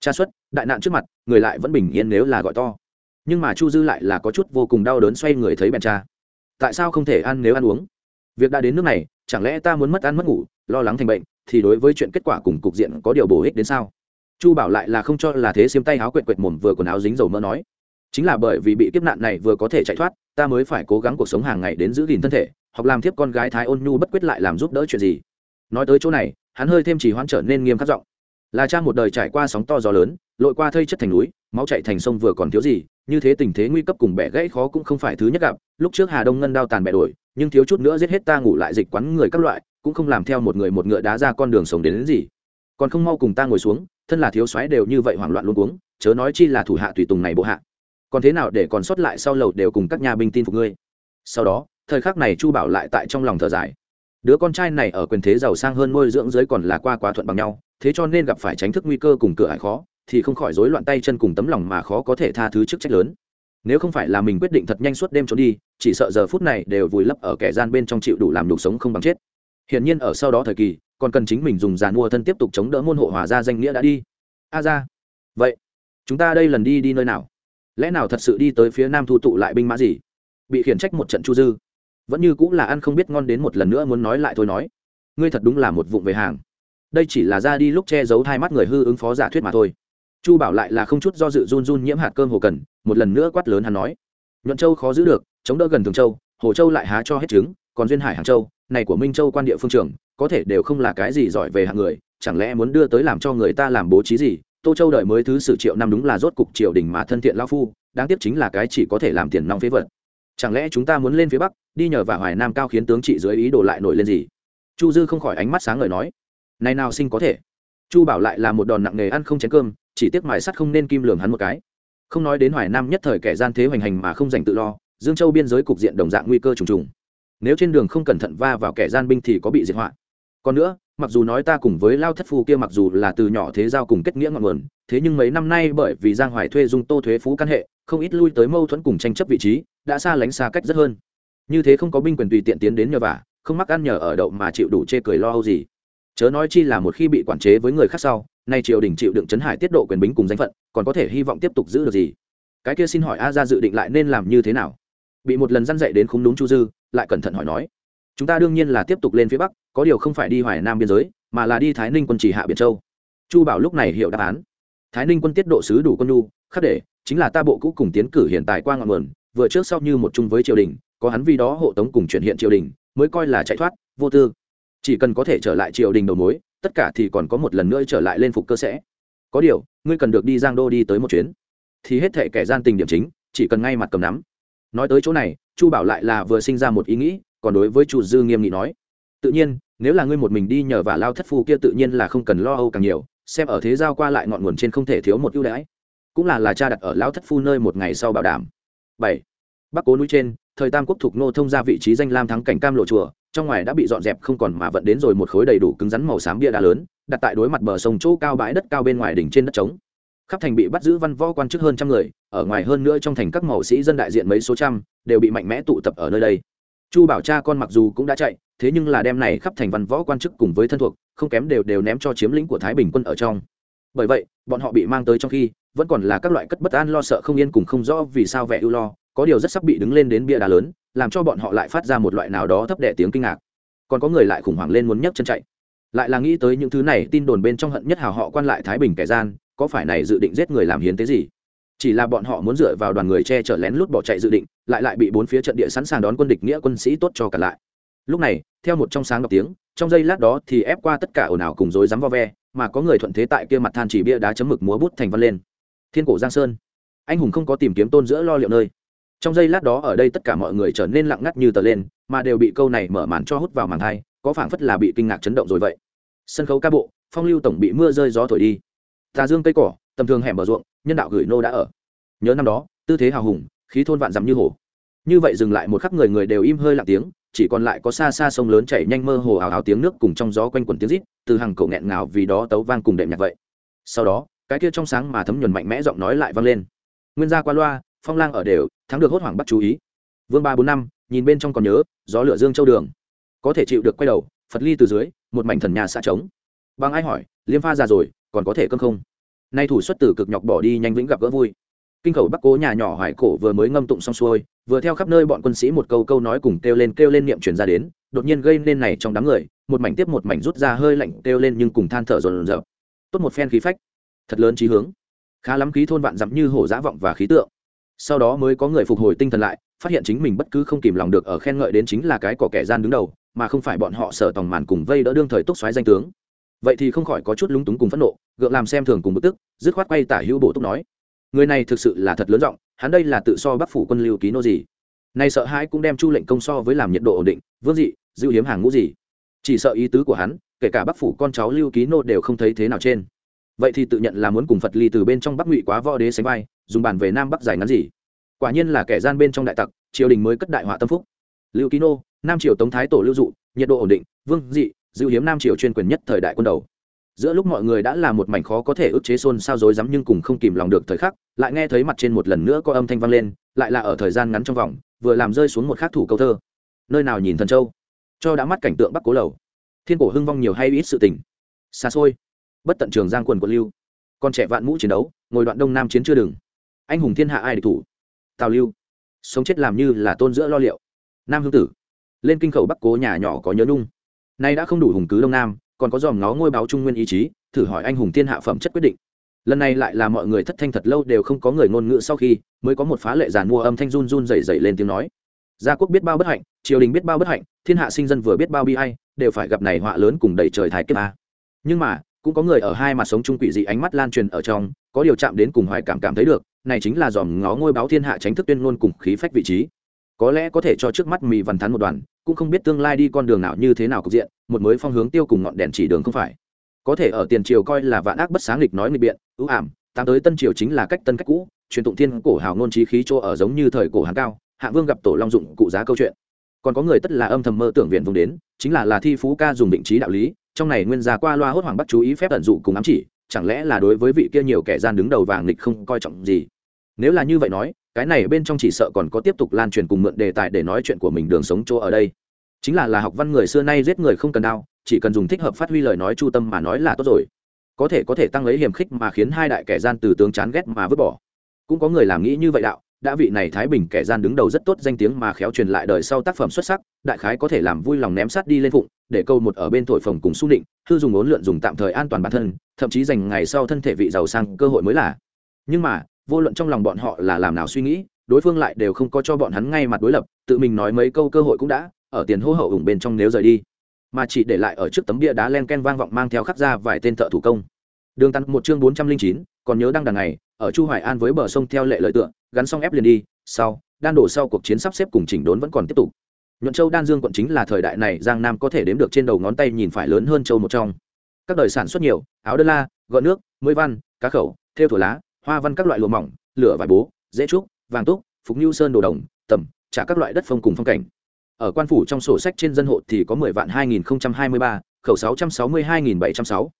Tra xuất, đại nạn trước mặt, người lại vẫn bình yên nếu là gọi to. Nhưng mà chu dư lại là có chút vô cùng đau đớn xoay người thấy bèn cha. Tại sao không thể ăn nếu ăn uống? Việc đã đến nước này, chẳng lẽ ta muốn mất ăn mất ngủ, lo lắng thành bệnh, thì đối với chuyện kết quả cùng cục diện có điều bổ ích đến sao? Chu bảo lại là không cho là thế xiêm tay áo quệt quệt mồm vừa quần áo dính dầu mỡ nói chính là bởi vì bị kiếp nạn này vừa có thể chạy thoát ta mới phải cố gắng cuộc sống hàng ngày đến giữ gìn thân thể hoặc làm thiếp con gái thái ôn nhu bất quyết lại làm giúp đỡ chuyện gì. Nói tới chỗ này hắn hơi thêm chỉ hoãn trở nên nghiêm khắc giọng. Là cha một đời trải qua sóng to gió lớn lội qua thây chất thành núi máu chạy thành sông vừa còn thiếu gì như thế tình thế nguy cấp cùng bẻ gãy khó cũng không phải thứ nhất gặp lúc trước hà đông ngân đao tàn bẻ đổi nhưng thiếu chút nữa giết hết ta ngủ lại dịch quắn người các loại cũng không làm theo một người một ngựa đá ra con đường sống đến, đến gì. Còn không mau cùng ta ngồi xuống thân là thiếu soái đều như vậy hoảng loạn luôn cuống chớ nói chi là thủ hạ tùy tùng này bộ hạ còn thế nào để còn sót lại sau lầu đều cùng các nhà binh tin phục ngươi? Sau đó, thời khắc này chu bảo lại tại trong lòng thở dài. Đứa con trai này ở quyền thế giàu sang hơn môi dưỡng dưới còn là qua quá thuận bằng nhau, thế cho nên gặp phải tránh thức nguy cơ cùng cửa hải khó, thì không khỏi rối loạn tay chân cùng tấm lòng mà khó có thể tha thứ chức trách lớn. Nếu không phải là mình quyết định thật nhanh suốt đêm trốn đi, chỉ sợ giờ phút này đều vùi lấp ở kẻ gian bên trong chịu đủ làm đục sống không bằng chết. Hiển nhiên ở sau đó thời kỳ, còn cần chính mình dùng giàn mua thân tiếp tục chống đỡ môn hộ hòa ra danh nghĩa đã đi. A ra. Vậy, chúng ta đây lần đi đi nơi nào? Lẽ nào thật sự đi tới phía nam thu tụ lại binh mã gì? Bị khiển trách một trận chu dư. Vẫn như cũng là ăn không biết ngon đến một lần nữa muốn nói lại thôi nói. Ngươi thật đúng là một vụng về hàng. Đây chỉ là ra đi lúc che giấu hai mắt người hư ứng phó giả thuyết mà thôi. Chu bảo lại là không chút do dự run run nhiễm hạt cơm hồ cần, một lần nữa quát lớn hắn nói. Nhuận châu khó giữ được, chống đỡ gần thường châu, hồ châu lại há cho hết trứng, còn duyên hải hàng châu, này của minh châu quan địa phương trường, có thể đều không là cái gì giỏi về hạng người, chẳng lẽ muốn đưa tới làm cho người ta làm bố trí gì? Tô châu đợi mới thứ sử triệu năm đúng là rốt cục triều đình mà thân thiện lao phu, đáng tiếc chính là cái chỉ có thể làm tiền nong phế vật. Chẳng lẽ chúng ta muốn lên phía bắc, đi nhờ vào hoài nam cao khiến tướng trị dưới ý đồ lại nổi lên gì? Chu dư không khỏi ánh mắt sáng ngời nói, này nào sinh có thể. Chu bảo lại là một đòn nặng nề ăn không chén cơm, chỉ tiếc mài sắt không nên kim lường hắn một cái. Không nói đến hoài nam nhất thời kẻ gian thế hoành hành mà không dành tự lo, dương châu biên giới cục diện đồng dạng nguy cơ trùng trùng. Nếu trên đường không cẩn thận va vào kẻ gian binh thì có bị diệt họa. Còn nữa mặc dù nói ta cùng với lao thất phu kia mặc dù là từ nhỏ thế giao cùng kết nghĩa ngọn nguồn, thế nhưng mấy năm nay bởi vì giang hoài thuê dung tô thuế phú căn hệ, không ít lui tới mâu thuẫn cùng tranh chấp vị trí, đã xa lánh xa cách rất hơn. Như thế không có binh quyền tùy tiện tiến đến nhờ vả, không mắc ăn nhờ ở đậu mà chịu đủ chê cười lo âu gì. Chớ nói chi là một khi bị quản chế với người khác sau, nay triều đình chịu đựng chấn hải tiết độ quyền bính cùng danh phận, còn có thể hy vọng tiếp tục giữ được gì? Cái kia xin hỏi a ra dự định lại nên làm như thế nào? Bị một lần dăn dậy đến không đúng chu dư, lại cẩn thận hỏi nói. Chúng ta đương nhiên là tiếp tục lên phía bắc có điều không phải đi hoài nam biên giới, mà là đi thái ninh quân chỉ hạ biển châu. Chu bảo lúc này hiểu đáp án. Thái ninh quân tiết độ sứ đủ quân nhu khắc để, chính là ta bộ cũ cùng tiến cử hiện tại qua ngọn nguồn, vừa trước sau như một chung với triều đình, có hắn vì đó hộ tống cùng chuyển hiện triều đình, mới coi là chạy thoát, vô tư. Chỉ cần có thể trở lại triều đình đầu mối, tất cả thì còn có một lần nữa trở lại lên phục cơ sẽ. Có điều, ngươi cần được đi giang đô đi tới một chuyến. Thì hết thệ kẻ gian tình điểm chính, chỉ cần ngay mặt cầm nắm. Nói tới chỗ này, chu bảo lại là vừa sinh ra một ý nghĩ, còn đối với chu dư nghiêm nghị nói tự nhiên, nếu là ngươi một mình đi nhờ và lao thất phu kia tự nhiên là không cần lo âu càng nhiều, xem ở thế giao qua lại ngọn nguồn trên không thể thiếu một ưu đãi. Cũng là là cha đặt ở lao thất phu nơi một ngày sau bảo đảm. Bảy, bắc cố núi trên, thời tam quốc thuộc nô thông ra vị trí danh lam thắng cảnh cam lộ chùa, trong ngoài đã bị dọn dẹp không còn mà vận đến rồi một khối đầy đủ cứng rắn màu xám bia đá lớn, đặt tại đối mặt bờ sông chỗ cao bãi đất cao bên ngoài đỉnh trên đất trống. Khắp thành bị bắt giữ văn võ quan chức hơn trăm người, ở ngoài hơn nữa trong thành các màu sĩ dân đại diện mấy số trăm, đều bị mạnh mẽ tụ tập ở nơi đây. Chu bảo cha con mặc dù cũng đã chạy thế nhưng là đem này khắp thành văn võ quan chức cùng với thân thuộc, không kém đều đều ném cho chiếm lĩnh của thái bình quân ở trong. Bởi vậy, bọn họ bị mang tới trong khi, vẫn còn là các loại cất bất an lo sợ không yên cùng không rõ vì sao vẻ ưu lo, có điều rất sắp bị đứng lên đến bia đá lớn, làm cho bọn họ lại phát ra một loại nào đó thấp đẻ tiếng kinh ngạc. Còn có người lại khủng hoảng lên muốn nhấc chân chạy. Lại là nghĩ tới những thứ này, tin đồn bên trong hận nhất hào họ quan lại thái bình kẻ gian, có phải này dự định giết người làm hiến tế gì? Chỉ là bọn họ muốn dựa vào đoàn người che chở lén lút bỏ chạy dự định, lại lại bị bốn phía trận địa sẵn sàng đón quân địch nghĩa quân sĩ tốt cho cả lại lúc này, theo một trong sáng đọc tiếng, trong giây lát đó thì ép qua tất cả ồn ào cùng dối dám vo ve, mà có người thuận thế tại kia mặt than chỉ bia đá chấm mực múa bút thành văn lên. Thiên cổ giang sơn. Anh hùng không có tìm kiếm tôn giữa lo liệu nơi. Trong giây lát đó ở đây tất cả mọi người trở nên lặng ngắt như tờ lên, mà đều bị câu này mở màn cho hút vào màn thai có phảng phất là bị kinh ngạc chấn động rồi vậy. Sân khấu ca bộ, phong lưu tổng bị mưa rơi gió thổi đi. Tà dương cây cỏ, tầm thường hẻm bờ ruộng, nhân đạo gửi nô đã ở. Nhớ năm đó, tư thế hào hùng, khí thôn vạn dằm như hổ. Như vậy dừng lại một khắc người người đều im hơi lặng tiếng chỉ còn lại có xa xa sông lớn chảy nhanh mơ hồ ào ào tiếng nước cùng trong gió quanh quần tiếng rít, từ hàng cậu nghẹn ngào vì đó tấu vang cùng đệm nhạc vậy. Sau đó, cái kia trong sáng mà thấm nhuần mạnh mẽ giọng nói lại vang lên. Nguyên gia qua loa, phong lang ở đều, thắng được hốt hoảng bắt chú ý. Vương ba bốn năm, nhìn bên trong còn nhớ, gió lửa dương châu đường. Có thể chịu được quay đầu, phật ly từ dưới, một mảnh thần nhà xã trống. Bằng ai hỏi, liêm pha già rồi, còn có thể cơm không? Nay thủ xuất tử cực nhọc bỏ đi nhanh vĩnh gặp gỡ vui. Kinh khẩu bắc cố nhà nhỏ hoài cổ vừa mới ngâm tụng xong xuôi vừa theo khắp nơi bọn quân sĩ một câu câu nói cùng kêu lên kêu lên niệm truyền ra đến, đột nhiên gây nên này trong đám người, một mảnh tiếp một mảnh rút ra hơi lạnh kêu lên nhưng cùng than thở rồn rập tốt một phen khí phách, thật lớn trí hướng. Khá lắm khí thôn vạn dặm như hổ dã vọng và khí tượng. Sau đó mới có người phục hồi tinh thần lại, phát hiện chính mình bất cứ không kìm lòng được ở khen ngợi đến chính là cái cỏ kẻ gian đứng đầu, mà không phải bọn họ sợ tòng màn cùng vây đỡ đương thời túc xoáy danh tướng. Vậy thì không khỏi có chút lúng túng cùng phẫn nộ, gượng làm xem thường cùng bực tức, dứt khoát quay tả hữu bộ túc nói, người này thực sự là thật lớn giọng hắn đây là tự so bắc phủ quân lưu ký nô gì. Nay sợ hãi cũng đem chu lệnh công so với làm nhiệt độ ổn định, vương dị dữ hiếm hàng ngũ gì. Chỉ sợ ý tứ của hắn, kể cả bắc phủ con cháu lưu ký nô đều không thấy thế nào trên. Vậy thì tự nhận là muốn cùng phật ly từ bên trong bắc ngụy quá võ đế sánh vai, dùng bàn về nam bắc dài ngắn gì. Quả nhiên là kẻ gian bên trong đại tặc, triều đình mới cất đại họa tâm phúc. Lưu ký nô, nam triều tống thái tổ lưu dụ, nhiệt độ ổn định, vương dị dữ hiếm nam triều chuyên quyền nhất thời đại quân đầu giữa lúc mọi người đã là một mảnh khó có thể ức chế xôn sao dối rắm nhưng cùng không kìm lòng được thời khắc, lại nghe thấy mặt trên một lần nữa có âm thanh vang lên, lại là ở thời gian ngắn trong vòng, vừa làm rơi xuống một khắc thủ câu thơ. Nơi nào nhìn thần châu? Cho đã mắt cảnh tượng bắc cố lầu. Thiên cổ hưng vong nhiều hay ít sự tình? Xa xôi. Bất tận trường giang quần quận lưu. Con trẻ vạn mũ chiến đấu, ngồi đoạn đông nam chiến chưa đừng. Anh hùng thiên hạ ai địch thủ? Tào lưu. Sống chết làm như là tôn giữa lo liệu. Nam hương tử. Lên kinh khẩu bắc cố nhà nhỏ có nhớ nhung. Nay đã không đủ hùng cứ đông nam còn có dòm ngó ngôi báo trung nguyên ý chí, thử hỏi anh hùng thiên hạ phẩm chất quyết định. Lần này lại là mọi người thất thanh thật lâu đều không có người ngôn ngữ sau khi, mới có một phá lệ giàn mua âm thanh run run dày dày lên tiếng nói. Gia quốc biết bao bất hạnh, triều đình biết bao bất hạnh, thiên hạ sinh dân vừa biết bao bi hay đều phải gặp này họa lớn cùng đầy trời thái kiếp a. Nhưng mà, cũng có người ở hai mặt sống chung quỷ dị ánh mắt lan truyền ở trong, có điều chạm đến cùng hoài cảm cảm thấy được, này chính là dòm ngó ngôi báo thiên hạ tránh thức tuyên ngôn cùng khí phách vị trí. Có lẽ có thể cho trước mắt mì văn thắn một đoàn, cũng không biết tương lai đi con đường nào như thế nào cục diện một mới phong hướng tiêu cùng ngọn đèn chỉ đường không phải. Có thể ở tiền triều coi là vạn ác bất sáng lịch nói nghịch biện, ưu ảm, tám tới tân triều chính là cách tân cách cũ, truyền tụng thiên cổ hào nôn trí khí chỗ ở giống như thời cổ hàng cao, hạ vương gặp tổ long dụng cụ giá câu chuyện. Còn có người tất là âm thầm mơ tưởng viện vùng đến, chính là là thi phú ca dùng định trí đạo lý, trong này nguyên gia qua loa hốt hoảng bắt chú ý phép tận dụ cùng ám chỉ, chẳng lẽ là đối với vị kia nhiều kẻ gian đứng đầu vàng nghịch không coi trọng gì? Nếu là như vậy nói, cái này bên trong chỉ sợ còn có tiếp tục lan truyền cùng mượn đề tài để nói chuyện của mình đường sống chỗ ở đây chính là là học văn người xưa nay giết người không cần đao chỉ cần dùng thích hợp phát huy lời nói chu tâm mà nói là tốt rồi. Có thể có thể tăng lấy hiểm khích mà khiến hai đại kẻ gian từ tướng chán ghét mà vứt bỏ. Cũng có người làm nghĩ như vậy đạo, đã vị này thái bình kẻ gian đứng đầu rất tốt danh tiếng mà khéo truyền lại đời sau tác phẩm xuất sắc, đại khái có thể làm vui lòng ném sát đi lên phụng, để câu một ở bên thổi phồng cùng su định thư dùng ốn lượn dùng tạm thời an toàn bản thân, thậm chí dành ngày sau thân thể vị giàu sang cơ hội mới là. Nhưng mà, vô luận trong lòng bọn họ là làm nào suy nghĩ, đối phương lại đều không có cho bọn hắn ngay mặt đối lập, tự mình nói mấy câu cơ hội cũng đã ở tiền hô hậu ủng bên trong nếu rời đi. Mà chỉ để lại ở trước tấm bia đá len ken vang vọng mang theo khắc ra vài tên thợ thủ công. Đường tăng một chương bốn trăm linh chín, còn nhớ đăng đằng này ở chu hoài an với bờ sông theo lệ lợi tượng gắn xong ép liền đi, sau, đan đổ sau cuộc chiến sắp xếp cùng chỉnh đốn vẫn còn tiếp tục. Nhuận châu đan dương quận chính là thời đại này, giang nam có thể đếm được trên đầu ngón tay nhìn phải lớn hơn châu một trong. Các đời sản xuất nhiều, áo đơn la gợn nước mới văn, cá khẩu theo thổ lá, hoa văn các loại lụa mỏng, lửa vải bố, dễ trúc, vàng túc, phục nhu sơn đồ đồng tầm trả các loại đất phong cùng phong cảnh ở quan phủ trong sổ sách trên dân hộ thì có mười vạn hai nghìn hai mươi ba, khẩu sáu trăm sáu mươi hai nghìn bảy trăm sáu.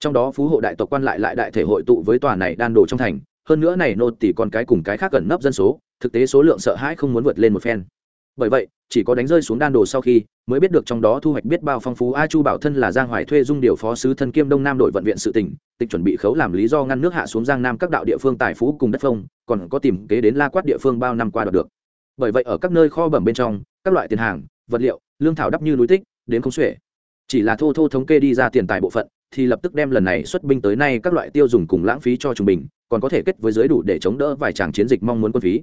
Trong đó phú hộ đại tộc quan lại lại đại thể hội tụ với tòa này đan đồ trong thành, hơn nữa này nô tỷ còn cái cùng cái khác gần nấp dân số, thực tế số lượng sợ hãi không muốn vượt lên một phen. Bởi vậy, chỉ có đánh rơi xuống đan đồ sau khi mới biết được trong đó thu hoạch biết bao phong phú a chu bảo thân là giang hoài thuê dung điều phó sứ thân kiêm đông nam đội vận viện sự tỉnh, tịch chuẩn bị khấu làm lý do ngăn nước hạ xuống giang nam các đạo địa phương tài phú cùng đất phong, còn có tìm kế đến la quát địa phương bao năm qua đoạt được bởi vậy ở các nơi kho bẩm bên trong, các loại tiền hàng, vật liệu, lương thảo đắp như núi tích, đến không xuể. Chỉ là thô thô thống kê đi ra tiền tài bộ phận, thì lập tức đem lần này xuất binh tới nay các loại tiêu dùng cùng lãng phí cho trung bình, còn có thể kết với giới đủ để chống đỡ vài tràng chiến dịch mong muốn quân phí.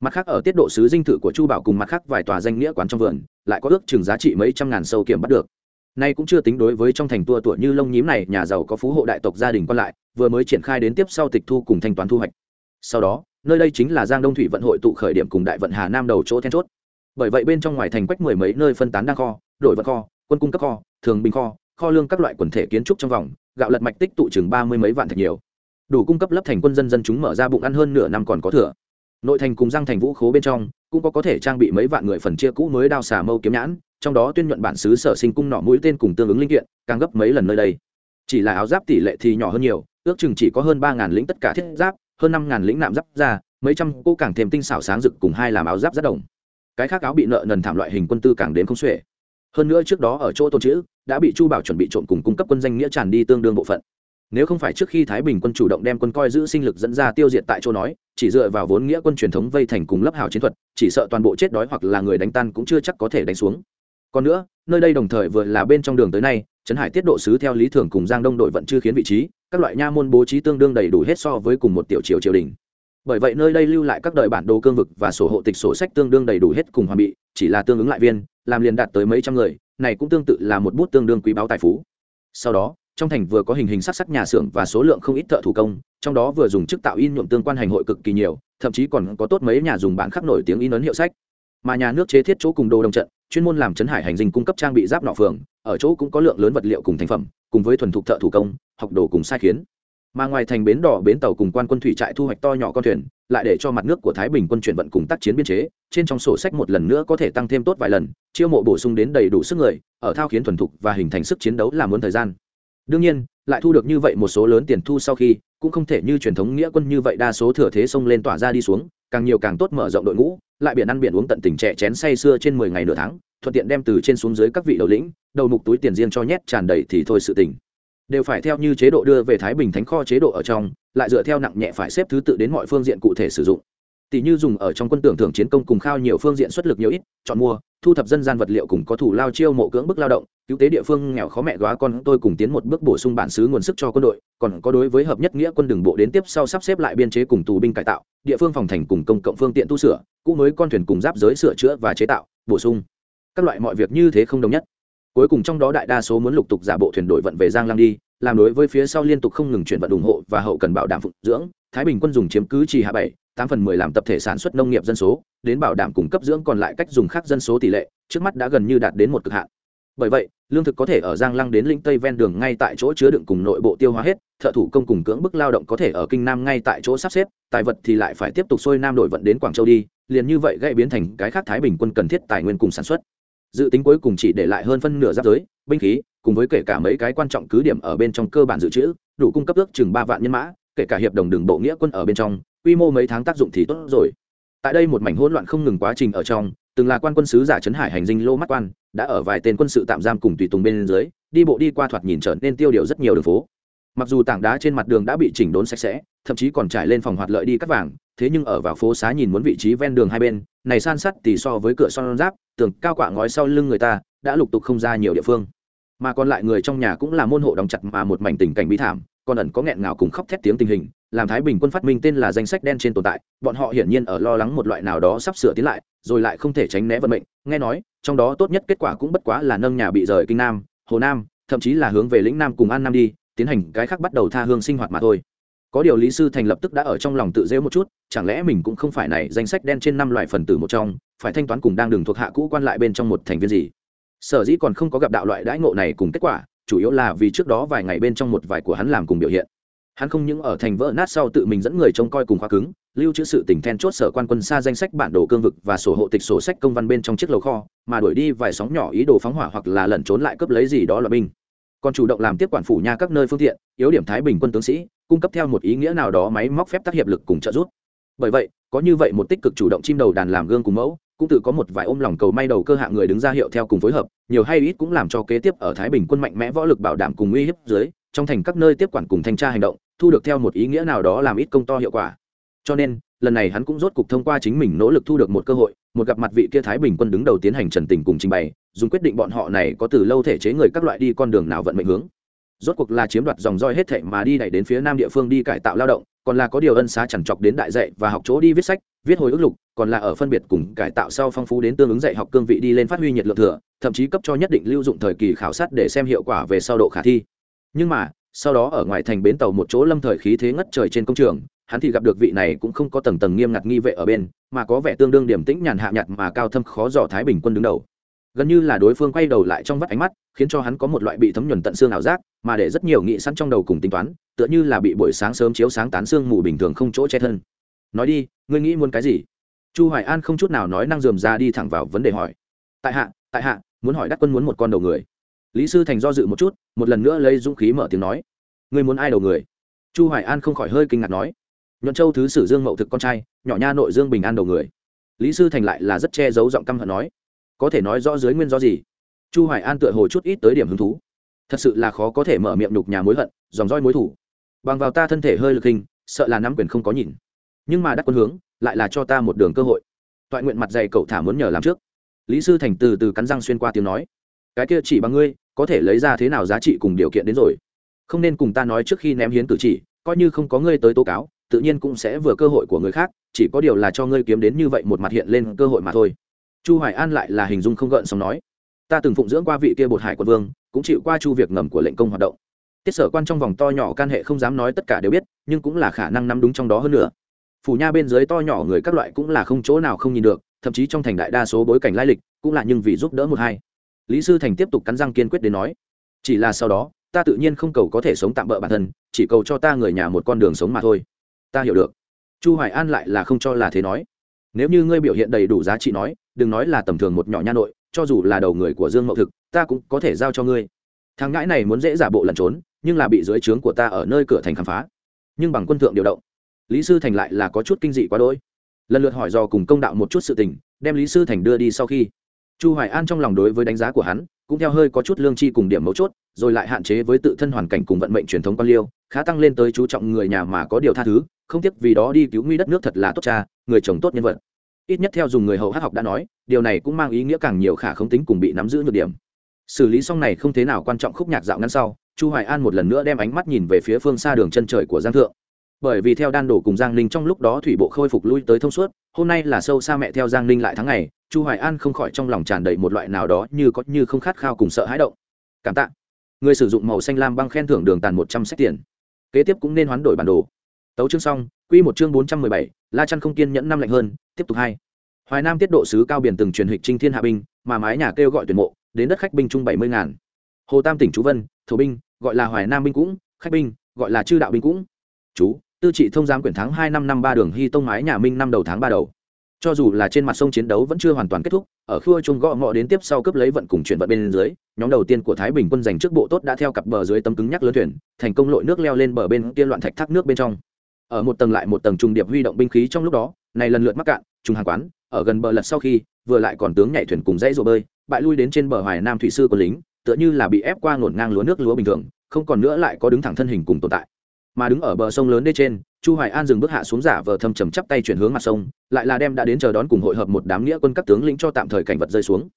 Mặt khác ở tiết độ sứ dinh thự của chu bảo cùng mặt khác vài tòa danh nghĩa quán trong vườn, lại có ước chừng giá trị mấy trăm ngàn sâu kiểm bắt được. Nay cũng chưa tính đối với trong thành tua tuổi như lông nhím này, nhà giàu có phú hộ đại tộc gia đình còn lại, vừa mới triển khai đến tiếp sau tịch thu cùng thanh toán thu hoạch. Sau đó nơi đây chính là giang đông thủy vận hội tụ khởi điểm cùng đại vận hà nam đầu chỗ then chốt. Bởi vậy bên trong ngoài thành quách mười mấy nơi phân tán đa kho, đội vận kho, quân cung cấp kho, thường bình kho kho lương các loại quần thể kiến trúc trong vòng, gạo lật mạch tích tụ chừng ba mươi mấy vạn thạch nhiều. Đủ cung cấp lấp thành quân dân dân chúng mở ra bụng ăn hơn nửa năm còn có thừa. Nội thành cùng giang thành vũ khố bên trong, cũng có có thể trang bị mấy vạn người phần chia cũ mới đao xà mâu kiếm nhãn, trong đó tuyên nhuận bản xứ sở sinh cung nọ mũi tên cùng tương ứng linh kiện, càng gấp mấy lần nơi đây. Chỉ là áo giáp tỷ lệ thì nhỏ hơn nhiều, ước chừng chỉ có hơn ba ngàn lĩnh tất cả thiết giáp hơn năm ngàn lĩnh nạm giáp ra, mấy trăm cô càng thêm tinh xảo sáng rực cùng hai làm áo giáp rất đồng. Cái khác áo bị nợ nần thảm loại hình quân tư càng đến không xuể. Hơn nữa trước đó ở chỗ tôn chữ, đã bị chu bảo chuẩn bị trộn cùng cung cấp quân danh nghĩa tràn đi tương đương bộ phận. Nếu không phải trước khi thái bình quân chủ động đem quân coi giữ sinh lực dẫn ra tiêu diệt tại chỗ nói, chỉ dựa vào vốn nghĩa quân truyền thống vây thành cùng lấp hào chiến thuật, chỉ sợ toàn bộ chết đói hoặc là người đánh tan cũng chưa chắc có thể đánh xuống. Còn nữa, nơi đây đồng thời vừa là bên trong đường tới nay trấn hải tiết độ sứ theo lý thường cùng giang đông đội vận chưa khiến vị trí, các loại nha môn bố trí tương đương đầy đủ hết so với cùng một tiểu triều triều đình. Bởi vậy nơi đây lưu lại các đời bản đồ cương vực và sổ hộ tịch sổ sách tương đương đầy đủ hết cùng hoàn bị, chỉ là tương ứng lại viên, làm liền đạt tới mấy trăm người, này cũng tương tự là một bút tương đương quý báo tài phú. Sau đó, trong thành vừa có hình hình sắc sắc nhà xưởng và số lượng không ít thợ thủ công, trong đó vừa dùng chức tạo in nhuộm tương quan hành hội cực kỳ nhiều, thậm chí còn có tốt mấy nhà dùng bản khắc nổi tiếng in ấn hiệu sách. Mà nhà nước chế thiết chỗ cùng đồ đồng trận, chuyên môn làm chấn hải hành dinh cung cấp trang bị giáp nọ phường ở chỗ cũng có lượng lớn vật liệu cùng thành phẩm, cùng với thuần thục thợ thủ công, học đồ cùng sai khiến. Mà ngoài thành bến đỏ, bến tàu cùng quan quân thủy trại thu hoạch to nhỏ con thuyền, lại để cho mặt nước của thái bình quân chuyển vận cùng tác chiến biên chế, trên trong sổ sách một lần nữa có thể tăng thêm tốt vài lần, chiêu mộ bổ sung đến đầy đủ sức người, ở thao khiến thuần thục và hình thành sức chiến đấu là muốn thời gian. Đương nhiên, lại thu được như vậy một số lớn tiền thu sau khi, cũng không thể như truyền thống nghĩa quân như vậy đa số thừa thế xông lên tỏa ra đi xuống, càng nhiều càng tốt mở rộng đội ngũ, lại biển ăn biển uống tận tình trẻ chén say xưa trên mười ngày nửa tháng thuận tiện đem từ trên xuống dưới các vị đầu lĩnh, đầu mục túi tiền riêng cho nhét tràn đầy thì thôi sự tình. Đều phải theo như chế độ đưa về thái bình thánh kho chế độ ở trong, lại dựa theo nặng nhẹ phải xếp thứ tự đến mọi phương diện cụ thể sử dụng. Tỷ như dùng ở trong quân tưởng thưởng chiến công cùng khao nhiều phương diện xuất lực nhiều ít, chọn mua, thu thập dân gian vật liệu cùng có thủ lao chiêu mộ cưỡng bức lao động, cứu tế địa phương nghèo khó mẹ góa con tôi cùng tiến một bước bổ sung bản xứ nguồn sức cho quân đội, còn có đối với hợp nhất nghĩa quân đường bộ đến tiếp sau sắp xếp lại biên chế cùng tù binh cải tạo, địa phương phòng thành cùng công cộng phương tiện tu sửa, cũ mới con thuyền cùng giáp giới sửa chữa và chế tạo, bổ sung các loại mọi việc như thế không đồng nhất. Cuối cùng trong đó đại đa số muốn lục tục giả bộ thuyền đội vận về giang lăng đi, làm đối với phía sau liên tục không ngừng chuyển vận ủng hộ và hậu cần bảo đảm phụng dưỡng, thái bình quân dùng chiếm cứ chỉ hạ bảy, tám phần mười làm tập thể sản xuất nông nghiệp dân số, đến bảo đảm cung cấp dưỡng còn lại cách dùng khác dân số tỷ lệ, trước mắt đã gần như đạt đến một cực hạn. Bởi vậy, lương thực có thể ở giang lăng đến lĩnh tây ven đường ngay tại chỗ chứa đựng cùng nội bộ tiêu hóa hết, thợ thủ công cùng cưỡng bức lao động có thể ở kinh nam ngay tại chỗ sắp xếp, tài vật thì lại phải tiếp tục xuôi nam đổi vận đến quảng châu đi, liền như vậy gây biến thành cái khác thái bình quân cần thiết tài nguyên cùng sản xuất dự tính cuối cùng chỉ để lại hơn phân nửa giáp giới, binh khí, cùng với kể cả mấy cái quan trọng cứ điểm ở bên trong cơ bản dự trữ, đủ cung cấp ước chừng ba vạn nhân mã, kể cả hiệp đồng đường bộ nghĩa quân ở bên trong, quy mô mấy tháng tác dụng thì tốt rồi. Tại đây một mảnh hỗn loạn không ngừng quá trình ở trong, từng là quan quân sứ giả trấn hải hành dinh lô mắt quan, đã ở vài tên quân sự tạm giam cùng tùy tùng bên dưới, đi bộ đi qua thoạt nhìn trở nên tiêu điều rất nhiều đường phố mặc dù tảng đá trên mặt đường đã bị chỉnh đốn sạch sẽ, thậm chí còn trải lên phòng hoạt lợi đi cắt vàng, thế nhưng ở vào phố xá nhìn muốn vị trí ven đường hai bên, này san sắt thì so với cửa son giáp, tường cao quạ ngói sau lưng người ta, đã lục tục không ra nhiều địa phương. Mà còn lại người trong nhà cũng là môn hộ đóng chặt mà một mảnh tình cảnh bi thảm, còn ẩn có nghẹn ngào cùng khóc thét tiếng tình hình, làm thái bình quân phát minh tên là danh sách đen trên tồn tại, bọn họ hiển nhiên ở lo lắng một loại nào đó sắp sửa tiến lại, rồi lại không thể tránh né vận mệnh, nghe nói, trong đó tốt nhất kết quả cũng bất quá là nâng nhà bị rời kinh nam, hồ nam, thậm chí là hướng về lĩnh nam cùng an nam đi tiến hành cái khác bắt đầu tha hương sinh hoạt mà thôi. Có điều lý sư thành lập tức đã ở trong lòng tự dễ một chút, chẳng lẽ mình cũng không phải này danh sách đen trên năm loại phần tử một trong, phải thanh toán cùng đang đường thuộc hạ cũ quan lại bên trong một thành viên gì? Sở dĩ còn không có gặp đạo loại đãi ngộ này cùng kết quả, chủ yếu là vì trước đó vài ngày bên trong một vài của hắn làm cùng biểu hiện. Hắn không những ở thành vỡ nát sau tự mình dẫn người trông coi cùng khóa cứng, lưu trữ sự tình then chốt sở quan quân xa danh sách bản đồ cương vực và sổ hộ tịch sổ sách công văn bên trong chiếc lầu kho, mà đuổi đi vài sóng nhỏ ý đồ phóng hỏa hoặc là lẩn trốn lại cướp lấy gì đó là binh còn chủ động làm tiếp quản phủ nha các nơi phương tiện, yếu điểm thái bình quân tướng sĩ, cung cấp theo một ý nghĩa nào đó máy móc phép tác hiệp lực cùng trợ giúp. Bởi vậy, có như vậy một tích cực chủ động chim đầu đàn làm gương cùng mẫu, cũng tự có một vài ôm lòng cầu may đầu cơ hạng người đứng ra hiệu theo cùng phối hợp, nhiều hay ít cũng làm cho kế tiếp ở thái bình quân mạnh mẽ võ lực bảo đảm cùng uy hiếp dưới, trong thành các nơi tiếp quản cùng thanh tra hành động, thu được theo một ý nghĩa nào đó làm ít công to hiệu quả. Cho nên lần này hắn cũng rốt cục thông qua chính mình nỗ lực thu được một cơ hội, một gặp mặt vị kia thái bình quân đứng đầu tiến hành trần tình cùng trình bày, dùng quyết định bọn họ này có từ lâu thể chế người các loại đi con đường nào vận mệnh hướng. Rốt cuộc là chiếm đoạt dòng roi hết thệ mà đi đẩy đến phía nam địa phương đi cải tạo lao động, còn là có điều ân xá chẳng chọc đến đại dạy và học chỗ đi viết sách, viết hồi ức lục, còn là ở phân biệt cùng cải tạo sau phong phú đến tương ứng dạy học cương vị đi lên phát huy nhiệt lượng thừa, thậm chí cấp cho nhất định lưu dụng thời kỳ khảo sát để xem hiệu quả về sau độ khả thi. Nhưng mà, sau đó ở ngoài thành bến tàu một chỗ lâm thời khí thế ngất trời trên công trường hắn thì gặp được vị này cũng không có tầng tầng nghiêm ngặt nghi vệ ở bên, mà có vẻ tương đương điểm tĩnh nhàn hạ nhặt mà cao thâm khó dò thái bình quân đứng đầu. Gần như là đối phương quay đầu lại trong vắt ánh mắt, khiến cho hắn có một loại bị thấm nhuần tận xương ảo giác, mà để rất nhiều nghị sẵn trong đầu cùng tính toán, tựa như là bị buổi sáng sớm chiếu sáng tán xương mù bình thường không chỗ che thân. Nói đi, ngươi nghĩ muốn cái gì? Chu hoài an không chút nào nói năng dườm ra đi thẳng vào vấn đề hỏi. Tại hạ tại hạ, muốn hỏi đắc quân muốn một con đầu người. Lý sư thành do dự một chút, một lần nữa lấy dũng khí mở tiếng nói. Ngươi muốn ai đầu người? Chu hoài an không khỏi hơi kinh ngạc nói nhuận châu thứ sử dương mậu thực con trai nhỏ nha nội dương bình an đầu người lý sư thành lại là rất che giấu giọng căm hận nói có thể nói rõ dưới nguyên do gì chu hoài an tựa hồ chút ít tới điểm hứng thú thật sự là khó có thể mở miệng nhục nhà mối hận dòng roi mối thủ bằng vào ta thân thể hơi lực hình, sợ là nắm quyền không có nhìn nhưng mà đắc quân hướng lại là cho ta một đường cơ hội toại nguyện mặt dày cậu thả muốn nhờ làm trước lý sư thành từ từ cắn răng xuyên qua tiếng nói cái kia chỉ bằng ngươi có thể lấy ra thế nào giá trị cùng điều kiện đến rồi không nên cùng ta nói trước khi ném hiến cử chỉ coi như không có ngươi tới tố cáo tự nhiên cũng sẽ vừa cơ hội của người khác, chỉ có điều là cho ngươi kiếm đến như vậy một mặt hiện lên cơ hội mà thôi. Chu hoài an lại là hình dung không gợn xong nói, ta từng phụng dưỡng qua vị kia bột hải quân vương, cũng chịu qua chu việc ngầm của lệnh công hoạt động. Tiết sở quan trong vòng to nhỏ can hệ không dám nói tất cả đều biết, nhưng cũng là khả năng nắm đúng trong đó hơn nữa. Phủ nha bên dưới to nhỏ người các loại cũng là không chỗ nào không nhìn được, thậm chí trong thành đại đa số bối cảnh lai lịch cũng là nhưng vì giúp đỡ một hai. Lý sư thành tiếp tục cắn răng kiên quyết đến nói, chỉ là sau đó, ta tự nhiên không cầu có thể sống tạm bỡ bản thân, chỉ cầu cho ta người nhà một con đường sống mà thôi ta hiểu được. Chu hoài an lại là không cho là thế nói. Nếu như ngươi biểu hiện đầy đủ giá trị nói, đừng nói là tầm thường một nhỏ nha nội, cho dù là đầu người của dương mậu thực, ta cũng có thể giao cho ngươi. Thằng ngãi này muốn dễ giả bộ lẩn trốn, nhưng là bị dưới trướng của ta ở nơi cửa thành khám phá. Nhưng bằng quân thượng điều động, lý sư thành lại là có chút kinh dị quá đỗi. Lần lượt hỏi do cùng công đạo một chút sự tình, đem lý sư thành đưa đi sau khi. Chu hoài an trong lòng đối với đánh giá của hắn, cũng theo hơi có chút lương chi cùng điểm mấu chốt, rồi lại hạn chế với tự thân hoàn cảnh cùng vận mệnh truyền thống quan liêu, khá tăng lên tới chú trọng người nhà mà có điều tha thứ không tiếc vì đó đi cứu nguy đất nước thật là tốt cha, người chồng tốt nhân vật. Ít nhất theo dùng người hậu hát học đã nói, điều này cũng mang ý nghĩa càng nhiều khả không tính cùng bị nắm giữ nhược điểm. Xử lý xong này không thế nào quan trọng khúc nhạc dạo ngắn sau, chu hoài an một lần nữa đem ánh mắt nhìn về phía phương xa đường chân trời của giang thượng. Bởi vì theo đan đổ cùng giang ninh trong lúc đó thủy bộ khôi phục lui tới thông suốt, hôm nay là sâu xa mẹ theo giang ninh lại tháng ngày, chu hoài an không khỏi trong lòng tràn đầy một loại nào đó như có như không khát khao cùng sợ hãi động. Cảm tạ. Người sử dụng màu xanh lam băng khen thưởng đường tàn một trăm sách tiền. Kế tiếp cũng nên hoán đổi bản đồ tấu chương xong, quy một chương bốn trăm mười bảy, la chăn không kiên nhẫn năm lạnh hơn, tiếp tục hai. Hoài nam tiết độ sứ cao biển từng truyền hịch trinh thiên hạ binh mà mái nhà kêu gọi tuyển mộ, đến đất khách binh trung bảy mươi ngàn. Hồ tam tỉnh chú vân, thổ binh, gọi là hoài nam binh cũng, khách binh, gọi là chư đạo binh cũng. Chú, tư trị thông giám quyển tháng hai năm năm ba đường hy tông mái nhà minh năm đầu tháng ba đầu. Cho dù là trên mặt sông chiến đấu vẫn chưa hoàn toàn kết thúc, ở khua chung gõ ngọ đến tiếp sau cướp lấy vận cùng chuyển vận bên dưới, nhóm đầu tiên của thái bình quân giành trước bộ tốt đã theo cặp bờ dưới tấm cứng nhắc lớn thuyền, thành công lội nước leo lên bờ bên kia loạn thạch thác nước bên trong ở một tầng lại một tầng trùng điệp huy động binh khí trong lúc đó, này lần lượt mắc cạn, trùng hàng quán, ở gần bờ lật sau khi, vừa lại còn tướng nhảy thuyền cùng dãy rổ bơi, bại lui đến trên bờ hoài nam thủy sư của lính, tựa như là bị ép qua ngổn ngang lúa nước lúa bình thường, không còn nữa lại có đứng thẳng thân hình cùng tồn tại. Mà đứng ở bờ sông lớn đê trên, chu hoài an dừng bước hạ xuống giả vờ thâm trầm chắp tay chuyển hướng mặt sông, lại là đem đã đến chờ đón cùng hội hợp một đám nghĩa quân các tướng lĩnh cho tạm thời cảnh vật rơi xuống.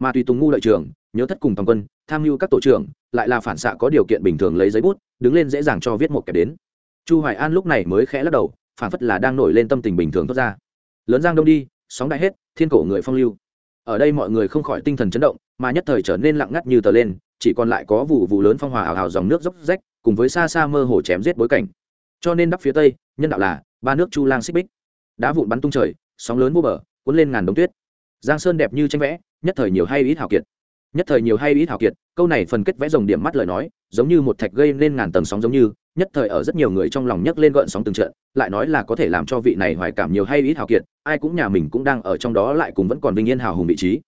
Mà tùy tùng ngu lợi trưởng, nhớ thất cùng toàn quân, tham mưu các tổ trưởng, lại là phản xạ có điều kiện bình thường lấy giấy bút, đứng lên dễ dàng cho viết một kẻ đến chu hoài an lúc này mới khẽ lắc đầu phản phất là đang nổi lên tâm tình bình thường thoát ra. Lớn giang đông đi, sóng đại hết, thiên cổ người phong lưu. Ở đây mọi người không khỏi tinh thần chấn động, mà nhất thời trở nên lặng ngắt như tờ lên, chỉ còn lại có vụ vụ lớn phong hòa ảo hào dòng nước dốc rách, cùng với xa xa mơ hồ chém giết bối cảnh. Cho nên đắp phía tây, nhân đạo là, ba nước chu lang xích bích. Đá vụn bắn tung trời, sóng lớn vô bờ, cuốn lên ngàn đống tuyết. Giang sơn đẹp như tranh vẽ, nhất thời nhiều hay ít hảo kiệt. Nhất thời nhiều hay ít hảo kiệt, câu này phần kết vẽ dòng điểm mắt lời nói, giống như một thạch gây nên ngàn tầng sóng giống như nhất thời ở rất nhiều người trong lòng nhấc lên gợn sóng từng trận, lại nói là có thể làm cho vị này hoài cảm nhiều hay ít hảo kiệt, ai cũng nhà mình cũng đang ở trong đó lại cùng vẫn còn vinh yên hào hùng vị trí.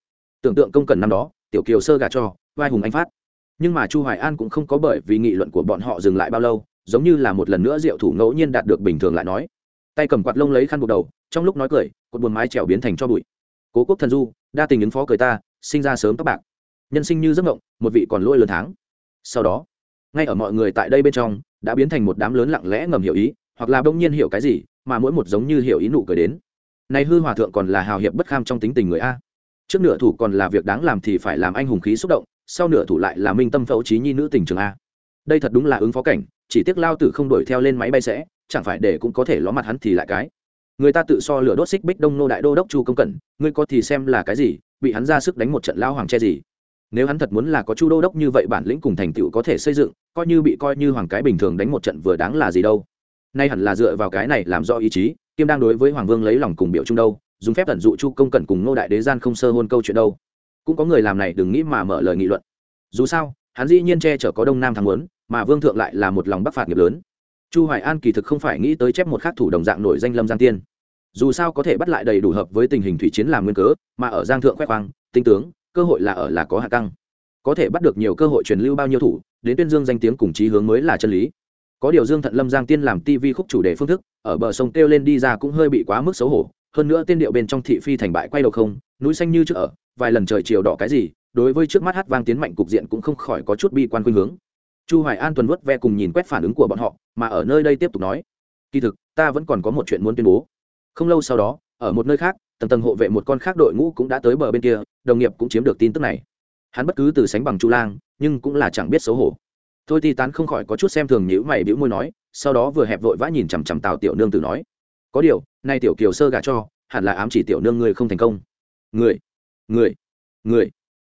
Tưởng tượng công cần năm đó, tiểu kiều sơ gà cho, vai hùng anh phát. Nhưng mà chu hoài an cũng không có bởi vì nghị luận của bọn họ dừng lại bao lâu, giống như là một lần nữa diệu thủ ngẫu nhiên đạt được bình thường lại nói. Tay cầm quạt lông lấy khăn buộc đầu, trong lúc nói cười, cột buồn mái trèo biến thành cho bụi. Cố quốc thần du, đa tình ứng phó cười ta, sinh ra sớm các bạn nhân sinh như giấc mộng, một vị còn lôi lớn tháng. Sau đó ngay ở mọi người tại đây bên trong, đã biến thành một đám lớn lặng lẽ ngầm hiểu ý, hoặc là bỗng nhiên hiểu cái gì, mà mỗi một giống như hiểu ý nụ cười đến. Này hư hòa thượng còn là hào hiệp bất kham trong tính tình người a. Trước nửa thủ còn là việc đáng làm thì phải làm anh hùng khí xúc động, sau nửa thủ lại là minh tâm phẫu trí nhi nữ tình trường a. Đây thật đúng là ứng phó cảnh, chỉ tiếc lao tử không đuổi theo lên máy bay sẽ, chẳng phải để cũng có thể ló mặt hắn thì lại cái. Người ta tự so lửa đốt xích bích đông nô đại đô đốc chu công cẩn, ngươi có thì xem là cái gì, bị hắn ra sức đánh một trận lao hoàng che gì nếu hắn thật muốn là có chu đô đốc như vậy bản lĩnh cùng thành tựu có thể xây dựng, coi như bị coi như hoàng cái bình thường đánh một trận vừa đáng là gì đâu. Nay hẳn là dựa vào cái này làm do ý chí, kiêm đang đối với hoàng vương lấy lòng cùng biểu trung đâu, dùng phép tận dụ chu công cẩn cùng nô đại đế gian không sơ hôn câu chuyện đâu. Cũng có người làm này đừng nghĩ mà mở lời nghị luận. Dù sao, hắn dĩ nhiên che chở có đông nam thắng muốn, mà vương thượng lại là một lòng bắc phạt nghiệp lớn. Chu hoài an kỳ thực không phải nghĩ tới chép một khắc thủ đồng dạng nổi danh lâm giang tiên. Dù sao có thể bắt lại đầy đủ hợp với tình hình thủy chiến làm nguyên cớ, mà ở giang thượng khoe khoang, tinh tướng cơ hội là ở là có hạ tăng, có thể bắt được nhiều cơ hội truyền lưu bao nhiêu thủ đến tuyên dương danh tiếng cùng chí hướng mới là chân lý. Có điều dương thận lâm giang tiên làm tv khúc chủ đề phương thức ở bờ sông kêu lên đi ra cũng hơi bị quá mức xấu hổ. Hơn nữa tên điệu bên trong thị phi thành bại quay đầu không núi xanh như trước ở vài lần trời chiều đỏ cái gì đối với trước mắt hát vang tiến mạnh cục diện cũng không khỏi có chút bi quan khuynh hướng. Chu hoài an tuần vớt ve cùng nhìn quét phản ứng của bọn họ mà ở nơi đây tiếp tục nói kỳ thực ta vẫn còn có một chuyện muốn tuyên bố. Không lâu sau đó ở một nơi khác tầng tầng hộ vệ một con khác đội ngũ cũng đã tới bờ bên kia, đồng nghiệp cũng chiếm được tin tức này. Hắn bất cứ từ sánh bằng chu lang, nhưng cũng là chẳng biết xấu hổ. Thôi ti tán không khỏi có chút xem thường nhữ mày bĩu môi nói, sau đó vừa hẹp vội vã nhìn chằm chằm tào tiểu nương tử nói, có điều, nay tiểu kiều sơ gả cho, hẳn là ám chỉ tiểu nương ngươi không thành công. Người người người,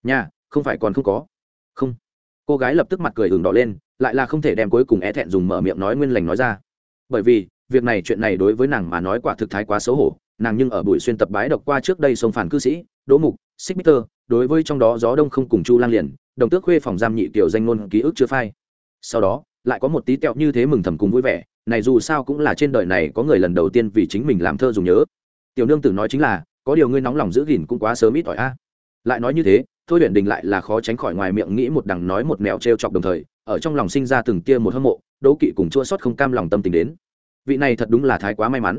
nhà, không phải còn không có. Không. Cô gái lập tức mặt cười hừng đỏ lên, lại là không thể đem cuối cùng é thẹn dùng mở miệng nói nguyên lành nói ra. Bởi vì, việc này chuyện này đối với nàng mà nói quả thực thái quá xấu hổ nàng nhưng ở buổi xuyên tập bái độc qua trước đây sông phản cư sĩ, đỗ mục, xích bít tơ đối với trong đó gió đông không cùng chu lang liền, đồng tước khuê phòng giam nhị kiểu danh ngôn ký ức chưa phai. Sau đó, lại có một tí tẹo như thế mừng thầm cùng vui vẻ, này dù sao cũng là trên đời này có người lần đầu tiên vì chính mình làm thơ dùng nhớ. Tiểu nương tử nói chính là, có điều ngươi nóng lòng giữ gìn cũng quá sớm ít ỏi a. Lại nói như thế, thôi huyền đình lại là khó tránh khỏi ngoài miệng nghĩ một đằng nói một mèo t r e o chọc đồng thời, ở trong lòng sinh ra từng tia một hâm mộ, đố kỵ cùng chua sót không cam lòng tâm tình đến. Vị này thật đúng là thái quá may mắn.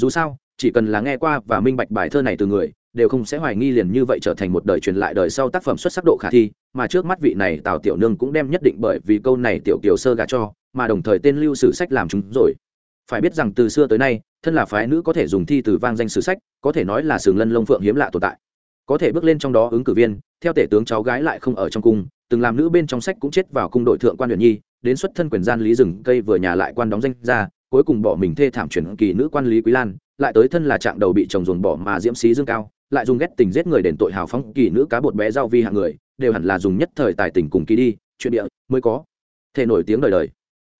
Dù sao chỉ cần là nghe qua và minh bạch bài thơ này từ người, đều không sẽ hoài nghi liền như vậy trở thành một đời truyền lại đời sau tác phẩm xuất sắc độ khả thi, mà trước mắt vị này tào tiểu nương cũng đem nhất định bởi vì câu này tiểu kiều sơ gà cho, mà đồng thời tên lưu sử sách làm chúng rồi. Phải biết rằng từ xưa tới nay, thân là phái nữ có thể dùng thi từ vang danh sử sách, có thể nói là sừng lân lông phượng hiếm lạ tồn tại. Có thể bước lên trong đó ứng cử viên, theo tể tướng cháu gái lại không ở trong cung, từng làm nữ bên trong sách cũng chết vào cung đội thượng quan huyện nhi, đến xuất thân quyền gian lý rừng cây vừa nhà lại quan đóng danh ra cuối cùng bỏ mình thê thảm chuyển kỳ nữ quan lý quý lan, lại tới thân là trạng đầu bị chồng dồn bỏ mà diễm xí dương cao, lại dùng ghét tình giết người đền tội hào phóng kỳ nữ cá bột bé giao vi hạng người, đều hẳn là dùng nhất thời tài tình cùng kỳ đi, chuyện địa, mới có thể nổi tiếng đời đời.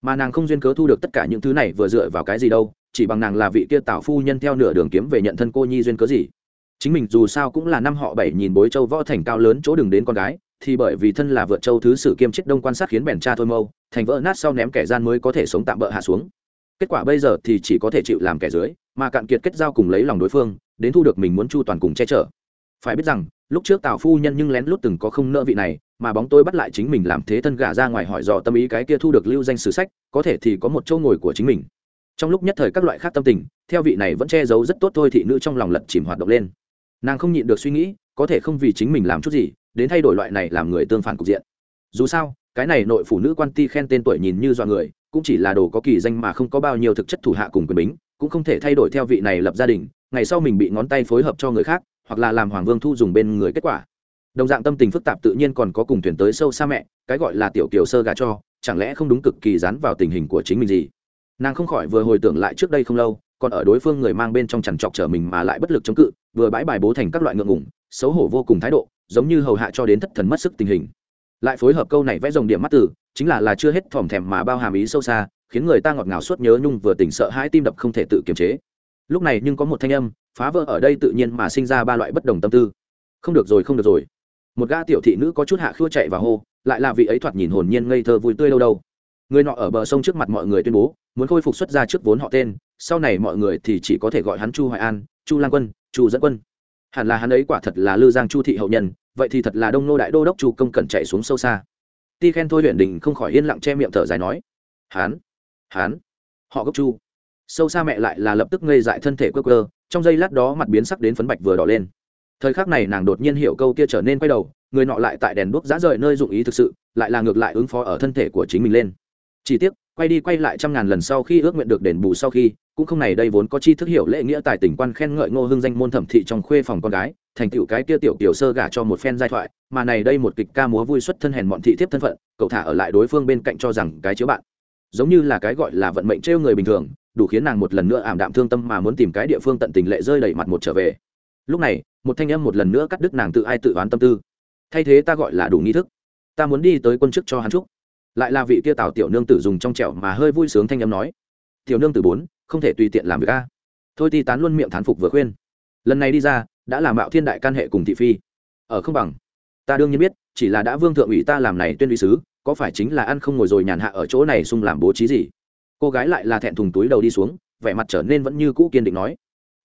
Mà nàng không duyên cớ thu được tất cả những thứ này vừa dựa vào cái gì đâu, chỉ bằng nàng là vị kia tạo phu nhân theo nửa đường kiếm về nhận thân cô nhi duyên cớ gì. Chính mình dù sao cũng là năm họ bảy nhìn bối châu võ thành cao lớn chỗ đừng đến con gái, thì bởi vì thân là vợ châu thứ sử kiêm chết đông quan sát khiến bèn cha thôi mâu, thành vỡ nát sau ném kẻ gian mới có thể sống tạm bỡ hạ xuống kết quả bây giờ thì chỉ có thể chịu làm kẻ dưới, mà cạn kiệt kết giao cùng lấy lòng đối phương, đến thu được mình muốn chu toàn cùng che chở. Phải biết rằng, lúc trước tào phu nhân nhưng lén lút từng có không nợ vị này, mà bóng tôi bắt lại chính mình làm thế thân gả ra ngoài hỏi dò tâm ý cái kia thu được lưu danh sử sách, có thể thì có một chỗ ngồi của chính mình. Trong lúc nhất thời các loại khác tâm tình, theo vị này vẫn che giấu rất tốt thôi thị nữ trong lòng lật chìm hoạt động lên. Nàng không nhịn được suy nghĩ, có thể không vì chính mình làm chút gì, đến thay đổi loại này làm người tương phản cục diện. Dù sao cái này nội phụ nữ quan ti khen tên tuổi nhìn như dọa người, cũng chỉ là đồ có kỳ danh mà không có bao nhiêu thực chất thủ hạ cùng quyền bính, cũng không thể thay đổi theo vị này lập gia đình, ngày sau mình bị ngón tay phối hợp cho người khác, hoặc là làm hoàng vương thu dùng bên người kết quả. Đồng dạng tâm tình phức tạp tự nhiên còn có cùng thuyền tới sâu xa mẹ, cái gọi là tiểu kiều sơ gà cho, chẳng lẽ không đúng cực kỳ dán vào tình hình của chính mình gì? Nàng không khỏi vừa hồi tưởng lại trước đây không lâu, còn ở đối phương người mang bên trong chằn trọc trở mình mà lại bất lực chống cự, vừa bãi bài bố thành các loại ngượng ngủng xấu hổ vô cùng thái độ, giống như hầu hạ cho đến thất thần mất sức tình hình lại phối hợp câu này vẽ dòng điểm mắt tử chính là là chưa hết thòm thèm mà bao hàm ý sâu xa, khiến người ta ngọt ngào suốt nhớ nhung vừa tỉnh sợ hãi tim đập không thể tự kiềm chế. Lúc này nhưng có một thanh âm, phá vỡ ở đây tự nhiên mà sinh ra ba loại bất đồng tâm tư. Không được rồi, không được rồi. Một gã tiểu thị nữ có chút hạ khua chạy và hô, lại là vị ấy thoạt nhìn hồn nhiên ngây thơ vui tươi lâu đâu. Người nọ ở bờ sông trước mặt mọi người tuyên bố, muốn khôi phục xuất ra trước vốn họ tên, sau này mọi người thì chỉ có thể gọi hắn chu hoài an, chu lang quân, chu dẫn quân. Hẳn là hắn ấy quả thật là lư giang chu thị hậu nhân vậy thì thật là đông nô đại đô đốc chu công cẩn chạy xuống sâu xa. Ti khen thôi huyện đình không khỏi yên lặng che miệng thở dài nói, hán hán, họ gốc chu. Sâu xa mẹ lại là lập tức ngây dại thân thể quơ quơ, trong giây lát đó mặt biến sắc đến phấn bạch vừa đỏ lên. Thời khắc này nàng đột nhiên hiểu câu kia trở nên quay đầu, người nọ lại tại đèn đuốc giã rời nơi dụng ý thực sự, lại là ngược lại ứng phó ở thân thể của chính mình lên. Chỉ tiếc, quay đi quay lại trăm ngàn lần sau khi ước nguyện được đền bù sau khi, cũng không này đây vốn có chi thức hiểu lễ nghĩa tài tỉnh quan khen ngợi ngô hưng danh môn thẩm thị trong khuê phòng con gái thành tựu cái kia tiểu tiểu sơ gả cho một phen giai thoại, mà này đây một kịch ca múa vui xuất thân hèn mọn thị thiếp thân phận, cậu thả ở lại đối phương bên cạnh cho rằng cái chứa bạn. Giống như là cái gọi là vận mệnh trêu người bình thường, đủ khiến nàng một lần nữa ảm đạm thương tâm mà muốn tìm cái địa phương tận tình lệ rơi đầy mặt một trở về. Lúc này, một thanh âm một lần nữa cắt đứt nàng tự ai tự oán tâm tư. Thay thế ta gọi là đủ nghi thức. Ta muốn đi tới quân chức cho hắn chúc. Lại là vị kia tào tiểu nương tử dùng trong trẻo mà hơi vui sướng thanh âm nói. Tiểu nương tử bốn, không thể tùy tiện làm việc a. Thôi ti tán luôn miệng thán phục vừa khuyên. Lần này đi ra đã làm mạo thiên đại can hệ cùng thị phi. Ở không bằng. Ta đương nhiên biết, chỉ là đã vương thượng ủy ta làm này tuyên uy sứ, có phải chính là ăn không ngồi rồi nhàn hạ ở chỗ này xung làm bố trí gì? Cô gái lại là thẹn thùng túi đầu đi xuống, vẻ mặt trở nên vẫn như cũ kiên định nói.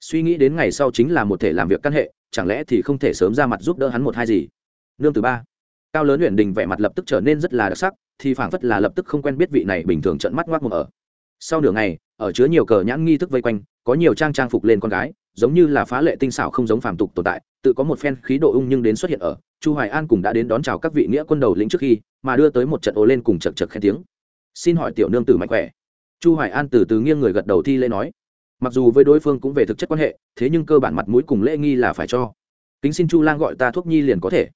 Suy nghĩ đến ngày sau chính là một thể làm việc căn hệ, chẳng lẽ thì không thể sớm ra mặt giúp đỡ hắn một hai gì? Nương thứ ba. Cao lớn huyền đình vẻ mặt lập tức trở nên rất là đặc sắc, thì phảng phất là lập tức không quen biết vị này bình thường trận mắt ngoác mồm ở. Sau nửa ngày, ở chứa nhiều cờ nhãn nghi thức vây quanh, có nhiều trang trang phục lên con gái giống như là phá lệ tinh xảo không giống phàm tục tồn tại, tự có một phen khí độ ung nhưng đến xuất hiện ở, chu hoài an cùng đã đến đón chào các vị nghĩa quân đầu lĩnh trước khi, mà đưa tới một trận ồ lên cùng chật chật khen tiếng. Xin hỏi tiểu nương tử mạnh khỏe? Chu hoài an từ từ nghiêng người gật đầu thi lễ nói. Mặc dù với đối phương cũng về thực chất quan hệ, thế nhưng cơ bản mặt mũi cùng lễ nghi là phải cho. Kính xin chu lang gọi ta thuốc nhi liền có thể.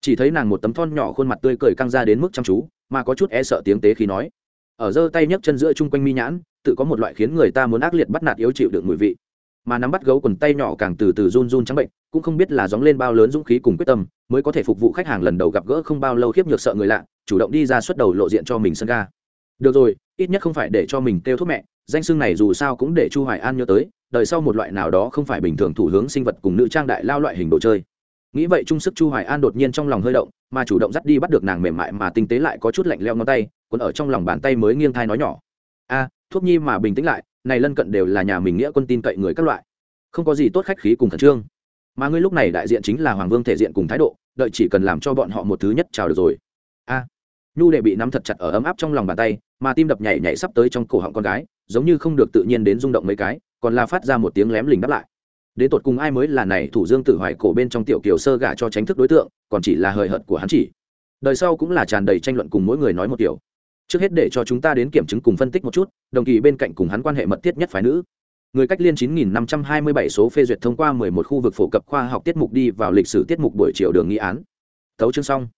Chỉ thấy nàng một tấm thon nhỏ khuôn mặt tươi cười căng ra đến mức chăm chú, mà có chút e sợ tiếng tế khi nói. Ở giơ tay nhấc chân giữa chung quanh mi nhãn, tự có một loại khiến người ta muốn ác liệt bắt nạt yếu chịu được mùi vị mà nắm bắt gấu quần tay nhỏ càng từ từ run run trắng bệnh, cũng không biết là dóng lên bao lớn dũng khí cùng quyết tâm, mới có thể phục vụ khách hàng lần đầu gặp gỡ không bao lâu khiếp nhược sợ người lạ, chủ động đi ra suất đầu lộ diện cho mình sân ga. Được rồi, ít nhất không phải để cho mình kêu thuốc mẹ, danh xưng này dù sao cũng để chu hoài an nhớ tới đời sau một loại nào đó không phải bình thường thủ hướng sinh vật cùng nữ trang đại lao loại hình đồ chơi. Nghĩ vậy trung sức chu hoài an đột nhiên trong lòng hơi động, mà chủ động dắt đi bắt được nàng mềm mại mà tinh tế lại có chút lạnh leo ngón tay còn ở trong lòng bàn tay mới nghiêng thai nói nhỏ. A, thuốc nhi mà bình tĩnh lại này lân cận đều là nhà mình nghĩa quân tin cậy người các loại. Không có gì tốt khách khí cùng khẩn trương. Mà ngươi lúc này đại diện chính là hoàng vương thể diện cùng thái độ, đợi chỉ cần làm cho bọn họ một thứ nhất chào được rồi. A. Nhu đệ bị nắm thật chặt ở ấm áp trong lòng bàn tay, mà tim đập nhảy nhảy sắp tới trong cổ họng con gái, giống như không được tự nhiên đến rung động mấy cái, còn là phát ra một tiếng lém lình đáp lại. Đến tột cùng ai mới là này thủ dương tử hoài cổ bên trong tiểu kiều sơ gả cho tránh thức đối tượng, còn chỉ là hời hợt của hắn chỉ. Đời sau cũng là tràn đầy tranh luận cùng mỗi người nói một kiểu trước hết để cho chúng ta đến kiểm chứng cùng phân tích một chút, đồng kỳ bên cạnh cùng hắn quan hệ mật thiết nhất phái nữ. Người cách liên 9527 số phê duyệt thông qua 11 khu vực phổ cập khoa học tiết mục đi vào lịch sử tiết mục buổi chiều đường nghị án. Tấu chương xong.